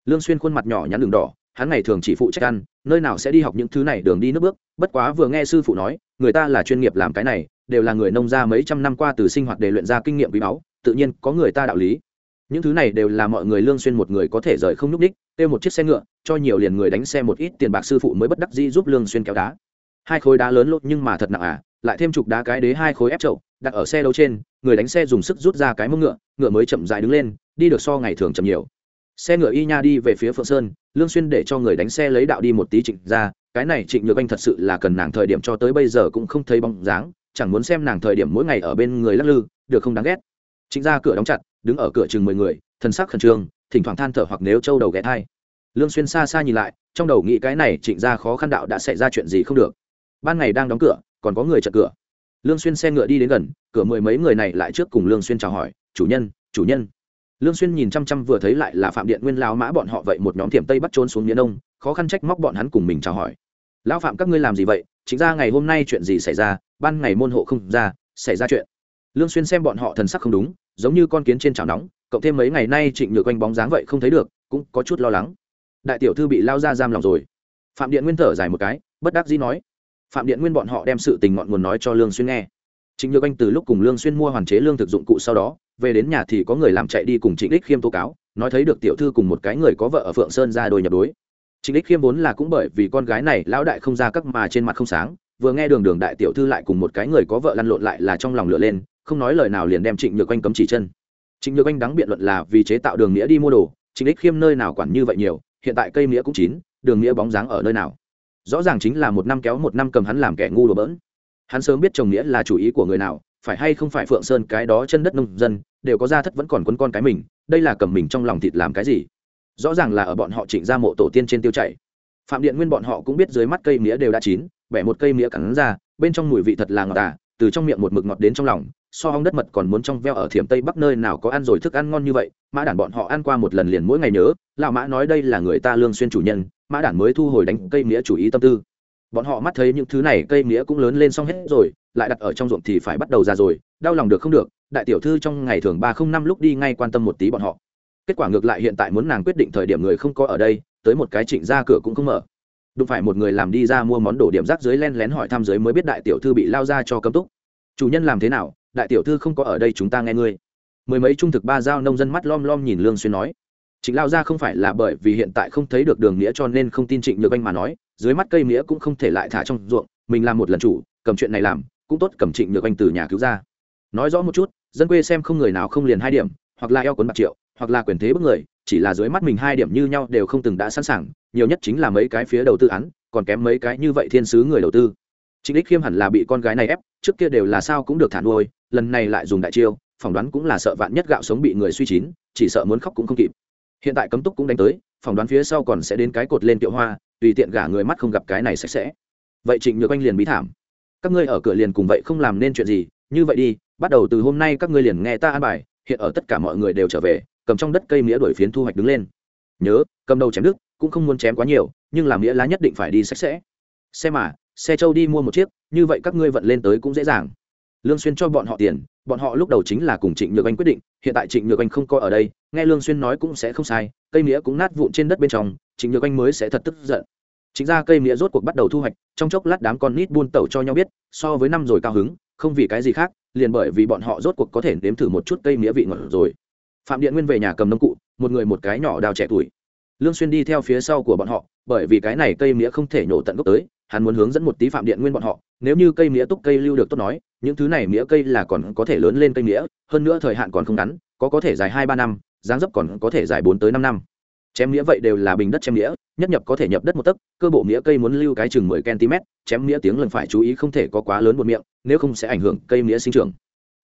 Lương xuyên khuôn mặt nhỏ nhắn đường đỏ hắn ngày thường chỉ phụ trách ăn, nơi nào sẽ đi học những thứ này, đường đi nước bước. Bất quá vừa nghe sư phụ nói, người ta là chuyên nghiệp làm cái này, đều là người nông gia mấy trăm năm qua từ sinh hoạt để luyện ra kinh nghiệm quý báu, tự nhiên có người ta đạo lý. Những thứ này đều là mọi người lương xuyên một người có thể rời không nhúc đích tiêu một chiếc xe ngựa, cho nhiều liền người đánh xe một ít tiền bạc sư phụ mới bất đắc dĩ giúp lương xuyên kéo đá. Hai khối đá lớn lốt nhưng mà thật nặng à lại thêm chục đá cái đế hai khối ép chậu, đặt ở xe đấu trên, người đánh xe dùng sức rút ra cái mông ngựa ngựa mới chậm rãi đứng lên, đi được so ngày thường chậm nhiều xe ngựa y nha đi về phía phượng sơn, lương xuyên để cho người đánh xe lấy đạo đi một tí trịnh ra, cái này trịnh nhược anh thật sự là cần nàng thời điểm cho tới bây giờ cũng không thấy bóng dáng, chẳng muốn xem nàng thời điểm mỗi ngày ở bên người lắc lư, được không đáng ghét. Trịnh ra cửa đóng chặt, đứng ở cửa chừng mười người thân sắc khẩn trương, thỉnh thoảng than thở hoặc nếu châu đầu ghé thai. Lương xuyên xa xa nhìn lại, trong đầu nghĩ cái này trịnh ra khó khăn đạo đã xảy ra chuyện gì không được. Ban ngày đang đóng cửa, còn có người chặn cửa. Lương xuyên xe ngựa đi đến gần, cửa mười mấy người này lại trước cùng lương xuyên chào hỏi, chủ nhân chủ nhân lương xuyên nhìn chăm chăm vừa thấy lại là phạm điện nguyên lão mã bọn họ vậy một nhóm thiểm tây bắt trốn xuống nghĩa đông, khó khăn trách móc bọn hắn cùng mình chào hỏi. Lão phạm, các ngươi làm gì vậy? Chính ra ngày hôm nay chuyện gì xảy ra? Ban ngày môn hộ không ra, xảy ra chuyện. Lương xuyên xem bọn họ thần sắc không đúng, giống như con kiến trên chảo nóng, cộng thêm mấy ngày nay trịnh nhược quanh bóng dáng vậy không thấy được, cũng có chút lo lắng. Đại tiểu thư bị lao ra giam lòng rồi. Phạm điện nguyên thở dài một cái, bất đắc dĩ nói. Phạm điện nguyên bọn họ đem sự tình ngọn nguồn nói cho lương xuyên nghe. Trịnh nhược anh từ lúc cùng lương xuyên mua hoàn chế lương thực dụng cụ sau đó về đến nhà thì có người làm chạy đi cùng trịnh đích khiêm tố cáo, nói thấy được tiểu thư cùng một cái người có vợ ở phượng sơn ra đôi nhập đối. Trịnh đích khiêm vốn là cũng bởi vì con gái này lão đại không ra các mà trên mặt không sáng, vừa nghe đường đường đại tiểu thư lại cùng một cái người có vợ lăn lộn lại là trong lòng lửa lên, không nói lời nào liền đem trịnh nhược anh cấm chỉ chân. Trịnh nhược anh đáng biện luận là vì chế tạo đường nghĩa đi mua đồ, trịnh đích khiêm nơi nào quản như vậy nhiều, hiện tại cây nghĩa cũng chín, đường nghĩa bóng dáng ở nơi nào. Rõ ràng chính là một năm kéo một năm cầm hắn làm kẻ ngu đồ bỡn. Hắn sớm biết chồng nghĩa là chủ ý của người nào, phải hay không phải phượng sơn cái đó chân đất nông dân đều có gia thất vẫn còn quấn con cái mình, đây là cầm mình trong lòng thịt làm cái gì? Rõ ràng là ở bọn họ chỉnh ra mộ tổ tiên trên tiêu chảy. Phạm điện nguyên bọn họ cũng biết dưới mắt cây mía đều đã chín, bẻ một cây mía cắn ra, bên trong mùi vị thật là ngọt à từ trong miệng một mực ngọt đến trong lòng, so hong đất mật còn muốn trong veo ở thiểm tây bắc nơi nào có ăn rồi thức ăn ngon như vậy, mã đản bọn họ ăn qua một lần liền mỗi ngày nhớ, lão mã nói đây là người ta lương xuyên chủ nhân, mã đản mới thu hồi đánh cây mía chủ ý tâm tư. Bọn họ mắt thấy những thứ này, cây mía cũng lớn lên xong hết rồi lại đặt ở trong ruộng thì phải bắt đầu ra rồi, đau lòng được không được, đại tiểu thư trong ngày thường ba không năm lúc đi ngay quan tâm một tí bọn họ. Kết quả ngược lại hiện tại muốn nàng quyết định thời điểm người không có ở đây, tới một cái trịnh ra cửa cũng không mở. Đụng phải một người làm đi ra mua món đồ điểm rác dưới len lén hỏi thăm dưới mới biết đại tiểu thư bị lao ra cho cấm túc. Chủ nhân làm thế nào? Đại tiểu thư không có ở đây chúng ta nghe ngươi. Mười mấy trung thực ba giao nông dân mắt lom lom nhìn lương xuyên nói. Trịnh lao ra không phải là bởi vì hiện tại không thấy được đường nghĩa cho nên không tin trịnh nhược anh mà nói, dưới mắt cây nghĩa cũng không thể lại thả trong ruộng, mình làm một lần chủ, cầm chuyện này làm cũng tốt cầm trịnh nhược anh từ nhà cứu ra. Nói rõ một chút, dân quê xem không người nào không liền hai điểm, hoặc là eo cuốn bạc triệu, hoặc là quyền thế bức người, chỉ là dưới mắt mình hai điểm như nhau đều không từng đã sẵn sàng, nhiều nhất chính là mấy cái phía đầu tư án, còn kém mấy cái như vậy thiên sứ người đầu tư. Trịnh đích khiêm hẳn là bị con gái này ép, trước kia đều là sao cũng được thả nuôi, lần này lại dùng đại chiêu, phỏng đoán cũng là sợ vạn nhất gạo sống bị người suy chín, chỉ sợ muốn khóc cũng không kịp. Hiện tại cấm túc cũng đánh tới, phỏng đoán phía sau còn sẽ đến cái cột lên tiệu hoa, tùy tiện gả người mắt không gặp cái này sạch sẽ. Vậy trịnh nhược anh liền bí thảm các ngươi ở cửa liền cùng vậy không làm nên chuyện gì, như vậy đi, bắt đầu từ hôm nay các ngươi liền nghe ta an bài, hiện ở tất cả mọi người đều trở về, cầm trong đất cây mía đuổi phiến thu hoạch đứng lên. Nhớ, cầm đầu chém đức, cũng không muốn chém quá nhiều, nhưng làm nghĩa lá nhất định phải đi sạch sẽ. Xe mà, xe châu đi mua một chiếc, như vậy các ngươi vận lên tới cũng dễ dàng. Lương xuyên cho bọn họ tiền, bọn họ lúc đầu chính là cùng trịnh nhược anh quyết định, hiện tại trịnh nhược anh không coi ở đây, nghe lương xuyên nói cũng sẽ không sai, cây mía cũng nát vụn trên đất bên trong, trịnh nhược anh mới sẽ thật tức giận chính ra cây mía rốt cuộc bắt đầu thu hoạch, trong chốc lát đám con nít buôn tẩu cho nhau biết, so với năm rồi cao hứng, không vì cái gì khác, liền bởi vì bọn họ rốt cuộc có thể nếm thử một chút cây mía vị ngọt rồi. Phạm điện nguyên về nhà cầm nông cụ, một người một cái nhỏ đào trẻ tuổi. Lương xuyên đi theo phía sau của bọn họ, bởi vì cái này cây mía không thể nhổ tận gốc tới, hắn muốn hướng dẫn một tí phạm điện nguyên bọn họ, nếu như cây mía túc cây lưu được tốt nói, những thứ này mía cây là còn có thể lớn lên cây mía, hơn nữa thời hạn còn không ngắn, có có thể dài hai ba năm, dáng dấp còn có thể dài bốn tới năm năm chém nghĩa vậy đều là bình đất chém nghĩa, nhất nhập có thể nhập đất một tấc cơ bộ nghĩa cây muốn lưu cái chừng mười cm chém nghĩa tiếng lần phải chú ý không thể có quá lớn một miệng nếu không sẽ ảnh hưởng cây nghĩa sinh trưởng.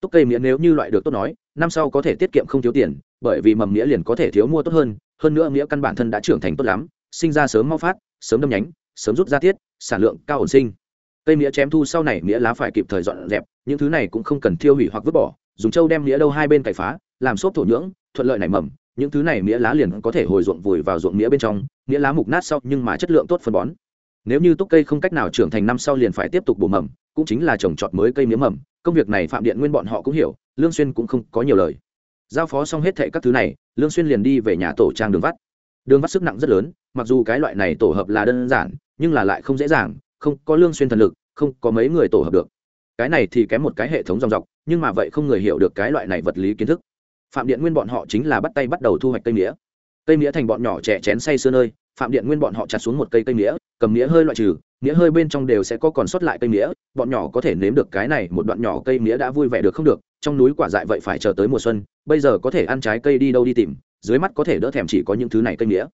Túc cây nghĩa nếu như loại được tốt nói năm sau có thể tiết kiệm không thiếu tiền bởi vì mầm nghĩa liền có thể thiếu mua tốt hơn hơn nữa nghĩa căn bản thân đã trưởng thành tốt lắm sinh ra sớm mau phát sớm đâm nhánh sớm rút ra tiết sản lượng cao ổn sinh. Cây nghĩa chém thu sau này nghĩa lá phải kịp thời dọn dẹp những thứ này cũng không cần thiêu hủy hoặc vứt bỏ dùng trâu đem nghĩa đâu hai bên cày phá làm xốp thổ nhưỡng thuận lợi nảy mầm những thứ này mía lá liền có thể hồi ruộng vùi vào ruộng mía bên trong, mía lá mục nát sau nhưng mà chất lượng tốt phân bón. Nếu như túc cây không cách nào trưởng thành năm sau liền phải tiếp tục bổ mầm, cũng chính là trồng trọt mới cây mía mầm, công việc này phạm điện nguyên bọn họ cũng hiểu, lương xuyên cũng không có nhiều lời. Giao phó xong hết thệ các thứ này, lương xuyên liền đi về nhà tổ trang đường vắt. Đường vắt sức nặng rất lớn, mặc dù cái loại này tổ hợp là đơn giản, nhưng là lại không dễ dàng, không có lương xuyên thần lực, không có mấy người tổ hợp được. Cái này thì kém một cái hệ thống dòng dọc, nhưng mà vậy không người hiểu được cái loại này vật lý kiến thức phạm điện nguyên bọn họ chính là bắt tay bắt đầu thu hoạch cây mía. Cây mía thành bọn nhỏ trẻ chén say sưa nơi, phạm điện nguyên bọn họ chặt xuống một cây cây mía, cầm mía hơi loại trừ, mía hơi bên trong đều sẽ có còn sót lại cây mía, bọn nhỏ có thể nếm được cái này, một đoạn nhỏ cây mía đã vui vẻ được không được, trong núi quả dại vậy phải chờ tới mùa xuân, bây giờ có thể ăn trái cây đi đâu đi tìm, dưới mắt có thể đỡ thèm chỉ có những thứ này cây mía.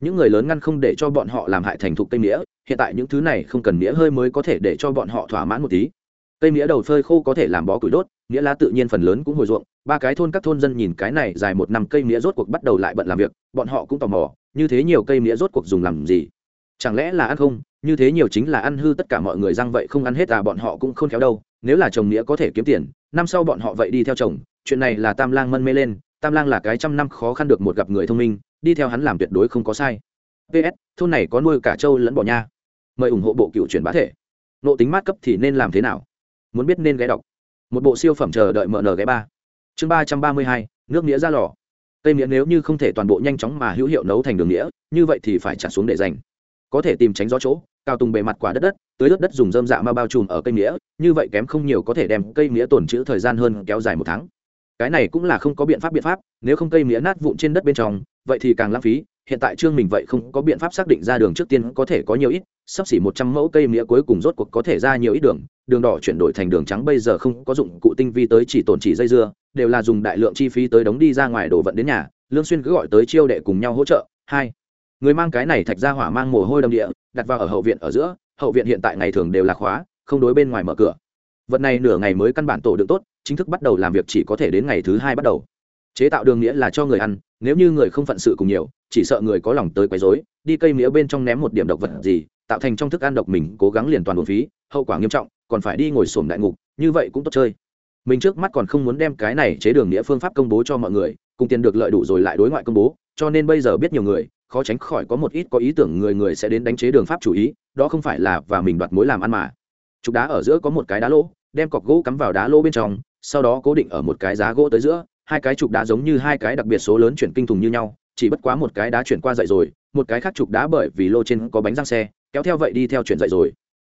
Những người lớn ngăn không để cho bọn họ làm hại thành thục cây mía, hiện tại những thứ này không cần mía hơi mới có thể để cho bọn họ thỏa mãn một tí. Cây mía đầu phơi khô có thể làm bó củi đốt nghĩa lá tự nhiên phần lớn cũng hồi ruộng, ba cái thôn các thôn dân nhìn cái này dài một năm cây nghĩa rốt cuộc bắt đầu lại bận làm việc, bọn họ cũng tò mò, như thế nhiều cây nghĩa rốt cuộc dùng làm gì? Chẳng lẽ là ăn không? Như thế nhiều chính là ăn hư tất cả mọi người răng vậy không ăn hết à bọn họ cũng không khéo đâu, nếu là chồng nghĩa có thể kiếm tiền, năm sau bọn họ vậy đi theo chồng, chuyện này là tam lang mân mê lên, tam lang là cái trăm năm khó khăn được một gặp người thông minh, đi theo hắn làm tuyệt đối không có sai. Ps thôn này có nuôi cả trâu lẫn bò nha. Mời ủng hộ bộ cựu truyền bá thể. Nộ tính mát cấp thì nên làm thế nào? Muốn biết nên ghé đọc một bộ siêu phẩm chờ đợi mở nở ghé ba. Chương ba trăm ba mươi hai, nước nghĩa ra lò. Cây nghĩa nếu như không thể toàn bộ nhanh chóng mà hữu hiệu nấu thành đường nghĩa, như vậy thì phải trả xuống để dành. Có thể tìm tránh gió chỗ, cao tùng bề mặt quả đất đất tới đất đất dùng dơm dạ ma bao trùm ở cây nghĩa, như vậy kém không nhiều có thể đem cây nghĩa tồn trữ thời gian hơn kéo dài một tháng. Cái này cũng là không có biện pháp biện pháp, nếu không cây nghĩa nát vụn trên đất bên trong, vậy thì càng lãng phí hiện tại trương mình vậy không có biện pháp xác định ra đường trước tiên có thể có nhiều ít, sắp xỉ một trăm mẫu cây mía cuối cùng rốt cuộc có thể ra nhiều ít đường đường đỏ chuyển đổi thành đường trắng bây giờ không có dụng cụ tinh vi tới chỉ tồn chỉ dây dưa, đều là dùng đại lượng chi phí tới đóng đi ra ngoài đổ vận đến nhà, lương xuyên cứ gọi tới chiêu đệ cùng nhau hỗ trợ. Hai, người mang cái này thạch ra hỏa mang mồ hôi đầm địa, đặt vào ở hậu viện ở giữa, hậu viện hiện tại ngày thường đều là khóa, không đối bên ngoài mở cửa. Vật này nửa ngày mới căn bản tổ được tốt, chính thức bắt đầu làm việc chỉ có thể đến ngày thứ hai bắt đầu chế tạo đường nghĩa là cho người ăn, nếu như người không phận sự cùng nhiều, chỉ sợ người có lòng tới quấy rối, đi cây mía bên trong ném một điểm độc vật gì, tạo thành trong thức ăn độc mình, cố gắng liền toàn bộ phí, hậu quả nghiêm trọng, còn phải đi ngồi sổm đại ngục, như vậy cũng tốt chơi. Mình trước mắt còn không muốn đem cái này chế đường nghĩa phương pháp công bố cho mọi người, cùng tiền được lợi đủ rồi lại đối ngoại công bố, cho nên bây giờ biết nhiều người, khó tránh khỏi có một ít có ý tưởng người người sẽ đến đánh chế đường pháp chủ ý, đó không phải là và mình đoạt mối làm ăn mà. Trục đá ở giữa có một cái đá lỗ, đem cọc gỗ cắm vào đá lỗ bên trong, sau đó cố định ở một cái giá gỗ tới giữa hai cái trục đá giống như hai cái đặc biệt số lớn chuyển kinh thùng như nhau, chỉ bất quá một cái đá chuyển qua dậy rồi, một cái khác trục đá bởi vì lô trên có bánh răng xe, kéo theo vậy đi theo chuyển dậy rồi.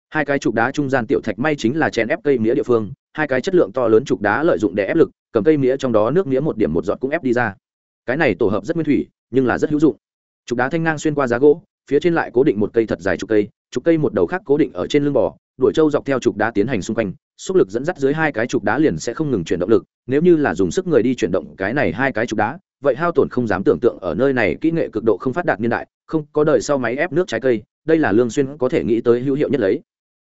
Hai cái trục đá trung gian tiểu thạch may chính là chèn ép cây mía địa phương, hai cái chất lượng to lớn trục đá lợi dụng để ép lực, cầm cây mía trong đó nước mía một điểm một giọt cũng ép đi ra. Cái này tổ hợp rất nguyên thủy, nhưng là rất hữu dụng. Trục đá thanh ngang xuyên qua giá gỗ, phía trên lại cố định một cây thật dài trục cây trục cây một đầu khác cố định ở trên lưng bò, đuổi trâu dọc theo trục đá tiến hành xung quanh xúc lực dẫn dắt dưới hai cái trục đá liền sẽ không ngừng chuyển động lực, nếu như là dùng sức người đi chuyển động cái này hai cái trục đá, vậy hao tổn không dám tưởng tượng ở nơi này kỹ nghệ cực độ không phát đạt niên đại, không có đời sau máy ép nước trái cây, đây là lương xuyên có thể nghĩ tới hữu hiệu nhất lấy.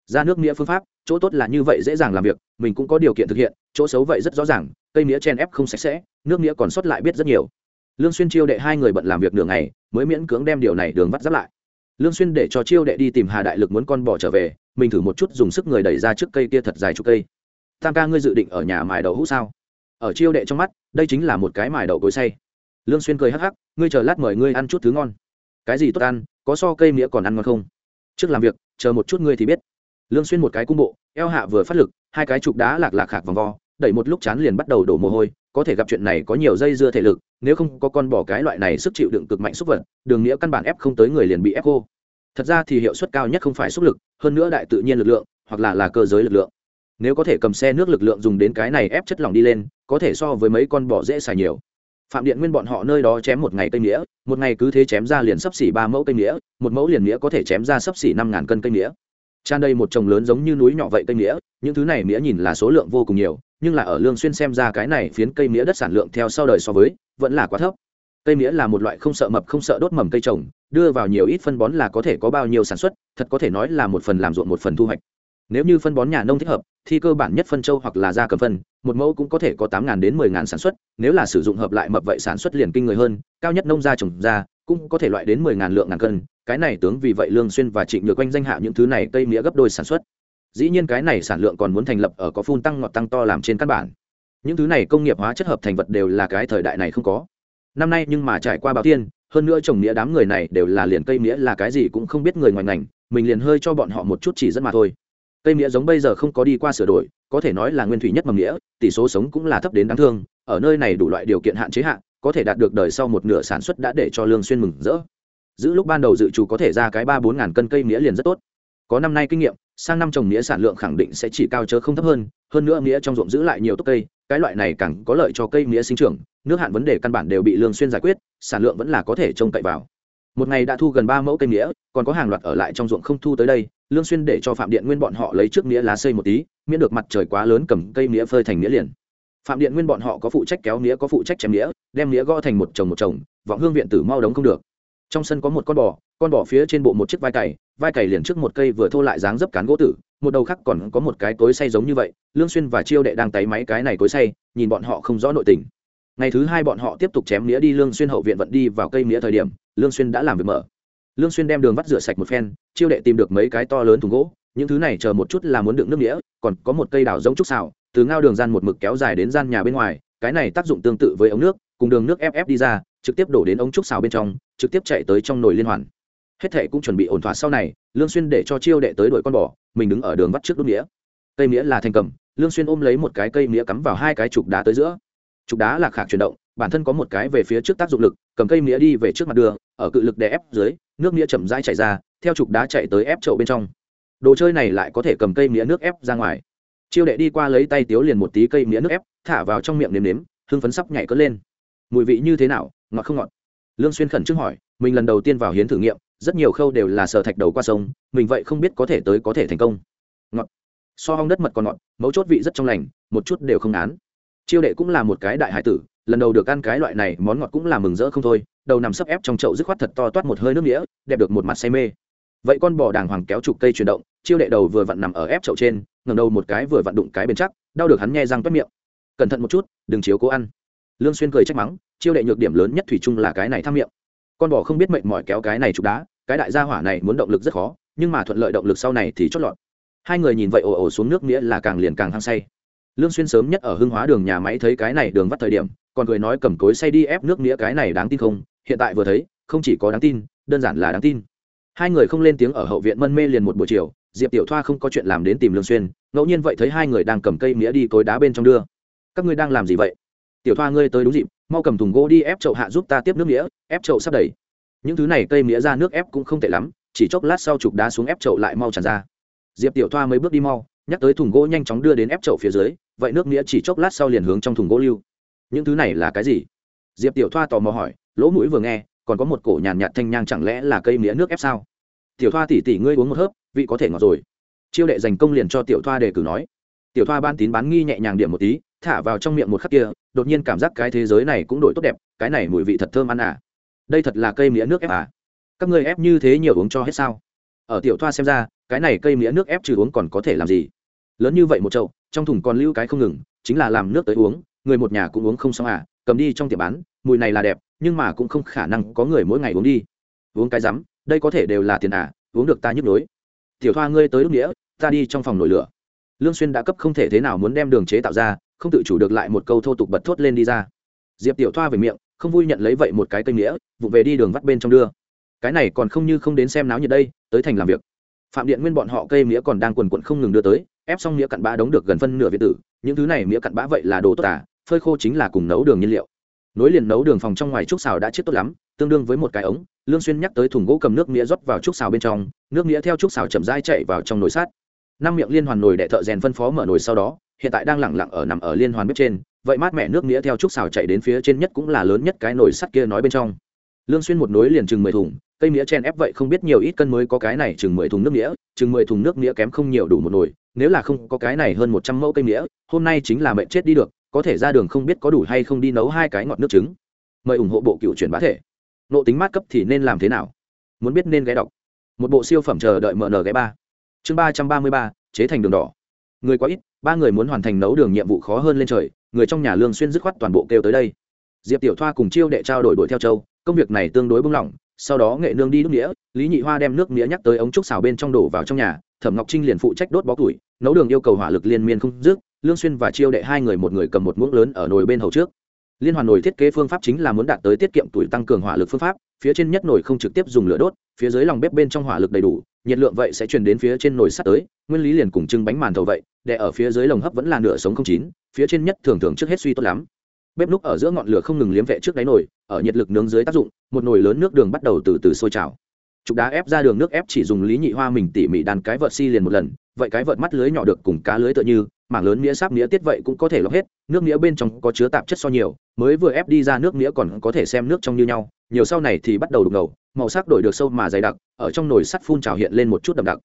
Ra nước nghĩa phương pháp, chỗ tốt là như vậy dễ dàng làm việc, mình cũng có điều kiện thực hiện, chỗ xấu vậy rất rõ ràng, cây nghĩa chen ép không sạch sẽ, nước nghĩa còn sót lại biết rất nhiều. Lương xuyên chiêu đệ hai người bận làm việc nửa ngày, mới miễn cưỡng đem điều này đường vắt giáp lại. Lương xuyên để cho chiêu đệ đi tìm hà đại lực muốn con bò trở về mình thử một chút dùng sức người đẩy ra trước cây kia thật dài chục cây. Tam ca ngươi dự định ở nhà mài đậu hũ sao? Ở chiêu đệ trong mắt, đây chính là một cái mài đậu cối say lương xuyên cười hắc hắc, ngươi chờ lát mời ngươi ăn chút thứ ngon. Cái gì tốt ăn, có so cây mía còn ăn ngon không? Trước làm việc, chờ một chút ngươi thì biết. Lương xuyên một cái cung bộ, eo hạ vừa phát lực, hai cái trục đá lạc lạc khạc vòng vo, đẩy một lúc chán liền bắt đầu đổ mồ hôi, có thể gặp chuyện này có nhiều dây dưa thể lực, nếu không có con bò cái loại này sức chịu đựng cực mạnh xúc vật, đường nghĩa căn bản ép không tới người liền bị ép cô thật ra thì hiệu suất cao nhất không phải sức lực hơn nữa đại tự nhiên lực lượng hoặc là là cơ giới lực lượng. Nếu có thể cầm xe nước lực lượng dùng đến cái này ép chất lỏng đi lên có thể so với mấy con bò dễ xài nhiều. Phạm điện nguyên bọn họ nơi đó chém một ngày cây nghĩa một ngày cứ thế chém ra liền sấp xỉ ba mẫu cây nghĩa một mẫu liền nghĩa có thể chém ra sấp xỉ năm ngàn cân cây nghĩa tràn đây một chồng lớn giống như núi nhỏ vậy cây nghĩa, những thứ này nghĩa nhìn là số lượng vô cùng nhiều nhưng là ở lương xuyên xem ra cái này phiến cây nghĩa đất sản lượng theo sau đời so với vẫn là quá thấp cây mía là một loại không sợ mập, không sợ đốt mầm cây trồng, đưa vào nhiều ít phân bón là có thể có bao nhiêu sản xuất, thật có thể nói là một phần làm ruộng một phần thu hoạch. Nếu như phân bón nhà nông thích hợp, thì cơ bản nhất phân châu hoặc là da cầm phân, một mẫu cũng có thể có tám đến mười sản xuất, nếu là sử dụng hợp lại mập vậy sản xuất liền kinh người hơn, cao nhất nông gia trồng ra cũng có thể loại đến mười lượng ngàn cân, cái này tướng vì vậy lương xuyên và trịnh nhược quanh danh hạ những thứ này cây mía gấp đôi sản xuất. Dĩ nhiên cái này sản lượng còn muốn thành lập ở có phun tăng ngọt tăng to làm trên căn bản. Những thứ này công nghiệp hóa chất hợp thành vật đều là cái thời đại này không có năm nay nhưng mà trải qua báo tiên, hơn nữa trồng nghĩa đám người này đều là liền cây nghĩa là cái gì cũng không biết người ngoài ngành, mình liền hơi cho bọn họ một chút chỉ dẫn mà thôi. Cây nghĩa giống bây giờ không có đi qua sửa đổi, có thể nói là nguyên thủy nhất mầm nghĩa, tỷ số sống cũng là thấp đến đáng thương, ở nơi này đủ loại điều kiện hạn chế hạn có thể đạt được đời sau một nửa sản xuất đã để cho lương xuyên mừng rỡ. Giữ lúc ban đầu dự trù có thể ra cái ba bốn ngàn cân cây nghĩa liền rất tốt. Có năm nay kinh nghiệm, sang năm trồng nghĩa sản lượng khẳng định sẽ chỉ cao chớ không thấp hơn hơn nữa nghĩa trong ruộng giữ lại nhiều tốc cây cái loại này càng có lợi cho cây mía sinh trưởng, nước hạn vấn đề căn bản đều bị lương xuyên giải quyết, sản lượng vẫn là có thể trông cậy vào. Một ngày đã thu gần ba mẫu cây mía, còn có hàng loạt ở lại trong ruộng không thu tới đây, lương xuyên để cho phạm điện nguyên bọn họ lấy trước mía lá xây một tí, miễn được mặt trời quá lớn cầm cây mía phơi thành mía liền. Phạm điện nguyên bọn họ có phụ trách kéo mía, có phụ trách chém mía, đem mía gõ thành một chồng một chồng, vọng hương viện tử mau đống không được. Trong sân có một con bò con bò phía trên bộ một chiếc vai cày vai cày liền trước một cây vừa thô lại dáng dấp cán gỗ tử một đầu khác còn có một cái cối xay giống như vậy, lương xuyên và chiêu đệ đang tay máy cái này cối xay, nhìn bọn họ không rõ nội tình. Ngày thứ hai bọn họ tiếp tục chém mía đi, lương xuyên hậu viện vận đi vào cây mía thời điểm, lương xuyên đã làm việc mở. Lương xuyên đem đường vắt rửa sạch một phen, chiêu đệ tìm được mấy cái to lớn thùng gỗ, những thứ này chờ một chút là muốn đựng nước mía còn có một cây đào giống trúc xào, từ ngao đường gian một mực kéo dài đến gian nhà bên ngoài, cái này tác dụng tương tự với ống nước, cùng đường nước ép ép đi ra, trực tiếp đổ đến ống trúc xào bên trong, trực tiếp chạy tới trong nồi liên hoàn. Hết thệ cũng chuẩn bị ổn thỏa sau này, lương xuyên để cho chiêu đệ tới đuổi con bò mình đứng ở đường vắt trước đốt nghĩa cây nghĩa là thành cầm, lương xuyên ôm lấy một cái cây nghĩa cắm vào hai cái trục đá tới giữa. Trục đá là khạc chuyển động, bản thân có một cái về phía trước tác dụng lực, cầm cây nghĩa đi về trước mặt đường, ở cự lực đè ép dưới, nước nghĩa chậm rãi chảy ra, theo trục đá chạy tới ép chậu bên trong. Đồ chơi này lại có thể cầm cây nghĩa nước ép ra ngoài. Chiêu đệ đi qua lấy tay tiếu liền một tí cây nghĩa nước ép, thả vào trong miệng nếm nếm, hương phấn sắp nhảy cất lên. Mùi vị như thế nào, ngọt không ngọt? Lương xuyên khẩn trương hỏi, mình lần đầu tiên vào hiến thử nghiệm rất nhiều khâu đều là sở thạch đầu qua sông, mình vậy không biết có thể tới có thể thành công. Ngọt. So hong đất mật còn ngọt, mấu chốt vị rất trong lành, một chút đều không án chiêu đệ cũng là một cái đại hải tử, lần đầu được ăn cái loại này, món ngọt cũng là mừng rỡ không thôi, đầu nằm sấp ép trong chậu dứt khoát thật to toát một hơi nước nghĩa đẹp được một mặt say mê. Vậy con bò đàng hoàng kéo trục cây chuyển động, chiêu đệ đầu vừa vặn nằm ở ép chậu trên ngầm đầu một cái vừa vặn đụng cái bền chắc, đau được hắn nghe răng toét miệng. Cẩn thận một chút, đừng chiếu cố ăn. Lương xuyên cười trách mắng, chiêu đệ nhược điểm lớn nhất thủy chung là cái này tham miệng. Con bò không biết mệnh mỏi kéo cái này trục đá cái đại gia hỏa này muốn động lực rất khó, nhưng mà thuận lợi động lực sau này thì chót lọt. Hai người nhìn vậy ồ ồ xuống nước nghĩa là càng liền càng hăng say. Lương xuyên sớm nhất ở hưng hóa đường nhà máy thấy cái này đường vắt thời điểm, còn cười nói cầm cối say đi ép nước nghĩa cái này đáng tin không? Hiện tại vừa thấy, không chỉ có đáng tin, đơn giản là đáng tin. Hai người không lên tiếng ở hậu viện mân mê liền một buổi chiều, diệp tiểu thoa không có chuyện làm đến tìm lương xuyên, ngẫu nhiên vậy thấy hai người đang cầm cây nghĩa đi cối đá bên trong đưa. Các ngươi đang làm gì vậy? Tiểu thoa, ngươi tới đúng dịp, mau cầm thùng gỗ đi ép chậu hạ giúp ta tiếp nước nghĩa, ép chậu sắp đầy những thứ này cây mía ra nước ép cũng không tệ lắm chỉ chốc lát sau trục đá xuống ép chậu lại mau tràn ra. Diệp tiểu thoa mấy bước đi mau nhắc tới thùng gỗ nhanh chóng đưa đến ép chậu phía dưới vậy nước nghĩa chỉ chốc lát sau liền hướng trong thùng gỗ lưu. Những thứ này là cái gì? Diệp tiểu thoa tò mò hỏi lỗ mũi vừa nghe còn có một cổ nhàn nhạt, nhạt thanh nhang chẳng lẽ là cây mía nước ép sao? Tiểu thoa tỉ tỉ ngươi uống một hớp vị có thể ngọt rồi. Chiêu đệ dành công liền cho tiểu thoa đề cử nói. Tiểu thoa ban tín bán nghi nhẹ nhàng điểm một tí thả vào trong miệng một khắc kia đột nhiên cảm giác cái thế giới này cũng đổi tốt đẹp cái này mùi vị thật thơm ăn à đây thật là cây mía nước ép à? Các ngươi ép như thế nhiều uống cho hết sao? Ở tiểu thoa xem ra, cái này cây mía nước ép trừ uống còn có thể làm gì? Lớn như vậy một chậu, trong thùng còn lưu cái không ngừng, chính là làm nước tới uống, người một nhà cũng uống không xong à cầm đi trong tiệm bán, mùi này là đẹp, nhưng mà cũng không khả năng có người mỗi ngày uống đi. Uống cái rắm, đây có thể đều là tiền à uống được ta nhức nhối. Tiểu thoa ngươi tới lúc nghĩa, ta đi trong phòng nổi lửa. Lương xuyên đã cấp không thể thế nào muốn đem đường chế tạo ra, không tự chủ được lại một câu thô tục bật thốt lên đi ra. Diệp tiểu thoa về miệng không vui nhận lấy vậy một cái cây nghĩa, vụ về đi đường vắt bên trong đưa. Cái này còn không như không đến xem náo nhiệt đây, tới thành làm việc. Phạm điện nguyên bọn họ cây nghĩa còn đang quần quận không ngừng đưa tới, ép xong nghĩa cặn bã đóng được gần phân nửa việt tử, những thứ này nghĩa cặn bã vậy là đồ tốt à phơi khô chính là cùng nấu đường nhiên liệu. Nối liền nấu đường phòng trong ngoài trúc xào đã chết tốt lắm, tương đương với một cái ống, lương xuyên nhắc tới thùng gỗ cầm nước nghĩa rót vào trúc xào bên trong, nước nghĩa theo trúc xào chậm rãi chạy vào trong nồi sát năm miệng liên hoàn nồi đệ thợ rèn phân phó mở nồi sau đó, hiện tại đang lẳng lặng ở nằm ở liên hoàn bếp trên vậy mát mẹ nước nghĩa theo trúc xào chạy đến phía trên nhất cũng là lớn nhất cái nồi sắt kia nói bên trong. Lương xuyên một nối liền chừng mười thùng, cây nghĩa chen ép vậy không biết nhiều ít cân mới có cái này chừng mười thùng nước nghĩa, chừng mười thùng nước nghĩa kém không nhiều đủ một nồi, nếu là không có cái này hơn một trăm mẫu cây nghĩa, hôm nay chính là mệnh chết đi được, có thể ra đường không biết có đủ hay không đi nấu hai cái ngọt nước trứng. Mời ủng hộ bộ cựu chuyển bá thể. Nộ tính mát cấp thì nên làm thế nào? Muốn biết nên ghé đọc. Một bộ siêu phẩm chờ đợi mn ghé ba. Chương ba trăm ba mươi ba, chế thành đường đỏ. Người quá ít ba người muốn hoàn thành nấu đường nhiệm vụ khó hơn lên trời, người trong nhà lương xuyên dứt khoát toàn bộ kêu tới đây. Diệp tiểu thoa cùng chiêu đệ trao đổi đuổi theo châu, công việc này tương đối bung lỏng, sau đó nghệ nương đi nước nghĩa lý nhị hoa đem nước nghĩa nhắc tới ống trúc xào bên trong đổ vào trong nhà, thẩm ngọc trinh liền phụ trách đốt bó củi, nấu đường yêu cầu hỏa lực liên miên không dứt, lương xuyên và chiêu đệ hai người một người cầm một muỗng lớn ở nồi bên hầu trước. Liên hoàn nồi thiết kế phương pháp chính là muốn đạt tới tiết kiệm tuổi tăng cường hỏa lực phương pháp, phía trên nhất nồi không trực tiếp dùng lửa đốt, phía dưới lòng bếp bên trong hỏa lực đầy đủ, nhiệt lượng vậy sẽ truyền đến phía trên nồi sắt tới, nguyên lý liền cùng trưng bánh màn thầu vậy đè ở phía dưới lồng hấp vẫn là nửa sống không chín, phía trên nhất thường thường trước hết suy tốt lắm. Bếp núc ở giữa ngọn lửa không ngừng liếm vệ trước đáy nồi, ở nhiệt lực nướng dưới tác dụng, một nồi lớn nước đường bắt đầu từ từ sôi trào. Trục đá ép ra đường nước ép chỉ dùng lý nhị hoa mình tỉ mỉ đàn cái vợt xi si liền một lần, vậy cái vợt mắt lưới nhỏ được cùng cá lưới tựa như, mảng lớn nghĩa sáp nghĩa tiết vậy cũng có thể lọc hết, nước nghĩa bên trong có chứa tạp chất so nhiều, mới vừa ép đi ra nước nghĩa còn có thể xem nước trong như nhau, nhiều sau này thì bắt đầu đục ngầu, màu sắc đổi được sâu mà dày đặc, ở trong nồi sắt phun trào hiện lên một chút đậm đặc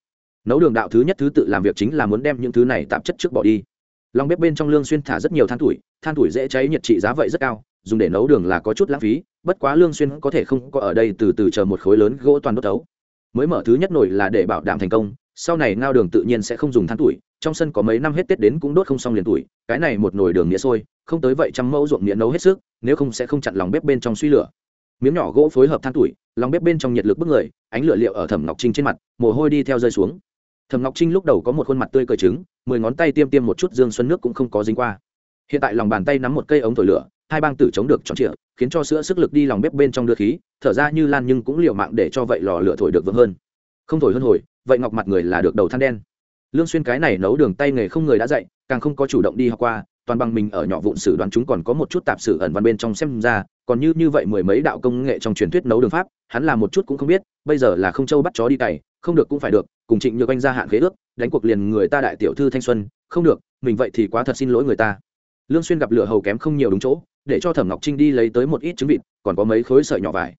nấu đường đạo thứ nhất thứ tự làm việc chính là muốn đem những thứ này tạp chất trước bỏ đi. Lòng bếp bên trong lương xuyên thả rất nhiều than tuổi than tuổi dễ cháy nhiệt trị giá vậy rất cao, dùng để nấu đường là có chút lãng phí, bất quá lương xuyên có thể không có ở đây từ từ chờ một khối lớn gỗ toàn đốt tấu mới mở thứ nhất nồi là để bảo đảm thành công, sau này ngao đường tự nhiên sẽ không dùng than tuổi, trong sân có mấy năm hết tết đến cũng đốt không xong liền tuổi, cái này một nồi đường nghĩa sôi, không tới vậy trăm mẫu ruộng nghĩa nấu hết sức, nếu không sẽ không chặn lòng bếp bên trong suy lửa. Miếng nhỏ gỗ phối hợp than tuổi, lòng bếp bên trong nhiệt lực bức người, ánh lửa liệu ở thẩm ngọc trinh trên mặt, mồ hôi đi theo rơi xuống thẩm ngọc trinh lúc đầu có một khuôn mặt tươi cởi trứng, mười ngón tay tiêm tiêm một chút dương xuân nước cũng không có dính qua. Hiện tại lòng bàn tay nắm một cây ống thổi lửa, hai bang tử chống được tròn trịa, khiến cho sữa sức lực đi lòng bếp bên trong đưa khí, thở ra như lan nhưng cũng liều mạng để cho vậy lò lửa thổi được vững hơn. Không thổi hơn hồi, vậy ngọc mặt người là được đầu than đen. Lương xuyên cái này nấu đường tay nghề không người đã dạy, càng không có chủ động đi học qua toàn bằng mình ở nhỏ vụn sử đoàn chúng còn có một chút tạp sử ẩn văn bên trong xem ra, còn như như vậy mười mấy đạo công nghệ trong truyền thuyết nấu đường pháp, hắn là một chút cũng không biết, bây giờ là không châu bắt chó đi cày, không được cũng phải được, cùng trịnh nhược anh ra hạn khế ước, đánh cuộc liền người ta đại tiểu thư thanh xuân, không được, mình vậy thì quá thật xin lỗi người ta. Lương xuyên gặp lửa hầu kém không nhiều đúng chỗ, để cho thẩm ngọc trinh đi lấy tới một ít trứng vịt, còn có mấy khối sợi nhỏ vải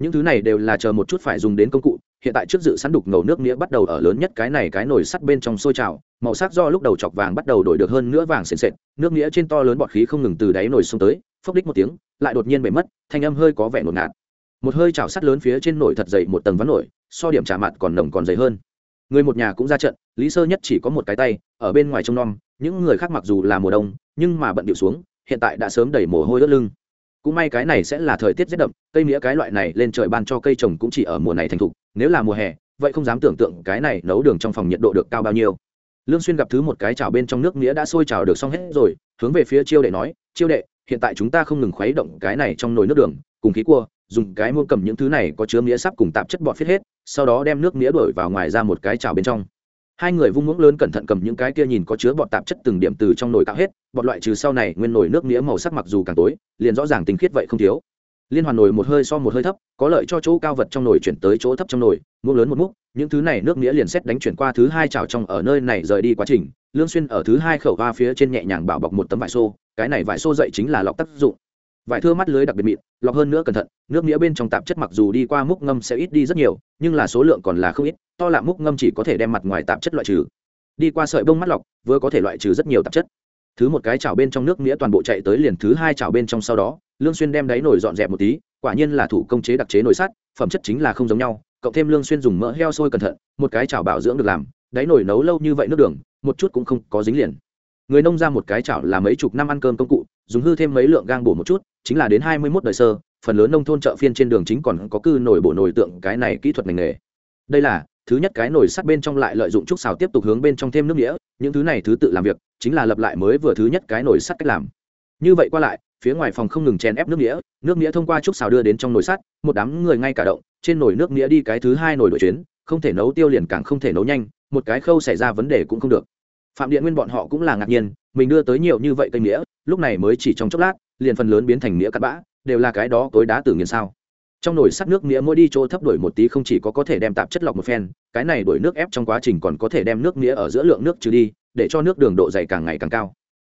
những thứ này đều là chờ một chút phải dùng đến công cụ. Hiện tại trước dự sẵn đục ngầu nước nghĩa bắt đầu ở lớn nhất cái này cái nồi sắt bên trong sôi trào. Màu sắc do lúc đầu chọc vàng bắt đầu đổi được hơn nữa vàng sền sệt. Nước nghĩa trên to lớn bọt khí không ngừng từ đáy nồi xuống tới, phốc đích một tiếng, lại đột nhiên bể mất, thanh âm hơi có vẻ ngột ngạt. Một hơi chảo sắt lớn phía trên nồi thật dày một tầng ván nổi so điểm trả mặt còn nồng còn dày hơn. Người một nhà cũng ra trận, lý sơ nhất chỉ có một cái tay, ở bên ngoài trông nom, những người khác mặc dù là mùa đông, nhưng mà bận điệu xuống, hiện tại đã sớm đẩy mồ hôi đất lưng cũng may cái này sẽ là thời tiết rét đậm, cây nghĩa cái loại này lên trời ban cho cây trồng cũng chỉ ở mùa này thành thục, nếu là mùa hè, vậy không dám tưởng tượng cái này nấu đường trong phòng nhiệt độ được cao bao nhiêu. Lương xuyên gặp thứ một cái chảo bên trong nước nghĩa đã sôi chảo được xong hết rồi, hướng về phía chiêu đệ nói, chiêu đệ, hiện tại chúng ta không ngừng khuấy động cái này trong nồi nước đường, cùng khí cua, dùng cái muông cầm những thứ này có chứa nghĩa sắp cùng tạp chất bọt phết hết, sau đó đem nước nghĩa đổi vào ngoài ra một cái chảo bên trong hai người vung muỗng lớn cẩn thận cầm những cái kia nhìn có chứa bọt tạp chất từng điểm từ trong nồi tạo hết, bọt loại trừ sau này nguyên nồi nước nghĩa màu sắc mặc dù càng tối, liền rõ ràng tinh khiết vậy không thiếu. Liên hoàn nồi một hơi so một hơi thấp, có lợi cho chỗ cao vật trong nồi chuyển tới chỗ thấp trong nồi, muỗng lớn một múc, những thứ này nước nghĩa liền xét đánh chuyển qua thứ hai chảo trong ở nơi này rời đi quá trình, lương xuyên ở thứ hai khẩu va phía trên nhẹ nhàng bảo bọc một tấm vải xô, cái này vải xô dậy chính là lọc tác dụng. Vải thưa mắt lưới đặc biệt mịn, lọc hơn nữa cẩn thận, nước nghĩa bên trong tạp chất mặc dù đi qua múc ngâm sẽ ít đi rất nhiều, nhưng là số lượng còn là không ít to lạ múc ngâm chỉ có thể đem mặt ngoài tạp chất loại trừ. Đi qua sợi bông mắt lọc, vừa có thể loại trừ rất nhiều tạp chất. Thứ một cái chảo bên trong nước nghĩa toàn bộ chạy tới liền thứ hai chảo bên trong sau đó, lương xuyên đem đáy nồi dọn dẹp một tí, quả nhiên là thủ công chế đặc chế nồi sắt, phẩm chất chính là không giống nhau, cộng thêm lương xuyên dùng mỡ heo sôi cẩn thận, một cái chảo bảo dưỡng được làm, đáy nồi nấu lâu như vậy nước đường, một chút cũng không có dính liền. Người nông ra một cái chảo là mấy chục năm ăn cơm công cụ, dùng hư thêm mấy lượng gang bổ một chút, chính là đến hai mươi 21 đời sơ, phần lớn nông thôn chợ phiên trên đường chính còn có cư nồi bổ nồi tượng cái này kỹ thuật ngành nghề. Đây là thứ nhất cái nồi sắt bên trong lại lợi dụng trúc xào tiếp tục hướng bên trong thêm nước nghĩa những thứ này thứ tự làm việc, chính là lập lại mới vừa thứ nhất cái nồi sắt cách làm. Như vậy qua lại, phía ngoài phòng không ngừng chèn ép nước nghĩa nước nghĩa thông qua trúc xào đưa đến trong nồi sắt, một đám người ngay cả động, trên nồi nước nghĩa đi cái thứ hai nồi đổi chuyến, không thể nấu tiêu liền càng không thể nấu nhanh, một cái khâu xảy ra vấn đề cũng không được. Phạm điện nguyên bọn họ cũng là ngạc nhiên, mình đưa tới nhiều như vậy cây nghĩa lúc này mới chỉ trong chốc lát, liền phần lớn biến thành nghĩa cắt bã, đều là cái đó tối đá tử nghiền sao trong nồi sắt nước nghĩa mỗi đi chỗ thấp đổi một tí không chỉ có có thể đem tạp chất lọc một phen, cái này đổi nước ép trong quá trình còn có thể đem nước nghĩa ở giữa lượng nước trừ đi, để cho nước đường độ dày càng ngày càng cao.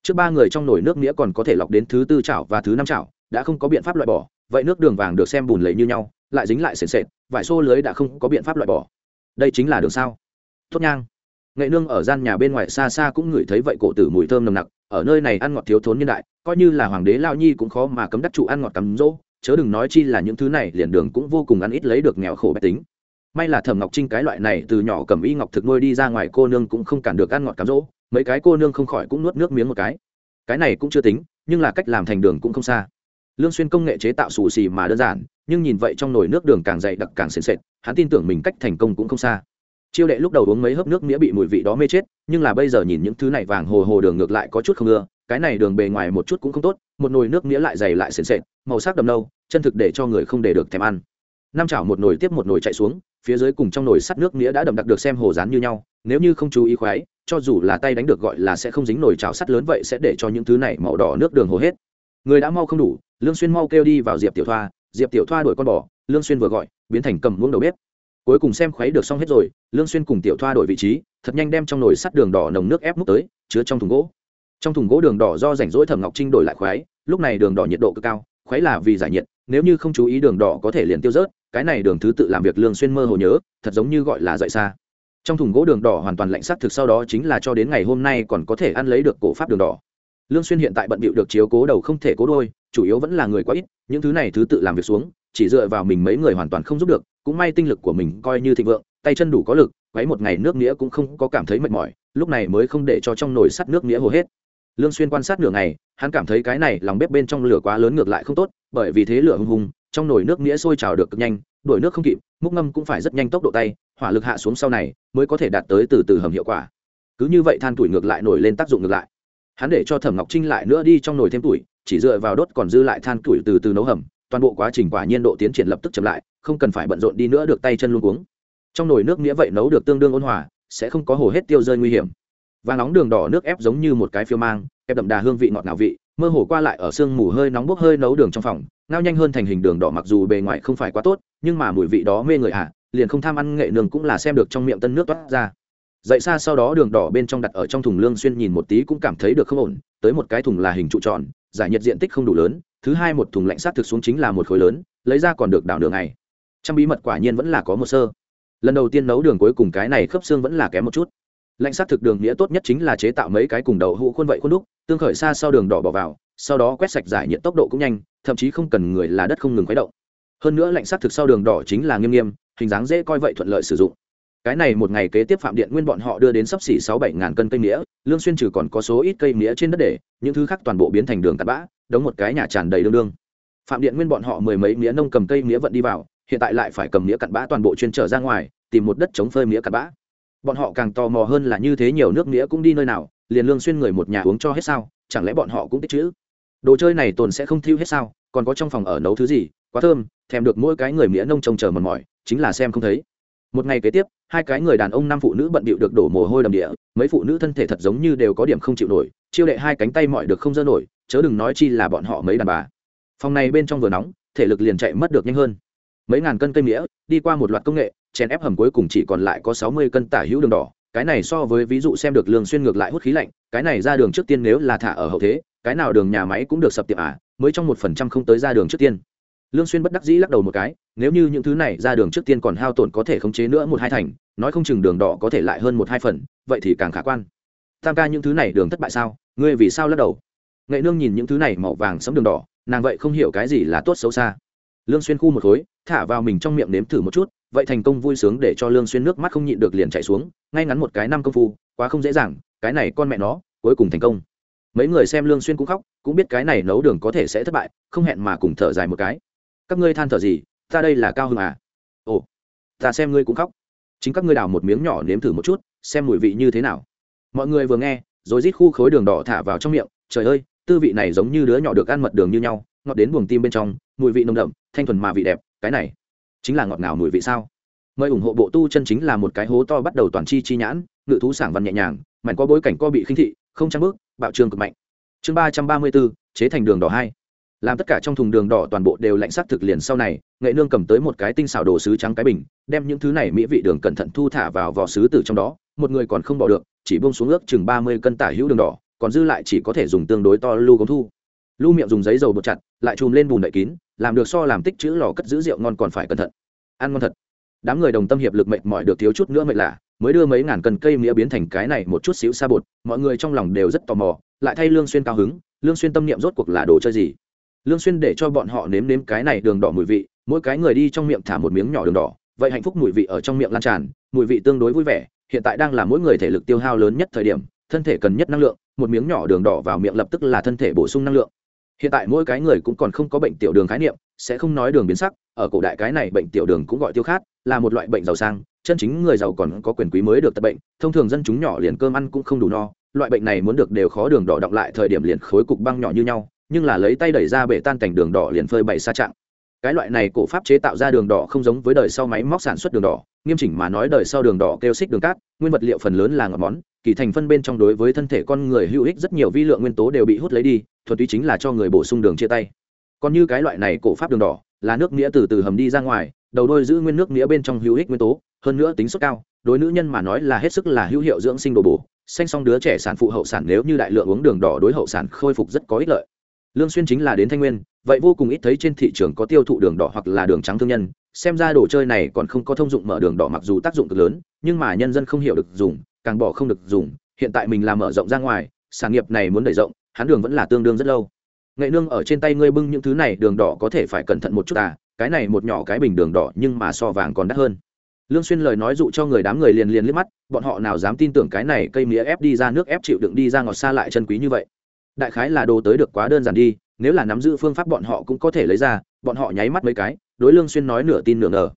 Trước ba người trong nồi nước nghĩa còn có thể lọc đến thứ tư chảo và thứ năm chảo, đã không có biện pháp loại bỏ, vậy nước đường vàng được xem bùn lầy như nhau, lại dính lại sệt sệt, vải xô lưới đã không có biện pháp loại bỏ. Đây chính là đường sao? Tốt nhang. Nghệ nương ở gian nhà bên ngoài xa xa cũng ngửi thấy vậy cổ tử mùi thơm nồng nặc, ở nơi này ăn ngọt thiếu thốn nhân đại, coi như là hoàng đế lao nhi cũng khó mà cấm đắc trụ ăn ngọt cắm rỗ chớ đừng nói chi là những thứ này liền đường cũng vô cùng ăn ít lấy được nghèo khổ bách tính. May là thẩm ngọc trinh cái loại này từ nhỏ cầm y ngọc thực nuôi đi ra ngoài cô nương cũng không cản được ăn ngọt cám rỗ mấy cái cô nương không khỏi cũng nuốt nước miếng một cái. Cái này cũng chưa tính, nhưng là cách làm thành đường cũng không xa. Lương xuyên công nghệ chế tạo xù xì mà đơn giản, nhưng nhìn vậy trong nồi nước đường càng dày đặc càng sền sệt, hắn tin tưởng mình cách thành công cũng không xa. Chiêu đệ lúc đầu uống mấy hớp nước nghĩa bị mùi vị đó mê chết, nhưng là bây giờ nhìn những thứ này vàng hồ hồ đường ngược lại có chút không ưa, cái này đường bề ngoài một chút cũng không tốt, một nồi nước nghĩa lại dày lại sền sệt màu sắc đậm nâu, chân thực để cho người không để được thèm ăn. Năm chảo một nồi tiếp một nồi chạy xuống, phía dưới cùng trong nồi sắt nước nghĩa đã đậm đặc được xem hồ rán như nhau, nếu như không chú ý khoái, cho dù là tay đánh được gọi là sẽ không dính nồi chảo sắt lớn vậy sẽ để cho những thứ này màu đỏ nước đường hồ hết. Người đã mau không đủ, lương xuyên mau kêu đi vào diệp tiểu thoa, diệp tiểu thoa đuổi con bò, lương xuyên vừa gọi, biến thành cầm muỗng đầu bếp. Cuối cùng xem khuấy được xong hết rồi, lương xuyên cùng tiểu thoa đổi vị trí, thật nhanh đem trong nồi sắt đường đỏ nồng nước ép múc tới, chứa trong thùng gỗ. Trong thùng gỗ đường đỏ do rảnh rỗi thẩm ngọc trinh đổi lại khoái lúc này đường đỏ nhiệt độ cực cao khoái là vì giải nhiệt, nếu như không chú ý đường đỏ có thể liền tiêu rớt, cái này đường thứ tự làm việc lương xuyên mơ hồ nhớ, thật giống như gọi là dậy xa. Trong thùng gỗ đường đỏ hoàn toàn lạnh sắc thực sau đó chính là cho đến ngày hôm nay còn có thể ăn lấy được cổ pháp đường đỏ. Lương xuyên hiện tại bận bịu được chiếu cố đầu không thể cố đôi, chủ yếu vẫn là người quá ít, những thứ này thứ tự làm việc xuống, chỉ dựa vào mình mấy người hoàn toàn không giúp được, cũng may tinh lực của mình coi như thịnh vượng, tay chân đủ có lực, quấy một ngày nước nghĩa cũng không có cảm thấy mệt mỏi, lúc này mới không để cho trong nồi sắt nước nghĩa hồ hết lương xuyên quan sát nửa ngày, hắn cảm thấy cái này lòng bếp bên trong lửa quá lớn ngược lại không tốt, bởi vì thế lửa hung hùng, trong nồi nước nghĩa sôi trào được cực nhanh, đuổi nước không kịp, múc ngâm cũng phải rất nhanh tốc độ tay, hỏa lực hạ xuống sau này, mới có thể đạt tới từ từ hầm hiệu quả. Cứ như vậy than tuổi ngược lại nổi lên tác dụng ngược lại. Hắn để cho thẩm ngọc trinh lại nữa đi trong nồi thêm tuổi, chỉ dựa vào đốt còn dư lại than tuổi từ từ nấu hầm, toàn bộ quá trình quả nhiên độ tiến triển lập tức chậm lại, không cần phải bận rộn đi nữa được tay chân luôn uống trong nồi nước nghĩa vậy nấu được tương đương ôn hòa, sẽ không có hồ hết tiêu rơi nguy hiểm và nóng đường đỏ nước ép giống như một cái phiêu mang ép đậm đà hương vị ngọt ngào vị mơ hồ qua lại ở sương mù hơi nóng bốc hơi nấu đường trong phòng. Ngao nhanh hơn thành hình đường đỏ mặc dù bề ngoài không phải quá tốt nhưng mà mùi vị đó mê người ạ à, liền không tham ăn nghệ nương cũng là xem được trong miệng tân nước toát ra. Dậy xa sau đó đường đỏ bên trong đặt ở trong thùng lương xuyên nhìn một tí cũng cảm thấy được không ổn tới một cái thùng là hình trụ tròn giải nhiệt diện tích không đủ lớn thứ hai một thùng lạnh sát thực xuống chính là một khối lớn lấy ra còn được đảo đường này trong bí mật quả nhiên vẫn là có một sơ. Lần đầu tiên nấu đường cuối cùng cái này khớp xương vẫn là kém một chút lạnh sát thực đường nghĩa tốt nhất chính là chế tạo mấy cái cùng đầu hũ khuôn vậy khuôn đúc, tương khởi xa sau đường đỏ bỏ vào, sau đó quét sạch giải nhiệt tốc độ cũng nhanh, thậm chí không cần người là đất không ngừng khuấy động. Hơn nữa lạnh sát thực sau đường đỏ chính là nghiêm nghiêm, hình dáng dễ coi vậy thuận lợi sử dụng. Cái này một ngày kế tiếp phạm điện nguyên bọn họ đưa đến sắp xỉ sáu bảy ngàn cân cây nghĩa lương xuyên trừ còn có số ít cây nghĩa trên đất để, những thứ khác toàn bộ biến thành đường cắt bã đóng một cái nhà tràn đầy đương đương. Phạm điện nguyên bọn họ mười mấy nghĩa nông cầm cây nghĩa vận đi vào, hiện tại lại phải cầm nghĩa cặn bã toàn bộ chuyên trở ra ngoài, tìm một đất chống phơi nghĩa cặn bã bọn họ càng tò mò hơn là như thế nhiều nước nghĩa cũng đi nơi nào, liền lương xuyên người một nhà uống cho hết sao, chẳng lẽ bọn họ cũng tích chữ? Đồ chơi này tồn sẽ không thiêu hết sao, còn có trong phòng ở nấu thứ gì, quá thơm, thèm được mỗi cái người nghĩa nông trông chờ mòn mỏi, chính là xem không thấy. Một ngày kế tiếp, hai cái người đàn ông năm phụ nữ bận bịu được đổ mồ hôi đầm địa, mấy phụ nữ thân thể thật giống như đều có điểm không chịu nổi, chiêu đệ hai cánh tay mọi được không dơ nổi, chớ đừng nói chi là bọn họ mấy đàn bà. Phòng này bên trong vừa nóng, thể lực liền chạy mất được nhanh hơn. Mấy ngàn cân cây nghĩa, đi qua một loạt công nghệ chèn ép hầm cuối cùng chỉ còn lại có sáu mươi cân tả hữu đường đỏ, cái này so với ví dụ xem được lương xuyên ngược lại hút khí lạnh, cái này ra đường trước tiên nếu là thả ở hậu thế, cái nào đường nhà máy cũng được sập tiệm à mới trong một phần trăm không tới ra đường trước tiên. Lương xuyên bất đắc dĩ lắc đầu một cái, nếu như những thứ này ra đường trước tiên còn hao tổn có thể khống chế nữa một hai thành, nói không chừng đường đỏ có thể lại hơn một hai phần, vậy thì càng khả quan. Tam ca những thứ này đường thất bại sao? Ngươi vì sao lắc đầu? Nghệ nương nhìn những thứ này màu vàng sẫm đường đỏ, nàng vậy không hiểu cái gì là tốt xấu xa. Lương xuyên khu một khối, thả vào mình trong miệng nếm thử một chút vậy thành công vui sướng để cho lương xuyên nước mắt không nhịn được liền chảy xuống, ngay ngắn một cái năm công phu, quá không dễ dàng, cái này con mẹ nó, cuối cùng thành công. Mấy người xem lương xuyên cũng khóc, cũng biết cái này nấu đường có thể sẽ thất bại, không hẹn mà cùng thở dài một cái. Các ngươi than thở gì, ta đây là cao hưng à? Ồ, ta xem ngươi cũng khóc. Chính các ngươi đào một miếng nhỏ nếm thử một chút, xem mùi vị như thế nào. Mọi người vừa nghe, rồi rít khu khối đường đỏ thả vào trong miệng, trời ơi, tư vị này giống như đứa nhỏ được ăn mật đường như nhau, ngọt đến buồng tim bên trong, mùi vị nồng đậm, thanh thuần mà vị đẹp, cái này chính là ngọt ngào mùi vị sao? Mời ủng hộ bộ tu chân chính là một cái hố to bắt đầu toàn chi chi nhãn, ngự thú sảng văn nhẹ nhàng, mảnh qua bối cảnh co bị khinh thị, không trang bước, bạo trương cực mạnh. Chương ba trăm ba mươi bốn, chế thành đường đỏ hai. Làm tất cả trong thùng đường đỏ toàn bộ đều lạnh sắc thực liền sau này, nghệ nương cầm tới một cái tinh xảo đồ sứ trắng cái bình, đem những thứ này mỹ vị đường cẩn thận thu thả vào vỏ sứ từ trong đó, một người còn không bỏ được, chỉ bông xuống ước chừng ba mươi cân tả hữu đường đỏ, còn dư lại chỉ có thể dùng tương đối to lưu gống thu lưu miệng dùng giấy dầu bột chặt, lại chùm lên bùn đậy kín, làm được so làm tích chữ lò cất giữ rượu ngon còn phải cẩn thận. Ăn ngon thật. Đám người đồng tâm hiệp lực mệt mỏi được thiếu chút nữa mệt lạ, mới đưa mấy ngàn cân cây nghĩa biến thành cái này một chút xíu xa bột, mọi người trong lòng đều rất tò mò, lại thay lương xuyên cao hứng, lương xuyên tâm niệm rốt cuộc là đồ chơi gì? Lương xuyên để cho bọn họ nếm nếm cái này đường đỏ mùi vị, mỗi cái người đi trong miệng thả một miếng nhỏ đường đỏ, vậy hạnh phúc mùi vị ở trong miệng lan tràn, mùi vị tương đối vui vẻ, hiện tại đang là mỗi người thể lực tiêu hao lớn nhất thời điểm, thân thể cần nhất năng lượng, một miếng nhỏ đường đỏ vào miệng lập tức là thân thể bổ sung năng lượng hiện tại mỗi cái người cũng còn không có bệnh tiểu đường khái niệm, sẽ không nói đường biến sắc, ở cổ đại cái này bệnh tiểu đường cũng gọi tiêu khát, là một loại bệnh giàu sang, chân chính người giàu còn có quyền quý mới được tập bệnh, thông thường dân chúng nhỏ liền cơm ăn cũng không đủ no, loại bệnh này muốn được đều khó đường đỏ đọng lại thời điểm liền khối cục băng nhỏ như nhau, nhưng là lấy tay đẩy ra bể tan cảnh đường đỏ liền phơi bày xa trạng. Cái loại này cổ pháp chế tạo ra đường đỏ không giống với đời sau máy móc sản xuất đường đỏ nghiêm chỉnh mà nói đời sau đường đỏ kêu xích đường cát, nguyên vật liệu phần lớn là ngọt món, kỳ thành phân bên trong đối với thân thể con người hữu ích rất nhiều vi lượng nguyên tố đều bị hút lấy đi thuật túy chính là cho người bổ sung đường chia tay. Còn như cái loại này cổ pháp đường đỏ, là nước nghĩa từ từ hầm đi ra ngoài, đầu đôi giữ nguyên nước nghĩa bên trong hữu ích nguyên tố, hơn nữa tính suất cao, đối nữ nhân mà nói là hết sức là hữu hiệu dưỡng sinh đồ bổ xanh xong đứa trẻ sản phụ hậu sản nếu như đại lượng uống đường đỏ đối hậu sản khôi phục rất có ích lợi. Lương xuyên chính là đến thanh nguyên, vậy vô cùng ít thấy trên thị trường có tiêu thụ đường đỏ hoặc là đường trắng thương nhân xem ra đồ chơi này còn không có thông dụng mở đường đỏ mặc dù tác dụng cực lớn, nhưng mà nhân dân không hiểu được dùng, càng bỏ không được dùng, hiện tại mình làm mở rộng ra ngoài, sản nghiệp này muốn đẩy rộng, hắn đường vẫn là tương đương rất lâu. Nghệ nương ở trên tay ngươi bưng những thứ này, đường đỏ có thể phải cẩn thận một chút à cái này một nhỏ cái bình đường đỏ nhưng mà so vàng còn đắt hơn. Lương xuyên lời nói dụ cho người đám người liền liền liếc mắt, bọn họ nào dám tin tưởng cái này cây mía ép đi ra nước ép chịu đựng đi ra ngọt xa lại chân quý như vậy. Đại khái là đồ tới được quá đơn giản đi nếu là nắm giữ phương pháp bọn họ cũng có thể lấy ra, bọn họ nháy mắt mấy cái, đối lương xuyên nói nửa tin nửa ngờ.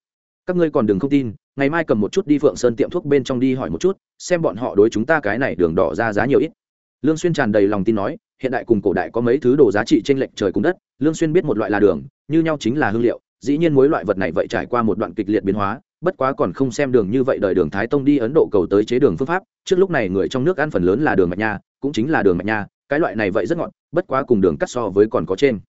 Các ngươi còn đừng không tin, ngày mai cầm một chút đi phượng sơn tiệm thuốc bên trong đi hỏi một chút, xem bọn họ đối chúng ta cái này đường đỏ ra giá nhiều ít. Lương xuyên tràn đầy lòng tin nói, hiện đại cùng cổ đại có mấy thứ đồ giá trị trên lệnh trời cùng đất, lương xuyên biết một loại là đường, như nhau chính là hương liệu, dĩ nhiên mỗi loại vật này vậy trải qua một đoạn kịch liệt biến hóa, bất quá còn không xem đường như vậy đời đường thái tông đi ấn độ cầu tới chế đường phương pháp, trước lúc này người trong nước ăn phần lớn là đường mạch nha, cũng chính là đường mạch nha cái loại này vậy rất ngọt, bất quá cùng đường cắt so với còn có trên.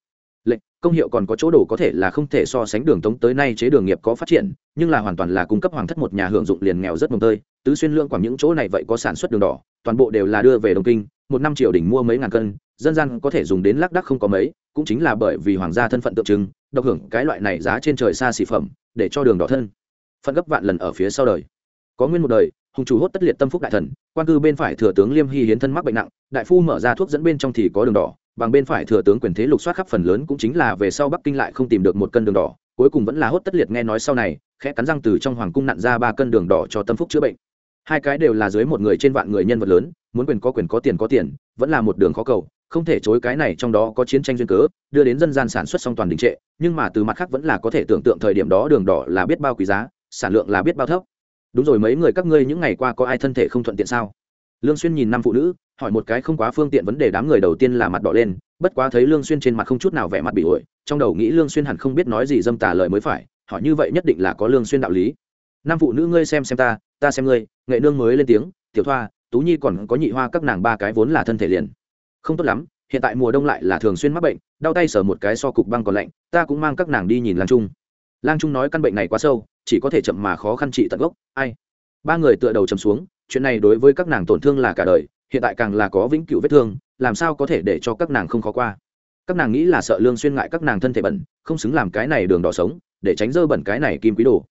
Lệnh công hiệu còn có chỗ đồ có thể là không thể so sánh đường tống tới nay chế đường nghiệp có phát triển, nhưng là hoàn toàn là cung cấp hoàng thất một nhà hưởng dụng liền nghèo rất mồng tơi. Tứ xuyên lương quảng những chỗ này vậy có sản xuất đường đỏ, toàn bộ đều là đưa về đồng kinh, một năm triệu đỉnh mua mấy ngàn cân, dân gian có thể dùng đến lác đắc không có mấy, cũng chính là bởi vì hoàng gia thân phận tượng trưng, độc hưởng cái loại này giá trên trời xa xỉ phẩm, để cho đường đỏ thân. Phận gấp vạn lần ở phía sau đời. Có nguyên một đời, hùng chủ hốt tất liệt tâm phúc đại thần, quan cư bên phải thừa tướng liêm hy hiến thân mắc bệnh nặng đại phu mở ra thuốc dẫn bên trong thì có đường đỏ, bằng bên phải thừa tướng quyền thế lục soát khắp phần lớn cũng chính là về sau bắc kinh lại không tìm được một cân đường đỏ, cuối cùng vẫn là hốt tất liệt nghe nói sau này, khẽ cắn răng từ trong hoàng cung nặn ra ba cân đường đỏ cho tâm phúc chữa bệnh. Hai cái đều là dưới một người trên vạn người nhân vật lớn, muốn quyền có quyền có tiền có tiền, vẫn là một đường khó cầu, không thể chối cái này trong đó có chiến tranh duyên cớ, đưa đến dân gian sản xuất song toàn đình trệ, nhưng mà từ mặt khác vẫn là có thể tưởng tượng thời điểm đó đường đỏ là biết bao quý giá, sản lượng là biết bao thấp. Đúng rồi, mấy người các ngươi những ngày qua có ai thân thể không thuận tiện sao? Lương xuyên nhìn năm phụ nữ, hỏi một cái không quá phương tiện vấn đề đám người đầu tiên là mặt đỏ lên, bất quá thấy lương xuyên trên mặt không chút nào vẻ mặt bị ổi, trong đầu nghĩ lương xuyên hẳn không biết nói gì dâm tà lời mới phải, hỏi như vậy nhất định là có lương xuyên đạo lý. Năm phụ nữ ngươi xem xem ta ta xem ngươi, nghệ nương mới lên tiếng, tiểu thoa, tú nhi còn có nhị hoa các nàng ba cái vốn là thân thể liền. Không tốt lắm, hiện tại mùa đông lại là thường xuyên mắc bệnh, đau tay sờ một cái so cục băng còn lạnh, ta cũng mang các nàng đi nhìn lang trung. Lang trung nói căn bệnh này quá sâu, chỉ có thể chậm mà khó khăn trị tận gốc, ai? Ba người tựa đầu chầm xuống chuyện này đối với các nàng tổn thương là cả đời, hiện tại càng là có vĩnh cửu vết thương, làm sao có thể để cho các nàng không khó qua? Các nàng nghĩ là sợ lương xuyên ngại các nàng thân thể bẩn, không xứng làm cái này đường đỏ sống, để tránh dơ bẩn cái này kim quý đồ.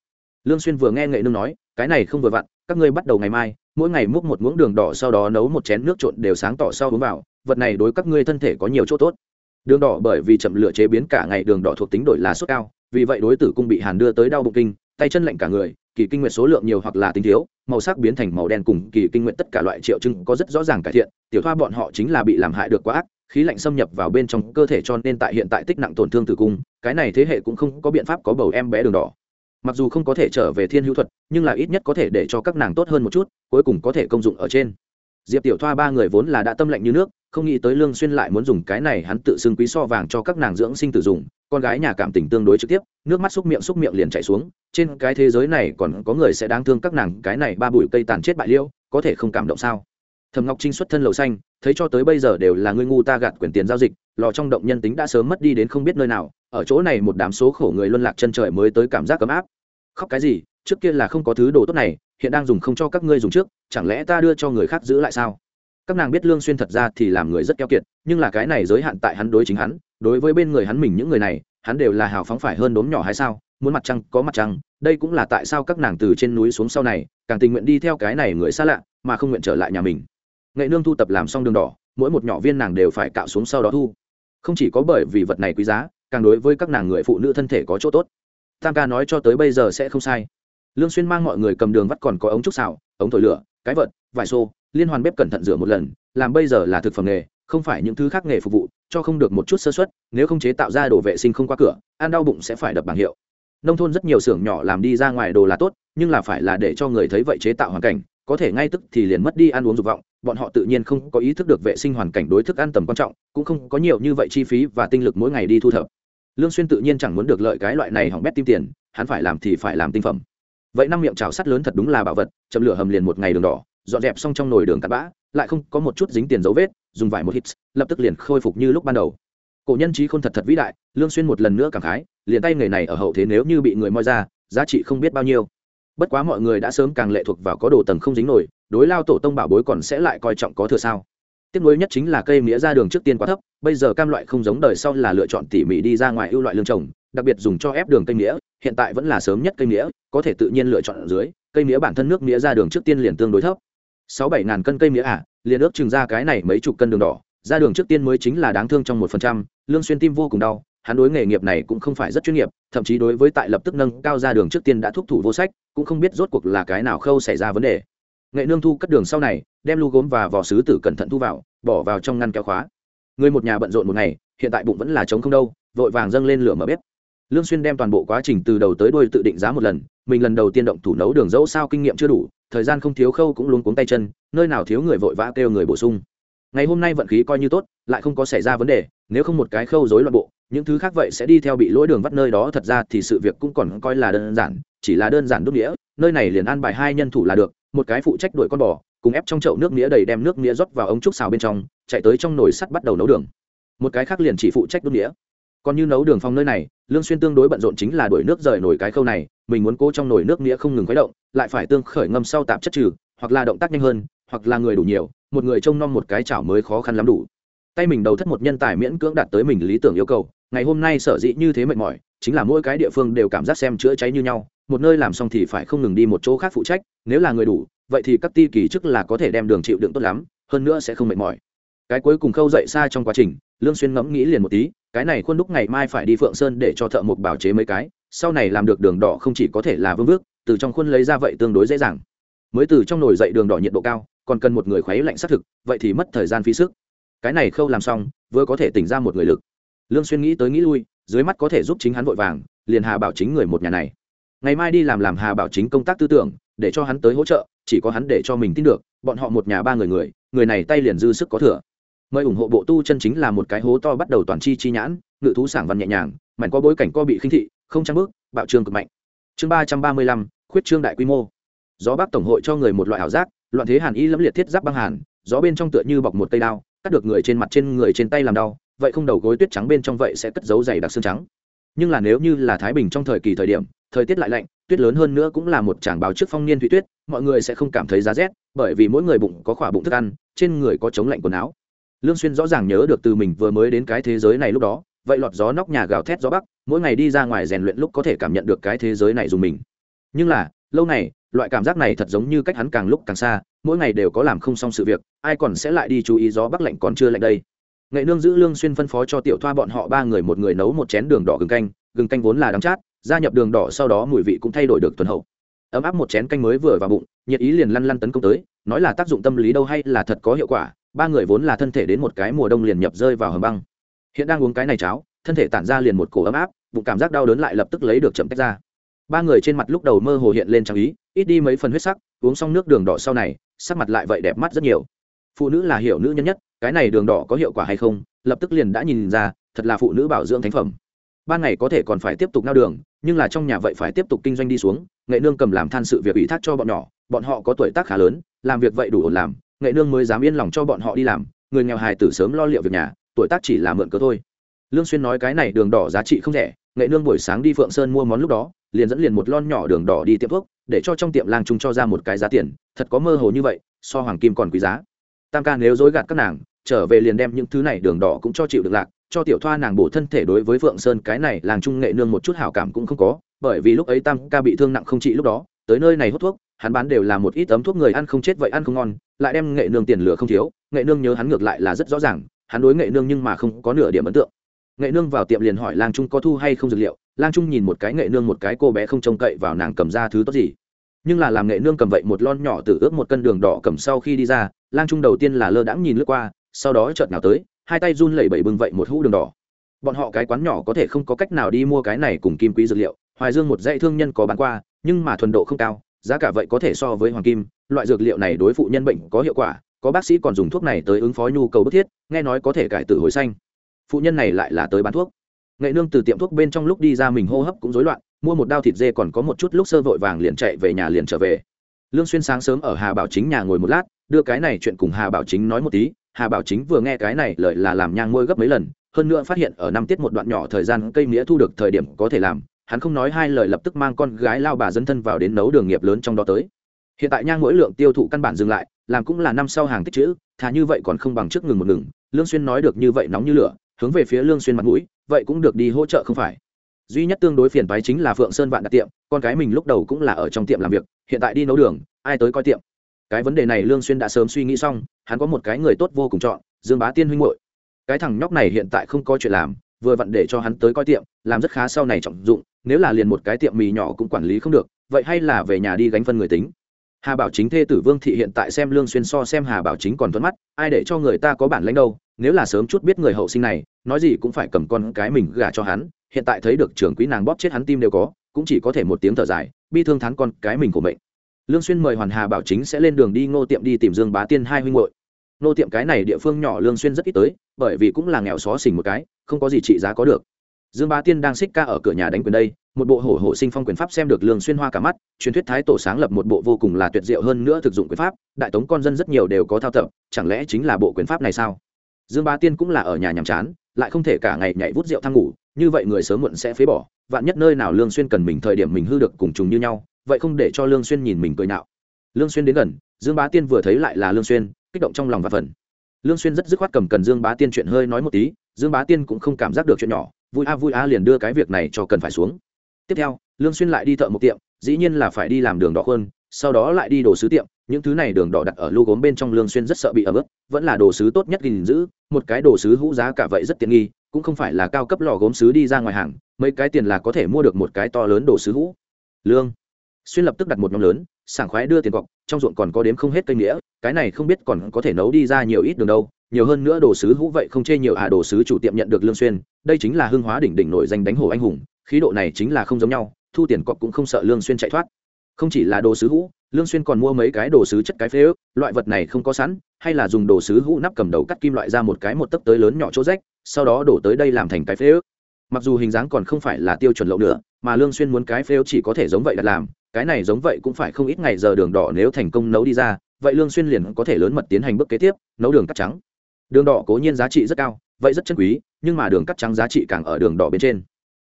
Lương xuyên vừa nghe nghệ nương nói, cái này không vừa vặn, các ngươi bắt đầu ngày mai, mỗi ngày múc một muỗng đường đỏ sau đó nấu một chén nước trộn đều sáng tỏ sau uống vào, vật này đối các ngươi thân thể có nhiều chỗ tốt. Đường đỏ bởi vì chậm lửa chế biến cả ngày đường đỏ thuộc tính đổi là sốt cao, vì vậy đối tử cung bị hàn đưa tới đau bụng kinh, tay chân lạnh cả người kỳ kinh nguyệt số lượng nhiều hoặc là tinh thiếu, màu sắc biến thành màu đen cùng kỳ kinh nguyệt tất cả loại triệu chứng có rất rõ ràng cải thiện, tiểu thoa bọn họ chính là bị làm hại được quá ác, khí lạnh xâm nhập vào bên trong cơ thể cho nên tại hiện tại tích nặng tổn thương tử cung, cái này thế hệ cũng không có biện pháp có bầu em bé đường đỏ. Mặc dù không có thể trở về thiên hữu thuật, nhưng là ít nhất có thể để cho các nàng tốt hơn một chút, cuối cùng có thể công dụng ở trên. Diệp tiểu thoa ba người vốn là đã tâm lạnh như nước, không nghĩ tới lương xuyên lại muốn dùng cái này hắn tự xưng quý so vàng cho các nàng dưỡng sinh tử dùng con gái nhà cảm tình tương đối trực tiếp, nước mắt xúc miệng xúc miệng liền chảy xuống, trên cái thế giới này còn có người sẽ đáng thương các nàng, cái này ba bụi cây tàn chết bại liêu, có thể không cảm động sao? Thầm ngọc trinh xuất thân lầu xanh, thấy cho tới bây giờ đều là ngươi ngu ta gạt quyền tiền giao dịch, lò trong động nhân tính đã sớm mất đi đến không biết nơi nào, ở chỗ này một đám số khổ người luân lạc chân trời mới tới cảm giác cấm áp. Khóc cái gì, trước kia là không có thứ đồ tốt này, hiện đang dùng không cho các ngươi dùng trước, chẳng lẽ ta đưa cho người khác giữ lại sao? Các nàng biết lương xuyên thật ra thì làm người rất keo kiệt, nhưng là cái này giới hạn tại hắn đối chính hắn đối với bên người hắn mình những người này, hắn đều là hào phóng phải hơn đốm nhỏ hay sao? Muốn mặt trăng có mặt trăng, đây cũng là tại sao các nàng từ trên núi xuống sau này, càng tình nguyện đi theo cái này người xa lạ, mà không nguyện trở lại nhà mình. Nghệ nương thu tập làm xong đường đỏ, mỗi một nhỏ viên nàng đều phải cạo xuống sau đó thu. Không chỉ có bởi vì vật này quý giá, càng đối với các nàng người phụ nữ thân thể có chỗ tốt. Tam ca nói cho tới bây giờ sẽ không sai. Lương xuyên mang mọi người cầm đường vắt còn có ống trúc xào, ống thổi lửa, cái vật, vải xô, liên hoàn bếp cẩn thận rửa một lần, làm bây giờ là thực phẩm nghề không phải những thứ khác nghề phục vụ, cho không được một chút sơ suất, nếu không chế tạo ra đồ vệ sinh không qua cửa, ăn đau bụng sẽ phải đập bảng hiệu. Nông thôn rất nhiều xưởng nhỏ làm đi ra ngoài đồ là tốt, nhưng là phải là để cho người thấy vậy chế tạo hoàn cảnh, có thể ngay tức thì liền mất đi ăn uống dục vọng, bọn họ tự nhiên không có ý thức được vệ sinh hoàn cảnh đối thức ăn tầm quan trọng, cũng không có nhiều như vậy chi phí và tinh lực mỗi ngày đi thu thập. Lương xuyên tự nhiên chẳng muốn được lợi cái loại này hỏng bét tim tiền, hắn phải làm thì phải làm tinh phẩm. Vậy năm miệng chảo sắt lớn thật đúng là bảo vật châm lửa hầm liền một ngày đường đỏ, dọn dẹp xong trong nồi đường cặn bã, lại không có một chút dính tiền dấu vết dùng vải một hít, lập tức liền khôi phục như lúc ban đầu. Cổ nhân trí khôn thật thật vĩ đại, lương xuyên một lần nữa cảm khái, liền tay nghề này ở hậu thế nếu như bị người moi ra, giá trị không biết bao nhiêu. Bất quá mọi người đã sớm càng lệ thuộc vào có đồ tầng không dính nổi, đối lao tổ tông bảo bối còn sẽ lại coi trọng có thừa sao. Tiếp nối nhất chính là cây mía ra đường trước tiên quá thấp, bây giờ cam loại không giống đời sau là lựa chọn tỉ mỉ đi ra ngoài ưu loại lương trồng, đặc biệt dùng cho ép đường cây mía, hiện tại vẫn là sớm nhất cây mía, có thể tự nhiên lựa chọn ở dưới, cây mía bản thân nước mía ra đường trước tiên liền tương đối thấp sáu bảy ngàn cân cây mía à liền ước chừng ra cái này mấy chục cân đường đỏ, ra đường trước tiên mới chính là đáng thương trong một phần trăm, lương xuyên tim vô cùng đau, hắn đối nghề nghiệp này cũng không phải rất chuyên nghiệp, thậm chí đối với tại lập tức nâng cao ra đường trước tiên đã thúc thủ vô sách, cũng không biết rốt cuộc là cái nào khâu xảy ra vấn đề. Nghệ nương thu cất đường sau này, đem lu gốm và vỏ sứ tử cẩn thận thu vào, bỏ vào trong ngăn kéo khóa. Người một nhà bận rộn một ngày, hiện tại bụng vẫn là trống không đâu, vội vàng dâng lên lửa mở bếp. Lương xuyên đem toàn bộ quá trình từ đầu tới đuôi tự định giá một lần mình lần đầu tiên động thủ nấu đường dẫu sao kinh nghiệm chưa đủ, thời gian không thiếu khâu cũng luôn cuống tay chân, nơi nào thiếu người vội vã kêu người bổ sung. Ngày hôm nay vận khí coi như tốt, lại không có xảy ra vấn đề, nếu không một cái khâu rối loạn bộ, những thứ khác vậy sẽ đi theo bị lỗi đường vắt nơi đó, thật ra thì sự việc cũng còn coi là đơn giản, chỉ là đơn giản đúc nghĩa nơi này liền an bài hai nhân thủ là được, một cái phụ trách đuổi con bò, cùng ép trong chậu nước nghĩa đầy đem nước nghĩa rót vào ống trúc xào bên trong, chạy tới trong nồi sắt bắt đầu nấu đường. Một cái khác liền chỉ phụ trách đúc nghĩa còn như nấu đường phong nơi này, lương xuyên tương đối bận rộn chính là đuổi nước rời nổi cái khâu này, mình muốn cố trong nồi nước nghĩa không ngừng khuấy động, lại phải tương khởi ngâm sau tạp chất trừ, hoặc là động tác nhanh hơn, hoặc là người đủ nhiều, một người trông nom một cái chảo mới khó khăn lắm đủ. Tay mình đầu thất một nhân tài miễn cưỡng đạt tới mình lý tưởng yêu cầu, ngày hôm nay sở dĩ như thế mệt mỏi, chính là mỗi cái địa phương đều cảm giác xem chữa cháy như nhau, một nơi làm xong thì phải không ngừng đi một chỗ khác phụ trách, nếu là người đủ, vậy thì các ti kỳ chức là có thể đem đường chịu đựng tốt lắm, hơn nữa sẽ không mệt mỏi. Cái cuối cùng khâu dậy xa trong quá trình lương xuyên ngẫm nghĩ liền một tí, cái này khuôn đúc ngày mai phải đi phượng sơn để cho thợ mộc bảo chế mấy cái, sau này làm được đường đỏ không chỉ có thể là vương vước, từ trong khuôn lấy ra vậy tương đối dễ dàng. Mới từ trong nồi dậy đường đỏ nhiệt độ cao, còn cần một người khuấy lạnh xác thực, vậy thì mất thời gian phí sức. Cái này khâu làm xong, vừa có thể tỉnh ra một người lực. Lương xuyên nghĩ tới nghĩ lui, dưới mắt có thể giúp chính hắn vội vàng, liền hà bảo chính người một nhà này. Ngày mai đi làm làm hà bảo chính công tác tư tưởng, để cho hắn tới hỗ trợ, chỉ có hắn để cho mình tin được, bọn họ một nhà ba người người người này tay liền dư sức có thừa mời ủng hộ bộ tu chân chính là một cái hố to bắt đầu toàn chi chi nhãn, ngự thú sảng văn nhẹ nhàng, mảnh qua bối cảnh co bị khinh thị, không trang bước, bạo trương cực mạnh. Chương ba trăm ba mươi lăm, khuyết trương đại quy mô. Gió bắc tổng hội cho người một loại ảo giác, loạn thế hàn y lẫm liệt thiết giáp băng hàn, gió bên trong tựa như bọc một cây đao, cắt được người trên mặt trên người trên tay làm đau, vậy không đầu gối tuyết trắng bên trong vậy sẽ cất giấu dày đặc xương trắng. Nhưng là nếu như là thái bình trong thời kỳ thời điểm, thời tiết lại lạnh, tuyết lớn hơn nữa cũng là một tràng báo trước phong niên thủy tuyết, mọi người sẽ không cảm thấy giá rét, bởi vì mỗi người bụng có khỏa bụng thức ăn, trên người có chống lạnh quần áo lương xuyên rõ ràng nhớ được từ mình vừa mới đến cái thế giới này lúc đó, vậy lọt gió nóc nhà gào thét gió bắc, mỗi ngày đi ra ngoài rèn luyện lúc có thể cảm nhận được cái thế giới này dùng mình. Nhưng là, lâu này loại cảm giác này thật giống như cách hắn càng lúc càng xa, mỗi ngày đều có làm không xong sự việc, ai còn sẽ lại đi chú ý gió bắc lạnh còn chưa lạnh đây. Nghệ nương giữ lương xuyên phân phó cho tiểu thoa bọn họ ba người một người nấu một chén đường đỏ gừng canh gừng canh vốn là đắng chát, gia nhập đường đỏ sau đó mùi vị cũng thay đổi được tuần hậu. Ấm áp một chén canh mới vừa vào bụng, nhiệt ý liền lăn lăn tấn công tới, nói là tác dụng tâm lý đâu hay là thật có hiệu quả ba người vốn là thân thể đến một cái mùa đông liền nhập rơi vào hầm băng. Hiện đang uống cái này cháo, thân thể tản ra liền một cổ ấm áp, bụng cảm giác đau đớn lại lập tức lấy được chậm tách ra. Ba người trên mặt lúc đầu mơ hồ hiện lên trang ý, ít đi mấy phần huyết sắc, uống xong nước đường đỏ sau này, sắc mặt lại vậy đẹp mắt rất nhiều. Phụ nữ là hiểu nữ nhân nhất, cái này đường đỏ có hiệu quả hay không, lập tức liền đã nhìn ra, thật là phụ nữ bảo dưỡng thánh phẩm. Ban ngày có thể còn phải tiếp tục nao đường, nhưng là trong nhà vậy phải tiếp tục kinh doanh đi xuống, nghệ nương cầm làm than sự việc ủy thác cho bọn nhỏ, bọn họ có tuổi tác khá lớn, làm việc vậy đủ ổn làm nghệ nương mới dám yên lòng cho bọn họ đi làm, người nghèo hài tử sớm lo liệu việc nhà, tuổi tác chỉ là mượn cớ thôi. Lương xuyên nói cái này đường đỏ giá trị không rẻ, nghệ nương buổi sáng đi phượng sơn mua món lúc đó, liền dẫn liền một lon nhỏ đường đỏ đi tiệm thuốc, để cho trong tiệm lang trung cho ra một cái giá tiền, thật có mơ hồ như vậy, so hoàng kim còn quý giá. Tam ca nếu dối gạt các nàng, trở về liền đem những thứ này đường đỏ cũng cho chịu được lạc, cho tiểu thoa nàng bổ thân thể đối với phượng sơn cái này làng trung nghệ nương một chút hảo cảm cũng không có, bởi vì lúc ấy tam ca bị thương nặng không trị lúc đó, tới nơi này hút thuốc hắn bán đều là một ít tấm thuốc người ăn không chết vậy ăn không ngon, lại đem nghệ nương tiền lửa không thiếu, nghệ nương nhớ hắn ngược lại là rất rõ ràng, hắn đối nghệ nương nhưng mà không có nửa điểm ấn tượng. Nghệ nương vào tiệm liền hỏi lang trung có thu hay không dược liệu, lang trung nhìn một cái nghệ nương một cái cô bé không trông cậy vào nàng cầm ra thứ tốt gì. Nhưng là làm nghệ nương cầm vậy một lon nhỏ từ ướp một cân đường đỏ cầm sau khi đi ra, lang trung đầu tiên là lơ đãng nhìn lướt qua, sau đó chợt nào tới, hai tay run lẩy bẩy bưng vậy một hũ đường đỏ. Bọn họ cái quán nhỏ có thể không có cách nào đi mua cái này cùng kim quý dược liệu, hoài dương một dãy thương nhân có bán qua, nhưng mà thuần độ không cao giá cả vậy có thể so với hoàng kim, loại dược liệu này đối phụ nhân bệnh có hiệu quả, có bác sĩ còn dùng thuốc này tới ứng phó nhu cầu bức thiết, nghe nói có thể cải tử hồi xanh. Phụ nhân này lại là tới bán thuốc. Nghệ nương từ tiệm thuốc bên trong lúc đi ra mình hô hấp cũng rối loạn, mua một đao thịt dê còn có một chút lúc sơ vội vàng liền chạy về nhà liền trở về. Lương xuyên sáng sớm ở hà bảo chính nhà ngồi một lát, đưa cái này chuyện cùng hà bảo chính nói một tí. Hà bảo chính vừa nghe cái này lời là làm nhang môi gấp mấy lần, hơn nữa phát hiện ở năm tiết một đoạn nhỏ thời gian cây nghĩa thu được thời điểm có thể làm hắn không nói hai lời lập tức mang con gái lao bà dân thân vào đến nấu đường nghiệp lớn trong đó tới. Hiện tại nhang mỗi lượng tiêu thụ căn bản dừng lại, làm cũng là năm sau hàng tích chữ, thà như vậy còn không bằng trước ngừng một ngừng. Lương xuyên nói được như vậy nóng như lửa, hướng về phía lương xuyên mặt mũi, vậy cũng được đi hỗ trợ không phải. Duy nhất tương đối phiền toái chính là phượng sơn vạn đặt tiệm, con cái mình lúc đầu cũng là ở trong tiệm làm việc, hiện tại đi nấu đường, ai tới coi tiệm? Cái vấn đề này lương xuyên đã sớm suy nghĩ xong, hắn có một cái người tốt vô cùng chọn, dương bá tiên huynh muội. Cái thằng nhóc này hiện tại không có chuyện làm vừa vặn để cho hắn tới coi tiệm, làm rất khá sau này trọng dụng, nếu là liền một cái tiệm mì nhỏ cũng quản lý không được, vậy hay là về nhà đi gánh phân người tính. Hà bảo chính thê tử vương thị hiện tại xem lương xuyên so xem hà bảo chính còn thuận mắt, ai để cho người ta có bản lãnh đâu, nếu là sớm chút biết người hậu sinh này, nói gì cũng phải cầm con cái mình gả cho hắn, hiện tại thấy được trưởng quý nàng bóp chết hắn tim đều có, cũng chỉ có thể một tiếng thở dài, bi thương thán con cái mình của mệnh. Lương xuyên mời hoàn hà bảo chính sẽ lên đường đi ngô tiệm đi tìm dương bá tiên hai huynh muội. Ngô tiệm cái này địa phương nhỏ lương xuyên rất ít tới, bởi vì cũng là nghèo xó xỉnh một cái không có gì trị giá có được. Dương bá tiên đang xích ca ở cửa nhà đánh quyền đây, một bộ hổ hổ sinh phong quyền pháp xem được lương xuyên hoa cả mắt, truyền thuyết thái tổ sáng lập một bộ vô cùng là tuyệt diệu hơn nữa thực dụng quyền pháp, đại tống con dân rất nhiều đều có thao tập, chẳng lẽ chính là bộ quyền pháp này sao? Dương bá tiên cũng là ở nhà nhàm chán, lại không thể cả ngày nhảy vút rượu thang ngủ, như vậy người sớm muộn sẽ phế bỏ, vạn nhất nơi nào lương xuyên cần mình thời điểm mình hư được cùng trùng như nhau, vậy không để cho lương xuyên nhìn mình cười nạo lương xuyên đến gần, dương bá tiên vừa thấy lại là lương xuyên, kích động trong lòng và phần lương xuyên rất dứt khoát cầm cần dương bá tiên chuyện hơi nói một tí dương bá tiên cũng không cảm giác được chuyện nhỏ, vui a vui a liền đưa cái việc này cho cần phải xuống. Tiếp theo, lương xuyên lại đi thợ một tiệm, dĩ nhiên là phải đi làm đường đỏ hơn sau đó lại đi đồ sứ tiệm, những thứ này đường đỏ đặt ở lô gốm bên trong lương xuyên rất sợ bị ẩm ướt, vẫn là đồ sứ tốt nhất gìn giữ, một cái đồ sứ hũ giá cả vậy rất tiện nghi, cũng không phải là cao cấp lò gốm sứ đi ra ngoài hàng, mấy cái tiền là có thể mua được một cái to lớn đồ sứ hũ lương xuyên lập tức đặt một nhóm lớn, sảng khoái đưa tiền cọc, trong ruộng còn có đếm không hết cây nghĩa, cái này không biết còn có thể nấu đi ra nhiều ít đường đâu nhiều hơn nữa đồ sứ hũ vậy không chê nhiều à đồ sứ chủ tiệm nhận được lương xuyên, đây chính là hưng hóa đỉnh đỉnh nổi danh đánh hổ anh hùng, khí độ này chính là không giống nhau, thu tiền cọc cũng không sợ lương xuyên chạy thoát. Không chỉ là đồ sứ hũ lương xuyên còn mua mấy cái đồ sứ chất cái phế ước, loại vật này không có sẵn, hay là dùng đồ sứ hũ nắp cầm đầu cắt kim loại ra một cái một tấc tới lớn nhỏ chỗ rách, sau đó đổ tới đây làm thành cái phế ước. Mặc dù hình dáng còn không phải là tiêu chuẩn lậu nữa, mà lương xuyên muốn cái phế ước chỉ có thể giống vậy đặt làm, cái này giống vậy cũng phải không ít ngày giờ đường đỏ nếu thành công nấu đi ra, vậy lương xuyên liền có thể lớn mật tiến hành bước kế tiếp, nấu đường cắt trắng đường đỏ cố nhiên giá trị rất cao, vậy rất chân quý, nhưng mà đường cắt trắng giá trị càng ở đường đỏ bên trên.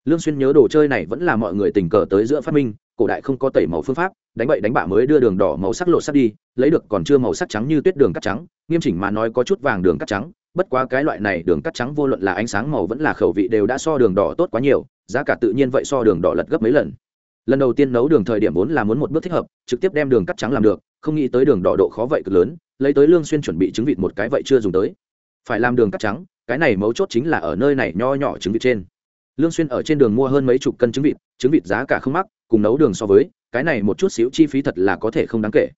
Lương xuyên nhớ đồ chơi này vẫn là mọi người tình cờ tới giữa phát minh, cổ đại không có tẩy màu phương pháp, đánh bậy đánh bạ mới đưa đường đỏ màu sắc lộ sắc đi, lấy được còn chưa màu sắc trắng như tuyết đường cắt trắng, nghiêm chỉnh mà nói có chút vàng đường cắt trắng, bất quá cái loại này đường cắt trắng vô luận là ánh sáng màu vẫn là khẩu vị đều đã so đường đỏ tốt quá nhiều, giá cả tự nhiên vậy so đường đỏ lật gấp mấy lần. Lần đầu tiên nấu đường thời điểm vốn là muốn một bước thích hợp, trực tiếp đem đường cắt trắng làm được, không nghĩ tới đường đỏ độ khó vậy cực lớn, lấy tới lương xuyên chuẩn bị trứng vịt một cái vậy chưa dùng tới phải làm đường cắt trắng, cái này mấu chốt chính là ở nơi này nho nhỏ trứng vịt trên. Lương xuyên ở trên đường mua hơn mấy chục cân trứng vịt trứng vịt giá cả không mắc, cùng nấu đường so với, cái này một chút xíu chi phí thật là có thể không đáng kể.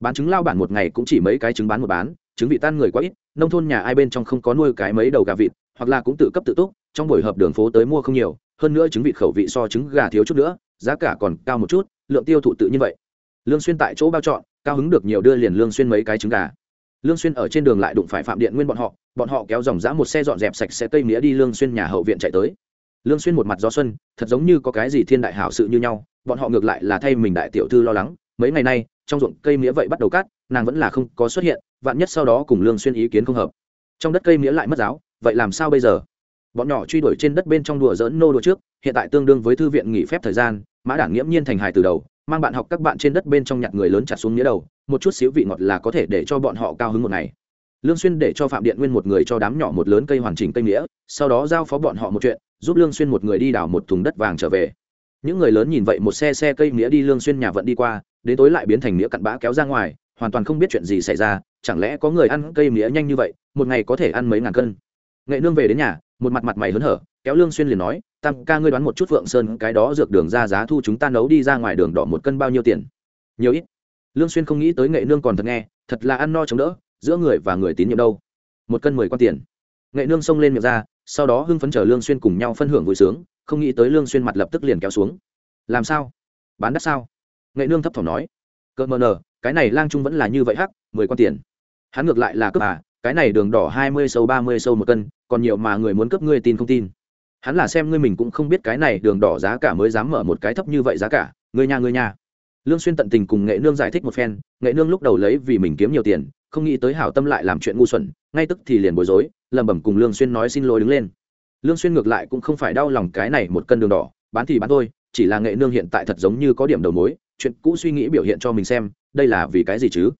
Bán trứng lao bản một ngày cũng chỉ mấy cái trứng bán một bán, trứng vịt tan người quá ít, nông thôn nhà ai bên trong không có nuôi cái mấy đầu gà vịt, hoặc là cũng tự cấp tự túc, trong buổi hợp đường phố tới mua không nhiều, hơn nữa trứng vịt khẩu vị so trứng gà thiếu chút nữa, giá cả còn cao một chút, lượng tiêu thụ tự như vậy. Lương xuyên tại chỗ bao chọn, cao hứng được nhiều đưa liền lương xuyên mấy cái trứng gà lương xuyên ở trên đường lại đụng phải phạm điện nguyên bọn họ bọn họ kéo dòng dã một xe dọn dẹp sạch sẽ cây mía đi lương xuyên nhà hậu viện chạy tới. Lương xuyên một mặt gió xuân, thật giống như có cái gì thiên đại hảo sự như nhau, bọn họ ngược lại là thay mình đại tiểu thư lo lắng, mấy ngày nay, trong ruộng cây mía vậy bắt đầu cắt, nàng vẫn là không có xuất hiện, vạn nhất sau đó cùng lương xuyên ý kiến không hợp. Trong đất cây mía lại mất giáo, vậy làm sao bây giờ? Bọn nhỏ truy đuổi trên đất bên trong đùa dỡn nô đùa trước, hiện tại tương đương với thư viện nghỉ phép thời gian, mã đảng nghiễm nhiên thành hài từ đầu, mang bạn học các bạn trên đất bên trong nhặt người lớn chặt xuống nghĩa đầu một chút xíu vị ngọt là có thể để cho bọn họ cao hứng một ngày. Lương xuyên để cho phạm điện nguyên một người cho đám nhỏ một lớn cây hoàn chỉnh cây nghĩa sau đó giao phó bọn họ một chuyện, giúp lương xuyên một người đi đào một thùng đất vàng trở về. Những người lớn nhìn vậy một xe xe cây nghĩa đi lương xuyên nhà vận đi qua, đến tối lại biến thành nghĩa cặn bã kéo ra ngoài, hoàn toàn không biết chuyện gì xảy ra, chẳng lẽ có người ăn cây nghĩa nhanh như vậy, một ngày có thể ăn mấy ngàn cân. Nghệ nương về đến nhà, một mặt mặt mày hớn hở, kéo lương xuyên liền nói, tam ca ngươi đoán một chút phượng sơn cái đó dược đường ra giá thu chúng ta nấu đi ra ngoài đường đỏ một cân bao nhiêu tiền? Nhiều ít lương xuyên không nghĩ tới nghệ nương còn thật nghe, thật là ăn no chống đỡ, giữa người và người tín nhiệm đâu. Một cân mười quan tiền. Nghệ nương xông lên miệng ra, sau đó hưng phấn chờ lương xuyên cùng nhau phân hưởng vui sướng, không nghĩ tới lương xuyên mặt lập tức liền kéo xuống. Làm sao? Bán đắt sao? Nghệ nương thấp thỏm nói. Cợt mờ nờ, cái này lang trung vẫn là như vậy hắc, mười quan tiền. Hắn ngược lại là cướp à cái này đường đỏ hai mươi sâu ba mươi sâu một cân, còn nhiều mà người muốn cướp ngươi tin không tin. Hắn là xem ngươi mình cũng không biết cái này đường đỏ giá cả mới dám mở một cái thấp như vậy giá cả, ngươi nhà ngươi nhà lương xuyên tận tình cùng nghệ nương giải thích một phen, nghệ nương lúc đầu lấy vì mình kiếm nhiều tiền, không nghĩ tới hảo tâm lại làm chuyện ngu xuẩn, ngay tức thì liền bối rối, lẩm bẩm cùng lương xuyên nói xin lỗi đứng lên. Lương xuyên ngược lại cũng không phải đau lòng cái này một cân đường đỏ, bán thì bán thôi, chỉ là nghệ nương hiện tại thật giống như có điểm đầu mối, chuyện cũ suy nghĩ biểu hiện cho mình xem, đây là vì cái gì chứ?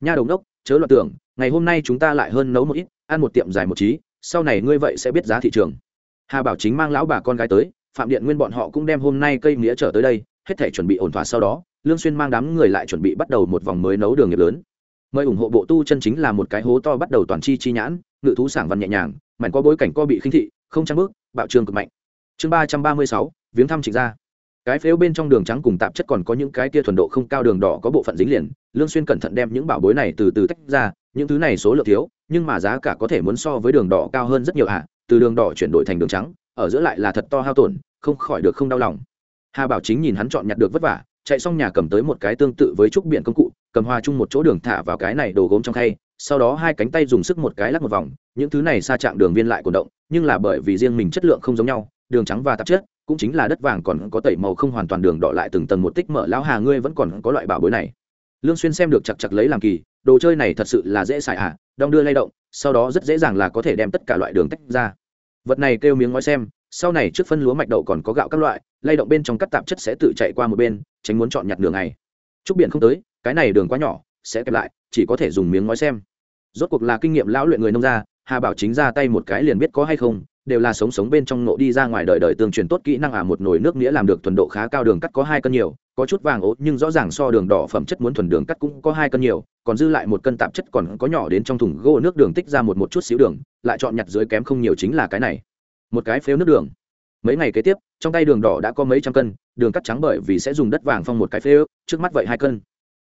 Nha đồng đốc chớ loạn tưởng, ngày hôm nay chúng ta lại hơn nấu một ít, ăn một tiệm dài một trí sau này ngươi vậy sẽ biết giá thị trường. Hà bảo chính mang lão bà con gái tới, phạm điện nguyên bọn họ cũng đem hôm nay cây mía trở tới đây hết thể chuẩn bị ổn thỏa sau đó, lương xuyên mang đám người lại chuẩn bị bắt đầu một vòng mới nấu đường nghiệp lớn. Mời ủng hộ bộ tu chân chính là một cái hố to bắt đầu toàn chi chi nhãn, ngự thú sảng văn nhẹ nhàng, mảnh qua bối cảnh co bị khinh thị, không trang bước, bạo trường cực mạnh. Chương ba trăm ba mươi sáu, viếng thăm trịnh gia. Cái phếu bên trong đường trắng cùng tạp chất còn có những cái kia thuần độ không cao đường đỏ có bộ phận dính liền, lương xuyên cẩn thận đem những bảo bối này từ từ tách ra, những thứ này số lượng thiếu, nhưng mà giá cả có thể muốn so với đường đỏ cao hơn rất nhiều ạ. Từ đường đỏ chuyển đổi thành đường trắng, ở giữa lại là thật to hao tổn, không khỏi được không đau lòng hà bảo chính nhìn hắn chọn nhặt được vất vả, chạy xong nhà cầm tới một cái tương tự với trúc biển công cụ, cầm hoa chung một chỗ đường thả vào cái này đồ gốm trong khay, sau đó hai cánh tay dùng sức một cái lắc một vòng, những thứ này xa chạm đường viên lại cổ động, nhưng là bởi vì riêng mình chất lượng không giống nhau, đường trắng và tạp chất, cũng chính là đất vàng còn có tẩy màu không hoàn toàn đường đỏ lại từng tầng một tích mở, lão hà ngươi vẫn còn có loại bảo bối này. Lương xuyên xem được chặt chặt lấy làm kỳ, đồ chơi này thật sự là dễ xài à đong đưa lay động, sau đó rất dễ dàng là có thể đem tất cả loại đường tách ra. Vật này kêu miếng ngói xem sau này trước phân lúa mạch đậu còn có gạo các loại, lay động bên trong các tạp chất sẽ tự chạy qua một bên, tránh muốn chọn nhặt đường này trúc biển không tới, cái này đường quá nhỏ, sẽ kẹp lại, chỉ có thể dùng miếng ngói xem. Rốt cuộc là kinh nghiệm lão luyện người nông gia, hà bảo chính ra tay một cái liền biết có hay không, đều là sống sống bên trong nộ đi ra ngoài đời đời tương truyền tốt kỹ năng à một nồi nước nghĩa làm được thuần độ khá cao đường cắt có hai cân nhiều, có chút vàng ố, nhưng rõ ràng so đường đỏ phẩm chất muốn thuần đường cắt cũng có hai cân nhiều, còn dư lại một cân tạp chất còn có nhỏ đến trong thùng gỗ nước đường tích ra một một chút xíu đường, lại chọn nhặt dưới kém không nhiều chính là cái này một cái phếu nước đường. Mấy ngày kế tiếp, trong tay đường đỏ đã có mấy trăm cân, đường cắt trắng bởi vì sẽ dùng đất vàng phong một cái phếu, trước mắt vậy hai cân.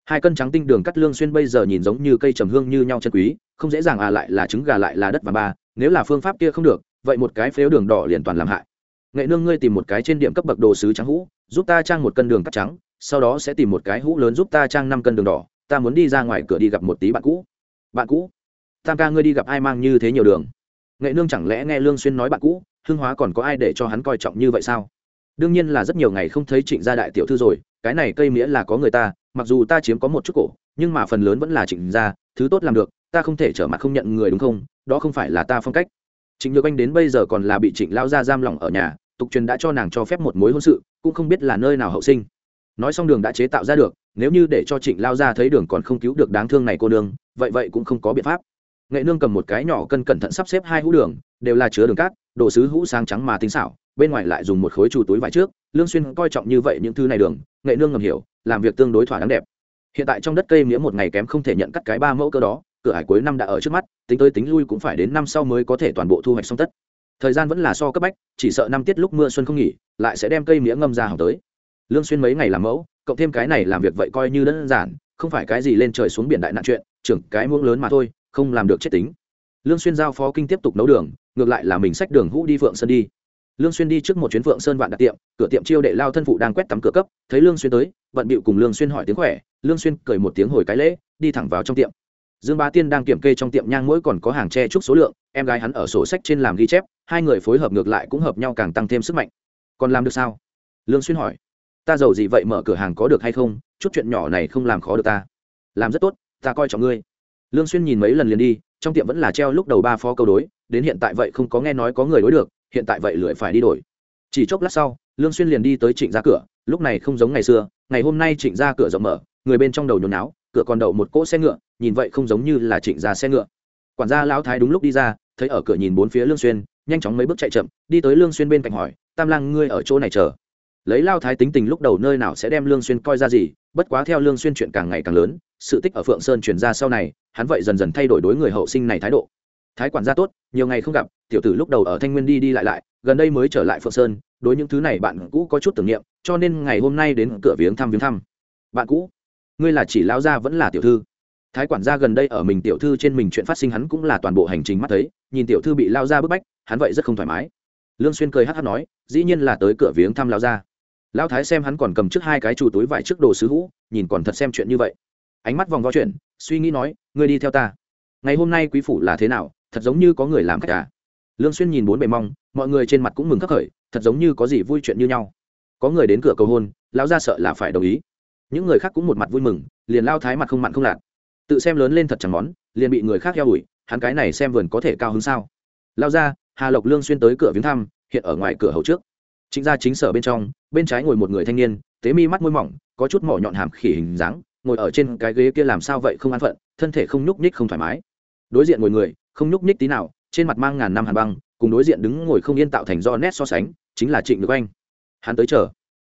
Hai cân trắng tinh đường cắt lương xuyên bây giờ nhìn giống như cây trầm hương như nhau chân quý, không dễ dàng à lại là trứng gà lại là đất và ba, nếu là phương pháp kia không được, vậy một cái phếu đường đỏ liền toàn làm hại. Nghệ nương ngươi tìm một cái trên điểm cấp bậc đồ sứ trắng hũ, giúp ta trang một cân đường cắt trắng, sau đó sẽ tìm một cái hũ lớn giúp ta trang năm cân đường đỏ, ta muốn đi ra ngoài cửa đi gặp một tí bạn cũ. Bạn cũ? Tam ca ngươi đi gặp ai mang như thế nhiều đường? Nghệ nương chẳng lẽ nghe lương xuyên nói bạn cũ? Hương hóa còn có ai để cho hắn coi trọng như vậy sao? Đương nhiên là rất nhiều ngày không thấy trịnh gia đại tiểu thư rồi, cái này cây mía là có người ta, mặc dù ta chiếm có một chút cổ, nhưng mà phần lớn vẫn là trịnh gia, thứ tốt làm được, ta không thể trở mặt không nhận người đúng không? Đó không phải là ta phong cách. Trịnh nhược anh đến bây giờ còn là bị trịnh lao gia giam lỏng ở nhà, tục truyền đã cho nàng cho phép một mối hôn sự, cũng không biết là nơi nào hậu sinh. Nói xong đường đã chế tạo ra được, nếu như để cho trịnh lao gia thấy đường còn không cứu được đáng thương này cô nương, vậy vậy cũng không có biện pháp. Nghệ nương cầm một cái nhỏ cân cẩn thận sắp xếp hai hũ đường đều là chứa đường cát, đồ sứ hũ sang trắng mà tinh xảo, bên ngoài lại dùng một khối trù túi vải trước, lương xuyên coi trọng như vậy những thứ này đường, nghệ nương ngầm hiểu, làm việc tương đối thỏa đáng đẹp. Hiện tại trong đất cây nghĩa một ngày kém không thể nhận cắt cái ba mẫu cơ đó, cửa hải cuối năm đã ở trước mắt, tính tới tính lui cũng phải đến năm sau mới có thể toàn bộ thu hoạch xong tất. Thời gian vẫn là so cấp bách, chỉ sợ năm tiết lúc mưa xuân không nghỉ, lại sẽ đem cây mía ngâm ra hỏng tới. Lương xuyên mấy ngày làm mẫu, cộng thêm cái này làm việc vậy coi như đơn giản, không phải cái gì lên trời xuống biển đại nạn chuyện, trưởng cái muỗng lớn mà thôi, không làm được chết tính. Lương xuyên giao phó kinh tiếp tục nấu đường ngược lại là mình xách đường hũ đi phượng sơn đi. Lương xuyên đi trước một chuyến phượng sơn vạn đặt tiệm, cửa tiệm chiêu đệ lao thân phụ đang quét tắm cửa cấp, thấy lương xuyên tới vận bịu cùng lương xuyên hỏi tiếng khỏe, lương xuyên cười một tiếng hồi cái lễ, đi thẳng vào trong tiệm. Dương bá tiên đang kiểm kê trong tiệm nhang mỗi còn có hàng tre trúc số lượng, em gái hắn ở sổ sách trên làm ghi chép, hai người phối hợp ngược lại cũng hợp nhau càng tăng thêm sức mạnh. Còn làm được sao? Lương xuyên hỏi. Ta giàu gì vậy mở cửa hàng có được hay không? Chút chuyện nhỏ này không làm khó được ta. Làm rất tốt, ta coi trọng ngươi. Lương xuyên nhìn mấy lần liền đi trong tiệm vẫn là treo lúc đầu ba phó câu đối, đến hiện tại vậy không có nghe nói có người đối được, hiện tại vậy lưỡi phải đi đổi. Chỉ chốc lát sau, lương xuyên liền đi tới trịnh gia cửa, lúc này không giống ngày xưa, ngày hôm nay trịnh gia cửa rộng mở, người bên trong đầu nhốn náo cửa còn đậu một cỗ xe ngựa, nhìn vậy không giống như là trịnh gia xe ngựa. Quản gia lão thái đúng lúc đi ra, thấy ở cửa nhìn bốn phía lương xuyên, nhanh chóng mấy bước chạy chậm, đi tới lương xuyên bên cạnh hỏi, tam lang, ngươi ở chỗ này chờ? Lấy lao thái tính tình lúc đầu nơi nào sẽ đem lương xuyên coi ra gì, bất quá theo lương xuyên chuyện càng ngày càng lớn sự tích ở phượng sơn truyền ra sau này, hắn vậy dần dần thay đổi đối người hậu sinh này thái độ. Thái quản gia tốt, nhiều ngày không gặp, tiểu tử lúc đầu ở thanh nguyên đi đi lại lại, gần đây mới trở lại phượng sơn, đối những thứ này bạn cũ có chút tưởng niệm, cho nên ngày hôm nay đến cửa viếng thăm viếng thăm. Bạn cũ, ngươi là chỉ lao gia vẫn là tiểu thư? Thái quản gia gần đây ở mình tiểu thư trên mình chuyện phát sinh hắn cũng là toàn bộ hành trình mắt thấy, nhìn tiểu thư bị lao ra bức bách, hắn vậy rất không thoải mái. Lương xuyên cười hắt hắt nói, dĩ nhiên là tới cửa viếng thăm lao ra lao thái xem hắn còn cầm trước hai cái chu túi vải trước đồ sứ hũ, nhìn còn thật xem chuyện như vậy ánh mắt vòng vo chuyện suy nghĩ nói, ngươi đi theo ta. Ngày hôm nay quý phủ là thế nào? Thật giống như có người làm khách à? Lương xuyên nhìn bốn bề mong, mọi người trên mặt cũng mừng khắc khởi, thật giống như có gì vui chuyện như nhau. Có người đến cửa cầu hôn, lão gia sợ là phải đồng ý. Những người khác cũng một mặt vui mừng, liền lao thái mặt không mặn không lạt. Tự xem lớn lên thật chẳng món, liền bị người khác heo ủi, hắn cái này xem vườn có thể cao hứng sao? Lao ra hà lộc lương xuyên tới cửa viếng thăm, hiện ở ngoài cửa hầu trước. Chính ra chính sở bên trong, bên trái ngồi một người thanh niên, tế mi mắt môi mỏng, có chút mỏ nhọn hàm khỉ hình dáng ngồi ở trên cái ghế kia làm sao vậy không an phận, thân thể không nhúc nhích không thoải mái. Đối diện ngồi người, không nhúc nhích tí nào, trên mặt mang ngàn năm hàn băng, cùng đối diện đứng ngồi không yên tạo thành do nét so sánh, chính là trịnh được anh hắn tới chờ.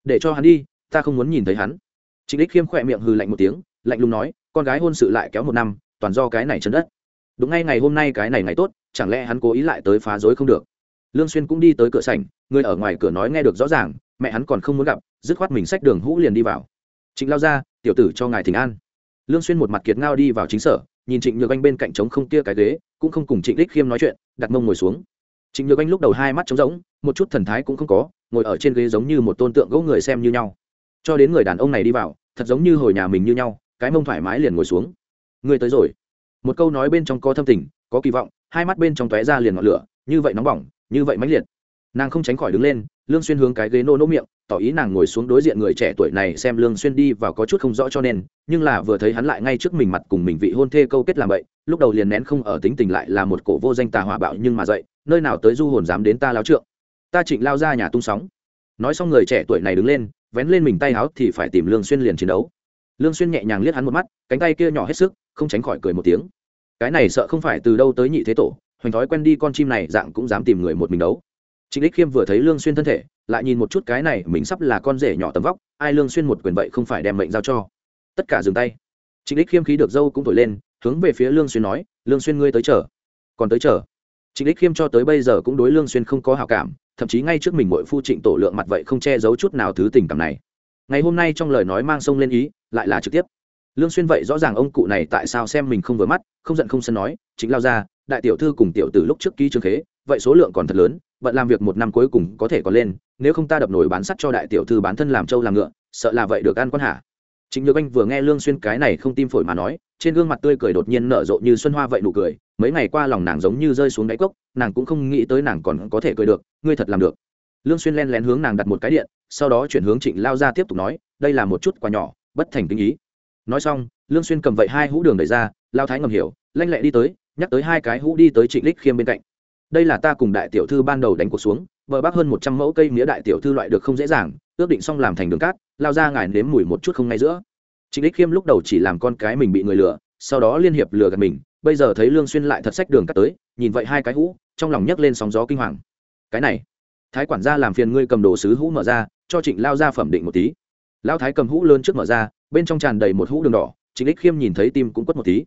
Để cho hắn đi, ta không muốn nhìn thấy hắn. Trịnh đích khiêm khỏe miệng hừ lạnh một tiếng, lạnh lùng nói, con gái hôn sự lại kéo một năm, toàn do cái này chân đất. Đúng ngay ngày hôm nay cái này ngày tốt, chẳng lẽ hắn cố ý lại tới phá rối không được? Lương xuyên cũng đi tới cửa sảnh, người ở ngoài cửa nói nghe được rõ ràng, mẹ hắn còn không muốn gặp, dứt khoát mình xách đường hũ liền đi vào. Trịnh lao ra tiểu tử cho ngài thỉnh an. Lương xuyên một mặt kiệt ngao đi vào chính sở, nhìn trịnh nhược anh bên cạnh trống không kia cái ghế, cũng không cùng trịnh đích khiêm nói chuyện, đặt mông ngồi xuống. Trịnh nhược anh lúc đầu hai mắt trống rỗng, một chút thần thái cũng không có, ngồi ở trên ghế giống như một tôn tượng gỗ người xem như nhau. Cho đến người đàn ông này đi vào, thật giống như hồi nhà mình như nhau, cái mông thoải mái liền ngồi xuống. Người tới rồi. Một câu nói bên trong có thâm tình, có kỳ vọng, hai mắt bên trong tóe ra liền ngọn lửa, như vậy nóng bỏng, như vậy mãnh liệt nàng không tránh khỏi đứng lên, lương xuyên hướng cái ghế nô nỗ miệng, tỏ ý nàng ngồi xuống đối diện người trẻ tuổi này xem lương xuyên đi và có chút không rõ cho nên, nhưng là vừa thấy hắn lại ngay trước mình mặt cùng mình vị hôn thê câu kết làm vậy lúc đầu liền nén không ở tính tình lại là một cổ vô danh tà hỏa bạo nhưng mà dậy, nơi nào tới du hồn dám đến ta láo trượng. Ta trịnh lao ra nhà tung sóng. Nói xong người trẻ tuổi này đứng lên, vén lên mình tay áo thì phải tìm lương xuyên liền chiến đấu. Lương xuyên nhẹ nhàng liếc hắn một mắt, cánh tay kia nhỏ hết sức, không tránh khỏi cười một tiếng. Cái này sợ không phải từ đâu tới nhị thế tổ, hoành thói quen đi con chim này dạng cũng dám tìm người một mình đấu trịnh đích khiêm vừa thấy lương xuyên thân thể, lại nhìn một chút cái này mình sắp là con rể nhỏ tầm vóc, ai lương xuyên một quyền vậy không phải đem mệnh giao cho. Tất cả dừng tay. Trịnh đích khiêm khí được dâu cũng thổi lên, hướng về phía lương xuyên nói, lương xuyên ngươi tới chờ. Còn tới chờ? Trịnh đích khiêm cho tới bây giờ cũng đối lương xuyên không có hảo cảm, thậm chí ngay trước mình muội phu trịnh tổ lượng mặt vậy không che giấu chút nào thứ tình cảm này. Ngày hôm nay trong lời nói mang sông lên ý, lại là trực tiếp. Lương xuyên vậy rõ ràng ông cụ này tại sao xem mình không vừa mắt, không giận không sân nói chính lao ra đại tiểu thư cùng tiểu tử lúc trước ký trương khế vậy số lượng còn thật lớn, bận làm việc một năm cuối cùng có thể còn lên, nếu không ta đập nổi bán sắt cho đại tiểu thư bán thân làm trâu làm ngựa, sợ là vậy được ăn quan hả? chính nhược anh vừa nghe lương xuyên cái này không tim phổi mà nói, trên gương mặt tươi cười đột nhiên nở rộ như xuân hoa vậy nụ cười, mấy ngày qua lòng nàng giống như rơi xuống đáy cốc, nàng cũng không nghĩ tới nàng còn có thể cười được, ngươi thật làm được. Lương xuyên len lén hướng nàng đặt một cái điện, sau đó chuyển hướng trịnh lao ra tiếp tục nói, đây là một chút quà nhỏ, bất thành kinh ý. Nói xong, lương xuyên cầm vậy hai hũ đường đẩy ra, lao thái ngầm hiểu, lanh lẹ đi tới, nhắc tới hai cái hũ đi tới trịnh lích khiêm bên cạnh đây là ta cùng đại tiểu thư ban đầu đánh cuộc xuống, bờ bắc hơn một trăm mẫu cây mía đại tiểu thư loại được không dễ dàng, ước định xong làm thành đường cát, lao ra ngài nếm mùi một chút không ngay giữa. Trịnh lích khiêm lúc đầu chỉ làm con cái mình bị người lừa, sau đó liên hiệp lừa gạt mình, bây giờ thấy lương xuyên lại thật sách đường cắt tới, nhìn vậy hai cái hũ, trong lòng nhấc lên sóng gió kinh hoàng. Cái này, thái quản gia làm phiền ngươi cầm đồ sứ hũ mở ra, cho trịnh lao ra phẩm định một tí. Lao thái cầm hũ lớn trước mở ra, bên trong tràn đầy một hũ đường đỏ, trịnh lích khiêm nhìn thấy tim cũng quất một tí.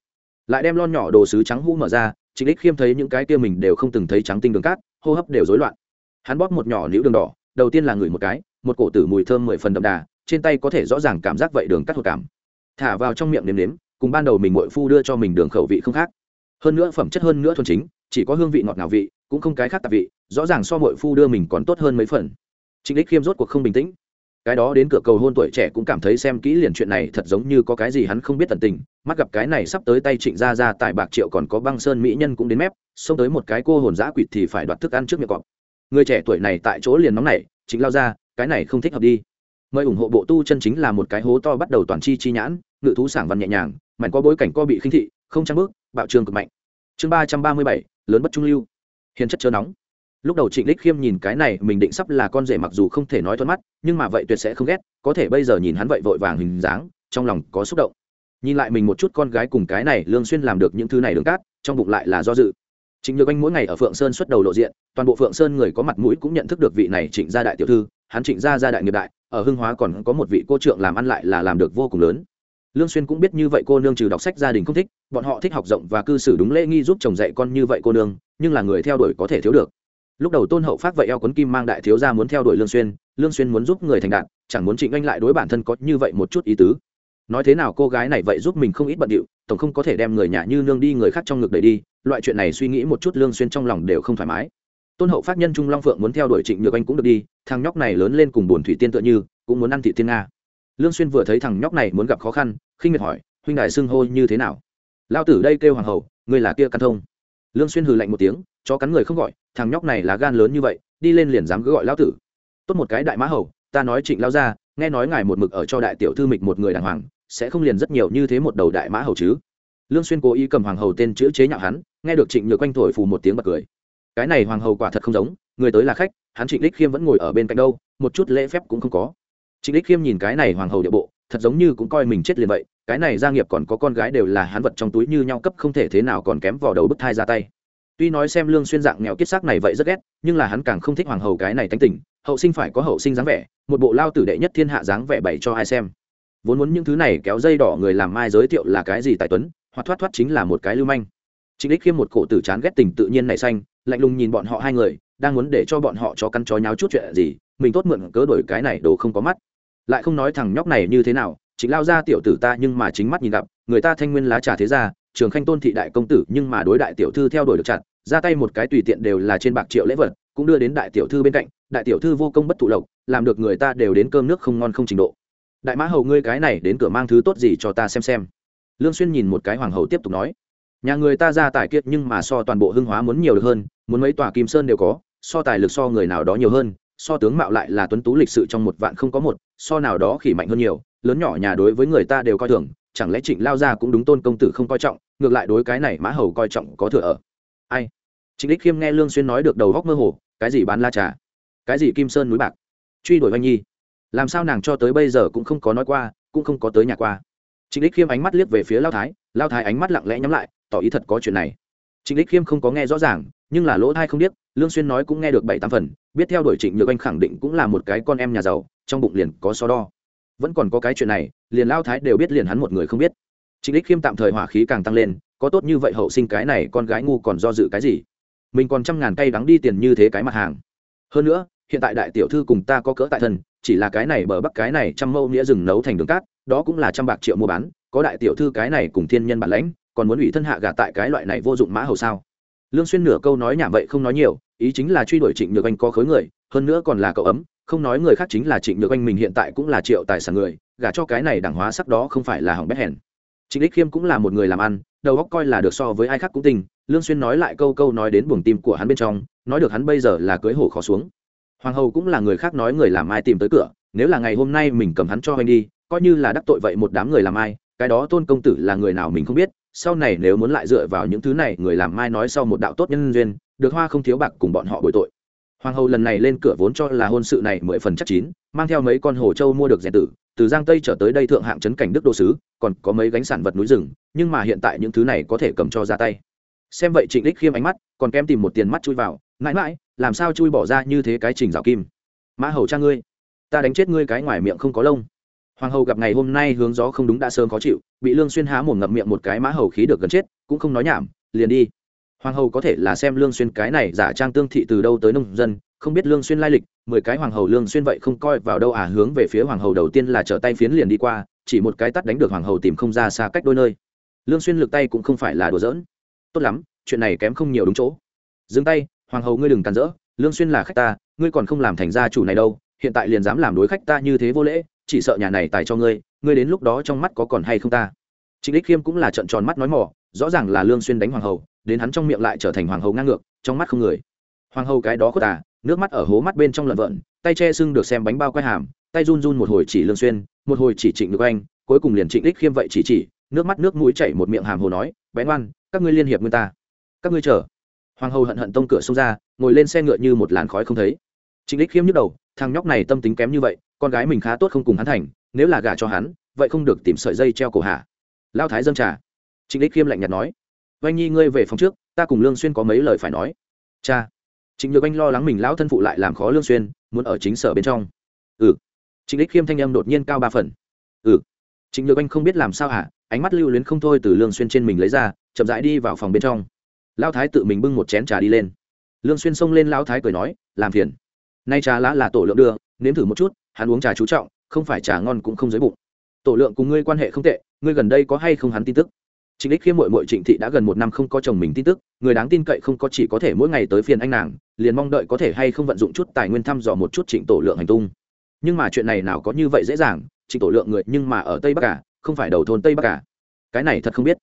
Lại đem lon nhỏ đồ sứ trắng hũ mở ra trịnh lích khiêm thấy những cái kia mình đều không từng thấy trắng tinh đường cát, hô hấp đều rối loạn. Hắn bóp một nhỏ nữ đường đỏ, đầu tiên là ngửi một cái, một cổ tử mùi thơm mười phần đậm đà, trên tay có thể rõ ràng cảm giác vậy đường cắt hột cảm. Thả vào trong miệng nếm nếm, cùng ban đầu mình mội phu đưa cho mình đường khẩu vị không khác. Hơn nữa phẩm chất hơn nữa thuần chính, chỉ có hương vị ngọt ngào vị, cũng không cái khác tạp vị, rõ ràng so mội phu đưa mình còn tốt hơn mấy phần. Trịnh lích khiêm rốt cuộc không bình tĩnh cái đó đến cửa cầu hôn tuổi trẻ cũng cảm thấy xem kỹ liền chuyện này thật giống như có cái gì hắn không biết tận tình. Mắt gặp cái này sắp tới tay trịnh ra ra tại bạc triệu còn có băng sơn mỹ nhân cũng đến mép, xông tới một cái cô hồn giã quỵt thì phải đoạt thức ăn trước miệng cọp. Người trẻ tuổi này tại chỗ liền nóng này chính lao ra, cái này không thích hợp đi. Mời ủng hộ bộ tu chân chính là một cái hố to bắt đầu toàn chi chi nhãn, ngự thú sảng văn nhẹ nhàng, mảnh có bối cảnh co bị khinh thị, không trang bước, bạo trường cực mạnh. Chương ba trăm ba mươi bảy, lớn bất trung lưu. Hiền chất chớ nóng lúc đầu trịnh lích khiêm nhìn cái này, mình định sắp là con rể mặc dù không thể nói thuận mắt, nhưng mà vậy tuyệt sẽ không ghét, có thể bây giờ nhìn hắn vậy vội vàng hình dáng, trong lòng có xúc động. Nhìn lại mình một chút con gái cùng cái này, lương xuyên làm được những thứ này đường cát, trong bụng lại là do dự. Trịnh nhược anh mỗi ngày ở phượng sơn xuất đầu lộ diện, toàn bộ phượng sơn người có mặt mũi cũng nhận thức được vị này trịnh gia đại tiểu thư, hắn trịnh gia gia đại nghiệp đại, ở hưng hóa còn có một vị cô trưởng làm ăn lại là làm được vô cùng lớn. Lương xuyên cũng biết như vậy cô nương trừ đọc sách gia đình không thích, bọn họ thích học rộng và cư xử đúng lễ nghi giúp chồng dạy con như vậy cô nương, nhưng là người theo đuổi có thể thiếu được lúc đầu tôn hậu phát vậy eo quấn kim mang đại thiếu gia muốn theo đuổi lương xuyên lương xuyên muốn giúp người thành đạt, chẳng muốn trịnh anh lại đối bản thân có như vậy một chút ý tứ. Nói thế nào cô gái này vậy giúp mình không ít bận điệu, tổng không có thể đem người nhà như nương đi người khác trong ngực đẩy đi, loại chuyện này suy nghĩ một chút lương xuyên trong lòng đều không thoải mái. Tôn hậu phát nhân trung long phượng muốn theo đuổi trịnh nhược anh cũng được đi, thằng nhóc này lớn lên cùng buồn thủy tiên tựa như, cũng muốn ăn thị tiên nga. Lương xuyên vừa thấy thằng nhóc này muốn gặp khó khăn, khinh miệt hỏi, huynh đài xưng hô như thế nào? Lao tử đây kêu hoàng hậu, ngươi là kia căn thông. Lương xuyên hừ lạnh một tiếng, chó cắn người không gọi thằng nhóc này là gan lớn như vậy, đi lên liền dám cứ gọi lão tử. Tốt một cái đại mã hầu, ta nói trịnh lao ra nghe nói ngài một mực ở cho đại tiểu thư mịch một người đàng hoàng, sẽ không liền rất nhiều như thế một đầu đại mã hầu chứ? Lương xuyên cố ý cầm hoàng hầu tên chữ chế nhạo hắn, nghe được trịnh nhược quanh thổi phù một tiếng bật cười. Cái này hoàng hầu quả thật không giống, người tới là khách, hắn trịnh đích khiêm vẫn ngồi ở bên cạnh đâu, một chút lễ phép cũng không có. Trịnh đích khiêm nhìn cái này hoàng hầu địa bộ, thật giống như cũng coi mình chết liền vậy, cái này gia nghiệp còn có con gái đều là hắn vật trong túi như nhau cấp không thể thế nào còn kém vào đầu bức thai ra tay tuy nói xem lương xuyên dạng nghèo kiết xác này vậy rất ghét, nhưng là hắn càng không thích hoàng hầu cái này tánh tình, hậu sinh phải có hậu sinh dáng vẻ, một bộ lao tử đệ nhất thiên hạ dáng vẻ bày cho ai xem. Vốn muốn những thứ này kéo dây đỏ người làm mai giới thiệu là cái gì tài tuấn, hoặc thoát thoát chính là một cái lưu manh. Trịnh đích khiêm một cổ tử chán ghét tình tự nhiên này xanh, lạnh lùng nhìn bọn họ hai người, đang muốn để cho bọn họ cho căn chó nháo chút chuyện gì, mình tốt mượn cớ đổi cái này đồ không có mắt. Lại không nói thằng nhóc này như thế nào chính lao ra tiểu tử ta nhưng mà chính mắt nhìn gặp, người ta thanh nguyên lá trà thế ra trường khanh tôn thị đại công tử nhưng mà đối đại tiểu thư theo đuổi được chặt, ra tay một cái tùy tiện đều là trên bạc triệu lễ vật, cũng đưa đến đại tiểu thư bên cạnh, đại tiểu thư vô công bất thụ lộc, làm được người ta đều đến cơm nước không ngon không trình độ. Đại mã hầu ngươi cái này đến cửa mang thứ tốt gì cho ta xem xem. Lương xuyên nhìn một cái hoàng hậu tiếp tục nói, nhà người ta ra tài kiệt nhưng mà so toàn bộ hưng hóa muốn nhiều được hơn, muốn mấy tòa kim sơn đều có, so tài lực so người nào đó nhiều hơn, so tướng mạo lại là tuấn tú lịch sự trong một vạn không có một, so nào đó khỉ mạnh hơn nhiều, lớn nhỏ nhà đối với người ta đều coi thường chẳng lẽ trịnh lao ra cũng đúng tôn công tử không coi trọng, ngược lại đối cái này mã hầu coi trọng có thừa ở? Ai? Trịnh đích khiêm nghe lương xuyên nói được đầu góc mơ hồ, cái gì bán la trà? Cái gì kim sơn núi bạc? Truy đuổi oanh nhi? Làm sao nàng cho tới bây giờ cũng không có nói qua, cũng không có tới nhà qua? Trịnh đích khiêm ánh mắt liếc về phía lao thái lao thái ánh mắt lặng lẽ nhắm lại, tỏ ý thật có chuyện này. Trịnh đích khiêm không có nghe rõ ràng, nhưng là lỗ thai không biết lương xuyên nói cũng nghe được bảy tám phần, biết theo đuổi trịnh nhược anh khẳng định cũng là một cái con em nhà giàu, trong bụng liền có so đo. Vẫn còn có cái chuyện này liền lao thái đều biết liền hắn một người không biết. Trịnh đích khiêm tạm thời hỏa khí càng tăng lên, có tốt như vậy hậu sinh cái này con gái ngu còn do dự cái gì? Mình còn trăm ngàn cây đắng đi tiền như thế cái mặt hàng. Hơn nữa, hiện tại đại tiểu thư cùng ta có cỡ tại thân, chỉ là cái này bờ bắc cái này trăm mâu nghĩa rừng nấu thành đường cát, đó cũng là trăm bạc triệu mua bán, có đại tiểu thư cái này cùng thiên nhân bản lãnh, còn muốn ủy thân hạ gà tại cái loại này vô dụng mã hầu sao? Lương xuyên nửa câu nói nhảm vậy không nói nhiều, ý chính là truy đuổi trịnh nhược anh có khối người, hơn nữa còn là cậu ấm không nói người khác chính là trịnh nhược anh, mình hiện tại cũng là triệu tài sản người, gả cho cái này đẳng hóa sắc đó không phải là hỏng bét hèn. Trịnh đích khiêm cũng là một người làm ăn, đầu óc coi là được so với ai khác cũng tình, lương xuyên nói lại câu câu nói đến buồng tim của hắn bên trong, nói được hắn bây giờ là cưới hổ khó xuống. Hoàng hậu cũng là người khác nói người làm ai tìm tới cửa, nếu là ngày hôm nay mình cầm hắn cho anh đi, coi như là đắc tội vậy một đám người làm ai, cái đó tôn công tử là người nào mình không biết, sau này nếu muốn lại dựa vào những thứ này người làm mai nói sau một đạo tốt nhân duyên, được hoa không thiếu bạc cùng bọn họ bồi tội hoàng hậu lần này lên cửa vốn cho là hôn sự này mười phần chắc chín, mang theo mấy con hồ châu mua được rèn tử, từ giang tây trở tới đây thượng hạng trấn cảnh đức đô sứ, còn có mấy gánh sản vật núi rừng, nhưng mà hiện tại những thứ này có thể cầm cho ra tay. Xem vậy trịnh đích khiêm ánh mắt, còn kém tìm một tiền mắt chui vào, mãi mãi, làm sao chui bỏ ra như thế cái trình rào kim? Mã hầu cha ngươi, ta đánh chết ngươi cái ngoài miệng không có lông. Hoàng hầu gặp ngày hôm nay hướng gió không đúng đã sớm khó chịu, bị lương xuyên há mồm ngậm miệng một cái mã hầu khí được gần chết, cũng không nói nhảm, liền đi hoàng hầu có thể là xem lương xuyên cái này giả trang tương thị từ đâu tới nông dân, không biết lương xuyên lai lịch, mười cái hoàng hầu lương xuyên vậy không coi vào đâu à hướng về phía hoàng hầu đầu tiên là trở tay phiến liền đi qua, chỉ một cái tát đánh được hoàng hầu tìm không ra xa cách đôi nơi. Lương xuyên lực tay cũng không phải là đùa giỡn. Tốt lắm, chuyện này kém không nhiều đúng chỗ. Dừng tay, hoàng hầu ngươi đừng cản rỡ, lương xuyên là khách ta, ngươi còn không làm thành gia chủ này đâu, hiện tại liền dám làm đối khách ta như thế vô lễ, chỉ sợ nhà này tài cho ngươi ngươi đến lúc đó trong mắt có còn hay không ta? Trịnh đích khiêm cũng là trợn tròn mắt nói mỏ, rõ ràng là lương xuyên đánh hoàng hầu đến hắn trong miệng lại trở thành hoàng hầu ngang ngược, trong mắt không người. Hoàng hầu cái đó khuất à nước mắt ở hố mắt bên trong lợn vợn, tay che sưng được xem bánh bao quay hàm, tay run run một hồi chỉ lương xuyên, một hồi chỉ trịnh được anh, cuối cùng liền trịnh đích khiêm vậy chỉ chỉ, nước mắt nước mũi chảy một miệng hàm hồ nói, bé ngoan, các ngươi liên hiệp nguyên ta. Các ngươi chờ. Hoàng hầu hận hận tông cửa xông ra, ngồi lên xe ngựa như một làn khói không thấy. Trịnh đích khiêm nhức đầu, thằng nhóc này tâm tính kém như vậy, con gái mình khá tốt không cùng hắn thành, nếu là gả cho hắn, vậy không được tìm sợi dây treo cổ hạ. Lao thái dâng trà. Trịnh đích khiêm lạnh nhạt nói oanh nhi, ngươi về phòng trước, ta cùng lương xuyên có mấy lời phải nói. Cha. Trịnh nhược anh lo lắng mình lão thân phụ lại làm khó lương xuyên, muốn ở chính sở bên trong. Ừ. Trịnh lích khiêm thanh âm đột nhiên cao ba phần. Ừ. Trịnh nhược anh không biết làm sao hả? Ánh mắt lưu luyến không thôi từ lương xuyên trên mình lấy ra, chậm rãi đi vào phòng bên trong. Lão thái tự mình bưng một chén trà đi lên. Lương xuyên xông lên lão thái cười nói, làm phiền. Nay trà lá là tổ lượng đưa, nếm thử một chút, hắn uống trà chú trọng, không phải trà ngon cũng không dưới bụng. Tổ lượng cùng ngươi quan hệ không tệ, ngươi gần đây có hay không hắn tin tức? Trịnh đích khiêm muội muội trịnh thị đã gần một năm không có chồng mình tin tức người đáng tin cậy không có chỉ có thể mỗi ngày tới phiền anh nàng liền mong đợi có thể hay không vận dụng chút tài nguyên thăm dò một chút trịnh tổ lượng hành tung. Nhưng mà chuyện này nào có như vậy dễ dàng trịnh tổ lượng người nhưng mà ở tây bắc cả à, không phải đầu thôn tây bắc cả à. cái này thật không biết.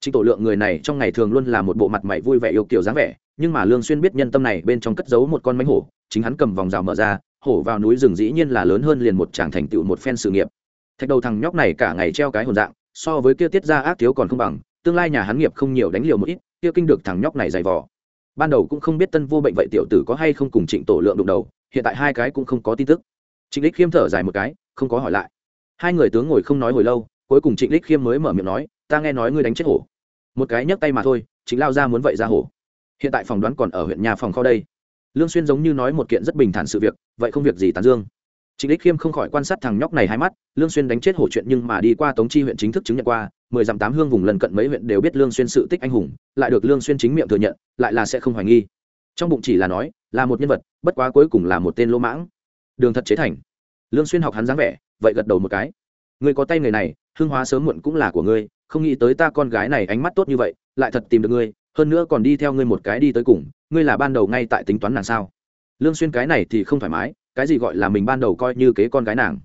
Trịnh tổ lượng người này trong ngày thường luôn là một bộ mặt mày vui vẻ yêu kiều dáng vẻ nhưng mà lương xuyên biết nhân tâm này bên trong cất giấu một con mãnh hổ chính hắn cầm vòng rào mở ra hổ vào núi rừng dĩ nhiên là lớn hơn liền một chàng thành tựu một phen sự nghiệp. Thạch đầu thằng nhóc này cả ngày treo cái hồn dạng so với kia tiết ra ác thiếu còn không bằng, tương lai nhà hắn nghiệp không nhiều đánh liều một ít, kia kinh được thằng nhóc này dày vò. Ban đầu cũng không biết tân vô bệnh vậy tiểu tử có hay không cùng trịnh tổ lượng đụng đầu, hiện tại hai cái cũng không có tin tức. Trịnh lích khiêm thở dài một cái, không có hỏi lại. Hai người tướng ngồi không nói hồi lâu, cuối cùng trịnh lích khiêm mới mở miệng nói, ta nghe nói ngươi đánh chết hổ. Một cái nhấc tay mà thôi chính lao ra muốn vậy ra hổ. Hiện tại phòng đoán còn ở huyện nhà phòng kho đây. Lương xuyên giống như nói một kiện rất bình thản sự việc, vậy không việc gì tán dương. Trịnh Lịch Khiêm không khỏi quan sát thằng nhóc này hai mắt, Lương Xuyên đánh chết hổ chuyện nhưng mà đi qua Tống Chi huyện chính thức chứng nhận qua, mười dặm tám hương vùng lần cận mấy huyện đều biết Lương Xuyên sự tích anh hùng, lại được Lương Xuyên chính miệng thừa nhận, lại là sẽ không hoài nghi. Trong bụng chỉ là nói, là một nhân vật, bất quá cuối cùng là một tên lỗ mãng. Đường thật chế thành. Lương Xuyên học hắn dáng vẻ, vậy gật đầu một cái. Ngươi có tay người này, hương hóa sớm muộn cũng là của ngươi, không nghĩ tới ta con gái này ánh mắt tốt như vậy, lại thật tìm được ngươi, hơn nữa còn đi theo ngươi một cái đi tới cùng, ngươi là ban đầu ngay tại tính toán nàng sao? Lương Xuyên cái này thì không thoải mái, cái gì gọi là mình ban đầu coi như kế con gái nàng?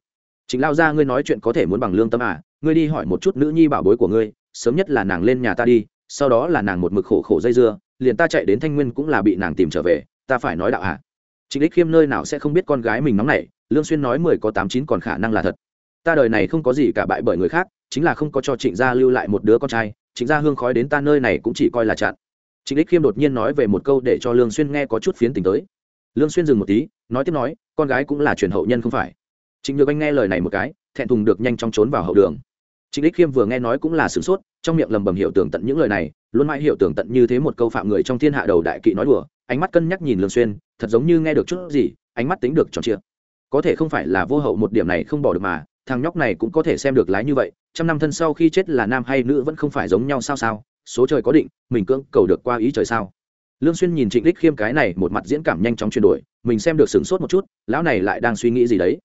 Chính lao ra ngươi nói chuyện có thể muốn bằng lương tâm à? Ngươi đi hỏi một chút nữ nhi bảo bối của ngươi, sớm nhất là nàng lên nhà ta đi, sau đó là nàng một mực khổ khổ dây dưa, liền ta chạy đến thanh nguyên cũng là bị nàng tìm trở về, ta phải nói đạo à? Trịnh đích khiêm nơi nào sẽ không biết con gái mình nóng này lương xuyên nói mười có tám chín còn khả năng là thật. Ta đời này không có gì cả bại bởi người khác, chính là không có cho trịnh gia lưu lại một đứa con trai, trịnh gia hương khói đến ta nơi này cũng chỉ coi là chặn. Trịnh đích khiêm đột nhiên nói về một câu để cho lương xuyên nghe có chút phiến tình tới. Lương xuyên dừng một tí, nói tiếp nói con gái cũng là truyền hậu nhân không phải. Trịnh nhược anh nghe lời này một cái, thẹn thùng được nhanh chóng trốn vào hậu đường. Trịnh đích khiêm vừa nghe nói cũng là sửng sốt, trong miệng lầm bầm hiểu tưởng tận những lời này, luôn mãi hiểu tưởng tận như thế một câu phạm người trong thiên hạ đầu đại kỵ nói đùa, ánh mắt cân nhắc nhìn lương xuyên, thật giống như nghe được chút gì, ánh mắt tính được tròn trịa. Có thể không phải là vô hậu một điểm này không bỏ được mà, thằng nhóc này cũng có thể xem được lái như vậy, trăm năm thân sau khi chết là nam hay nữ vẫn không phải giống nhau sao sao, số trời có định, mình cưỡng cầu được qua ý trời sao lương xuyên nhìn trịnh đích khiêm cái này một mặt diễn cảm nhanh chóng chuyển đổi, mình xem được sửng sốt một chút, lão này lại đang suy nghĩ gì đấy?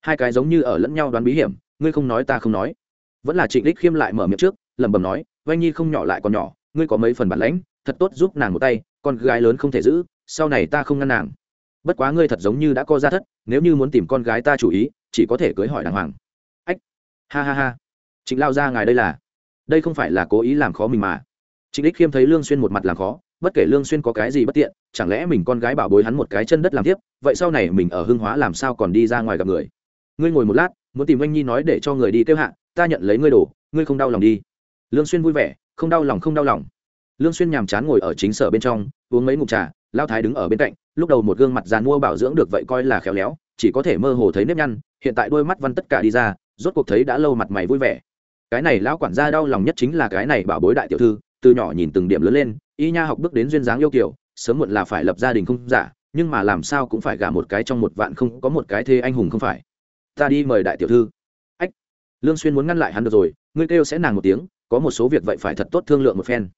Hai cái giống như ở lẫn nhau đoán bí hiểm, ngươi không nói ta không nói. Vẫn là trịnh đích khiêm lại mở miệng trước, lẩm bẩm nói, oanh nhi không nhỏ lại còn nhỏ, ngươi có mấy phần bản lãnh, thật tốt giúp nàng một tay, con gái lớn không thể giữ, sau này ta không ngăn nàng. Bất quá ngươi thật giống như đã co ra thất, nếu như muốn tìm con gái ta chủ ý, chỉ có thể cưới hỏi đàng hoàng. Ách. Ha ha ha. Trịnh lao ra ngài đây là. Đây không phải là cố ý làm khó mình mà. Trịnh đích khiêm thấy lương xuyên một mặt làm khó bất kể lương xuyên có cái gì bất tiện, chẳng lẽ mình con gái bảo bối hắn một cái chân đất làm tiếp vậy sau này mình ở hưng hóa làm sao còn đi ra ngoài gặp người? Ngươi ngồi một lát, muốn tìm anh nhi nói để cho người đi kêu hạ, ta nhận lấy ngươi đồ, ngươi không đau lòng đi. Lương xuyên vui vẻ, không đau lòng, không đau lòng. Lương xuyên nhàm chán ngồi ở chính sở bên trong, uống mấy ngụm trà, lao thái đứng ở bên cạnh, lúc đầu một gương mặt già mua bảo dưỡng được vậy coi là khéo léo, chỉ có thể mơ hồ thấy nếp nhăn, hiện tại đôi mắt văn tất cả đi ra, rốt cuộc thấy đã lâu mặt mày vui vẻ. Cái này lão quản gia đau lòng nhất chính là cái này bảo bối đại tiểu thư, từ nhỏ nhìn từng điểm lớn lên y nha học bước đến duyên dáng yêu kiểu sớm muộn là phải lập gia đình không giả nhưng mà làm sao cũng phải gả một cái trong một vạn không có một cái thê anh hùng không phải. Ta đi mời đại tiểu thư. Ách lương xuyên muốn ngăn lại hắn được rồi ngươi kêu sẽ nàng một tiếng có một số việc vậy phải thật tốt thương lượng một phen.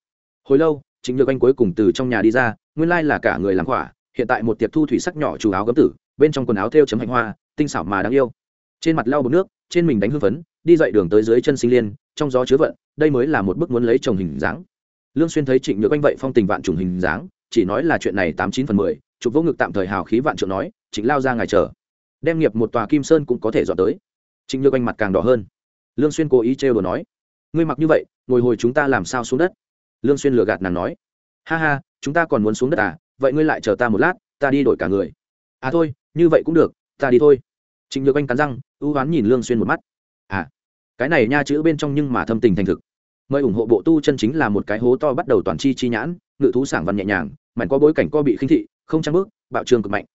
Hồi lâu chính được anh cuối cùng từ trong nhà đi ra nguyên lai là cả người làm quả, hiện tại một tiệp thu thủy sắc nhỏ chủ áo gấm tử bên trong quần áo thêu chấm hạnh hoa tinh xảo mà đáng yêu. Trên mặt lau bột nước trên mình đánh hương phấn đi dậy đường tới dưới chân sinh liên trong gió chứa vận đây mới là một bức muốn lấy chồng hình dáng lương xuyên thấy trịnh nhược anh vậy phong tình vạn trùng hình dáng, chỉ nói là chuyện này tám chín phần mười, chụp vô ngực tạm thời hào khí vạn trượng nói, trịnh lao ra ngài chờ. Đem nghiệp một tòa kim sơn cũng có thể dọn tới. Trịnh nhược anh mặt càng đỏ hơn. Lương xuyên cố ý trêu đùa nói, ngươi mặc như vậy, ngồi hồi chúng ta làm sao xuống đất? Lương xuyên lừa gạt nàng nói, ha ha, chúng ta còn muốn xuống đất à? Vậy ngươi lại chờ ta một lát, ta đi đổi cả người. À thôi, như vậy cũng được, ta đi thôi. Trịnh nhược anh cắn răng, ưu ám nhìn lương xuyên một mắt. À cái này nha chữ bên trong nhưng mà thâm tình thành thực mời ủng hộ bộ tu chân chính là một cái hố to bắt đầu toàn chi chi nhãn, ngự thú sảng văn nhẹ nhàng, mảnh có bối cảnh co bị khinh thị, không trang bước, bạo trương cực mạnh.